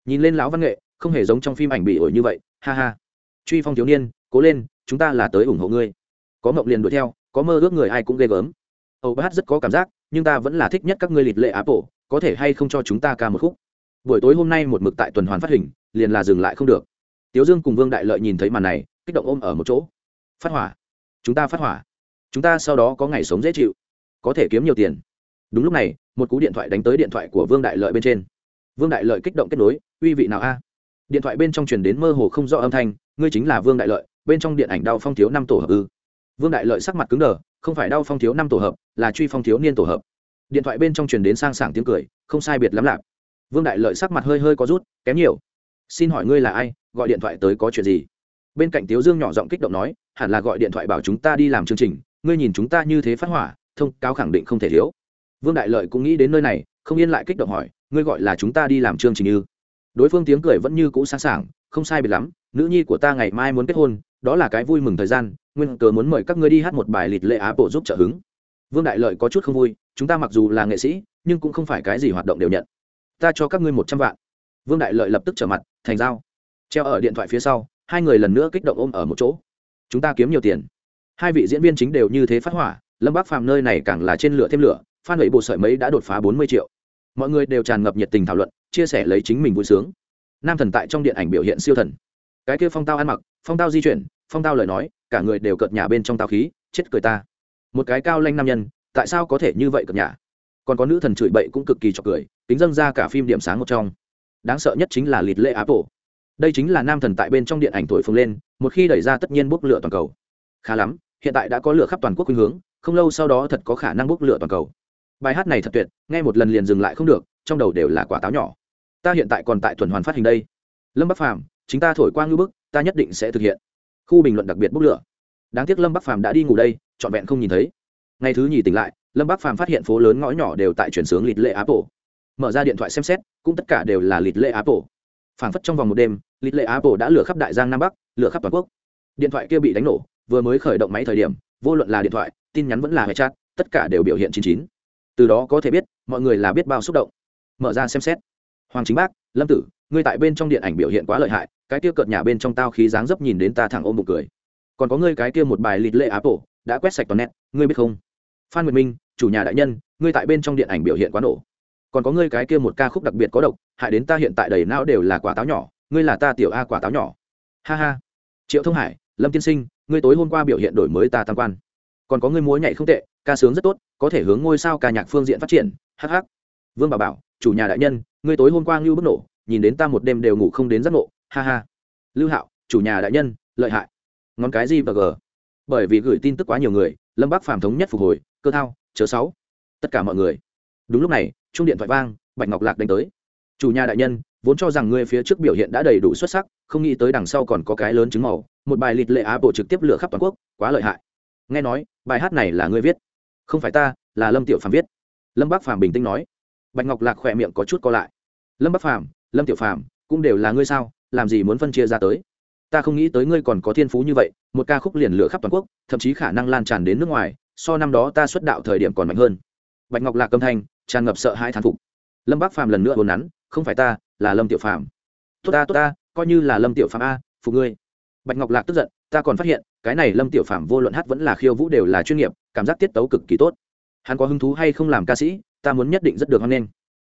Nhìn lên lão văn nghệ, không hề giống trong phim ảnh bị ổi như vậy, ha ha. Truy phong thiếu niên, cố lên, chúng ta là tới ủng hộ ngươi có mộng liền đuổi theo, có mơ ước người ai cũng ghê gớm. Âu bát rất có cảm giác, nhưng ta vẫn là thích nhất các ngươi lịt lệ áp bộ có thể hay không cho chúng ta ca một khúc? Buổi tối hôm nay một mực tại tuần hoàn phát hình, liền là dừng lại không được. Tiếu dương cùng vương đại lợi nhìn thấy màn này, kích động ôm ở một chỗ. Phát hỏa. Chúng ta phát hỏa. Chúng ta sau đó có ngày sống dễ chịu. Có thể kiếm nhiều tiền. Đúng lúc này, một cú điện thoại đánh tới điện thoại của vương đại lợi bên trên. Vương đại lợi kích động kết nối, uy vị nào a? Điện thoại bên trong truyền đến mơ hồ không rõ âm thanh, ngươi chính là vương đại lợi, bên trong điện ảnh đau phong thiếu năm tổ hợp ư? Vương đại lợi sắc mặt cứng đờ, không phải đau phong thiếu năm tổ hợp, là truy phong thiếu niên tổ hợp. Điện thoại bên trong truyền đến sang sảng tiếng cười, không sai biệt lắm lạp vương đại lợi sắc mặt hơi hơi có rút, kém nhiều. Xin hỏi ngươi là ai, gọi điện thoại tới có chuyện gì? Bên cạnh tiếu dương nhỏ giọng kích động nói, hẳn là gọi điện thoại bảo chúng ta đi làm chương trình, ngươi nhìn chúng ta như thế phát hỏa, thông cáo khẳng định không thể thiếu. Vương đại lợi cũng nghĩ đến nơi này, không yên lại kích động hỏi, ngươi gọi là chúng ta đi làm chương trình ư đối phương tiếng cười vẫn như cũ sẵn sàng không sai biệt lắm, nữ nhi của ta ngày mai muốn kết hôn, đó là cái vui mừng thời gian nguyên cớ muốn mời các ngươi đi hát một bài lịt lệ á bộ giúp trợ hứng. Vương đại lợi có chút không vui, chúng ta mặc dù là nghệ sĩ, nhưng cũng không phải cái gì hoạt động đều nhận. Ta cho các ngươi một trăm vạn. Vương đại lợi lập tức trở mặt, thành dao treo ở điện thoại phía sau, hai người lần nữa kích động ôm ở một chỗ. Chúng ta kiếm nhiều tiền. Hai vị diễn viên chính đều như thế phát hỏa, lâm bác phàm nơi này càng là trên lửa thêm lửa, phan hủy bộ sợi mấy đã đột phá bốn mươi triệu. Mọi người đều tràn ngập nhiệt tình thảo luận, chia sẻ lấy chính mình vui sướng. Nam thần tại trong điện ảnh biểu hiện siêu thần. Cái kia phong tao ăn mặc, phong tao di chuyển phong tao lời nói, cả người đều cợt nhà bên trong tao khí, chết cười ta. Một cái cao lanh nam nhân, tại sao có thể như vậy cợt nhà còn có nữ thần chửi bậy cũng cực kỳ trọc cười tính dâng ra cả phim điểm sáng một trong. Đáng sợ nhất chính là lịt lệ apple. Đây chính là nam thần tại bên trong điện ảnh thổi phồng lên, một khi đẩy ra tất nhiên bốc lửa toàn cầu. Khá lắm, hiện tại đã có lửa khắp toàn quốc khuynh hướng, không lâu sau đó thật có khả năng bốc lửa toàn cầu. Bài hát này thật tuyệt, nghe một lần liền dừng lại không được, trong đầu đều là quả táo nhỏ. Ta hiện tại còn tại tuần hoàn phát hình đây. Lâm bắc phàm, chính ta thổi qua ngư bức, ta nhất định sẽ thực hiện khu bình luận đặc biệt bốc lửa. Đáng tiếc lâm bắc phàm đã đi ngủ đây, trọn vẹn không nhìn thấy. Ngày thứ nhì tỉnh lại, lâm bắc phàm phát hiện phố lớn ngõ nhỏ đều tại chuyển sướng lịt lệ apple mở ra điện thoại xem xét, cũng tất cả đều là lịt lệ apple phảng phất trong vòng một đêm, lịt lệ apple đã lửa khắp đại giang nam bắc lửa khắp toàn quốc. Điện thoại kia bị đánh nổ, vừa mới khởi động máy thời điểm, vô luận là điện thoại, tin nhắn vẫn là hệ chat, tất cả đều biểu hiện chín chín. Từ đó có thể biết, mọi người là biết bao xúc động. Mở ra xem xét. Hoàng chính bác, lâm tử ngươi tại bên trong điện ảnh biểu hiện quá lợi hại cái kia cợt nhà bên trong tao khí dáng dấp nhìn đến ta thẳng ôm bụng cười. Còn có ngươi cái kia một bài lịt lệ áp apple đã quét sạch toàn nét, ngươi biết không? Phan nguyệt minh chủ nhà đại nhân ngươi tại bên trong điện ảnh biểu hiện quá nổ. Còn có ngươi cái kia một ca khúc đặc biệt có độc hại đến ta hiện tại đầy não đều là quả táo nhỏ ngươi là ta tiểu a quả táo nhỏ. Ha ha. Triệu thông hải lâm tiên sinh ngươi tối hôm qua biểu hiện đổi mới ta tam quan. Còn có ngươi múa nhảy không tệ ca sướng rất tốt có thể hướng ngôi sao ca nhạc phương diện phát triển hh vương bà bảo chủ nhà đại nhân ngươi tối hôm qua ngưu bức nổ nhìn đến ta một đêm đều ngủ không đến giấc ngộ, ha ha. Lưu hạo chủ nhà đại nhân lợi hại. Ngón cái gì và g. Bởi vì gửi tin tức quá nhiều người lâm bắc phàm thống nhất phục hồi cơ thao chớ sáu. Tất cả mọi người. Đúng lúc này chung điện thoại vang bạch ngọc lạc đánh tới. Chủ nhà đại nhân vốn cho rằng ngươi phía trước biểu hiện đã đầy đủ xuất sắc không nghĩ tới đằng sau còn có cái lớn chứng màu một bài lịt lệ á bộ trực tiếp lửa khắp toàn quốc quá lợi hại. Nghe nói bài hát này là ngươi viết. Không phải ta là lâm tiểu phàm viết. Lâm bắc phàm bình tĩnh nói. Bạch ngọc lạc khỏe miệng có chút co lại. Lâm bắc phàm lâm tiểu phàm, cũng đều là ngươi sao? Làm gì muốn phân chia ra tới? Ta không nghĩ tới ngươi còn có thiên phú như vậy, một ca khúc liền lửa khắp toàn quốc, thậm chí khả năng lan tràn đến nước ngoài, so năm đó ta xuất đạo thời điểm còn mạnh hơn. Bạch ngọc lạc âm thanh, tràn ngập sợ hai thán phục. Lâm Bác phàm lần nữa buồn nắn, không phải ta, là lâm tiểu phàm. Tốt ta tốt ta, coi như là lâm tiểu phàm a, phục ngươi. Bạch ngọc lạc tức giận, ta còn phát hiện, cái này lâm tiểu phàm vô luận hát vẫn là khiêu vũ đều là chuyên nghiệp, cảm giác tiết tấu cực kỳ tốt. Hắn có hứng thú hay không làm ca sĩ, ta muốn nhất định rất được hoan nghênh.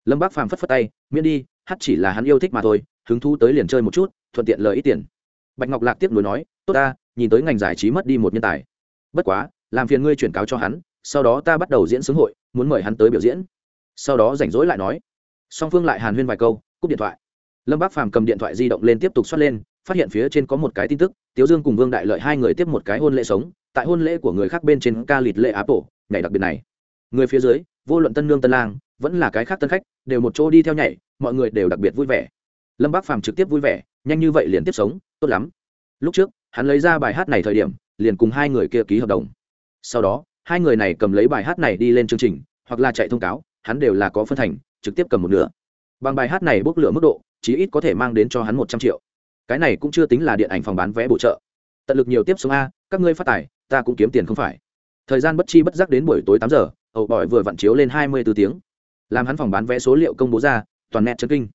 Lâm bác phàm phất phất tay, miễn đi hát chỉ là hắn yêu thích mà thôi, hứng thú tới liền chơi một chút, thuận tiện lời ít tiền. Bạch ngọc lạc tiếp nối nói, tốt ta, nhìn tới ngành giải trí mất đi một nhân tài. Bất quá, làm phiền ngươi chuyển cáo cho hắn, sau đó ta bắt đầu diễn xướng hội, muốn mời hắn tới biểu diễn. Sau đó rảnh rỗi lại nói. Song phương lại hàn huyên vài câu, cúp điện thoại. Lâm bác phàm cầm điện thoại di động lên tiếp tục xoát lên, phát hiện phía trên có một cái tin tức, tiếu dương cùng vương đại lợi hai người tiếp một cái hôn lễ sống, tại hôn lễ của người khác bên trên ca lịt lệ áp bộ nhảy đặc biệt này. Người phía dưới, vô luận tân nương tân lang, vẫn là cái khác tân khách, đều một chỗ đi theo nhảy mọi người đều đặc biệt vui vẻ. Lâm bác phàm trực tiếp vui vẻ, nhanh như vậy liền tiếp sống, tốt lắm. Lúc trước, hắn lấy ra bài hát này thời điểm, liền cùng hai người kia ký hợp đồng. Sau đó, hai người này cầm lấy bài hát này đi lên chương trình, hoặc là chạy thông cáo, hắn đều là có phân thành, trực tiếp cầm một nửa. Bằng bài hát này bốc lửa mức độ, chí ít có thể mang đến cho hắn một trăm triệu. Cái này cũng chưa tính là điện ảnh phòng bán vé bổ trợ. Tận lực nhiều tiếp sống a, các ngươi phát tài, ta cũng kiếm tiền không phải. Thời gian bất chi bất giác đến buổi tối tám giờ, ẩu bỏi vừa vặn chiếu lên hai mươi b ố tiếng. Làm hắn phòng bán vé số liệu công bố ra toàn net chân kinh.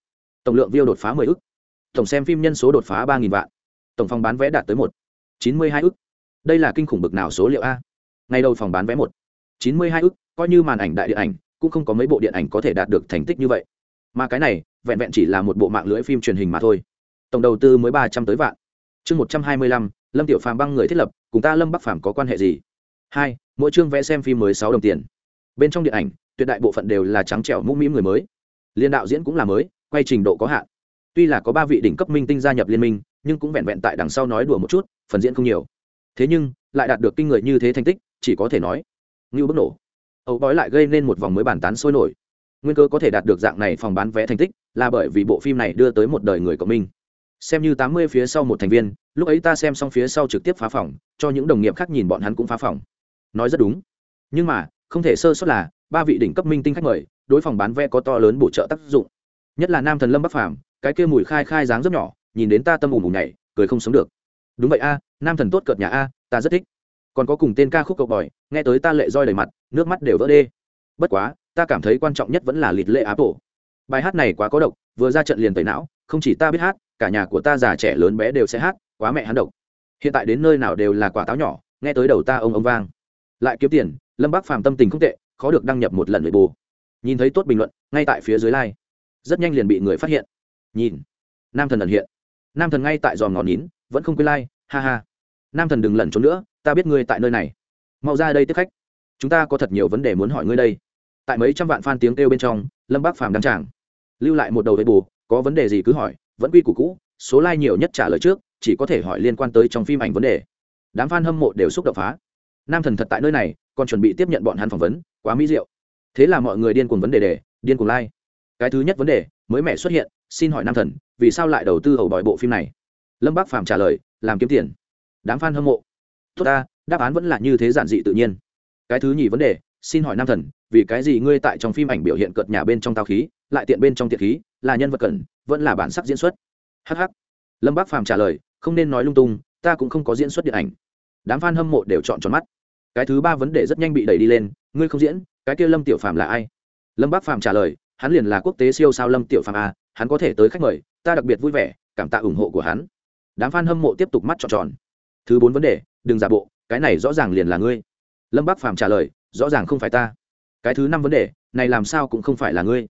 Tổng lượng view đột phá mười ức. Tổng xem phim nhân số đột phá ba nghìn vạn. Tổng phòng bán vé đạt tới một. Chín mươi hai ức. Đây là kinh khủng bực nào số liệu a? Ngày đầu phòng bán vé một. Chín mươi hai ức, coi như màn ảnh đại điện ảnh, cũng không có mấy bộ điện ảnh có thể đạt được thành tích như vậy. Mà cái này, vẹn vẹn chỉ là một bộ mạng lưới phim truyền hình mà thôi. Tổng đầu tư mới ba trăm tới vạn. Chương một trăm hai mươi lăm, lâm tiểu phàm băng người thiết lập, cùng ta lâm bắc phàm có quan hệ gì? Hai, mỗi chương vẽ xem phim mới sáu đồng tiền. Bên trong điện ảnh, tuyệt đại bộ phận đều là trắng trẻo mũm mĩm người mới liên đạo diễn cũng là mới, quay trình độ có hạn. Tuy là có ba vị đỉnh cấp minh tinh gia nhập liên minh, nhưng cũng vẹn vẹn tại đằng sau nói đùa một chút, phần diễn không nhiều. Thế nhưng, lại đạt được kinh người như thế thành tích, chỉ có thể nói, như bức nổ. Ấu bói lại gây nên một vòng mới bàn tán sôi nổi. Nguyên cơ có thể đạt được dạng này phòng bán vé thành tích, là bởi vì bộ phim này đưa tới một đời người cộng minh. Xem như tám mươi phía sau một thành viên, lúc ấy ta xem xong phía sau trực tiếp phá phòng, cho những đồng nghiệp khác nhìn bọn hắn cũng phá phòng. Nói rất đúng. Nhưng mà, không thể sơ suất là, ba vị đỉnh cấp minh tinh khách mời đối phòng bán vé có to lớn bổ trợ tác dụng. Nhất là nam thần lâm bắc phàm, cái kia mùi khai khai dáng rất nhỏ, nhìn đến ta tâm ủng ủng nhảy, cười không sống được. Đúng vậy a, nam thần tốt cợt nhà a, ta rất thích. Còn có cùng tên ca khúc cậu bòi, nghe tới ta lệ roi đầy mặt, nước mắt đều vỡ đê. Bất quá, ta cảm thấy quan trọng nhất vẫn là lịt lệ áp tổ. Bài hát này quá có độc, vừa ra trận liền tẩy não, không chỉ ta biết hát, cả nhà của ta già trẻ lớn bé đều sẽ hát, quá mẹ hắn độc. Hiện tại đến nơi nào đều là quả táo nhỏ, nghe tới đầu ta ông ông vang. Lại kiếm tiền, lâm bác phàm tâm tình không tệ, khó được đăng nhập một lần với bù nhìn thấy tốt bình luận, ngay tại phía dưới like. Rất nhanh liền bị người phát hiện. Nhìn. Nam thần ẩn hiện. Nam thần ngay tại giò ngọn nín, vẫn không quên like, ha ha. Nam thần đừng lẩn trốn nữa, ta biết ngươi tại nơi này. Mau ra đây tiếp khách. Chúng ta có thật nhiều vấn đề muốn hỏi ngươi đây. Tại mấy trăm vạn fan tiếng kêu bên trong, lâm bác phàm đăng tràng. Lưu lại một đầu với bù có vấn đề gì cứ hỏi, vẫn quy củ cũ, số like nhiều nhất trả lời trước, chỉ có thể hỏi liên quan tới trong phim ảnh vấn đề. Đám fan hâm mộ đều xúc động phá. Nam thần thật tại nơi này, còn chuẩn bị tiếp nhận bọn hắn phỏng vấn, quá mỹ diệu thế là mọi người điên cuồng vấn đề đề, điên cuồng lai、like. cái thứ nhất vấn đề, mới mẻ xuất hiện, xin hỏi nam thần, vì sao lại đầu tư hầu bòi bộ phim này? Lâm bác phàm trả lời, làm kiếm tiền. Đám fan hâm mộ. Tốt ta, đáp án vẫn là như thế giản dị tự nhiên. Cái thứ nhì vấn đề, xin hỏi nam thần, vì cái gì ngươi tại trong phim ảnh biểu hiện cợt nhà bên trong tao khí, lại tiện bên trong tiện khí, là nhân vật cẩn, vẫn là bản sắc diễn xuất? Hh lâm bác phàm trả lời, không nên nói lung tung, ta cũng không có diễn xuất điện ảnh. Đám f a n hâm mộ đều chọn tròn mắt. Cái thứ ba vấn đề rất nhanh bị đẩy đi lên, ngươi không diễn cái kia lâm tiểu phàm là ai? Lâm bác phàm trả lời, hắn liền là quốc tế siêu sao lâm tiểu phàm a, hắn có thể tới khách mời, ta đặc biệt vui vẻ, cảm tạ ủng hộ của hắn. Đám f a n hâm mộ tiếp tục mắt tròn tròn. Thứ bốn vấn đề, đừng giả bộ, cái này rõ ràng liền là ngươi. Lâm bác phàm trả lời, rõ ràng không phải ta. Cái thứ năm vấn đề, này làm sao cũng không phải là ngươi.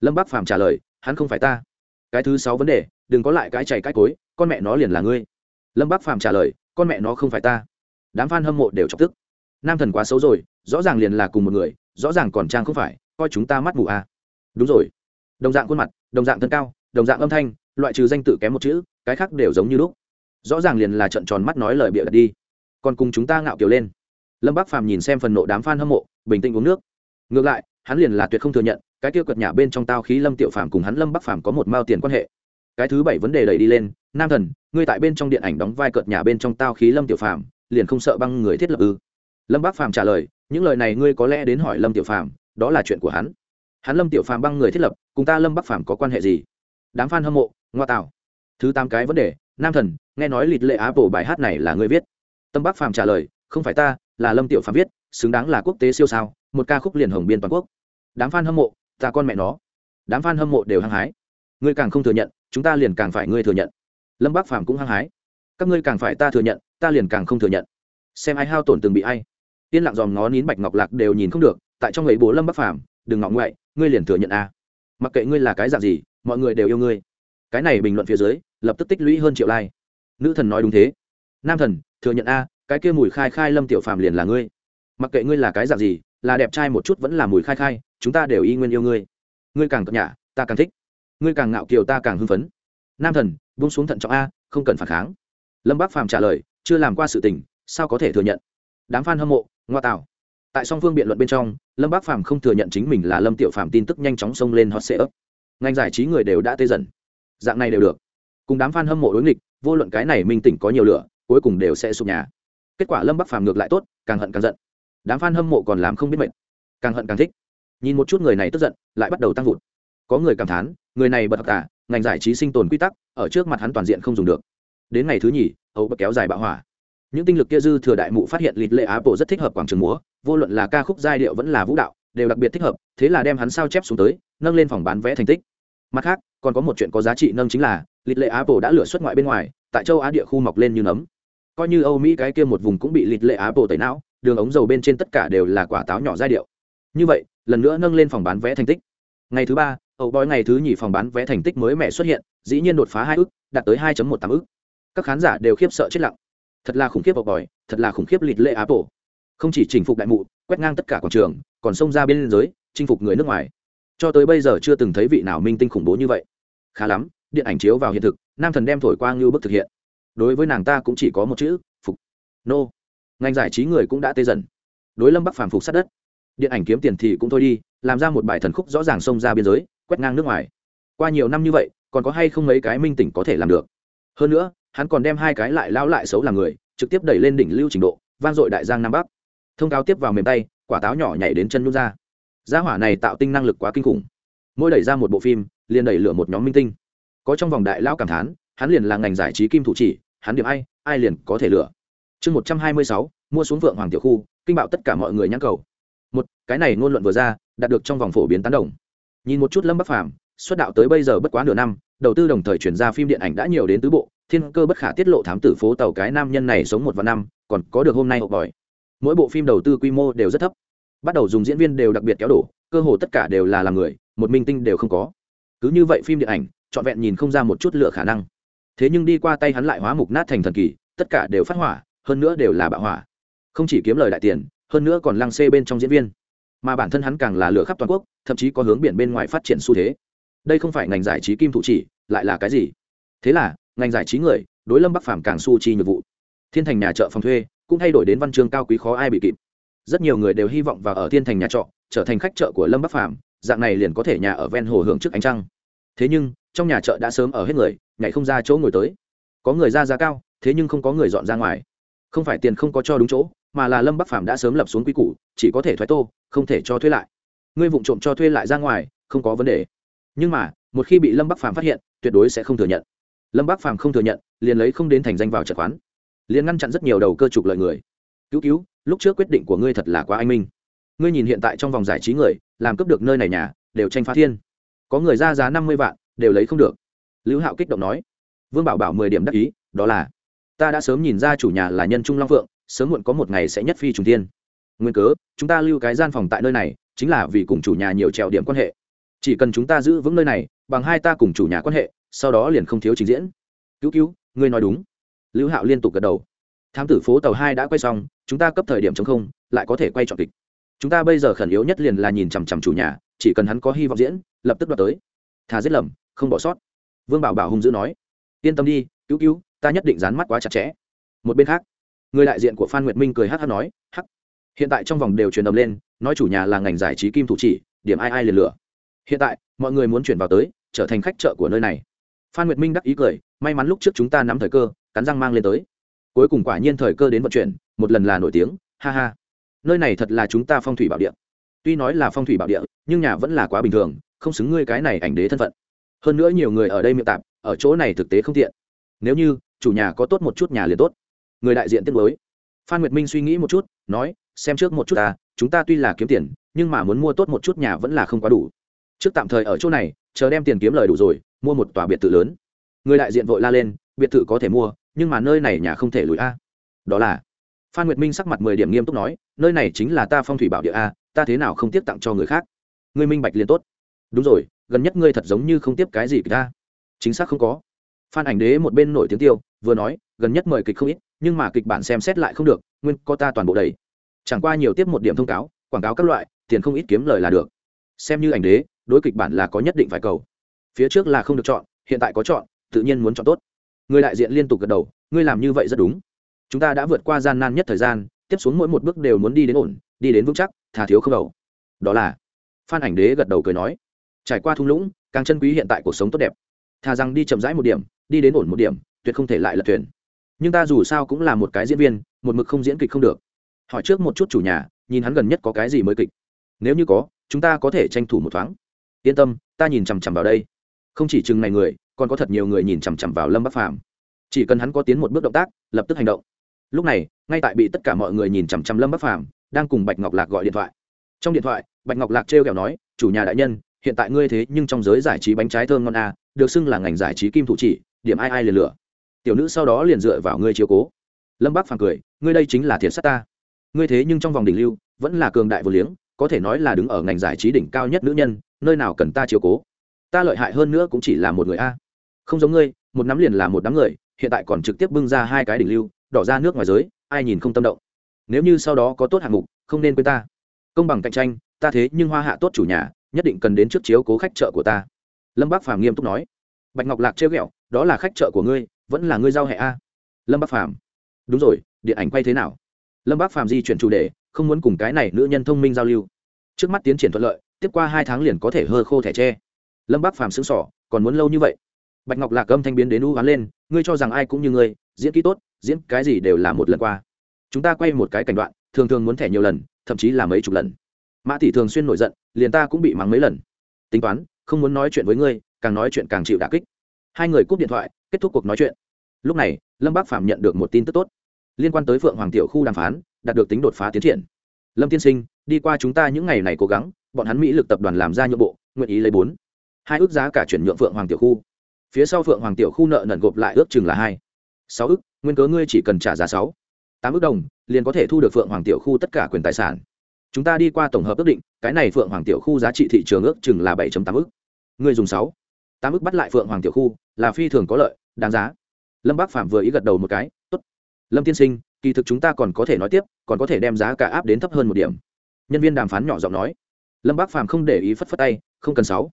Lâm bác phàm trả lời, hắn không phải ta. Cái thứ sáu vấn đề, đừng có lại cái chảy cái cối, con mẹ nó liền là ngươi. Lâm bác phàm trả lời, con mẹ nó không phải ta. Đám f a n hâm mộ đều chọc tức. Nam thần quá xấu rồi, rõ ràng liền là cùng một người rõ ràng còn trang không phải, coi chúng ta mắt mù à. đúng rồi. Đồng dạng khuôn mặt, đồng dạng thân cao, đồng dạng âm thanh, loại trừ danh tự kém một chữ, cái khác đều giống như lúc. Rõ ràng liền là trận tròn mắt nói lời bịa đặt đi. Còn cùng chúng ta ngạo kiểu lên. Lâm bác phàm nhìn xem phần nộ đám f a n hâm mộ, bình tĩnh uống nước. Ngược lại, hắn liền là tuyệt không thừa nhận, cái kia cật nhà bên trong tao khí lâm tiểu phàm cùng hắn lâm bắc phàm có một mao tiền quan hệ. Cái thứ bảy vấn đề đẩy đi lên, nam thần, ngươi tại bên trong điện ảnh đóng vai cợt nhà bên trong tao khí lâm tiểu phàm, liền không sợ băng người thiết lập ư? Lâm bắc phàm trả lời những lời này ngươi có lẽ đến hỏi lâm tiểu phàm, đó là chuyện của hắn. Hắn lâm tiểu phàm băng người thiết lập, cùng ta lâm bắc phàm có quan hệ gì? Đám f a n hâm mộ, ngoa tạo. Thứ tám cái vấn đề, nam thần, nghe nói lịt lệ á bổ bài hát này là ngươi viết. Tâm bắc phàm trả lời, không phải ta, là lâm tiểu phàm viết, xứng đáng là quốc tế siêu sao, một ca khúc liền hồng biên toàn quốc. Đám f a n hâm mộ, ta con mẹ nó. Đám f a n hâm mộ đều hăng hái. Ngươi càng không thừa nhận, chúng ta liền càng phải ngươi thừa nhận. Lâm bắc phàm cũng hăng hái. Các ngươi càng phải ta thừa nhận, ta liền càng không thừa nhận. Xem ai hao tổn từng bị ai yên lặng dòm ngó nín bạch ngọc lạc đều nhìn không được, tại trong ấy bố lâm bắc phàm, đừng ngọng ngoại, ngươi liền thừa nhận a mặc kệ ngươi là cái dạng gì, mọi người đều yêu ngươi. Cái này bình luận phía dưới, lập tức tích lũy hơn triệu like. Nữ thần nói đúng thế. Nam thần, thừa nhận a cái kia mùi khai khai lâm tiểu phàm liền là ngươi. Mặc kệ ngươi là cái dạng gì, là đẹp trai một chút vẫn là mùi khai khai, chúng ta đều y nguyên yêu ngươi. Ngươi càng cập nhã ta càng thích. Ngươi càng ngạo kiều, ta càng hưng phấn. Nam thần, buông xuống thận trọng a, không cần phản kháng. Lâm bác phàm trả lời, chưa làm qua sự tình, sao có thể thừa nhận? Đám fan hâm mộ, ngoa tạo. Tại song phương biện luận bên trong, lâm bác phàm không thừa nhận chính mình là lâm tiểu phàm tin tức nhanh chóng xông lên hot sệ ấp ngành giải trí người đều đã tê dần. Dạng này đều được. Cùng đám fan hâm mộ đối nghịch, vô luận cái này minh tỉnh có nhiều lửa, cuối cùng đều sẽ sụp nhà. Kết quả lâm bắc phàm ngược lại tốt, càng hận càng giận. Đám f a n hâm mộ còn làm không biết mệt, càng hận càng thích. Nhìn một chút người này tức giận, lại bắt đầu tăng vụt. Có người cảm thán, người này bật tả ngành giải trí sinh tồn quy tắc, ở trước mặt hắn toàn diện không dùng được. Đến ngày thứ nhì ấu bật kéo dài bạo hỏa những tinh lực kia dư thừa đại mụ phát hiện lịt lệ á bộ rất thích hợp quảng trường múa, vô luận là ca khúc giai điệu vẫn là vũ đạo, đều đặc biệt thích hợp, thế là đem hắn sao chép xuống tới, nâng lên phòng bán vé thành tích. Mặt khác, còn có một chuyện có giá trị nâng chính là, lịt lệ apple bộ đã lửa xuất ngoại bên ngoài, tại châu á địa khu mọc lên như nấm. Coi như âu mỹ cái kia một vùng cũng bị lịt lệ apple bộ tẩy não, đường ống dầu bên trên tất cả đều là quả táo nhỏ giai điệu. Như vậy, lần nữa nâng lên phòng bán vé thành tích. Ngày thứ ba, âu bói ngày thứ nhì phòng bán vé thành tích mới mẻ xuất hiện, dĩ nhiên đột phá hai ức, đạt tới hai một tám ức. Các khán giả đều khiếp sợ chết lặng thật là khủng khiếp bọc bòi, thật là khủng khiếp lịt lệ apple. Không chỉ chinh phục đại mụ, quét ngang tất cả quảng trường, còn xông ra bên giới, chinh phục người nước ngoài. Cho tới bây giờ chưa từng thấy vị nào minh tinh khủng bố như vậy. Khá lắm, điện ảnh chiếu vào hiện thực, nam thần đem thổi quang như bức thực hiện. Đối với nàng ta cũng chỉ có một chữ, phục. Nô. Ngành giải trí người cũng đã tê dần. Đối lâm bắc phàm phục sát đất. Điện ảnh kiếm tiền thì cũng thôi đi, làm ra một bài thần khúc rõ ràng xông ra biên giới, quét ngang nước ngoài. Qua nhiều năm như vậy, còn có hay không mấy cái minh tỉnh có thể làm được? Hơn nữa hắn còn đem hai cái lại lao lại xấu làm người, trực tiếp đẩy lên đỉnh lưu trình độ, vang dội đại giang nam bắc. Thông cáo tiếp vào mềm tay, quả táo nhỏ nhảy đến chân nhút ra. Gia hỏa này tạo tinh năng lực quá kinh khủng. Mỗi đẩy ra một bộ phim, liền đẩy lửa một nhóm minh tinh. Có trong vòng đại lao cảm thán, hắn liền là ngành giải trí kim thủ chỉ, hắn điểm ai ai liền có thể lửa. Chương một trăm hai mươi sáu, mua xuống vượng hoàng tiểu khu, kinh bạo tất cả mọi người nhãn cầu. Một, cái này ngôn luận vừa ra, đạt được trong vòng phổ biến tán đồng. Nhìn một chút lâm bắc phàm, xuất đạo tới bây giờ bất quá nửa năm, đầu tư đồng thời chuyển ra phim điện ảnh đã nhiều đến tứ bộ thiên cơ bất khả tiết lộ thám tử phố tàu cái nam nhân này sống một vạn năm, còn có được hôm nay hộp bòi. Mỗi bộ phim đầu tư quy mô đều rất thấp. Bắt đầu dùng diễn viên đều đặc biệt kéo đổ, cơ hồ tất cả đều là làm người, một minh tinh đều không có. Cứ như vậy phim điện ảnh, trọn vẹn nhìn không ra một chút lựa khả năng. Thế nhưng đi qua tay hắn lại hóa mục nát thành thần kỳ, tất cả đều phát hỏa, hơn nữa đều là bạo hỏa. Không chỉ kiếm lời đại tiền, hơn nữa còn lăng xê bên trong diễn viên. Mà bản thân hắn càng là lửa khắp toàn quốc, thậm chí có hướng biển bên ngoài phát triển xu thế. Đây không phải ngành giải trí kim thủ chỉ, lại là cái gì? Thế là ngành giải trí người, đối lâm bắc phàm càng su chi nhiệm vụ. Thiên thành nhà chợ phòng thuê cũng thay đổi đến văn chương cao quý khó ai bị kịp. Rất nhiều người đều hy vọng vào ở thiên thành nhà trọ, trở thành khách chợ của lâm bắc phàm, dạng này liền có thể nhà ở ven hồ hưởng trước ánh trăng. Thế nhưng, trong nhà chợ đã sớm ở hết người, nhảy không ra chỗ ngồi tới. Có người ra giá cao, thế nhưng không có người dọn ra ngoài. Không phải tiền không có cho đúng chỗ, mà là lâm bắc phàm đã sớm lập xuống quy củ, chỉ có thể thoái tô, không thể cho thuê lại. Ngươi vụ trộm cho thuê lại ra ngoài, không có vấn đề. Nhưng mà, một khi bị lâm bắc phàm phát hiện, tuyệt đối sẽ không thừa nhận lâm bác phàm không thừa nhận, liền lấy không đến thành danh vào trật khoán liền ngăn chặn rất nhiều đầu cơ trục lợi người. Cứu cứu, lúc trước quyết định của ngươi thật là quá anh minh. Ngươi nhìn hiện tại trong vòng giải trí người, làm cướp được nơi này nhà, đều tranh phá thiên. Có người ra giá năm mươi vạn, đều lấy không được. Lưu hạo kích động nói. Vương bảo bảo mười điểm đắc ý, đó là, ta đã sớm nhìn ra chủ nhà là nhân trung long phượng, sớm muộn có một ngày sẽ nhất phi trùng tiên nguyên cớ, chúng ta lưu cái gian phòng tại nơi này, chính là vì cùng chủ nhà nhiều trèo điểm quan hệ. Chỉ cần chúng ta giữ vững nơi này, bằng hai ta cùng chủ nhà quan hệ sau đó liền không thiếu trình diễn. Cứu cứu, ngươi nói đúng. Lưu hạo liên tục gật đầu. Thám tử phố tàu hai đã quay xong, chúng ta cấp thời điểm chống không, lại có thể quay trọn kịch. Chúng ta bây giờ khẩn yếu nhất liền là nhìn chằm chằm chủ nhà, chỉ cần hắn có hy vọng diễn, lập tức đoạt tới. Thà giết lầm, không bỏ sót. Vương bảo bảo hung dữ nói. Yên tâm đi, cứu cứu, ta nhất định dán mắt quá chặt chẽ. Một bên khác, người đại diện của phan nguyệt minh cười hát hát nói, hắc. Hiện tại trong vòng đều truyền đồng lên, nói chủ nhà là ngành giải trí kim thủ chỉ, điểm ai ai liền lửa hiện tại, mọi người muốn chuyển vào tới, trở thành khách chợ của nơi này phan nguyệt minh đắc ý cười, may mắn lúc trước chúng ta nắm thời cơ, cắn răng mang lên tới. Cuối cùng quả nhiên thời cơ đến vận chuyển, một lần là nổi tiếng, ha ha. Nơi này thật là chúng ta phong thủy bảo địa. Tuy nói là phong thủy bảo địa, nhưng nhà vẫn là quá bình thường, không xứng ngươi cái này ảnh đế thân phận. Hơn nữa nhiều người ở đây miệng tạp, ở chỗ này thực tế không tiện. Nếu như, chủ nhà có tốt một chút nhà liền tốt. Người đại diện tiếp mới phan nguyệt minh suy nghĩ một chút, nói, xem trước một chút ta, chúng ta tuy là kiếm tiền, nhưng mà muốn mua tốt một chút nhà vẫn là không quá đủ. Trước tạm thời ở chỗ này, chờ đem tiền kiếm lời đủ rồi mua một tòa biệt thự lớn. Người đại diện vội la lên, biệt thự có thể mua, nhưng mà nơi này nhà không thể lùi a. Đó là, phan nguyệt minh sắc mặt mười điểm nghiêm túc nói, nơi này chính là ta phong thủy bảo địa a, ta thế nào không tiếp tặng cho người khác? Ngươi minh bạch liền tốt. Đúng rồi, gần nhất ngươi thật giống như không tiếp cái gì ta chính xác không có. Phan ảnh đế một bên nổi tiếng tiêu, vừa nói, gần nhất mời kịch không ít, nhưng mà kịch bản xem xét lại không được, nguyên có ta toàn bộ đầy. Chẳng qua nhiều tiếp một điểm thông cáo, quảng cáo các loại, tiền không ít kiếm lời là được. Xem như ảnh đế, đối kịch bản là có nhất định phải cầu phía trước là không được chọn, hiện tại có chọn, tự nhiên muốn chọn tốt. Người đại diện liên tục gật đầu, ngươi làm như vậy rất đúng. Chúng ta đã vượt qua gian nan nhất thời gian, tiếp xuống mỗi một bước đều muốn đi đến ổn, đi đến vững chắc, thà thiếu không đầu. Đó là, phan ảnh đế gật đầu cười nói, trải qua thung lũng, càng chân quý hiện tại cuộc sống tốt đẹp. Thà rằng đi chậm rãi một điểm, đi đến ổn một điểm, tuyệt không thể lại lật thuyền. Nhưng ta dù sao cũng là một cái diễn viên, một mực không diễn kịch không được. Hỏi trước một chút chủ nhà, nhìn hắn gần nhất có cái gì mới kịch. Nếu như có, chúng ta có thể tranh thủ một thoáng. Yên tâm, ta nhìn chằm chằm vào đây không chỉ chừng này người, còn có thật nhiều người nhìn chằm chằm vào lâm bắc phàm. Chỉ cần hắn có tiến một bước động tác, lập tức hành động. Lúc này, ngay tại bị tất cả mọi người nhìn chằm chằm lâm bắc phàm, đang cùng bạch ngọc lạc gọi điện thoại. Trong điện thoại, bạch ngọc lạc trêu kẹo nói, chủ nhà đại nhân, hiện tại ngươi thế nhưng trong giới giải trí bánh trái thơm ngon a được xưng là ngành giải trí kim thủ chỉ, điểm ai ai liền lửa tiểu nữ sau đó liền dựa vào ngươi chiếu cố. Lâm bắc phàm cười, ngươi đây chính là thiệt sát ta. Ngươi thế nhưng trong vòng đỉnh lưu, vẫn là cường đại vô liếng, có thể nói là đứng ở ngành giải trí đỉnh cao nhất nữ nhân, nơi nào cần ta chiếu cố? Ta lợi hại hơn nữa cũng chỉ là một người a. Không giống ngươi, một nắm liền là một đám người, hiện tại còn trực tiếp bưng ra hai cái đỉnh lưu, đỏ ra nước ngoài giới, ai nhìn không tâm động. Nếu như sau đó có tốt hạng mục, không nên quên ta. Công bằng cạnh tranh, ta thế nhưng hoa hạ tốt chủ nhà, nhất định cần đến trước chiếu cố khách chợ của ta. Lâm bác phàm nghiêm túc nói. Bạch ngọc lạc trêu ghẹo, đó là khách chợ của ngươi, vẫn là ngươi giao hệ a? Lâm bác phàm. Đúng rồi, điện ảnh quay thế nào? Lâm bác phàm di chuyển chủ đề, không muốn cùng cái này nữ nhân thông minh giao lưu. Trước mắt tiến triển thuận lợi, tiếp qua hai tháng liền có thể hơ khô thẻ tre lâm bác phàm xứng sỏ, còn muốn lâu như vậy? Bạch ngọc lạc âm thanh biến đến u hoán lên, ngươi cho rằng ai cũng như ngươi, diễn kỹ tốt, diễn cái gì đều là một lần qua. Chúng ta quay một cái cảnh đoạn, thường thường muốn thẻ nhiều lần, thậm chí là mấy chục lần. Mã tỷ thường xuyên nổi giận, liền ta cũng bị mắng mấy lần. Tính toán, không muốn nói chuyện với ngươi, càng nói chuyện càng chịu đà kích. Hai người cúp điện thoại, kết thúc cuộc nói chuyện. Lúc này, lâm bác phạm nhận được một tin tức tốt. Liên quan tới phượng hoàng tiểu khu đàm phán, đạt được tính đột phá tiến triển. Lâm tiên sinh, đi qua chúng ta những ngày này cố gắng, bọn hắn mỹ lực tập đoàn làm ra nhượng bộ, nguyện ý lấy bốn hai ước giá cả chuyển nhượng phượng hoàng tiểu khu. Phía sau phượng hoàng tiểu khu nợ nần gộp lại ước chừng là hai. Sáu ước, nguyên cớ ngươi chỉ cần trả giá sáu. Tám ước đồng, liền có thể thu được phượng hoàng tiểu khu tất cả quyền tài sản. Chúng ta đi qua tổng hợp ước định, cái này phượng hoàng tiểu khu giá trị thị trường ước chừng là bảy tám ước. Ngươi dùng sáu. Tám ước bắt lại phượng hoàng tiểu khu, là phi thường có lợi, đáng giá. Lâm bác phạm vừa ý gật đầu một cái, tốt. Lâm tiên sinh, kỳ thực chúng ta còn có thể nói tiếp, còn có thể đem giá cả áp đến thấp hơn một điểm. Nhân viên đàm phán nhỏ giọng nói. Lâm bác phạm không để ý phất phất tay, không cần sáu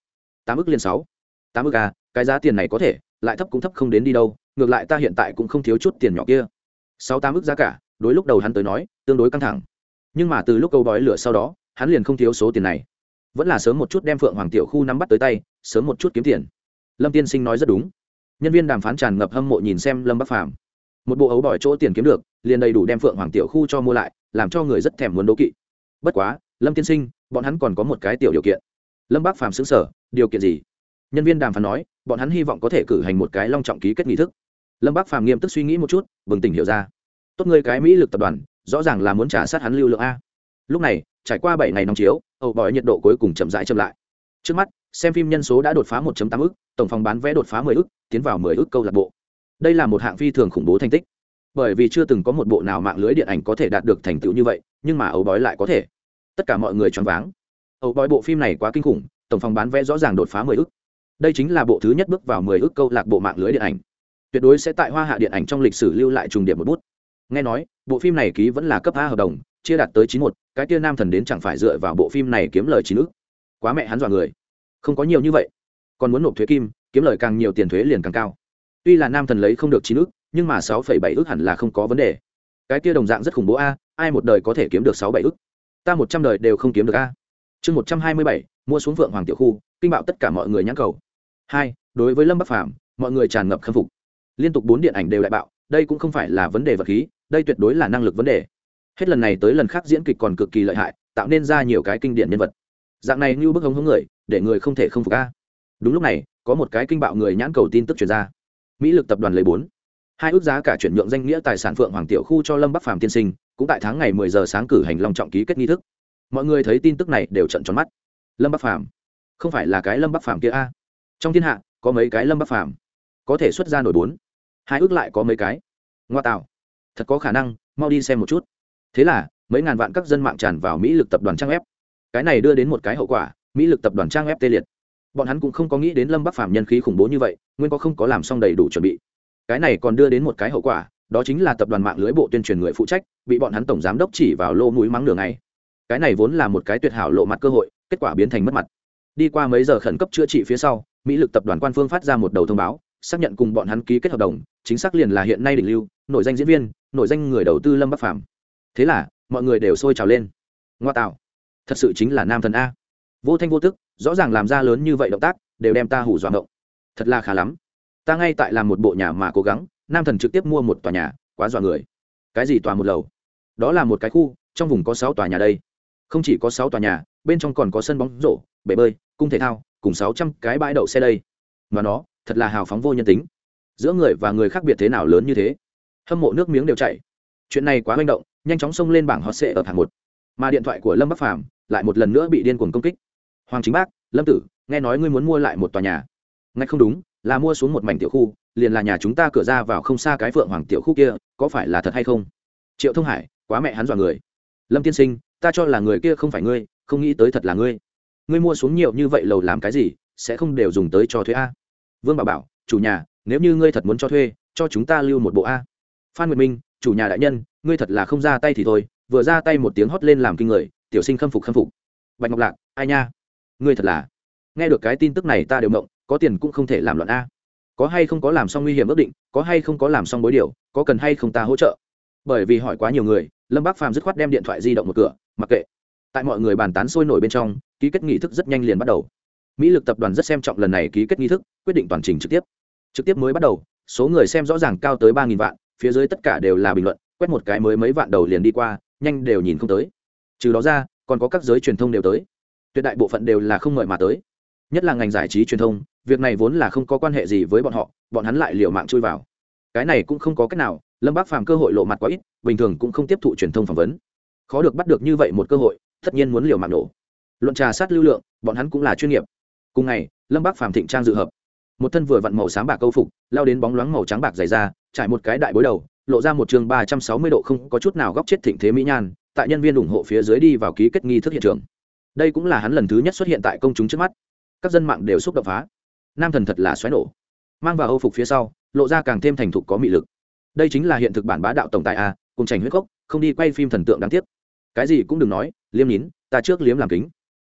tám ức liền sáu. Tám ức à cái giá tiền này có thể, lại thấp cũng thấp không đến đi đâu, ngược lại ta hiện tại cũng không thiếu chút tiền nhỏ kia. Sáu tám ức giá cả, đối lúc đầu hắn tới nói, tương đối căng thẳng. Nhưng mà từ lúc câu bói lửa sau đó, hắn liền không thiếu số tiền này. Vẫn là sớm một chút đem phượng hoàng tiểu khu nắm bắt tới tay, sớm một chút kiếm tiền. Lâm tiên sinh nói rất đúng. Nhân viên đàm phán tràn ngập hâm mộ nhìn xem lâm bắc phàm. Một bộ ấu bỏi chỗ tiền kiếm được, liền đầy đủ đem phượng hoàng tiểu khu cho mua lại, làm cho người rất thèm muốn đố kỵ. Bất quá, lâm tiên sinh, bọn hắn còn có một cái tiểu điều kiện lâm bác phàm xứng sở điều kiện gì? Nhân viên đàm phán nói, bọn hắn hy vọng có thể cử hành một cái long trọng ký kết nghi thức. Lâm bác phàm nghiêm túc suy nghĩ một chút, bừng tỉnh hiểu ra. Tốt người cái mỹ lực tập đoàn, rõ ràng là muốn trả sát hắn lưu lượng a. Lúc này, trải qua bảy ngày nóng chiếu, ẩu bỏi nhiệt độ cuối cùng chậm rãi chậm lại. Trước mắt, xem phim nhân số đã đột phá 1 tám ức, tổng phòng bán vé đột phá 10 ức, tiến vào 10 ức câu lạc bộ. Đây là một hạng phi thường khủng bố thành tích. Bởi vì chưa từng có một bộ nào mạng lưới điện ảnh có thể đạt được thành tựu như vậy, nhưng mà ấu bói lại có thể. Tất cả mọi người choáng váng ấu bói bộ phim này quá kinh khủng tổng phòng bán vé rõ ràng đột phá mười ước. đây chính là bộ thứ nhất bước vào mười ước câu lạc bộ mạng lưới điện ảnh. Tuyệt đối sẽ tại hoa hạ điện ảnh trong lịch sử lưu lại trùng điểm một bút. Nghe nói bộ phim này ký vẫn là cấp a hợp đồng chia đạt tới chín một cái tia nam thần đến chẳng phải dựa vào bộ phim này kiếm lời chín ước. quá mẹ hắn dọa người. Không có nhiều như vậy. Còn muốn nộp thuế kim kiếm lời càng nhiều tiền thuế liền càng cao. Tuy là nam thần lấy không được chín ước, nhưng mà sáu phẩy bảy ước hẳn là không có vấn đề. Cái tia đồng dạng rất khủng bố a ai một đời có thể kiếm được sáu bảy ước? ta một trăm đời đều không kiếm được a chương một trăm hai mươi bảy, mua xuống vượng hoàng tiểu khu, kinh bạo tất cả mọi người nhãn cầu. Hai, đối với lâm bắc phàm, mọi người tràn ngập khâm phục. Liên tục bốn điện ảnh đều đại bạo, đây cũng không phải là vấn đề vật khí, đây tuyệt đối là năng lực vấn đề. Hết lần này tới lần khác diễn kịch còn cực kỳ lợi hại, tạo nên ra nhiều cái kinh điển nhân vật. Dạng này như bức hống hống người, để người không thể không phục ca đúng lúc này, có một cái kinh bạo người nhãn cầu tin tức truyền ra. Mỹ lực tập đoàn lấy bốn. Hai ước giá cả chuyển nhượng danh nghĩa tài sản phượng hoàng tiểu khu cho lâm bắc phàm tiên sinh, cũng tại tháng ngày mười giờ sáng cử hành long trọng ký kết nghi thức mọi người thấy tin tức này đều trận tròn mắt. Lâm bắc phàm, không phải là cái lâm bắc phàm kia a? Trong thiên hạ, có mấy cái lâm bắc phàm? Có thể xuất ra nổi bốn, hai ước lại có mấy cái? Ngoa tạo, thật có khả năng, mau đi xem một chút. Thế là, mấy ngàn vạn các dân mạng tràn vào mỹ lực tập đoàn trang web. Cái này đưa đến một cái hậu quả, mỹ lực tập đoàn trang web tê liệt. Bọn hắn cũng không có nghĩ đến lâm bắc phàm nhân khí khủng bố như vậy, nguyên có không có làm xong đầy đủ chuẩn bị. Cái này còn đưa đến một cái hậu quả, đó chính là tập đoàn mạng lưới bộ tuyên truyền người phụ trách, bị bọn hắn tổng giám đốc chỉ vào lô mũi mắng đường này cái này vốn là một cái tuyệt hảo lộ mặt cơ hội, kết quả biến thành mất mặt. Đi qua mấy giờ khẩn cấp chữa trị phía sau, mỹ lực tập đoàn quan phương phát ra một đầu thông báo, xác nhận cùng bọn hắn ký kết hợp đồng, chính xác liền là hiện nay đỉnh lưu, nội danh diễn viên, nội danh người đầu tư lâm bắc phàm. Thế là, mọi người đều sôi trào lên. Ngoa tạo. Thật sự chính là nam thần a. Vô thanh vô tức, rõ ràng làm ra lớn như vậy động tác, đều đem ta hủ dọa ngộng. Thật là khá lắm. Ta ngay tại làm một bộ nhà mà cố gắng, nam thần trực tiếp mua một tòa nhà, quá dọa người. Cái gì tòa một lầu? Đó là một cái khu, trong vùng có sáu tòa nhà đây không chỉ có sáu tòa nhà, bên trong còn có sân bóng rổ, bể bơi, cung thể thao, cùng sáu trăm cái bãi đậu xe đây. Mà nó, thật là hào phóng vô nhân tính. Giữa người và người khác biệt thế nào lớn như thế? Hâm mộ nước miếng đều chảy. Chuyện này quá manh động, nhanh chóng xông lên bảng hot sệ ở hạng một. Mà điện thoại của lâm bắc phàm lại một lần nữa bị điên cuồng công kích. Hoàng chính bác, lâm tử, nghe nói ngươi muốn mua lại một tòa nhà. Ngay không đúng, là mua xuống một mảnh tiểu khu, liền là nhà chúng ta cửa ra vào không xa cái phượng hoàng tiểu khu kia, có phải là thật hay không? Triệu thông hải, quá mẹ hắn dọa người. Lâm tiên sinh ta cho là người kia không phải ngươi, không nghĩ tới thật là ngươi. Ngươi mua xuống nhiều như vậy lầu làm cái gì, sẽ không đều dùng tới cho thuê a? Vương bảo bảo, chủ nhà, nếu như ngươi thật muốn cho thuê, cho chúng ta lưu một bộ a. Phan nguyệt minh, chủ nhà đại nhân, ngươi thật là không ra tay thì thôi, vừa ra tay một tiếng hót lên làm kinh người, tiểu sinh khâm phục khâm phục. Bạch ngọc lạc, ai nha? Ngươi thật là. Nghe được cái tin tức này ta đều mộng, có tiền cũng không thể làm loạn a. Có hay không có làm xong nguy hiểm ước định, có hay không có làm xong bối điều, có cần hay không ta hỗ trợ? Bởi vì hỏi quá nhiều người, lâm bác phàm dứt khoát đem điện thoại di động một cửa mặc kệ. Tại mọi người bàn tán sôi nổi bên trong, ký kết nghị thức rất nhanh liền bắt đầu. Mỹ lực tập đoàn rất xem trọng lần này ký kết nghi thức, quyết định toàn trình trực tiếp. Trực tiếp mới bắt đầu, số người xem rõ ràng cao tới ba nghìn vạn, phía dưới tất cả đều là bình luận, quét một cái mới mấy vạn đầu liền đi qua, nhanh đều nhìn không tới. Trừ đó ra, còn có các giới truyền thông đều tới. Tuyệt đại bộ phận đều là không ngợi mà tới. Nhất là ngành giải trí truyền thông, việc này vốn là không có quan hệ gì với bọn họ, bọn hắn lại liều mạng chui vào. Cái này cũng không có cách nào, lâm bác phàm cơ hội lộ mặt quá ít, bình thường cũng không tiếp thụ truyền thông phỏng vấn khó được bắt được như vậy một cơ hội, tất nhiên muốn liều mạng nổ. Luận trà sát lưu lượng, bọn hắn cũng là chuyên nghiệp. Cùng ngày, lâm bác phạm thịnh trang dự hợp. Một thân vừa vặn màu sáng bạc câu phục, lao đến bóng loáng màu trắng bạc dày ra, trải một cái đại bối đầu, lộ ra một trường ba trăm sáu mươi độ không có chút nào góc chết thịnh thế mỹ nhan, tại nhân viên ủng hộ phía dưới đi vào ký kết nghi thức hiện trường. Đây cũng là hắn lần thứ nhất xuất hiện tại công chúng trước mắt. Các dân mạng đều xúc động phá. Nam thần thật là xoáy nổ. Mang vào âu phục phía sau, lộ ra càng thêm thành thục có mị lực. Đây chính là hiện thực bản bá đạo tổng tài a, cùng trành huyết cốc, không đi quay phim thần tượng đáng tiếc cái gì cũng đừng nói, liêm nín, ta trước liếm làm kính.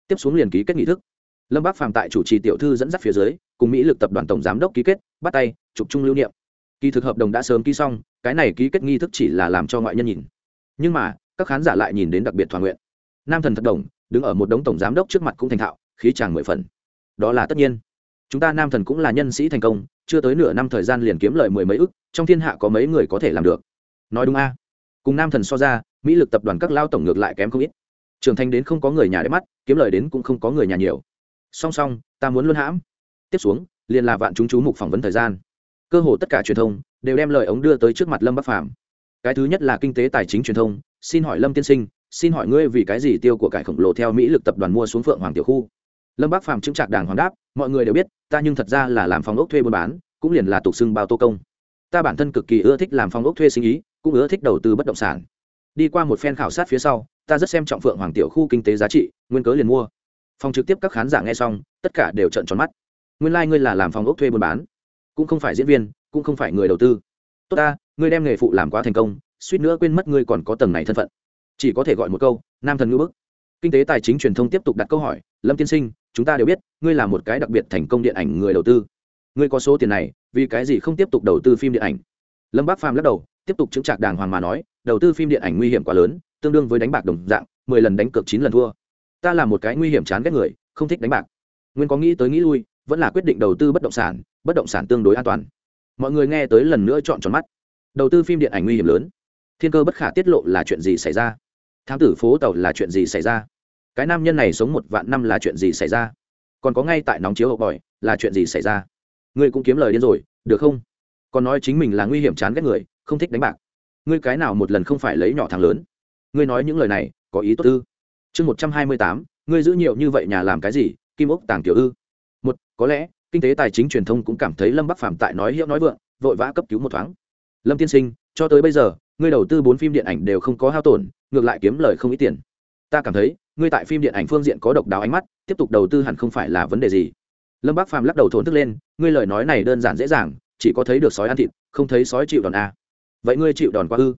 Tiếp xuống liền ký kết nghị thức. Lâm bác phàm tại chủ trì tiểu thư dẫn dắt phía dưới, cùng mỹ lực tập đoàn tổng giám đốc ký kết, bắt tay, chụp chung lưu niệm. Kỳ thực hợp đồng đã sớm ký xong, cái này ký kết nghi thức chỉ là làm cho ngoại nhân nhìn. Nhưng mà, các khán giả lại nhìn đến đặc biệt thỏa nguyện. Nam thần thật đồng, đứng ở một đống tổng giám đốc trước mặt cũng thành thạo, khí chàng mười phần. Đó là tất nhiên. Chúng ta nam thần cũng là nhân sĩ thành công, chưa tới nửa năm thời gian liền kiếm lời mười mấy ức, trong thiên hạ có mấy người có thể làm được. Nói đúng a. Cùng nam thần so ra mỹ lực tập đoàn các lao tổng ngược lại kém không ít. Trưởng thành đến không có người nhà để mắt, kiếm lời đến cũng không có người nhà nhiều. Song song, ta muốn luôn hãm. Tiếp xuống, liền là vạn chúng chú mục phỏng vấn thời gian. Cơ hồ tất cả truyền thông đều đem lời ống đưa tới trước mặt lâm bắc phàm. Cái thứ nhất là kinh tế tài chính truyền thông, xin hỏi lâm tiên sinh, xin hỏi ngươi vì cái gì tiêu của cải khổng lồ theo mỹ lực tập đoàn mua xuống phượng hoàng tiểu khu? Lâm bắc phàm chứng trạc đàng hoàng đáp, mọi người đều biết, ta nhưng thật ra là làm phòng ốc thuê buôn bán, cũng liền là tục xưng bao tô công. Ta bản thân cực kỳ ưa thích làm phòng ốc thuê sinh ý, cũng ưa thích đầu tư bất động sản đi qua một phen khảo sát phía sau, ta rất xem trọng phượng hoàng tiểu khu kinh tế giá trị, nguyên cớ liền mua. Phòng trực tiếp các khán giả nghe xong, tất cả đều trận tròn mắt. Nguyên lai、like、ngươi là làm phòng ốc thuê buôn bán, cũng không phải diễn viên, cũng không phải người đầu tư. Tốt ta, ngươi đem nghề phụ làm quá thành công, suýt nữa quên mất ngươi còn có tầng này thân phận. Chỉ có thể gọi một câu, nam thần ngữ bức. Kinh tế tài chính truyền thông tiếp tục đặt câu hỏi, lâm tiên sinh, chúng ta đều biết, ngươi là một cái đặc biệt thành công điện ảnh người đầu tư. Ngươi có số tiền này, vì cái gì không tiếp tục đầu tư phim điện ảnh? Lâm bác phàm lắc đầu tiếp tục chứng trạc đàng hoàng mà nói, đầu tư phim điện ảnh nguy hiểm quá lớn, tương đương với đánh bạc đồng dạng, mười lần đánh cược chín lần thua. Ta là một cái nguy hiểm chán ghét người, không thích đánh bạc. Nguyên có nghĩ tới nghĩ lui, vẫn là quyết định đầu tư bất động sản, bất động sản tương đối an toàn. Mọi người nghe tới lần nữa chọn tròn mắt. Đầu tư phim điện ảnh nguy hiểm lớn. Thiên cơ bất khả tiết lộ là chuyện gì xảy ra? Thám tử phố tàu là chuyện gì xảy ra? Cái nam nhân này sống một vạn năm là chuyện gì xảy ra? Còn có ngay tại nóng chiếu hậu bòi, là chuyện gì xảy ra? Ngươi cũng kiếm lời điên rồi, được không? Còn nói chính mình là nguy hiểm chán ghét người không thích đánh bạc. Ngươi cái nào một lần không phải lấy nhỏ thằng lớn? Ngươi nói những lời này, có ý tốt ư? Chương một trăm hai mươi tám, ngươi giữ nhiều như vậy nhà làm cái gì? Kim ốc tàng tiểu ư. Một, có lẽ, kinh tế tài chính truyền thông cũng cảm thấy lâm bắc phạm tại nói hiệu nói vượng, vội vã cấp cứu một thoáng. Lâm tiên sinh, cho tới bây giờ, ngươi đầu tư bốn phim điện ảnh đều không có hao tổn, ngược lại kiếm lời không ít tiền. Ta cảm thấy, ngươi tại phim điện ảnh phương diện có độc đáo ánh mắt, tiếp tục đầu tư hẳn không phải là vấn đề gì. Lâm bác phàm lắc đầu thốn thức lên, ngươi lời nói này đơn giản dễ dàng, chỉ có thấy được sói ăn thịt, không thấy sói chịu đòn a vậy ngươi chịu đòn quá ư?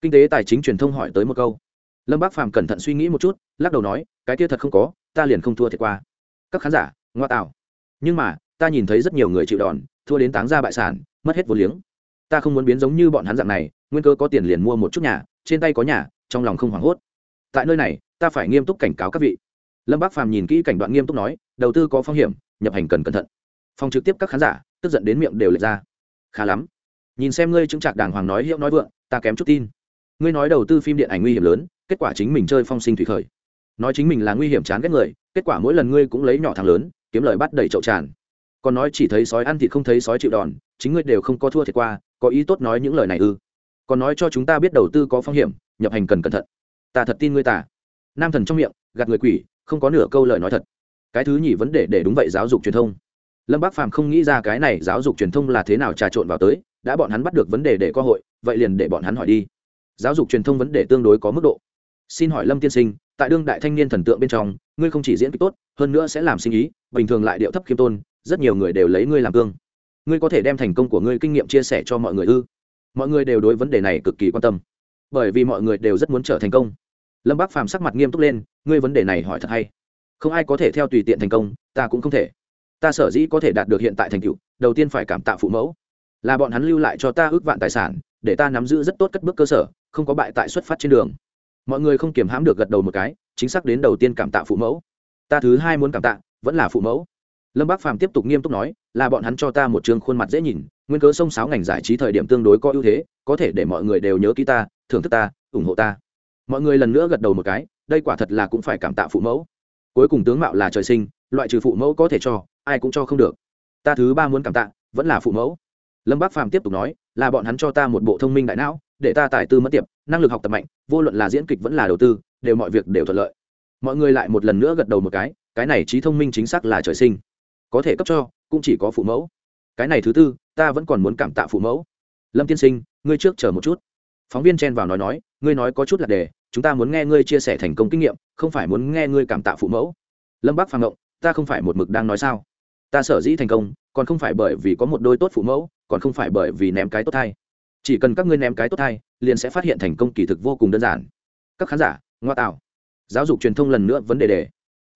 Kinh tế tài chính truyền thông hỏi tới một câu. Lâm bác phàm cẩn thận suy nghĩ một chút, lắc đầu nói, cái kia thật không có, ta liền không thua thiệt qua. Các khán giả, ngoa tạo. Nhưng mà, ta nhìn thấy rất nhiều người chịu đòn, thua đến táng ra bại sản, mất hết vô liếng. Ta không muốn biến giống như bọn hắn dạng này, nguyên cơ có tiền liền mua một chút nhà, trên tay có nhà, trong lòng không hoảng hốt. Tại nơi này, ta phải nghiêm túc cảnh cáo các vị. Lâm bác phàm nhìn kỹ cảnh đoạn nghiêm túc nói, đầu tư có phong hiểm, nhập hành cần cẩn thận. Phòng trực tiếp các khán giả, tức giận đến miệng đều lệch ra. Khá lắm nhìn xem ngươi chứng trạc đàng hoàng nói hiệu nói vượng, ta kém chút tin. Ngươi nói đầu tư phim điện ảnh nguy hiểm lớn, kết quả chính mình chơi phong sinh thủy khởi. Nói chính mình là nguy hiểm chán ghét người, kết quả mỗi lần ngươi cũng lấy nhỏ thằng lớn, kiếm lời bắt đầy chậu tràn. Còn nói chỉ thấy sói ăn thì không thấy sói chịu đòn, chính ngươi đều không có thua thiệt qua, có ý tốt nói những lời này ư. Còn nói cho chúng ta biết đầu tư có phong hiểm, nhập hành cần cẩn thận. Ta thật tin ngươi ta. Nam thần trong miệng, gạt người quỷ, không có nửa câu lời nói thật. Cái thứ nhì vấn đề để đúng vậy giáo dục truyền thông. Lâm bác phàm không nghĩ ra cái này giáo dục truyền thông là thế nào trà trộn vào tới đã bọn hắn bắt được vấn đề để có hội, vậy liền để bọn hắn hỏi đi. Giáo dục truyền thông vấn đề tương đối có mức độ. Xin hỏi lâm tiên sinh, tại đương đại thanh niên thần tượng bên trong, ngươi không chỉ diễn kịch tốt, hơn nữa sẽ làm sinh ý, bình thường lại điệu thấp khiêm tôn rất nhiều người đều lấy ngươi làm gương. ngươi có thể đem thành công của ngươi kinh nghiệm chia sẻ cho mọi người ư? Mọi người đều đối vấn đề này cực kỳ quan tâm. Bởi vì mọi người đều rất muốn trở thành công. Lâm bác phàm sắc mặt nghiêm túc lên, ngươi vấn đề này hỏi thật hay. Không ai có thể theo tùy tiện thành công, ta cũng không thể. Ta sở dĩ có thể đạt được hiện tại thành tựu, đầu tiên phải cảm tạ phụ mẫu là bọn hắn lưu lại cho ta ước vạn tài sản, để ta nắm giữ rất tốt cất bước cơ sở, không có bại tại xuất phát trên đường. Mọi người không kiềm hãm được gật đầu một cái, chính xác đến đầu tiên cảm tạ phụ mẫu. Ta thứ hai muốn cảm tạ, vẫn là phụ mẫu. Lâm bác phàm tiếp tục nghiêm túc nói, là bọn hắn cho ta một trường khuôn mặt dễ nhìn, nguyên cớ sông sáo ngành giải trí thời điểm tương đối có ưu thế, có thể để mọi người đều nhớ ký ta, thưởng thức ta, ủng hộ ta. Mọi người lần nữa gật đầu một cái, đây quả thật là cũng phải cảm tạ phụ mẫu. Cuối cùng tướng mạo là trời sinh, loại trừ phụ mẫu có thể cho, ai cũng cho không được. Ta thứ ba muốn cảm tạ, vẫn là phụ mẫu lâm bác phàm tiếp tục nói, là bọn hắn cho ta một bộ thông minh đại não, để ta tài tư mất tiệp, năng lực học tập mạnh, vô luận là diễn kịch vẫn là đầu tư, đều mọi việc đều thuận lợi. Mọi người lại một lần nữa gật đầu một cái cái này trí thông minh chính xác là trời sinh. Có thể cấp cho, cũng chỉ có phụ mẫu. Cái này thứ tư, ta vẫn còn muốn cảm tạ phụ mẫu. Lâm tiên sinh, ngươi trước chờ một chút. Phóng viên chen vào nói nói, ngươi nói có chút là đề chúng ta muốn nghe ngươi chia sẻ thành công kinh nghiệm, không phải muốn nghe ngươi cảm tạ phụ mẫu. Lâm bác phàm ngộng, ta không phải một mực đang nói sao? Ta sở dĩ thành công, còn không phải bởi vì có một đôi tốt phụ mẫu còn không phải bởi vì ném cái tốt thai. Chỉ cần các ngươi ném cái tốt thai, liền sẽ phát hiện thành công kỳ thực vô cùng đơn giản. Các khán giả, ngoa tạo. Giáo dục truyền thông lần nữa vấn đề đề.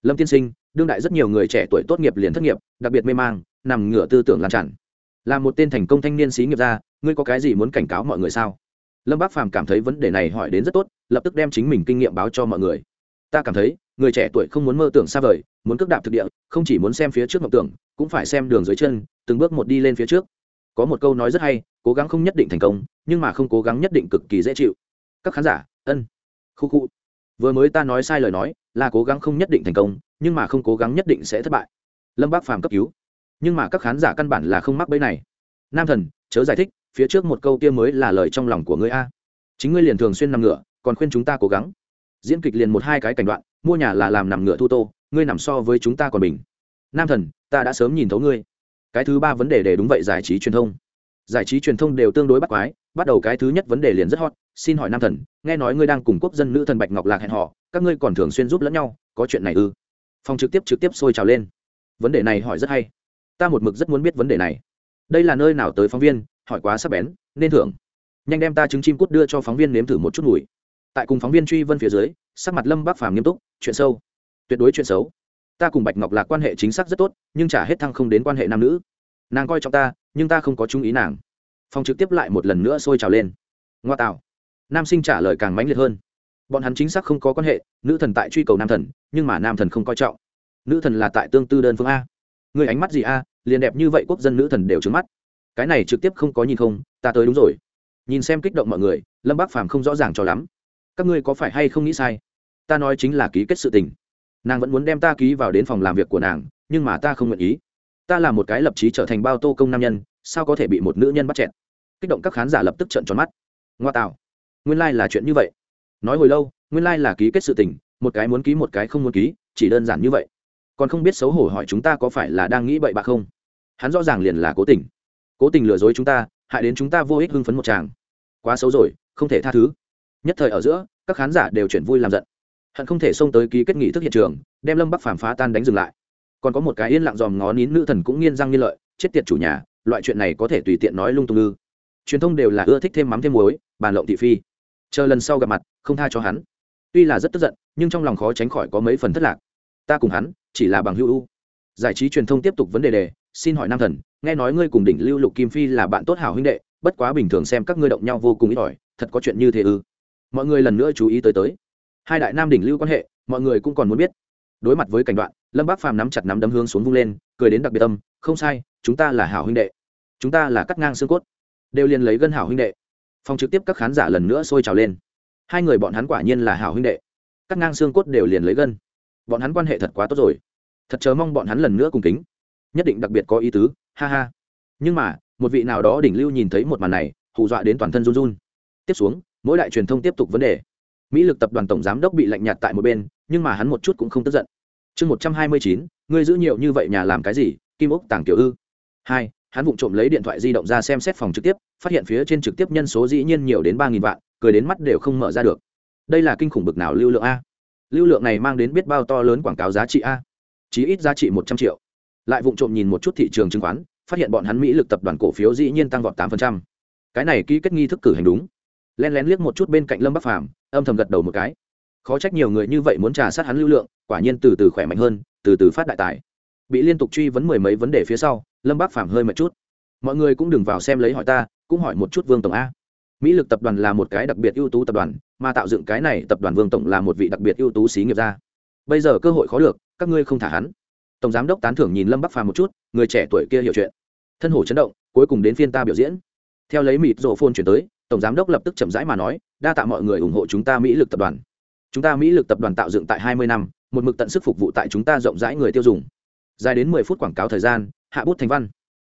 Lâm tiên sinh, đương đại rất nhiều người trẻ tuổi tốt nghiệp liền thất nghiệp, đặc biệt mê mang, nằm ngửa tư tưởng lan tràn. Là một tên thành công thanh niên sĩ nghiệp gia ngươi có cái gì muốn cảnh cáo mọi người sao? Lâm bác phàm cảm thấy vấn đề này hỏi đến rất tốt, lập tức đem chính mình kinh nghiệm báo cho mọi người. Ta cảm thấy, người trẻ tuổi không muốn mơ tưởng xa vời, muốn cước đạp thực địa, không chỉ muốn xem phía trước mộng tưởng, cũng phải xem đường dưới chân, từng bước một đi lên phía trước có một câu nói rất hay, cố gắng không nhất định thành công, nhưng mà không cố gắng nhất định cực kỳ dễ chịu. Các khán giả, ân, khu khu. Vừa mới ta nói sai lời nói, là cố gắng không nhất định thành công, nhưng mà không cố gắng nhất định sẽ thất bại. Lâm bác phàm cấp cứu. Nhưng mà các khán giả căn bản là không mắc bẫy này. Nam thần, chớ giải thích, phía trước một câu kia mới là lời trong lòng của ngươi a. Chính ngươi liền thường xuyên nằm ngựa còn khuyên chúng ta cố gắng. Diễn kịch liền một hai cái cảnh đoạn, mua nhà là làm nằm ngựa thu tô, ngươi nằm so với chúng ta còn bình. Nam thần, ta đã sớm nhìn thấu ngươi cái thứ ba vấn đề để đúng vậy giải trí truyền thông. Giải trí truyền thông đều tương đối bắt quái, bắt đầu cái thứ nhất vấn đề liền rất hot, xin hỏi nam thần, nghe nói ngươi đang cùng quốc dân nữ thần bạch ngọc lạc hẹn họ các ngươi còn thường xuyên giúp lẫn nhau, có chuyện này ư? Phòng trực tiếp trực tiếp sôi trào lên. Vấn đề này hỏi rất hay. Ta một mực rất muốn biết vấn đề này. Đây là nơi nào tới phóng viên, hỏi quá sắc bén, nên thưởng. Nhanh đem ta trứng chim cút đưa cho phóng viên nếm thử một chút mùi. Tại cùng phóng viên truy vân phía dưới, sắc mặt lâm bác phàm nghiêm túc, chuyện sâu. Tuyệt đối chuyện xấu ta cùng bạch ngọc lạc quan hệ chính xác rất tốt, nhưng chả hết thăng không đến quan hệ nam nữ. Nàng coi trọng ta, nhưng ta không có chung ý nàng. Phòng trực tiếp lại một lần nữa sôi trào lên. Ngoa tạo. Nam sinh trả lời càng mãnh liệt hơn. Bọn hắn chính xác không có quan hệ, nữ thần tại truy cầu nam thần, nhưng mà nam thần không coi trọng. Nữ thần là tại tương tư đơn phương a. Người ánh mắt gì a, liền đẹp như vậy quốc dân nữ thần đều trứng mắt. Cái này trực tiếp không có nhìn không, ta tới đúng rồi. Nhìn xem kích động mọi người, lâm bác phàm không rõ ràng cho lắm. Các ngươi có phải hay không nghĩ sai? Ta nói chính là ký kết sự tình nàng vẫn muốn đem ta ký vào đến phòng làm việc của nàng, nhưng mà ta không nguyện ý. Ta là một cái lập trí trở thành bao tô công nam nhân, sao có thể bị một nữ nhân bắt chẹn kích động các khán giả lập tức trợn tròn mắt. Ngoa tạo. Nguyên lai、like、là chuyện như vậy. Nói hồi lâu, nguyên lai、like、là ký kết sự tình, một cái muốn ký một cái không muốn ký, chỉ đơn giản như vậy. Còn không biết xấu hổ hỏi chúng ta có phải là đang nghĩ bậy bạ không? Hắn rõ ràng liền là cố tình. Cố tình lừa dối chúng ta, hại đến chúng ta vô ích hưng phấn một chàng quá xấu rồi, không thể tha thứ. Nhất thời ở giữa, các khán giả đều chuyển vui làm giận hận không thể xông tới ký kết nghị thức hiện trường, đem lâm bắc phàm phá tan đánh dừng lại. Còn có một cái yên lặng dòm ngó nín nữ thần cũng nghiên răng nghiên lợi, chết tiệt chủ nhà, loại chuyện này có thể tùy tiện nói lung tung ư. Truyền thông đều là ưa thích thêm mắm thêm muối, bàn lộng thị phi. Chờ lần sau gặp mặt, không tha cho hắn. Tuy là rất tức giận, nhưng trong lòng khó tránh khỏi có mấy phần thất lạc. Ta cùng hắn, chỉ là bằng hữu giải trí truyền thông tiếp tục vấn đề đề, xin hỏi nam thần, nghe nói ngươi cùng đỉnh lưu lục kim phi là bạn tốt hảo huynh đệ, bất quá bình thường xem các ngươi động nhau vô cùng ít ỏi, thật có chuyện như thế ư? Mọi người lần nữa chú ý tới tới hai đại nam đỉnh lưu quan hệ, mọi người cũng còn muốn biết. Đối mặt với cảnh đoạn, lâm bác phàm nắm chặt nắm đấm hướng xuống vung lên, cười đến đặc biệt tâm không sai, chúng ta là hảo huynh đệ. Chúng ta là cắt ngang xương cốt. Đều liền lấy gân hảo huynh đệ. Phòng trực tiếp các khán giả lần nữa sôi trào lên. Hai người bọn hắn quả nhiên là hảo huynh đệ. Cắt ngang xương cốt đều liền lấy gân. Bọn hắn quan hệ thật quá tốt rồi. Thật chớ mong bọn hắn lần nữa cùng kính. Nhất định đặc biệt có ý tứ, ha ha. Nhưng mà, một vị nào đó đỉnh lưu nhìn thấy một màn này, hù dọa đến toàn thân run run. Tiếp xuống, mỗi đại truyền thông tiếp tục vấn đề mỹ lực tập đoàn tổng giám đốc bị lạnh nhạt tại một bên, nhưng mà hắn một chút cũng không tức giận. Chương một trăm hai mươi chín, ngươi giữ nhiều như vậy nhà làm cái gì, kim ốc tàng tiểu ư? Hai, hắn vụng trộm lấy điện thoại di động ra xem xét phòng trực tiếp, phát hiện phía trên trực tiếp nhân số dĩ nhiên nhiều đến ba nghìn vạn, cười đến mắt đều không mở ra được. Đây là kinh khủng bực nào lưu lượng a? Lưu lượng này mang đến biết bao to lớn quảng cáo giá trị a? Chí ít giá trị một trăm triệu. Lại vụng trộm nhìn một chút thị trường chứng khoán, phát hiện bọn hắn mỹ lực tập đoàn cổ phiếu dĩ nhiên tăng vọt tám cái này ký kết nghi thức cử hành đúng len lén liếc một chút bên cạnh lâm bắc phàm, âm thầm gật đầu một cái. Khó trách nhiều người như vậy muốn trà sát hắn lưu lượng, quả nhiên từ từ khỏe mạnh hơn, từ từ phát đại tài. Bị liên tục truy vấn mười mấy vấn đề phía sau, lâm bắc phàm hơi mệt chút. Mọi người cũng đừng vào xem lấy hỏi ta, cũng hỏi một chút vương tổng a. Mỹ lực tập đoàn là một cái đặc biệt ưu tú tập đoàn, mà tạo dựng cái này tập đoàn vương tổng là một vị đặc biệt ưu tú xí nghiệp gia. Bây giờ cơ hội khó được, các ngươi không thả hắn. Tổng giám đốc tán thưởng nhìn lâm bắc phàm một chút, người trẻ tuổi kia hiểu chuyện. Thân hổ chấn động, cuối cùng đến phiên ta biểu diễn. Theo lấy mịt rộ phôn chuyển tới tổng giám đốc lập tức chậm rãi mà nói, đa tạ mọi người ủng hộ chúng ta mỹ lực tập đoàn. Chúng ta mỹ lực tập đoàn tạo dựng tại hai mươi năm, một mực tận sức phục vụ tại chúng ta rộng rãi người tiêu dùng. Dài đến mười phút quảng cáo thời gian, hạ bút thành văn.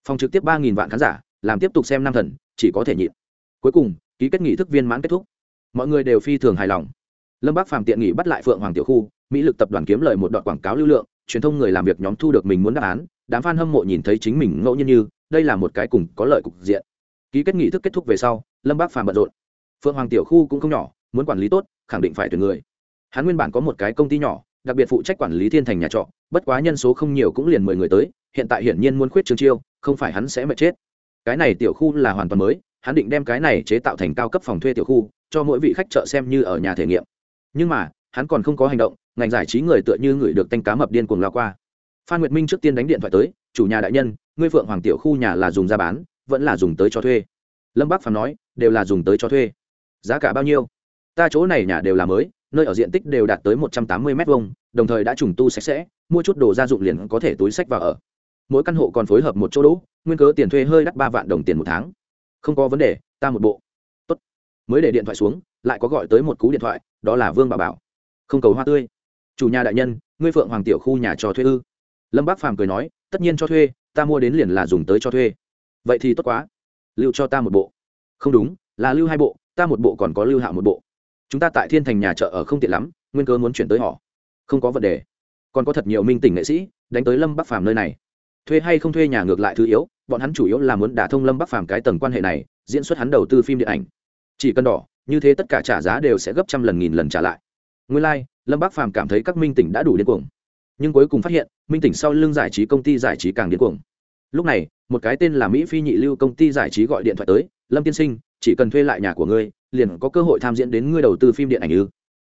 Phòng trực tiếp ba nghìn vạn khán giả, làm tiếp tục xem năm thần, chỉ có thể nhịn. Cuối cùng, ký kết nghị thức viên mãn kết thúc. Mọi người đều phi thường hài lòng. Lâm bác phàm tiện nghị bắt lại phượng hoàng tiểu khu, mỹ lực tập đoàn kiếm lời một đoạn quảng cáo lưu lượng, truyền thông người làm việc nhóm thu được mình muốn đáp án, đám f a n hâm mộ nhìn thấy chính mình ngẫu nhiên như, đây là một cái cùng có lợi cục diện ký kết nghị thức kết thúc về sau, lâm bác phàm bận rộn. Phượng hoàng tiểu khu cũng không nhỏ, muốn quản lý tốt, khẳng định phải tuyển người. Hắn nguyên bản có một cái công ty nhỏ, đặc biệt phụ trách quản lý thiên thành nhà trọ, bất quá nhân số không nhiều cũng liền mười người tới, hiện tại hiển nhiên muốn khuyết trường chiêu, không phải hắn sẽ mệt chết. Cái này tiểu khu là hoàn toàn mới, hắn định đem cái này chế tạo thành cao cấp phòng thuê tiểu khu, cho mỗi vị khách chợ xem như ở nhà thể nghiệm. Nhưng mà, hắn còn không có hành động, ngành giải trí người tựa như người được tanh cá mập điên cuồng lao qua. Phan nguyệt minh trước tiên đánh điện thoại tới, chủ nhà đại nhân, ngươi phượng hoàng tiểu khu nhà là dùng ra bán vẫn là dùng tới cho thuê. Lâm bắc phàm nói, đều là dùng tới cho thuê. Giá cả bao nhiêu? Ta chỗ này nhà đều là mới, nơi ở diện tích đều đạt tới một trăm tám mươi m hai đồng thời đã trùng tu sạch sẽ, mua chút đồ gia dụng liền có thể túi sách vào ở. Mỗi căn hộ còn phối hợp một chỗ đỗ, nguyên cớ tiền thuê hơi đắt ba vạn đồng tiền một tháng. Không có vấn đề, ta một bộ. Tốt. mới để điện thoại xuống, lại có gọi tới một cú điện thoại, đó là vương bà bảo. Không cầu hoa tươi. Chủ nhà đại nhân, ngươi phượng hoàng tiểu khu nhà cho thuê ư? Lâm bác phàm cười nói, tất nhiên cho thuê, ta mua đến liền là dùng tới cho thuê vậy thì tốt quá. Lưu cho ta một bộ. Không đúng là lưu hai bộ ta một bộ còn có lưu hạ một bộ. Chúng ta tại thiên thành nhà chợ ở không tiện lắm nguyên cơ muốn chuyển tới họ. Không có vấn đề. Còn có thật nhiều minh tỉnh nghệ sĩ đánh tới lâm bắc phàm nơi này. Thuê hay không thuê nhà ngược lại thứ yếu bọn hắn chủ yếu là muốn đả thông lâm bắc phàm cái tầng quan hệ này diễn xuất hắn đầu tư phim điện ảnh. Chỉ cần đỏ như thế tất cả trả giá đều sẽ gấp trăm lần nghìn lần trả lại. Nguyên lai、like, lâm bắc phàm cảm thấy các minh tỉnh đã đủ điên cuồng. Nhưng cuối cùng phát hiện minh tỉnh sau lưng giải trí công ty giải trí càng điên cuồng lúc này, một cái tên là mỹ phi nhị lưu công ty giải trí gọi điện thoại tới, lâm tiên sinh, chỉ cần thuê lại nhà của ngươi, liền có cơ hội tham diễn đến ngươi đầu tư phim điện ảnh ư?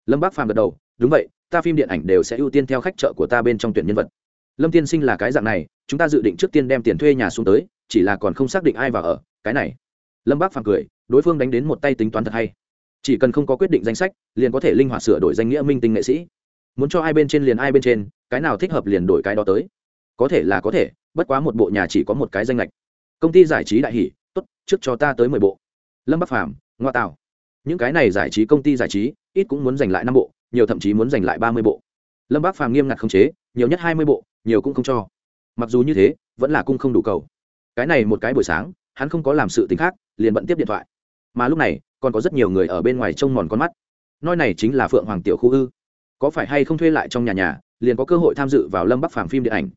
Lâm Bác phàm gật đầu, đúng vậy, ta phim điện ảnh đều sẽ ưu tiên theo khách chợ của ta bên trong tuyển nhân vật. Lâm tiên sinh là cái dạng này, chúng ta dự định trước tiên đem tiền thuê nhà xuống tới, chỉ là còn không xác định ai vào ở, cái này. Lâm bác phàm cười, đối phương đánh đến một tay tính toán thật hay. Chỉ cần không có quyết định danh sách, liền có thể linh hoạt sửa đổi danh nghĩa minh tinh nghệ sĩ. Muốn cho ai bên trên liền ai bên trên, cái nào thích hợp liền đổi cái đó tới có thể là có thể, bất quá một bộ nhà chỉ có một cái danh lệch. Công ty giải trí đại hỷ tốt, trước cho ta tới mười bộ. Lâm bắc phàm, ngoa tạo những cái này giải trí công ty giải trí, ít cũng muốn giành lại năm bộ, nhiều thậm chí muốn giành lại ba mươi bộ. Lâm bắc phàm nghiêm ngặt không chế, nhiều nhất hai mươi bộ, nhiều cũng không cho. Mặc dù như thế, vẫn là cung không đủ cầu. Cái này một cái buổi sáng, hắn không có làm sự t ì n h khác, liền bận tiếp điện thoại. Mà lúc này, còn có rất nhiều người ở bên ngoài trông mòn con mắt. Noi này chính là phượng hoàng tiểu khu ư. Có phải hay không thuê lại trong nhà nhà, liền có cơ hội tham dự vào lâm bắc phàm phim điện ảnh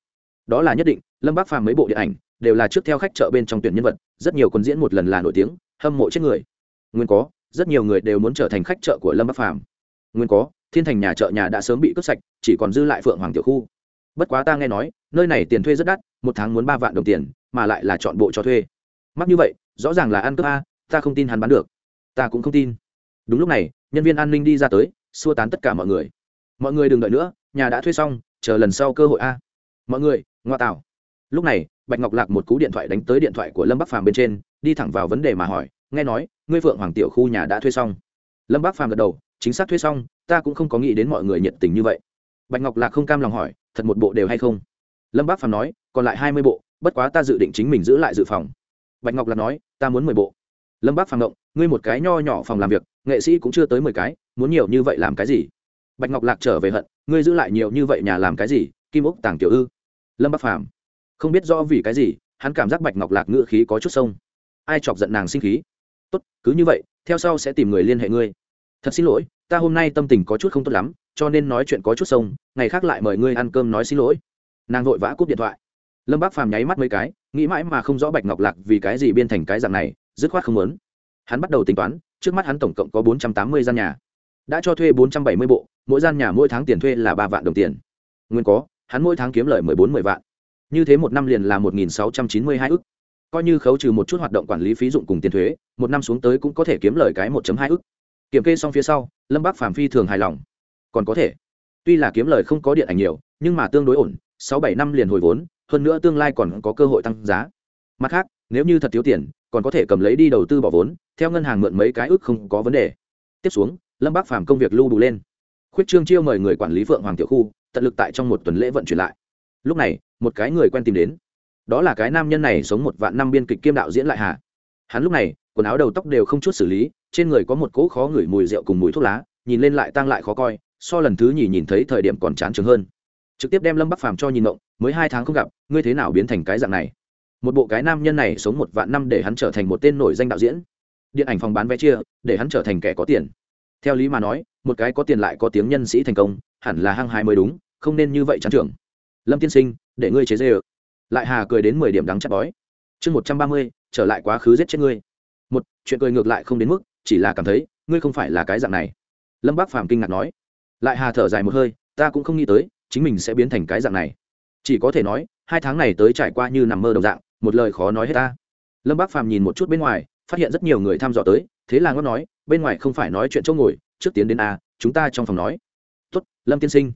đó là nhất định, lâm bắc phàm mấy bộ điện ảnh đều là trước theo khách chợ bên trong tuyển nhân vật, rất nhiều quân diễn một lần là nổi tiếng, hâm mộ chết người. Nguyên có, rất nhiều người đều muốn trở thành khách chợ của lâm bắc phàm. Nguyên có, thiên thành nhà chợ nhà đã sớm bị cướp sạch, chỉ còn dư lại phượng hoàng tiểu khu. Bất quá ta nghe nói, nơi này tiền thuê rất đắt, một tháng muốn ba vạn đồng tiền, mà lại là chọn bộ cho thuê. Mắc như vậy, rõ ràng là ăn cướp a, ta không tin hắn bán được. Ta cũng không tin. Đúng lúc này, nhân viên an ninh đi ra tới, xua tán tất cả mọi người. Mọi người đừng đợi nữa, nhà đã thuê xong, chờ lần sau cơ hội a mọi người, ngoa tạo lúc này, bạch ngọc lạc một cú điện thoại đánh tới điện thoại của lâm bắc phàm bên trên, đi thẳng vào vấn đề mà hỏi, nghe nói, ngươi phượng hoàng tiểu khu nhà đã thuê xong? Lâm bắc phàm gật đầu, chính xác thuê xong, ta cũng không có nghĩ đến mọi người nhiệt tình như vậy. Bạch ngọc lạc không cam lòng hỏi, thật một bộ đều hay không? Lâm Bắc phàm nói, còn lại hai mươi bộ, bất quá ta dự định chính mình giữ lại dự phòng. Bạch ngọc lạc nói, ta muốn mười bộ. Lâm bác phàm động ngươi một cái nho nhỏ phòng làm việc, nghệ sĩ cũng chưa tới mười cái, muốn nhiều như vậy làm cái gì? Bạch ngọc lạc trở về hận, ngươi giữ lại nhiều như vậy nhà làm cái gì? Kim ốc tàng tiểu ư? Lâm bác phàm không biết do vì cái gì hắn cảm giác bạch ngọc lạc ngựa khí có chút sông ai chọc giận nàng sinh khí tốt cứ như vậy theo sau sẽ tìm người liên hệ ngươi thật xin lỗi ta hôm nay tâm tình có chút không tốt lắm cho nên nói chuyện có chút sông ngày khác lại mời ngươi ăn cơm nói xin lỗi nàng vội vã cúp điện thoại lâm bác phàm nháy mắt mấy cái nghĩ mãi mà không rõ bạch ngọc lạc vì cái gì biên thành cái dạng này dứt khoát không muốn hắn bắt đầu tính toán trước mắt hắn tổng cộng có bốn trăm tám mươi gian nhà đã cho thuê bốn trăm bảy mươi bộ mỗi gian nhà mỗi tháng tiền thuê là ba vạn đồng tiền nguyên có hắn mỗi tháng kiếm lời mười bốn mười vạn. Như thế một năm liền là một nghìn sáu trăm chín mươi hai ức. Coi như khấu trừ một chút hoạt động quản lý phí dụng cùng tiền thuế, một năm xuống tới cũng có thể kiếm lời cái một hai ức. Kiểm kê xong phía sau, lâm bác phàm phi thường hài lòng. Còn có thể. Tuy là kiếm lời không có điện ảnh nhiều, nhưng mà tương đối ổn, sáu bảy năm liền hồi vốn, hơn nữa tương lai còn có cơ hội tăng giá. Mặt khác, nếu như thật thiếu tiền, còn có thể cầm lấy đi đầu tư bỏ vốn, theo ngân hàng mượn mấy cái ức không có vấn đề. Tiếp xuống, lâm bác phàm công việc lưu đủ lên. Khuyết trương chiêu mời người quản lý phượng hoàng tiểu khu tận lực tại trong một tuần lễ vận chuyển lại. Lúc này, một cái người quen tìm đến. Đó là cái nam nhân này sống một vạn năm biên kịch kiêm đạo diễn lại hà. Hắn lúc này, quần áo đầu tóc đều không chút xử lý, trên người có một cỗ khó ngửi mùi rượu cùng mùi thuốc lá, nhìn lên lại tăng lại khó coi, so lần thứ nhì nhìn thấy thời điểm còn chán chường hơn. Trực tiếp đem lâm bắc phàm cho nhìn mộng mới hai tháng không gặp, ngươi thế nào biến thành cái dạng này? Một bộ cái nam nhân này sống một vạn năm để hắn trở thành một tên nổi danh đạo diễn. Điện ảnh phòng bán vé chia, để hắn trở thành kẻ có tiền. Theo lý mà nói, một cái có tiền lại có tiếng nhân sĩ thành công hẳn là hăng hai mới đúng, không nên như vậy chán trưởng lâm tiên sinh, để ngươi chế dê ự lại hà cười đến mười điểm đắng chặt bói. Chương một trăm ba mươi, trở lại quá khứ giết chết ngươi. Một, chuyện cười ngược lại không đến mức, chỉ là cảm thấy, ngươi không phải là cái dạng này. Lâm bác phàm kinh ngạc nói. Lại hà thở dài một hơi, ta cũng không nghĩ tới, chính mình sẽ biến thành cái dạng này. Chỉ có thể nói, hai tháng này tới trải qua như nằm mơ đồng dạng, một lời khó nói hết ta. Lâm bác phàm nhìn một chút bên ngoài, phát hiện rất nhiều người thăm dò tới, thế là ngót nói, bên ngoài không phải nói chuyện chỗ ngồi, trước tiến đến a, chúng ta trong phòng nói tốt, lâm tiên sinh.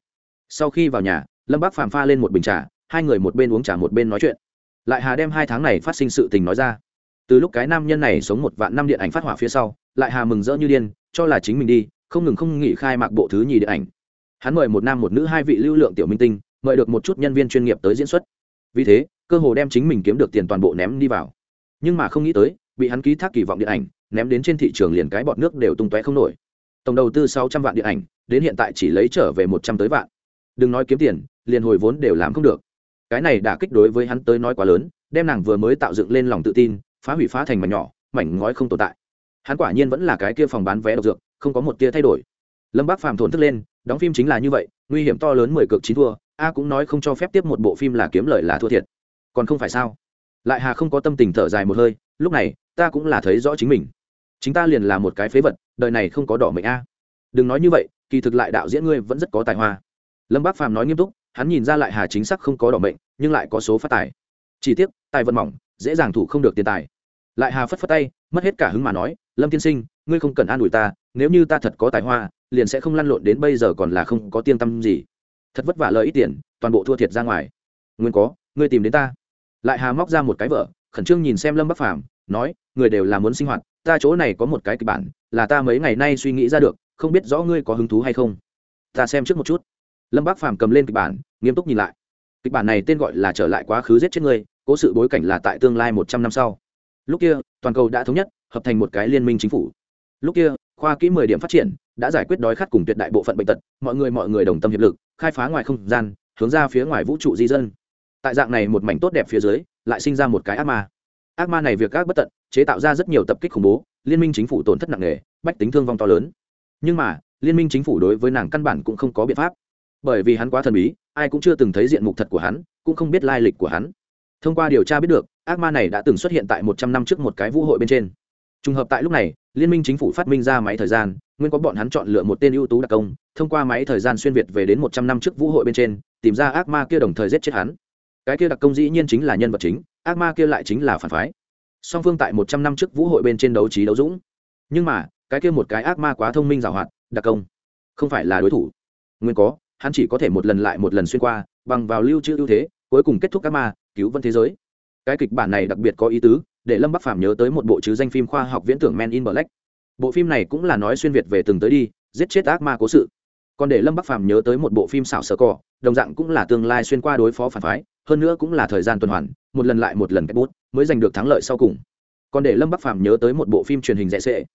Sau khi vào nhà, lâm bác phàm pha lên một bình trà, hai người một bên uống trà một bên nói chuyện. Lại hà đem hai tháng này phát sinh sự tình nói ra. Từ lúc cái nam nhân này sống một vạn năm điện ảnh phát hỏa phía sau, lại hà mừng rỡ như điên, cho là chính mình đi, không ngừng không nghỉ khai mạc bộ thứ nhì điện ảnh. Hắn mời một nam một nữ hai vị lưu lượng tiểu minh tinh, mời được một chút nhân viên chuyên nghiệp tới diễn xuất. Vì thế, cơ hồ đem chính mình kiếm được tiền toàn bộ ném đi vào. Nhưng mà không nghĩ tới, bị hắn ký thác kỳ vọng điện ảnh, ném đến trên thị trường liền cái bọt nước đều tung tóe không nổi tổng đầu tư sáu trăm vạn điện ảnh, đến hiện tại chỉ lấy trở về một trăm tới vạn. Đừng nói kiếm tiền, liền hồi vốn đều làm không được. Cái này đã kích đối với hắn tới nói quá lớn, đem nàng vừa mới tạo dựng lên lòng tự tin, phá hủy phá thành mảnh nhỏ, mảnh ngói không tồn tại. Hắn quả nhiên vẫn là cái kia phòng bán vé độc dược, không có một tia thay đổi. Lâm bác phàm thổn thức lên, đóng phim chính là như vậy, nguy hiểm to lớn mười cực chín thua, a cũng nói không cho phép tiếp một bộ phim là kiếm lời là thua thiệt. Còn không phải sao? Lại hà không có tâm tình thở dài một hơi, lúc này, ta cũng là thấy rõ chính mình. Chính ta liền là một cái phế vật đời này không có đỏ mệnh a. Đừng nói như vậy, kỳ thực lại đạo diễn ngươi vẫn rất có tài hoa. Lâm bác phàm nói nghiêm túc, hắn nhìn ra lại hà chính xác không có đỏ mệnh, nhưng lại có số phát tài. Chỉ tiếc, tài vận mỏng, dễ dàng thủ không được tiền tài. Lại hà phất phất tay, mất hết cả hứng mà nói, lâm tiên sinh, ngươi không cần an ủi ta, nếu như ta thật có tài hoa, liền sẽ không lăn lộn đến bây giờ còn là không có tiên tâm gì. Thật vất vả lợi ít tiền, toàn bộ thua thiệt ra ngoài. Nguyên có, ngươi tìm đến ta. Lại hà móc ra một cái vợ khẩn trương nhìn xem lâm bắc phàm, nói, người đều là muốn sinh hoạt ta chỗ này có một cái kịch bản, là ta mấy ngày nay suy nghĩ ra được, không biết rõ ngươi có hứng thú hay không. Ta xem trước một chút. Lâm Bác phàm cầm lên kịch bản, nghiêm túc nhìn lại. Kịch bản này tên gọi là trở lại quá khứ giết chết ngươi, cố sự bối cảnh là tại tương lai một trăm năm sau. Lúc kia, toàn cầu đã thống nhất, hợp thành một cái liên minh chính phủ. Lúc kia, khoa kỹ mười điểm phát triển, đã giải quyết đói khát cùng tuyệt đại bộ phận bệnh tật, mọi người mọi người đồng tâm hiệp lực, khai phá ngoài không gian, hướng ra phía ngoài vũ trụ di dân. Tại dạng này một mảnh tốt đẹp phía dưới, lại sinh ra một cái ác ma ác ma này việc các bất tận, chế tạo ra rất nhiều tập kích khủng bố, liên minh chính phủ tổn thất nặng nề, bách tính thương vong to lớn. Nhưng mà, liên minh chính phủ đối với nàng căn bản cũng không có biện pháp. Bởi vì hắn quá thần bí, ai cũng chưa từng thấy diện mục thật của hắn, cũng không biết lai lịch của hắn. Thông qua điều tra biết được, ác ma này đã từng xuất hiện tại một trăm năm trước một cái vũ hội bên trên. Trùng hợp tại lúc này, liên minh chính phủ phát minh ra máy thời gian, nguyên có bọn hắn chọn lựa một tên ưu tú đặc công, thông qua máy thời gian xuyên việt về đến một trăm năm trước vũ hội bên trên, tìm ra ác ma kia đồng thời giết chết hắn cái kia đặc công dĩ nhiên chính là nhân vật chính, ác ma kia lại chính là phản phái. Song phương tại một trăm năm trước vũ hội bên trên đấu trí đấu dũng. Nhưng mà, cái kia một cái ác ma quá thông minh giàu hoạt, đặc công, không phải là đối thủ. Nguyên có, hắn chỉ có thể một lần lại một lần xuyên qua, bằng vào lưu trữ ưu thế, cuối cùng kết thúc ác ma, cứu vân thế giới. Cái kịch bản này đặc biệt có ý tứ, để lâm bắc phàm nhớ tới một bộ chứ danh phim khoa học viễn tưởng men in black. Bộ phim này cũng là nói xuyên việt về từng tới đi, giết chết ác ma cố sự. Còn để lâm bắc phàm nhớ tới một bộ phim xảo sở cỏ, đồng dạng cũng là tương lai xuyên qua đối phó phản phái hơn nữa cũng là thời gian tuần hoàn, một lần lại một lần cách bút, mới giành được thắng lợi sau cùng. Còn để lâm bắc phàm nhớ tới một bộ phim truyền hình rẻ sệ.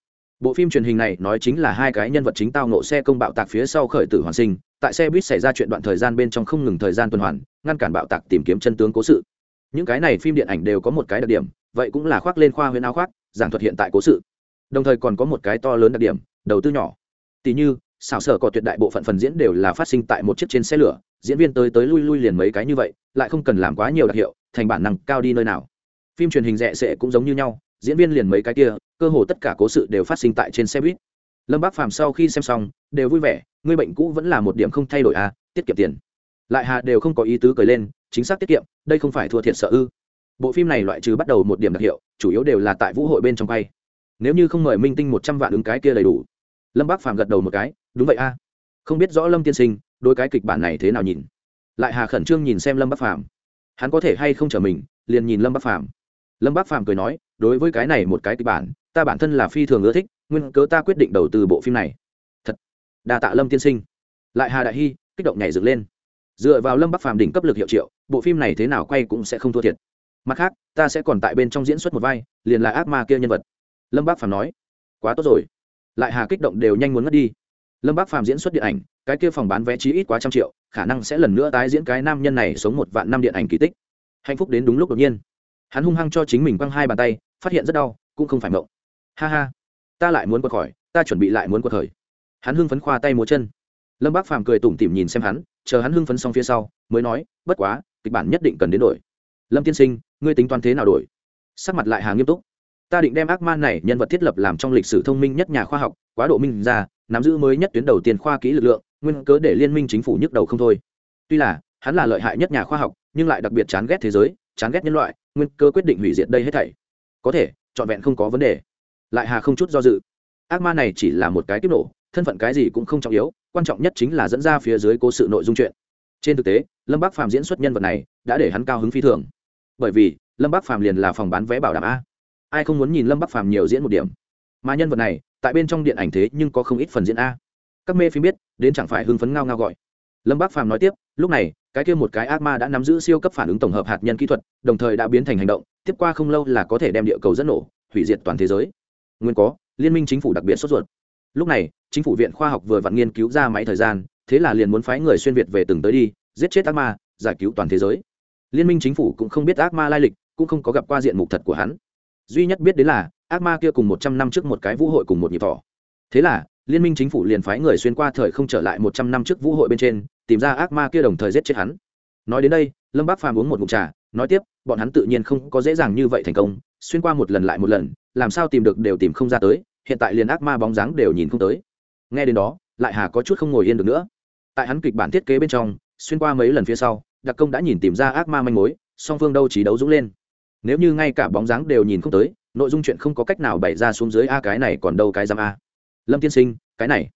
Bộ phim truyền hình này nói chính là hai cái nhân vật chính tao nộ xe công bạo tạc phía sau khởi tử hoàn sinh, tại xe buýt xảy ra chuyện đoạn thời gian bên trong không ngừng thời gian tuần hoàn, ngăn cản bạo tạc tìm kiếm chân tướng cố sự. Những cái này phim điện ảnh đều có một cái đặc điểm, vậy cũng là khoác lên khoa huyễn áo khoác, giảng thuật hiện tại cố sự. Đồng thời còn có một cái to lớn đặc điểm, đầu tư nhỏ. Tỷ như xảo sở có tuyệt đại bộ phận phần diễn đều là phát sinh tại một chiếc trên xe lửa, diễn viên tới tới lui lui liền mấy cái như vậy, lại không cần làm quá nhiều đặc hiệu, thành bản năng cao đi nơi nào. Phim truyền hình rẻ sệ cũng giống như nhau, diễn viên liền mấy cái kia, cơ hồ tất cả cố sự đều phát sinh tại trên xe buýt. Lâm bác phàm sau khi xem xong, đều vui vẻ, người bệnh cũ vẫn là một điểm không thay đổi à tiết kiệm tiền. Lại hà đều không có ý tứ cười lên, chính xác tiết kiệm, đây không phải thua thiệt sợ ư. Bộ phim này loại trừ bắt đầu một điểm đặc hiệu, chủ yếu đều là tại vũ hội bên trong quay. Nếu như không mời minh tinh một trăm vạn ứng cái kia đầy đủ. Lâm bác phàm gật đầu một cái đúng vậy a. Không biết rõ lâm tiên sinh đôi cái kịch bản này thế nào nhìn? Lại hà khẩn trương nhìn xem lâm bắc phàm. Hắn có thể hay không trở mình, liền nhìn lâm bắc phàm. Lâm bắc phàm cười nói, đối với cái này một cái kịch bản, ta bản thân là phi thường ưa thích, nguyên cớ ta quyết định đầu tư bộ phim này. Thật. Đa tạ lâm tiên sinh. Lại hà đại hy, kích động nhảy dựng lên. Dựa vào lâm bắc phàm đỉnh cấp lực hiệu triệu, bộ phim này thế nào quay cũng sẽ không thua thiệt. Mặt khác, ta sẽ còn tại bên trong diễn xuất một vai, liền là ác ma kia nhân vật. Lâm bắc phàm nói, quá tốt rồi. Lại hà kích động đều nhanh muốn mất đi lâm bác phàm diễn xuất điện ảnh, cái kia phòng bán vé chí ít quá trăm triệu, khả năng sẽ lần nữa tái diễn cái nam nhân này sống một vạn năm điện ảnh kỳ tích. Hạnh phúc đến đúng lúc đột nhiên. Hắn hung hăng cho chính mình quăng hai bàn tay, phát hiện rất đau, cũng không phải mộng. Ha ha, ta lại muốn quật khỏi, ta chuẩn bị lại muốn quật khởi. Hắn hưng phấn khoa tay múa chân. Lâm bác phàm cười tủm tỉm nhìn xem hắn, chờ hắn hưng phấn xong phía sau, mới nói, bất quá, kịch bản nhất định cần đến đổi. Lâm tiên sinh, ngươi tính toán thế nào đổi? Sắc mặt lại hà nghiêm túc. Ta định đem ác man này nhân vật thiết lập làm trong lịch sử thông minh nhất nhà khoa học, quá độ minh ra nắm giữ mới nhất tuyến đầu tiên khoa kỹ lực lượng, nguyên cớ để liên minh chính phủ nhức đầu không thôi. Tuy là, hắn là lợi hại nhất nhà khoa học, nhưng lại đặc biệt chán ghét thế giới, chán ghét nhân loại, nguyên cơ quyết định hủy diệt đây hết thảy. Có thể, trọn vẹn không có vấn đề. Lại hà không chút do dự. Ác ma này chỉ là một cái kiếp nổ, thân phận cái gì cũng không trọng yếu, quan trọng nhất chính là dẫn ra phía dưới cố sự nội dung chuyện. Trên thực tế, lâm bác phàm diễn xuất nhân vật này đã để hắn cao hứng phi thường. Bởi vì, lâm bác phàm liền là phòng bán vé bảo đảm a. Ai không muốn nhìn lâm bác phàm nhiều diễn một điểm? Mà nhân vật này, tại bên trong điện ảnh thế nhưng có không ít phần diễn a. Các mê phim biết, đến chẳng phải hưng phấn ngao ngao gọi. Lâm bác phàm nói tiếp, lúc này, cái kia một cái ác ma đã nắm giữ siêu cấp phản ứng tổng hợp hạt nhân kỹ thuật, đồng thời đã biến thành hành động, tiếp qua không lâu là có thể đem địa cầu dẫn nổ, hủy diệt toàn thế giới. Nguyên có, liên minh chính phủ đặc biệt sốt ruột. Lúc này, chính phủ viện khoa học vừa vặn nghiên cứu ra máy thời gian, thế là liền muốn phái người xuyên việt về từng tới đi, giết chết ác ma, giải cứu toàn thế giới. Liên minh chính phủ cũng không biết ác ma lai lịch, cũng không có gặp qua diện mục thật của hắn. Duy nhất biết đến là ác ma kia cùng một trăm năm trước một cái vũ hội cùng một nhịp thỏ. Thế là, liên minh chính phủ liền phái người xuyên qua thời không trở lại một trăm năm trước vũ hội bên trên, tìm ra ác ma kia đồng thời giết chết hắn. Nói đến đây, lâm bác phàm uống một ngụm trà, nói tiếp, bọn hắn tự nhiên không có dễ dàng như vậy thành công, xuyên qua một lần lại một lần, làm sao tìm được đều tìm không ra tới, hiện tại liền ác ma bóng dáng đều nhìn không tới. Nghe đến đó, lại hà có chút không ngồi yên được nữa. Tại hắn kịch bản thiết kế bên trong, xuyên qua mấy lần phía sau, đặc công đã nhìn tìm ra ác ma manh mối, song phương đâu chỉ đấu dũng lên. Nếu như ngay cả bóng dáng đều nhìn không tới nội dung chuyện không có cách nào bày ra xuống dưới a, cái này còn đâu cái giam a. Lâm tiên sinh, cái này.